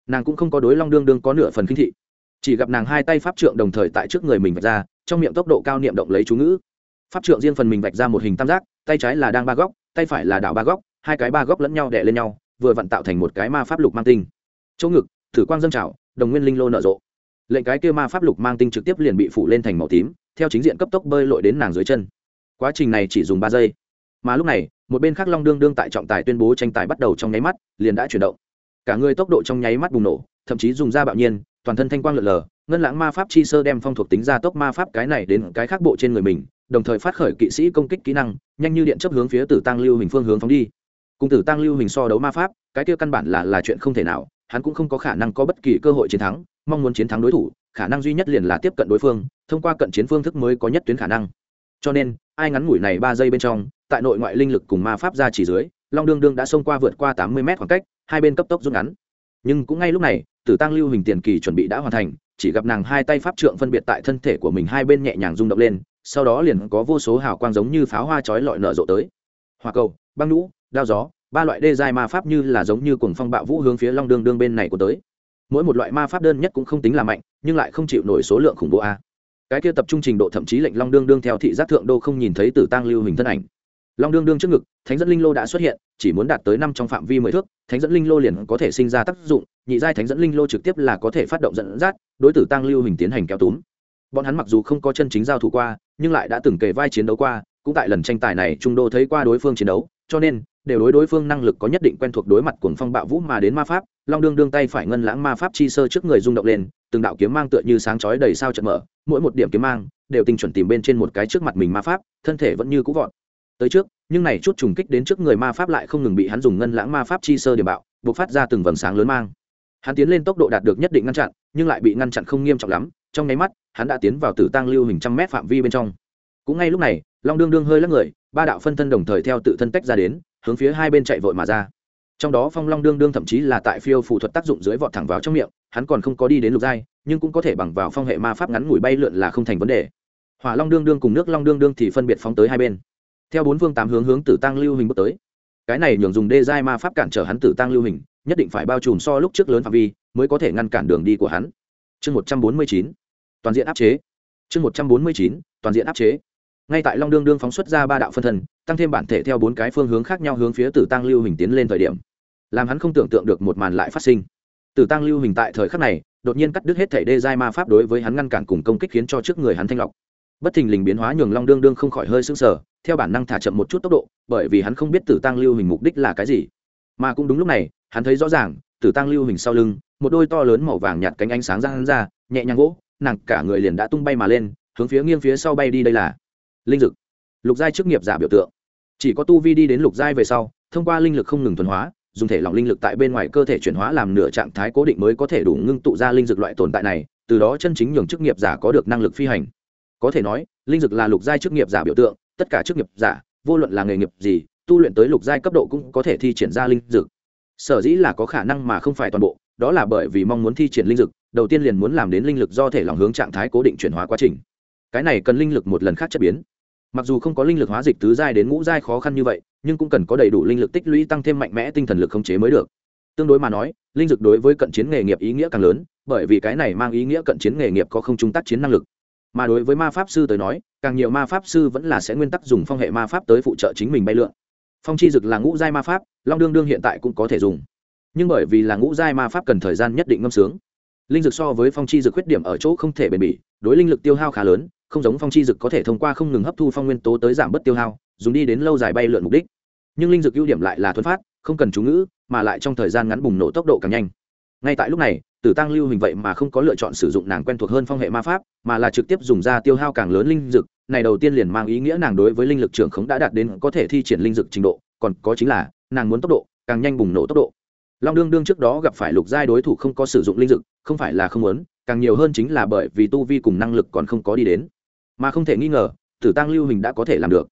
[SPEAKER 1] nàng cũng không có đối long đương đương có nửa phần kinh thị. Chỉ gặp nàng hai tay pháp trượng đồng thời tại trước người mình vạch ra, trong miệng tốc độ cao niệm động lấy chú ngữ. Pháp trượng riêng phần mình vạch ra một hình tam giác, tay trái là đang ba góc, tay phải là đảo ba góc, hai cái ba góc lẫn nhau đè lên nhau, vừa vặn tạo thành một cái ma pháp lục mang tinh. Chỗ ngực, thử quang dâng trào, đồng nguyên linh lô nở rộ. Lệnh cái kia ma pháp lục mang tinh trực tiếp liền bị phủ lên thành màu tím, theo chính diện cấp tốc bơi lội đến nàng dưới chân. Quá trình này chỉ dùng ba giây. Mà lúc này, một bên khác long đương đương tại trọng tài tuyên bố tranh tài bắt đầu trong nháy mắt, liền đã chuyển động cả người tốc độ trong nháy mắt bùng nổ, thậm chí dùng da bạo nhiên, toàn thân thanh quang lượn lờ, ngân lãng ma pháp chi sơ đem phong thuộc tính ra tốc ma pháp cái này đến cái khác bộ trên người mình, đồng thời phát khởi kỵ sĩ công kích kỹ năng, nhanh như điện chấp hướng phía tử tăng lưu hình phương hướng phóng đi. Cùng tử tăng lưu hình so đấu ma pháp, cái kia căn bản là là chuyện không thể nào, hắn cũng không có khả năng có bất kỳ cơ hội chiến thắng, mong muốn chiến thắng đối thủ, khả năng duy nhất liền là tiếp cận đối phương, thông qua cận chiến phương thức mới có nhất tuyến khả năng. Cho nên, ai ngắn ngủi này ba giây bên trong, tại nội ngoại linh lực cùng ma pháp ra chỉ dưới long đương đương đã xông qua vượt qua tám mươi mét khoảng cách, hai bên cấp tốc rút ngắn. Nhưng cũng ngay lúc này, tử tăng lưu hình tiền kỳ chuẩn bị đã hoàn thành, chỉ gặp nàng hai tay pháp trượng phân biệt tại thân thể của mình hai bên nhẹ nhàng rung động lên, sau đó liền có vô số hào quang giống như pháo hoa chói lọi nở rộ tới. Hoa cầu, băng lũ đao gió, ba loại đê giai ma pháp như là giống như cuồng phong bạo vũ hướng phía long đương đương bên này của tới. Mỗi một loại ma pháp đơn nhất cũng không tính là mạnh, nhưng lại không chịu nổi số lượng khủng bố a. Cái kia tập trung trình độ thậm chí lệnh long đương đương theo thị giác thượng đô không nhìn thấy tử tăng lưu hình thân ảnh long đương đương trước ngực, thánh dẫn linh lô đã xuất hiện, chỉ muốn đạt tới năm trong phạm vi mười thước, thánh dẫn linh lô liền có thể sinh ra tác dụng, nhị giai thánh dẫn linh lô trực tiếp là có thể phát động dẫn dắt, đối tử tăng lưu hình tiến hành kéo túm. Bọn hắn mặc dù không có chân chính giao thủ qua, nhưng lại đã từng kề vai chiến đấu qua, cũng tại lần tranh tài này trung đô thấy qua đối phương chiến đấu, cho nên, đều đối đối phương năng lực có nhất định quen thuộc đối mặt cuồng phong bạo vũ mà đến ma pháp, long đương đương tay phải ngân lãng ma pháp chi sơ trước người rung động lên, từng đạo kiếm mang tựa như sáng chói đầy sao trận mở, mỗi một điểm kiếm mang, đều tinh chuẩn tìm bên trên một cái trước mặt mình ma pháp, thân thể vẫn như cũ vọt tới trước, nhưng này chút trùng kích đến trước người ma pháp lại không ngừng bị hắn dùng ngân lãng ma pháp chi sơ điểm bạo, buộc phát ra từng vầng sáng lớn mang. Hắn tiến lên tốc độ đạt được nhất định ngăn chặn, nhưng lại bị ngăn chặn không nghiêm trọng lắm, trong nháy mắt, hắn đã tiến vào tử tăng lưu hình trăm mét phạm vi bên trong. Cũng ngay lúc này, long đương đương hơi lắc người, ba đạo phân thân đồng thời theo tự thân tách ra đến, hướng phía hai bên chạy vội mà ra. Trong đó phong long đương đương thậm chí là tại phiêu phù thuật tác dụng dưới vọt thẳng vào trong miệng, hắn còn không có đi đến lục giai, nhưng cũng có thể bằng vào phong hệ ma pháp ngắn ngủi bay lượn là không thành vấn đề. Hỏa long đương đương cùng nước long đương đương thì phân biệt phóng tới hai bên theo bốn phương tám hướng hướng tử tăng lưu hình bước tới. Cái này nhường dùng đê giai ma pháp cản trở hắn tử tăng lưu hình, nhất định phải bao trùm so lúc trước lớn phạm vi, mới có thể ngăn cản đường đi của hắn. Chương một trăm bốn mươi chín, toàn diện áp chế. Chương một trăm bốn mươi chín, toàn diện áp chế. Ngay tại long đương đương phóng xuất ra ba đạo phân thần, tăng thêm bản thể theo bốn cái phương hướng khác nhau hướng phía tử tăng lưu hình tiến lên thời điểm, làm hắn không tưởng tượng được một màn lại phát sinh. Tử tăng lưu hình tại thời khắc này, đột nhiên cắt đứt hết thể đê giai ma pháp đối với hắn ngăn cản cùng công kích khiến cho trước người hắn thanh lọc bất thình lình biến hóa nhường long đương đương không khỏi hơi sững sờ, theo bản năng thả chậm một chút tốc độ, bởi vì hắn không biết tử tăng lưu hình mục đích là cái gì. Mà cũng đúng lúc này, hắn thấy rõ ràng, tử tăng lưu hình sau lưng, một đôi to lớn màu vàng nhạt cánh ánh sáng ra hắn ra, nhẹ nhàng gỗ, nàng cả người liền đã tung bay mà lên, hướng phía nghiêng phía sau bay đi đây là linh dực. Lục giai chức nghiệp giả biểu tượng. Chỉ có tu vi đi đến lục giai về sau, thông qua linh lực không ngừng thuần hóa, dùng thể lỏng linh lực tại bên ngoài cơ thể chuyển hóa làm nửa trạng thái cố định mới có thể đủ ngưng tụ ra linh dực loại tồn tại này, từ đó chân chính nhường chức nghiệp giả có được năng lực phi hành có thể nói, linh dực là lục giai chức nghiệp giả biểu tượng, tất cả chức nghiệp giả, vô luận là nghề nghiệp gì, tu luyện tới lục giai cấp độ cũng có thể thi triển ra linh dực sở dĩ là có khả năng mà không phải toàn bộ, đó là bởi vì mong muốn thi triển linh dực đầu tiên liền muốn làm đến linh lực do thể lòng hướng trạng thái cố định chuyển hóa quá trình. Cái này cần linh lực một lần khác chất biến. Mặc dù không có linh lực hóa dịch tứ giai đến ngũ giai khó khăn như vậy, nhưng cũng cần có đầy đủ linh lực tích lũy tăng thêm mạnh mẽ tinh thần lực khống chế mới được. Tương đối mà nói, linh dực đối với cận chiến nghề nghiệp ý nghĩa càng lớn, bởi vì cái này mang ý nghĩa cận chiến nghề nghiệp có không trung tác chiến năng lực mà đối với ma pháp sư tới nói, càng nhiều ma pháp sư vẫn là sẽ nguyên tắc dùng phong hệ ma pháp tới phụ trợ chính mình bay lượn. Phong chi dực là ngũ giai ma pháp, long đương đương hiện tại cũng có thể dùng. Nhưng bởi vì là ngũ giai ma pháp cần thời gian nhất định ngâm sướng. Linh dực so với phong chi dực khuyết điểm ở chỗ không thể bền bỉ, đối linh lực tiêu hao khá lớn, không giống phong chi dực có thể thông qua không ngừng hấp thu phong nguyên tố tới giảm bớt tiêu hao, dùng đi đến lâu dài bay lượn mục đích. Nhưng linh dực ưu điểm lại là thuấn phát, không cần chú ngữ, mà lại trong thời gian ngắn bùng nổ tốc độ càng nhanh. Ngay tại lúc này tử tăng lưu hình vậy mà không có lựa chọn sử dụng nàng quen thuộc hơn phong hệ ma pháp, mà là trực tiếp dùng ra tiêu hao càng lớn linh dực này đầu tiên liền mang ý nghĩa nàng đối với linh lực trưởng khống đã đạt đến có thể thi triển linh dực trình độ, còn có chính là, nàng muốn tốc độ, càng nhanh bùng nổ tốc độ. Long đương đương trước đó gặp phải lục giai đối thủ không có sử dụng linh dực không phải là không muốn, càng nhiều hơn chính là bởi vì tu vi cùng năng lực còn không có đi đến. Mà không thể nghi ngờ, tử tăng lưu hình đã có thể làm được.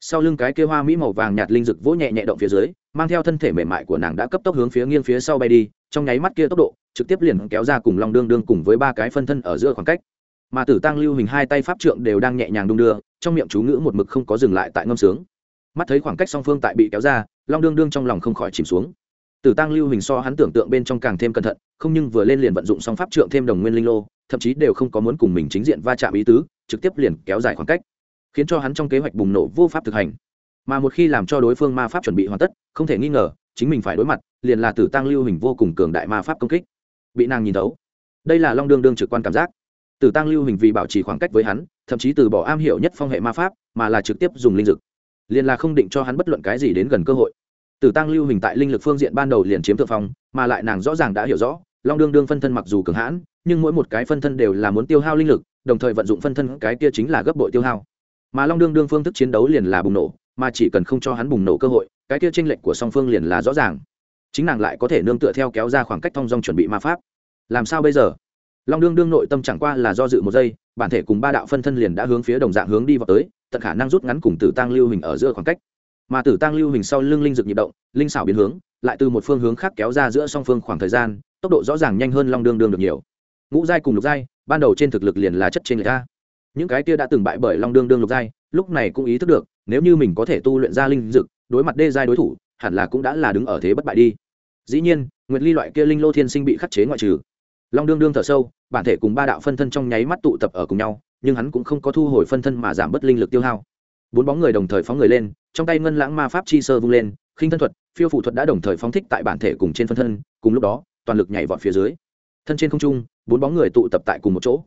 [SPEAKER 1] Sau lưng cái kia hoa mỹ màu vàng nhạt linh dực vỗ nhẹ nhẹ động phía dưới, mang theo thân thể mềm mại của nàng đã cấp tốc hướng phía nghiêng phía sau bay đi, trong nháy mắt kia tốc độ trực tiếp liền kéo ra cùng long đương đương cùng với ba cái phân thân ở giữa khoảng cách. Mà tử tăng lưu hình hai tay pháp trượng đều đang nhẹ nhàng đung đưa, trong miệng chú ngữ một mực không có dừng lại tại ngâm sướng. Mắt thấy khoảng cách song phương tại bị kéo ra, long đương đương trong lòng không khỏi chìm xuống. Tử tăng lưu hình so hắn tưởng tượng bên trong càng thêm cẩn thận, không nhưng vừa lên liền vận dụng song pháp trượng thêm đồng nguyên linh lô, thậm chí đều không có muốn cùng mình chính diện va chạm ý tứ, trực tiếp liền kéo dài khoảng cách, khiến cho hắn trong kế hoạch bùng nổ vô pháp thực hành. Mà một khi làm cho đối phương ma pháp chuẩn bị hoàn tất, không thể nghi ngờ, chính mình phải đối mặt, liền là tử tăng lưu hình vô cùng cường đại ma pháp công kích bị nàng nhìn thấu. Đây là long đương đương trực quan cảm giác. Tử tăng lưu hình vì bảo trì khoảng cách với hắn, thậm chí từ bỏ am hiểu nhất phong hệ ma pháp, mà là trực tiếp dùng linh dực liền là không định cho hắn bất luận cái gì đến gần cơ hội. Tử tăng lưu hình tại linh lực phương diện ban đầu liền chiếm thượng phong, mà lại nàng rõ ràng đã hiểu rõ, long đương đương phân thân mặc dù cường hãn, nhưng mỗi một cái phân thân đều là muốn tiêu hao linh lực, đồng thời vận dụng phân thân cái kia chính là gấp bội tiêu hao. Mà long đương đương phương thức chiến đấu liền là bùng nổ, mà chỉ cần không cho hắn bùng nổ cơ hội, cái kia tranh lệch của song phương liền là rõ ràng chính nàng lại có thể nương tựa theo kéo ra khoảng cách thong dong chuẩn bị ma pháp. Làm sao bây giờ? Long đương đương nội tâm chẳng qua là do dự một giây, bản thể cùng ba đạo phân thân liền đã hướng phía đồng dạng hướng đi vào tới, tận khả năng rút ngắn cùng tử tăng lưu hình ở giữa khoảng cách. Mà tử tăng lưu hình sau lưng linh dực nhịp động, linh xảo biến hướng, lại từ một phương hướng khác kéo ra giữa song phương khoảng thời gian, tốc độ rõ ràng nhanh hơn long đương đương được nhiều. Ngũ giai cùng lục giai, ban đầu trên thực lực liền là chất trên người ta. Những cái kia đã từng bại bởi long đương đương lục giai, lúc này cũng ý thức được, nếu như mình có thể tu luyện ra linh dực đối mặt đê giai đối thủ hẳn là cũng đã là đứng ở thế bất bại đi. Dĩ nhiên, nguyệt ly loại kia linh lô thiên sinh bị khắc chế ngoại trừ. Long đương đương thở sâu, bản thể cùng ba đạo phân thân trong nháy mắt tụ tập ở cùng nhau, nhưng hắn cũng không có thu hồi phân thân mà giảm bớt linh lực tiêu hao. Bốn bóng người đồng thời phóng người lên, trong tay ngân lãng ma pháp chi sơ vung lên, khinh thân thuật, phiêu phụ thuật đã đồng thời phóng thích tại bản thể cùng trên phân thân, cùng lúc đó, toàn lực nhảy vọt phía dưới. Thân trên không trung, bốn bóng người tụ tập tại cùng một chỗ.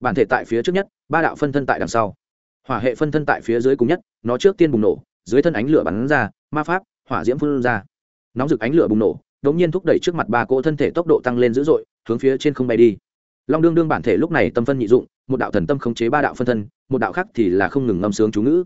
[SPEAKER 1] Bản thể tại phía trước nhất, ba đạo phân thân tại đằng sau. Hỏa hệ phân thân tại phía dưới cùng nhất, nó trước tiên bùng nổ, dưới thân ánh lửa bắn ra, ma pháp hỏa diễm phun ra. Nóng rực ánh lửa bùng nổ đống nhiên thúc đẩy trước mặt ba cỗ thân thể tốc độ tăng lên dữ dội, hướng phía trên không bay đi. Long đương đương bản thể lúc này tâm phân nhị dụng, một đạo thần tâm khống chế ba đạo phân thân, một đạo khác thì là không ngừng ngâm sướng chú ngữ.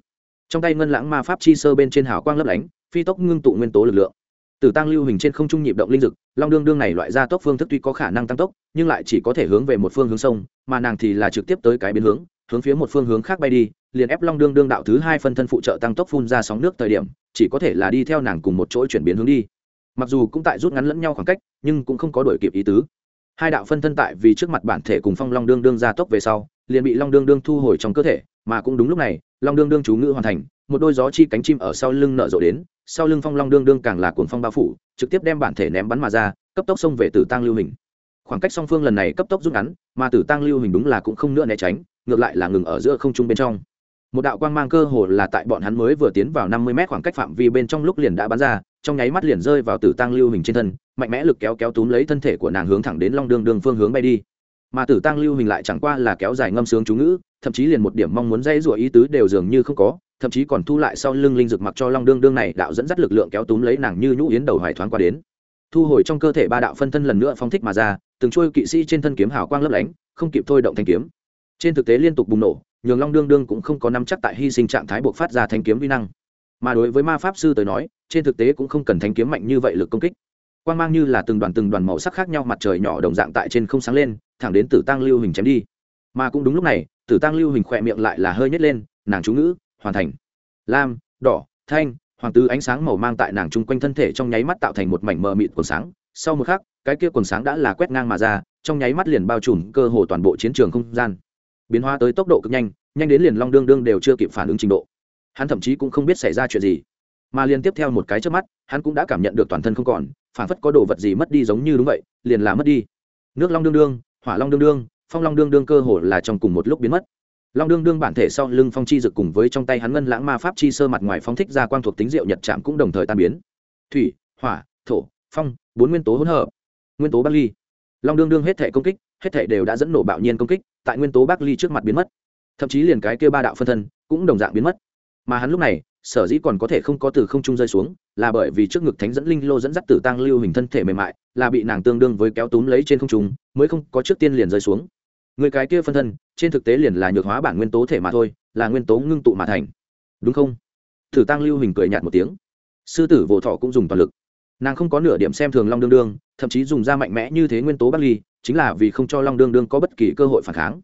[SPEAKER 1] Trong tay ngân lãng ma pháp chi sơ bên trên hào quang lấp lánh, phi tốc ngưng tụ nguyên tố lực lượng. Từ tăng lưu hình trên không trung nhịp động linh dực, long đương đương này loại ra tốc phương thức tuy có khả năng tăng tốc, nhưng lại chỉ có thể hướng về một phương hướng sông, mà nàng thì là trực tiếp tới cái biến hướng hướng phía một phương hướng khác bay đi liền ép long đương đương đạo thứ hai phân thân phụ trợ tăng tốc phun ra sóng nước thời điểm, chỉ có thể là đi theo nàng cùng một chỗ chuyển biến hướng đi. Mặc dù cũng tại rút ngắn lẫn nhau khoảng cách, nhưng cũng không có đổi kịp ý tứ. Hai đạo phân thân tại vì trước mặt bản thể cùng phong long đương đương ra tốc về sau, liền bị long đương đương thu hồi trong cơ thể, mà cũng đúng lúc này, long đương đương chú ngữ hoàn thành, một đôi gió chi cánh chim ở sau lưng nở rộ đến, sau lưng phong long đương đương càng là cuồng phong bao phủ, trực tiếp đem bản thể ném bắn mà ra, cấp tốc xông về tử tăng lưu hình. Khoảng cách song phương lần này cấp tốc rút ngắn, mà tử tăng lưu hình đúng là cũng không nữa né tránh, ngược lại là ngừng ở giữa không trung bên trong một đạo quang mang cơ hồ là tại bọn hắn mới vừa tiến vào năm mươi mét khoảng cách phạm vi bên trong lúc liền đã bắn ra, trong nháy mắt liền rơi vào tử tăng lưu hình trên thân, mạnh mẽ lực kéo kéo túm lấy thân thể của nàng hướng thẳng đến long đường đường phương hướng bay đi. Mà tử tăng lưu hình lại chẳng qua là kéo dài ngâm sướng chú ngữ, thậm chí liền một điểm mong muốn dây rủa ý tứ đều dường như không có, thậm chí còn thu lại sau lưng linh dược mặc cho long đương đương này đạo dẫn dắt lực lượng kéo túm lấy nàng như nhũ yến đầu hoài thoáng qua đến. Thu hồi trong cơ thể ba đạo phân thân lần nữa phóng thích mà ra, từng trôi kỵ sĩ trên thân kiếm hào quang lấp lánh, không kịp thôi động thanh kiếm. Trên thực tế liên tục bùng nổ nhường long đương đương cũng không có nắm chắc tại hy sinh trạng thái buộc phát ra thanh kiếm vi năng. Mà đối với ma pháp sư tới nói, trên thực tế cũng không cần thanh kiếm mạnh như vậy lực công kích. Quang mang như là từng đoàn từng đoàn màu sắc khác nhau mặt trời nhỏ đồng dạng tại trên không sáng lên, thẳng đến tử tăng lưu hình chém đi. Mà cũng đúng lúc này, tử tăng lưu hình khỏe miệng lại là hơi nhét lên, nàng chú ngữ, hoàn thành. Lam, đỏ, thanh, hoàng tứ ánh sáng màu mang tại nàng chung quanh thân thể trong nháy mắt tạo thành một mảnh mờ mịt quần sáng. Sau một khắc, cái kia quần sáng đã là quét ngang mà ra, trong nháy mắt liền bao trùm cơ hồ toàn bộ chiến trường không gian biến hóa tới tốc độ cực nhanh nhanh đến liền long đương đương đều chưa kịp phản ứng trình độ. Hắn thậm chí cũng không biết xảy ra chuyện gì. Mà liên tiếp theo một cái trước mắt, hắn cũng đã cảm nhận được toàn thân không còn, phản phất có đồ vật gì mất đi giống như đúng vậy, liền là mất đi. Nước long đương đương, hỏa long đương đương, phong long đương đương cơ hồ là trong cùng một lúc biến mất. Long đương đương bản thể sau lưng phong chi dực cùng với trong tay hắn ngân lãng ma pháp chi sơ mặt ngoài phong thích ra quang thuộc tính diệu nhật chạm cũng đồng thời tan biến. Thủy, hỏa, thổ, phong, bốn nguyên tố hỗn hợp. Nguyên tố bắc ly long đương đương hết thể công kích hết thảy đều đã dẫn nổ bạo nhiên công kích, tại nguyên tố bắc ly trước mặt biến mất. Thậm chí liền cái kia ba đạo phân thân cũng đồng dạng biến mất. Mà hắn lúc này, sở dĩ còn có thể không có từ không trung rơi xuống, là bởi vì trước ngực thánh dẫn linh lô dẫn dắt tử tăng lưu hình thân thể mềm mại, là bị nàng tương đương với kéo túm lấy trên không trung, mới không có trước tiên liền rơi xuống. Người cái kia phân thân, trên thực tế liền là nhược hóa bản nguyên tố thể mà thôi, là nguyên tố ngưng tụ mà thành. Đúng không? Thử tăng lưu hình cười nhạt một tiếng. Sư tử vô thọ cũng dùng toàn lực nàng không có nửa điểm xem thường long đương đương, thậm chí dùng ra mạnh mẽ như thế nguyên tố bắc ly, chính là vì không cho long đương đương có bất kỳ cơ hội phản kháng.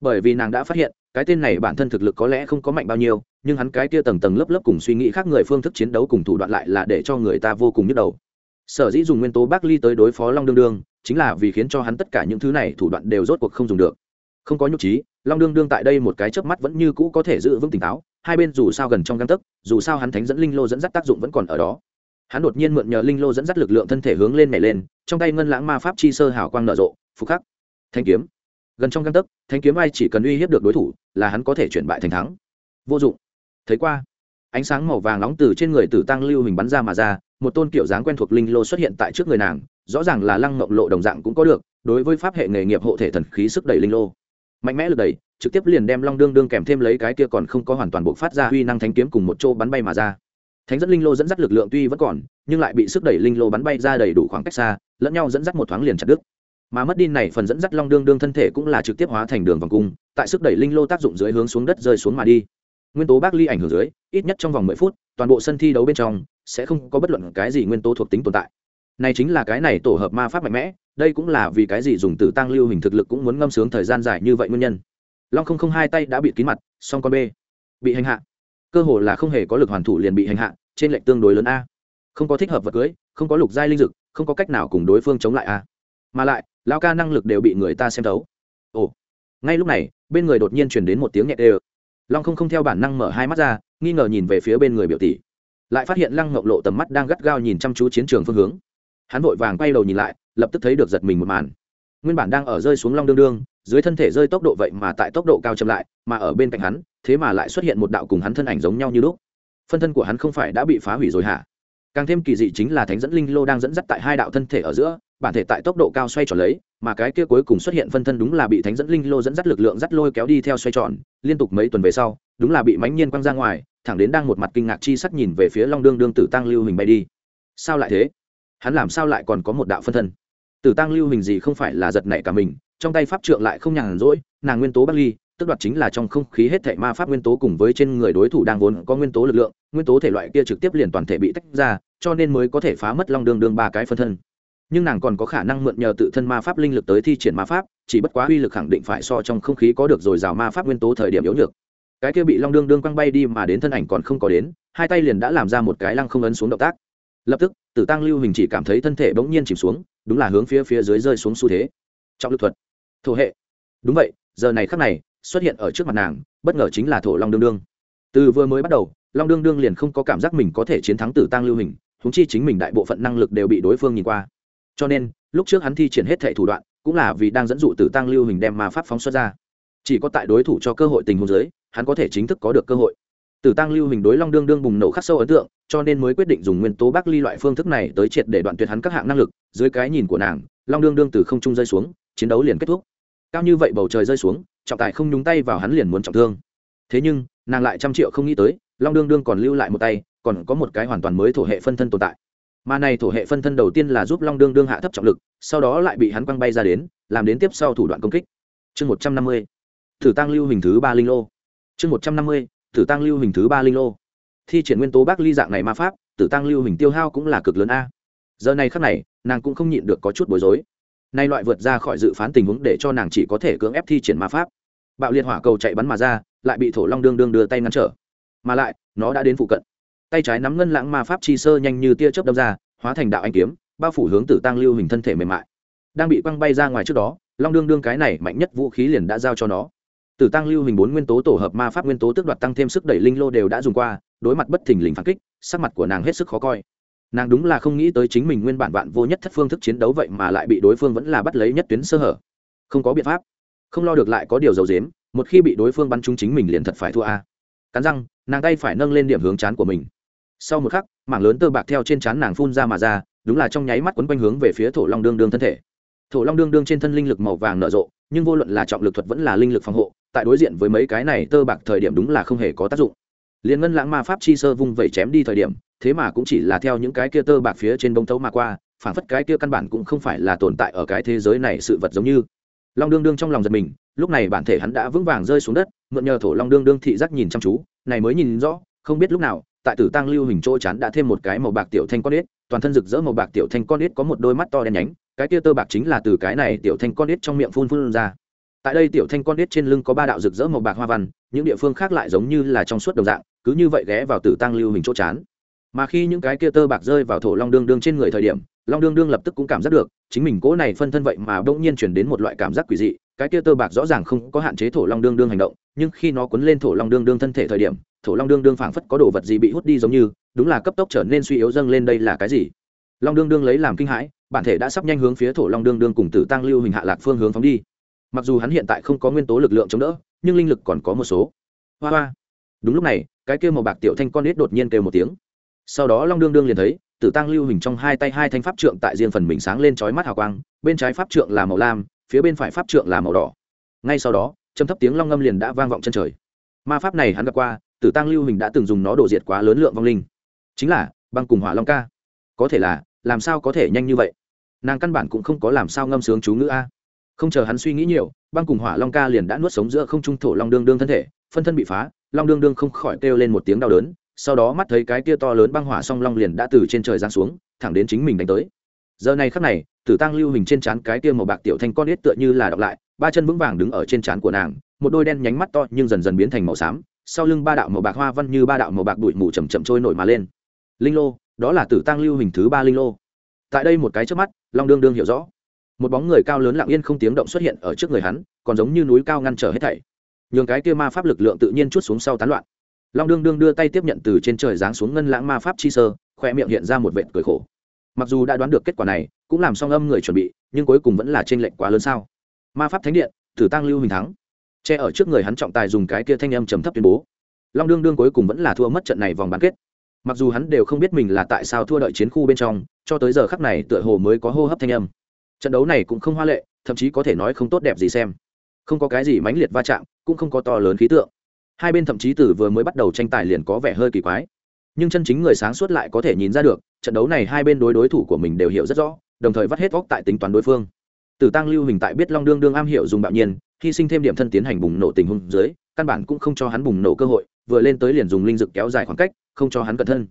[SPEAKER 1] Bởi vì nàng đã phát hiện, cái tên này bản thân thực lực có lẽ không có mạnh bao nhiêu, nhưng hắn cái kia tầng tầng lớp lớp cùng suy nghĩ khác người phương thức chiến đấu cùng thủ đoạn lại là để cho người ta vô cùng nhức đầu. Sở dĩ dùng nguyên tố bắc ly tới đối phó long đương đương, chính là vì khiến cho hắn tất cả những thứ này thủ đoạn đều rốt cuộc không dùng được. Không có nhục trí, long đương đương tại đây một cái chớp mắt vẫn như cũ có thể giữ vững tỉnh táo, hai bên dù sao gần trong găng tấc, dù sao hắn thánh dẫn linh lô dẫn dắt tác dụng vẫn còn ở đó hắn đột nhiên mượn nhờ linh lô dẫn dắt lực lượng thân thể hướng lên nhảy lên, trong tay ngân lãng ma pháp chi sơ hào quang nở rộ phục khắc. Thanh kiếm. Gần trong găng tấc, thanh kiếm ai chỉ cần uy hiếp được đối thủ, là hắn có thể chuyển bại thành thắng. Vô dụng. Thấy qua. Ánh sáng màu vàng nóng từ trên người tử tăng lưu hình bắn ra mà ra, một tôn kiểu dáng quen thuộc linh lô xuất hiện tại trước người nàng, rõ ràng là lăng mộng lộ đồng dạng cũng có được, đối với pháp hệ nghề nghiệp hộ thể thần khí sức đẩy linh lô. Mạnh mẽ lực đẩy, trực tiếp liền đem long đương đương kèm thêm lấy cái kia còn không có hoàn toàn bộ phát ra uy năng thánh kiếm cùng một chỗ bắn bay mà ra thánh dẫn linh lô dẫn dắt lực lượng tuy vẫn còn, nhưng lại bị sức đẩy linh lô bắn bay ra đầy đủ khoảng cách xa, lẫn nhau dẫn dắt một thoáng liền chặt đứt. Mà mất đi này phần dẫn dắt long đương đương thân thể cũng là trực tiếp hóa thành đường vòng cung, tại sức đẩy linh lô tác dụng dưới hướng xuống đất rơi xuống mà đi. Nguyên tố bác ly ảnh hưởng dưới, ít nhất trong vòng mười phút, toàn bộ sân thi đấu bên trong sẽ không có bất luận cái gì nguyên tố thuộc tính tồn tại. Này chính là cái này tổ hợp ma pháp mạnh mẽ, đây cũng là vì cái gì dùng từ tăng lưu hình thực lực cũng muốn ngâm sướng thời gian dài như vậy nguyên nhân. Long không không hai tay đã bị kín mặt, song con b bị hành hạ cơ hồ là không hề có lực hoàn thủ liền bị hành hạ, trên lệnh tương đối lớn a. Không có thích hợp vật cưới, không có lục giai linh dực không có cách nào cùng đối phương chống lại a. Mà lại lao ca năng lực đều bị người ta xem thấu. Ồ. Ngay lúc này, bên người đột nhiên truyền đến một tiếng nhẹ ê long không không theo bản năng mở hai mắt ra, nghi ngờ nhìn về phía bên người biểu tỷ. Lại phát hiện lăng ngọc lộ tầm mắt đang gắt gao nhìn chăm chú chiến trường phương hướng. Hắn vội vàng quay đầu nhìn lại, lập tức thấy được giật mình một màn. Nguyên bản đang ở rơi xuống long đương đương, dưới thân thể rơi tốc độ vậy mà tại tốc độ cao chậm lại, mà ở bên cạnh hắn thế mà lại xuất hiện một đạo cùng hắn thân ảnh giống nhau như lúc. Phân thân của hắn không phải đã bị phá hủy rồi hả? Càng thêm kỳ dị chính là thánh dẫn linh lô đang dẫn dắt tại hai đạo thân thể ở giữa, bản thể tại tốc độ cao xoay tròn lấy, mà cái kia cuối cùng xuất hiện phân thân đúng là bị thánh dẫn linh lô dẫn dắt lực lượng dắt lôi kéo đi theo xoay tròn, liên tục mấy tuần về sau, đúng là bị mãnh nhiên quăng ra ngoài, thẳng đến đang một mặt kinh ngạc chi sắc nhìn về phía long đương đương tử tăng lưu hình bay đi. Sao lại thế? Hắn làm sao lại còn có một đạo phân thân? Tử tăng lưu hình gì không phải là giật nảy cả mình, trong tay pháp trượng lại không nhàn rỗi, nàng nguyên tố bắc ly tức đoạt chính là trong không khí hết thảy ma pháp nguyên tố cùng với trên người đối thủ đang vốn có nguyên tố lực lượng, nguyên tố thể loại kia trực tiếp liền toàn thể bị tách ra, cho nên mới có thể phá mất long đường đường ba cái phân thân. Nhưng nàng còn có khả năng mượn nhờ tự thân ma pháp linh lực tới thi triển ma pháp, chỉ bất quá uy lực khẳng định phải so trong không khí có được dồi dào ma pháp nguyên tố thời điểm yếu nhược. Cái kia bị long đường đường quăng bay đi mà đến thân ảnh còn không có đến, hai tay liền đã làm ra một cái lăng không ấn xuống động tác. Lập tức, tử tăng lưu hình chỉ cảm thấy thân thể bỗng nhiên chìm xuống, đúng là hướng phía phía dưới rơi xuống xu thế. Trọng lực thuật. Thổ hệ. Đúng vậy, giờ này khắc này xuất hiện ở trước mặt nàng, bất ngờ chính là thổ long đương đương. Từ vừa mới bắt đầu, long đương đương liền không có cảm giác mình có thể chiến thắng tử tăng lưu hình húng chi chính mình đại bộ phận năng lực đều bị đối phương nhìn qua. Cho nên, lúc trước hắn thi triển hết thệ thủ đoạn, cũng là vì đang dẫn dụ tử tăng lưu hình đem ma pháp phóng xuất ra. Chỉ có tại đối thủ cho cơ hội tình huống giới hắn có thể chính thức có được cơ hội. Tử tăng lưu hình đối long đương đương bùng nổ khắc sâu ấn tượng, cho nên mới quyết định dùng nguyên tố bắc ly loại phương thức này tới triệt để đoạn tuyệt hắn các hạng năng lực. Dưới cái nhìn của nàng, long đương đương từ không trung rơi xuống, chiến đấu liền kết thúc. Cao như vậy bầu trời rơi xuống trọng tài không nhúng tay vào hắn liền muốn trọng thương. Thế nhưng, nàng lại trăm triệu không nghĩ tới, long đương đương còn lưu lại một tay, còn có một cái hoàn toàn mới thổ hệ phân thân tồn tại. Mà này thổ hệ phân thân đầu tiên là giúp long đương đương hạ thấp trọng lực, sau đó lại bị hắn quăng bay ra đến, làm đến tiếp sau thủ đoạn công kích. Chương một trăm năm mươi, thử tăng lưu hình thứ ba linh lô. Chương một trăm năm mươi, thử tăng lưu hình thứ ba linh lô. Thi triển nguyên tố bác ly dạng này ma pháp, tử tăng lưu hình tiêu hao cũng là cực lớn a. Giờ này khắc này, nàng cũng không nhịn được có chút bối rối nay loại vượt ra khỏi dự phán tình huống để cho nàng chỉ có thể cưỡng ép thi triển ma pháp. Bạo liệt hỏa cầu chạy bắn mà ra, lại bị thổ long đương đương đưa tay ngăn trở. Mà lại, nó đã đến phụ cận. Tay trái nắm ngân lãng ma pháp chi sơ nhanh như tia chớp đâm ra, hóa thành đạo anh kiếm, bao phủ hướng tử tăng lưu hình thân thể mềm mại. Đang bị quăng bay ra ngoài trước đó, long đương đương cái này mạnh nhất vũ khí liền đã giao cho nó. Tử tăng lưu hình bốn nguyên tố tổ hợp ma pháp nguyên tố tước đoạt tăng thêm sức đẩy linh lô đều đã dùng qua, đối mặt bất thình lình phản kích, sắc mặt của nàng hết sức khó coi nàng đúng là không nghĩ tới chính mình nguyên bản vạn vô nhất thất phương thức chiến đấu vậy mà lại bị đối phương vẫn là bắt lấy nhất tuyến sơ hở. Không có biện pháp. Không lo được lại có điều dầu dếm một khi bị đối phương bắn trúng chính mình liền thật phải thua a. Cắn răng, nàng tay phải nâng lên điểm hướng chán của mình. Sau một khắc, mảng lớn tơ bạc theo trên chán nàng phun ra mà ra, đúng là trong nháy mắt quấn quanh hướng về phía thổ long đương đương thân thể. Thổ long đương đương trên thân linh lực màu vàng nở rộ, nhưng vô luận là trọng lực thuật vẫn là linh lực phòng hộ, tại đối diện với mấy cái này tơ bạc thời điểm đúng là không hề có tác dụng. Liền ngân lãng ma pháp chi sơ vung vẩy chém đi thời điểm thế mà cũng chỉ là theo những cái kia tơ bạc phía trên bông thấu mà qua, phản phất cái kia căn bản cũng không phải là tồn tại ở cái thế giới này sự vật giống như. Long đương đương trong lòng giật mình, lúc này bản thể hắn đã vững vàng rơi xuống đất, mượn nhờ thổ long đương đương thị giác nhìn chăm chú, này mới nhìn rõ, không biết lúc nào, tại tử tăng lưu hình chỗ chán đã thêm một cái màu bạc tiểu thanh con ếch, toàn thân rực rỡ màu bạc tiểu thanh con ếch có một đôi mắt to đen nhánh, cái kia tơ bạc chính là từ cái này tiểu thanh con ếch trong miệng phun phun ra. Tại đây tiểu thanh con ếch trên lưng có ba đạo rực rỡ màu bạc hoa văn, những địa phương khác lại giống như là trong suốt đồng dạng, cứ như vậy ghé vào tử tăng lưu hình chỗ chán mà khi những cái kia tơ bạc rơi vào thổ long đương đương trên người thời điểm, long đương đương lập tức cũng cảm giác được, chính mình cố này phân thân vậy mà bỗng nhiên chuyển đến một loại cảm giác quỷ dị, cái kia tơ bạc rõ ràng không có hạn chế thổ long đương đương hành động, nhưng khi nó cuốn lên thổ long đương đương thân thể thời điểm, thổ long đương đương phảng phất có đồ vật gì bị hút đi giống như, đúng là cấp tốc trở nên suy yếu dâng lên đây là cái gì. Long đương đương lấy làm kinh hãi, bản thể đã sắp nhanh hướng phía thổ long đương đương cùng tử tăng lưu hình hạ lạc phương hướng phóng đi. Mặc dù hắn hiện tại không có nguyên tố lực lượng chống đỡ, nhưng linh lực còn có một số. Hoa hoa. Đúng lúc này, cái kia màu bạc tiểu thanh con nết đột nhiên kêu một tiếng sau đó long đương đương liền thấy, tử tăng lưu hình trong hai tay hai thanh pháp trượng tại riêng phần mình sáng lên trói mắt hào quang, bên trái pháp trượng là màu lam, phía bên phải pháp trượng là màu đỏ. Ngay sau đó châm thấp tiếng long ngâm liền đã vang vọng chân trời. Ma pháp này hắn gặp qua, tử tăng lưu hình đã từng dùng nó đổ diệt quá lớn lượng vong linh. Chính là, băng cùng hỏa long ca. Có thể là, làm sao có thể nhanh như vậy? Nàng căn bản cũng không có làm sao ngâm sướng chú ngữ a. Không chờ hắn suy nghĩ nhiều, băng cùng hỏa long ca liền đã nuốt sống giữa không trung thổ long đương đương thân thể, phân thân bị phá, long đương đương không khỏi kêu lên một tiếng đau đớn sau đó mắt thấy cái kia to lớn băng hỏa song long liền đã từ trên trời giáng xuống, thẳng đến chính mình đánh tới. Giờ này khắc này, tử tăng lưu hình trên trán cái kia màu bạc tiểu thanh con ít tựa như là đọc lại, ba chân vững vàng đứng ở trên trán của nàng, một đôi đen nhánh mắt to nhưng dần dần biến thành màu xám, sau lưng ba đạo màu bạc hoa văn như ba đạo màu bạc bụi mù chầm chậm trôi nổi mà lên. Linh lô, đó là tử tăng lưu hình thứ ba linh lô. Tại đây một cái trước mắt, long đương đương hiểu rõ. Một bóng người cao lớn lặng yên không tiếng động xuất hiện ở trước người hắn, còn giống như núi cao ngăn trở hết thảy. Nhường cái kia ma pháp lực lượng tự nhiên chút xuống sau tán loạn long đương đương đưa tay tiếp nhận từ trên trời giáng xuống ngân lãng ma pháp chi sơ khoe miệng hiện ra một vệt cười khổ. Mặc dù đã đoán được kết quả này, cũng làm xong âm người chuẩn bị, nhưng cuối cùng vẫn là t r ê n lệch quá lớn sao? Ma pháp thánh điện tử tăng lưu huỳnh thắng. Che ở trước người hắn trọng tài dùng cái kia thanh âm trầm thấp tuyên bố. Long đương đương cuối cùng vẫn là thua mất trận này vòng bán kết. Mặc dù hắn đều không biết mình là tại sao thua đợi chiến khu bên trong, cho tới giờ khắc này tựa hồ mới có hô hấp thanh âm. Trận đấu này cũng không hoa lệ, thậm chí có thể nói không tốt đẹp gì xem. Không có cái gì mãnh liệt va chạm, cũng không có to lớn khí tượng hai bên thậm chí từ vừa mới bắt đầu tranh tài liền có vẻ hơi kỳ quái. Nhưng chân chính người sáng suốt lại có thể nhìn ra được, trận đấu này hai bên đối đối thủ của mình đều hiểu rất rõ, đồng thời vắt hết góc tại tính toán đối phương. Tử tăng lưu hình tại biết long đương đương am hiểu dùng bạo nhiên, hy sinh thêm điểm thân tiến hành bùng nổ tình huống dưới, căn bản cũng không cho hắn bùng nổ cơ hội, vừa lên tới liền dùng linh dực kéo dài khoảng cách, không cho hắn cẩn thân.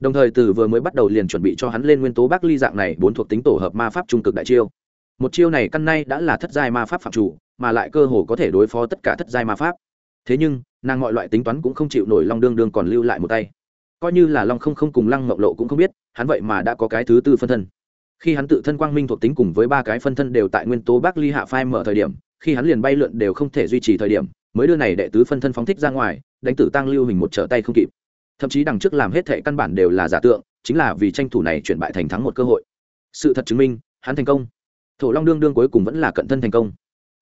[SPEAKER 1] Đồng thời từ vừa mới bắt đầu liền chuẩn bị cho hắn lên nguyên tố bác ly dạng này bốn thuộc tính tổ hợp ma pháp trung cực đại chiêu. Một chiêu này căn nay đã là thất giai ma pháp phạm chủ, mà lại cơ hồ có thể đối phó tất cả thất giai ma pháp. Thế nhưng nàng mọi loại tính toán cũng không chịu nổi long đương đương còn lưu lại một tay. Coi như là long không không cùng lăng ngọc lộ cũng không biết, hắn vậy mà đã có cái thứ tư phân thân. Khi hắn tự thân quang minh thuộc tính cùng với ba cái phân thân đều tại nguyên tố bắc ly hạ phai mở thời điểm, khi hắn liền bay lượn đều không thể duy trì thời điểm, mới đưa này đệ tứ phân thân phóng thích ra ngoài, đánh tử tăng lưu hình một trở tay không kịp. Thậm chí đằng trước làm hết thệ căn bản đều là giả tượng, chính là vì tranh thủ này chuyển bại thành thắng một cơ hội. Sự thật chứng minh, hắn thành công. Thổ long đương đương cuối cùng vẫn là cận thân thành công.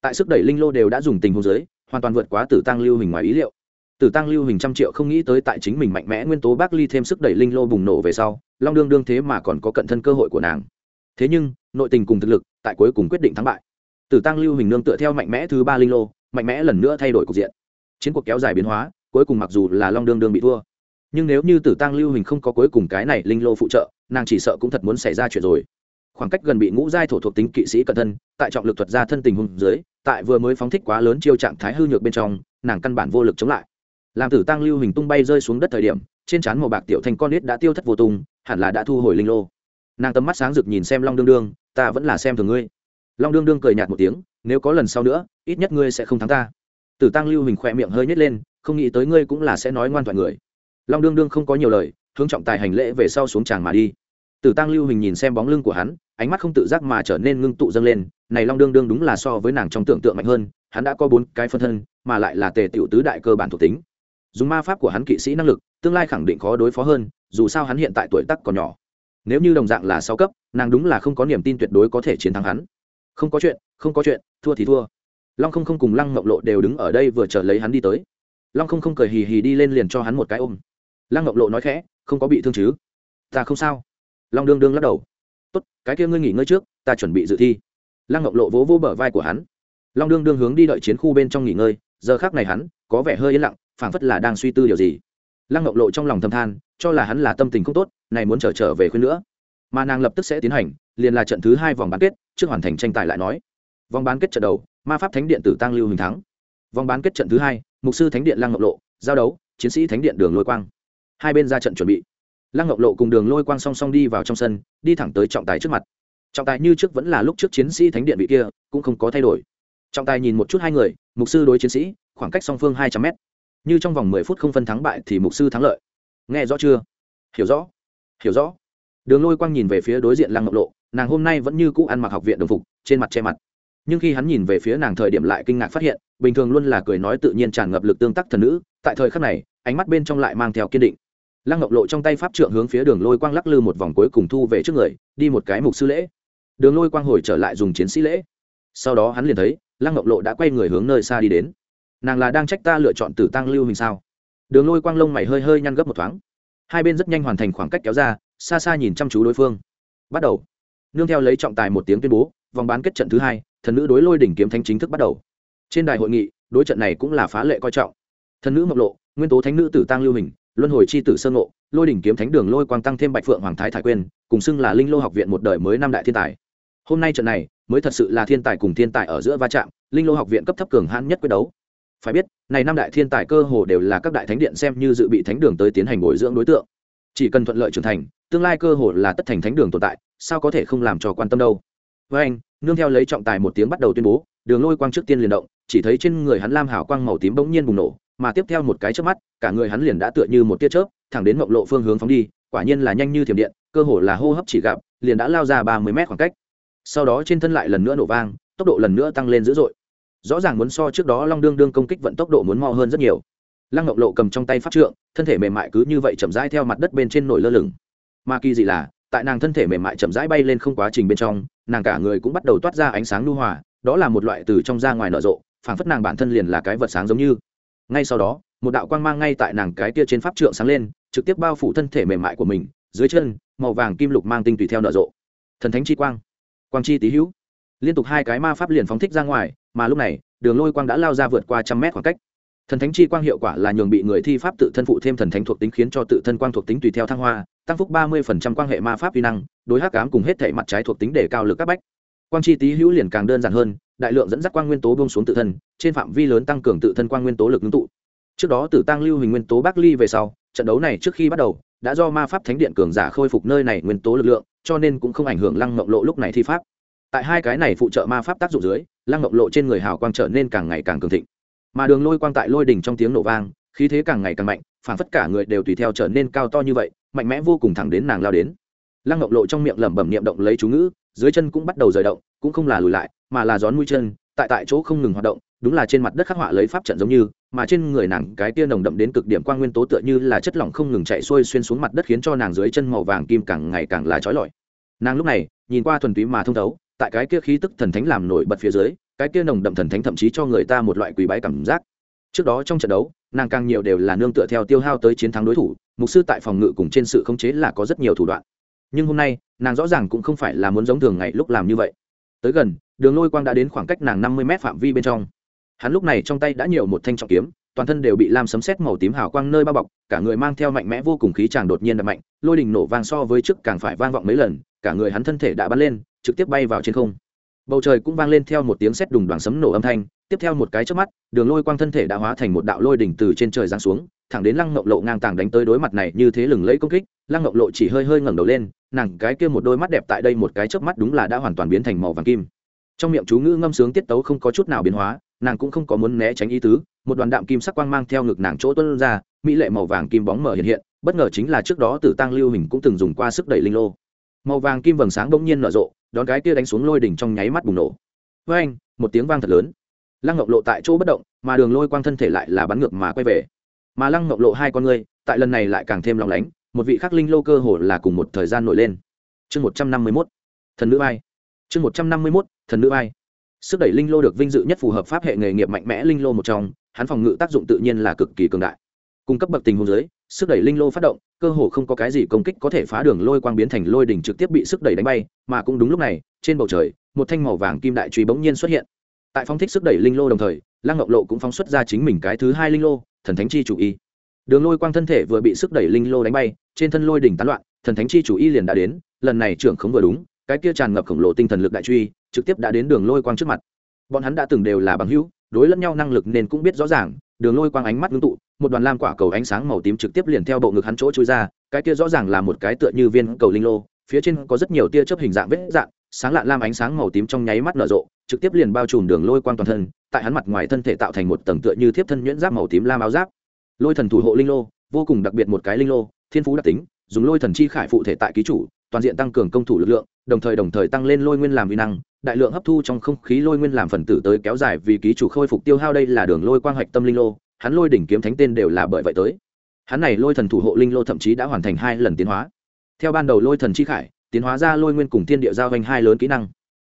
[SPEAKER 1] Tại sức đẩy linh lô đều đã dùng tình huống giới hoàn toàn vượt quá tử tăng lưu hình ngoài ý liệu. Tử tăng lưu hình trăm triệu không nghĩ tới tại chính mình mạnh mẽ nguyên tố bác ly thêm sức đẩy linh lô bùng nổ về sau, long đương đương thế mà còn có cận thân cơ hội của nàng. Thế nhưng, nội tình cùng thực lực tại cuối cùng quyết định thắng bại. Tử tăng lưu hình nương tựa theo mạnh mẽ thứ ba linh lô, mạnh mẽ lần nữa thay đổi cục diện. Chiến cuộc kéo dài biến hóa, cuối cùng mặc dù là long đương đương bị thua, nhưng nếu như tử tăng lưu hình không có cuối cùng cái này linh lô phụ trợ, nàng chỉ sợ cũng thật muốn xảy ra chuyện rồi. Khoảng cách gần bị ngũ giai thổ thuộc tính kỵ sĩ cận thân, tại trọng lực thuật ra thân tình hùng dưới tại vừa mới phóng thích quá lớn chiêu trạng thái hư nhược bên trong, nàng căn bản vô lực chống lại. Làm tử tăng lưu hình tung bay rơi xuống đất thời điểm, trên trán màu bạc tiểu thành con nít đã tiêu thất vô tung, hẳn là đã thu hồi linh lô. Nàng tấm mắt sáng rực nhìn xem long đương đương, ta vẫn là xem thường ngươi. Long đương đương cười nhạt một tiếng, nếu có lần sau nữa, ít nhất ngươi sẽ không thắng ta. Tử tăng lưu hình khỏe miệng hơi nhét lên, không nghĩ tới ngươi cũng là sẽ nói ngoan thoại người. Long đương đương không có nhiều lời, hướng trọng tài hành lễ về sau xuống tràng mà đi. Tử tăng lưu hình nhìn xem bóng lưng của hắn, ánh mắt không tự giác mà trở nên ngưng tụ dâng lên này long đương đương đúng là so với nàng trong tưởng tượng mạnh hơn, hắn đã có bốn cái phân thân, mà lại là tề tiểu tứ đại cơ bản thuộc tính. Dùng ma pháp của hắn kỵ sĩ năng lực, tương lai khẳng định khó đối phó hơn, dù sao hắn hiện tại tuổi tắc còn nhỏ. Nếu như đồng dạng là sáu cấp, nàng đúng là không có niềm tin tuyệt đối có thể chiến thắng hắn. Không có chuyện, không có chuyện, thua thì thua. Long không không cùng lăng ngọc lộ đều đứng ở đây vừa chờ lấy hắn đi tới. Long không không cười hì hì đi lên liền cho hắn một cái ôm. Lăng ngọc lộ nói khẽ, không có bị thương chứ? Ta không sao. Long đương đương lắc đầu. Tốt, cái kia ngươi nghỉ ngơi trước, ta chuẩn bị dự thi lăng ngọc lộ vỗ vỗ bờ vai của hắn. Long đương đương hướng đi đợi chiến khu bên trong nghỉ ngơi, giờ khác này hắn có vẻ hơi yên lặng, phảng phất là đang suy tư điều gì. Lăng ngọc lộ trong lòng thâm than, cho là hắn là tâm tình không tốt, này muốn trở trở về khuyên nữa. Mà nàng lập tức sẽ tiến hành, liền là trận thứ hai vòng bán kết, trước hoàn thành tranh tài lại nói. Vòng bán kết trận đầu, ma pháp thánh điện tử tăng lưu hình thắng. Vòng bán kết trận thứ hai, mục sư thánh điện lăng ngọc lộ, giao đấu, chiến sĩ thánh điện đường lôi quang. Hai bên ra trận chuẩn bị. Lăng ngọc lộ cùng đường lôi quang song song đi vào trong sân, đi thẳng tới trọng tài trước mặt trọng tài như trước vẫn là lúc trước chiến sĩ thánh điện vị kia, cũng không có thay đổi. Trọng tài nhìn một chút hai người, mục sư đối chiến sĩ, khoảng cách song phương hai trăm mét. Như trong vòng mười phút không phân thắng bại thì mục sư thắng lợi. Nghe rõ chưa? Hiểu rõ. Hiểu rõ. Đường lôi quang nhìn về phía đối diện lăng ngọc lộ, nàng hôm nay vẫn như cũ ăn mặc học viện đồng phục, trên mặt che mặt. Nhưng khi hắn nhìn về phía nàng thời điểm lại kinh ngạc phát hiện, bình thường luôn là cười nói tự nhiên tràn ngập lực tương tác thần nữ, tại thời khắc này, ánh mắt bên trong lại mang theo kiên định. Lăng ngọc lộ trong tay pháp trượng hướng phía đường lôi quang lắc lư một vòng cuối cùng thu về trước người, đi một cái mục sư lễ đường lôi quang hồi trở lại dùng chiến sĩ lễ. Sau đó hắn liền thấy, lăng ngọc lộ đã quay người hướng nơi xa đi đến. Nàng là đang trách ta lựa chọn tử tăng lưu hình sao? Đường lôi quang lông mày hơi hơi nhăn gấp một thoáng. Hai bên rất nhanh hoàn thành khoảng cách kéo ra, xa xa nhìn chăm chú đối phương. Bắt đầu. Nương theo lấy trọng tài một tiếng tuyên bố, vòng bán kết trận thứ hai, thần nữ đối lôi đỉnh kiếm thánh chính thức bắt đầu. Trên đài hội nghị, đối trận này cũng là phá lệ coi trọng. Thần nữ mộc lộ, nguyên tố thánh nữ tử tăng lưu hình, luân hồi c h i tử sơn ngộ, lôi đỉnh kiếm thánh đường lôi quang tăng thêm bạch phượng hoàng thái thái quyên, cùng xưng là linh lô học viện một đời mới năm đại thiên tài hôm nay trận này mới thật sự là thiên tài cùng thiên tài ở giữa va chạm, linh lô học viện cấp thấp cường hãn nhất quyết đấu. Phải biết, này năm đại thiên tài cơ hồ đều là các đại thánh điện xem như dự bị thánh đường tới tiến hành bồi dưỡng đối tượng. Chỉ cần thuận lợi trưởng thành, tương lai cơ hồ là tất thành thánh đường tồn tại, sao có thể không làm cho quan tâm đâu? Với anh, nương theo lấy trọng tài một tiếng bắt đầu tuyên bố, đường lôi quang trước tiên liền động, chỉ thấy trên người hắn lam hảo quang màu tím bỗng nhiên bùng nổ, mà tiếp theo một cái chớp mắt, cả người hắn liền đã tựa như một tia chớp, thẳng đến mộng lộ phương hướng phóng đi, quả nhiên là nhanh như thiểm điện, cơ hồ là hô hấp chỉ gặp, liền đã lao ra ba mươi mét khoảng cách sau đó trên thân lại lần nữa nổ vang, tốc độ lần nữa tăng lên dữ dội. Rõ ràng muốn so trước đó long đương đương công kích vận tốc độ muốn mau hơn rất nhiều. Lăng ngọc lộ cầm trong tay pháp trượng, thân thể mềm mại cứ như vậy chậm rãi theo mặt đất bên trên nổi lơ lửng. Mà kỳ dị là, tại nàng thân thể mềm mại chậm rãi bay lên không quá trình bên trong, nàng cả người cũng bắt đầu toát ra ánh sáng lưu hòa, đó là một loại từ trong ra ngoài nở rộ, phảng phất nàng bản thân liền là cái vật sáng giống như. Ngay sau đó, một đạo quang mang ngay tại nàng cái tia trên pháp trượng sáng lên, trực tiếp bao phủ thân thể mềm mại của mình, dưới chân, màu vàng kim lục mang tinh tùy theo nở rộ. Thần thánh chi quang quang chi tí hữu. Liên tục hai cái ma pháp liền phóng thích ra ngoài, mà lúc này, đường lôi quang đã lao ra vượt qua trăm mét khoảng cách. Thần thánh chi quang hiệu quả là nhường bị người thi pháp tự thân phụ thêm thần thánh thuộc tính khiến cho tự thân quang thuộc tính tùy theo thăng hoa, tăng phúc ba mươi quan hệ ma pháp vi năng, đối hắc cám cùng hết thể mặt trái thuộc tính để cao lực các bách. Quang chi tí hữu liền càng đơn giản hơn, đại lượng dẫn dắt quang nguyên tố bông xuống tự thân, trên phạm vi lớn tăng cường tự thân quang nguyên tố lực ngưng tụ. Trước đó tử tăng lưu hình nguyên tố bắc ly về sau, trận đấu này trước khi bắt đầu, đã do ma pháp thánh điện cường giả khôi phục nơi này nguyên tố lực lượng cho nên cũng không ảnh hưởng lăng mộng lộ lúc này thi pháp. Tại hai cái này phụ trợ ma pháp tác dụng dưới, lăng mộng lộ trên người hào quang trở nên càng ngày càng cường thịnh. Mà đường lôi quang tại lôi đỉnh trong tiếng nổ vang, khí thế càng ngày càng mạnh, phản phất cả người đều tùy theo trở nên cao to như vậy, mạnh mẽ vô cùng thẳng đến nàng lao đến. Lăng ngọc lộ trong miệng lẩm bẩm niệm động lấy chú ngữ, dưới chân cũng bắt đầu rời động, cũng không là lùi lại, mà là gión mũi chân, tại tại chỗ không ngừng hoạt động, đúng là trên mặt đất khắc họa lấy pháp trận giống như mà trên người nàng cái tia nồng đậm đến cực điểm quang nguyên tố tựa như là chất lỏng không ngừng chạy xuôi xuyên xuống mặt đất khiến cho nàng dưới chân màu vàng kim càng ngày càng là trói lọi. Nàng lúc này, nhìn qua thuần túy mà thông thấu, tại cái kia khí tức thần thánh làm nổi bật phía dưới, cái kia nồng đậm thần thánh thậm chí cho người ta một loại quý bái cảm giác. Trước đó trong trận đấu, nàng càng nhiều đều là nương tựa theo tiêu hao tới chiến thắng đối thủ, mục sư tại phòng ngự cùng trên sự khống chế là có rất nhiều thủ đoạn. Nhưng hôm nay, nàng rõ ràng cũng không phải là muốn giống thường ngày lúc làm như vậy. Tới gần, đường lôi quang đã đến khoảng cách nàng năm mươi m phạm vi bên trong hắn lúc này trong tay đã nhiều một thanh trọng kiếm, toàn thân đều bị lam sấm xét màu tím hào quang nơi bao bọc, cả người mang theo mạnh mẽ vô cùng khí chàng đột nhiên đập mạnh, lôi đình nổ vang so với trước càng phải vang vọng mấy lần, cả người hắn thân thể đã bắn lên, trực tiếp bay vào trên không. Bầu trời cũng vang lên theo một tiếng sét đùng đoàn sấm nổ âm thanh, tiếp theo một cái trước mắt, đường lôi quang thân thể đã hóa thành một đạo lôi đỉnh từ trên trời giáng xuống, thẳng đến lăng ngọc lộ ngang tàng đánh tới đối mặt này như thế lừng lẫy công kích, lăng ngọc lộ chỉ hơi hơi ngẩng đầu lên, nàng cái kia một đôi mắt đẹp tại đây một cái chớp mắt đúng là đã hoàn toàn biến thành màu vàng kim. Trong miệng chú ngữ ngâm sướng tiết tấu không có chút nào biến hóa nàng cũng không có muốn né tránh ý tứ, một đoàn đạm kim sắc quang mang theo ngực nàng chỗ tuân ra, mỹ lệ màu vàng kim bóng mở hiện hiện, bất ngờ chính là trước đó tử tăng lưu hình cũng từng dùng qua sức đẩy linh lô. Màu vàng kim vầng sáng bỗng nhiên nở rộ, đón cái kia đánh xuống lôi đỉnh trong nháy mắt bùng nổ. Với anh, một tiếng vang thật lớn. Lăng ngọc lộ tại chỗ bất động, mà đường lôi quang thân thể lại là bắn ngược mà quay về. Mà lăng ngọc lộ hai con ngươi, tại lần này lại càng thêm lòng lánh, một vị khắc linh lô cơ hồ là cùng một thời gian nổi lên. Chương một trăm năm mươi mốt. Thần nữ ai? Chương một trăm năm mươi mốt, thần nữ ai? Sức đẩy linh lô được vinh dự nhất phù hợp pháp hệ nghề nghiệp mạnh mẽ linh lô một trong, hắn phòng ngự tác dụng tự nhiên là cực kỳ cường đại. Cung cấp bậc tình huống dưới, sức đẩy linh lô phát động, cơ hồ không có cái gì công kích có thể phá đường lôi quang biến thành lôi đỉnh trực tiếp bị sức đẩy đánh bay, mà cũng đúng lúc này, trên bầu trời, một thanh màu vàng kim đại truy bỗng nhiên xuất hiện. Tại phong thích sức đẩy linh lô đồng thời, lăng ngọc lộ cũng phóng xuất ra chính mình cái thứ hai linh lô, thần thánh chi chủ y. Đường lôi quang thân thể vừa bị sức đẩy linh lô đánh bay, trên thân lôi đỉnh tán loạn, thần thánh chi chủ y liền đã đến, lần này trưởng không vừa đúng cái kia tràn ngập khổng lồ tinh thần lực đại truy, trực tiếp đã đến đường lôi quang trước mặt. Bọn hắn đã từng đều là bằng hữu, đối lẫn nhau năng lực nên cũng biết rõ ràng, đường lôi quang ánh mắt ngưng tụ, một đoàn lam quả cầu ánh sáng màu tím trực tiếp liền theo bộ ngực hắn chỗ chui ra, cái kia rõ ràng là một cái tựa như viên cầu linh lô, phía trên có rất nhiều tia chớp hình dạng vết dạng, sáng lạ lam ánh sáng màu tím trong nháy mắt nở rộ, trực tiếp liền bao trùm đường lôi quang toàn thân, tại hắn mặt ngoài thân thể tạo thành một tầng tựa như thiếp thân nhuyễn giáp màu tím lam áo giáp. Lôi thần thủ hộ linh lô, vô cùng đặc biệt một cái linh lô, thiên phú đặc tính, dùng lôi thần chi khải phụ thể tại ký chủ toàn diện tăng cường công thủ lực lượng, đồng thời đồng thời tăng lên lôi nguyên làm vi năng, đại lượng hấp thu trong không khí lôi nguyên làm phần tử tới kéo dài vì ký chủ khôi phục tiêu hao đây là đường lôi quang hạch tâm linh lô, hắn lôi đỉnh kiếm thánh tên đều là bởi vậy tới. Hắn này lôi thần thủ hộ linh lô thậm chí đã hoàn thành hai lần tiến hóa. Theo ban đầu lôi thần chi khải, tiến hóa ra lôi nguyên cùng thiên địa giao hành hai lớn kỹ năng.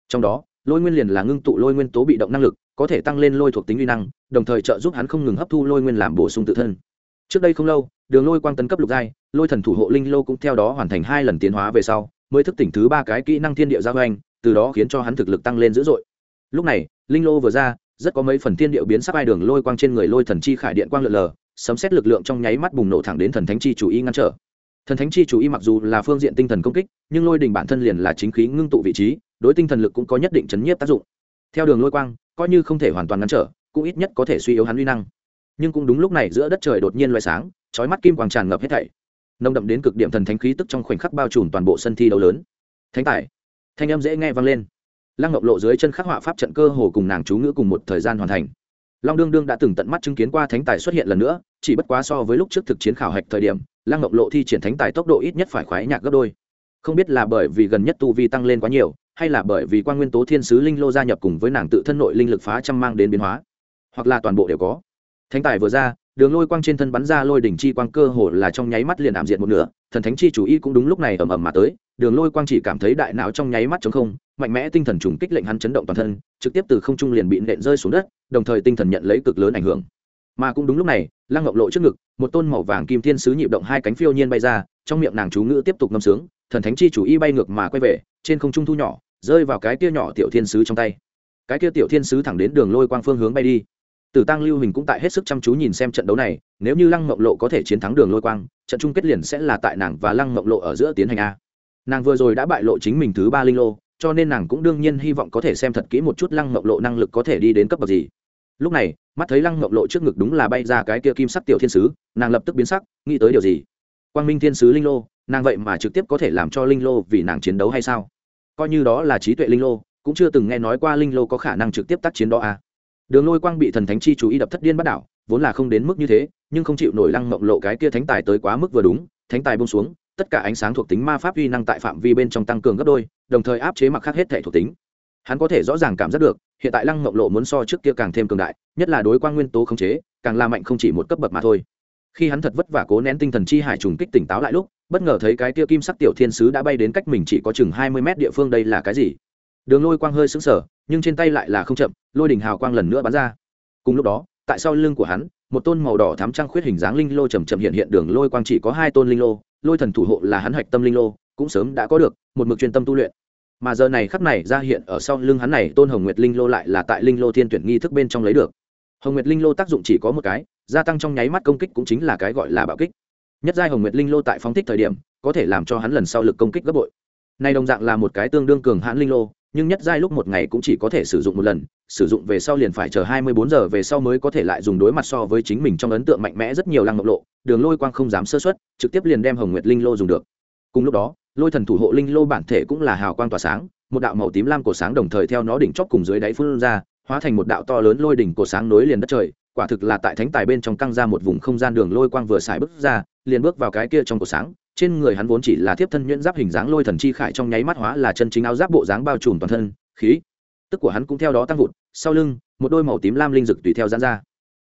[SPEAKER 1] Trong đó, lôi nguyên liền là ngưng tụ lôi nguyên tố bị động năng lực, có thể tăng lên lôi thuộc tính uy năng, đồng thời trợ giúp hắn không ngừng hấp thu lôi nguyên làm bổ sung tự thân. Trước đây không lâu đường lôi quang tấn cấp lục giai, lôi thần thủ hộ linh lô cũng theo đó hoàn thành hai lần tiến hóa về sau, mới thức tỉnh thứ ba cái kỹ năng thiên địa giao hành từ đó khiến cho hắn thực lực tăng lên dữ dội. Lúc này, linh lô vừa ra, rất có mấy phần thiên điệu biến sắc ai đường lôi quang trên người lôi thần chi khải điện quang lượn lờ, sấm xét lực lượng trong nháy mắt bùng nổ thẳng đến thần thánh chi chủ y ngăn trở. Thần thánh chi chủ y mặc dù là phương diện tinh thần công kích, nhưng lôi đình bản thân liền là chính khí ngưng tụ vị trí, đối tinh thần lực cũng có nhất định chấn nhiếp tác dụng. Theo đường lôi quang, coi như không thể hoàn toàn ngăn trở, cũng ít nhất có thể suy yếu hắn uy năng nhưng cũng đúng lúc này giữa đất trời đột nhiên loay sáng trói mắt kim quang tràn ngập hết thảy. Nông đậm đến cực điểm thần thánh khí tức trong khoảnh khắc bao trùm toàn bộ sân thi đấu lớn. Thánh tài. Thanh âm dễ nghe vang lên. Lăng ngọc lộ dưới chân khắc họa pháp trận cơ hồ cùng nàng chú ngữ cùng một thời gian hoàn thành. Long đương đương đã từng tận mắt chứng kiến qua thánh tài xuất hiện lần nữa, chỉ bất quá so với lúc trước thực chiến khảo hạch thời điểm, lăng ngọc lộ thi triển thánh tài tốc độ ít nhất phải khoái nhạc gấp đôi. Không biết là bởi vì gần nhất tu vi tăng lên quá nhiều, hay là bởi vì quan nguyên tố thiên sứ linh lô gia nhập cùng với nàng tự thân nội linh lực phá trăm mang đến biến hóa, hoặc là toàn bộ đều có thánh tài vừa ra, đường lôi quang trên thân bắn ra lôi đỉnh chi quang cơ hồ là trong nháy mắt liền ảm diệt một nửa, thần thánh chi chủ y cũng đúng lúc này ầm ầm mà tới, đường lôi quang chỉ cảm thấy đại não trong nháy mắt chống không, mạnh mẽ tinh thần trùng kích lệnh hắn chấn động toàn thân, trực tiếp từ không trung liền bị nện rơi xuống đất, đồng thời tinh thần nhận lấy cực lớn ảnh hưởng. Mà cũng đúng lúc này, lăng ngọc lộ trước ngực, một tôn màu vàng kim thiên sứ nhịp động hai cánh phiêu nhiên bay ra, trong miệng nàng chú ngữ tiếp tục ngâm sướng, thần thánh chi chủ y bay ngược mà quay về, trên không trung thu nhỏ, rơi vào cái kia nhỏ tiểu thiên sứ trong tay. Cái kia tiểu thiên sứ thẳng đến đường lôi quang phương hướng bay đi. Tử Tăng Lưu Hình cũng tại hết sức chăm chú nhìn xem trận đấu này, nếu như Lăng Mộng Lộ có thể chiến thắng Đường Lôi Quang, trận chung kết liền sẽ là tại nàng và Lăng Mộng Lộ ở giữa tiến hành a. Nàng vừa rồi đã bại lộ chính mình thứ ba linh lô, cho nên nàng cũng đương nhiên hy vọng có thể xem thật kỹ một chút Lăng Mộng Lộ năng lực có thể đi đến cấp bậc gì. Lúc này, mắt thấy Lăng Mộng Lộ trước ngực đúng là bay ra cái kia kim sắc tiểu thiên sứ, nàng lập tức biến sắc, nghĩ tới điều gì? Quang Minh Thiên sứ linh lô, nàng vậy mà trực tiếp có thể làm cho linh lô vì nàng chiến đấu hay sao? Coi như đó là trí tuệ linh lô, cũng chưa từng nghe nói qua linh lô có khả năng trực tiếp tác chiến đó a đường lôi quang bị thần thánh chi chú ý đập thất điên bắt đảo, vốn là không đến mức như thế, nhưng không chịu nổi lăng mộng lộ cái kia thánh tài tới quá mức vừa đúng, thánh tài bông xuống, tất cả ánh sáng thuộc tính ma pháp uy năng tại phạm vi bên trong tăng cường gấp đôi, đồng thời áp chế mặc khác hết thể thuộc tính. Hắn có thể rõ ràng cảm giác được, hiện tại lăng mộng lộ muốn so trước kia càng thêm cường đại, nhất là đối quang nguyên tố khống chế, càng la mạnh không chỉ một cấp bậc mà thôi. Khi hắn thật vất vả cố nén tinh thần chi hải trùng kích tỉnh táo lại lúc, bất ngờ thấy cái kia kim sắc tiểu thiên sứ đã bay đến cách mình chỉ có chừng hai mươi mét địa phương đây là cái gì? Đường lôi quang hơi sững sờ nhưng trên tay lại là không chậm, lôi đỉnh hào quang lần nữa bắn ra. Cùng lúc đó, tại sau lưng của hắn, một tôn màu đỏ thám trăng khuyết hình dáng linh lô chầm chậm hiện hiện đường lôi quang chỉ có hai tôn linh lô, lôi thần thủ hộ là hắn hạch tâm linh lô, cũng sớm đã có được, một mực chuyên tâm tu luyện. Mà giờ này khắp này ra hiện ở sau lưng hắn này, tôn hồng nguyệt linh lô lại là tại linh lô thiên tuyển nghi thức bên trong lấy được. Hồng nguyệt linh lô tác dụng chỉ có một cái, gia tăng trong nháy mắt công kích cũng chính là cái gọi là bạo kích. Nhất giai hồng nguyệt linh lô tại phóng thích thời điểm, có thể làm cho hắn lần sau lực công kích gấp bội. Này đồng dạng là một cái tương đương cường hãn linh lô nhưng nhất giai lúc một ngày cũng chỉ có thể sử dụng một lần, sử dụng về sau liền phải chờ hai mươi bốn giờ về sau mới có thể lại dùng đối mặt so với chính mình trong ấn tượng mạnh mẽ rất nhiều lăng ngọc lộ, đường lôi quang không dám sơ xuất trực tiếp liền đem hồng nguyệt linh lô dùng được. Cùng lúc đó, lôi thần thủ hộ linh lô bản thể cũng là hào quang tỏa sáng, một đạo màu tím lam cổ sáng đồng thời theo nó đỉnh chóp cùng dưới đáy phun ra, hóa thành một đạo to lớn lôi đỉnh cổ sáng nối liền đất trời, quả thực là tại thánh tài bên trong căng ra một vùng không gian đường lôi quang vừa xài bước ra, liền bước vào cái kia trong cổ sáng trên người hắn vốn chỉ là thiếp thân nhuyễn giáp hình dáng lôi thần chi khải trong nháy mắt hóa là chân chính áo giáp bộ dáng bao trùm toàn thân, khí, tức của hắn cũng theo đó tăng vụt, sau lưng, một đôi màu tím lam linh dực tùy theo dán ra.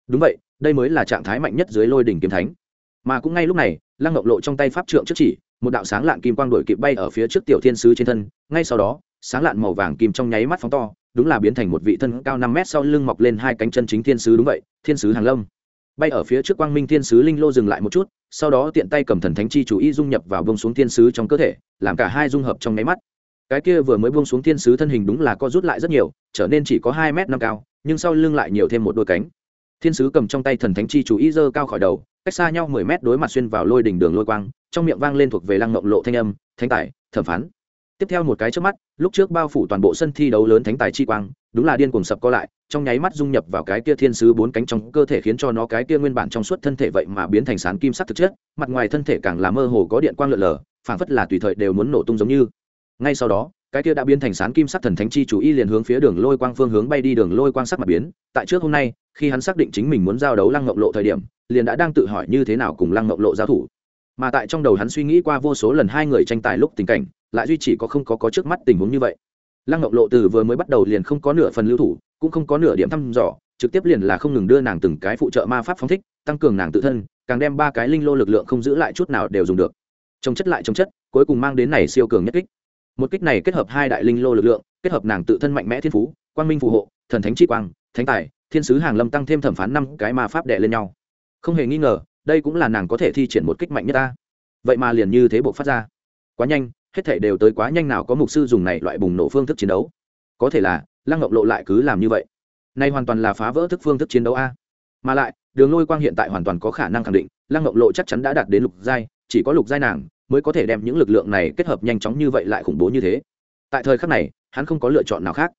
[SPEAKER 1] Đúng vậy, đây mới là trạng thái mạnh nhất dưới lôi đỉnh kiếm thánh. Mà cũng ngay lúc này, lăng ngọc lộ trong tay pháp trượng trước chỉ, một đạo sáng lạn kim quang đổi kịp bay ở phía trước tiểu thiên sứ trên thân, ngay sau đó, sáng lạn màu vàng kim trong nháy mắt phóng to, đúng là biến thành một vị thân cao năm mét sau lưng mọc lên hai cánh chân chính thiên sứ đúng vậy, thiên sứ hàng lông bay ở phía trước quang minh thiên sứ linh lô dừng lại một chút, sau đó tiện tay cầm thần thánh chi chủ y dung nhập vào bông xuống thiên sứ trong cơ thể, làm cả hai dung hợp trong nháy mắt. Cái kia vừa mới buông xuống thiên sứ thân hình đúng là co rút lại rất nhiều, trở nên chỉ có hai m năm cao, nhưng sau lưng lại nhiều thêm một đôi cánh. Thiên sứ cầm trong tay thần thánh chi chủ y dơ cao khỏi đầu, cách xa nhau mười mét đối mặt xuyên vào lôi đỉnh đường lôi quang, trong miệng vang lên thuộc về lăng ngộng lộ thanh âm, thánh tài, thẩm phán tiếp theo một cái trước mắt, lúc trước bao phủ toàn bộ sân thi đấu lớn thánh tài chi quang, đúng là điên cuồng sập co lại, trong nháy mắt dung nhập vào cái kia thiên sứ bốn cánh trong cơ thể khiến cho nó cái kia nguyên bản trong suốt thân thể vậy mà biến thành sán kim sắc thực chất, mặt ngoài thân thể càng là mơ hồ có điện quang lượn lờ, phảng phất là tùy thời đều muốn nổ tung giống như. Ngay sau đó, cái kia đã biến thành sán kim sắc thần thánh chi chủ y liền hướng phía đường lôi quang phương hướng bay đi, đường lôi quang sắc mặt biến. Tại trước hôm nay, khi hắn xác định chính mình muốn giao đấu lăng ngọc lộ thời điểm, liền đã đang tự hỏi như thế nào cùng lăng ngọc lộ giao thủ. Mà tại trong đầu hắn suy nghĩ qua vô số lần hai người tranh tài lúc tình cảnh lại duy chỉ có không có có trước mắt tình huống như vậy. Lăng ngọc lộ từ vừa mới bắt đầu liền không có nửa phần lưu thủ, cũng không có nửa điểm thăm dò, trực tiếp liền là không ngừng đưa nàng từng cái phụ trợ ma pháp phóng thích, tăng cường nàng tự thân, càng đem ba cái linh lô lực lượng không giữ lại chút nào đều dùng được. Trồng chất lại trồng chất, cuối cùng mang đến này siêu cường nhất kích. Một kích này kết hợp hai đại linh lô lực lượng, kết hợp nàng tự thân mạnh mẽ thiên phú, quang minh phù hộ, thần thánh chi quang, thánh tài, thiên sứ hàng lâm tăng thêm thẩm phán năm cái ma pháp đệ lên nhau. Không hề nghi ngờ, đây cũng là nàng có thể thi triển một kích mạnh nhất ta. Vậy mà liền như thế buộc phát ra. Quá nhanh hết thể đều tới quá nhanh nào có mục sư dùng này loại bùng nổ phương thức chiến đấu. Có thể là, lăng ngọc lộ lại cứ làm như vậy. Nay hoàn toàn là phá vỡ thức phương thức chiến đấu a. Mà lại, đường lôi quang hiện tại hoàn toàn có khả năng khẳng định, lăng ngọc lộ chắc chắn đã đạt đến lục giai, chỉ có lục giai nàng mới có thể đem những lực lượng này kết hợp nhanh chóng như vậy lại khủng bố như thế. Tại thời khắc này, hắn không có lựa chọn nào khác.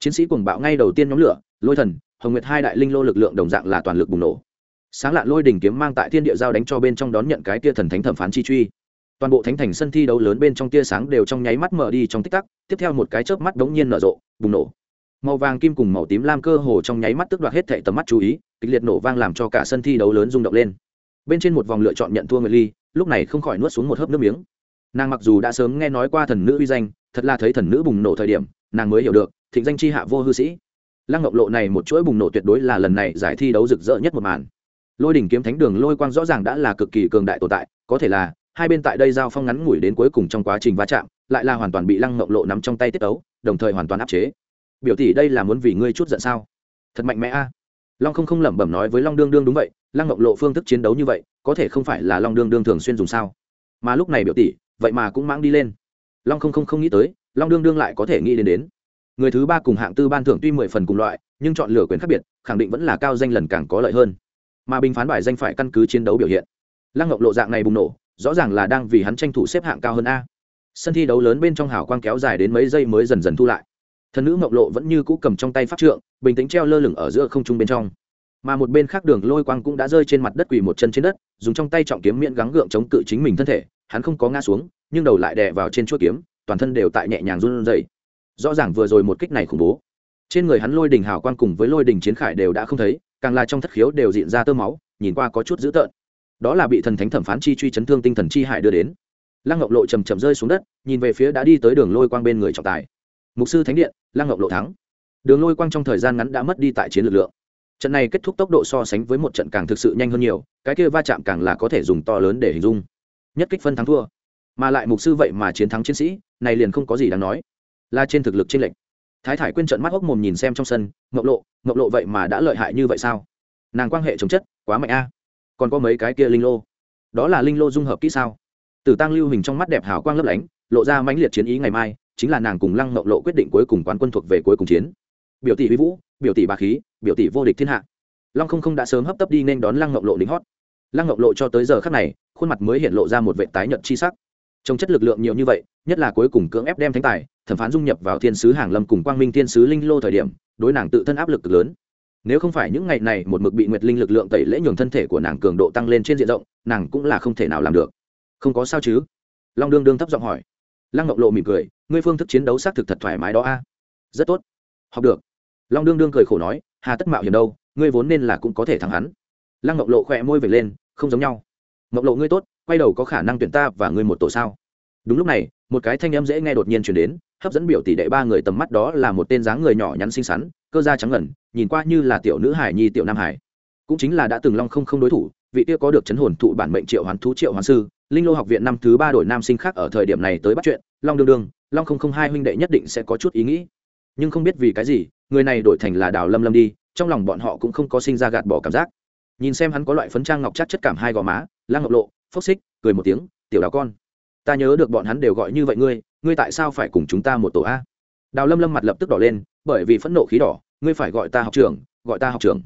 [SPEAKER 1] Chiến sĩ cuồng bạo ngay đầu tiên nhóm lửa, lôi thần, hồng nguyệt hai đại linh lô lực lượng đồng dạng là toàn lực bùng nổ. Sáng lạ lôi đỉnh kiếm mang tại thiên địa giao đánh cho bên trong đón nhận cái tia thần thánh thẩm phán chi truy toàn bộ thánh thành sân thi đấu lớn bên trong tia sáng đều trong nháy mắt mở đi trong tích tắc, tiếp theo một cái chớp mắt đống nhiên nở rộ, bùng nổ. Màu vàng kim cùng màu tím lam cơ hồ trong nháy mắt tức đoạt hết thệ tầm mắt chú ý, kịch liệt nổ vang làm cho cả sân thi đấu lớn rung động lên. Bên trên một vòng lựa chọn nhận thua người ly, lúc này không khỏi nuốt xuống một hớp nước miếng. Nàng mặc dù đã sớm nghe nói qua thần nữ uy danh, thật là thấy thần nữ bùng nổ thời điểm, nàng mới hiểu được, thịnh danh chi hạ vô hư sĩ. Lăng ngọc lộ này một chuỗi bùng nổ tuyệt đối là lần này giải thi đấu rực rỡ nhất một màn. Lôi đỉnh kiếm thánh đường lôi quang rõ ràng đã là cực kỳ cường đại tồn tại, có thể là hai bên tại đây giao phong ngắn ngủi đến cuối cùng trong quá trình va chạm, lại là hoàn toàn bị lăng mộng lộ nắm trong tay tiết ấu đồng thời hoàn toàn áp chế. Biểu tỷ đây là muốn vì ngươi chút giận sao? Thật mạnh mẽ a. Long không không lẩm bẩm nói với long đương đương đúng vậy, lăng mộng lộ phương thức chiến đấu như vậy, có thể không phải là long đương đương thường xuyên dùng sao? Mà lúc này biểu tỷ, vậy mà cũng mãng đi lên. Long không không không nghĩ tới, long đương đương lại có thể nghĩ đến đến. Người thứ ba cùng hạng tư ban thưởng tuy mười phần cùng loại, nhưng chọn lựa quyền khác biệt, khẳng định vẫn là cao danh lần càng có lợi hơn. Mà bình phán bài danh phải căn cứ chiến đấu biểu hiện. Lăng ngọc lộ dạng này bùng nổ rõ ràng là đang vì hắn tranh thủ xếp hạng cao hơn a. Sân thi đấu lớn bên trong hào quang kéo dài đến mấy giây mới dần dần thu lại. Thần nữ ngọc lộ vẫn như cũ cầm trong tay pháp trượng, bình tĩnh treo lơ lửng ở giữa không trung bên trong. Mà một bên khác đường lôi quang cũng đã rơi trên mặt đất quỳ một chân trên đất, dùng trong tay trọng kiếm miễn gắng gượng chống cự chính mình thân thể, hắn không có ngã xuống, nhưng đầu lại đè vào trên chuỗi kiếm, toàn thân đều tại nhẹ nhàng run rẩy. Rõ ràng vừa rồi một kích này khủng bố. Trên người hắn lôi đình hào quang cùng với lôi đình chiến khải đều đã không thấy, càng là trong thất khiếu đều diện ra tơ máu, nhìn qua có chút dữ tợn đó là bị thần thánh thẩm phán chi truy chấn thương tinh thần chi hại đưa đến. Lăng ngọc lộ chầm chầm rơi xuống đất, nhìn về phía đã đi tới đường lôi quang bên người trọng tài. Mục sư thánh điện, lăng ngọc lộ thắng. Đường lôi quang trong thời gian ngắn đã mất đi tại chiến lực lượng. Trận này kết thúc tốc độ so sánh với một trận càng thực sự nhanh hơn nhiều, cái kia va chạm càng là có thể dùng to lớn để hình dung. Nhất kích phân thắng thua. Mà lại mục sư vậy mà chiến thắng chiến sĩ, này liền không có gì đáng nói. Là trên thực lực trên lệnh thái thải quên trận mắt hốc mồm nhìn xem trong sân, ngọc lộ ngọc lộ vậy mà đã lợi hại như vậy sao? Nàng quan hệ chống chất, quá mạnh a còn có mấy cái kia linh lô. Đó là linh lô dung hợp kỹ sao? Tử tăng lưu hình trong mắt đẹp hào quang lấp lánh, lộ ra mãnh liệt chiến ý ngày mai, chính là nàng cùng lăng ngọc lộ quyết định cuối cùng quán quân thuộc về cuối cùng chiến. Biểu tỷ huy vũ, biểu tỷ bà khí, biểu tỷ vô địch thiên hạ. Long không không đã sớm hấp tấp đi nên đón lăng ngọc lộ lính hót. Lăng ngọc lộ cho tới giờ khắc này, khuôn mặt mới hiện lộ ra một vệ tái nhợt chi sắc. Trong chất lực lượng nhiều như vậy, nhất là cuối cùng cưỡng ép đem thánh tài, thẩm phán dung nhập vào thiên sứ hàng lâm cùng quang minh thiên sứ linh lô thời điểm, đối nàng tự thân áp lực cực lớn nếu không phải những ngày này một mực bị nguyệt linh lực lượng tẩy lễ nhường thân thể của nàng cường độ tăng lên trên diện rộng, nàng cũng là không thể nào làm được. Không có sao chứ? Long đương đương thấp giọng hỏi. Lăng ngọc lộ mỉm cười, ngươi phương thức chiến đấu xác thực thật thoải mái đó a. À? Rất tốt. Học được. Long đương đương cười khổ nói, hà tất mạo hiểm đâu, ngươi vốn nên là cũng có thể thắng hắn. Lăng ngọc lộ khỏe môi về lên, không giống nhau. Ngọc lộ ngươi tốt, quay đầu có khả năng tuyển ta và ngươi một tổ sao? Đúng lúc này, một cái thanh âm dễ nghe đột nhiên chuyển đến, hấp dẫn biểu tỷ đệ ba người tầm mắt đó là một tên dáng người nhỏ nhắn xinh xắn cơ da trắng ngẩn nhìn qua như là tiểu nữ hải nhi tiểu nam hải cũng chính là đã từng long không không đối thủ, vị kia có được chấn hồn thụ bản mệnh triệu hoán thú, triệu hoán sư, linh lô học viện năm thứ ba đổi nam sinh khác ở thời điểm này tới bắt chuyện, long đương đương, long không không hai huynh đệ nhất định sẽ có chút ý nghĩ. Nhưng không biết vì cái gì, người này đổi thành là đào lâm lâm đi, trong lòng bọn họ cũng không có sinh ra gạt bỏ cảm giác. Nhìn xem hắn có loại phấn trang ngọc chắc chất cảm hai gò má lang ngọc lộ, phốc xích, cười một tiếng, tiểu đào con, ta nhớ được bọn hắn đều gọi như vậy ngươi ngươi tại sao phải cùng chúng ta một tổ a? Đào lâm lâm mặt lập tức đỏ lên bởi vì phẫn nộ khí đỏ, ngươi phải gọi ta học trưởng, gọi ta học trưởng.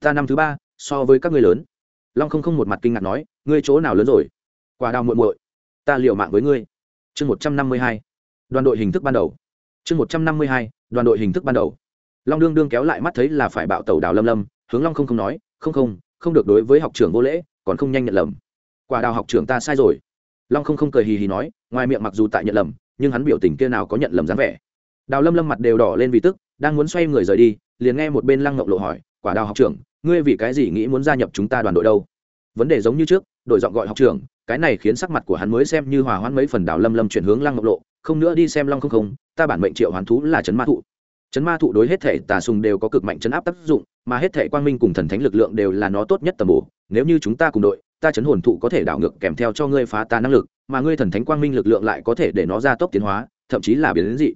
[SPEAKER 1] Ta năm thứ ba, so với các ngươi lớn. Long không không một mặt kinh ngạc nói, ngươi chỗ nào lớn rồi? Quả đào muội muội, ta liều mạng với ngươi. Chương một trăm năm mươi hai, đoàn đội hình thức ban đầu. Chương một trăm năm mươi hai, đoàn đội hình thức ban đầu. Long đương đương kéo lại mắt thấy là phải bạo tàu đào lâm lâm, hướng long không không nói, không không không được đối với học trưởng vô lễ, còn không nhanh nhận lầm. Quả đào học trưởng ta sai rồi. Long không không cười hì hì nói, ngoài miệng mặc dù tại nhận lầm, nhưng hắn biểu tình kia nào có nhận lầm dáng vẻ đào lâm lâm mặt đều đỏ lên vì tức, đang muốn xoay người rời đi, liền nghe một bên lăng ngọc lộ hỏi, quả đào học trưởng, ngươi vì cái gì nghĩ muốn gia nhập chúng ta đoàn đội đâu? Vấn đề giống như trước đội giọng gọi học trưởng, cái này khiến sắc mặt của hắn mới xem như hòa hoãn mấy phần đào lâm lâm chuyển hướng lăng ngọc lộ, không nữa đi xem long không không, ta bản mệnh triệu hoán thú là chấn ma thụ. Chấn ma thụ đối hết thể tà sùng đều có cực mạnh chấn áp tác dụng, mà hết thể quang minh cùng thần thánh lực lượng đều là nó tốt nhất tầm bổ. Nếu như chúng ta cùng đội, ta chấn hồn thụ có thể đảo ngược kèm theo cho ngươi phá ta năng lực, mà ngươi thần thánh quang minh lực lượng lại có thể để nó ra tốc tiến hóa, thậm chí là biến đến dị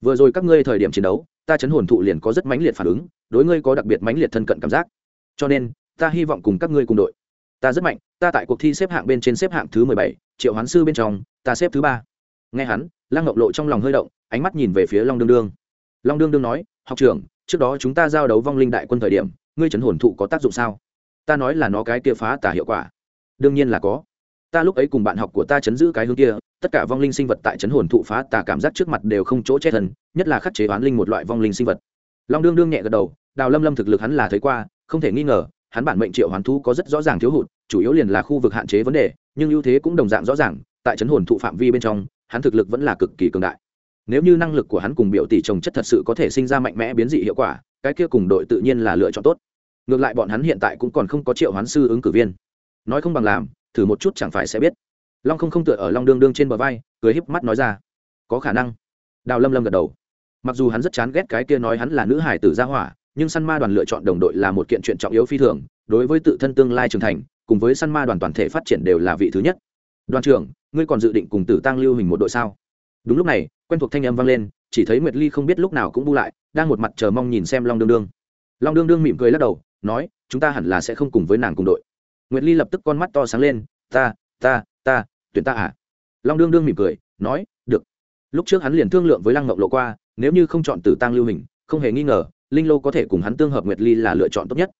[SPEAKER 1] vừa rồi các ngươi thời điểm chiến đấu, ta chấn hồn thụ liền có rất mãnh liệt phản ứng, đối ngươi có đặc biệt mãnh liệt thân cận cảm giác. Cho nên, ta hy vọng cùng các ngươi cùng đội. Ta rất mạnh, ta tại cuộc thi xếp hạng bên trên xếp hạng thứ mười bảy, triệu hoán sư bên trong, ta xếp thứ ba. Nghe hắn, lăng ngọc lộ trong lòng hơi động, ánh mắt nhìn về phía long đương đương. Long đương đương nói, học trưởng, trước đó chúng ta giao đấu vong linh đại quân thời điểm, ngươi chấn hồn thụ có tác dụng sao? Ta nói là nó cái kia phá tả hiệu quả. Đương nhiên là có ta lúc ấy cùng bạn học của ta chấn giữ cái hướng kia, tất cả vong linh sinh vật tại chấn hồn thụ phá tà cảm giác trước mặt đều không chỗ chết thần nhất là khắc chế oán linh một loại vong linh sinh vật. Long đương đương nhẹ gật đầu, đào lâm lâm thực lực hắn là thấy qua, không thể nghi ngờ, hắn bản mệnh triệu hoàn thu có rất rõ ràng thiếu hụt, chủ yếu liền là khu vực hạn chế vấn đề, nhưng ưu thế cũng đồng dạng rõ ràng, tại chấn hồn thụ phạm vi bên trong, hắn thực lực vẫn là cực kỳ cường đại. Nếu như năng lực của hắn cùng biểu tỷ trồng chất thật sự có thể sinh ra mạnh mẽ biến dị hiệu quả, cái kia cùng đội tự nhiên là lựa chọn tốt. Ngược lại bọn hắn hiện tại cũng còn không có triệu hoán sư ứng cử viên. Nói không bằng làm thử một chút chẳng phải sẽ biết. Long không không tựa ở long đương đương trên bờ vai, cười híp mắt nói ra. Có khả năng. Đào lâm lâm gật đầu. Mặc dù hắn rất chán ghét cái kia nói hắn là nữ hải tử gia hỏa, nhưng săn ma đoàn lựa chọn đồng đội là một kiện chuyện trọng yếu phi thường, đối với tự thân tương lai trưởng thành, cùng với săn ma đoàn toàn thể phát triển đều là vị thứ nhất. Đoàn trưởng, ngươi còn dự định cùng tử tăng lưu hình một đội sao? Đúng lúc này, quen thuộc thanh âm vang lên, chỉ thấy nguyệt ly không biết lúc nào cũng bu lại, đang một mặt chờ mong nhìn xem long đương đương. Long đương đương mỉm cười lắc đầu, nói, chúng ta hẳn là sẽ không cùng với nàng cùng đội nguyệt ly lập tức con mắt to sáng lên, ta ta ta, tuyển ta à? Long đương đương mỉm cười, nói, được. Lúc trước hắn liền thương lượng với lăng ngọc lộ qua, nếu như không chọn tử tăng lưu hình, không hề nghi ngờ, linh lô có thể cùng hắn tương hợp nguyệt ly là lựa chọn tốt nhất.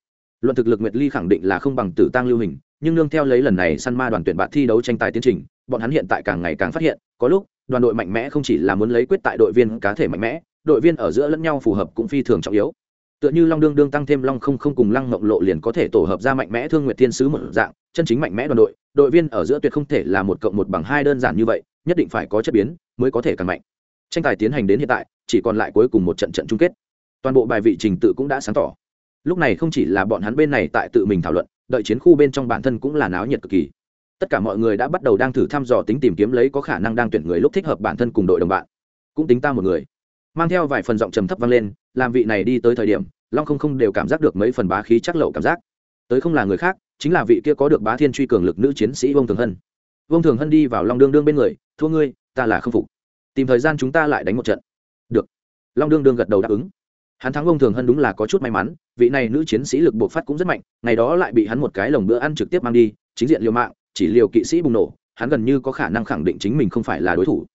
[SPEAKER 1] Luận thực lực nguyệt ly khẳng định là không bằng tử tăng lưu hình, nhưng nương theo lấy lần này săn ma đoàn tuyển bạn thi đấu tranh tài tiến trình, bọn hắn hiện tại càng ngày càng phát hiện, có lúc, đoàn đội mạnh mẽ không chỉ là muốn lấy quyết tại đội viên cá thể mạnh mẽ, đội viên ở giữa lẫn nhau phù hợp cũng phi thường trọng yếu tựa như long đương đương tăng thêm long không không cùng lăng mộng lộ liền có thể tổ hợp ra mạnh mẽ thương nguyệt thiên sứ một dạng, chân chính mạnh mẽ đoàn đội đội viên ở giữa tuyệt không thể là một cộng một bằng hai đơn giản như vậy, nhất định phải có chất biến mới có thể càng mạnh. Tranh tài tiến hành đến hiện tại, chỉ còn lại cuối cùng một trận trận chung kết. Toàn bộ bài vị trình tự cũng đã sáng tỏ. Lúc này không chỉ là bọn hắn bên này tại tự mình thảo luận, đợi chiến khu bên trong bản thân cũng là náo nhiệt cực kỳ. Tất cả mọi người đã bắt đầu đang thử thăm dò tính tìm kiếm lấy có khả năng đang tuyển người lúc thích hợp bản thân cùng đội đồng bạn. Cũng tính ta một người mang theo vài phần giọng trầm thấp vang lên, làm vị này đi tới thời điểm, long không không đều cảm giác được mấy phần bá khí chắc lậu cảm giác. Tới không là người khác, chính là vị kia có được bá thiên truy cường lực nữ chiến sĩ vông thường hân. Vông thường hân đi vào long đương đương bên người, thua ngươi, ta là không phục. Tìm thời gian chúng ta lại đánh một trận. Được. Long đương đương gật đầu đáp ứng. Hắn thắng vông thường hân đúng là có chút may mắn, vị này nữ chiến sĩ lực buộc phát cũng rất mạnh, ngày đó lại bị hắn một cái lồng bữa ăn trực tiếp mang đi, chính diện liều mạng, chỉ liều kỵ sĩ bùng nổ, hắn gần như có khả năng khẳng định chính mình không phải là đối thủ.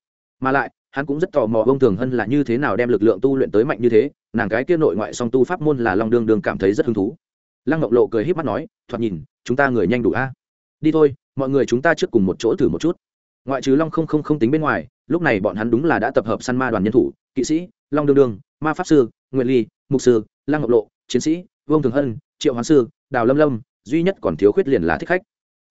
[SPEAKER 1] Mà lại hắn cũng rất tò mò ông thường hân là như thế nào đem lực lượng tu luyện tới mạnh như thế, nàng cái kia nội ngoại song tu pháp môn là long đương đương cảm thấy rất hứng thú. Lăng ngọc lộ cười h í p mắt nói, thoạt nhìn, chúng ta người nhanh đủ a. Đi thôi, mọi người chúng ta trước cùng một chỗ thử một chút. Ngoại trừ long không không không tính bên ngoài, lúc này bọn hắn đúng là đã tập hợp săn ma đoàn nhân thủ, kỵ sĩ, long đương đương, ma pháp sư nguyện ly, mục sư, lăng ngọc lộ, chiến sĩ, vương thường hân, triệu hoàng sư, đào lâm lâm, duy nhất còn thiếu khuyết liền là thích khách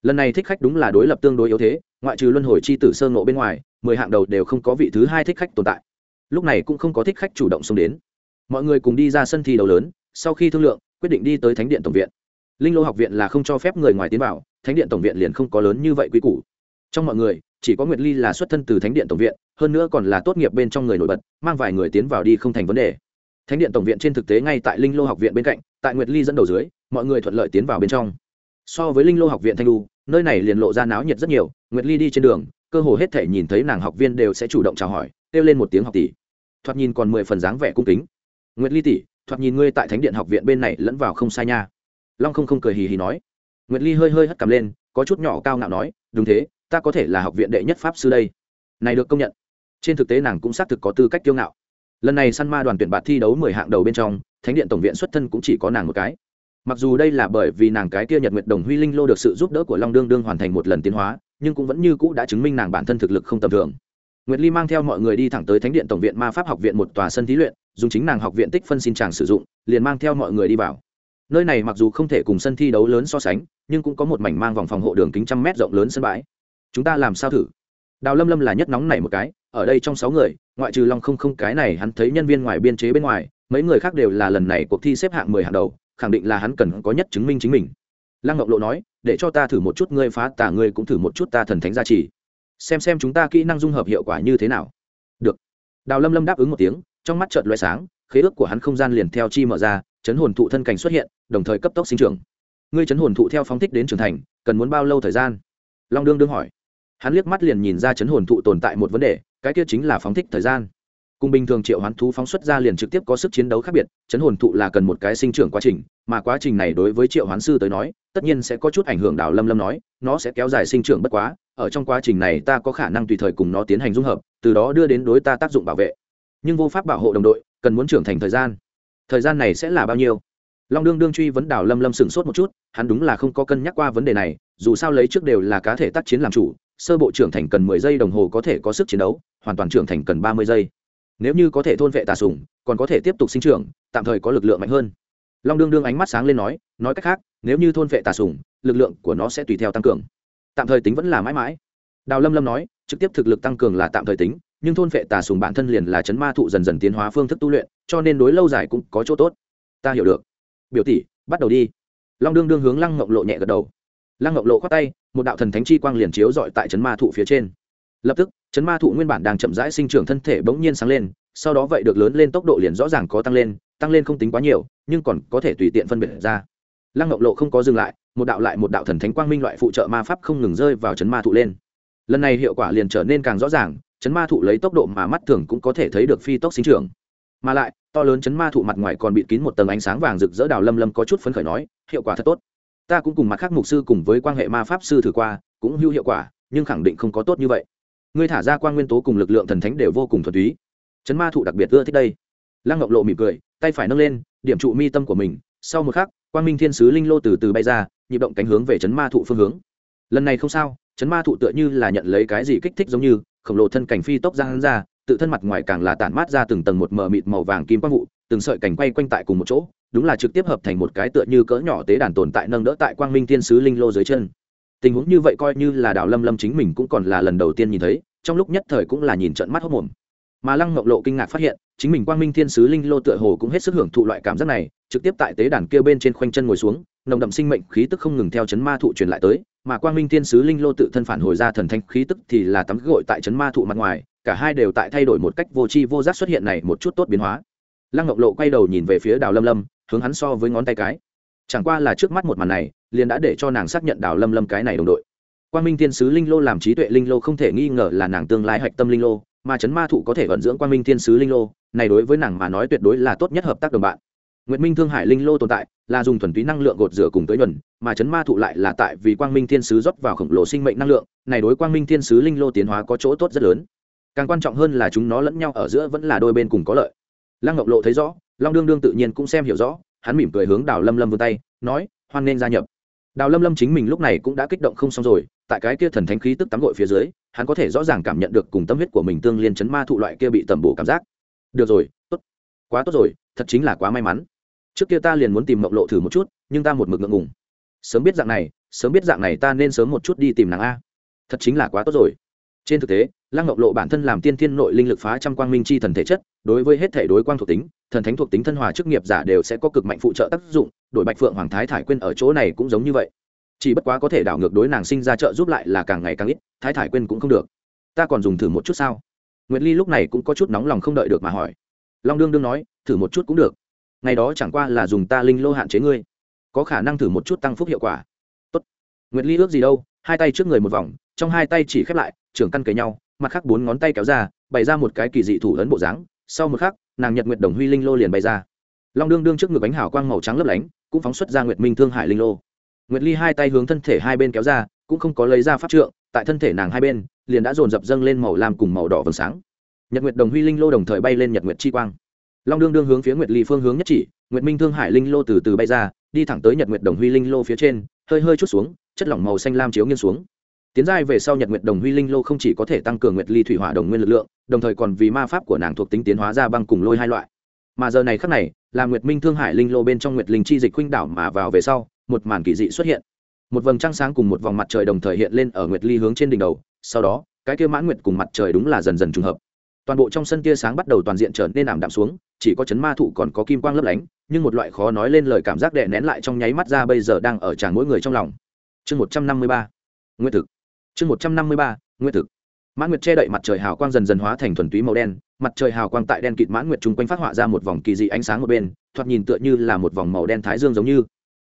[SPEAKER 1] lần này thích khách đúng là đối lập tương đối yếu thế, ngoại trừ luân hồi c h i tử sơ ngộ bên ngoài, mười hạng đầu đều không có vị thứ hai thích khách tồn tại. Lúc này cũng không có thích khách chủ động xông đến. Mọi người cùng đi ra sân thi đấu lớn, sau khi thương lượng, quyết định đi tới thánh điện tổng viện. Linh lô học viện là không cho phép người ngoài tiến vào, thánh điện tổng viện liền không có lớn như vậy quy củ. Trong mọi người, chỉ có nguyệt ly là xuất thân từ thánh điện tổng viện, hơn nữa còn là tốt nghiệp bên trong người nổi bật, mang vài người tiến vào đi không thành vấn đề. Thánh điện tổng viện trên thực tế ngay tại linh lô học viện bên cạnh, tại nguyệt ly dẫn đầu dưới, mọi người thuận lợi tiến vào bên trong. So với linh lô học viện thanh lu nơi này liền lộ ra náo nhiệt rất nhiều, nguyệt ly đi trên đường, cơ hồ hết thể nhìn thấy nàng học viên đều sẽ chủ động chào hỏi, kêu lên một tiếng học tỷ. Thoạt nhìn còn mười phần dáng vẻ cung kính. Nguyệt ly tỷ, thoạt nhìn ngươi tại thánh điện học viện bên này lẫn vào không sai nha. Long không không cười hì hì nói. Nguyệt ly hơi hơi hất cầm lên, có chút nhỏ cao ngạo nói, đúng thế, ta có thể là học viện đệ nhất pháp sư đây. Này được công nhận. Trên thực tế nàng cũng xác thực có tư cách kiêu ngạo. Lần này săn ma đoàn tuyển bạt thi đấu mười hạng đầu bên trong, thánh điện tổng viện xuất thân cũng chỉ có nàng một cái mặc dù đây là bởi vì nàng cái kia nhật nguyệt đồng huy linh lô được sự giúp đỡ của long đương đương hoàn thành một lần tiến hóa, nhưng cũng vẫn như cũ đã chứng minh nàng bản thân thực lực không tầm thường. Nguyệt ly mang theo mọi người đi thẳng tới thánh điện tổng viện ma pháp học viện một tòa sân thí luyện, dùng chính nàng học viện tích phân xin chàng sử dụng, liền mang theo mọi người đi vào. Nơi này mặc dù không thể cùng sân thi đấu lớn so sánh, nhưng cũng có một mảnh mang vòng phòng hộ đường kính trăm mét rộng lớn sân bãi. Chúng ta làm sao thử? Đào lâm lâm là nhất nóng này một cái, ở đây trong sáu người, ngoại trừ long không không cái này hắn thấy nhân viên ngoài biên chế bên ngoài, mấy người khác đều là lần này cuộc thi xếp hạng mười hàng đầu khẳng định là hắn cần có nhất chứng minh chính mình. Lăng ngọc lộ nói, để cho ta thử một chút ngươi phá tả ngươi cũng thử một chút ta thần thánh gia trì. Xem xem chúng ta kỹ năng dung hợp hiệu quả như thế nào. Được. Đào lâm lâm đáp ứng một tiếng, trong mắt trợn loại sáng, khế ước của hắn không gian liền theo chi mở ra, chấn hồn thụ thân cảnh xuất hiện, đồng thời cấp tốc sinh trưởng. Ngươi chấn hồn thụ theo phóng thích đến trưởng thành, cần muốn bao lâu thời gian? Long đương đương hỏi. Hắn liếc mắt liền nhìn ra chấn hồn thụ tồn tại một vấn đề, cái kia chính là phóng thích thời gian cùng bình thường triệu hoán thú phóng xuất ra liền trực tiếp có sức chiến đấu khác biệt, chấn hồn thụ là cần một cái sinh trưởng quá trình, mà quá trình này đối với triệu hoán sư tới nói, tất nhiên sẽ có chút ảnh hưởng, đào lâm lâm nói, nó sẽ kéo dài sinh trưởng bất quá, ở trong quá trình này ta có khả năng tùy thời cùng nó tiến hành dung hợp, từ đó đưa đến đối ta tác dụng bảo vệ. Nhưng vô pháp bảo hộ đồng đội, cần muốn trưởng thành thời gian. Thời gian này sẽ là bao nhiêu? Long đương đương truy vấn đào lâm lâm sửng sốt một chút, hắn đúng là không có cân nhắc qua vấn đề này, dù sao lấy trước đều là cá thể tác chiến làm chủ, sơ bộ trưởng thành cần mười giây đồng hồ có thể có sức chiến đấu, hoàn toàn trưởng thành cần ba mươi giây nếu như có thể thôn vệ tà sùng còn có thể tiếp tục sinh trưởng, tạm thời có lực lượng mạnh hơn. Long đương đương ánh mắt sáng lên nói nói cách khác, nếu như thôn vệ tà sùng lực lượng của nó sẽ tùy theo tăng cường. Tạm thời tính vẫn là mãi mãi. Đào lâm lâm nói, trực tiếp thực lực tăng cường là tạm thời tính, nhưng thôn vệ tà sùng bản thân liền là chấn ma thụ dần dần tiến hóa phương thức tu luyện, cho nên đối lâu dài cũng có chỗ tốt. Ta hiểu được. Biểu tỷ, bắt đầu đi. Long đương đương hướng lăng ngọc lộ nhẹ gật đầu. Lăng ngọc lộ khoát tay, một đạo thần thánh chi quang liền chiếu dọi tại chấn ma thụ phía trên lập tức, chấn ma thụ nguyên bản đang chậm rãi sinh trưởng thân thể bỗng nhiên sáng lên, sau đó vậy được lớn lên tốc độ liền rõ ràng có tăng lên tăng lên không tính quá nhiều, nhưng còn có thể tùy tiện phân biệt ra. Lăng ngọc lộ không có dừng lại, một đạo lại một đạo thần thánh quang minh loại phụ trợ ma pháp không ngừng rơi vào chấn ma thụ lên. Lần này hiệu quả liền trở nên càng rõ ràng, chấn ma thụ lấy tốc độ mà mắt thường cũng có thể thấy được phi tốc sinh trưởng. Mà lại, to lớn chấn ma thụ mặt ngoài còn bị kín một tầng ánh sáng vàng rực rỡ đào lâm lâm có chút phấn khởi nói, hiệu quả thật tốt. Ta cũng cùng mặt khác mục sư cùng với quan hệ ma pháp sư thử qua, cũng hữu hiệu quả, nhưng khẳng định không có tốt như vậy ngươi thả ra quan nguyên tố cùng lực lượng thần thánh đều vô cùng thuần túy. Chấn ma thụ đặc biệt ưa thích đây. Lăng ngọc lộ mỉm cười, tay phải nâng lên, điểm trụ mi tâm của mình. Sau một khắc, quang minh thiên sứ linh lô từ từ bay ra, nhịp động cánh hướng về chấn ma thụ phương hướng. Lần này không sao, chấn ma thụ tựa như là nhận lấy cái gì kích thích giống như, khổng lồ thân cảnh phi tốc ra hắn ra, tự thân mặt ngoài càng là tản mát ra từng tầng một mờ mịt màu vàng kim quang vụ, từng sợi cảnh quay quanh tại cùng một chỗ, đúng là trực tiếp hợp thành một cái tựa như cỡ nhỏ tế đàn tồn tại nâng đỡ tại quang minh thiên sứ linh lô dưới chân tình huống như vậy coi như là đào lâm lâm chính mình cũng còn là lần đầu tiên nhìn thấy, trong lúc nhất thời cũng là nhìn trận mắt hốc mồm. Mà lăng ngọc lộ kinh ngạc phát hiện, chính mình quang minh thiên sứ linh lô tựa hồ cũng hết sức hưởng thụ loại cảm giác này, trực tiếp tại tế đàn kia bên trên khoanh chân ngồi xuống, nồng đậm sinh mệnh khí tức không ngừng theo chấn ma thụ truyền lại tới, mà quang minh thiên sứ linh lô tự thân phản hồi ra thần thanh khí tức thì là tắm gội tại chấn ma thụ mặt ngoài, cả hai đều tại thay đổi một cách vô tri vô giác xuất hiện này một chút tốt biến hóa. Lăng ngọc lộ quay đầu nhìn về phía đào lâm lâm, hướng hắn so với ngón tay cái. Chẳng qua là trước mắt một màn này liền đã để cho nàng xác nhận đào lâm lâm cái này đồng đội quang minh thiên sứ linh lô làm trí tuệ linh lô không thể nghi ngờ là nàng tương lai hạch tâm linh lô mà chấn ma thụ có thể vận dưỡng quang minh thiên sứ linh lô này đối với nàng mà nói tuyệt đối là tốt nhất hợp tác đồng bạn Nguyệt Minh Thương Hải Linh Lô tồn tại, là dùng thuần túy năng lượng gột rửa cùng tới nhuần, mà chấn ma thụ lại là tại vì Quang Minh Thiên sứ rót vào khổng lồ sinh mệnh năng lượng, này đối Quang Minh Thiên sứ Linh Lô tiến hóa có chỗ tốt rất lớn. Càng quan trọng hơn là chúng nó lẫn nhau ở giữa vẫn là đôi bên cùng có lợi. Lăng Ngọc Lộ thấy rõ, Long Dương Dương tự nhiên cũng xem hiểu rõ, hắn mỉm cười hướng Đào Lâm Lâm vươn tay, nói, hoan nên gia nhập. Đào Lâm Lâm chính mình lúc này cũng đã kích động không xong rồi, tại cái kia thần thánh khí tức tắm gội phía dưới, hắn có thể rõ ràng cảm nhận được cùng tâm huyết của mình tương liên chấn ma thụ loại kia bị tẩm bổ cảm giác. Được rồi, tốt, quá tốt rồi, thật chính là quá may mắn. Trước kia ta liền muốn tìm mộng lộ thử một chút nhưng ta một mực ngượng ngùng. Sớm biết dạng này sớm biết dạng này ta nên sớm một chút đi tìm nàng a. Thật chính là quá tốt rồi. Trên thực tế lăng ngọc lộ bản thân làm tiên thiên nội linh lực phá trăm quang minh chi thần thể chất đối với hết thể đối quang thuộc tính thần thánh thuộc tính thân hòa chức nghiệp giả đều sẽ có cực mạnh phụ trợ tác dụng, đổi bạch phượng hoàng thái thải quyên ở chỗ này cũng giống như vậy. Chỉ bất quá có thể đảo ngược đối nàng sinh ra trợ giúp lại là càng ngày càng ít, thái thải quyên cũng không được. Ta còn dùng thử một chút sao? Nguyệt ly lúc này cũng có chút nóng lòng không đợi được mà hỏi. Long đương đương nói, thử một chút cũng được. Ngày đó chẳng qua là dùng ta linh lô hạn chế ngươi. Có khả năng thử một chút tăng phúc hiệu quả. Tốt. Nguyệt ly ước gì đâu, hai tay trước người một vòng, trong hai tay chỉ khép lại, trưởng căn cấy nhau, mặt khác bốn ngón tay kéo ra, bày ra một cái kỳ dị thủ ấn bộ dáng sau một khắc, nàng nhật nguyệt đồng huy linh lô liền bay ra. Long đương đương trước ngực bánh hào quang màu trắng lấp lánh, cũng phóng xuất ra nguyệt minh thương hải linh lô. Nguyệt ly hai tay hướng thân thể hai bên kéo ra, cũng không có lấy ra pháp trượng, tại thân thể nàng hai bên, liền đã dồn dập dâng lên màu lam cùng màu đỏ vầng sáng. Nhật nguyệt đồng huy linh lô đồng thời bay lên nhật nguyệt chi quang. Long đương đương hướng phía nguyệt ly phương hướng nhất chỉ, nguyệt minh thương hải linh lô từ từ bay ra, đi thẳng tới nhật nguyệt đồng huy linh lô phía trên, hơi hơi chút xuống, chất lỏng màu xanh lam chiếu nghiêng xuống tiến giai về sau nhật nguyệt đồng huy linh lô không chỉ có thể tăng cường nguyệt ly thủy hỏa đồng nguyên lực lượng, đồng thời còn vì ma pháp của nàng thuộc tính tiến hóa ra băng cùng lôi hai loại. Mà giờ này khắc này, là nguyệt minh thương hải linh lô bên trong nguyệt linh chi dịch khuynh đảo mà vào về sau, một màn kỳ dị xuất hiện. Một vầng trăng sáng cùng một vòng mặt trời đồng thời hiện lên ở nguyệt ly hướng trên đỉnh đầu, sau đó, cái kia mãn nguyệt cùng mặt trời đúng là dần dần trùng hợp. Toàn bộ trong sân tia sáng bắt đầu toàn diện trở nên ảm đạm xuống, chỉ có chấn ma thụ còn có kim quang lấp lánh, nhưng một loại khó nói lên lời cảm giác đè nén lại trong nháy mắt ra bây giờ đang ở tràn mỗi người trong lòng. Chương một trăm năm mươi ba nguyên thực chương một trăm năm mươi ba nguyên thực. Mãn nguyệt che đậy mặt trời hào quang dần dần hóa thành thuần túy màu đen, mặt trời hào quang tại đen kịt mãn nguyệt chung quanh phát họa ra một vòng kỳ dị ánh sáng một bên, thoạt nhìn tựa như là một vòng màu đen thái dương giống như.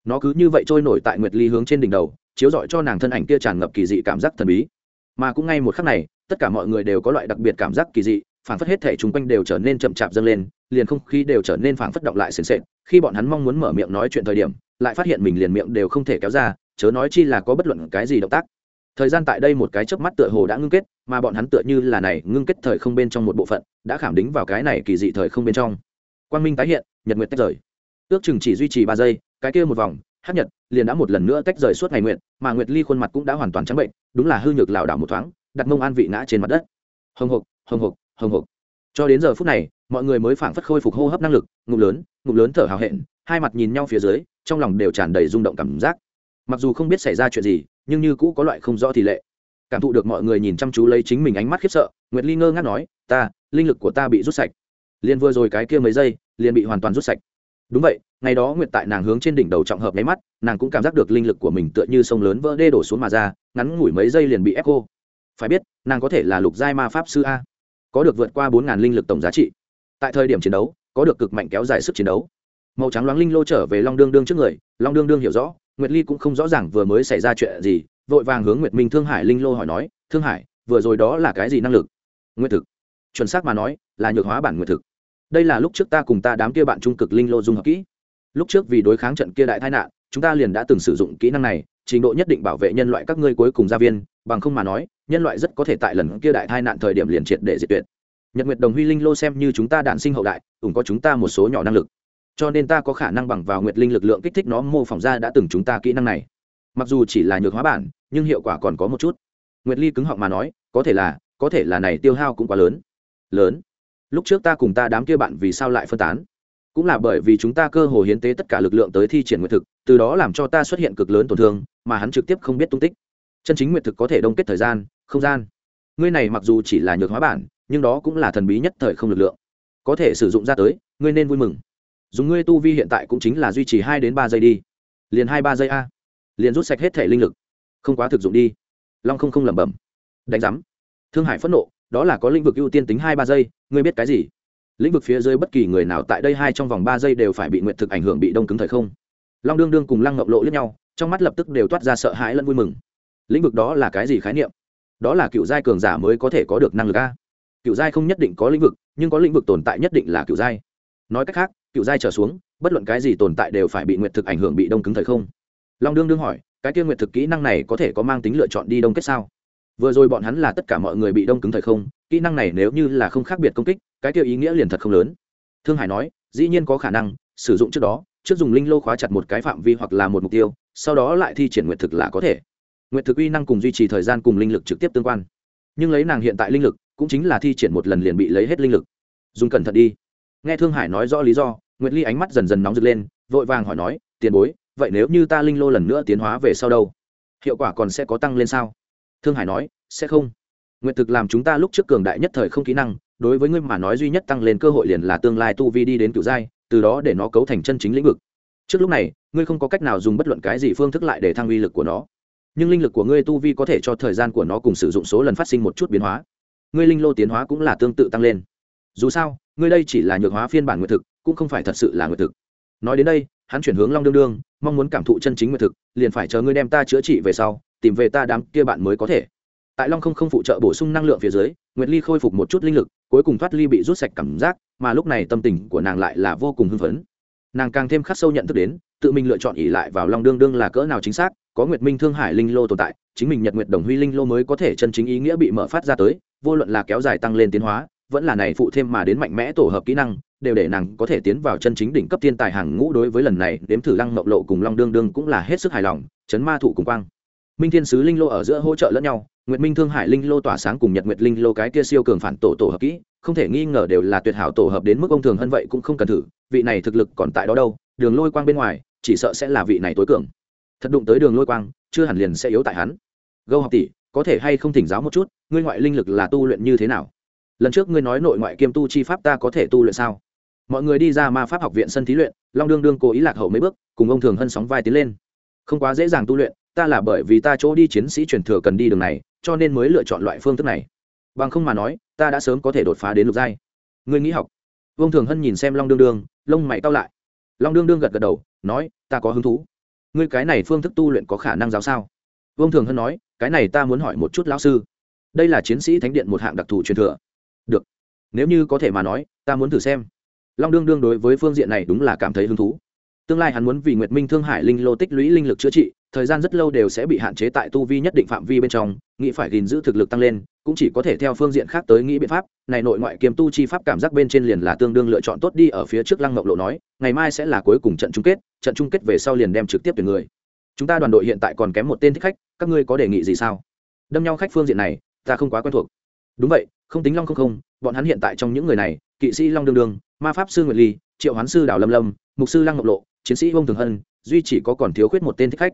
[SPEAKER 1] Nó cứ như vậy trôi nổi tại nguyệt ly hướng trên đỉnh đầu, chiếu rọi cho nàng thân ảnh kia tràn ngập kỳ dị cảm giác thần bí. Mà cũng ngay một khắc này, tất cả mọi người đều có loại đặc biệt cảm giác kỳ dị phản phất hết thể chung quanh đều trở nên chậm chạp dâng lên, liền không khí đều trở nên phản phất động lại sền sệt. Khi bọn hắn mong muốn mở miệng nói chuyện thời điểm, lại phát hiện mình liền miệng đều không thể kéo ra, chớ nói chi là có bất luận cái gì động tác thời gian tại đây một cái chớp mắt tựa hồ đã ngưng kết, mà bọn hắn tựa như là này ngưng kết thời không bên trong một bộ phận, đã khảm đính vào cái này kỳ dị thời không bên trong. Quang minh tái hiện, nhật nguyệt tách rời. Ước chừng chỉ duy trì ba giây, cái kia một vòng hát nhật liền đã một lần nữa tách rời suốt ngày nguyện, mà nguyệt ly khuôn mặt cũng đã hoàn toàn trắng bệnh, đúng là hư nhược lảo đảo một thoáng, đặt mông an vị ngã trên mặt đất. Hồng hộc hồng hộc hồng hộc. Cho đến giờ phút này, mọi người mới phảng phất khôi phục hô hấp năng lực, ngụm lớn ngụm lớn thở hào hẹn, hai mặt nhìn nhau phía dưới, trong lòng đều tràn đầy rung động cảm giác mặc dù không biết xảy ra chuyện gì, nhưng như cũ có loại không rõ thì lệ. Cảm thụ được mọi người nhìn chăm chú lấy chính mình ánh mắt khiếp sợ, nguyệt ly ngơ ngác nói, ta, linh lực của ta bị rút sạch. Liền vừa rồi cái kia mấy giây, liền bị hoàn toàn rút sạch. Đúng vậy, ngày đó nguyệt tại nàng hướng trên đỉnh đầu trọng hợp nháy mắt, nàng cũng cảm giác được linh lực của mình tựa như sông lớn vỡ đê đổ xuống mà ra, ngắn ngủi mấy giây liền bị ép cô phải biết, nàng có thể là lục giai ma pháp sư a, có được vượt qua bốn ngàn linh lực tổng giá trị. Tại thời điểm chiến đấu, có được cực mạnh kéo dài sức chiến đấu. Màu trắng loáng linh lô trở về long đương đương trước người, long đương đương hiểu rõ nguyệt ly cũng không rõ ràng vừa mới xảy ra chuyện gì, vội vàng hướng nguyệt minh thương hải linh lô hỏi nói, thương hải, vừa rồi đó là cái gì năng lực? Nguyệt thực. Chuẩn xác mà nói, là nhược hóa bản nguyệt thực. Đây là lúc trước ta cùng ta đám kia bạn trung cực linh lô dung hợp kỹ. Lúc trước vì đối kháng trận kia đại tai nạn, chúng ta liền đã từng sử dụng kỹ năng này, trình độ nhất định bảo vệ nhân loại các ngươi cuối cùng gia viên, bằng không mà nói, nhân loại rất có thể tại lần kia đại tai nạn thời điểm liền triệt để diệt tuyệt. Nhật nguyệt đồng huy linh lô xem như chúng ta đản sinh hậu đại ủng có chúng ta một số nhỏ năng lực cho nên ta có khả năng bằng vào nguyệt linh lực lượng kích thích nó mô phỏng ra đã từng chúng ta kỹ năng này. Mặc dù chỉ là nhược hóa bản, nhưng hiệu quả còn có một chút. Nguyệt ly cứng họng mà nói, có thể là, có thể là này tiêu hao cũng quá lớn. Lớn. Lúc trước ta cùng ta đám kia bạn vì sao lại phân tán? Cũng là bởi vì chúng ta cơ hồ hiến tế tất cả lực lượng tới thi triển nguyệt thực, từ đó làm cho ta xuất hiện cực lớn tổn thương, mà hắn trực tiếp không biết tung tích. Chân chính nguyệt thực có thể đông kết thời gian, không gian. Ngươi này mặc dù chỉ là nhược hóa bản, nhưng đó cũng là thần bí nhất thời không lực lượng. Có thể sử dụng ra tới, ngươi nên vui mừng dùng ngươi tu vi hiện tại cũng chính là duy trì hai đến ba giây đi. Liền hai ba giây a. Liền rút sạch hết thể linh lực. Không quá thực dụng đi. Long không không lẩm bẩm. Đánh giám. Thương hải phẫn nộ, đó là có lĩnh vực ưu tiên tính hai ba giây, ngươi biết cái gì? Lĩnh vực phía dưới bất kỳ người nào tại đây hai trong vòng ba giây đều phải bị nguyện thực ảnh hưởng bị đông cứng thời không? Long đương đương cùng lăng ngọc lộ lẫn nhau, trong mắt lập tức đều toát ra sợ hãi lẫn vui mừng. Lĩnh vực đó là cái gì khái niệm? Đó là cựu giai cường giả mới có thể có được năng lực a. Cựu giai không nhất định có lĩnh vực, nhưng có lĩnh vực tồn tại nhất định là cựu giai. Nói cách khác cựu giai trở xuống, bất luận cái gì tồn tại đều phải bị Nguyệt thực ảnh hưởng bị đông cứng thời không. Long đương đương hỏi, cái kia Nguyệt thực kỹ năng này có thể có mang tính lựa chọn đi đông kết sao? Vừa rồi bọn hắn là tất cả mọi người bị đông cứng thời không, kỹ năng này nếu như là không khác biệt công kích, cái kia ý nghĩa liền thật không lớn. Thương hải nói, dĩ nhiên có khả năng, sử dụng trước đó, trước dùng linh lô khóa chặt một cái phạm vi hoặc là một mục tiêu, sau đó lại thi triển Nguyệt thực là có thể. Nguyệt thực uy năng cùng duy trì thời gian cùng linh lực trực tiếp tương quan. Nhưng lấy nàng hiện tại linh lực, cũng chính là thi triển một lần liền bị lấy hết linh lực. Dùng cẩn thận đi nghe thương hải nói rõ lý do, nguyệt ly ánh mắt dần dần nóng rực lên, vội vàng hỏi nói, tiền bối, vậy nếu như ta linh lô lần nữa tiến hóa về sau đâu? Hiệu quả còn sẽ có tăng lên sao? Thương hải nói, sẽ không. Nguyện thực làm chúng ta lúc trước cường đại nhất thời không kỹ năng, đối với ngươi mà nói duy nhất tăng lên cơ hội liền là tương lai tu vi đi đến cựu giai, từ đó để nó cấu thành chân chính lĩnh vực. Trước lúc này, ngươi không có cách nào dùng bất luận cái gì phương thức lại để thăng uy lực của nó. Nhưng linh lực của ngươi tu vi có thể cho thời gian của nó cùng sử dụng số lần phát sinh một chút biến hóa. Ngươi linh lô tiến hóa cũng là tương tự tăng lên. Dù sao ngươi đây chỉ là nhược hóa phiên bản nguyệt thực, cũng không phải thật sự là nguyệt thực. Nói đến đây, hắn chuyển hướng long đương đương, mong muốn cảm thụ chân chính nguyệt thực, liền phải chờ ngươi đem ta chữa trị về sau, tìm về ta đám kia bạn mới có thể. Tại long không không phụ trợ bổ sung năng lượng phía dưới, nguyệt ly khôi phục một chút linh lực, cuối cùng thoát ly bị rút sạch cảm giác, mà lúc này tâm tình của nàng lại là vô cùng hưng phấn. Nàng càng thêm khắc sâu nhận thức đến, tự mình lựa chọn ỉ lại vào long đương đương là cỡ nào chính xác, có nguyệt minh thương hải linh lô tồn tại, chính mình nhật nguyệt đồng huy linh lô mới có thể chân chính ý nghĩa bị mở phát ra tới, vô luận là kéo dài tăng lên tiến hóa vẫn là này phụ thêm mà đến mạnh mẽ tổ hợp kỹ năng, đều để nàng có thể tiến vào chân chính đỉnh cấp thiên tài hàng ngũ đối với lần này, đếm thử lăng mộng lộ cùng long đương đương cũng là hết sức hài lòng, chấn ma thụ cùng quang. Minh thiên sứ linh lô ở giữa hỗ trợ lẫn nhau, nguyệt minh thương hải linh lô tỏa sáng cùng nhật nguyệt linh lô cái kia siêu cường phản tổ tổ hợp kỹ, không thể nghi ngờ đều là tuyệt hảo tổ hợp đến mức ông thường hơn vậy cũng không cần thử, vị này thực lực còn tại đó đâu, đường lôi quang bên ngoài, chỉ sợ sẽ là vị này tối cường. Thật đụng tới đường lôi quang, chưa hẳn liền sẽ yếu tại hắn. Gâu học tỷ, có thể hay không thỉnh giáo một chút, ngươi ngoại linh lực là tu luyện như thế nào? Lần trước ngươi nói nội ngoại kiêm tu chi pháp ta có thể tu luyện sao? Mọi người đi ra ma pháp học viện sân thí luyện, long đương đương cố ý lạc hậu mấy bước, cùng ông thường hân sóng vai tiến lên. Không quá dễ dàng tu luyện, ta là bởi vì ta chỗ đi chiến sĩ truyền thừa cần đi đường này, cho nên mới lựa chọn loại phương thức này. Bằng không mà nói, ta đã sớm có thể đột phá đến lục giai. Ngươi nghĩ học. Vương thường hân nhìn xem long đương đương, lông mày cao lại. Long đương đương gật gật đầu, nói, ta có hứng thú. Ngươi cái này phương thức tu luyện có khả năng giáo sao? Vương thường hân nói, cái này ta muốn hỏi một chút lão sư. Đây là chiến sĩ thánh điện một hạng đặc thù truyền thừa được. Nếu như có thể mà nói, ta muốn thử xem. Long đương đương đối với phương diện này đúng là cảm thấy hứng thú. Tương lai hắn muốn vì nguyệt minh thương hải linh lô tích lũy linh lực chữa trị, thời gian rất lâu đều sẽ bị hạn chế tại tu vi nhất định phạm vi bên trong, nghĩ phải gìn giữ thực lực tăng lên, cũng chỉ có thể theo phương diện khác tới nghĩ biện pháp. Này nội ngoại kiêm tu chi pháp cảm giác bên trên liền là tương đương lựa chọn tốt đi, ở phía trước lăng ngọc lộ nói, ngày mai sẽ là cuối cùng trận chung kết, trận chung kết về sau liền đem trực tiếp tuyển người. Chúng ta đoàn đội hiện tại còn kém một tên thích khách, các ngươi có đề nghị gì sao? Đâm nhau khách phương diện này, ta không quá quen thuộc. Đúng vậy không tính long không không bọn hắn hiện tại trong những người này kỵ sĩ long đương đương ma pháp sư nguyệt ly triệu hoán sư đào lâm lâm mục sư lăng ngọc lộ chiến sĩ vông thường hân duy chỉ có còn thiếu khuyết một tên thích khách.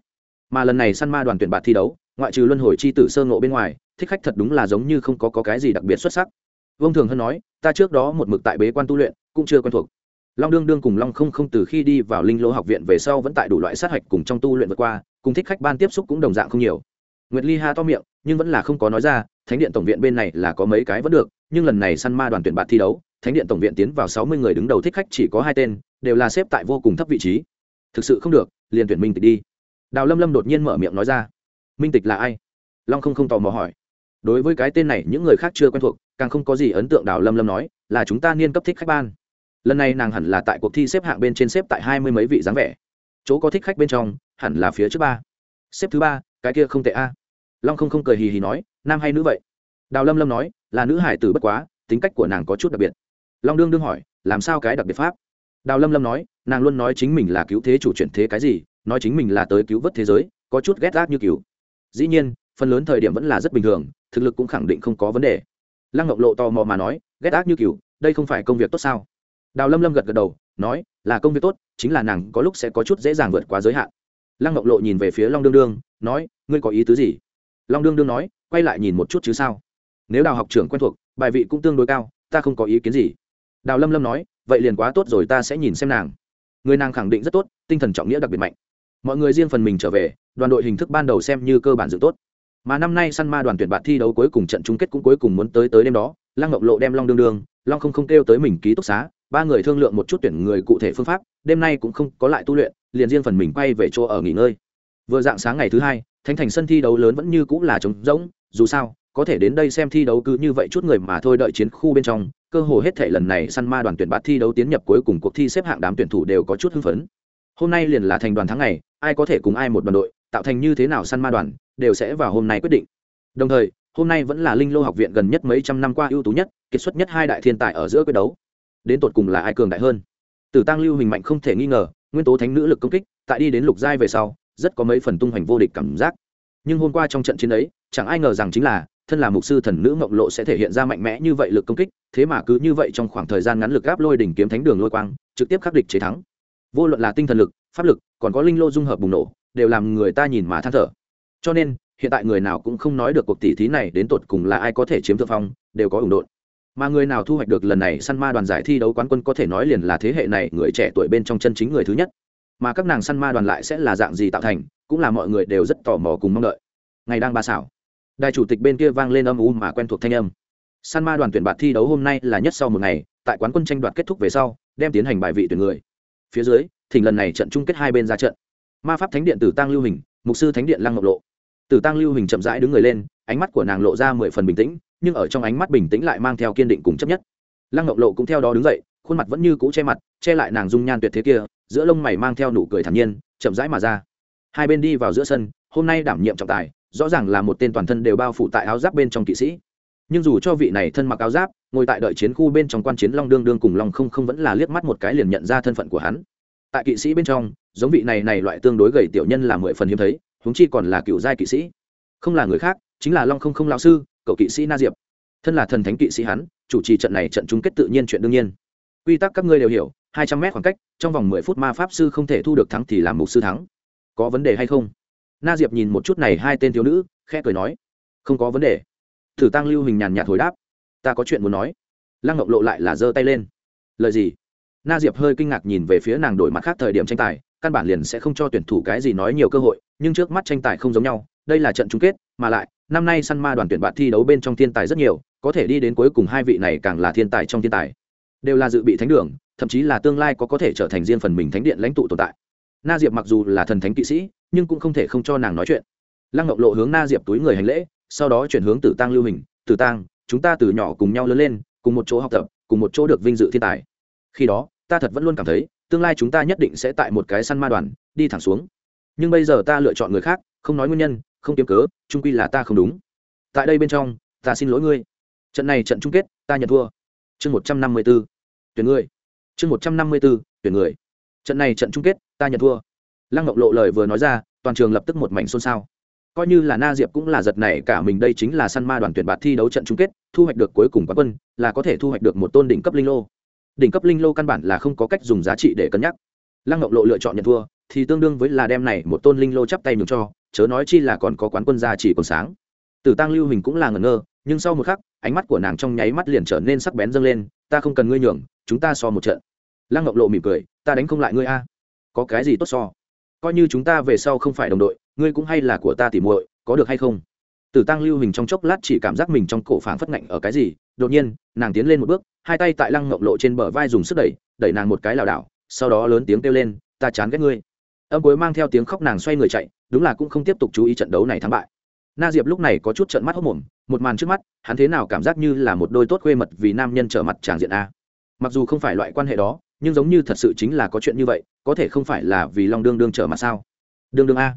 [SPEAKER 1] Mà lần này săn ma đoàn tuyển bạt thi đấu ngoại trừ luân hồi c h i tử sơ ngộ bên ngoài thích khách thật đúng là giống như không có, có cái gì đặc biệt xuất sắc. Vông thường hân nói ta trước đó một mực tại bế quan tu luyện cũng chưa quen thuộc. Long đương đương cùng long không không từ khi đi vào linh lỗ học viện về sau vẫn tại đủ loại sát hạch cùng trong tu luyện vượt qua cùng thích khách ban tiếp xúc cũng đồng dạng không nhiều. Nguyệt ly ha to miệng nhưng vẫn là không có nói ra thánh điện tổng viện bên này là có mấy cái vẫn được, nhưng lần này săn ma đoàn tuyển bạn thi đấu, thánh điện tổng viện tiến vào sáu mươi người đứng đầu thích khách chỉ có hai tên, đều là xếp tại vô cùng thấp vị trí. Thực sự không được, liền tuyển minh tịch đi. Đào lâm lâm đột nhiên mở miệng nói ra. Minh tịch là ai? Long không không tò mò hỏi. Đối với cái tên này, những người khác chưa quen thuộc, càng không có gì ấn tượng đào lâm lâm nói, là chúng ta niên cấp thích khách ban. Lần này nàng hẳn là tại cuộc thi xếp hạng bên trên xếp tại hai mươi mấy vị dáng vẻ. Chỗ có thích khách bên trong, hẳn là phía trước ba. Xếp thứ ba, cái kia không tệ a long không không cười hì hì nói, nam hay nữ vậy? Đào lâm lâm nói, là nữ hải tử bất quá, tính cách của nàng có chút đặc biệt. Long đương đương hỏi, làm sao cái đặc biệt pháp? Đào lâm lâm nói, nàng luôn nói chính mình là cứu thế chủ chuyển thế cái gì, nói chính mình là tới cứu vớt thế giới, có chút ghét gác như cứu dĩ nhiên, phần lớn thời điểm vẫn là rất bình thường, thực lực cũng khẳng định không có vấn đề. Lăng ngọc lộ tò mò mà nói, ghét ác như cừu đây không phải công việc tốt sao? Đào lâm lâm gật gật đầu, nói, là công việc tốt, chính là nàng có lúc sẽ có chút dễ dàng vượt qua giới hạn. Lăng ngọc lộ nhìn về phía long đương đương, nói, ngươi có ý tứ gì? Long đương đương nói, quay lại nhìn một chút chứ sao? Nếu đào học trưởng quen thuộc, bài vị cũng tương đối cao, ta không có ý kiến gì. Đào lâm lâm nói, vậy liền quá tốt rồi, ta sẽ nhìn xem nàng. Người nàng khẳng định rất tốt, tinh thần trọng nghĩa đặc biệt mạnh. Mọi người riêng phần mình trở về, đoàn đội hình thức ban đầu xem như cơ bản dự tốt. Mà năm nay săn ma đoàn tuyển bạn thi đấu cuối cùng trận chung kết cũng cuối cùng muốn tới tới đêm đó, lăng ngọc lộ đem long đương đương, long không không kêu tới mình ký túc xá, ba người thương lượng một chút tuyển người cụ thể phương pháp, đêm nay cũng không có lại tu luyện, liền riêng phần mình quay về chỗ ở nghỉ ngơi. Vừa dạng sáng ngày thứ hai thánh thành sân thi đấu lớn vẫn như cũng là trống rỗng, dù sao, có thể đến đây xem thi đấu cứ như vậy chút người mà thôi đợi chiến khu bên trong, cơ hồ hết thể lần này săn ma đoàn tuyển bát thi đấu tiến nhập cuối cùng cuộc thi xếp hạng đám tuyển thủ đều có chút hưng phấn. Hôm nay liền là thành đoàn tháng ngày, ai có thể cùng ai một đoàn đội, tạo thành như thế nào săn ma đoàn, đều sẽ vào hôm nay quyết định. Đồng thời, hôm nay vẫn là linh lô học viện gần nhất mấy trăm năm qua ưu tú nhất, kiệt xuất nhất hai đại thiên tài ở giữa quyết đấu. Đến tột cùng là ai cường đại hơn? Tử tăng lưu hình mạnh không thể nghi ngờ, nguyên tố thánh nữ lực công kích, tại đi đến lục giai về sau rất có mấy phần tung hoành vô địch cảm giác. Nhưng hôm qua trong trận chiến ấy, chẳng ai ngờ rằng chính là, thân là mục sư thần nữ mộng lộ sẽ thể hiện ra mạnh mẽ như vậy lực công kích, thế mà cứ như vậy trong khoảng thời gian ngắn lực gáp lôi đỉnh kiếm thánh đường lôi quang, trực tiếp khắc địch chế thắng. Vô luận là tinh thần lực, pháp lực, còn có linh lô dung hợp bùng nổ, đều làm người ta nhìn mà than thở. Cho nên, hiện tại người nào cũng không nói được cuộc tỷ thí này đến tột cùng là ai có thể chiếm thượng phong, đều có ủng độn. Mà người nào thu hoạch được lần này săn ma đoàn giải thi đấu quán quân có thể nói liền là thế hệ này, người trẻ tuổi bên trong chân chính người thứ nhất mà các nàng săn ma đoàn lại sẽ là dạng gì tạo thành, cũng là mọi người đều rất tò mò cùng mong đợi. Ngày đang ba xảo đại chủ tịch bên kia vang lên âm u mà quen thuộc thanh âm. Săn ma đoàn tuyển bạt thi đấu hôm nay là nhất sau một ngày, tại quán quân tranh đoạt kết thúc về sau, đem tiến hành bài vị tuyển người. Phía dưới, thỉnh lần này trận chung kết hai bên ra trận. Ma pháp thánh điện tử tăng lưu hình, mục sư thánh điện lăng ngọc lộ. Tử tăng lưu hình chậm rãi đứng người lên, ánh mắt của nàng lộ ra mười phần bình tĩnh, nhưng ở trong ánh mắt bình tĩnh lại mang theo kiên định cùng chấp nhất. Lăng ngọc lộ cũng theo đó đứng dậy, khuôn mặt vẫn như cũ che mặt che lại nàng dung nhan tuyệt thế kia, giữa lông mày mang theo nụ cười thản nhiên, chậm rãi mà ra. Hai bên đi vào giữa sân, hôm nay đảm nhiệm trọng tài, rõ ràng là một tên toàn thân đều bao phủ tại áo giáp bên trong kỵ sĩ. Nhưng dù cho vị này thân mặc áo giáp, ngồi tại đợi chiến khu bên trong quan chiến long đương đương cùng long không không vẫn là liếc mắt một cái liền nhận ra thân phận của hắn. Tại kỵ sĩ bên trong, giống vị này này loại tương đối gầy tiểu nhân là mười phần hiếm thấy, huống chi còn là cựu giai kỵ sĩ. Không là người khác, chính là long không không lão sư, cậu kỵ sĩ na diệp. Thân là thần thánh kỵ sĩ hắn, chủ trì trận này trận chung kết tự nhiên chuyện đương nhiên. Quy tắc các ngươi đều hiểu hai trăm mét khoảng cách, trong vòng mười phút ma pháp sư không thể thu được thắng thì làm mục sư thắng. Có vấn đề hay không? Na diệp nhìn một chút này hai tên thiếu nữ, khẽ cười nói. Không có vấn đề. Thử tăng lưu hình nhàn nhạt hồi đáp. Ta có chuyện muốn nói. Lăng ngọc lộ lại là giơ tay lên. Lời gì? Na diệp hơi kinh ngạc nhìn về phía nàng đổi mặt khác thời điểm tranh tài, căn bản liền sẽ không cho tuyển thủ cái gì nói nhiều cơ hội, nhưng trước mắt tranh tài không giống nhau, đây là trận chung kết, mà lại, năm nay săn ma đoàn tuyển bạn thi đấu bên trong thiên tài rất nhiều, có thể đi đến cuối cùng hai vị này càng là thiên tài trong thiên tài. Đều là dự bị thánh đường thậm chí là tương lai có có thể trở thành riêng phần mình thánh điện lãnh tụ tồn tại. Na diệp mặc dù là thần thánh kỵ sĩ, nhưng cũng không thể không cho nàng nói chuyện. Lăng ngọc lộ hướng na diệp túi người hành lễ, sau đó chuyển hướng tử tăng lưu hình. Tử tăng chúng ta từ nhỏ cùng nhau lớn lên, cùng một chỗ học tập, cùng một chỗ được vinh dự thiên tài. Khi đó, ta thật vẫn luôn cảm thấy, tương lai chúng ta nhất định sẽ tại một cái săn ma đoàn, đi thẳng xuống. Nhưng bây giờ ta lựa chọn người khác, không nói nguyên nhân, không kiếm cớ trung quy là ta không đúng. Tại đây bên trong, ta xin lỗi ngươi. Trận này trận chung kết, ta nhận thua. Chương một trăm năm mươi b ố tuyển người chương một trăm năm mươi bốn tuyển người. Trận này trận chung kết, ta nhận thua. Lăng ngọc lộ lời vừa nói ra, toàn trường lập tức một mảnh xôn xao. Coi như là na diệp cũng là giật này cả mình, đây chính là săn ma đoàn tuyển bạt thi đấu trận chung kết, thu hoạch được cuối cùng quán quân, là có thể thu hoạch được một tôn đỉnh cấp linh lô. Đỉnh cấp linh lô căn bản là không có cách dùng giá trị để cân nhắc. Lăng ngọc lộ lựa chọn nhận thua, thì tương đương với là đem này một tôn linh lô chắp tay nhường cho, chớ nói chi là còn có quán quân gia chỉ còn sáng. Tử tăng lưu hình cũng là ngẩn ngơ, nhưng sau một khắc, ánh mắt của nàng trong nháy mắt liền trở nên sắc bén dâng lên, ta không cần ngươi nhường chúng ta so một trận. Lăng ngọc lộ mỉm cười, ta đánh không lại ngươi a. Có cái gì tốt so? Coi như chúng ta về sau không phải đồng đội, ngươi cũng hay là của ta tỉ muội, có được hay không? Tử tăng lưu hình trong chốc lát chỉ cảm giác mình trong cổ phảng phất ngạnh ở cái gì, đột nhiên, nàng tiến lên một bước, hai tay tại lăng ngọc lộ trên bờ vai dùng sức đẩy đẩy nàng một cái lảo đảo, sau đó lớn tiếng kêu lên, ta chán ghét ngươi. Âm cuối mang theo tiếng khóc nàng xoay người chạy, đúng là cũng không tiếp tục chú ý trận đấu này thắng bại. Na diệp lúc này có chút trận mắt hốc mồm, một màn trước mắt, hắn thế nào cảm giác như là một đôi tốt khuê mật vì nam nhân trở mặt tràng diện a mặc dù không phải loại quan hệ đó, nhưng giống như thật sự chính là có chuyện như vậy, có thể không phải là vì long đương đương trở mà sao? Đương đương a.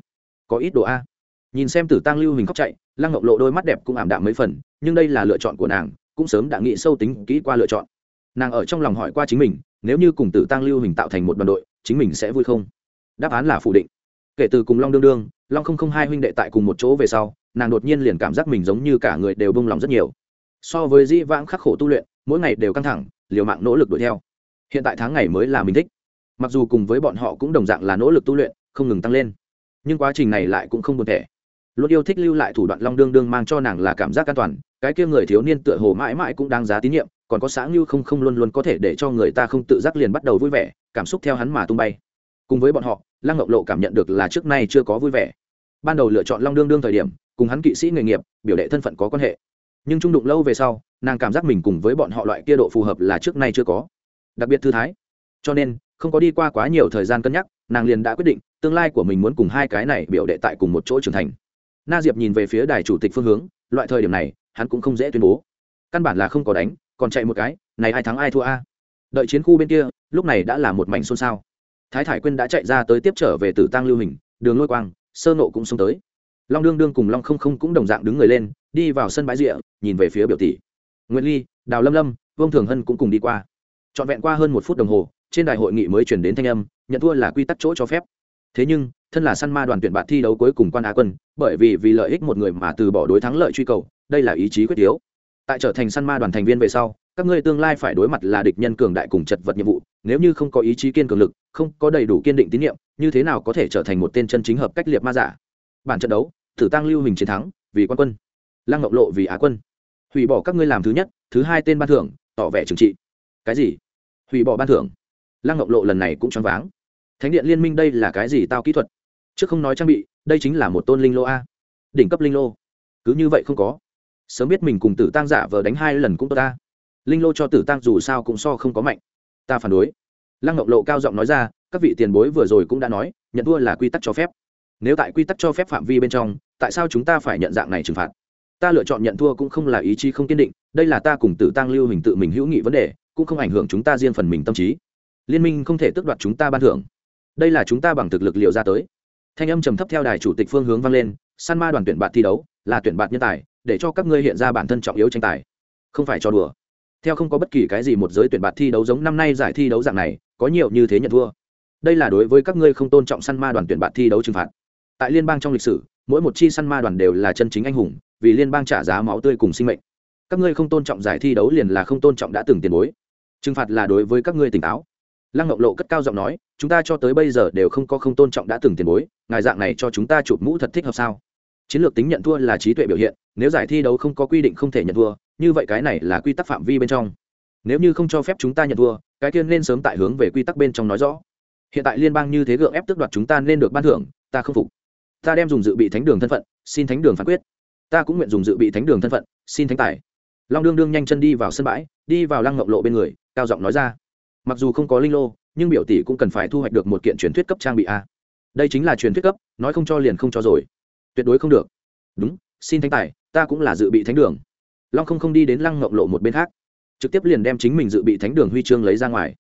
[SPEAKER 1] Có ít đồ a. Nhìn xem tử tăng lưu hình khóc chạy, lăng ngọc lộ đôi mắt đẹp cũng ảm đạm mấy phần, nhưng đây là lựa chọn của nàng, cũng sớm đã nghĩ sâu tính kỹ qua lựa chọn. Nàng ở trong lòng hỏi qua chính mình, nếu như cùng tử tăng lưu hình tạo thành một đoàn đội, chính mình sẽ vui không? Đáp án là phủ định. Kể từ cùng long đương đương, long không không hai huynh đệ tại cùng một chỗ về sau, nàng đột nhiên liền cảm giác mình giống như cả người đều bông lòng rất nhiều. So với dĩ vãng khắc khổ tu luyện, mỗi ngày đều căng thẳng liều mạng nỗ lực đuổi theo. Hiện tại tháng ngày mới là mình thích. Mặc dù cùng với bọn họ cũng đồng dạng là nỗ lực tu luyện, không ngừng tăng lên. Nhưng quá trình này lại cũng không buồn thẻ luôn yêu thích lưu lại thủ đoạn long đương đương mang cho nàng là cảm giác an toàn, cái kia người thiếu niên tựa hồ mãi mãi cũng đáng giá tín nhiệm, còn có xã ngưu không không luôn luôn có thể để cho người ta không tự giác liền bắt đầu vui vẻ, cảm xúc theo hắn mà tung bay. Cùng với bọn họ, lăng ngọc lộ cảm nhận được là trước nay chưa có vui vẻ. Ban đầu lựa chọn long đương đương thời điểm, cùng hắn kỵ sĩ nghề nghiệp, biểu đệ thân phận có quan hệ. Nhưng trung đụng lâu về sau nàng cảm giác mình cùng với bọn họ loại kia độ phù hợp là trước nay chưa có. Đặc biệt thư thái. Cho nên, không có đi qua quá nhiều thời gian cân nhắc, nàng liền đã quyết định, tương lai của mình muốn cùng hai cái này biểu đệ tại cùng một chỗ trưởng thành. Na diệp nhìn về phía đài chủ tịch phương hướng, loại thời điểm này, hắn cũng không dễ tuyên bố. Căn bản là không có đánh, còn chạy một cái, này ai thắng ai thua a? Đợi chiến khu bên kia, lúc này đã là một mảnh xôn xao. Thái thải quyên đã chạy ra tới tiếp trở về tử tăng lưu hình, đường lôi quang, sơ nộ cũng xông tới. Long đương đương cùng long không không cũng đồng dạng đứng người lên, đi vào sân bãi rịa, nhìn về phía biểu tỷ nguyễn ly, đào lâm lâm, vương thường hân cũng cùng đi qua. Trọn vẹn qua hơn một phút đồng hồ, trên đài hội nghị mới chuyển đến thanh âm, nhận thua là quy tắc chỗ cho phép. Thế nhưng, thân là săn ma đoàn tuyển bạn thi đấu cuối cùng quan á quân, bởi vì vì lợi ích một người mà từ bỏ đối thắng lợi truy cầu, đây là ý chí quyết yếu. Tại trở thành săn ma đoàn thành viên về sau, các ngươi tương lai phải đối mặt là địch nhân cường đại cùng chật vật nhiệm vụ, nếu như không có ý chí kiên cường lực, không có đầy đủ kiên định tín nhiệm, như thế nào có thể trở thành một tên chân chính hợp cách liệt ma giả? Bản trận đấu, thử tăng lưu hình chiến thắng vì quan quân. Lăng ngọc lộ vì á quân hủy bỏ các ngươi làm thứ nhất, thứ hai tên ban thưởng, tỏ vẻ trừng trị. Cái gì? Hủy bỏ ban thưởng? Lăng ngọc lộ lần này cũng choáng váng. Thánh điện liên minh đây là cái gì tao kỹ thuật? Chứ không nói trang bị, đây chính là một tôn linh lô a. Đỉnh cấp linh lô. Cứ như vậy không có. Sớm biết mình cùng tử tăng giả vờ đánh hai lần cũng tốt ta. Linh lô cho tử tăng dù sao cũng so không có mạnh. Ta phản đối. Lăng ngọc lộ cao giọng nói ra, các vị tiền bối vừa rồi cũng đã nói, nhận thua là quy tắc cho phép. Nếu tại quy tắc cho phép phạm vi bên trong, tại sao chúng ta phải nhận dạng này trừng phạt? Ta lựa chọn nhận thua cũng không là ý chí không kiên định, đây là ta cùng tử tăng lưu hình tự mình hữu nghị vấn đề, cũng không ảnh hưởng chúng ta riêng phần mình tâm trí. Liên minh không thể tước đoạt chúng ta ban thưởng. Đây là chúng ta bằng thực lực liệu ra tới. Thanh âm trầm thấp theo đài chủ tịch phương hướng vang lên, san ma đoàn tuyển bạn thi đấu, là tuyển bạn nhân tài, để cho các ngươi hiện ra bản thân trọng yếu tranh tài. Không phải cho đùa. Theo không có bất kỳ cái gì một giới tuyển bạn thi đấu giống năm nay giải thi đấu dạng này, có nhiều như thế nhận thua. Đây là đối với các ngươi không tôn trọng săn ma đoàn tuyển bạn thi đấu trừng phạt. Tại liên bang trong lịch sử, mỗi một chi săn ma đoàn đều là chân chính anh hùng vì liên bang trả giá máu tươi cùng sinh mệnh. Các ngươi không tôn trọng giải thi đấu liền là không tôn trọng đã từng tiền bối. Trừng phạt là đối với các ngươi tỉnh táo. Lăng ngọc lộ cất cao giọng nói, chúng ta cho tới bây giờ đều không có không tôn trọng đã từng tiền bối, ngài dạng này cho chúng ta chụp mũ thật thích hợp sao? Chiến lược tính nhận thua là trí tuệ biểu hiện, nếu giải thi đấu không có quy định không thể nhận thua, như vậy cái này là quy tắc phạm vi bên trong. Nếu như không cho phép chúng ta nhận thua, cái tiên nên sớm tại hướng về quy tắc bên trong nói rõ. Hiện tại liên bang như thế gượng ép tước đoạt chúng ta nên được ban thưởng, ta không phục. Ta đem dùng dự bị thánh đường thân phận, xin thánh đường phán quyết ta cũng nguyện dùng dự bị thánh đường thân phận, xin thánh tài. Long đương đương nhanh chân đi vào sân bãi, đi vào lăng ngọc lộ bên người, cao giọng nói ra, mặc dù không có linh lô, nhưng biểu tỷ cũng cần phải thu hoạch được một kiện truyền thuyết cấp trang bị a. Đây chính là truyền thuyết cấp, nói không cho liền không cho rồi. Tuyệt đối không được. Đúng, xin thánh tài, ta cũng là dự bị thánh đường. Long không không đi đến lăng ngọc lộ một bên khác, trực tiếp liền đem chính mình dự bị thánh đường huy chương lấy ra ngoài.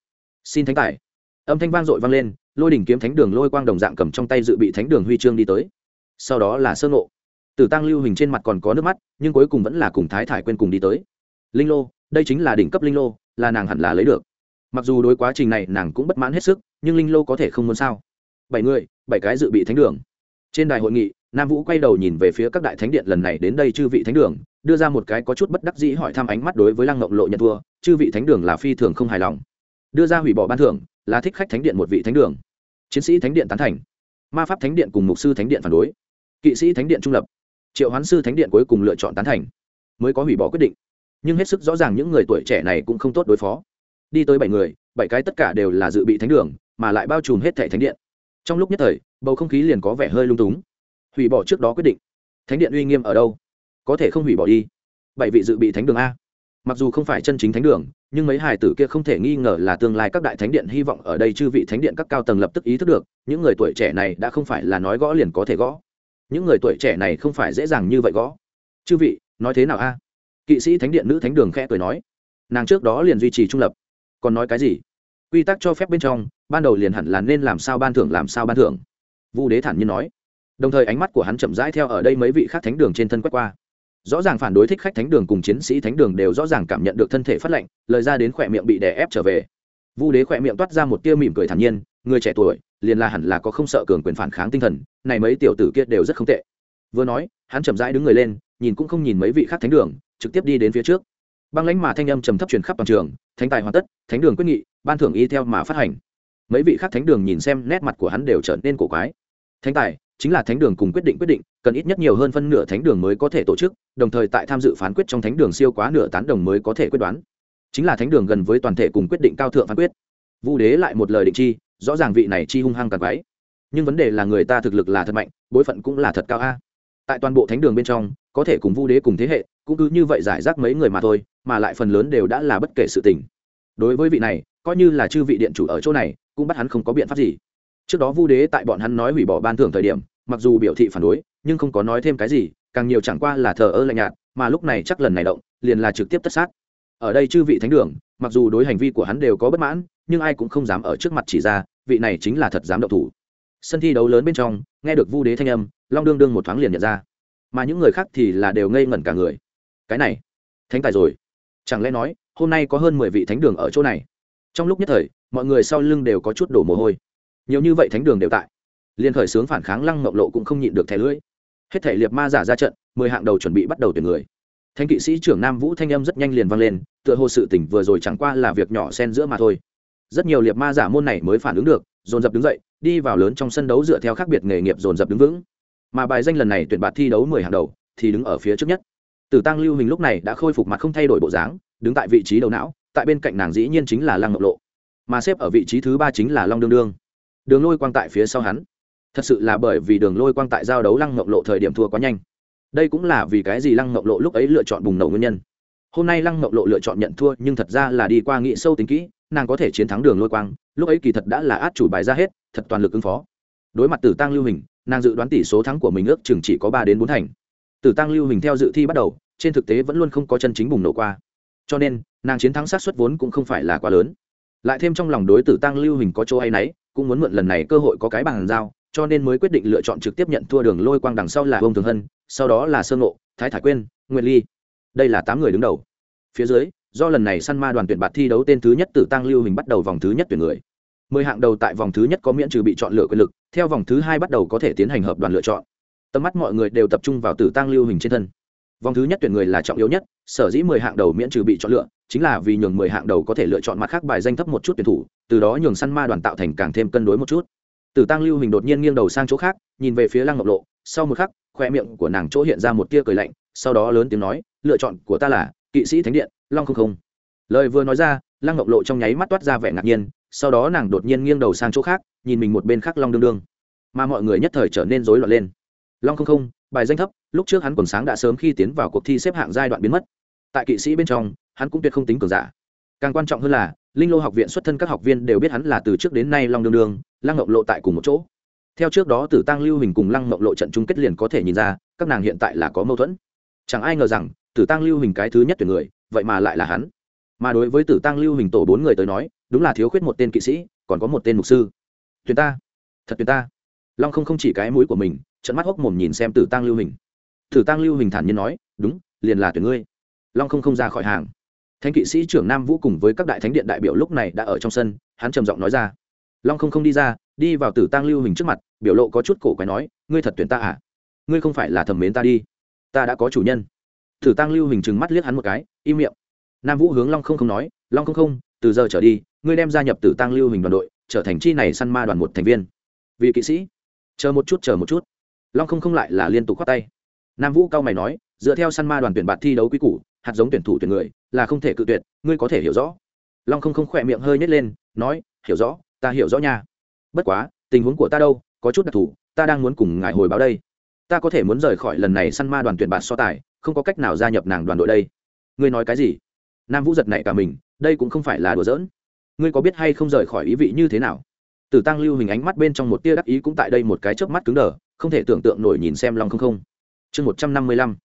[SPEAKER 1] Xin thánh tài. Âm thanh vang dội vang lên, lôi đỉnh kiếm thánh đường lôi quang đồng dạng cầm trong tay dự bị thánh đường huy chương đi tới. Sau đó là sơ ngộ tử tăng lưu hình trên mặt còn có nước mắt, nhưng cuối cùng vẫn là cùng thái thải quên cùng đi tới. Linh lô, đây chính là đỉnh cấp linh lô, là nàng hẳn là lấy được. Mặc dù đối quá trình này nàng cũng bất mãn hết sức, nhưng linh lô có thể không muốn sao? Bảy người, bảy cái dự bị thánh đường. Trên đài hội nghị, nam vũ quay đầu nhìn về phía các đại thánh điện lần này đến đây chư vị thánh đường, đưa ra một cái có chút bất đắc dĩ hỏi thăm ánh mắt đối với lăng ngộng lộ nhận thua, chư vị thánh đường là phi thường không hài lòng. Đưa ra hủy bỏ ban thưởng, là thích khách thánh điện một vị thánh đường. Chiến sĩ thánh điện tán thành. Ma pháp thánh điện cùng mục sư thánh điện phản đối. Kỵ sĩ thánh điện trung lập triệu hoán sư thánh điện cuối cùng lựa chọn tán thành, mới có hủy bỏ quyết định. Nhưng hết sức rõ ràng những người tuổi trẻ này cũng không tốt đối phó. Đi tới bảy người, bảy cái tất cả đều là dự bị thánh đường, mà lại bao trùm hết thẻ thánh điện. Trong lúc nhất thời, bầu không khí liền có vẻ hơi lung túng. Hủy bỏ trước đó quyết định. Thánh điện uy nghiêm ở đâu? Có thể không hủy bỏ đi. Bảy vị dự bị thánh đường a. Mặc dù không phải chân chính thánh đường, nhưng mấy hài tử kia không thể nghi ngờ là tương lai các đại thánh điện hy vọng ở đây chư vị thánh điện các cao tầng lập tức ý thức được, những người tuổi trẻ này đã không phải là nói gõ liền có thể gõ những người tuổi trẻ này không phải dễ dàng như vậy gõ. Chư vị, nói thế nào a? Kỵ sĩ thánh điện nữ thánh đường khẽ cười nói. Nàng trước đó liền duy trì trung lập. Còn nói cái gì? Quy tắc cho phép bên trong, ban đầu liền hẳn là nên làm sao ban thưởng làm sao ban thưởng. Vu đế thản nhiên nói. Đồng thời ánh mắt của hắn chậm rãi theo ở đây mấy vị khác thánh đường trên thân quét qua. Rõ ràng phản đối thích khách thánh đường cùng chiến sĩ thánh đường đều rõ ràng cảm nhận được thân thể phát lệnh lời ra đến khỏe miệng bị đè ép trở về. Vu đế khỏe miệng toát ra một tia mỉm cười thản nhiên người trẻ tuổi liền là hẳn là có không sợ cường quyền phản kháng tinh thần, này mấy tiểu tử kia đều rất không tệ. Vừa nói, hắn chậm rãi đứng người lên, nhìn cũng không nhìn mấy vị khác thánh đường, trực tiếp đi đến phía trước. Băng lãnh mà thanh âm trầm thấp truyền khắp toàn trường, thánh tài hoàn tất, thánh đường quyết nghị, ban thưởng y theo mà phát hành. Mấy vị khác thánh đường nhìn xem nét mặt của hắn đều trở nên cổ quái. Thánh tài, chính là thánh đường cùng quyết định quyết định, cần ít nhất nhiều hơn phân nửa thánh đường mới có thể tổ chức, đồng thời tại tham dự phán quyết trong thánh đường siêu quá nửa tán đồng mới có thể quyết đoán. Chính là thánh đường gần với toàn thể cùng quyết định cao thượng phán quyết. Vu đế lại một lời định chi rõ ràng vị này chi hung hăng càng quái. Nhưng vấn đề là người ta thực lực là thật mạnh, bối phận cũng là thật cao a. Tại toàn bộ thánh đường bên trong, có thể cùng vu đế cùng thế hệ, cũng cứ như vậy giải rác mấy người mà thôi, mà lại phần lớn đều đã là bất kể sự tình. Đối với vị này, coi như là chư vị điện chủ ở chỗ này, cũng bắt hắn không có biện pháp gì. Trước đó vu đế tại bọn hắn nói hủy bỏ ban thưởng thời điểm, mặc dù biểu thị phản đối, nhưng không có nói thêm cái gì, càng nhiều chẳng qua là thờ ơ lạnh nhạt, mà lúc này chắc lần này động, liền là trực tiếp tất sát. Ở đây chư vị thánh đường, mặc dù đối hành vi của hắn đều có bất mãn nhưng ai cũng không dám ở trước mặt chỉ ra, vị này chính là thật dám động thủ. Sân thi đấu lớn bên trong, nghe được vu đế thanh âm, long đương đương một thoáng liền nhận ra. Mà những người khác thì là đều ngây ngẩn cả người. Cái này, thánh tài rồi. Chẳng lẽ nói, hôm nay có hơn mười vị thánh đường ở chỗ này? Trong lúc nhất thời, mọi người sau lưng đều có chút đổ mồ hôi. Nhiều như vậy thánh đường đều tại. Liên khởi sướng phản kháng lăng mộng lộ cũng không nhịn được thẻ lưỡi. Hết thể liệt ma giả ra trận, mười hạng đầu chuẩn bị bắt đầu tuyển người. Thanh kỵ sĩ trưởng nam vũ thanh âm rất nhanh liền vang lên, tựa hồ sự tỉnh vừa rồi chẳng qua là việc nhỏ xen giữa mà thôi rất nhiều liệt ma giả môn này mới phản ứng được, dồn dập đứng dậy, đi vào lớn trong sân đấu dựa theo khác biệt nghề nghiệp dồn dập đứng vững. Mà bài danh lần này tuyển bạt thi đấu mười hàng đầu, thì đứng ở phía trước nhất. Tử tăng lưu hình lúc này đã khôi phục mặt không thay đổi bộ dáng, đứng tại vị trí đầu não, tại bên cạnh nàng dĩ nhiên chính là lăng ngọc lộ. Mà xếp ở vị trí thứ ba chính là long đương đương. Đường lôi quang tại phía sau hắn. Thật sự là bởi vì đường lôi quang tại giao đấu lăng ngọc lộ thời điểm thua quá nhanh. Đây cũng là vì cái gì lăng ngọc lộ lúc ấy lựa chọn bùng nổ nguyên nhân. Hôm nay lăng ngọc lộ lựa chọn nhận thua, nhưng thật ra là đi qua nghị sâu tính kỹ nàng có thể chiến thắng đường lôi quang, lúc ấy kỳ thật đã là át chủ bài ra hết, thật toàn lực ứng phó. Đối mặt tử tăng lưu hình, nàng dự đoán tỷ số thắng của mình ước chừng chỉ có ba đến bốn thành. Tử tăng lưu hình theo dự thi bắt đầu, trên thực tế vẫn luôn không có chân chính bùng nổ qua. Cho nên, nàng chiến thắng sát xuất vốn cũng không phải là quá lớn. Lại thêm trong lòng đối tử tăng lưu hình có chỗ hay nấy cũng muốn mượn lần này cơ hội có cái bàn giao, cho nên mới quyết định lựa chọn trực tiếp nhận thua đường lôi quang đằng sau là ông thường hân, sau đó là sơn ngộ, thái thải quyên nguyện ly. Đây là tám người đứng đầu. Phía dưới do lần này săn ma đoàn tuyển bạt thi đấu tên thứ nhất tử tăng lưu hình bắt đầu vòng thứ nhất tuyển người. Mười hạng đầu tại vòng thứ nhất có miễn trừ bị chọn lựa quyền lực, theo vòng thứ hai bắt đầu có thể tiến hành hợp đoàn lựa chọn. Tầm mắt mọi người đều tập trung vào tử tăng lưu hình trên thân. Vòng thứ nhất tuyển người là trọng yếu nhất, sở dĩ mười hạng đầu miễn trừ bị chọn lựa, chính là vì nhường mười hạng đầu có thể lựa chọn mặt khác bài danh thấp một chút tuyển thủ, từ đó nhường săn ma đoàn tạo thành càng thêm cân đối một chút. Tử tăng lưu hình đột nhiên nghiêng đầu sang chỗ khác, nhìn về phía lăng ngọc lộ, sau một khắc, khoe miệng của nàng chỗ hiện ra một tia cười lạnh, sau đó lớn tiếng nói, lựa chọn của ta là kỵ sĩ thánh điện long không không. Lời vừa nói ra, lăng ngọc lộ trong nháy mắt toát ra vẻ ngạc nhiên, sau đó nàng đột nhiên nghiêng đầu sang chỗ khác, nhìn mình một bên khác long đương đương. Mà mọi người nhất thời trở nên rối loạn lên. Long không không, bài danh thấp, lúc trước hắn còn sáng đã sớm khi tiến vào cuộc thi xếp hạng giai đoạn biến mất. Tại kỵ sĩ bên trong, hắn cũng tuyệt không tính cường giả. Càng quan trọng hơn là, linh lô học viện xuất thân các học viên đều biết hắn là từ trước đến nay long đương đương, lăng ngọc lộ tại cùng một chỗ. Theo trước đó tử tăng lưu hình cùng lăng ngọc lộ trận chung kết liền có thể nhìn ra, các nàng hiện tại là có mâu thuẫn. Chẳng ai ngờ rằng tử tăng lưu hình cái thứ nhất tuyển người, vậy mà lại là hắn. Mà đối với tử tăng lưu hình tổ bốn người tới nói, đúng là thiếu khuyết một tên kỵ sĩ, còn có một tên mục sư. Tuyển ta. Thật tuyển ta. Long không không chỉ cái mũi của mình trận mắt hốc mồm nhìn xem tử tăng lưu hình. Tử tăng lưu hình thản nhiên nói, đúng, liền là tuyển ngươi. Long không không ra khỏi hàng. Thánh kỵ sĩ trưởng nam vũ cùng với các đại thánh điện đại biểu lúc này đã ở trong sân, hắn trầm giọng nói ra. Long không không đi ra, đi vào tử tăng lưu hình trước mặt, biểu lộ có chút cổ quái nói, ngươi thật tuyển ta à? Ngươi không phải là thầm mến ta đi. Ta đã có chủ nhân tử tăng lưu hình chừng mắt liếc hắn một cái, im miệng. Nam vũ hướng long không không nói, long không không, từ giờ trở đi, ngươi đem gia nhập tử tăng lưu hình đoàn đội, trở thành chi này săn ma đoàn một thành viên. Vì kỵ sĩ, chờ một chút, chờ một chút. Long không không lại là liên tục khoát tay. Nam vũ cao mày nói, dựa theo săn ma đoàn tuyển bạt thi đấu quy củ, hạt giống tuyển thủ tuyển người là không thể cự tuyệt, ngươi có thể hiểu rõ. Long không không khỏe miệng hơi nhét lên, nói, hiểu rõ, ta hiểu rõ nha. Bất quá, tình huống của ta đâu, có chút đặc thù, ta đang muốn cùng ngài hồi báo đây. Ta có thể muốn rời khỏi lần này săn ma đoàn tuyển bạt so tài không có cách nào gia nhập nàng đoàn đội đây. Ngươi nói cái gì? Nam vũ giật nảy cả mình, đây cũng không phải là đùa giỡn. Ngươi có biết hay không rời khỏi ý vị như thế nào? Tử tăng lưu hình ánh mắt bên trong một tia đắc ý cũng tại đây một cái chớp mắt cứng đờ, không thể tưởng tượng nổi nhìn xem long không không. Chương một trăm năm mươi lăm.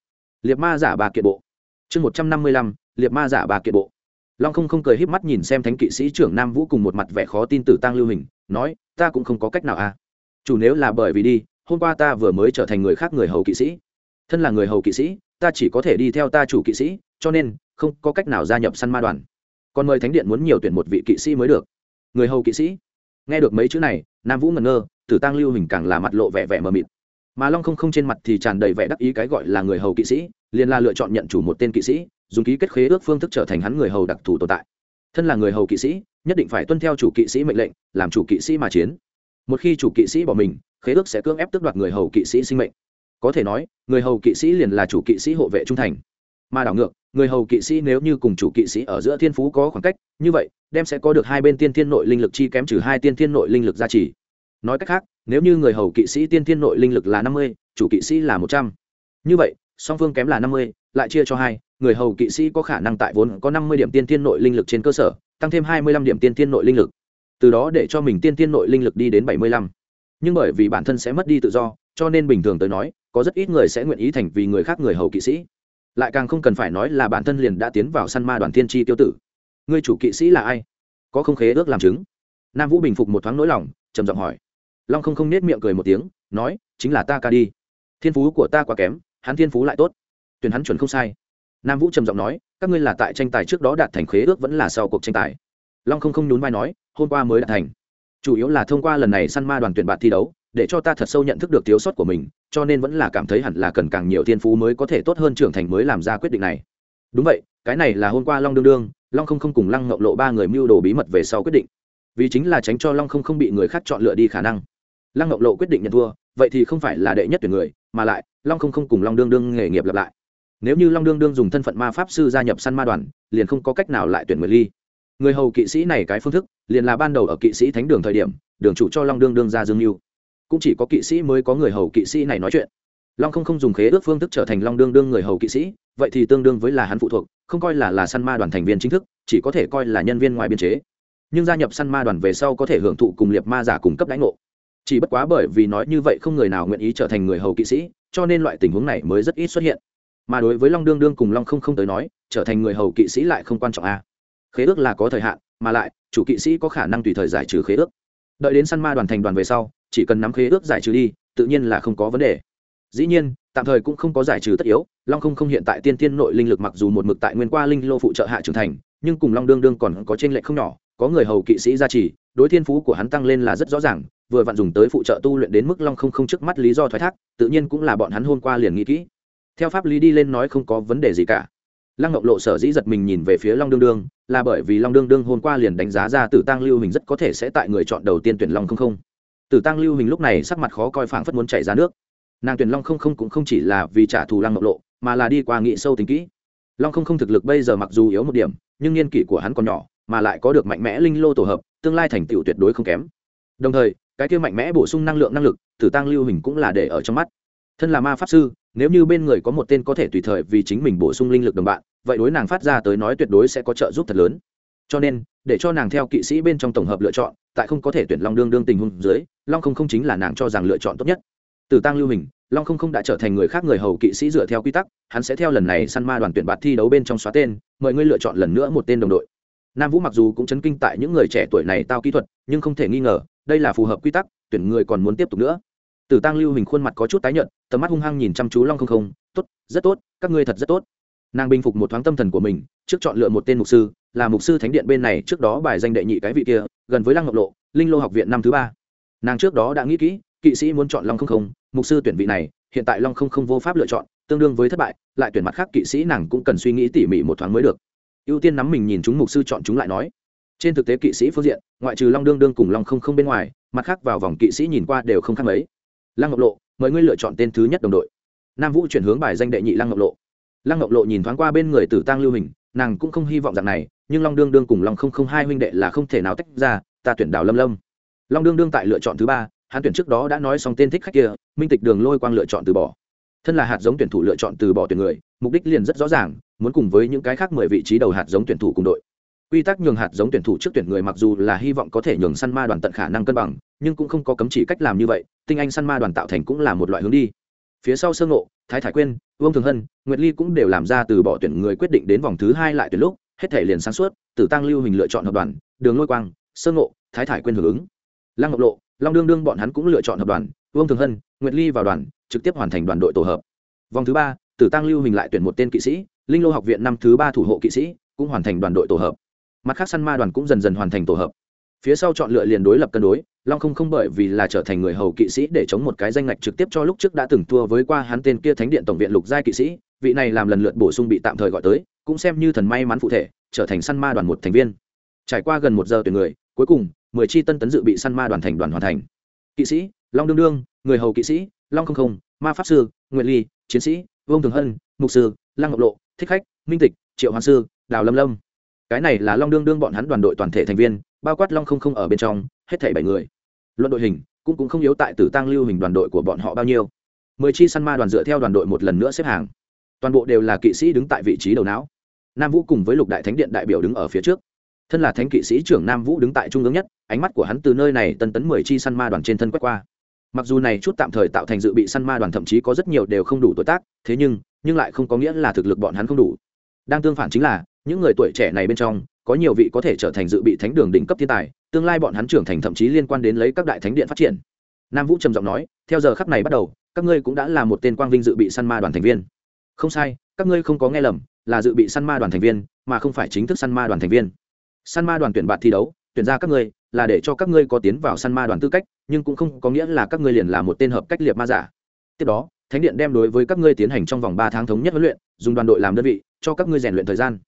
[SPEAKER 1] Liệt ma giả bà kiện bộ. Chương một trăm năm mươi lăm. Liệt ma giả bà kiện bộ. Long không không cười híp mắt nhìn xem thánh kỵ sĩ trưởng nam vũ cùng một mặt vẻ khó tin tử tăng lưu hình, nói, ta cũng không có cách nào à. Chủ nếu là bởi vì đi, hôm qua ta vừa mới trở thành người khác người hầu kỵ sĩ. Thân là người hầu kỵ sĩ ta chỉ có thể đi theo ta chủ kỵ sĩ, cho nên, không có cách nào gia nhập săn ma đoàn. Còn mời thánh điện muốn nhiều tuyển một vị kỵ sĩ mới được. Người hầu kỵ sĩ. Nghe được mấy chữ này, nam vũ ngẩn ngơ, tử tăng lưu hình càng là mặt lộ vẻ vẻ mờ mịt. Mà long không không trên mặt thì tràn đầy vẻ đắc ý cái gọi là người hầu kỵ sĩ, liền là lựa chọn nhận chủ một tên kỵ sĩ, dùng ký kết khế ước phương thức trở thành hắn người hầu đặc thù tồn tại. Thân là người hầu kỵ sĩ, nhất định phải tuân theo chủ kỵ sĩ mệnh lệnh, làm chủ kỵ sĩ mà chiến. Một khi chủ kỵ sĩ bỏ mình, khế ước sẽ cưỡng ép tước đoạt người hầu kỵ sĩ sinh mệnh có thể nói, người hầu kỵ sĩ liền là chủ kỵ sĩ hộ vệ trung thành. Mà đảo ngược, người hầu kỵ sĩ nếu như cùng chủ kỵ sĩ ở giữa thiên phú có khoảng cách, như vậy, đem sẽ có được hai bên tiên thiên nội linh lực chi kém trừ hai tiên thiên nội linh lực gia trì. Nói cách khác, nếu như người hầu kỵ sĩ tiên thiên nội linh lực là năm mươi, chủ kỵ sĩ là một trăm. Như vậy, song phương kém là năm mươi, lại chia cho hai, người hầu kỵ sĩ có khả năng tại vốn có năm mươi điểm tiên thiên nội linh lực trên cơ sở, tăng thêm hai mươi lăm điểm tiên thiên nội linh lực. Từ đó để cho mình tiên thiên nội linh lực đi đến bảy mươi lăm. Nhưng bởi vì bản thân sẽ mất đi tự do, cho nên bình thường tới nói có rất ít người sẽ nguyện ý thành vì người khác người hầu kỵ sĩ. Lại càng không cần phải nói là bản thân liền đã tiến vào săn ma đoàn thiên tri tiêu tử. Người chủ kỵ sĩ là ai? Có không khế ước làm chứng? Nam vũ bình phục một thoáng nỗi lòng, trầm giọng hỏi. Long không không nết miệng cười một tiếng, nói, chính là ta ca đi. Thiên phú của ta quá kém, hắn thiên phú lại tốt. Tuyển hắn chuẩn không sai. Nam vũ trầm giọng nói, các ngươi là tại tranh tài trước đó đạt thành khế ước vẫn là sau cuộc tranh tài. Long không không nhún vai nói, hôm qua mới đạt thành. Chủ yếu là thông qua lần này săn ma đoàn tuyển bạn thi đấu để cho ta thật sâu nhận thức được thiếu sót của mình, cho nên vẫn là cảm thấy hẳn là cần càng nhiều thiên phú mới có thể tốt hơn trưởng thành mới làm ra quyết định này. Đúng vậy, cái này là hôm qua long đương đương, long không không cùng lăng ngậu lộ ba người mưu đồ bí mật về sau quyết định. Vì chính là tránh cho long không không bị người khác chọn lựa đi khả năng. Lăng ngậu lộ quyết định nhận thua, vậy thì không phải là đệ nhất tuyển người, mà lại, long không không cùng long đương đương nghề nghiệp lặp lại. Nếu như long đương đương dùng thân phận ma pháp sư gia nhập săn ma đoàn, liền không có cách nào lại tuyển người ly. Người hầu kỵ sĩ này cái phương thức, liền là ban đầu ở kỵ sĩ thánh đường thời điểm, đường chủ cho long đương đương ra dương mưu cũng chỉ có kỵ sĩ mới có người hầu kỵ sĩ này nói chuyện. Long không không dùng khế ước phương thức trở thành long đương đương người hầu kỵ sĩ, vậy thì tương đương với là hắn phụ thuộc, không coi là là săn ma đoàn thành viên chính thức, chỉ có thể coi là nhân viên ngoài biên chế. Nhưng gia nhập săn ma đoàn về sau có thể hưởng thụ cùng liệt ma giả cung cấp lãnh ngộ. Chỉ bất quá bởi vì nói như vậy không người nào nguyện ý trở thành người hầu kỵ sĩ, cho nên loại tình huống này mới rất ít xuất hiện. Mà đối với long đương đương cùng long không không tới nói, trở thành người hầu kỵ sĩ lại không quan trọng a khế ước là có thời hạn, mà lại, chủ kỵ sĩ có khả năng tùy thời giải trừ khế ước. Đợi đến săn ma đoàn thành đoàn về sau chỉ cần nắm khế ước giải trừ đi, tự nhiên là không có vấn đề. Dĩ nhiên, tạm thời cũng không có giải trừ tất yếu, long không không hiện tại tiên tiên nội linh lực mặc dù một mực tại nguyên qua linh lô phụ trợ hạ trưởng thành, nhưng cùng long đương đương còn có trên lệ không nhỏ, có người hầu kỵ sĩ gia trì, đối thiên phú của hắn tăng lên là rất rõ ràng, vừa vặn dùng tới phụ trợ tu luyện đến mức long không không trước mắt lý do thoái thác, tự nhiên cũng là bọn hắn hôm qua liền nghĩ kỹ. Theo pháp lý đi lên nói không có vấn đề gì cả. Lăng ngọc lộ sở dĩ giật mình nhìn về phía long đương đương, là bởi vì long đương đương hôm qua liền đánh giá ra tử tăng lưu mình rất có thể sẽ tại người chọn đầu tiên tuyển long không không tử tăng lưu hình lúc này sắc mặt khó coi phảng phất muốn chảy ra nước. Nàng tuyển long không không cũng không chỉ là vì trả thù lăng ngọc lộ, mà là đi qua nghị sâu tính kỹ. Long không không thực lực bây giờ mặc dù yếu một điểm, nhưng niên kỷ của hắn còn nhỏ, mà lại có được mạnh mẽ linh lô tổ hợp, tương lai thành tựu tuyệt đối không kém. Đồng thời, cái kia mạnh mẽ bổ sung năng lượng năng lực, tử tăng lưu hình cũng là để ở trong mắt. Thân là ma pháp sư, nếu như bên người có một tên có thể tùy thời vì chính mình bổ sung linh lực đồng bạn, vậy đối nàng phát ra tới nói tuyệt đối sẽ có trợ giúp thật lớn. Cho nên, để cho nàng theo kỵ sĩ bên trong tổng hợp lựa chọn tại không có thể tuyển long đương đương tình huống dưới long không không chính là nàng cho rằng lựa chọn tốt nhất. Từ tăng lưu hình long không không đã trở thành người khác người hầu kỵ sĩ dựa theo quy tắc hắn sẽ theo lần này săn ma đoàn tuyển bạt thi đấu bên trong xóa tên mời ngươi lựa chọn lần nữa một tên đồng đội. Nam vũ mặc dù cũng chấn kinh tại những người trẻ tuổi này tao kỹ thuật nhưng không thể nghi ngờ đây là phù hợp quy tắc tuyển người còn muốn tiếp tục nữa. Tử Tăng Lưu Hình khuôn mặt có chút tái nhợt, tầm mắt hung hăng nhìn chăm chú Long Không Không, "Tốt, rất tốt, các ngươi thật rất tốt." Nàng bình phục một thoáng tâm thần của mình, trước chọn lựa một tên mục sư, là mục sư thánh điện bên này trước đó bài danh đệ nhị cái vị kia, gần với Lăng Ngọc Lộ, Linh Lô học viện năm thứ ba. Nàng trước đó đã nghĩ kỹ, kỵ sĩ muốn chọn Long Không Không, mục sư tuyển vị này, hiện tại Long Không Không vô pháp lựa chọn, tương đương với thất bại, lại tuyển mặt khác kỵ sĩ nàng cũng cần suy nghĩ tỉ mỉ một thoáng mới được. Ưu tiên nắm mình nhìn chúng mục sư chọn chúng lại nói. Trên thực tế kỵ sĩ phương diện, ngoại trừ Long đương đương cùng Long Không Không bên ngoài, mặt khác vào vòng kỵ sĩ nhìn qua đều không khác mấy. Lăng Ngọc Lộ, mời ngươi lựa chọn tên thứ nhất đồng đội nam vũ chuyển hướng bài danh đệ nhị lăng ngọc lộ lăng ngọc lộ nhìn thoáng qua bên người tử tăng lưu hình nàng cũng không hy vọng dạng này nhưng long đương đương cùng long không không hai huynh đệ là không thể nào tách ra, ta tuyển đào lâm lâm. Long đương đương tại lựa chọn thứ ba, hắn tuyển trước đó đã nói xong tên thích khách kia, minh tịch đường lôi quang lựa chọn từ bỏ. Thân là hạt giống tuyển thủ lựa chọn từ bỏ tuyển người, mục đích liền rất rõ ràng, muốn cùng với những cái khác mười vị trí đầu hạt giống tuyển thủ cùng đội. Quy tắc nhường hạt giống tuyển thủ trước tuyển người mặc dù là hy vọng có thể nhường săn ma đoàn tận khả năng cân bằng, nhưng cũng không có cấm chỉ cách làm như vậy, tinh anh săn ma đoàn tạo thành cũng là một loại hướng đi. Phía sau sơ ngộ, thái thải quyên, vương thường hân, nguyệt ly cũng đều làm ra từ bỏ tuyển người quyết định đến vòng thứ hai lại tuyển lúc hết thể liền sáng suốt, tử tăng lưu hình lựa chọn hợp đoàn, đường lôi quang Sơn ngộ, thái thải quyên hưởng ứng. Lăng ngọc lộ, long đương đương bọn hắn cũng lựa chọn hợp đoàn, vương thường hân, nguyệt ly vào đoàn, trực tiếp hoàn thành đoàn đội tổ hợp. Vòng thứ ba, tử tăng lưu hình lại tuyển một tên kỵ sĩ, linh lô học viện năm thứ ba thủ hộ kỵ sĩ, cũng hoàn thành đoàn đội tổ hợp. Mặt khác săn ma đoàn cũng dần dần hoàn thành tổ hợp. Phía sau chọn lựa liền đối lập cân đối, long không không bởi vì là trở thành người hầu kỵ sĩ để chống một cái danh ngạch trực tiếp cho lúc trước đã từng thua với qua hắn tên kia thánh điện tổng viện lục giai kỵ sĩ, vị này làm lần lượt bổ sung bị tạm thời gọi tới cũng xem như thần may mắn phụ thể, trở thành săn ma đoàn một thành viên. Trải qua gần một giờ tuyển người, cuối cùng, mười chi tân tấn dự bị săn ma đoàn thành đoàn hoàn thành. Kỵ sĩ, long đương đương, người hầu kỵ sĩ, long không không, ma pháp sư nguyện ly, chiến sĩ, vương thường hân, mục sư, lăng ngọc lộ, thích khách, minh tịch, triệu hoàng sư, đào lâm lâm. Cái này là long đương đương bọn hắn đoàn đội toàn thể thành viên, bao quát long không không ở bên trong, hết thảy bảy người. Luận đội hình, cũng cũng không yếu tại tử tăng lưu hình đoàn đội của bọn họ bao nhiêu. Mười chi săn ma đoàn dựa theo đoàn đội một lần nữa xếp hàng. Toàn bộ đều là kỵ sĩ đứng tại vị trí đầu não nam vũ cùng với lục đại thánh điện đại biểu đứng ở phía trước. Thân là thánh kỵ sĩ trưởng nam vũ đứng tại trung ương nhất, ánh mắt của hắn từ nơi này tân tấn mười chi săn ma đoàn trên thân quét qua. Mặc dù này chút tạm thời tạo thành dự bị săn ma đoàn thậm chí có rất nhiều đều không đủ tuổi tác, thế nhưng nhưng lại không có nghĩa là thực lực bọn hắn không đủ. Đang tương phản chính là, những người tuổi trẻ này bên trong, có nhiều vị có thể trở thành dự bị thánh đường đỉnh cấp thiên tài, tương lai bọn hắn trưởng thành thậm chí liên quan đến lấy các đại thánh điện phát triển. Nam vũ trầm giọng nói, theo giờ khắc này bắt đầu, các ngươi cũng đã là một tên quang vinh dự bị săn ma đoàn thành viên. Không sai, các ngươi không có nghe lầm là dự bị săn ma đoàn thành viên, mà không phải chính thức săn ma đoàn thành viên. Săn ma đoàn tuyển bạn thi đấu, tuyển ra các ngươi, là để cho các ngươi có tiến vào săn ma đoàn tư cách, nhưng cũng không có nghĩa là các ngươi liền là một tên hợp cách liệt ma giả. Tiếp đó, thánh điện đem đối với các ngươi tiến hành trong vòng ba tháng thống nhất huấn luyện, dùng đoàn đội làm đơn vị, cho các ngươi rèn luyện thời gian.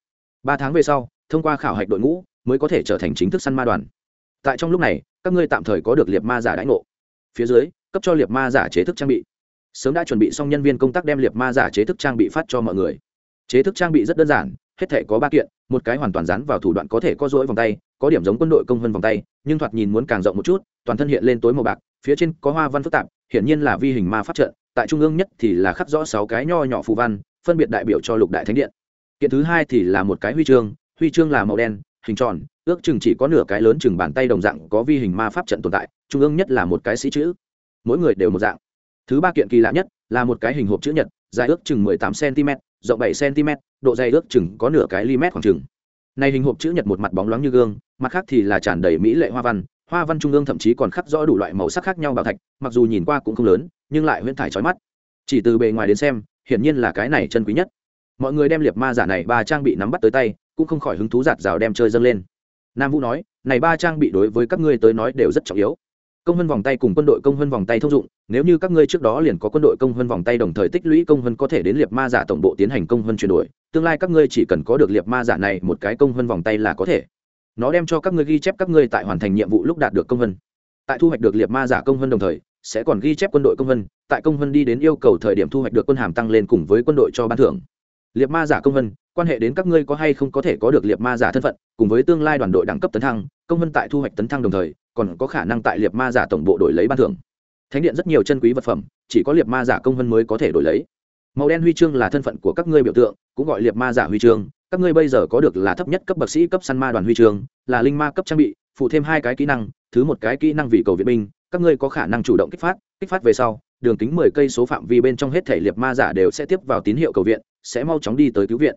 [SPEAKER 1] Ba tháng về sau, thông qua khảo hạch đội ngũ, mới có thể trở thành chính thức săn ma đoàn. Tại trong lúc này, các ngươi tạm thời có được liệt ma giả đãi ngộ. Phía dưới, cấp cho liệt ma giả chế thức trang bị. Sớm đã chuẩn bị xong nhân viên công tác đem liệt ma giả chế thức trang bị phát cho mọi người chế thức trang bị rất đơn giản, hết thể có ba kiện, một cái hoàn toàn dán vào thủ đoạn có thể có rỗi vòng tay, có điểm giống quân đội công vân vòng tay, nhưng thoạt nhìn muốn càng rộng một chút, toàn thân hiện lên tối màu bạc, phía trên có hoa văn phức tạp, hiển nhiên là vi hình ma pháp trận, tại trung ương nhất thì là khắc rõ sáu cái nho nhỏ phù văn, phân biệt đại biểu cho lục đại thánh điện. Kiện thứ hai thì là một cái huy chương huy chương là màu đen, hình tròn, ước chừng chỉ có nửa cái lớn chừng bàn tay đồng dạng có vi hình ma pháp trận tồn tại, trung ương nhất là một cái sĩ chữ. Mỗi người đều một dạng. Thứ ba kiện kỳ lạ nhất là một cái hình hộp chữ nhật, dài ước chừng mười tám cm rộng bảy cm, độ dày ước chừng có nửa cái ly mét khoảng chừng. Này hình hộp chữ nhật một mặt bóng loáng như gương, mặt khác thì là tràn đầy mỹ lệ hoa văn hoa văn trung ương thậm chí còn khắc rõ đủ loại màu sắc khác nhau bảo thạch, mặc dù nhìn qua cũng không lớn, nhưng lại huyễn thải trói mắt. Chỉ từ bề ngoài đến xem, hiển nhiên là cái này chân quý nhất. Mọi người đem liệt ma giả này ba trang bị nắm bắt tới tay, cũng không khỏi hứng thú giạt rào đem chơi dâng lên. Nam vũ nói, này ba trang bị đối với các ngươi tới nói đều rất trọng yếu công hơn vòng tay cùng quân đội công hơn vòng tay thông dụng, nếu như các ngươi trước đó liền có quân đội công hơn vòng tay đồng thời tích lũy công hơn có thể đến liệt ma giả tổng bộ tiến hành công hơn chuyển đổi, tương lai các ngươi chỉ cần có được liệt ma giả này một cái công hơn vòng tay là có thể. Nó đem cho các ngươi ghi chép các ngươi tại hoàn thành nhiệm vụ lúc đạt được công hơn. Tại thu hoạch được liệt ma giả công hơn đồng thời, sẽ còn ghi chép quân đội công hơn, tại công hơn đi đến yêu cầu thời điểm thu hoạch được quân hàm tăng lên cùng với quân đội cho ban thưởng. Liệt ma giả công hơn, quan hệ đến các ngươi có hay không có thể có được liệt ma giả thân phận, cùng với tương lai đoàn đội đẳng cấp tấn thăng công vân tại thu hoạch tấn thăng đồng thời, còn có khả năng tại liệt ma giả tổng bộ đổi lấy ban thưởng. Thánh điện rất nhiều chân quý vật phẩm, chỉ có liệt ma giả công vân mới có thể đổi lấy. Màu đen huy chương là thân phận của các ngươi biểu tượng, cũng gọi liệt ma giả huy chương. Các ngươi bây giờ có được là thấp nhất cấp bậc sĩ, cấp săn ma đoàn huy chương, là linh ma cấp trang bị, phụ thêm hai cái kỹ năng, thứ một cái kỹ năng vì cầu viện binh. Các ngươi có khả năng chủ động kích phát kích phát về sau, đường kính mười cây số phạm vi bên trong hết thể liệt ma giả đều sẽ tiếp vào tín hiệu cầu viện, sẽ mau chóng đi tới cứu viện.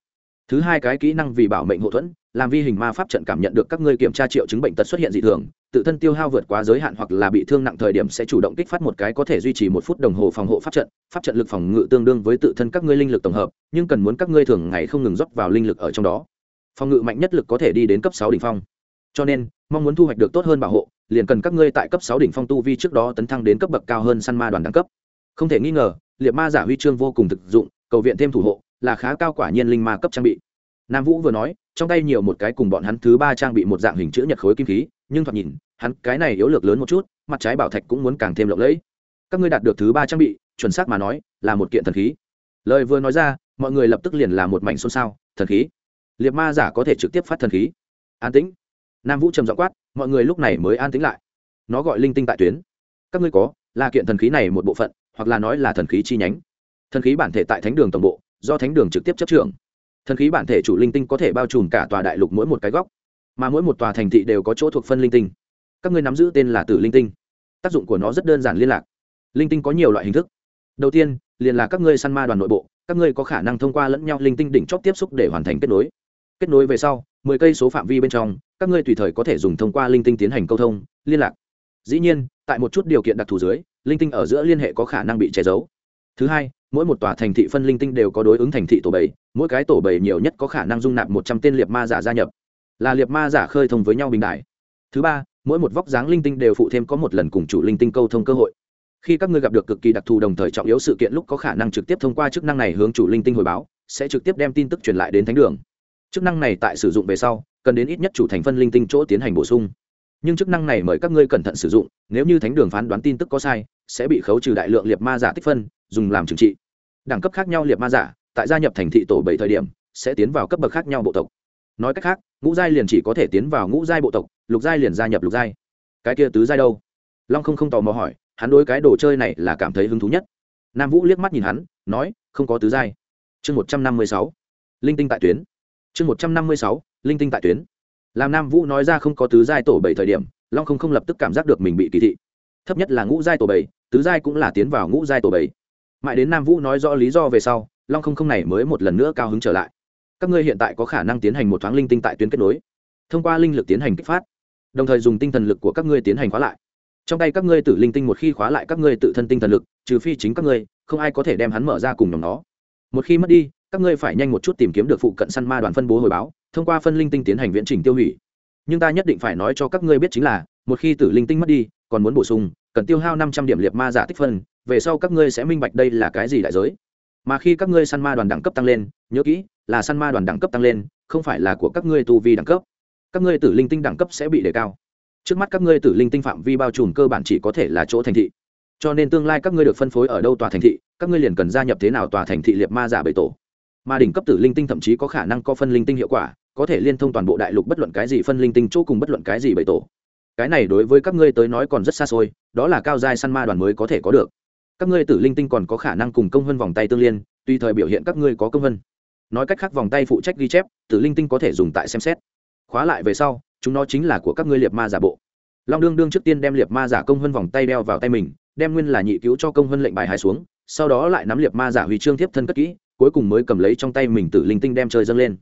[SPEAKER 1] Thứ hai cái kỹ năng vì bảo mệnh hậu thuẫn làm vi hình ma pháp trận cảm nhận được các ngươi kiểm tra triệu chứng bệnh tật xuất hiện dị thường, tự thân tiêu hao vượt quá giới hạn hoặc là bị thương nặng thời điểm sẽ chủ động kích phát một cái có thể duy trì một phút đồng hồ phòng hộ pháp trận pháp trận lực phòng ngự tương đương với tự thân các ngươi linh lực tổng hợp, nhưng cần muốn các ngươi thường ngày không ngừng rót vào linh lực ở trong đó. Phòng ngự mạnh nhất lực có thể đi đến cấp sáu đỉnh phong. Cho nên, mong muốn thu hoạch được tốt hơn bảo hộ, liền cần các ngươi tại cấp sáu đỉnh phong tu vi trước đó tấn thăng đến cấp bậc cao hơn săn ma đoàn đẳng cấp. Không thể nghi ngờ, liệt ma giả huy chương vô cùng thực dụng, cầu viện thêm thủ hộ, là khá cao quả nhiên linh ma cấp trang bị nam vũ vừa nói, trong tay nhiều một cái cùng bọn hắn thứ ba trang bị một dạng hình chữ nhật khối kim khí, nhưng thoạt nhìn, hắn cái này yếu lược lớn một chút, mặt trái bảo thạch cũng muốn càng thêm lộng lẫy. Các ngươi đạt được thứ ba trang bị, chuẩn xác mà nói, là một kiện thần khí. Lời vừa nói ra, mọi người lập tức liền là một mảnh xôn xao, thần khí. Liệt ma giả có thể trực tiếp phát thần khí. An tĩnh. Nam vũ trầm dọ quát, mọi người lúc này mới an tĩnh lại. Nó gọi linh tinh tại tuyến. Các ngươi có, là kiện thần khí này một bộ phận, hoặc là nói là thần khí chi nhánh. Thần khí bản thể tại thánh đường tổng bộ, do thánh đường trực tiếp chấp trưởng thần khí bản thể chủ linh tinh có thể bao trùm cả tòa đại lục mỗi một cái góc, mà mỗi một tòa thành thị đều có chỗ thuộc phân linh tinh. Các ngươi nắm giữ tên là tử linh tinh. Tác dụng của nó rất đơn giản liên lạc. Linh tinh có nhiều loại hình thức. Đầu tiên, liền là các ngươi săn ma đoàn nội bộ, các ngươi có khả năng thông qua lẫn nhau linh tinh đỉnh chóp tiếp xúc để hoàn thành kết nối. Kết nối về sau, mười cây số phạm vi bên trong, các ngươi tùy thời có thể dùng thông qua linh tinh tiến hành câu thông, liên lạc. Dĩ nhiên, tại một chút điều kiện đặc thù dưới, linh tinh ở giữa liên hệ có khả năng bị che giấu. Thứ hai mỗi một tòa thành thị phân linh tinh đều có đối ứng thành thị tổ bảy mỗi cái tổ bảy nhiều nhất có khả năng dung nạp một trăm tên liệt ma giả gia nhập. Là liệt ma giả khơi thông với nhau bình đại. Thứ ba, mỗi một vóc dáng linh tinh đều phụ thêm có một lần cùng chủ linh tinh câu thông cơ hội. Khi các ngươi gặp được cực kỳ đặc thù đồng thời trọng yếu sự kiện lúc có khả năng trực tiếp thông qua chức năng này hướng chủ linh tinh hồi báo, sẽ trực tiếp đem tin tức truyền lại đến thánh đường. Chức năng này tại sử dụng về sau, cần đến ít nhất chủ thành phân linh tinh chỗ tiến hành bổ sung. Nhưng chức năng này mời các ngươi cẩn thận sử dụng, nếu như thánh đường phán đoán tin tức có sai, sẽ bị khấu trừ đại lượng liệt ma giả tích phân dùng làm trừng trị. Đẳng cấp khác nhau liệt ma giả, tại gia nhập thành thị tổ bảy thời điểm, sẽ tiến vào cấp bậc khác nhau bộ tộc. Nói cách khác, ngũ giai liền chỉ có thể tiến vào ngũ giai bộ tộc, lục giai liền gia nhập lục giai. Cái kia tứ giai đâu? Long không không tò mò hỏi, hắn đối cái đồ chơi này là cảm thấy hứng thú nhất. Nam vũ liếc mắt nhìn hắn, nói, không có tứ giai. Chương một trăm năm mươi sáu. Linh tinh tại tuyến. Chương một trăm năm mươi sáu, linh tinh tại tuyến. Làm nam vũ nói ra không có tứ giai tổ bảy thời điểm, long không không lập tức cảm giác được mình bị kỳ thị. Thấp nhất là ngũ giai tổ bảy, tứ giai cũng là tiến vào ngũ giai tổ bảy mãi đến nam vũ nói rõ lý do về sau, long không không này mới một lần nữa cao hứng trở lại. Các ngươi hiện tại có khả năng tiến hành một thoáng linh tinh tại tuyến kết nối, thông qua linh lực tiến hành kích phát, đồng thời dùng tinh thần lực của các ngươi tiến hành khóa lại. Trong tay các ngươi tử linh tinh một khi khóa lại các ngươi tự thân tinh thần lực, trừ phi chính các ngươi, không ai có thể đem hắn mở ra cùng nhóm nó một khi mất đi, các ngươi phải nhanh một chút tìm kiếm được phụ cận săn ma đoàn phân bố hồi báo, thông qua phân linh tinh tiến hành viễn trình tiêu hủy. Nhưng ta nhất định phải nói cho các ngươi biết chính là, một khi tử linh tinh mất đi, còn muốn bổ sung, cần tiêu hao năm trăm điểm liệt ma giả tích phân về sau các ngươi sẽ minh bạch đây là cái gì đại giới. Mà khi các ngươi săn ma đoàn đẳng cấp tăng lên, nhớ kỹ, là săn ma đoàn đẳng cấp tăng lên, không phải là của các ngươi tu vi đẳng cấp. Các ngươi tử linh tinh đẳng cấp sẽ bị đề cao. Trước mắt các ngươi tử linh tinh phạm vi bao trùm cơ bản chỉ có thể là chỗ thành thị. Cho nên tương lai các ngươi được phân phối ở đâu tòa thành thị, các ngươi liền cần gia nhập thế nào tòa thành thị liệt ma giả bầy tổ. Mà đỉnh cấp tử linh tinh thậm chí có khả năng có phân linh tinh hiệu quả, có thể liên thông toàn bộ đại lục bất luận cái gì phân linh tinh chỗ cùng bất luận cái gì bầy tổ. Cái này đối với các ngươi tới nói còn rất xa xôi, đó là cao giai săn ma đoàn mới có thể có được các ngươi tử linh tinh còn có khả năng cùng công vân vòng tay tương liên tùy thời biểu hiện các ngươi có công vân. Nói cách khác vòng tay phụ trách ghi chép tử linh tinh có thể dùng tại xem xét. Khóa lại về sau chúng nó chính là của các ngươi liệt ma giả bộ. Long đương đương trước tiên đem liệt ma giả công vân vòng tay đeo vào tay mình đem nguyên là nhị cứu cho công vân lệnh bài hai xuống sau đó lại nắm liệt ma giả huy chương tiếp thân cất kỹ cuối cùng mới cầm lấy trong tay mình tử linh tinh đem chơi dâng lên.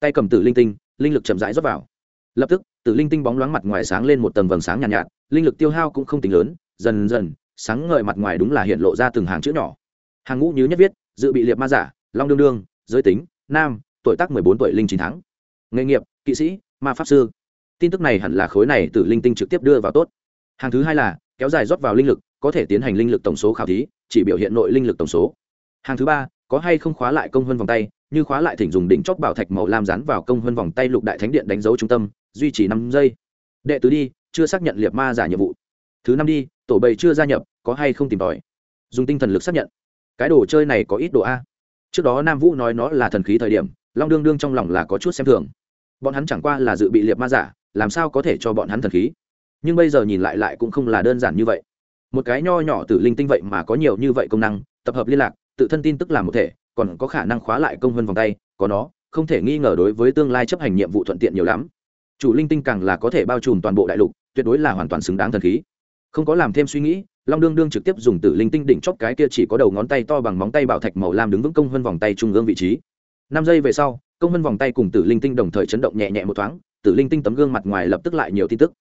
[SPEAKER 1] Tay cầm tử linh tinh linh lực chậm rãi rót vào. Lập tức tử linh tinh bóng loáng mặt ngoài sáng lên một tầng vầng sáng nhàn nhạt, nhạt linh lực tiêu hao cũng không tính lớn dần dần sáng ngời mặt ngoài đúng là hiện lộ ra từng hàng chữ nhỏ. Hàng ngũ như nhất viết, dự bị liệt ma giả, long đương đương, giới tính, nam, tuổi tác mười bốn tuổi linh chín tháng. Nghề nghiệp, kỵ sĩ, ma pháp sư. Tin tức này hẳn là khối này từ linh tinh trực tiếp đưa vào tốt. Hàng thứ hai là, kéo dài rót vào linh lực, có thể tiến hành linh lực tổng số khảo thí, chỉ biểu hiện nội linh lực tổng số. Hàng thứ ba, có hay không khóa lại công hơn vòng tay, như khóa lại thỉnh dùng đỉnh chóp bảo thạch màu lam dán vào công hơn vòng tay lục đại thánh điện đánh dấu trung tâm, duy trì năm giây. Đệ tứ đi, chưa xác nhận liệt ma giả nhiệm vụ. Thứ năm đi tổ bầy chưa gia nhập, có hay không tìm tòi? Dùng tinh thần lực xác nhận. Cái đồ chơi này có ít độ a. Trước đó nam vũ nói nó là thần khí thời điểm, long đương đương trong lòng là có chút xem thường. Bọn hắn chẳng qua là dự bị liệt ma giả, làm sao có thể cho bọn hắn thần khí? Nhưng bây giờ nhìn lại lại cũng không là đơn giản như vậy. Một cái nho nhỏ từ linh tinh vậy mà có nhiều như vậy công năng, tập hợp liên lạc, tự thân tin tức làm một thể, còn có khả năng khóa lại công vân vòng tay, có nó, không thể nghi ngờ đối với tương lai chấp hành nhiệm vụ thuận tiện nhiều lắm. Chủ linh tinh càng là có thể bao trùm toàn bộ đại lục, tuyệt đối là hoàn toàn xứng đáng thần khí không có làm thêm suy nghĩ, long đương đương trực tiếp dùng tử linh tinh đỉnh chóp cái kia chỉ có đầu ngón tay to bằng móng tay bảo thạch màu lam đứng vững công hơn vòng tay trung ương vị trí. Năm giây về sau, công hơn vòng tay cùng tử linh tinh đồng thời chấn động nhẹ nhẹ một thoáng, tử linh tinh tấm gương mặt ngoài lập tức lại nhiều tin tức.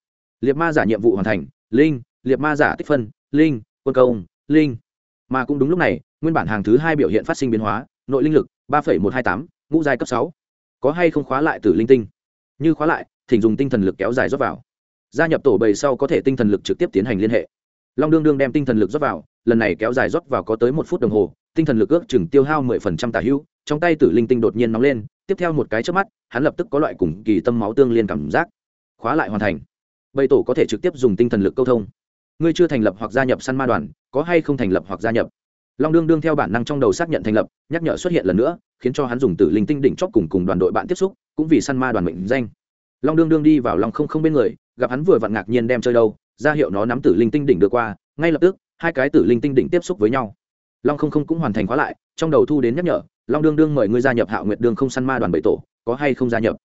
[SPEAKER 1] Liệt ma giả nhiệm vụ hoàn thành, linh, liệt ma giả tích phân, linh, quân công, linh. Mà cũng đúng lúc này, nguyên bản hàng thứ hai biểu hiện phát sinh biến hóa, nội linh lực, ba một hai tám, ngũ giai cấp sáu. Có hay không khóa lại tử linh tinh? Như khóa lại, thỉnh dùng tinh thần lực kéo dài rót vào gia nhập tổ bầy sau có thể tinh thần lực trực tiếp tiến hành liên hệ. Long đương đương đem tinh thần lực rót vào, lần này kéo dài rót vào có tới một phút đồng hồ, tinh thần lực ước chừng tiêu hao mười phần trăm tả hữu, trong tay tử linh tinh đột nhiên nóng lên, tiếp theo một cái trước mắt, hắn lập tức có loại cùng kỳ tâm máu tương liên cảm giác, khóa lại hoàn thành. Bầy tổ có thể trực tiếp dùng tinh thần lực câu thông. Ngươi chưa thành lập hoặc gia nhập săn ma đoàn, có hay không thành lập hoặc gia nhập? Long đương đương theo bản năng trong đầu xác nhận thành lập, nhắc nhở xuất hiện lần nữa, khiến cho hắn dùng tử linh tinh đỉnh chóp cùng cùng đoàn đội bạn tiếp xúc, cũng vì săn ma đoàn mệnh danh long đương đương đi vào lòng không không bên người, gặp hắn vừa vặn ngạc nhiên đem chơi đâu, ra hiệu nó nắm tử linh tinh đỉnh được qua, ngay lập tức, hai cái tử linh tinh đỉnh tiếp xúc với nhau. Long không không cũng hoàn thành khóa lại, trong đầu thu đến nhắc nhở, long đương đương mời ngươi gia nhập hạ nguyệt đương không săn ma đoàn bảy tổ, có hay không gia nhập?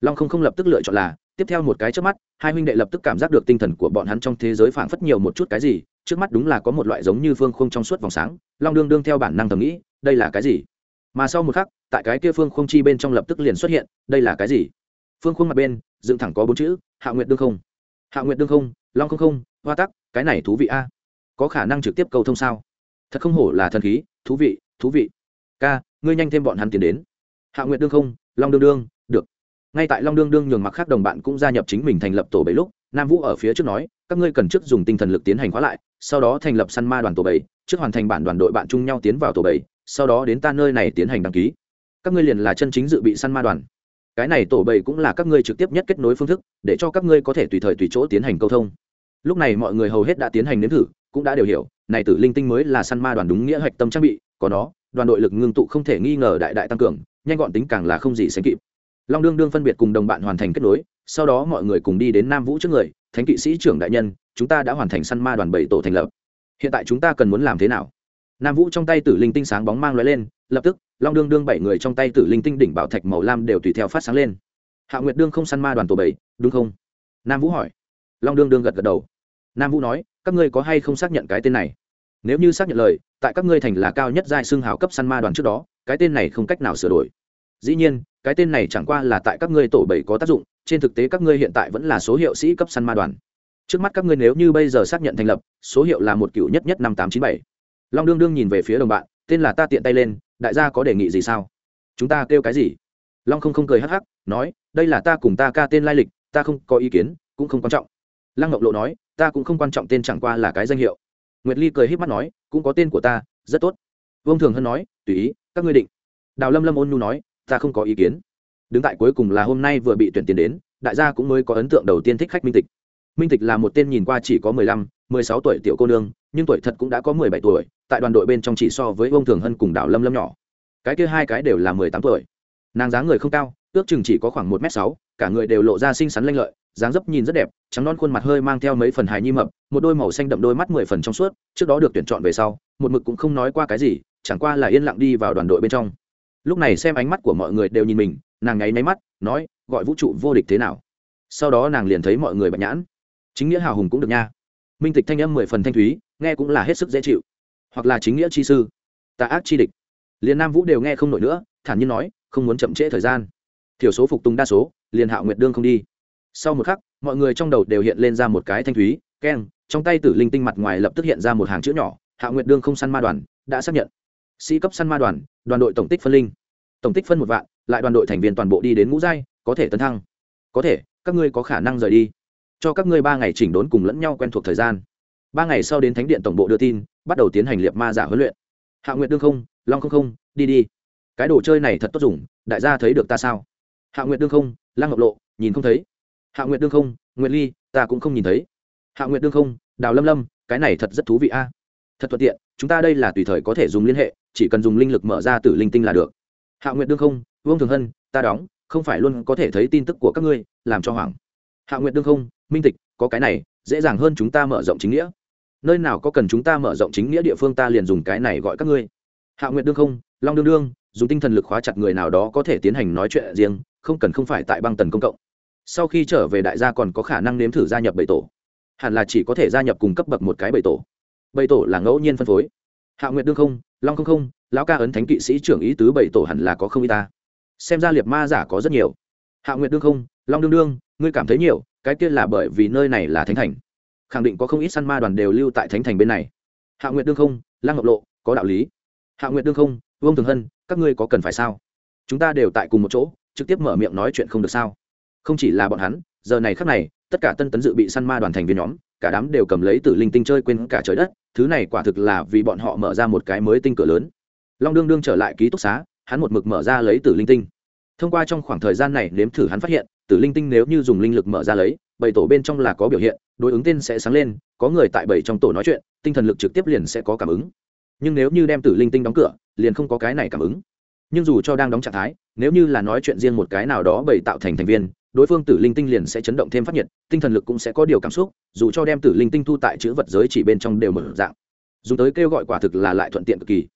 [SPEAKER 1] Long không không lập tức lựa chọn là, tiếp theo một cái trước mắt, hai huynh đệ lập tức cảm giác được tinh thần của bọn hắn trong thế giới phảng phất nhiều một chút cái gì, trước mắt đúng là có một loại giống như phương không trong suốt vòng sáng, long đương đương theo bản năng thầm nghĩ, đây là cái gì? Mà sau một khắc, tại cái kia phương không chi bên trong lập tức liền xuất hiện, đây là cái gì? Phương khuôn mặt bên, dựng thẳng có bốn chữ, hạ nguyện đương không. Hạ nguyện đương không, long không không, hoa tắc, cái này thú vị a. Có khả năng trực tiếp cầu thông sao? Thật không hổ là thần khí, thú vị thú vị. Ca, ngươi nhanh thêm bọn hắn tiến đến. Hạ nguyện đương không, long đương đương, được. Ngay tại long đương đương nhường mặc khác đồng bạn cũng gia nhập chính mình thành lập tổ bảy lúc, nam vũ ở phía trước nói, các ngươi cần trước dùng tinh thần lực tiến hành khóa lại, sau đó thành lập săn ma đoàn tổ bảy, trước hoàn thành bản đoàn đội bạn chung nhau tiến vào tổ bảy, sau đó đến ta nơi này tiến hành đăng ký. Các ngươi liền là chân chính dự bị săn ma đoàn cái này tổ bảy cũng là các ngươi trực tiếp nhất kết nối phương thức, để cho các ngươi có thể tùy thời tùy chỗ tiến hành câu thông. Lúc này mọi người hầu hết đã tiến hành nếm thử, cũng đã đều hiểu, này tử linh tinh mới là săn ma đoàn đúng nghĩa hạch tâm trang bị, có nó, đoàn đội lực ngưng tụ không thể nghi ngờ đại đại tăng cường, nhanh gọn tính càng là không gì sánh kịp. Long đương đương phân biệt cùng đồng bạn hoàn thành kết nối, sau đó mọi người cùng đi đến nam vũ trước người, thánh kỵ sĩ trưởng đại nhân, chúng ta đã hoàn thành săn ma đoàn bảy tổ thành lập. Hiện tại chúng ta cần muốn làm thế nào? Nam vũ trong tay tử linh tinh sáng bóng mang l lên, lập tức long đương đương bảy người trong tay tử linh tinh đỉnh bảo thạch màu lam đều tùy theo phát sáng lên. Hạ nguyệt đương không săn ma đoàn tổ bảy, đúng không? Nam vũ hỏi. Long đương đương gật gật đầu. Nam vũ nói, các ngươi có hay không xác nhận cái tên này? Nếu như xác nhận lời, tại các ngươi thành là cao nhất giai xương hào cấp săn ma đoàn trước đó, cái tên này không cách nào sửa đổi. Dĩ nhiên, cái tên này chẳng qua là tại các ngươi tổ bảy có tác dụng, trên thực tế các ngươi hiện tại vẫn là số hiệu sĩ cấp săn ma đoàn. Trước mắt các ngươi nếu như bây giờ xác nhận thành lập, số hiệu là một cựu nhất nhất năm tám chín bảy. Long đương đương nhìn về phía đồng bạn, tên là ta tiện tay lên đại gia có đề nghị gì sao? Chúng ta kêu cái gì? Long không không cười hắc hắc, nói, đây là ta cùng ta ca tên lai lịch, ta không có ý kiến, cũng không quan trọng. Lăng ngọc lộ nói, ta cũng không quan trọng tên chẳng qua là cái danh hiệu. Nguyệt ly cười h í p mắt nói, cũng có tên của ta, rất tốt. Vương thường hân nói, tùy ý, các ngươi định. Đào lâm lâm ôn nhu nói, ta không có ý kiến. Đứng tại cuối cùng là hôm nay vừa bị tuyển tiền đến, đại gia cũng mới có ấn tượng đầu tiên thích khách minh tịch. Minh tịch là một tên nhìn qua chỉ có mười lăm, mười sáu tuổi tiểu cô nương, nhưng tuổi thật cũng đã có mười bảy tuổi tại đoàn đội bên trong chỉ so với ông thường hân cùng đảo lâm lâm nhỏ. Cái kia hai cái đều là mười tám tuổi. Nàng dáng người không cao, ước chừng chỉ có khoảng một m sáu, cả người đều lộ ra xinh xắn lanh lợi, dáng dấp nhìn rất đẹp, trắng non khuôn mặt hơi mang theo mấy phần hài nhi mập, một đôi màu xanh đậm đôi mắt mười phần trong suốt, trước đó được tuyển chọn về sau, một mực cũng không nói qua cái gì, chẳng qua là yên lặng đi vào đoàn đội bên trong. Lúc này xem ánh mắt của mọi người đều nhìn mình, nàng ngáy máy mắt, nói, gọi vũ trụ vô địch thế nào? Sau đó nàng liền thấy mọi người bạch nhãn. Chính nghĩa hào hùng cũng được nha. Minh tịch thanh âm mười phần thanh thúy, nghe cũng là hết sức dễ chịu hoặc là chính nghĩa chi sư. Tà ác chi địch. Liền nam vũ đều nghe không nổi nữa, thản nhiên nói, không muốn chậm trễ thời gian. Thiểu số phục tùng đa số, liền hạo nguyệt đương không đi. Sau một khắc, mọi người trong đầu đều hiện lên ra một cái thanh thúy, keng, trong tay tử linh tinh mặt ngoài lập tức hiện ra một hàng chữ nhỏ, hạo nguyệt đương không săn ma đoàn, đã xác nhận. Sĩ cấp săn ma đoàn đoàn đội tổng tích phân linh. Tổng tích phân một vạn, lại đoàn đội thành viên toàn bộ đi đến ngũ giai, có thể tấn thăng. Có thể, các ngươi có khả năng rời đi. Cho các ngươi ba ngày chỉnh đốn cùng lẫn nhau quen thuộc thời gian. Ba ngày sau đến thánh điện tổng bộ đưa tin bắt đầu tiến hành liệt ma giả huấn luyện. Hạ nguyệt đương không, long không không, đi đi. Cái đồ chơi này thật tốt dùng, đại gia thấy được ta sao? Hạ nguyệt đương không, lăng ngọc lộ, nhìn không thấy. Hạ nguyệt đương không, nguyệt ly, ta cũng không nhìn thấy. Hạ nguyệt đương không, đào lâm lâm, cái này thật rất thú vị a. Thật thuận tiện, chúng ta đây là tùy thời có thể dùng liên hệ, chỉ cần dùng linh lực mở ra từ linh tinh là được. Hạ nguyệt đương không, vương thường hân, ta đóng, không phải luôn có thể thấy tin tức của các ngươi, làm cho hoảng. Hạ nguyệt đương không, minh tịch, có cái này, dễ dàng hơn chúng ta mở rộng chính nghĩa nơi nào có cần chúng ta mở rộng chính nghĩa địa phương ta liền dùng cái này gọi các ngươi. Hạ nguyện đương không, long đương đương, dùng tinh thần lực khóa chặt người nào đó có thể tiến hành nói chuyện riêng, không cần không phải tại băng tần công cộng. Sau khi trở về đại gia còn có khả năng nếm thử gia nhập bảy tổ. Hẳn là chỉ có thể gia nhập cùng cấp bậc một cái bảy tổ. Bảy tổ là ngẫu nhiên phân phối. Hạ nguyện đương không, long không không, lão ca ấn thánh kỵ sĩ trưởng ý tứ bảy tổ hẳn là có không y ta. Xem ra liệt ma giả có rất nhiều. Hạ nguyện đương không, long đương đương, ngươi cảm thấy nhiều, cái kia là bởi vì nơi này là thánh thành khẳng định có không ít săn ma đoàn đều lưu tại thánh thành bên này. Hạ Nguyệt đương không lang ngọc lộ, có đạo lý. Hạ Nguyệt đương không, vương thường hân, các ngươi có cần phải sao? Chúng ta đều tại cùng một chỗ, trực tiếp mở miệng nói chuyện không được sao? Không chỉ là bọn hắn, giờ này khác này, tất cả tân tấn dự bị săn ma đoàn thành viên nhóm, cả đám đều cầm lấy tử linh tinh chơi quên cả trời đất, thứ này quả thực là vì bọn họ mở ra một cái mới tinh cửa lớn. Long đương đương trở lại ký túc xá, hắn một mực mở ra lấy tử linh tinh. Thông qua trong khoảng thời gian này nếm thử hắn phát hiện, tử linh tinh nếu như dùng linh lực mở ra lấy bảy tổ bên trong là có biểu hiện, đối ứng tên sẽ sáng lên, có người tại bảy trong tổ nói chuyện, tinh thần lực trực tiếp liền sẽ có cảm ứng. Nhưng nếu như đem tử linh tinh đóng cửa, liền không có cái này cảm ứng. Nhưng dù cho đang đóng trạng thái, nếu như là nói chuyện riêng một cái nào đó bảy tạo thành thành viên, đối phương tử linh tinh liền sẽ chấn động thêm phát nhiệt, tinh thần lực cũng sẽ có điều cảm xúc, dù cho đem tử linh tinh thu tại chữ vật giới chỉ bên trong đều mở dạng. Dùng tới kêu gọi quả thực là lại thuận tiện cực kỳ.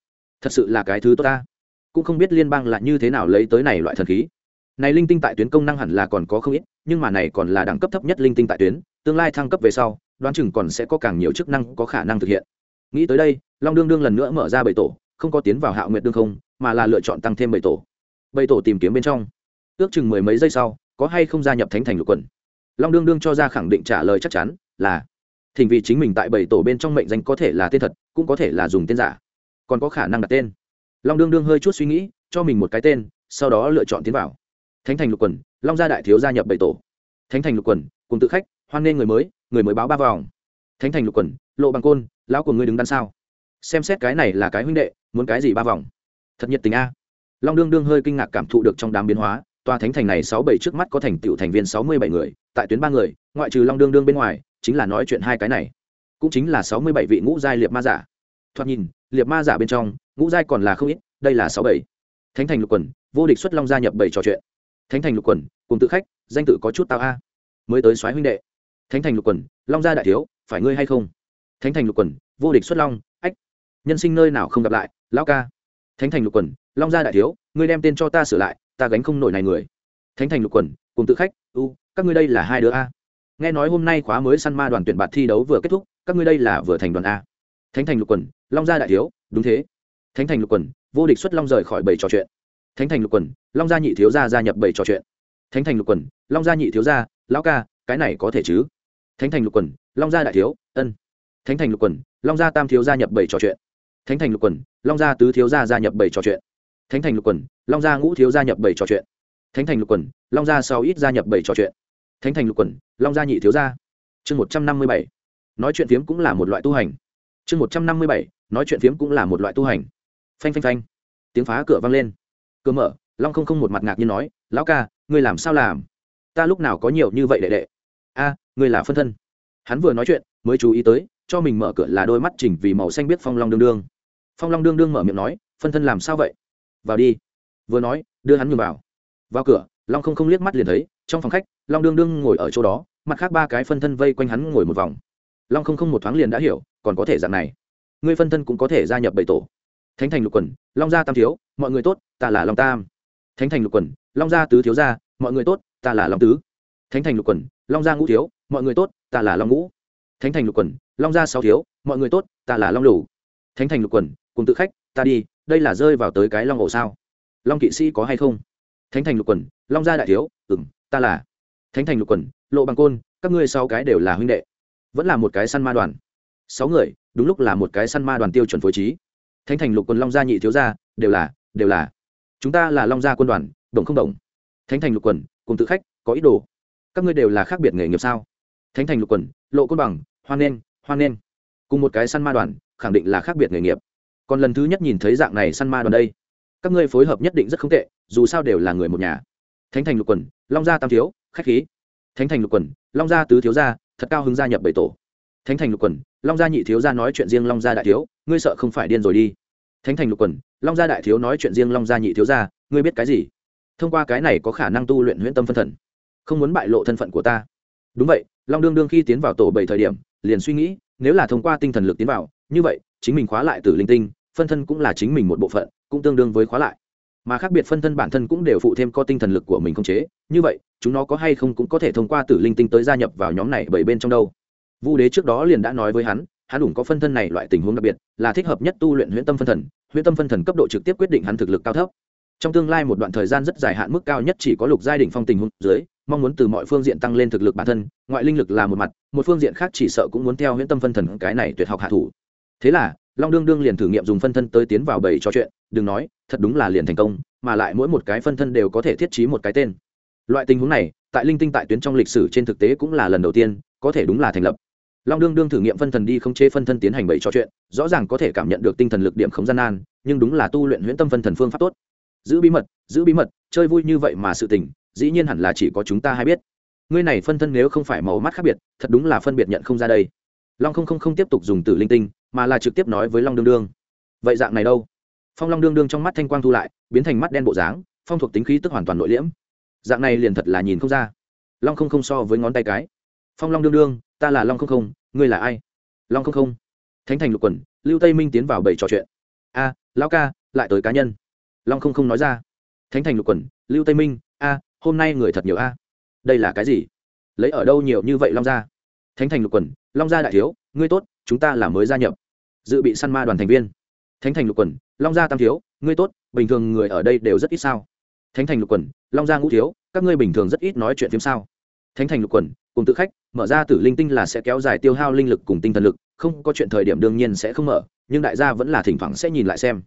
[SPEAKER 1] Thật sự là cái thứ tốt ta. Cũng không biết liên bang là như thế nào lấy tới này loại thần khí này linh tinh tại tuyến công năng hẳn là còn có không ít, nhưng mà này còn là đẳng cấp thấp nhất linh tinh tại tuyến, tương lai thăng cấp về sau, đoán chừng còn sẽ có càng nhiều chức năng có khả năng thực hiện. Nghĩ tới đây, long đương đương lần nữa mở ra bảy tổ, không có tiến vào hạo nguyệt đương không, mà là lựa chọn tăng thêm bảy tổ. Bảy tổ tìm kiếm bên trong. Ước chừng mười mấy giây sau, có hay không gia nhập thánh thành lục quần? Long đương đương cho ra khẳng định trả lời chắc chắn, là. Thỉnh vì chính mình tại bảy tổ bên trong mệnh danh có thể là tên thật, cũng có thể là dùng tên giả. Còn có khả năng đặt tên. Long đương đương hơi chút suy nghĩ, cho mình một cái tên, sau đó lựa chọn tiến vào thánh thành lục quần, long gia đại thiếu gia nhập bảy tổ. Thánh thành lục quần, cùng tự khách, hoan nghê người mới người mới báo ba vòng. Thánh thành lục quần, lộ bằng côn, lão của ngươi đứng đằng sau xem xét cái này là cái huynh đệ, muốn cái gì ba vòng? Thật nhiệt tình a. Long đương đương hơi kinh ngạc cảm thụ được trong đám biến hóa, tòa thánh thành này sáu bảy trước mắt có thành tựu thành viên sáu mươi bảy người, tại tuyến ba người, ngoại trừ long đương đương bên ngoài, chính là nói chuyện hai cái này. Cũng chính là sáu mươi bảy vị ngũ giai liệt ma giả. Thoạt nhìn, liệt ma giả bên trong, ngũ giai còn là không ít, đây là sáu bảy. Thánh thành lục quần, vô địch xuất long gia nhập bảy trò chuyện thánh thành lục quần, cùng tự khách, danh tự có chút tao a. Mới tới soái huynh đệ. Thánh thành lục quần, long gia đại thiếu, phải ngươi hay không? Thánh thành lục quần, vô địch xuất long, ách. Nhân sinh nơi nào không gặp lại, lão ca. Thánh thành lục quần, long gia đại thiếu, ngươi đem tên cho ta sửa lại, ta gánh không nổi này người. Thánh thành lục quần, cùng tự khách, u, các ngươi đây là hai đứa a. Nghe nói hôm nay khóa mới săn ma đoàn tuyển bạt thi đấu vừa kết thúc, các ngươi đây là vừa thành đoàn a. Thánh thành lục quần, long gia đại thiếu, đúng thế. Thánh thành lục quần, vô địch xuất long rời khỏi bảy trò chuyện thánh thành lục quần, long gia nhị thiếu gia gia nhập bảy trò chuyện. Thánh thành lục quần, long gia nhị thiếu gia, lão ca, cái này có thể chứ? Thánh thành lục quần, long gia đại thiếu, ân. Thánh thành lục quần, long gia tam thiếu gia nhập bảy trò chuyện. Thánh thành lục quần, long gia tứ thiếu gia gia nhập bảy trò chuyện. Thánh thành lục quần, long gia ngũ thiếu gia nhập bảy trò chuyện. Thánh thành lục quần, long gia sáu ít gia nhập bảy trò chuyện. Thánh thành lục quần, long gia nhị thiếu gia. Chương một trăm năm mươi bảy. Nói chuyện phiếm cũng là một loại tu hành. Chương một trăm năm mươi bảy, nói chuyện phiếm cũng là một loại tu hành. Phanh phanh phanh. Tiếng phá cửa vang lên cửa mở, long không không một mặt ngạc như nói, lão ca, ngươi làm sao làm? Ta lúc nào có nhiều như vậy đệ đệ? A, ngươi là phân thân. Hắn vừa nói chuyện, mới chú ý tới, cho mình mở cửa là đôi mắt chỉnh vì màu xanh biết phong long đương đương. Phong long đương đương mở miệng nói, phân thân làm sao vậy? Vào đi. Vừa nói, đưa hắn nhường vào. Vào cửa, long không không liếc mắt liền thấy, trong phòng khách, long đương đương ngồi ở chỗ đó, mặt khác ba cái phân thân vây quanh hắn ngồi một vòng. Long không không một thoáng liền đã hiểu, còn có thể dạng này. Ngươi phân thân cũng có thể gia nhập bảy tổ thánh thành lục quần, long gia tam thiếu, mọi người tốt, ta là long tam. Thánh thành lục quần, long gia tứ thiếu gia, mọi người tốt, ta là long tứ. Thánh thành lục quần, long gia ngũ thiếu, mọi người tốt, ta là long ngũ. Thánh thành lục quần, long gia sáu thiếu, mọi người tốt, ta là long lù. Thánh thành lục quần, cùng tự khách, ta đi, đây là rơi vào tới cái long ổ sao? Long kỵ sĩ có hay không? Thánh thành lục quần, long gia đại thiếu ừng ta là. Thánh thành lục quần, lộ bằng côn, các ngươi sáu cái đều là huynh đệ. Vẫn là một cái săn ma đoàn. Sáu người, đúng lúc là một cái săn ma đoàn tiêu chuẩn phối trí thánh thành lục quần long gia nhị thiếu gia, đều là đều là. Chúng ta là long gia quân đoàn, đồng không đồng. Thánh thành lục quần, cùng tự khách, có ý đồ. Các ngươi đều là khác biệt nghề nghiệp sao? Thánh thành lục quần, lộ côn bằng, hoan nghênh hoan nghênh. Cùng một cái săn ma đoàn, khẳng định là khác biệt nghề nghiệp. Còn lần thứ nhất nhìn thấy dạng này săn ma đoàn đây, các ngươi phối hợp nhất định rất không tệ, dù sao đều là người một nhà. Thánh thành lục quần, long gia tam thiếu, khách khí. Thánh thành lục quần, long gia tứ thiếu gia, thật cao hứng gia nhập bảy tổ. Thánh thành lục quần long gia nhị thiếu gia nói chuyện riêng long gia đại thiếu, ngươi sợ không phải điên rồi đi. Thánh thành lục quần, long gia đại thiếu nói chuyện riêng long gia nhị thiếu gia, ngươi biết cái gì? Thông qua cái này có khả năng tu luyện huyễn tâm phân thần. Không muốn bại lộ thân phận của ta. Đúng vậy, long đương đương khi tiến vào tổ bảy thời điểm, liền suy nghĩ, nếu là thông qua tinh thần lực tiến vào, như vậy, chính mình khóa lại từ linh tinh, phân thân cũng là chính mình một bộ phận, cũng tương đương với khóa lại. Mà khác biệt phân thân bản thân cũng đều phụ thêm có tinh thần lực của mình không chế, như vậy, chúng nó có hay không cũng có thể thông qua tử linh tinh tới gia nhập vào nhóm này bảy bên trong đâu vu đế trước đó liền đã nói với hắn hắn đủ có phân thân này loại tình huống đặc biệt, là thích hợp nhất tu luyện huyễn tâm phân thần, huyễn tâm phân thần cấp độ trực tiếp quyết định hắn thực lực cao thấp. Trong tương lai một đoạn thời gian rất dài hạn mức cao nhất chỉ có lục giai đỉnh phong tình huống dưới, mong muốn từ mọi phương diện tăng lên thực lực bản thân, ngoại linh lực là một mặt, một phương diện khác chỉ sợ cũng muốn theo huyễn tâm phân thần cái này tuyệt học hạ thủ. Thế là, long đương đương liền thử nghiệm dùng phân thân tới tiến vào bảy trò chuyện, đừng nói, thật đúng là liền thành công, mà lại mỗi một cái phân thân đều có thể thiết trí một cái tên. Loại tình huống này, tại linh tinh tại tuyến trong lịch sử trên thực tế cũng là lần đầu tiên, có thể đúng là thành lập long đương đương thử nghiệm phân thần đi không chế phân thân tiến hành bảy trò chuyện, rõ ràng có thể cảm nhận được tinh thần lực điểm không gian nan, nhưng đúng là tu luyện huyễn tâm phân thần phương pháp tốt. Giữ bí mật, giữ bí mật, chơi vui như vậy mà sự tình, dĩ nhiên hẳn là chỉ có chúng ta hay biết. Ngươi này phân thân nếu không phải màu mắt khác biệt, thật đúng là phân biệt nhận không ra đây. Long không không không tiếp tục dùng từ linh tinh, mà là trực tiếp nói với long đương đương. Vậy dạng này đâu? Phong long đương đương trong mắt thanh quang thu lại, biến thành mắt đen bộ dáng, phong thuộc tính khí tức hoàn toàn nội liễm. Dạng này liền thật là nhìn không ra. Long không không so với ngón tay cái. Phong long đương đương ta là long không không, ngươi là ai? Long không không. Thánh thành lục quần, lưu tây minh tiến vào bảy trò chuyện. A, lão ca, lại tới cá nhân. Long không không nói ra. Thánh thành lục quần, lưu tây minh, a, hôm nay người thật nhiều a. Đây là cái gì? Lấy ở đâu nhiều như vậy long gia? Thánh thành lục quần, long gia đại thiếu, ngươi tốt, chúng ta là mới gia nhập. Dự bị săn ma đoàn thành viên. Thánh thành lục quần, long gia tam thiếu, ngươi tốt, bình thường người ở đây đều rất ít sao? Thánh thành lục quần, long gia ngũ thiếu, các ngươi bình thường rất ít nói chuyện phim sao? Thánh thành lục quần, cùng tự khách, mở ra tử linh tinh là sẽ kéo dài tiêu hao linh lực cùng tinh thần lực, không có chuyện thời điểm đương nhiên sẽ không mở, nhưng đại gia vẫn là thỉnh thoảng sẽ nhìn lại xem.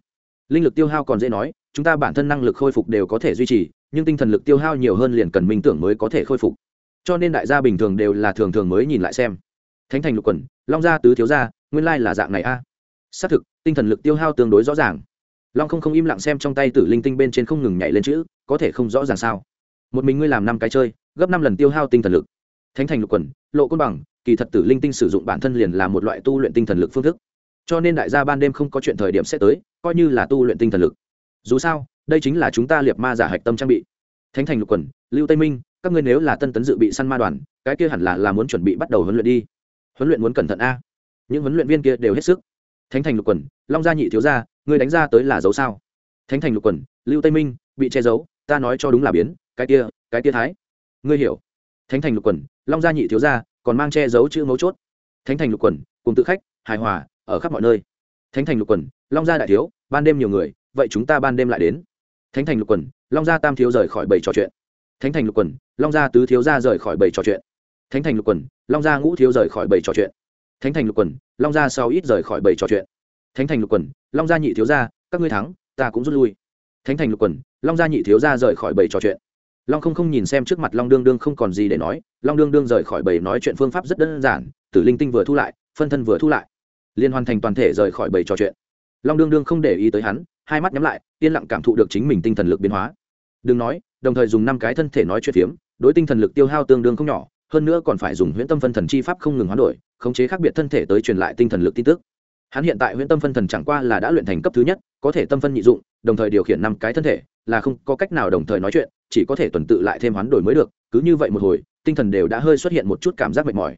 [SPEAKER 1] Linh lực tiêu hao còn dễ nói, chúng ta bản thân năng lực khôi phục đều có thể duy trì, nhưng tinh thần lực tiêu hao nhiều hơn liền cần minh tưởng mới có thể khôi phục. Cho nên đại gia bình thường đều là thường thường mới nhìn lại xem. Thánh thành lục quần, long gia tứ thiếu gia, nguyên lai là dạng này a. Xác thực, tinh thần lực tiêu hao tương đối rõ ràng. Long không không im lặng xem trong tay tử linh tinh bên trên không ngừng nhảy lên chữ, có thể không rõ ràng sao? Một mình ngươi làm năm cái chơi, gấp năm lần tiêu hao tinh thần lực. Thánh thành lục quần, lộ côn bằng, kỳ thật tử linh tinh sử dụng bản thân liền là một loại tu luyện tinh thần lực phương thức. Cho nên đại gia ban đêm không có chuyện thời điểm sẽ tới, coi như là tu luyện tinh thần lực. Dù sao, đây chính là chúng ta liệt ma giả hạch tâm trang bị. Thánh thành lục quần, lưu tây minh, các ngươi nếu là tân tấn dự bị săn ma đoàn, cái kia hẳn là là muốn chuẩn bị bắt đầu huấn luyện đi. Huấn luyện muốn cẩn thận a. Những huấn luyện viên kia đều hết sức. Thánh thành lục quần, long gia nhị thiếu gia, ngươi đánh ra tới là dấu sao? Thánh thành lục quần, lưu tây minh, bị che giấu, ta nói cho đúng là biến cái kia cái kia thái. Ngươi hiểu. Thánh thành lục quần, long gia nhị thiếu gia, còn mang che giấu chữ mấu chốt. Thánh thành lục quần, cùng tự khách, hài hòa, ở khắp mọi nơi. Thánh thành lục quần, long gia đại thiếu, ban đêm nhiều người, vậy chúng ta ban đêm lại đến. Thánh thành lục quần, long gia tam thiếu rời khỏi bầy trò chuyện. Thánh thành lục quần, long gia tứ thiếu gia rời khỏi bầy trò chuyện. Thánh thành lục quần, long gia ngũ thiếu rời khỏi bầy trò chuyện. Thánh thành lục quần, long gia sau ít rời khỏi bầy trò chuyện. Thánh thành lục quần, long gia nhị thiếu gia, các ngươi thắng, ta cũng rút lui. Thánh thành lục quần, long gia nhị thiếu gia rời khỏi bầy trò chuyện long không không nhìn xem trước mặt long đương đương không còn gì để nói, long đương đương rời khỏi bầy nói chuyện phương pháp rất đơn giản, tử linh tinh vừa thu lại, phân thân vừa thu lại. Liên hoàn thành toàn thể rời khỏi bầy trò chuyện. Long đương đương không để ý tới hắn, hai mắt nhắm lại, yên lặng cảm thụ được chính mình tinh thần lực biến hóa. Đừng nói, đồng thời dùng năm cái thân thể nói chuyện phiếm, đối tinh thần lực tiêu hao tương đương không nhỏ, hơn nữa còn phải dùng huyễn tâm phân thần chi pháp không ngừng hoán đổi, khống chế khác biệt thân thể tới truyền lại tinh thần lực tin tức. Hắn hiện tại huyễn tâm phân thần chẳng qua là đã luyện thành cấp thứ nhất, có thể tâm phân nhị dụng, đồng thời điều khiển năm cái thân thể, là không có cách nào đồng thời nói chuyện chỉ có thể tuần tự lại thêm hoán đổi mới được, cứ như vậy một hồi, tinh thần đều đã hơi xuất hiện một chút cảm giác mệt mỏi.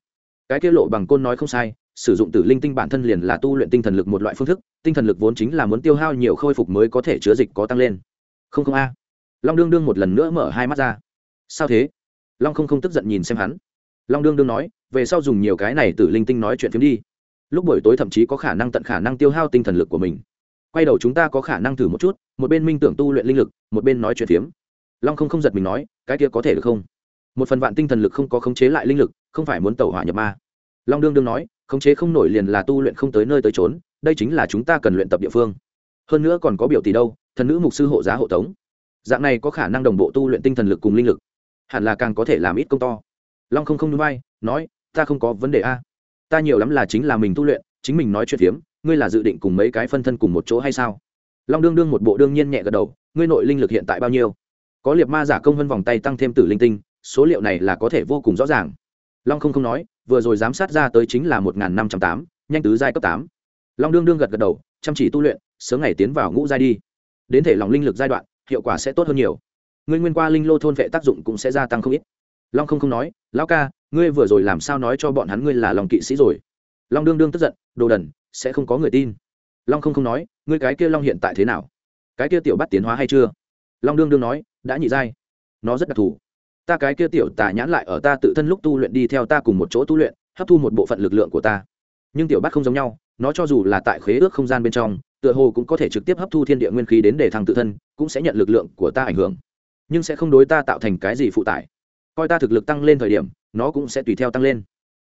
[SPEAKER 1] Cái kia lộ bằng côn nói không sai, sử dụng tử linh tinh bản thân liền là tu luyện tinh thần lực một loại phương thức, tinh thần lực vốn chính là muốn tiêu hao nhiều khôi phục mới có thể chứa dịch có tăng lên. Không không a. Long đương đương một lần nữa mở hai mắt ra. Sao thế? Long không không tức giận nhìn xem hắn. Long đương đương nói, về sau dùng nhiều cái này tử linh tinh nói chuyện phiếm đi. Lúc buổi tối thậm chí có khả năng tận khả năng tiêu hao tinh thần lực của mình. Quay đầu chúng ta có khả năng thử một chút, một bên minh tưởng tu luyện linh lực, một bên nói chuyện phiếm long không không giật mình nói, cái kia có thể được không? Một phần vạn tinh thần lực không có khống chế lại linh lực, không phải muốn tẩu hỏa nhập ma. Long đương đương nói, khống chế không nổi liền là tu luyện không tới nơi tới trốn đây chính là chúng ta cần luyện tập địa phương. Hơn nữa còn có biểu tỷ đâu, thần nữ mục sư hộ giá hộ tống. Dạng này có khả năng đồng bộ tu luyện tinh thần lực cùng linh lực. Hẳn là càng có thể làm ít công to. Long không không núi bay nói, ta không có vấn đề a. Ta nhiều lắm là chính là mình tu luyện, chính mình nói chuyện phiếm, ngươi là dự định cùng mấy cái phân thân cùng một chỗ hay sao? Long đương đương một bộ đương nhiên nhẹ gật đầu, ngươi nội linh lực hiện tại bao nhiêu? Có liệt ma giả công hơn vòng tay tăng thêm tử linh tinh, số liệu này là có thể vô cùng rõ ràng. Long không không nói, vừa rồi giám sát ra tới chính là một n g h n năm trăm tám, nhanh tứ giai cấp tám. Long đương đương gật gật đầu, chăm chỉ tu luyện, sớm ngày tiến vào ngũ giai đi. Đến thể lòng linh lực giai đoạn, hiệu quả sẽ tốt hơn nhiều. Ngươi nguyên qua linh lô thôn vệ tác dụng cũng sẽ gia tăng không ít. Long không không nói, lão ca, ngươi vừa rồi làm sao nói cho bọn hắn ngươi là lòng kỵ sĩ rồi? Long đương đương tức giận, đồ đần, sẽ không có người tin. Long không không nói, ngươi cái kia long hiện tại thế nào? Cái kia tiểu bắt tiến hóa hay chưa? Long đương đương nói đã nhị giai. Nó rất đặc thù. Ta cái kia tiểu tà nhãn lại ở ta tự thân lúc tu luyện đi theo ta cùng một chỗ tu luyện, hấp thu một bộ phận lực lượng của ta. Nhưng tiểu bắt không giống nhau, nó cho dù là tại khế ước không gian bên trong, tựa hồ cũng có thể trực tiếp hấp thu thiên địa nguyên khí đến để thăng tự thân, cũng sẽ nhận lực lượng của ta ảnh hưởng. Nhưng sẽ không đối ta tạo thành cái gì phụ tải. Coi ta thực lực tăng lên thời điểm, nó cũng sẽ tùy theo tăng lên.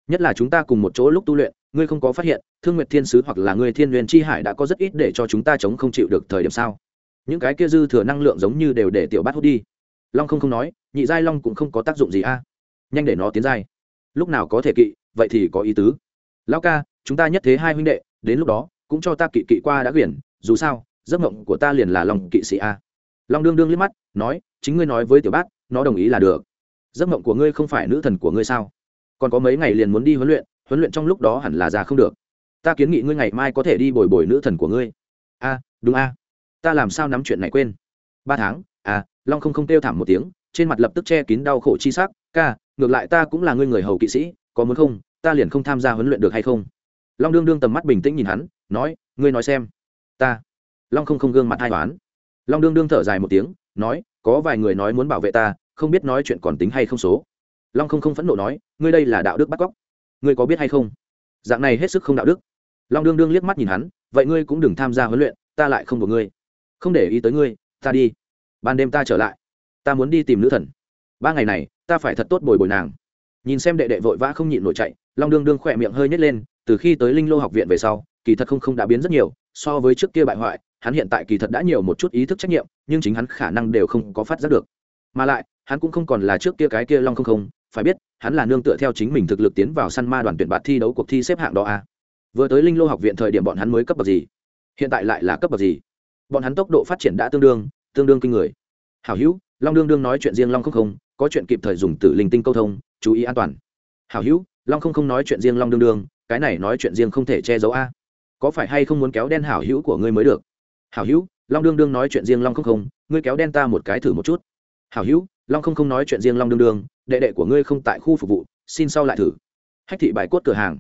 [SPEAKER 1] Nhất là chúng ta cùng một chỗ lúc tu luyện, ngươi không có phát hiện, thương nguyệt thiên sứ hoặc là ngươi thiên huyền chi hải đã có rất ít để cho chúng ta chống không chịu được thời điểm sao? Những cái kia dư thừa năng lượng giống như đều để tiểu bát hút đi. Long không không nói, nhị giai long cũng không có tác dụng gì a. Nhanh để nó tiến giai. Lúc nào có thể kỵ, vậy thì có ý tứ. Lão ca, chúng ta nhất thế hai huynh đệ, đến lúc đó, cũng cho ta kỵ kỵ qua đã quyển, dù sao, giấc mộng của ta liền là lòng kỵ sĩ a. Long đương đương liếc mắt, nói, chính ngươi nói với tiểu bát, nó đồng ý là được. Giấc mộng của ngươi không phải nữ thần của ngươi sao? Còn có mấy ngày liền muốn đi huấn luyện huấn luyện trong lúc đó hẳn là già không được. Ta kiến nghị ngươi ngày mai có thể đi bồi bồi nữ thần của ngươi. A, đúng a ta làm sao nắm chuyện này quên? Ba tháng à long không không kêu thảm một tiếng, trên mặt lập tức che kín đau khổ chi sắc, ca, ngược lại ta cũng là ngươi người hầu kỵ sĩ, có muốn không, ta liền không tham gia huấn luyện được hay không? Long đương đương tầm mắt bình tĩnh nhìn hắn, nói, ngươi nói xem. Ta. Long không không gương mặt hai toán long đương đương thở dài một tiếng, nói, có vài người nói muốn bảo vệ ta, không biết nói chuyện còn tính hay không số. Long không không phẫn nộ nói, ngươi đây là đạo đức bắt cóc. Ngươi có biết hay không? Dạng này hết sức không đạo đức. Long đương đương liếc mắt nhìn hắn, vậy ngươi cũng đừng tham gia huấn luyện, ta lại không của ngươi không để ý tới ngươi, ta đi. Ban đêm ta trở lại. Ta muốn đi tìm nữ thần. Ba ngày này, ta phải thật tốt bồi bồi nàng. Nhìn xem đệ đệ vội vã không nhịn nổi chạy, long đương đương khỏe miệng hơi nhét lên, từ khi tới linh lô học viện về sau, kỳ thật không không đã biến rất nhiều, so với trước kia bại hoại, hắn hiện tại kỳ thật đã nhiều một chút ý thức trách nhiệm, nhưng chính hắn khả năng đều không có phát giác được. Mà lại, hắn cũng không còn là trước kia cái kia long không không, phải biết, hắn là nương tựa theo chính mình thực lực tiến vào săn ma đoàn tuyển bạt thi đấu cuộc thi xếp hạng đó a. À. vừa tới linh lô học viện thời điểm bọn hắn mới cấp bậc gì? Hiện tại lại là cấp bậc gì? Bọn hắn tốc độ phát triển đã tương đương tương đương kinh người. Hảo hữu, long đương đương nói chuyện riêng long không không, có chuyện kịp thời dùng tử linh tinh câu thông, chú ý an toàn. Hảo hữu, long không không nói chuyện riêng long đương đương, cái này nói chuyện riêng không thể che giấu a. Có phải hay không muốn kéo đen hảo hữu của ngươi mới được? Hảo hữu, long đương đương nói chuyện riêng long không không, ngươi kéo đen ta một cái thử một chút. Hảo hữu, long không không nói chuyện riêng long đương đương, đệ đệ của ngươi không tại khu phục vụ, xin sau lại thử. Hách thị bài cốt cửa hàng.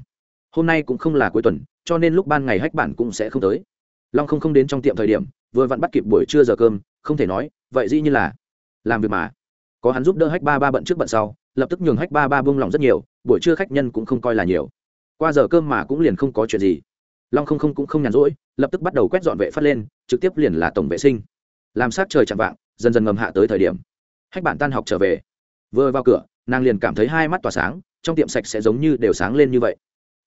[SPEAKER 1] Hôm nay cũng không là cuối tuần, cho nên lúc ban ngày hách bản cũng sẽ không tới. Long không không đến trong tiệm thời điểm vừa vặn bắt kịp buổi trưa giờ cơm, không thể nói, vậy dĩ như là làm việc mà. Có hắn giúp đỡ hách ba ba bận trước bận sau, lập tức nhường hách ba ba bông lòng rất nhiều, buổi trưa khách nhân cũng không coi là nhiều. Qua giờ cơm mà cũng liền không có chuyện gì. Long không không cũng không nhàn rỗi, lập tức bắt đầu quét dọn vệ phát lên, trực tiếp liền là tổng vệ sinh. Làm sát trời chạm vạng, dần dần ngầm hạ tới thời điểm, hách bản tan học trở về. Vừa vào cửa, nàng liền cảm thấy hai mắt tỏa sáng, trong tiệm sạch sẽ giống như đều sáng lên như vậy.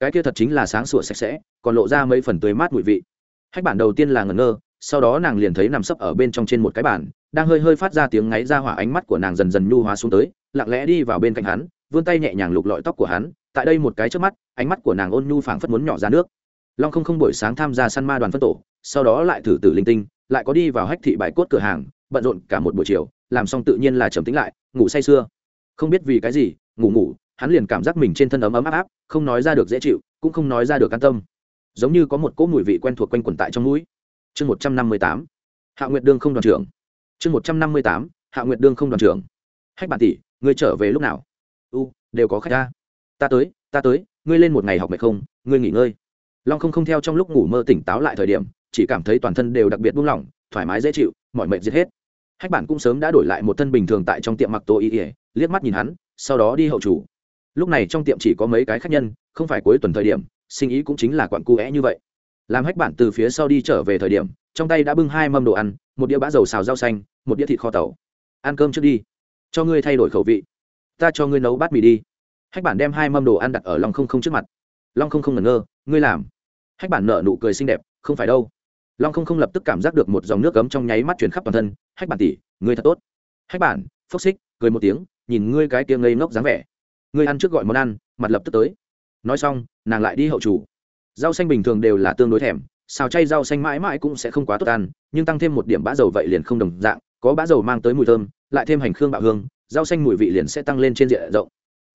[SPEAKER 1] Cái kia thật chính là sáng sủa sạch sẽ, còn lộ ra mấy phần tươi mát mùi vị. Hách bản đầu tiên là ngẩn ngơ sau đó nàng liền thấy nằm sấp ở bên trong trên một cái bàn, đang hơi hơi phát ra tiếng ngáy ra hỏa ánh mắt của nàng dần dần nhu hóa xuống tới, lặng lẽ đi vào bên cạnh hắn, vươn tay nhẹ nhàng lục lọi tóc của hắn, tại đây một cái trước mắt, ánh mắt của nàng ôn nhu phảng phất muốn nhỏ ra nước. Long không không buổi sáng tham gia săn ma đoàn phân tổ, sau đó lại thử tử linh tinh, lại có đi vào hách thị bài cốt cửa hàng, bận rộn cả một buổi chiều, làm xong tự nhiên là trầm tính lại, ngủ say sưa. Không biết vì cái gì, ngủ ngủ, hắn liền cảm giác mình trên thân ấm ấm áp áp, không nói ra được dễ chịu, cũng không nói ra được an tâm. Giống như có một cỗ mùi vị quen thuộc quanh quẩn tại trong mũi chương một trăm năm mươi tám, hạ nguyệt đương không đoàn trưởng. Chương một trăm năm mươi tám, hạ nguyệt đương không đoàn trưởng. Hách bản tỷ, ngươi trở về lúc nào? U, đều có khách ta ta tới ta tới, ngươi lên một ngày học mệt không? Ngươi nghỉ ngơi. Long không không theo trong lúc ngủ mơ tỉnh táo lại thời điểm, chỉ cảm thấy toàn thân đều đặc biệt buông lỏng, thoải mái dễ chịu mọi mệt giết hết. Hách bản cũng sớm đã đổi lại một thân bình thường tại trong tiệm mặc tô y ỉa liếc mắt nhìn hắn, sau đó đi hậu chủ. Lúc này trong tiệm chỉ có mấy cái khách nhân, không phải cuối tuần thời điểm, sinh ý cũng chính là quặn cu é như vậy làm hách bản từ phía sau đi trở về thời điểm, trong tay đã bưng hai mâm đồ ăn, một đĩa bã dầu xào rau xanh, một đĩa thịt kho tàu. Ăn cơm trước đi. Cho ngươi thay đổi khẩu vị. Ta cho ngươi nấu bát mì đi. Hách bản đem hai mâm đồ ăn đặt ở long không không trước mặt. Long không không ngẩn ngơ, ngươi làm. Hách bản nở nụ cười xinh đẹp, không phải đâu. Long không không lập tức cảm giác được một dòng nước cấm trong nháy mắt chuyển khắp toàn thân. Hách bản tỉ ngươi thật tốt. Hách bản, phốc xích, cười một tiếng, nhìn ngươi cái kia ngây ngốc dáng vẻ. Ngươi ăn trước gọi món ăn, mặt lập tức tới. Nói xong, nàng lại đi hậu chủ rau xanh bình thường đều là tương đối thèm, xào chay rau xanh mãi mãi cũng sẽ không quá tốt ăn, nhưng tăng thêm một điểm bã dầu vậy liền không đồng dạng, có bã dầu mang tới mùi thơm, lại thêm hành khương bạo hương, rau xanh mùi vị liền sẽ tăng lên trên diện rộng.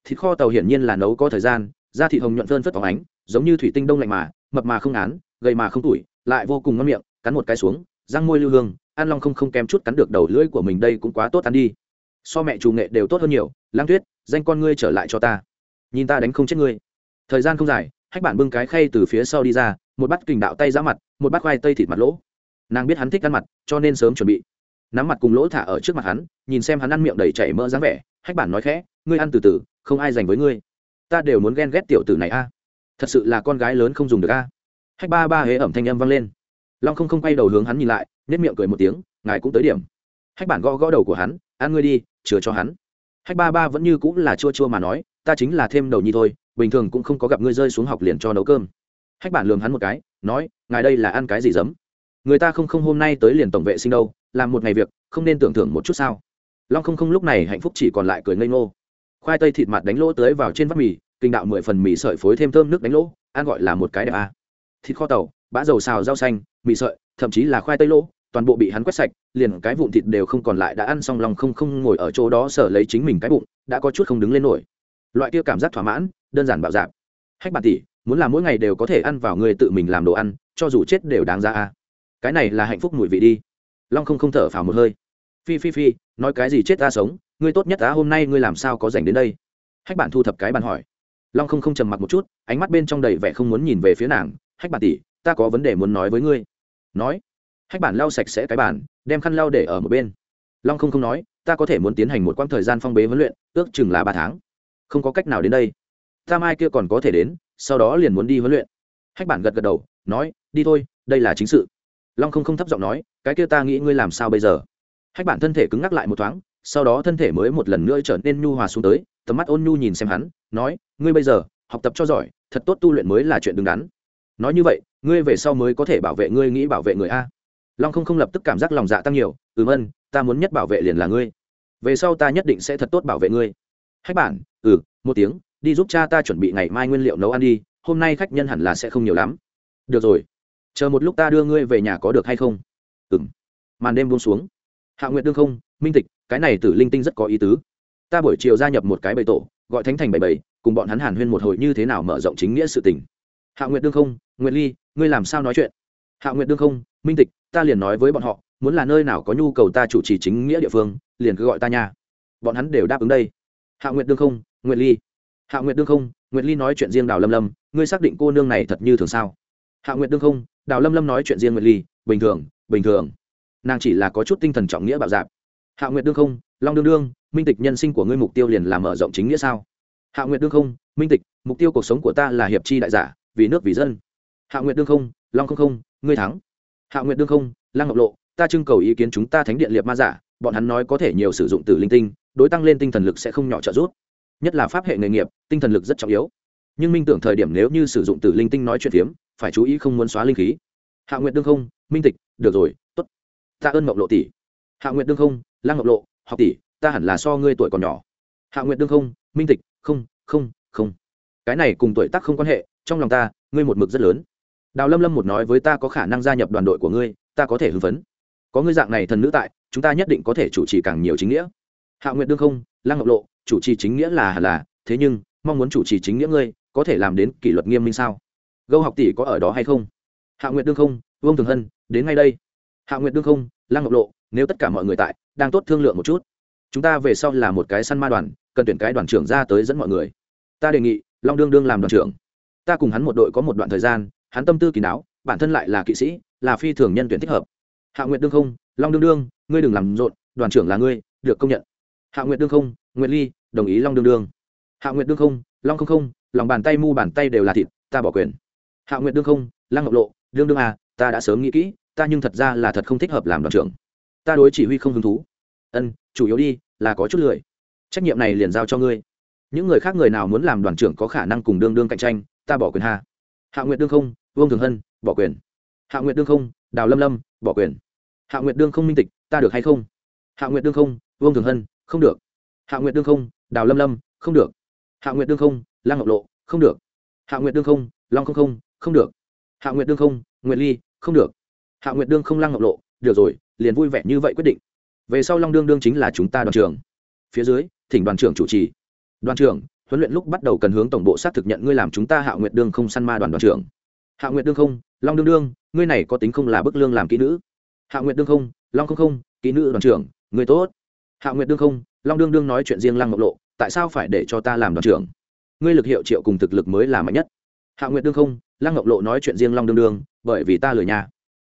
[SPEAKER 1] Thịt kho tàu hiển nhiên là nấu có thời gian, da thịt hồng nhuận phơn phất phóng ánh, giống như thủy tinh đông lạnh mà, mập mà không án gầy mà không tủi lại vô cùng ngon miệng, cắn một cái xuống, răng môi lưu hương, ăn long không không kém chút cắn được đầu lưỡi của mình đây cũng quá tốt ăn đi. So mẹ chủ nghệ đều tốt hơn nhiều lang tuyết, danh con ngươi trở lại cho ta. Nhìn ta đánh không chết ngươi. Thời gian không dài hách bản bưng cái khay từ phía sau đi ra, một bát kình đạo tay giá mặt, một bát khoai tây thịt mặt lỗ. Nàng biết hắn thích ăn mặt, cho nên sớm chuẩn bị. Nắm mặt cùng lỗ thả ở trước mặt hắn, nhìn xem hắn ăn miệng đầy chảy mỡ dáng vẻ, hách bản nói khẽ, ngươi ăn từ từ, không ai dành với ngươi. Ta đều muốn ghen ghét tiểu tử này a. Thật sự là con gái lớn không dùng được a. Hách ba ba hế ẩm thanh âm vang lên. Long không không quay đầu hướng hắn nhìn lại nếp miệng cười một tiếng, ngài cũng tới điểm. Hách bản gõ gõ đầu của hắn, ăn ngươi đi, chừa cho hắn. Hách ba ba vẫn như cũng là chua chua mà nói ta chính là thêm đầu nhi thôi, bình thường cũng không có gặp ngươi rơi xuống học liền cho nấu cơm. Hách bản lường hắn một cái, nói, ngài đây là ăn cái gì giấm? Người ta không không hôm nay tới liền tổng vệ sinh đâu, làm một ngày việc, không nên tưởng thưởng một chút sao? Long không không lúc này hạnh phúc chỉ còn lại cười ngây ngô. Khoai tây thịt mặt đánh lỗ tới vào trên vắt mì, kinh đạo mười phần mì sợi phối thêm thơm nước đánh lỗ, ăn gọi là một cái đẹp à. thịt kho tàu, bã dầu xào rau xanh, mì sợi, thậm chí là khoai tây lỗ, toàn bộ bị hắn quét sạch, liền cái vụn thịt đều không còn lại, đã ăn xong lòng không không ngồi ở chỗ đó sở lấy chính mình cái bụng, đã có chút không đứng lên nổi loại kia cảm giác thỏa mãn, đơn giản bạo dạp. Hách bản tỷ, muốn làm mỗi ngày đều có thể ăn vào người tự mình làm đồ ăn, cho dù chết đều đáng ra a. Cái này là hạnh phúc mùi vị đi. Long không không thở phào một hơi. Phi phi phi, nói cái gì chết ta sống, ngươi tốt nhất á, hôm nay ngươi làm sao có dành đến đây? Hách bản thu thập cái bàn hỏi. Long không không trầm mặc một chút, ánh mắt bên trong đầy vẻ không muốn nhìn về phía nàng. Hách bản tỷ, ta có vấn đề muốn nói với ngươi. Nói. Hách bản lau sạch sẽ cái bản đem khăn lau để ở một bên. Long không không nói, ta có thể muốn tiến hành một quãng thời gian phong bế huấn luyện, ước chừng là ba tháng không có cách nào đến đây. Ta mai kia còn có thể đến, sau đó liền muốn đi huấn luyện. Hách bản gật gật đầu, nói, đi thôi, đây là chính sự. Long không không thấp giọng nói, cái kia ta nghĩ ngươi làm sao bây giờ? Hách bản thân thể cứng ngắc lại một thoáng, sau đó thân thể mới một lần nữa trở nên nhu hòa xuống tới, tầm mắt ôn nhu nhìn xem hắn, nói, ngươi bây giờ, học tập cho giỏi, thật tốt tu luyện mới là chuyện đứng đắn. Nói như vậy, ngươi về sau mới có thể bảo vệ ngươi nghĩ bảo vệ người a. Long không không lập tức cảm giác lòng dạ tăng nhiều, ừm, ân, ta muốn nhất bảo vệ liền là ngươi. Về sau ta nhất định sẽ thật tốt bảo vệ ngươi hách bản ừ một tiếng, đi giúp cha ta chuẩn bị ngày mai nguyên liệu nấu ăn đi, hôm nay khách nhân hẳn là sẽ không nhiều lắm. Được rồi, chờ một lúc ta đưa ngươi về nhà có được hay không? Ừ m màn đêm buông xuống. Hạ nguyện đương không, minh tịch, cái này tử linh tinh rất có ý tứ. Ta buổi chiều gia nhập một cái bầy tổ, gọi thánh thành bầy bầy, cùng bọn hắn hàn huyên một hồi như thế nào mở rộng chính nghĩa sự tình. Hạ nguyện đương không, nguyệt ly, ngươi làm sao nói chuyện? Hạ nguyện đương không, minh tịch, ta liền nói với bọn họ, muốn là nơi nào có nhu cầu ta chủ trì chính nghĩa địa phương, liền cứ gọi ta nha. Bọn hắn đều đáp ứng đây hạ nguyệt đương không, nguyệt ly. Hạ nguyệt đương không, nguyệt ly nói chuyện riêng đào lâm lâm, ngươi xác định cô nương này thật như thường sao? Hạ nguyệt đương không, đào lâm lâm nói chuyện riêng nguyệt ly, bình thường bình thường. Nàng chỉ là có chút tinh thần trọng nghĩa bạo dạp. Hạ nguyệt đương không, long đương đương, minh tịch nhân sinh của ngươi mục tiêu liền là mở rộng chính nghĩa sao? Hạ nguyệt đương không, minh tịch, mục tiêu cuộc sống của ta là hiệp chi đại giả, vì nước vì dân. Hạ nguyệt đương không, long không không, ngươi thắng. Hạ nguyệt đương không, lăng ngọc lộ, ta trưng cầu ý kiến chúng ta thánh điện liệt ma giả bọn hắn nói có thể nhiều sử dụng từ linh tinh, đối tăng lên tinh thần lực sẽ không nhỏ trợ giúp. Nhất là pháp hệ nghề nghiệp, tinh thần lực rất trọng yếu. Nhưng minh tưởng thời điểm nếu như sử dụng từ linh tinh nói chuyện phiếm, phải chú ý không muốn xóa linh khí. Hạ nguyệt đương không, minh tịch, được rồi t ố t ta ơn ngọc lộ tỷ. Hạ nguyệt đương không, lăng ngọc lộ, học tỷ, ta hẳn là so ngươi tuổi còn nhỏ. Hạ nguyệt đương không, minh tịch, không không không. Cái này cùng tuổi tác không quan hệ, trong lòng ta, ngươi một mực rất lớn. Đào lâm lâm một nói với ta có khả năng gia nhập đoàn đội của ngươi, ta có thể hưng phấn có ngươi dạng này thần nữ tại, chúng ta nhất định có thể chủ trì càng nhiều chính nghĩa. Hạ nguyện đương không, lăng ngọc lộ, chủ trì chính nghĩa là là, thế nhưng, mong muốn chủ trì chính nghĩa ngươi, có thể làm đến kỷ luật nghiêm minh sao? Gâu học tỷ có ở đó hay không? Hạ nguyện đương không, vương thường hân, đến ngay đây. Hạ nguyện đương không, lăng ngọc lộ, nếu tất cả mọi người tại, đang tốt thương lượng một chút. Chúng ta về sau là một cái săn ma đoàn, cần tuyển cái đoàn trưởng ra tới dẫn mọi người. Ta đề nghị, long đương đương làm đoàn trưởng. Ta cùng hắn một đội có một đoạn thời gian, hắn tâm tư kỳ đáo, bản thân lại là kỵ sĩ, là phi thường nhân tuyển thích hợp hạ nguyệt đương không, long đương đương, ngươi đừng làm rộn, đoàn trưởng là ngươi, được công nhận. Hạ nguyệt đương không, nguyệt ly, đồng ý long đương đương. Hạ nguyệt đương không, long không không, lòng bàn tay mu bàn tay đều là thịt, ta bỏ quyền. Hạ nguyệt đương không, lăng ngọc lộ, đương đương à ta đã sớm nghĩ kỹ, ta nhưng thật ra là thật không thích hợp làm đoàn trưởng. Ta đối chỉ huy không hứng thú. Ân, chủ yếu đi, là có chút lười. Trách nhiệm này liền giao cho ngươi. Những người khác người nào muốn làm đoàn trưởng có khả năng cùng đương đương cạnh tranh, ta bỏ quyền hà hạ nguyệt đương không, vương thường hân, bỏ quyền. Hạ nguyệt đương không, đào lâm lâm, bỏ quyền hạ nguyệt đương không minh tịch, ta được hay không? Hạ nguyệt đương không, vương thường hân, không được. Hạ nguyệt đương không, đào lâm lâm, không được. Hạ nguyệt đương không, lăng ngọc lộ, không được. Hạ nguyệt đương không, long không không không được. Hạ nguyệt đương không, nguyệt ly, không được. Hạ nguyệt đương không, lăng ngọc lộ, được rồi, liền vui vẻ như vậy quyết định. Về sau long đương đương chính là chúng ta đoàn trưởng. Phía dưới, thỉnh đoàn trưởng chủ trì. Đoàn trưởng, huấn luyện lúc bắt đầu cần hướng tổng bộ xác thực nhận ngươi làm chúng ta hạ nguyệt đương không săn ma đoàn đoàn trưởng. Hạ nguyệt đương không, long đương đương, ngươi này có tính không là bức lương làm kỹ nữ hạ nguyệt đương không, long không không, kỹ nữ đoàn trưởng, người tốt. Hạ nguyệt đương không, long đương đương nói chuyện riêng lăng ngọc lộ, tại sao phải để cho ta làm đoàn trưởng? Ngươi lực hiệu triệu cùng thực lực mới là mạnh nhất. Hạ nguyệt đương không, lăng ngọc lộ nói chuyện riêng long đương đương, bởi vì ta lười nhà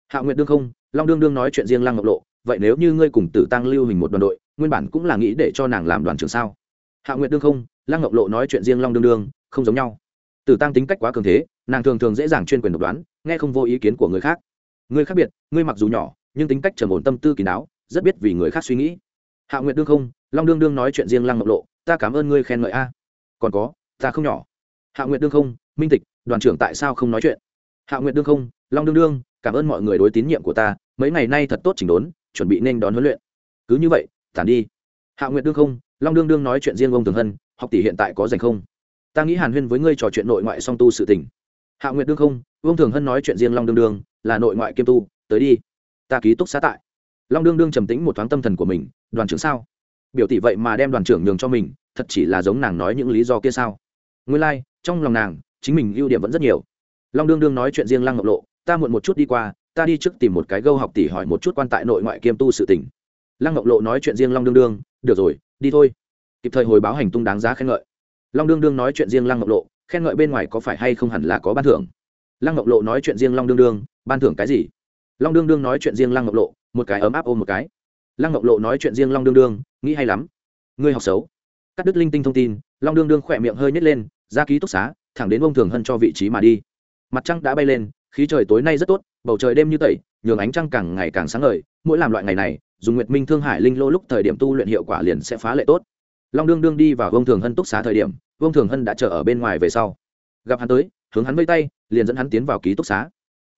[SPEAKER 1] hạ nguyệt đương không, long đương đương nói chuyện riêng lăng ngọc lộ, vậy nếu như ngươi cùng tử tăng lưu hình một đoàn đội, nguyên bản cũng là nghĩ để cho nàng làm đoàn trưởng sao? Hạ nguyệt đương không, lăng ngọc lộ nói chuyện riêng long đương đương, không giống nhau. Tử tăng tính cách quá cường thế, nàng thường thường dễ dàng chuyên quyền độc đoán, nghe không vô ý kiến của người khác. Ngươi khác biệt, ngươi mặc dù nhỏ nhưng tính cách trầm ổn tâm tư kỳ đáo, rất biết vì người khác suy nghĩ. Hạ nguyệt đương không, long đương đương nói chuyện riêng lăng ngọc lộ, ta cảm ơn ngươi khen ngợi a. Còn có, ta không nhỏ. Hạ nguyệt đương không, minh tịch, đoàn trưởng tại sao không nói chuyện? Hạ nguyệt đương không, long đương đương, cảm ơn mọi người đối tín nhiệm của ta, mấy ngày nay thật tốt chỉnh đốn, chuẩn bị nên đón huấn luyện. Cứ như vậy, tản đi. Hạ nguyệt đương không, long đương đương nói chuyện riêng ông thường hân, học tỷ hiện tại có dành không? Ta nghĩ hàn huyên với ngươi trò chuyện nội ngoại song tu sự tình. Hạ nguyệt đương không vương thường hân nói chuyện riêng long đương đương, là nội ngoại kiêm tu, tới đi ta ký túc xá tại. Long đương đương trầm tĩnh một thoáng tâm thần của mình đoàn trưởng sao? Biểu tỷ vậy mà đem đoàn trưởng nhường cho mình thật chỉ là giống nàng nói những lý do kia sao? Nguyên lai、like, trong lòng nàng chính mình ưu điểm vẫn rất nhiều. Long đương đương nói chuyện riêng lăng ngọc lộ ta muộn một chút đi qua ta đi trước tìm một cái gâu học tỷ hỏi một chút quan tại nội ngoại kiêm tu sự tỉnh lăng ngọc lộ nói chuyện riêng long đương đương được rồi đi thôi. Kịp thời hồi báo hành tung đáng giá khen ngợi. Long đương đương nói chuyện riêng lăng ngọc lộ khen ngợi bên ngoài có phải hay không hẳn là có ban thưởng. Lăng ngọc lộ nói chuyện riêng long đương đương ban thưởng cái gì? Long đương đương nói chuyện riêng lăng ngọc lộ, một cái ấm áp ôm một cái. Lăng ngọc lộ nói chuyện riêng long đương đương, nghĩ hay lắm. Ngươi học xấu. Cắt đứt linh tinh thông tin, long đương đương khỏe miệng hơi nhét lên, ra ký túc xá, thẳng đến ông thường hân cho vị trí mà đi. Mặt trăng đã bay lên, khí trời tối nay rất tốt, bầu trời đêm như tẩy, nhường ánh trăng càng ngày càng sáng ngời. Mỗi làm loại ngày này, dùng nguyệt minh thương hải linh lô lúc thời điểm tu luyện hiệu quả liền sẽ phá lệ tốt. Long đương đương đi vào ông thường hân túc xá thời điểm, ông thường hân đã chờ ở bên ngoài về sau. Gặp hắn tới, hướng hắn vây tay, liền dẫn hắn tiến vào ký túc xá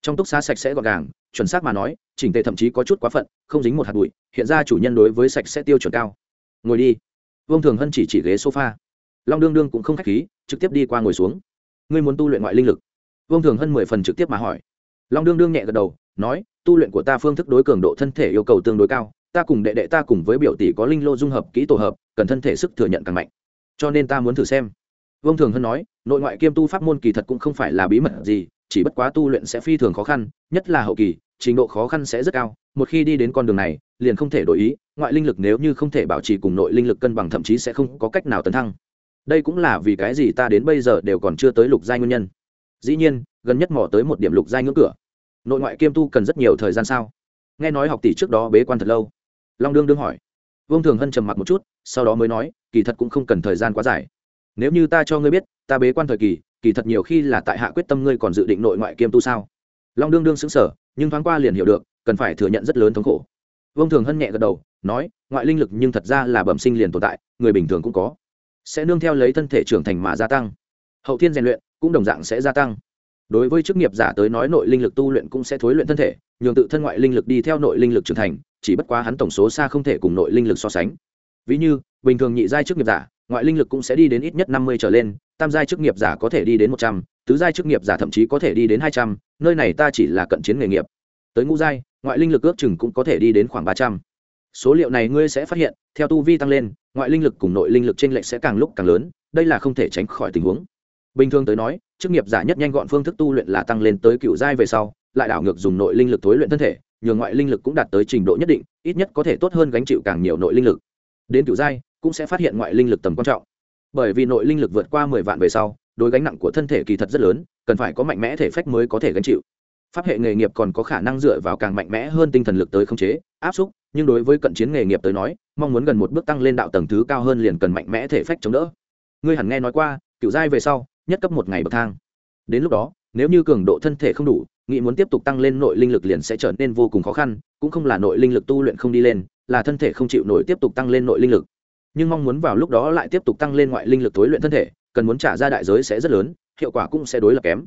[SPEAKER 1] trong túc xá sạch sẽ gọn gàng, chuẩn xác mà nói, chỉnh tề thậm chí có chút quá phận, không dính một hạt bụi, hiện ra chủ nhân đối với sạch sẽ tiêu chuẩn cao. Ngồi đi. Vương thường hân chỉ chỉ ghế sofa. Long đương đương cũng không k h á c h khí, trực tiếp đi qua ngồi xuống. Ngươi muốn tu luyện ngoại linh lực? Vương thường hân mười phần trực tiếp mà hỏi. Long đương đương nhẹ gật đầu, nói, tu luyện của ta phương thức đối cường độ thân thể yêu cầu tương đối cao, ta cùng đệ đệ ta cùng với biểu tỷ có linh lô dung hợp, kỹ tổ hợp, cần thân thể sức thừa nhận càng mạnh. Cho nên ta muốn thử xem. Vương thường hân nói, nội ngoại kiêm tu pháp môn kỳ thật cũng không phải là bí mật gì chỉ bất quá tu luyện sẽ phi thường khó khăn, nhất là hậu kỳ, trình độ khó khăn sẽ rất cao, một khi đi đến con đường này, liền không thể đổi ý, ngoại linh lực nếu như không thể bảo trì cùng nội linh lực cân bằng thậm chí sẽ không có cách nào tấn thăng. Đây cũng là vì cái gì ta đến bây giờ đều còn chưa tới lục giai nguyên nhân. Dĩ nhiên, gần nhất mỏ tới một điểm lục giai ngưỡng cửa. Nội ngoại kiêm tu cần rất nhiều thời gian sao? Nghe nói học tỷ trước đó bế quan thật lâu. Long đương đương hỏi. Vương thường hân trầm mặc một chút, sau đó mới nói, kỳ thật cũng không cần thời gian quá dài. Nếu như ta cho ngươi biết, ta bế quan thời kỳ kỳ thật nhiều khi là tại hạ quyết tâm ngươi còn dự định nội ngoại kiêm tu sao? Long đương đương xứng sở nhưng thoáng qua liền hiểu được, cần phải thừa nhận rất lớn thống khổ. Vương thường hân nhẹ gật đầu, nói, ngoại linh lực nhưng thật ra là bẩm sinh liền tồn tại, người bình thường cũng có. Sẽ nương theo lấy thân thể trưởng thành mà gia tăng. Hậu thiên rèn luyện cũng đồng dạng sẽ gia tăng. Đối với chức nghiệp giả tới nói nội linh lực tu luyện cũng sẽ thối luyện thân thể, nhường tự thân ngoại linh lực đi theo nội linh lực trưởng thành, chỉ bất quá hắn tổng số xa không thể cùng nội linh lực so sánh. Ví như, bình thường nhị giai chức nghiệp giả, ngoại linh lực cũng sẽ đi đến ít nhất năm mươi trở lên tam giai chức nghiệp giả có thể đi đến một trăm, tứ giai chức nghiệp giả thậm chí có thể đi đến hai trăm, nơi này ta chỉ là cận chiến nghề nghiệp. Tới ngũ giai, ngoại linh lực ước chừng cũng có thể đi đến khoảng ba trăm. Số liệu này ngươi sẽ phát hiện, theo tu vi tăng lên, ngoại linh lực cùng nội linh lực t r ê n lệch sẽ càng lúc càng lớn, đây là không thể tránh khỏi tình huống. Bình thường tới nói, chức nghiệp giả nhất nhanh gọn phương thức tu luyện là tăng lên tới cựu giai về sau, lại đảo ngược dùng nội linh lực thối luyện thân thể, nhờ ngoại linh lực cũng đạt tới trình độ nhất định, ít nhất có thể tốt hơn gánh chịu càng nhiều nội linh lực. Đến cựu giai, cũng sẽ phát hiện ngoại linh lực tầm quan trọng bởi vì nội linh lực vượt qua mười vạn về sau, đối gánh nặng của thân thể kỳ thật rất lớn, cần phải có mạnh mẽ thể phách mới có thể gánh chịu. Pháp hệ nghề nghiệp còn có khả năng dựa vào càng mạnh mẽ hơn tinh thần lực tới khống chế, áp xúc, nhưng đối với cận chiến nghề nghiệp tới nói, mong muốn gần một bước tăng lên đạo tầng thứ cao hơn liền cần mạnh mẽ thể phách chống đỡ. Ngươi hẳn nghe nói qua, cựu giai về sau, nhất cấp một ngày bậc thang. Đến lúc đó, nếu như cường độ thân thể không đủ, nghĩ muốn tiếp tục tăng lên nội linh lực liền sẽ trở nên vô cùng khó khăn, cũng không là nội linh lực tu luyện không đi lên, là thân thể không chịu nổi tiếp tục tăng lên nội linh lực nhưng mong muốn vào lúc đó lại tiếp tục tăng lên ngoại linh lực tối luyện thân thể, cần muốn trả ra đại giới sẽ rất lớn, hiệu quả cũng sẽ đối lập kém.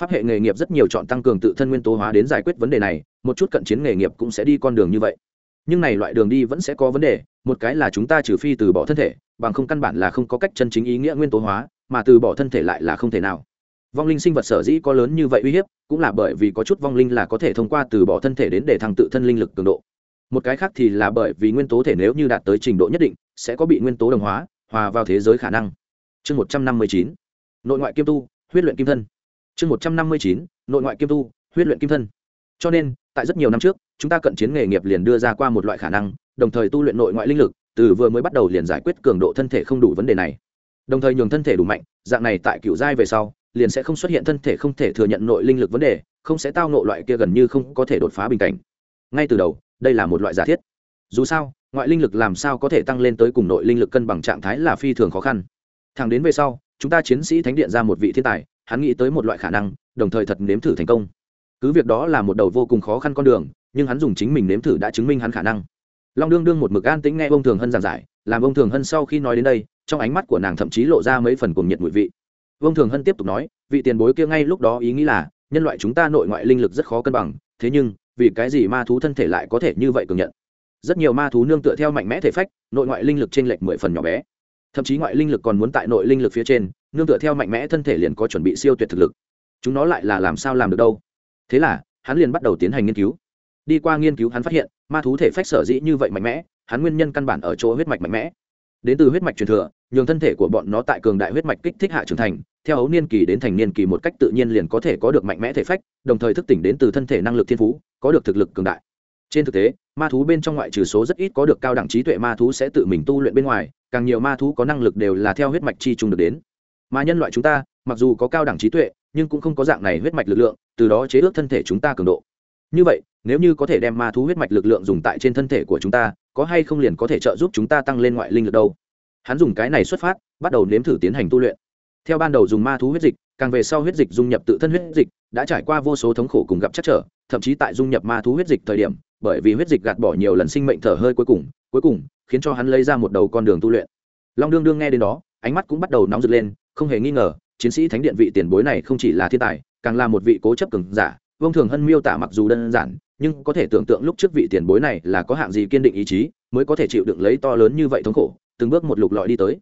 [SPEAKER 1] Pháp hệ nghề nghiệp rất nhiều chọn tăng cường tự thân nguyên tố hóa đến giải quyết vấn đề này, một chút cận chiến nghề nghiệp cũng sẽ đi con đường như vậy. Nhưng này loại đường đi vẫn sẽ có vấn đề, một cái là chúng ta trừ phi từ bỏ thân thể, bằng không căn bản là không có cách chân chính ý nghĩa nguyên tố hóa, mà từ bỏ thân thể lại là không thể nào. Vong linh sinh vật sở dĩ có lớn như vậy uy hiếp, cũng là bởi vì có chút vong linh là có thể thông qua từ bỏ thân thể đến để thăng tự thân linh lực cường độ một cái khác thì là bởi vì nguyên tố thể nếu như đạt tới trình độ nhất định, sẽ có bị nguyên tố đồng hóa, hòa vào thế giới khả năng. Chương một trăm năm mươi chín, nội ngoại kim tu, huyết luyện kim thân. Chương một trăm năm mươi chín, nội ngoại kim tu, huyết luyện kim thân. Cho nên, tại rất nhiều năm trước, chúng ta cận chiến nghề nghiệp liền đưa ra qua một loại khả năng, đồng thời tu luyện nội ngoại linh lực, từ vừa mới bắt đầu liền giải quyết cường độ thân thể không đủ vấn đề này. Đồng thời nhường thân thể đủ mạnh, dạng này tại cựu giai về sau, liền sẽ không xuất hiện thân thể không thể thừa nhận nội linh lực vấn đề, không sẽ tao nộ loại kia gần như không có thể đột phá bình cảnh. Ngay từ đầu đây là một loại giả thiết. Dù sao, ngoại linh lực làm sao có thể tăng lên tới cùng nội linh lực cân bằng trạng thái là phi thường khó khăn. Thẳng đến về sau, chúng ta chiến sĩ thánh điện ra một vị thiên tài, hắn nghĩ tới một loại khả năng, đồng thời thật nếm thử thành công. Cứ việc đó là một đầu vô cùng khó khăn con đường, nhưng hắn dùng chính mình nếm thử đã chứng minh hắn khả năng. Long đương đương một mực an tĩnh nghe ông thường hân giảng giải, làm ông thường hân sau khi nói đến đây, trong ánh mắt của nàng thậm chí lộ ra mấy phần cuồng nhiệt mùi vị. Ông thường hân tiếp tục nói, vị tiền bối kia ngay lúc đó ý nghĩ là, nhân loại chúng ta nội ngoại linh lực rất khó cân bằng, thế nhưng vì cái gì ma thú thân thể lại có thể như vậy cường nhận? Rất nhiều ma thú nương tựa theo mạnh mẽ thể phách, nội ngoại linh lực trên lệch mười phần nhỏ bé. Thậm chí ngoại linh lực còn muốn tại nội linh lực phía trên, nương tựa theo mạnh mẽ thân thể liền có chuẩn bị siêu tuyệt thực lực. Chúng nó lại là làm sao làm được đâu? Thế là, hắn liền bắt đầu tiến hành nghiên cứu. Đi qua nghiên cứu hắn phát hiện, ma thú thể phách sở dĩ như vậy mạnh mẽ, hắn nguyên nhân căn bản ở chỗ huyết mạch mạnh mẽ. Đến từ huyết mạch truyền thừa, nhường thân thể của bọn nó tại cường đại huyết mạch kích thích hạ trưởng thành theo ấu niên kỳ đến thành niên kỳ một cách tự nhiên liền có thể có được mạnh mẽ thể phách, đồng thời thức tỉnh đến từ thân thể năng lực thiên phú, có được thực lực cường đại. Trên thực tế, ma thú bên trong ngoại trừ số rất ít có được cao đẳng trí tuệ ma thú sẽ tự mình tu luyện bên ngoài, càng nhiều ma thú có năng lực đều là theo huyết mạch chi trùng được đến. Mà nhân loại chúng ta, mặc dù có cao đẳng trí tuệ, nhưng cũng không có dạng này huyết mạch lực lượng, từ đó chế ước thân thể chúng ta cường độ. Như vậy, nếu như có thể đem ma thú huyết mạch lực lượng dùng tại trên thân thể của chúng ta, có hay không liền có thể trợ giúp chúng ta tăng lên ngoại linh lực đâu? Hắn dùng cái này xuất phát, bắt đầu nếm thử tiến hành tu luyện theo ban đầu dùng ma thú huyết dịch, càng về sau huyết dịch dung nhập tự thân huyết dịch, đã trải qua vô số thống khổ cùng gặp chắc trở, thậm chí tại dung nhập ma thú huyết dịch thời điểm, bởi vì huyết dịch gạt bỏ nhiều lần sinh mệnh thở hơi cuối cùng cuối cùng, khiến cho hắn lấy ra một đầu con đường tu luyện. Long đương đương nghe đến đó, ánh mắt cũng bắt đầu nóng rực lên, không hề nghi ngờ, chiến sĩ thánh điện vị tiền bối này không chỉ là thiên tài, càng là một vị cố chấp cường giả vông thường hân miêu tả mặc dù đơn giản, nhưng có thể tưởng tượng lúc trước vị tiền bối này là có hạng gì kiên định ý chí, mới có thể chịu đựng lấy to lớn như vậy thống khổ, từng bước một lục lọi đi tới.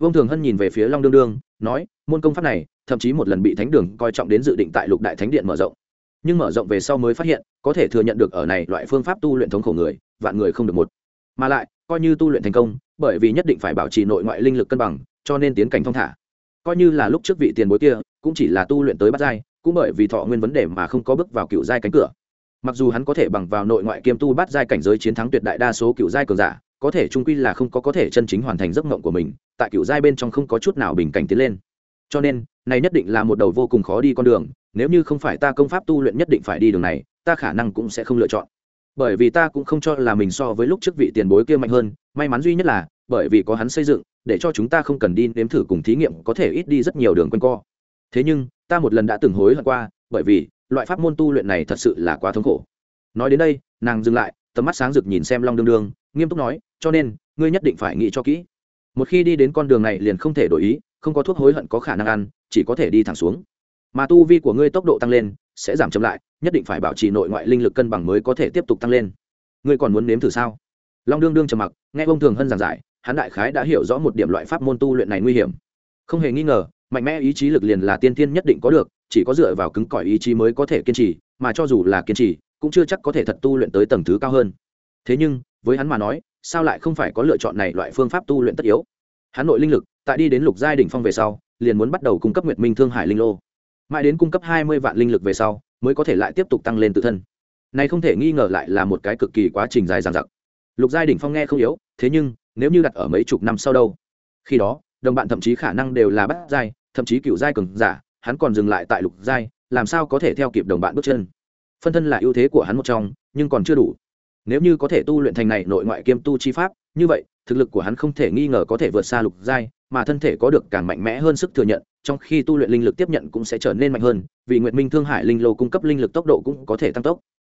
[SPEAKER 1] Vương thường hân nhìn về phía long đương đương, nói, môn công pháp này, thậm chí một lần bị thánh đường coi trọng đến dự định tại lục đại thánh điện mở rộng. Nhưng mở rộng về sau mới phát hiện, có thể thừa nhận được ở này loại phương pháp tu luyện thống khổ người, vạn người không được một. Mà lại, coi như tu luyện thành công, bởi vì nhất định phải bảo trì nội ngoại linh lực cân bằng, cho nên tiến cảnh thong thả. Coi như là lúc trước vị tiền bối kia, cũng chỉ là tu luyện tới bát giai, cũng bởi vì thọ nguyên vấn đề mà không có bước vào cựu giai cánh cửa. Mặc dù hắn có thể bằng vào nội ngoại kiêm tu bát giai cảnh giới chiến thắng tuyệt đại đa số cựu giai cường giả có thể trung quy là không có có thể chân chính hoàn thành giấc mộng của mình, tại cựu giai bên trong không có chút nào bình cảnh tiến lên. Cho nên, này nhất định là một đầu vô cùng khó đi con đường, nếu như không phải ta công pháp tu luyện nhất định phải đi đường này, ta khả năng cũng sẽ không lựa chọn. Bởi vì ta cũng không cho là mình so với lúc trước vị tiền bối kia mạnh hơn, may mắn duy nhất là, bởi vì có hắn xây dựng, để cho chúng ta không cần đi nếm thử cùng thí nghiệm, có thể ít đi rất nhiều đường quanh co. Thế nhưng, ta một lần đã từng hối hận qua, bởi vì, loại pháp môn tu luyện này thật sự là quá thống khổ. Nói đến đây, nàng dừng lại tầm mắt sáng rực nhìn xem long đương đương, nghiêm túc nói, cho nên, ngươi nhất định phải nghĩ cho kỹ. Một khi đi đến con đường này liền không thể đổi ý, không có thuốc hối hận có khả năng ăn, chỉ có thể đi thẳng xuống. Mà tu vi của ngươi tốc độ tăng lên, sẽ giảm chậm lại, nhất định phải bảo trì nội ngoại linh lực cân bằng mới có thể tiếp tục tăng lên. Ngươi còn muốn nếm thử sao? Long đương đương trầm mặc, nghe ông thường hân giảng giải, hắn đại khái đã hiểu rõ một điểm loại pháp môn tu luyện này nguy hiểm. Không hề nghi ngờ, mạnh mẽ ý chí lực liền là tiên tiên nhất định có được, chỉ có dựa vào cứng cỏi ý chí mới có thể kiên trì, mà cho dù là kiên trì cũng chưa chắc có thể thật tu luyện tới tầng thứ cao hơn. Thế nhưng, với hắn mà nói, sao lại không phải có lựa chọn này loại phương pháp tu luyện tất yếu? Hắn nội linh lực, tại đi đến lục giai đỉnh phong về sau, liền muốn bắt đầu cung cấp nguyệt minh thương hải linh lô. Mãi đến cung cấp hai mươi vạn linh lực về sau, mới có thể lại tiếp tục tăng lên tự thân. Này không thể nghi ngờ lại là một cái cực kỳ quá trình dài dằng dặc. Lục giai đỉnh phong nghe không yếu, thế nhưng, nếu như đặt ở mấy chục năm sau đâu? Khi đó, đồng bạn thậm chí khả năng đều là bắt giai, thậm chí cựu giai cường giả, hắn còn dừng lại tại lục giai, làm sao có thể theo kịp đồng bạn bước chân? Phân thân là ưu thế của hắn một trong, nhưng còn chưa đủ. Nếu như có thể tu luyện thành này nội ngoại kiêm tu chi pháp, như vậy, thực lực của hắn không thể nghi ngờ có thể vượt xa lục giai, mà thân thể có được càng mạnh mẽ hơn sức thừa nhận, trong khi tu luyện linh lực tiếp nhận cũng sẽ trở nên mạnh hơn, vì nguyện minh thương hải linh lô cung cấp linh lực tốc độ cũng có thể tăng tốc.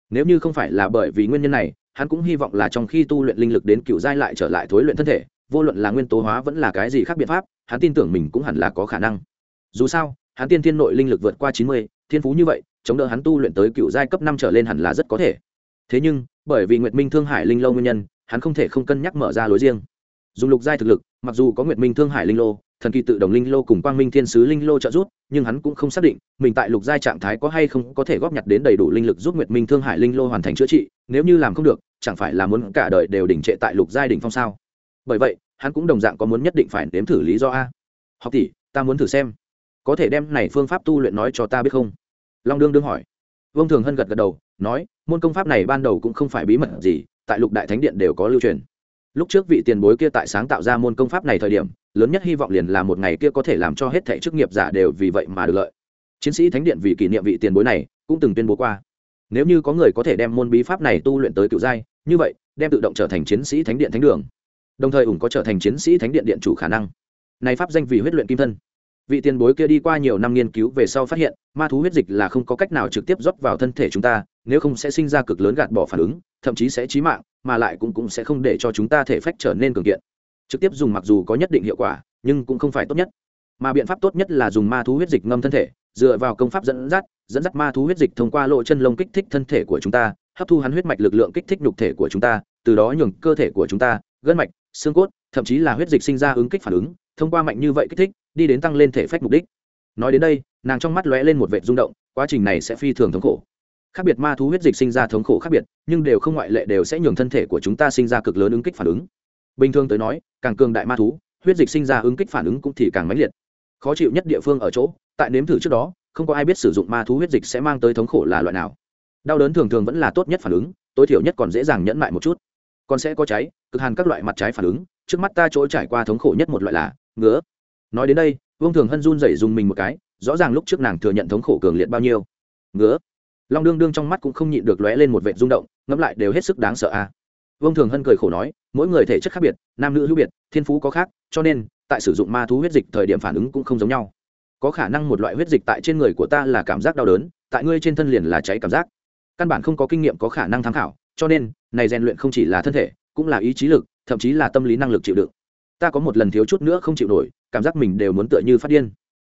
[SPEAKER 1] Nếu như không phải là bởi vì nguyên nhân này, hắn cũng hy vọng là trong khi tu luyện linh lực đến cựu giai lại trở lại thối luyện thân thể, vô luận là nguyên tố hóa vẫn là cái gì khác biện pháp, hắn tin tưởng mình cũng hẳn là có khả năng. Dù sao, hắn tiên thiên nội linh lực vượt qua chín mươi, thiên phú như vậy chống đỡ hắn tu luyện tới cựu giai cấp năm trở lên hẳn là rất có thể. Thế nhưng, bởi vì nguyệt minh thương hải linh lâu nguyên nhân, hắn không thể không cân nhắc mở ra lối riêng. Dùng lục giai thực lực, mặc dù có nguyệt minh thương hải linh lô, thần kỳ tự động linh lô cùng quang minh thiên sứ linh lô trợ giúp, nhưng hắn cũng không xác định, mình tại lục giai trạng thái có hay không có thể góp nhặt đến đầy đủ linh lực giúp nguyệt minh thương hải linh lô hoàn thành chữa trị, nếu như làm không được, chẳng phải là muốn cả đời đều đỉnh trệ tại lục giai đỉnh phong sao? Bởi vậy, hắn cũng đồng dạng có muốn nhất định phải nếm thử lý do a. Học tỷ, ta muốn thử xem, có thể đem này phương pháp tu luyện nói cho ta biết không? Long đương đương hỏi. Vông thường hân gật gật đầu, nói, môn công pháp này ban đầu cũng không phải bí mật gì, tại lục đại thánh điện đều có lưu truyền. Lúc trước vị tiền bối kia tại sáng tạo ra môn công pháp này thời điểm, lớn nhất hy vọng liền là một ngày kia có thể làm cho hết thẻ chức nghiệp giả đều vì vậy mà được lợi. Chiến sĩ thánh điện vì kỷ niệm vị tiền bối này, cũng từng tuyên bố qua. Nếu như có người có thể đem môn bí pháp này tu luyện tới cựu giai, như vậy, đem tự động trở thành chiến sĩ thánh điện thánh đường. Đồng thời ủng có trở thành chiến sĩ thánh điện điện chủ khả năng. Này pháp danh vì huyết luyện kim thân vị tiền bối kia đi qua nhiều năm nghiên cứu về sau phát hiện, ma thú huyết dịch là không có cách nào trực tiếp rót vào thân thể chúng ta, nếu không sẽ sinh ra cực lớn gạt bỏ phản ứng, thậm chí sẽ chí mạng, mà lại cũng cũng sẽ không để cho chúng ta thể phách trở nên cường kiện. Trực tiếp dùng mặc dù có nhất định hiệu quả, nhưng cũng không phải tốt nhất. Mà biện pháp tốt nhất là dùng ma thú huyết dịch ngâm thân thể, dựa vào công pháp dẫn dắt dẫn dắt ma thú huyết dịch thông qua lộ chân lông kích thích thân thể của chúng ta, hấp thu hắn huyết mạch lực lượng kích thích nhục thể của chúng ta, từ đó nhường cơ thể của chúng ta, gân mạch, xương cốt, thậm chí là huyết dịch sinh ra ứng kích phản ứng, thông qua mạnh như vậy kích thích đi đến tăng lên thể phách mục đích. Nói đến đây, nàng trong mắt lóe lên một vệ rung động, quá trình này sẽ phi thường thống khổ. Khác biệt ma thú huyết dịch sinh ra thống khổ khác biệt, nhưng đều không ngoại lệ đều sẽ nhường thân thể của chúng ta sinh ra cực lớn ứng kích phản ứng. Bình thường tới nói, càng cường đại ma thú, huyết dịch sinh ra ứng kích phản ứng cũng thì càng mãnh liệt. Khó chịu nhất địa phương ở chỗ, tại nếm thử trước đó, không có ai biết sử dụng ma thú huyết dịch sẽ mang tới thống khổ là loại nào. Đau đớn thường thường vẫn là tốt nhất phản ứng, tối thiểu nhất còn dễ dàng nhẫn mại một chút. Còn sẽ có cháy, cực hàn các loại mặt trái phản ứng, trước mắt ta chỗ trải qua thống khổ nhất một loại là ngứa nói đến đây, vương thường hân run rẩy dùng mình một cái, rõ ràng lúc trước nàng thừa nhận thống khổ cường liệt bao nhiêu. Ngứa. Long đương đương trong mắt cũng không nhịn được lóe lên một vệ rung động, ngẫm lại đều hết sức đáng sợ a. À. thường hân cười khổ nói, mỗi người thể chất khác biệt, nam nữ hữu biệt, thiên phú có khác, cho nên, tại sử dụng ma thú huyết dịch thời điểm phản ứng cũng không giống nhau. Có khả năng một loại huyết dịch tại trên người của ta là cảm giác đau đớn, tại ngươi trên thân liền là cháy cảm giác. Căn bản không có kinh nghiệm có khả năng tham khảo, cho nên, này rèn luyện không chỉ là thân thể, cũng là ý chí lực, thậm chí là tâm lý năng lực chịu đựng. Ta có một lần thiếu chút nữa không chịu nổi cảm giác mình đều muốn tựa như phát điên.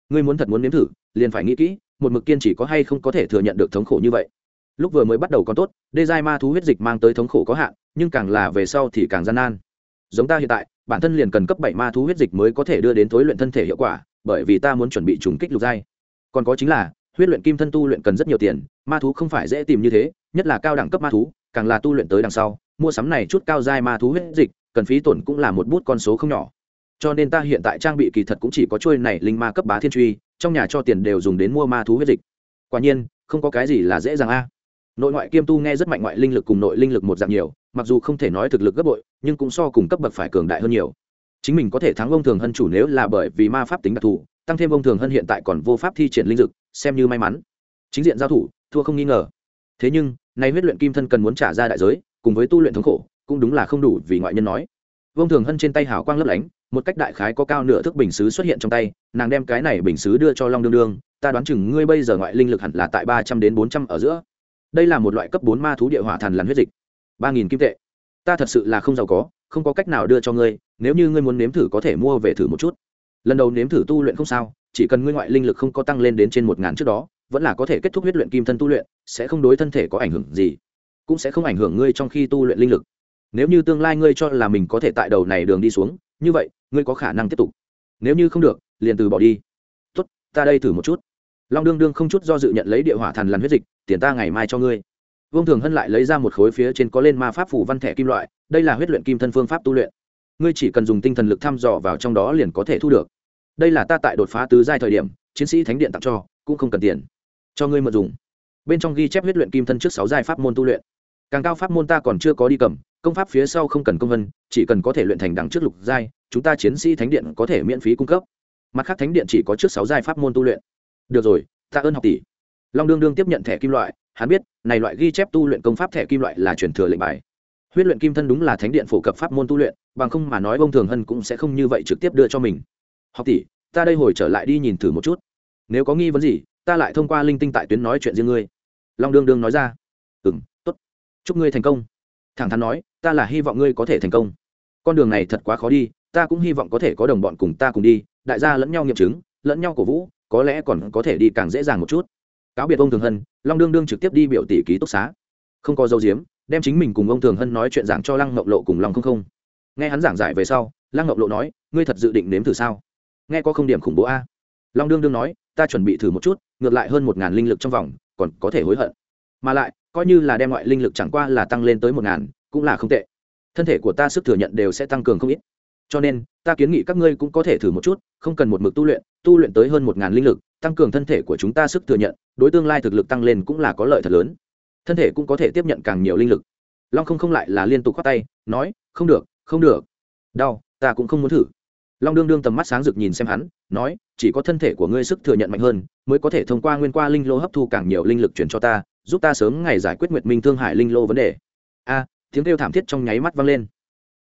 [SPEAKER 1] Ngươi muốn thật muốn nếm thử, liền phải nghĩ kỹ, một mực kiên chỉ có hay không có thể thừa nhận được thống khổ như vậy. Lúc vừa mới bắt đầu còn tốt, đê giai ma thú huyết dịch mang tới thống khổ có hạn, nhưng càng là về sau thì càng gian nan. Giống ta hiện tại, bản thân liền cần cấp bảy ma thú huyết dịch mới có thể đưa đến thối luyện thân thể hiệu quả, bởi vì ta muốn chuẩn bị trùng kích lục giai. Còn có chính là, huyết luyện kim thân tu luyện cần rất nhiều tiền, ma thú không phải dễ tìm như thế, nhất là cao đẳng cấp ma thú, càng là tu luyện tới đằng sau, mua sắm này chút cao giai ma thú huyết dịch, cần phí tổn cũng là một bút con số không nhỏ cho nên ta hiện tại trang bị kỳ thật cũng chỉ có trôi này linh ma cấp bá thiên truy, trong nhà cho tiền đều dùng đến mua ma thú huyết dịch. Quả nhiên, không có cái gì là dễ dàng a. Nội ngoại kiêm tu nghe rất mạnh ngoại linh lực cùng nội linh lực một dạng nhiều, mặc dù không thể nói thực lực gấp bội, nhưng cũng so cùng cấp bậc phải cường đại hơn nhiều. Chính mình có thể thắng ông thường hân chủ nếu là bởi vì ma pháp tính đặc thù, tăng thêm ông thường hân hiện tại còn vô pháp thi triển linh dực, xem như may mắn. Chính diện giao thủ, thua không nghi ngờ. Thế nhưng, nay huyết luyện kim thân cần muốn trả ra đại giới, cùng với tu luyện thống khổ, cũng đúng là không đủ vì ngoại nhân nói vương thường hân trên tay hào quang lấp lánh, một cách đại khái có cao nửa thước bình xứ xuất hiện trong tay, nàng đem cái này bình xứ đưa cho long đương đương, ta đoán chừng ngươi bây giờ ngoại linh lực hẳn là tại ba trăm đến bốn trăm ở giữa. Đây là một loại cấp bốn ma thú địa hỏa thần làn huyết dịch. Ba nghìn kim tệ. Ta thật sự là không giàu có, không có cách nào đưa cho ngươi, nếu như ngươi muốn nếm thử có thể mua về thử một chút. Lần đầu nếm thử tu luyện không sao, chỉ cần ngươi ngoại linh lực không có tăng lên đến trên một ngàn trước đó, vẫn là có thể kết thúc huyết luyện kim thân tu luyện, sẽ không đối thân thể có ảnh hưởng gì, cũng sẽ không ảnh hưởng ngươi trong khi tu luyện linh lực nếu như tương lai ngươi cho là mình có thể tại đầu này đường đi xuống, như vậy, ngươi có khả năng tiếp tục. Nếu như không được, liền từ bỏ đi. Tốt, ta đây thử một chút. Long đương đương không chút do dự nhận lấy địa hỏa thần lằn huyết dịch, tiền ta ngày mai cho ngươi. Vương thường hân lại lấy ra một khối phía trên có lên ma pháp phủ văn thẻ kim loại, đây là huyết luyện kim thân phương pháp tu luyện. Ngươi chỉ cần dùng tinh thần lực thăm dò vào trong đó liền có thể thu được. Đây là ta tại đột phá tứ giai thời điểm, chiến sĩ thánh điện tặng cho, cũng không cần tiền. Cho ngươi mượn dùng. Bên trong ghi chép huyết luyện kim thân trước sáu giai pháp môn tu luyện càng cao pháp môn ta còn chưa có đi cầm, công pháp phía sau không cần công vân, chỉ cần có thể luyện thành đằng trước lục giai, chúng ta chiến sĩ thánh điện có thể miễn phí cung cấp. Mặt khác thánh điện chỉ có trước sáu giai pháp môn tu luyện. Được rồi ta ơn học tỷ. Long đương đương tiếp nhận thẻ kim loại, hắn biết, này loại ghi chép tu luyện công pháp thẻ kim loại là truyền thừa lệnh bài. Huyết luyện kim thân đúng là thánh điện phổ cập pháp môn tu luyện, bằng không mà nói bông thường hân cũng sẽ không như vậy trực tiếp đưa cho mình. Học tỷ, ta đây hồi trở lại đi nhìn thử một chút. Nếu có nghi vấn gì, ta lại thông qua linh tinh tại tuyến nói chuyện riêng ngươi. Long đương đương nói ra. Ừ m chúc ngươi thành công. Thẳng thắn nói, ta là hy vọng ngươi có thể thành công. Con đường này thật quá khó đi, ta cũng hy vọng có thể có đồng bọn cùng ta cùng đi, đại gia lẫn nhau nghiệm chứng, lẫn nhau cổ vũ, có lẽ còn có thể đi càng dễ dàng một chút. Cáo biệt ông thường hân, long đương đương trực tiếp đi biểu tỷ ký túc xá. Không có dấu diếm, đem chính mình cùng ông thường hân nói chuyện giảng cho lăng ngọc lộ cùng lòng không không. Nghe hắn giảng giải về sau, lăng ngọc lộ nói, ngươi thật dự định nếm thử sao? Nghe có không điểm khủng bố a? Long đương đương nói, ta chuẩn bị thử một chút, ngược lại hơn một ngàn linh lực trong vòng, còn có thể hối hận. Mà lại coi như là đem ngoại linh lực chẳng qua là tăng lên tới một ngàn, cũng là không tệ. Thân thể của ta sức thừa nhận đều sẽ tăng cường không ít. Cho nên, ta kiến nghị các ngươi cũng có thể thử một chút, không cần một mực tu luyện tu luyện tới hơn một ngàn linh lực, tăng cường thân thể của chúng ta sức thừa nhận, đối tương lai thực lực tăng lên cũng là có lợi thật lớn. Thân thể cũng có thể tiếp nhận càng nhiều linh lực. Long không không lại là liên tục khoác tay, nói, không được không được. Đau, ta cũng không muốn thử. Long đương đương tầm mắt sáng rực nhìn xem hắn, nói, chỉ có thân thể của ngươi sức thừa nhận mạnh hơn, mới có thể thông qua nguyên qua linh lô hấp thu càng nhiều linh lực chuyển cho ta giúp ta sớm ngày giải quyết nguyệt minh thương hải linh lô vấn đề. A, tiếng kêu thảm thiết trong nháy mắt vang lên.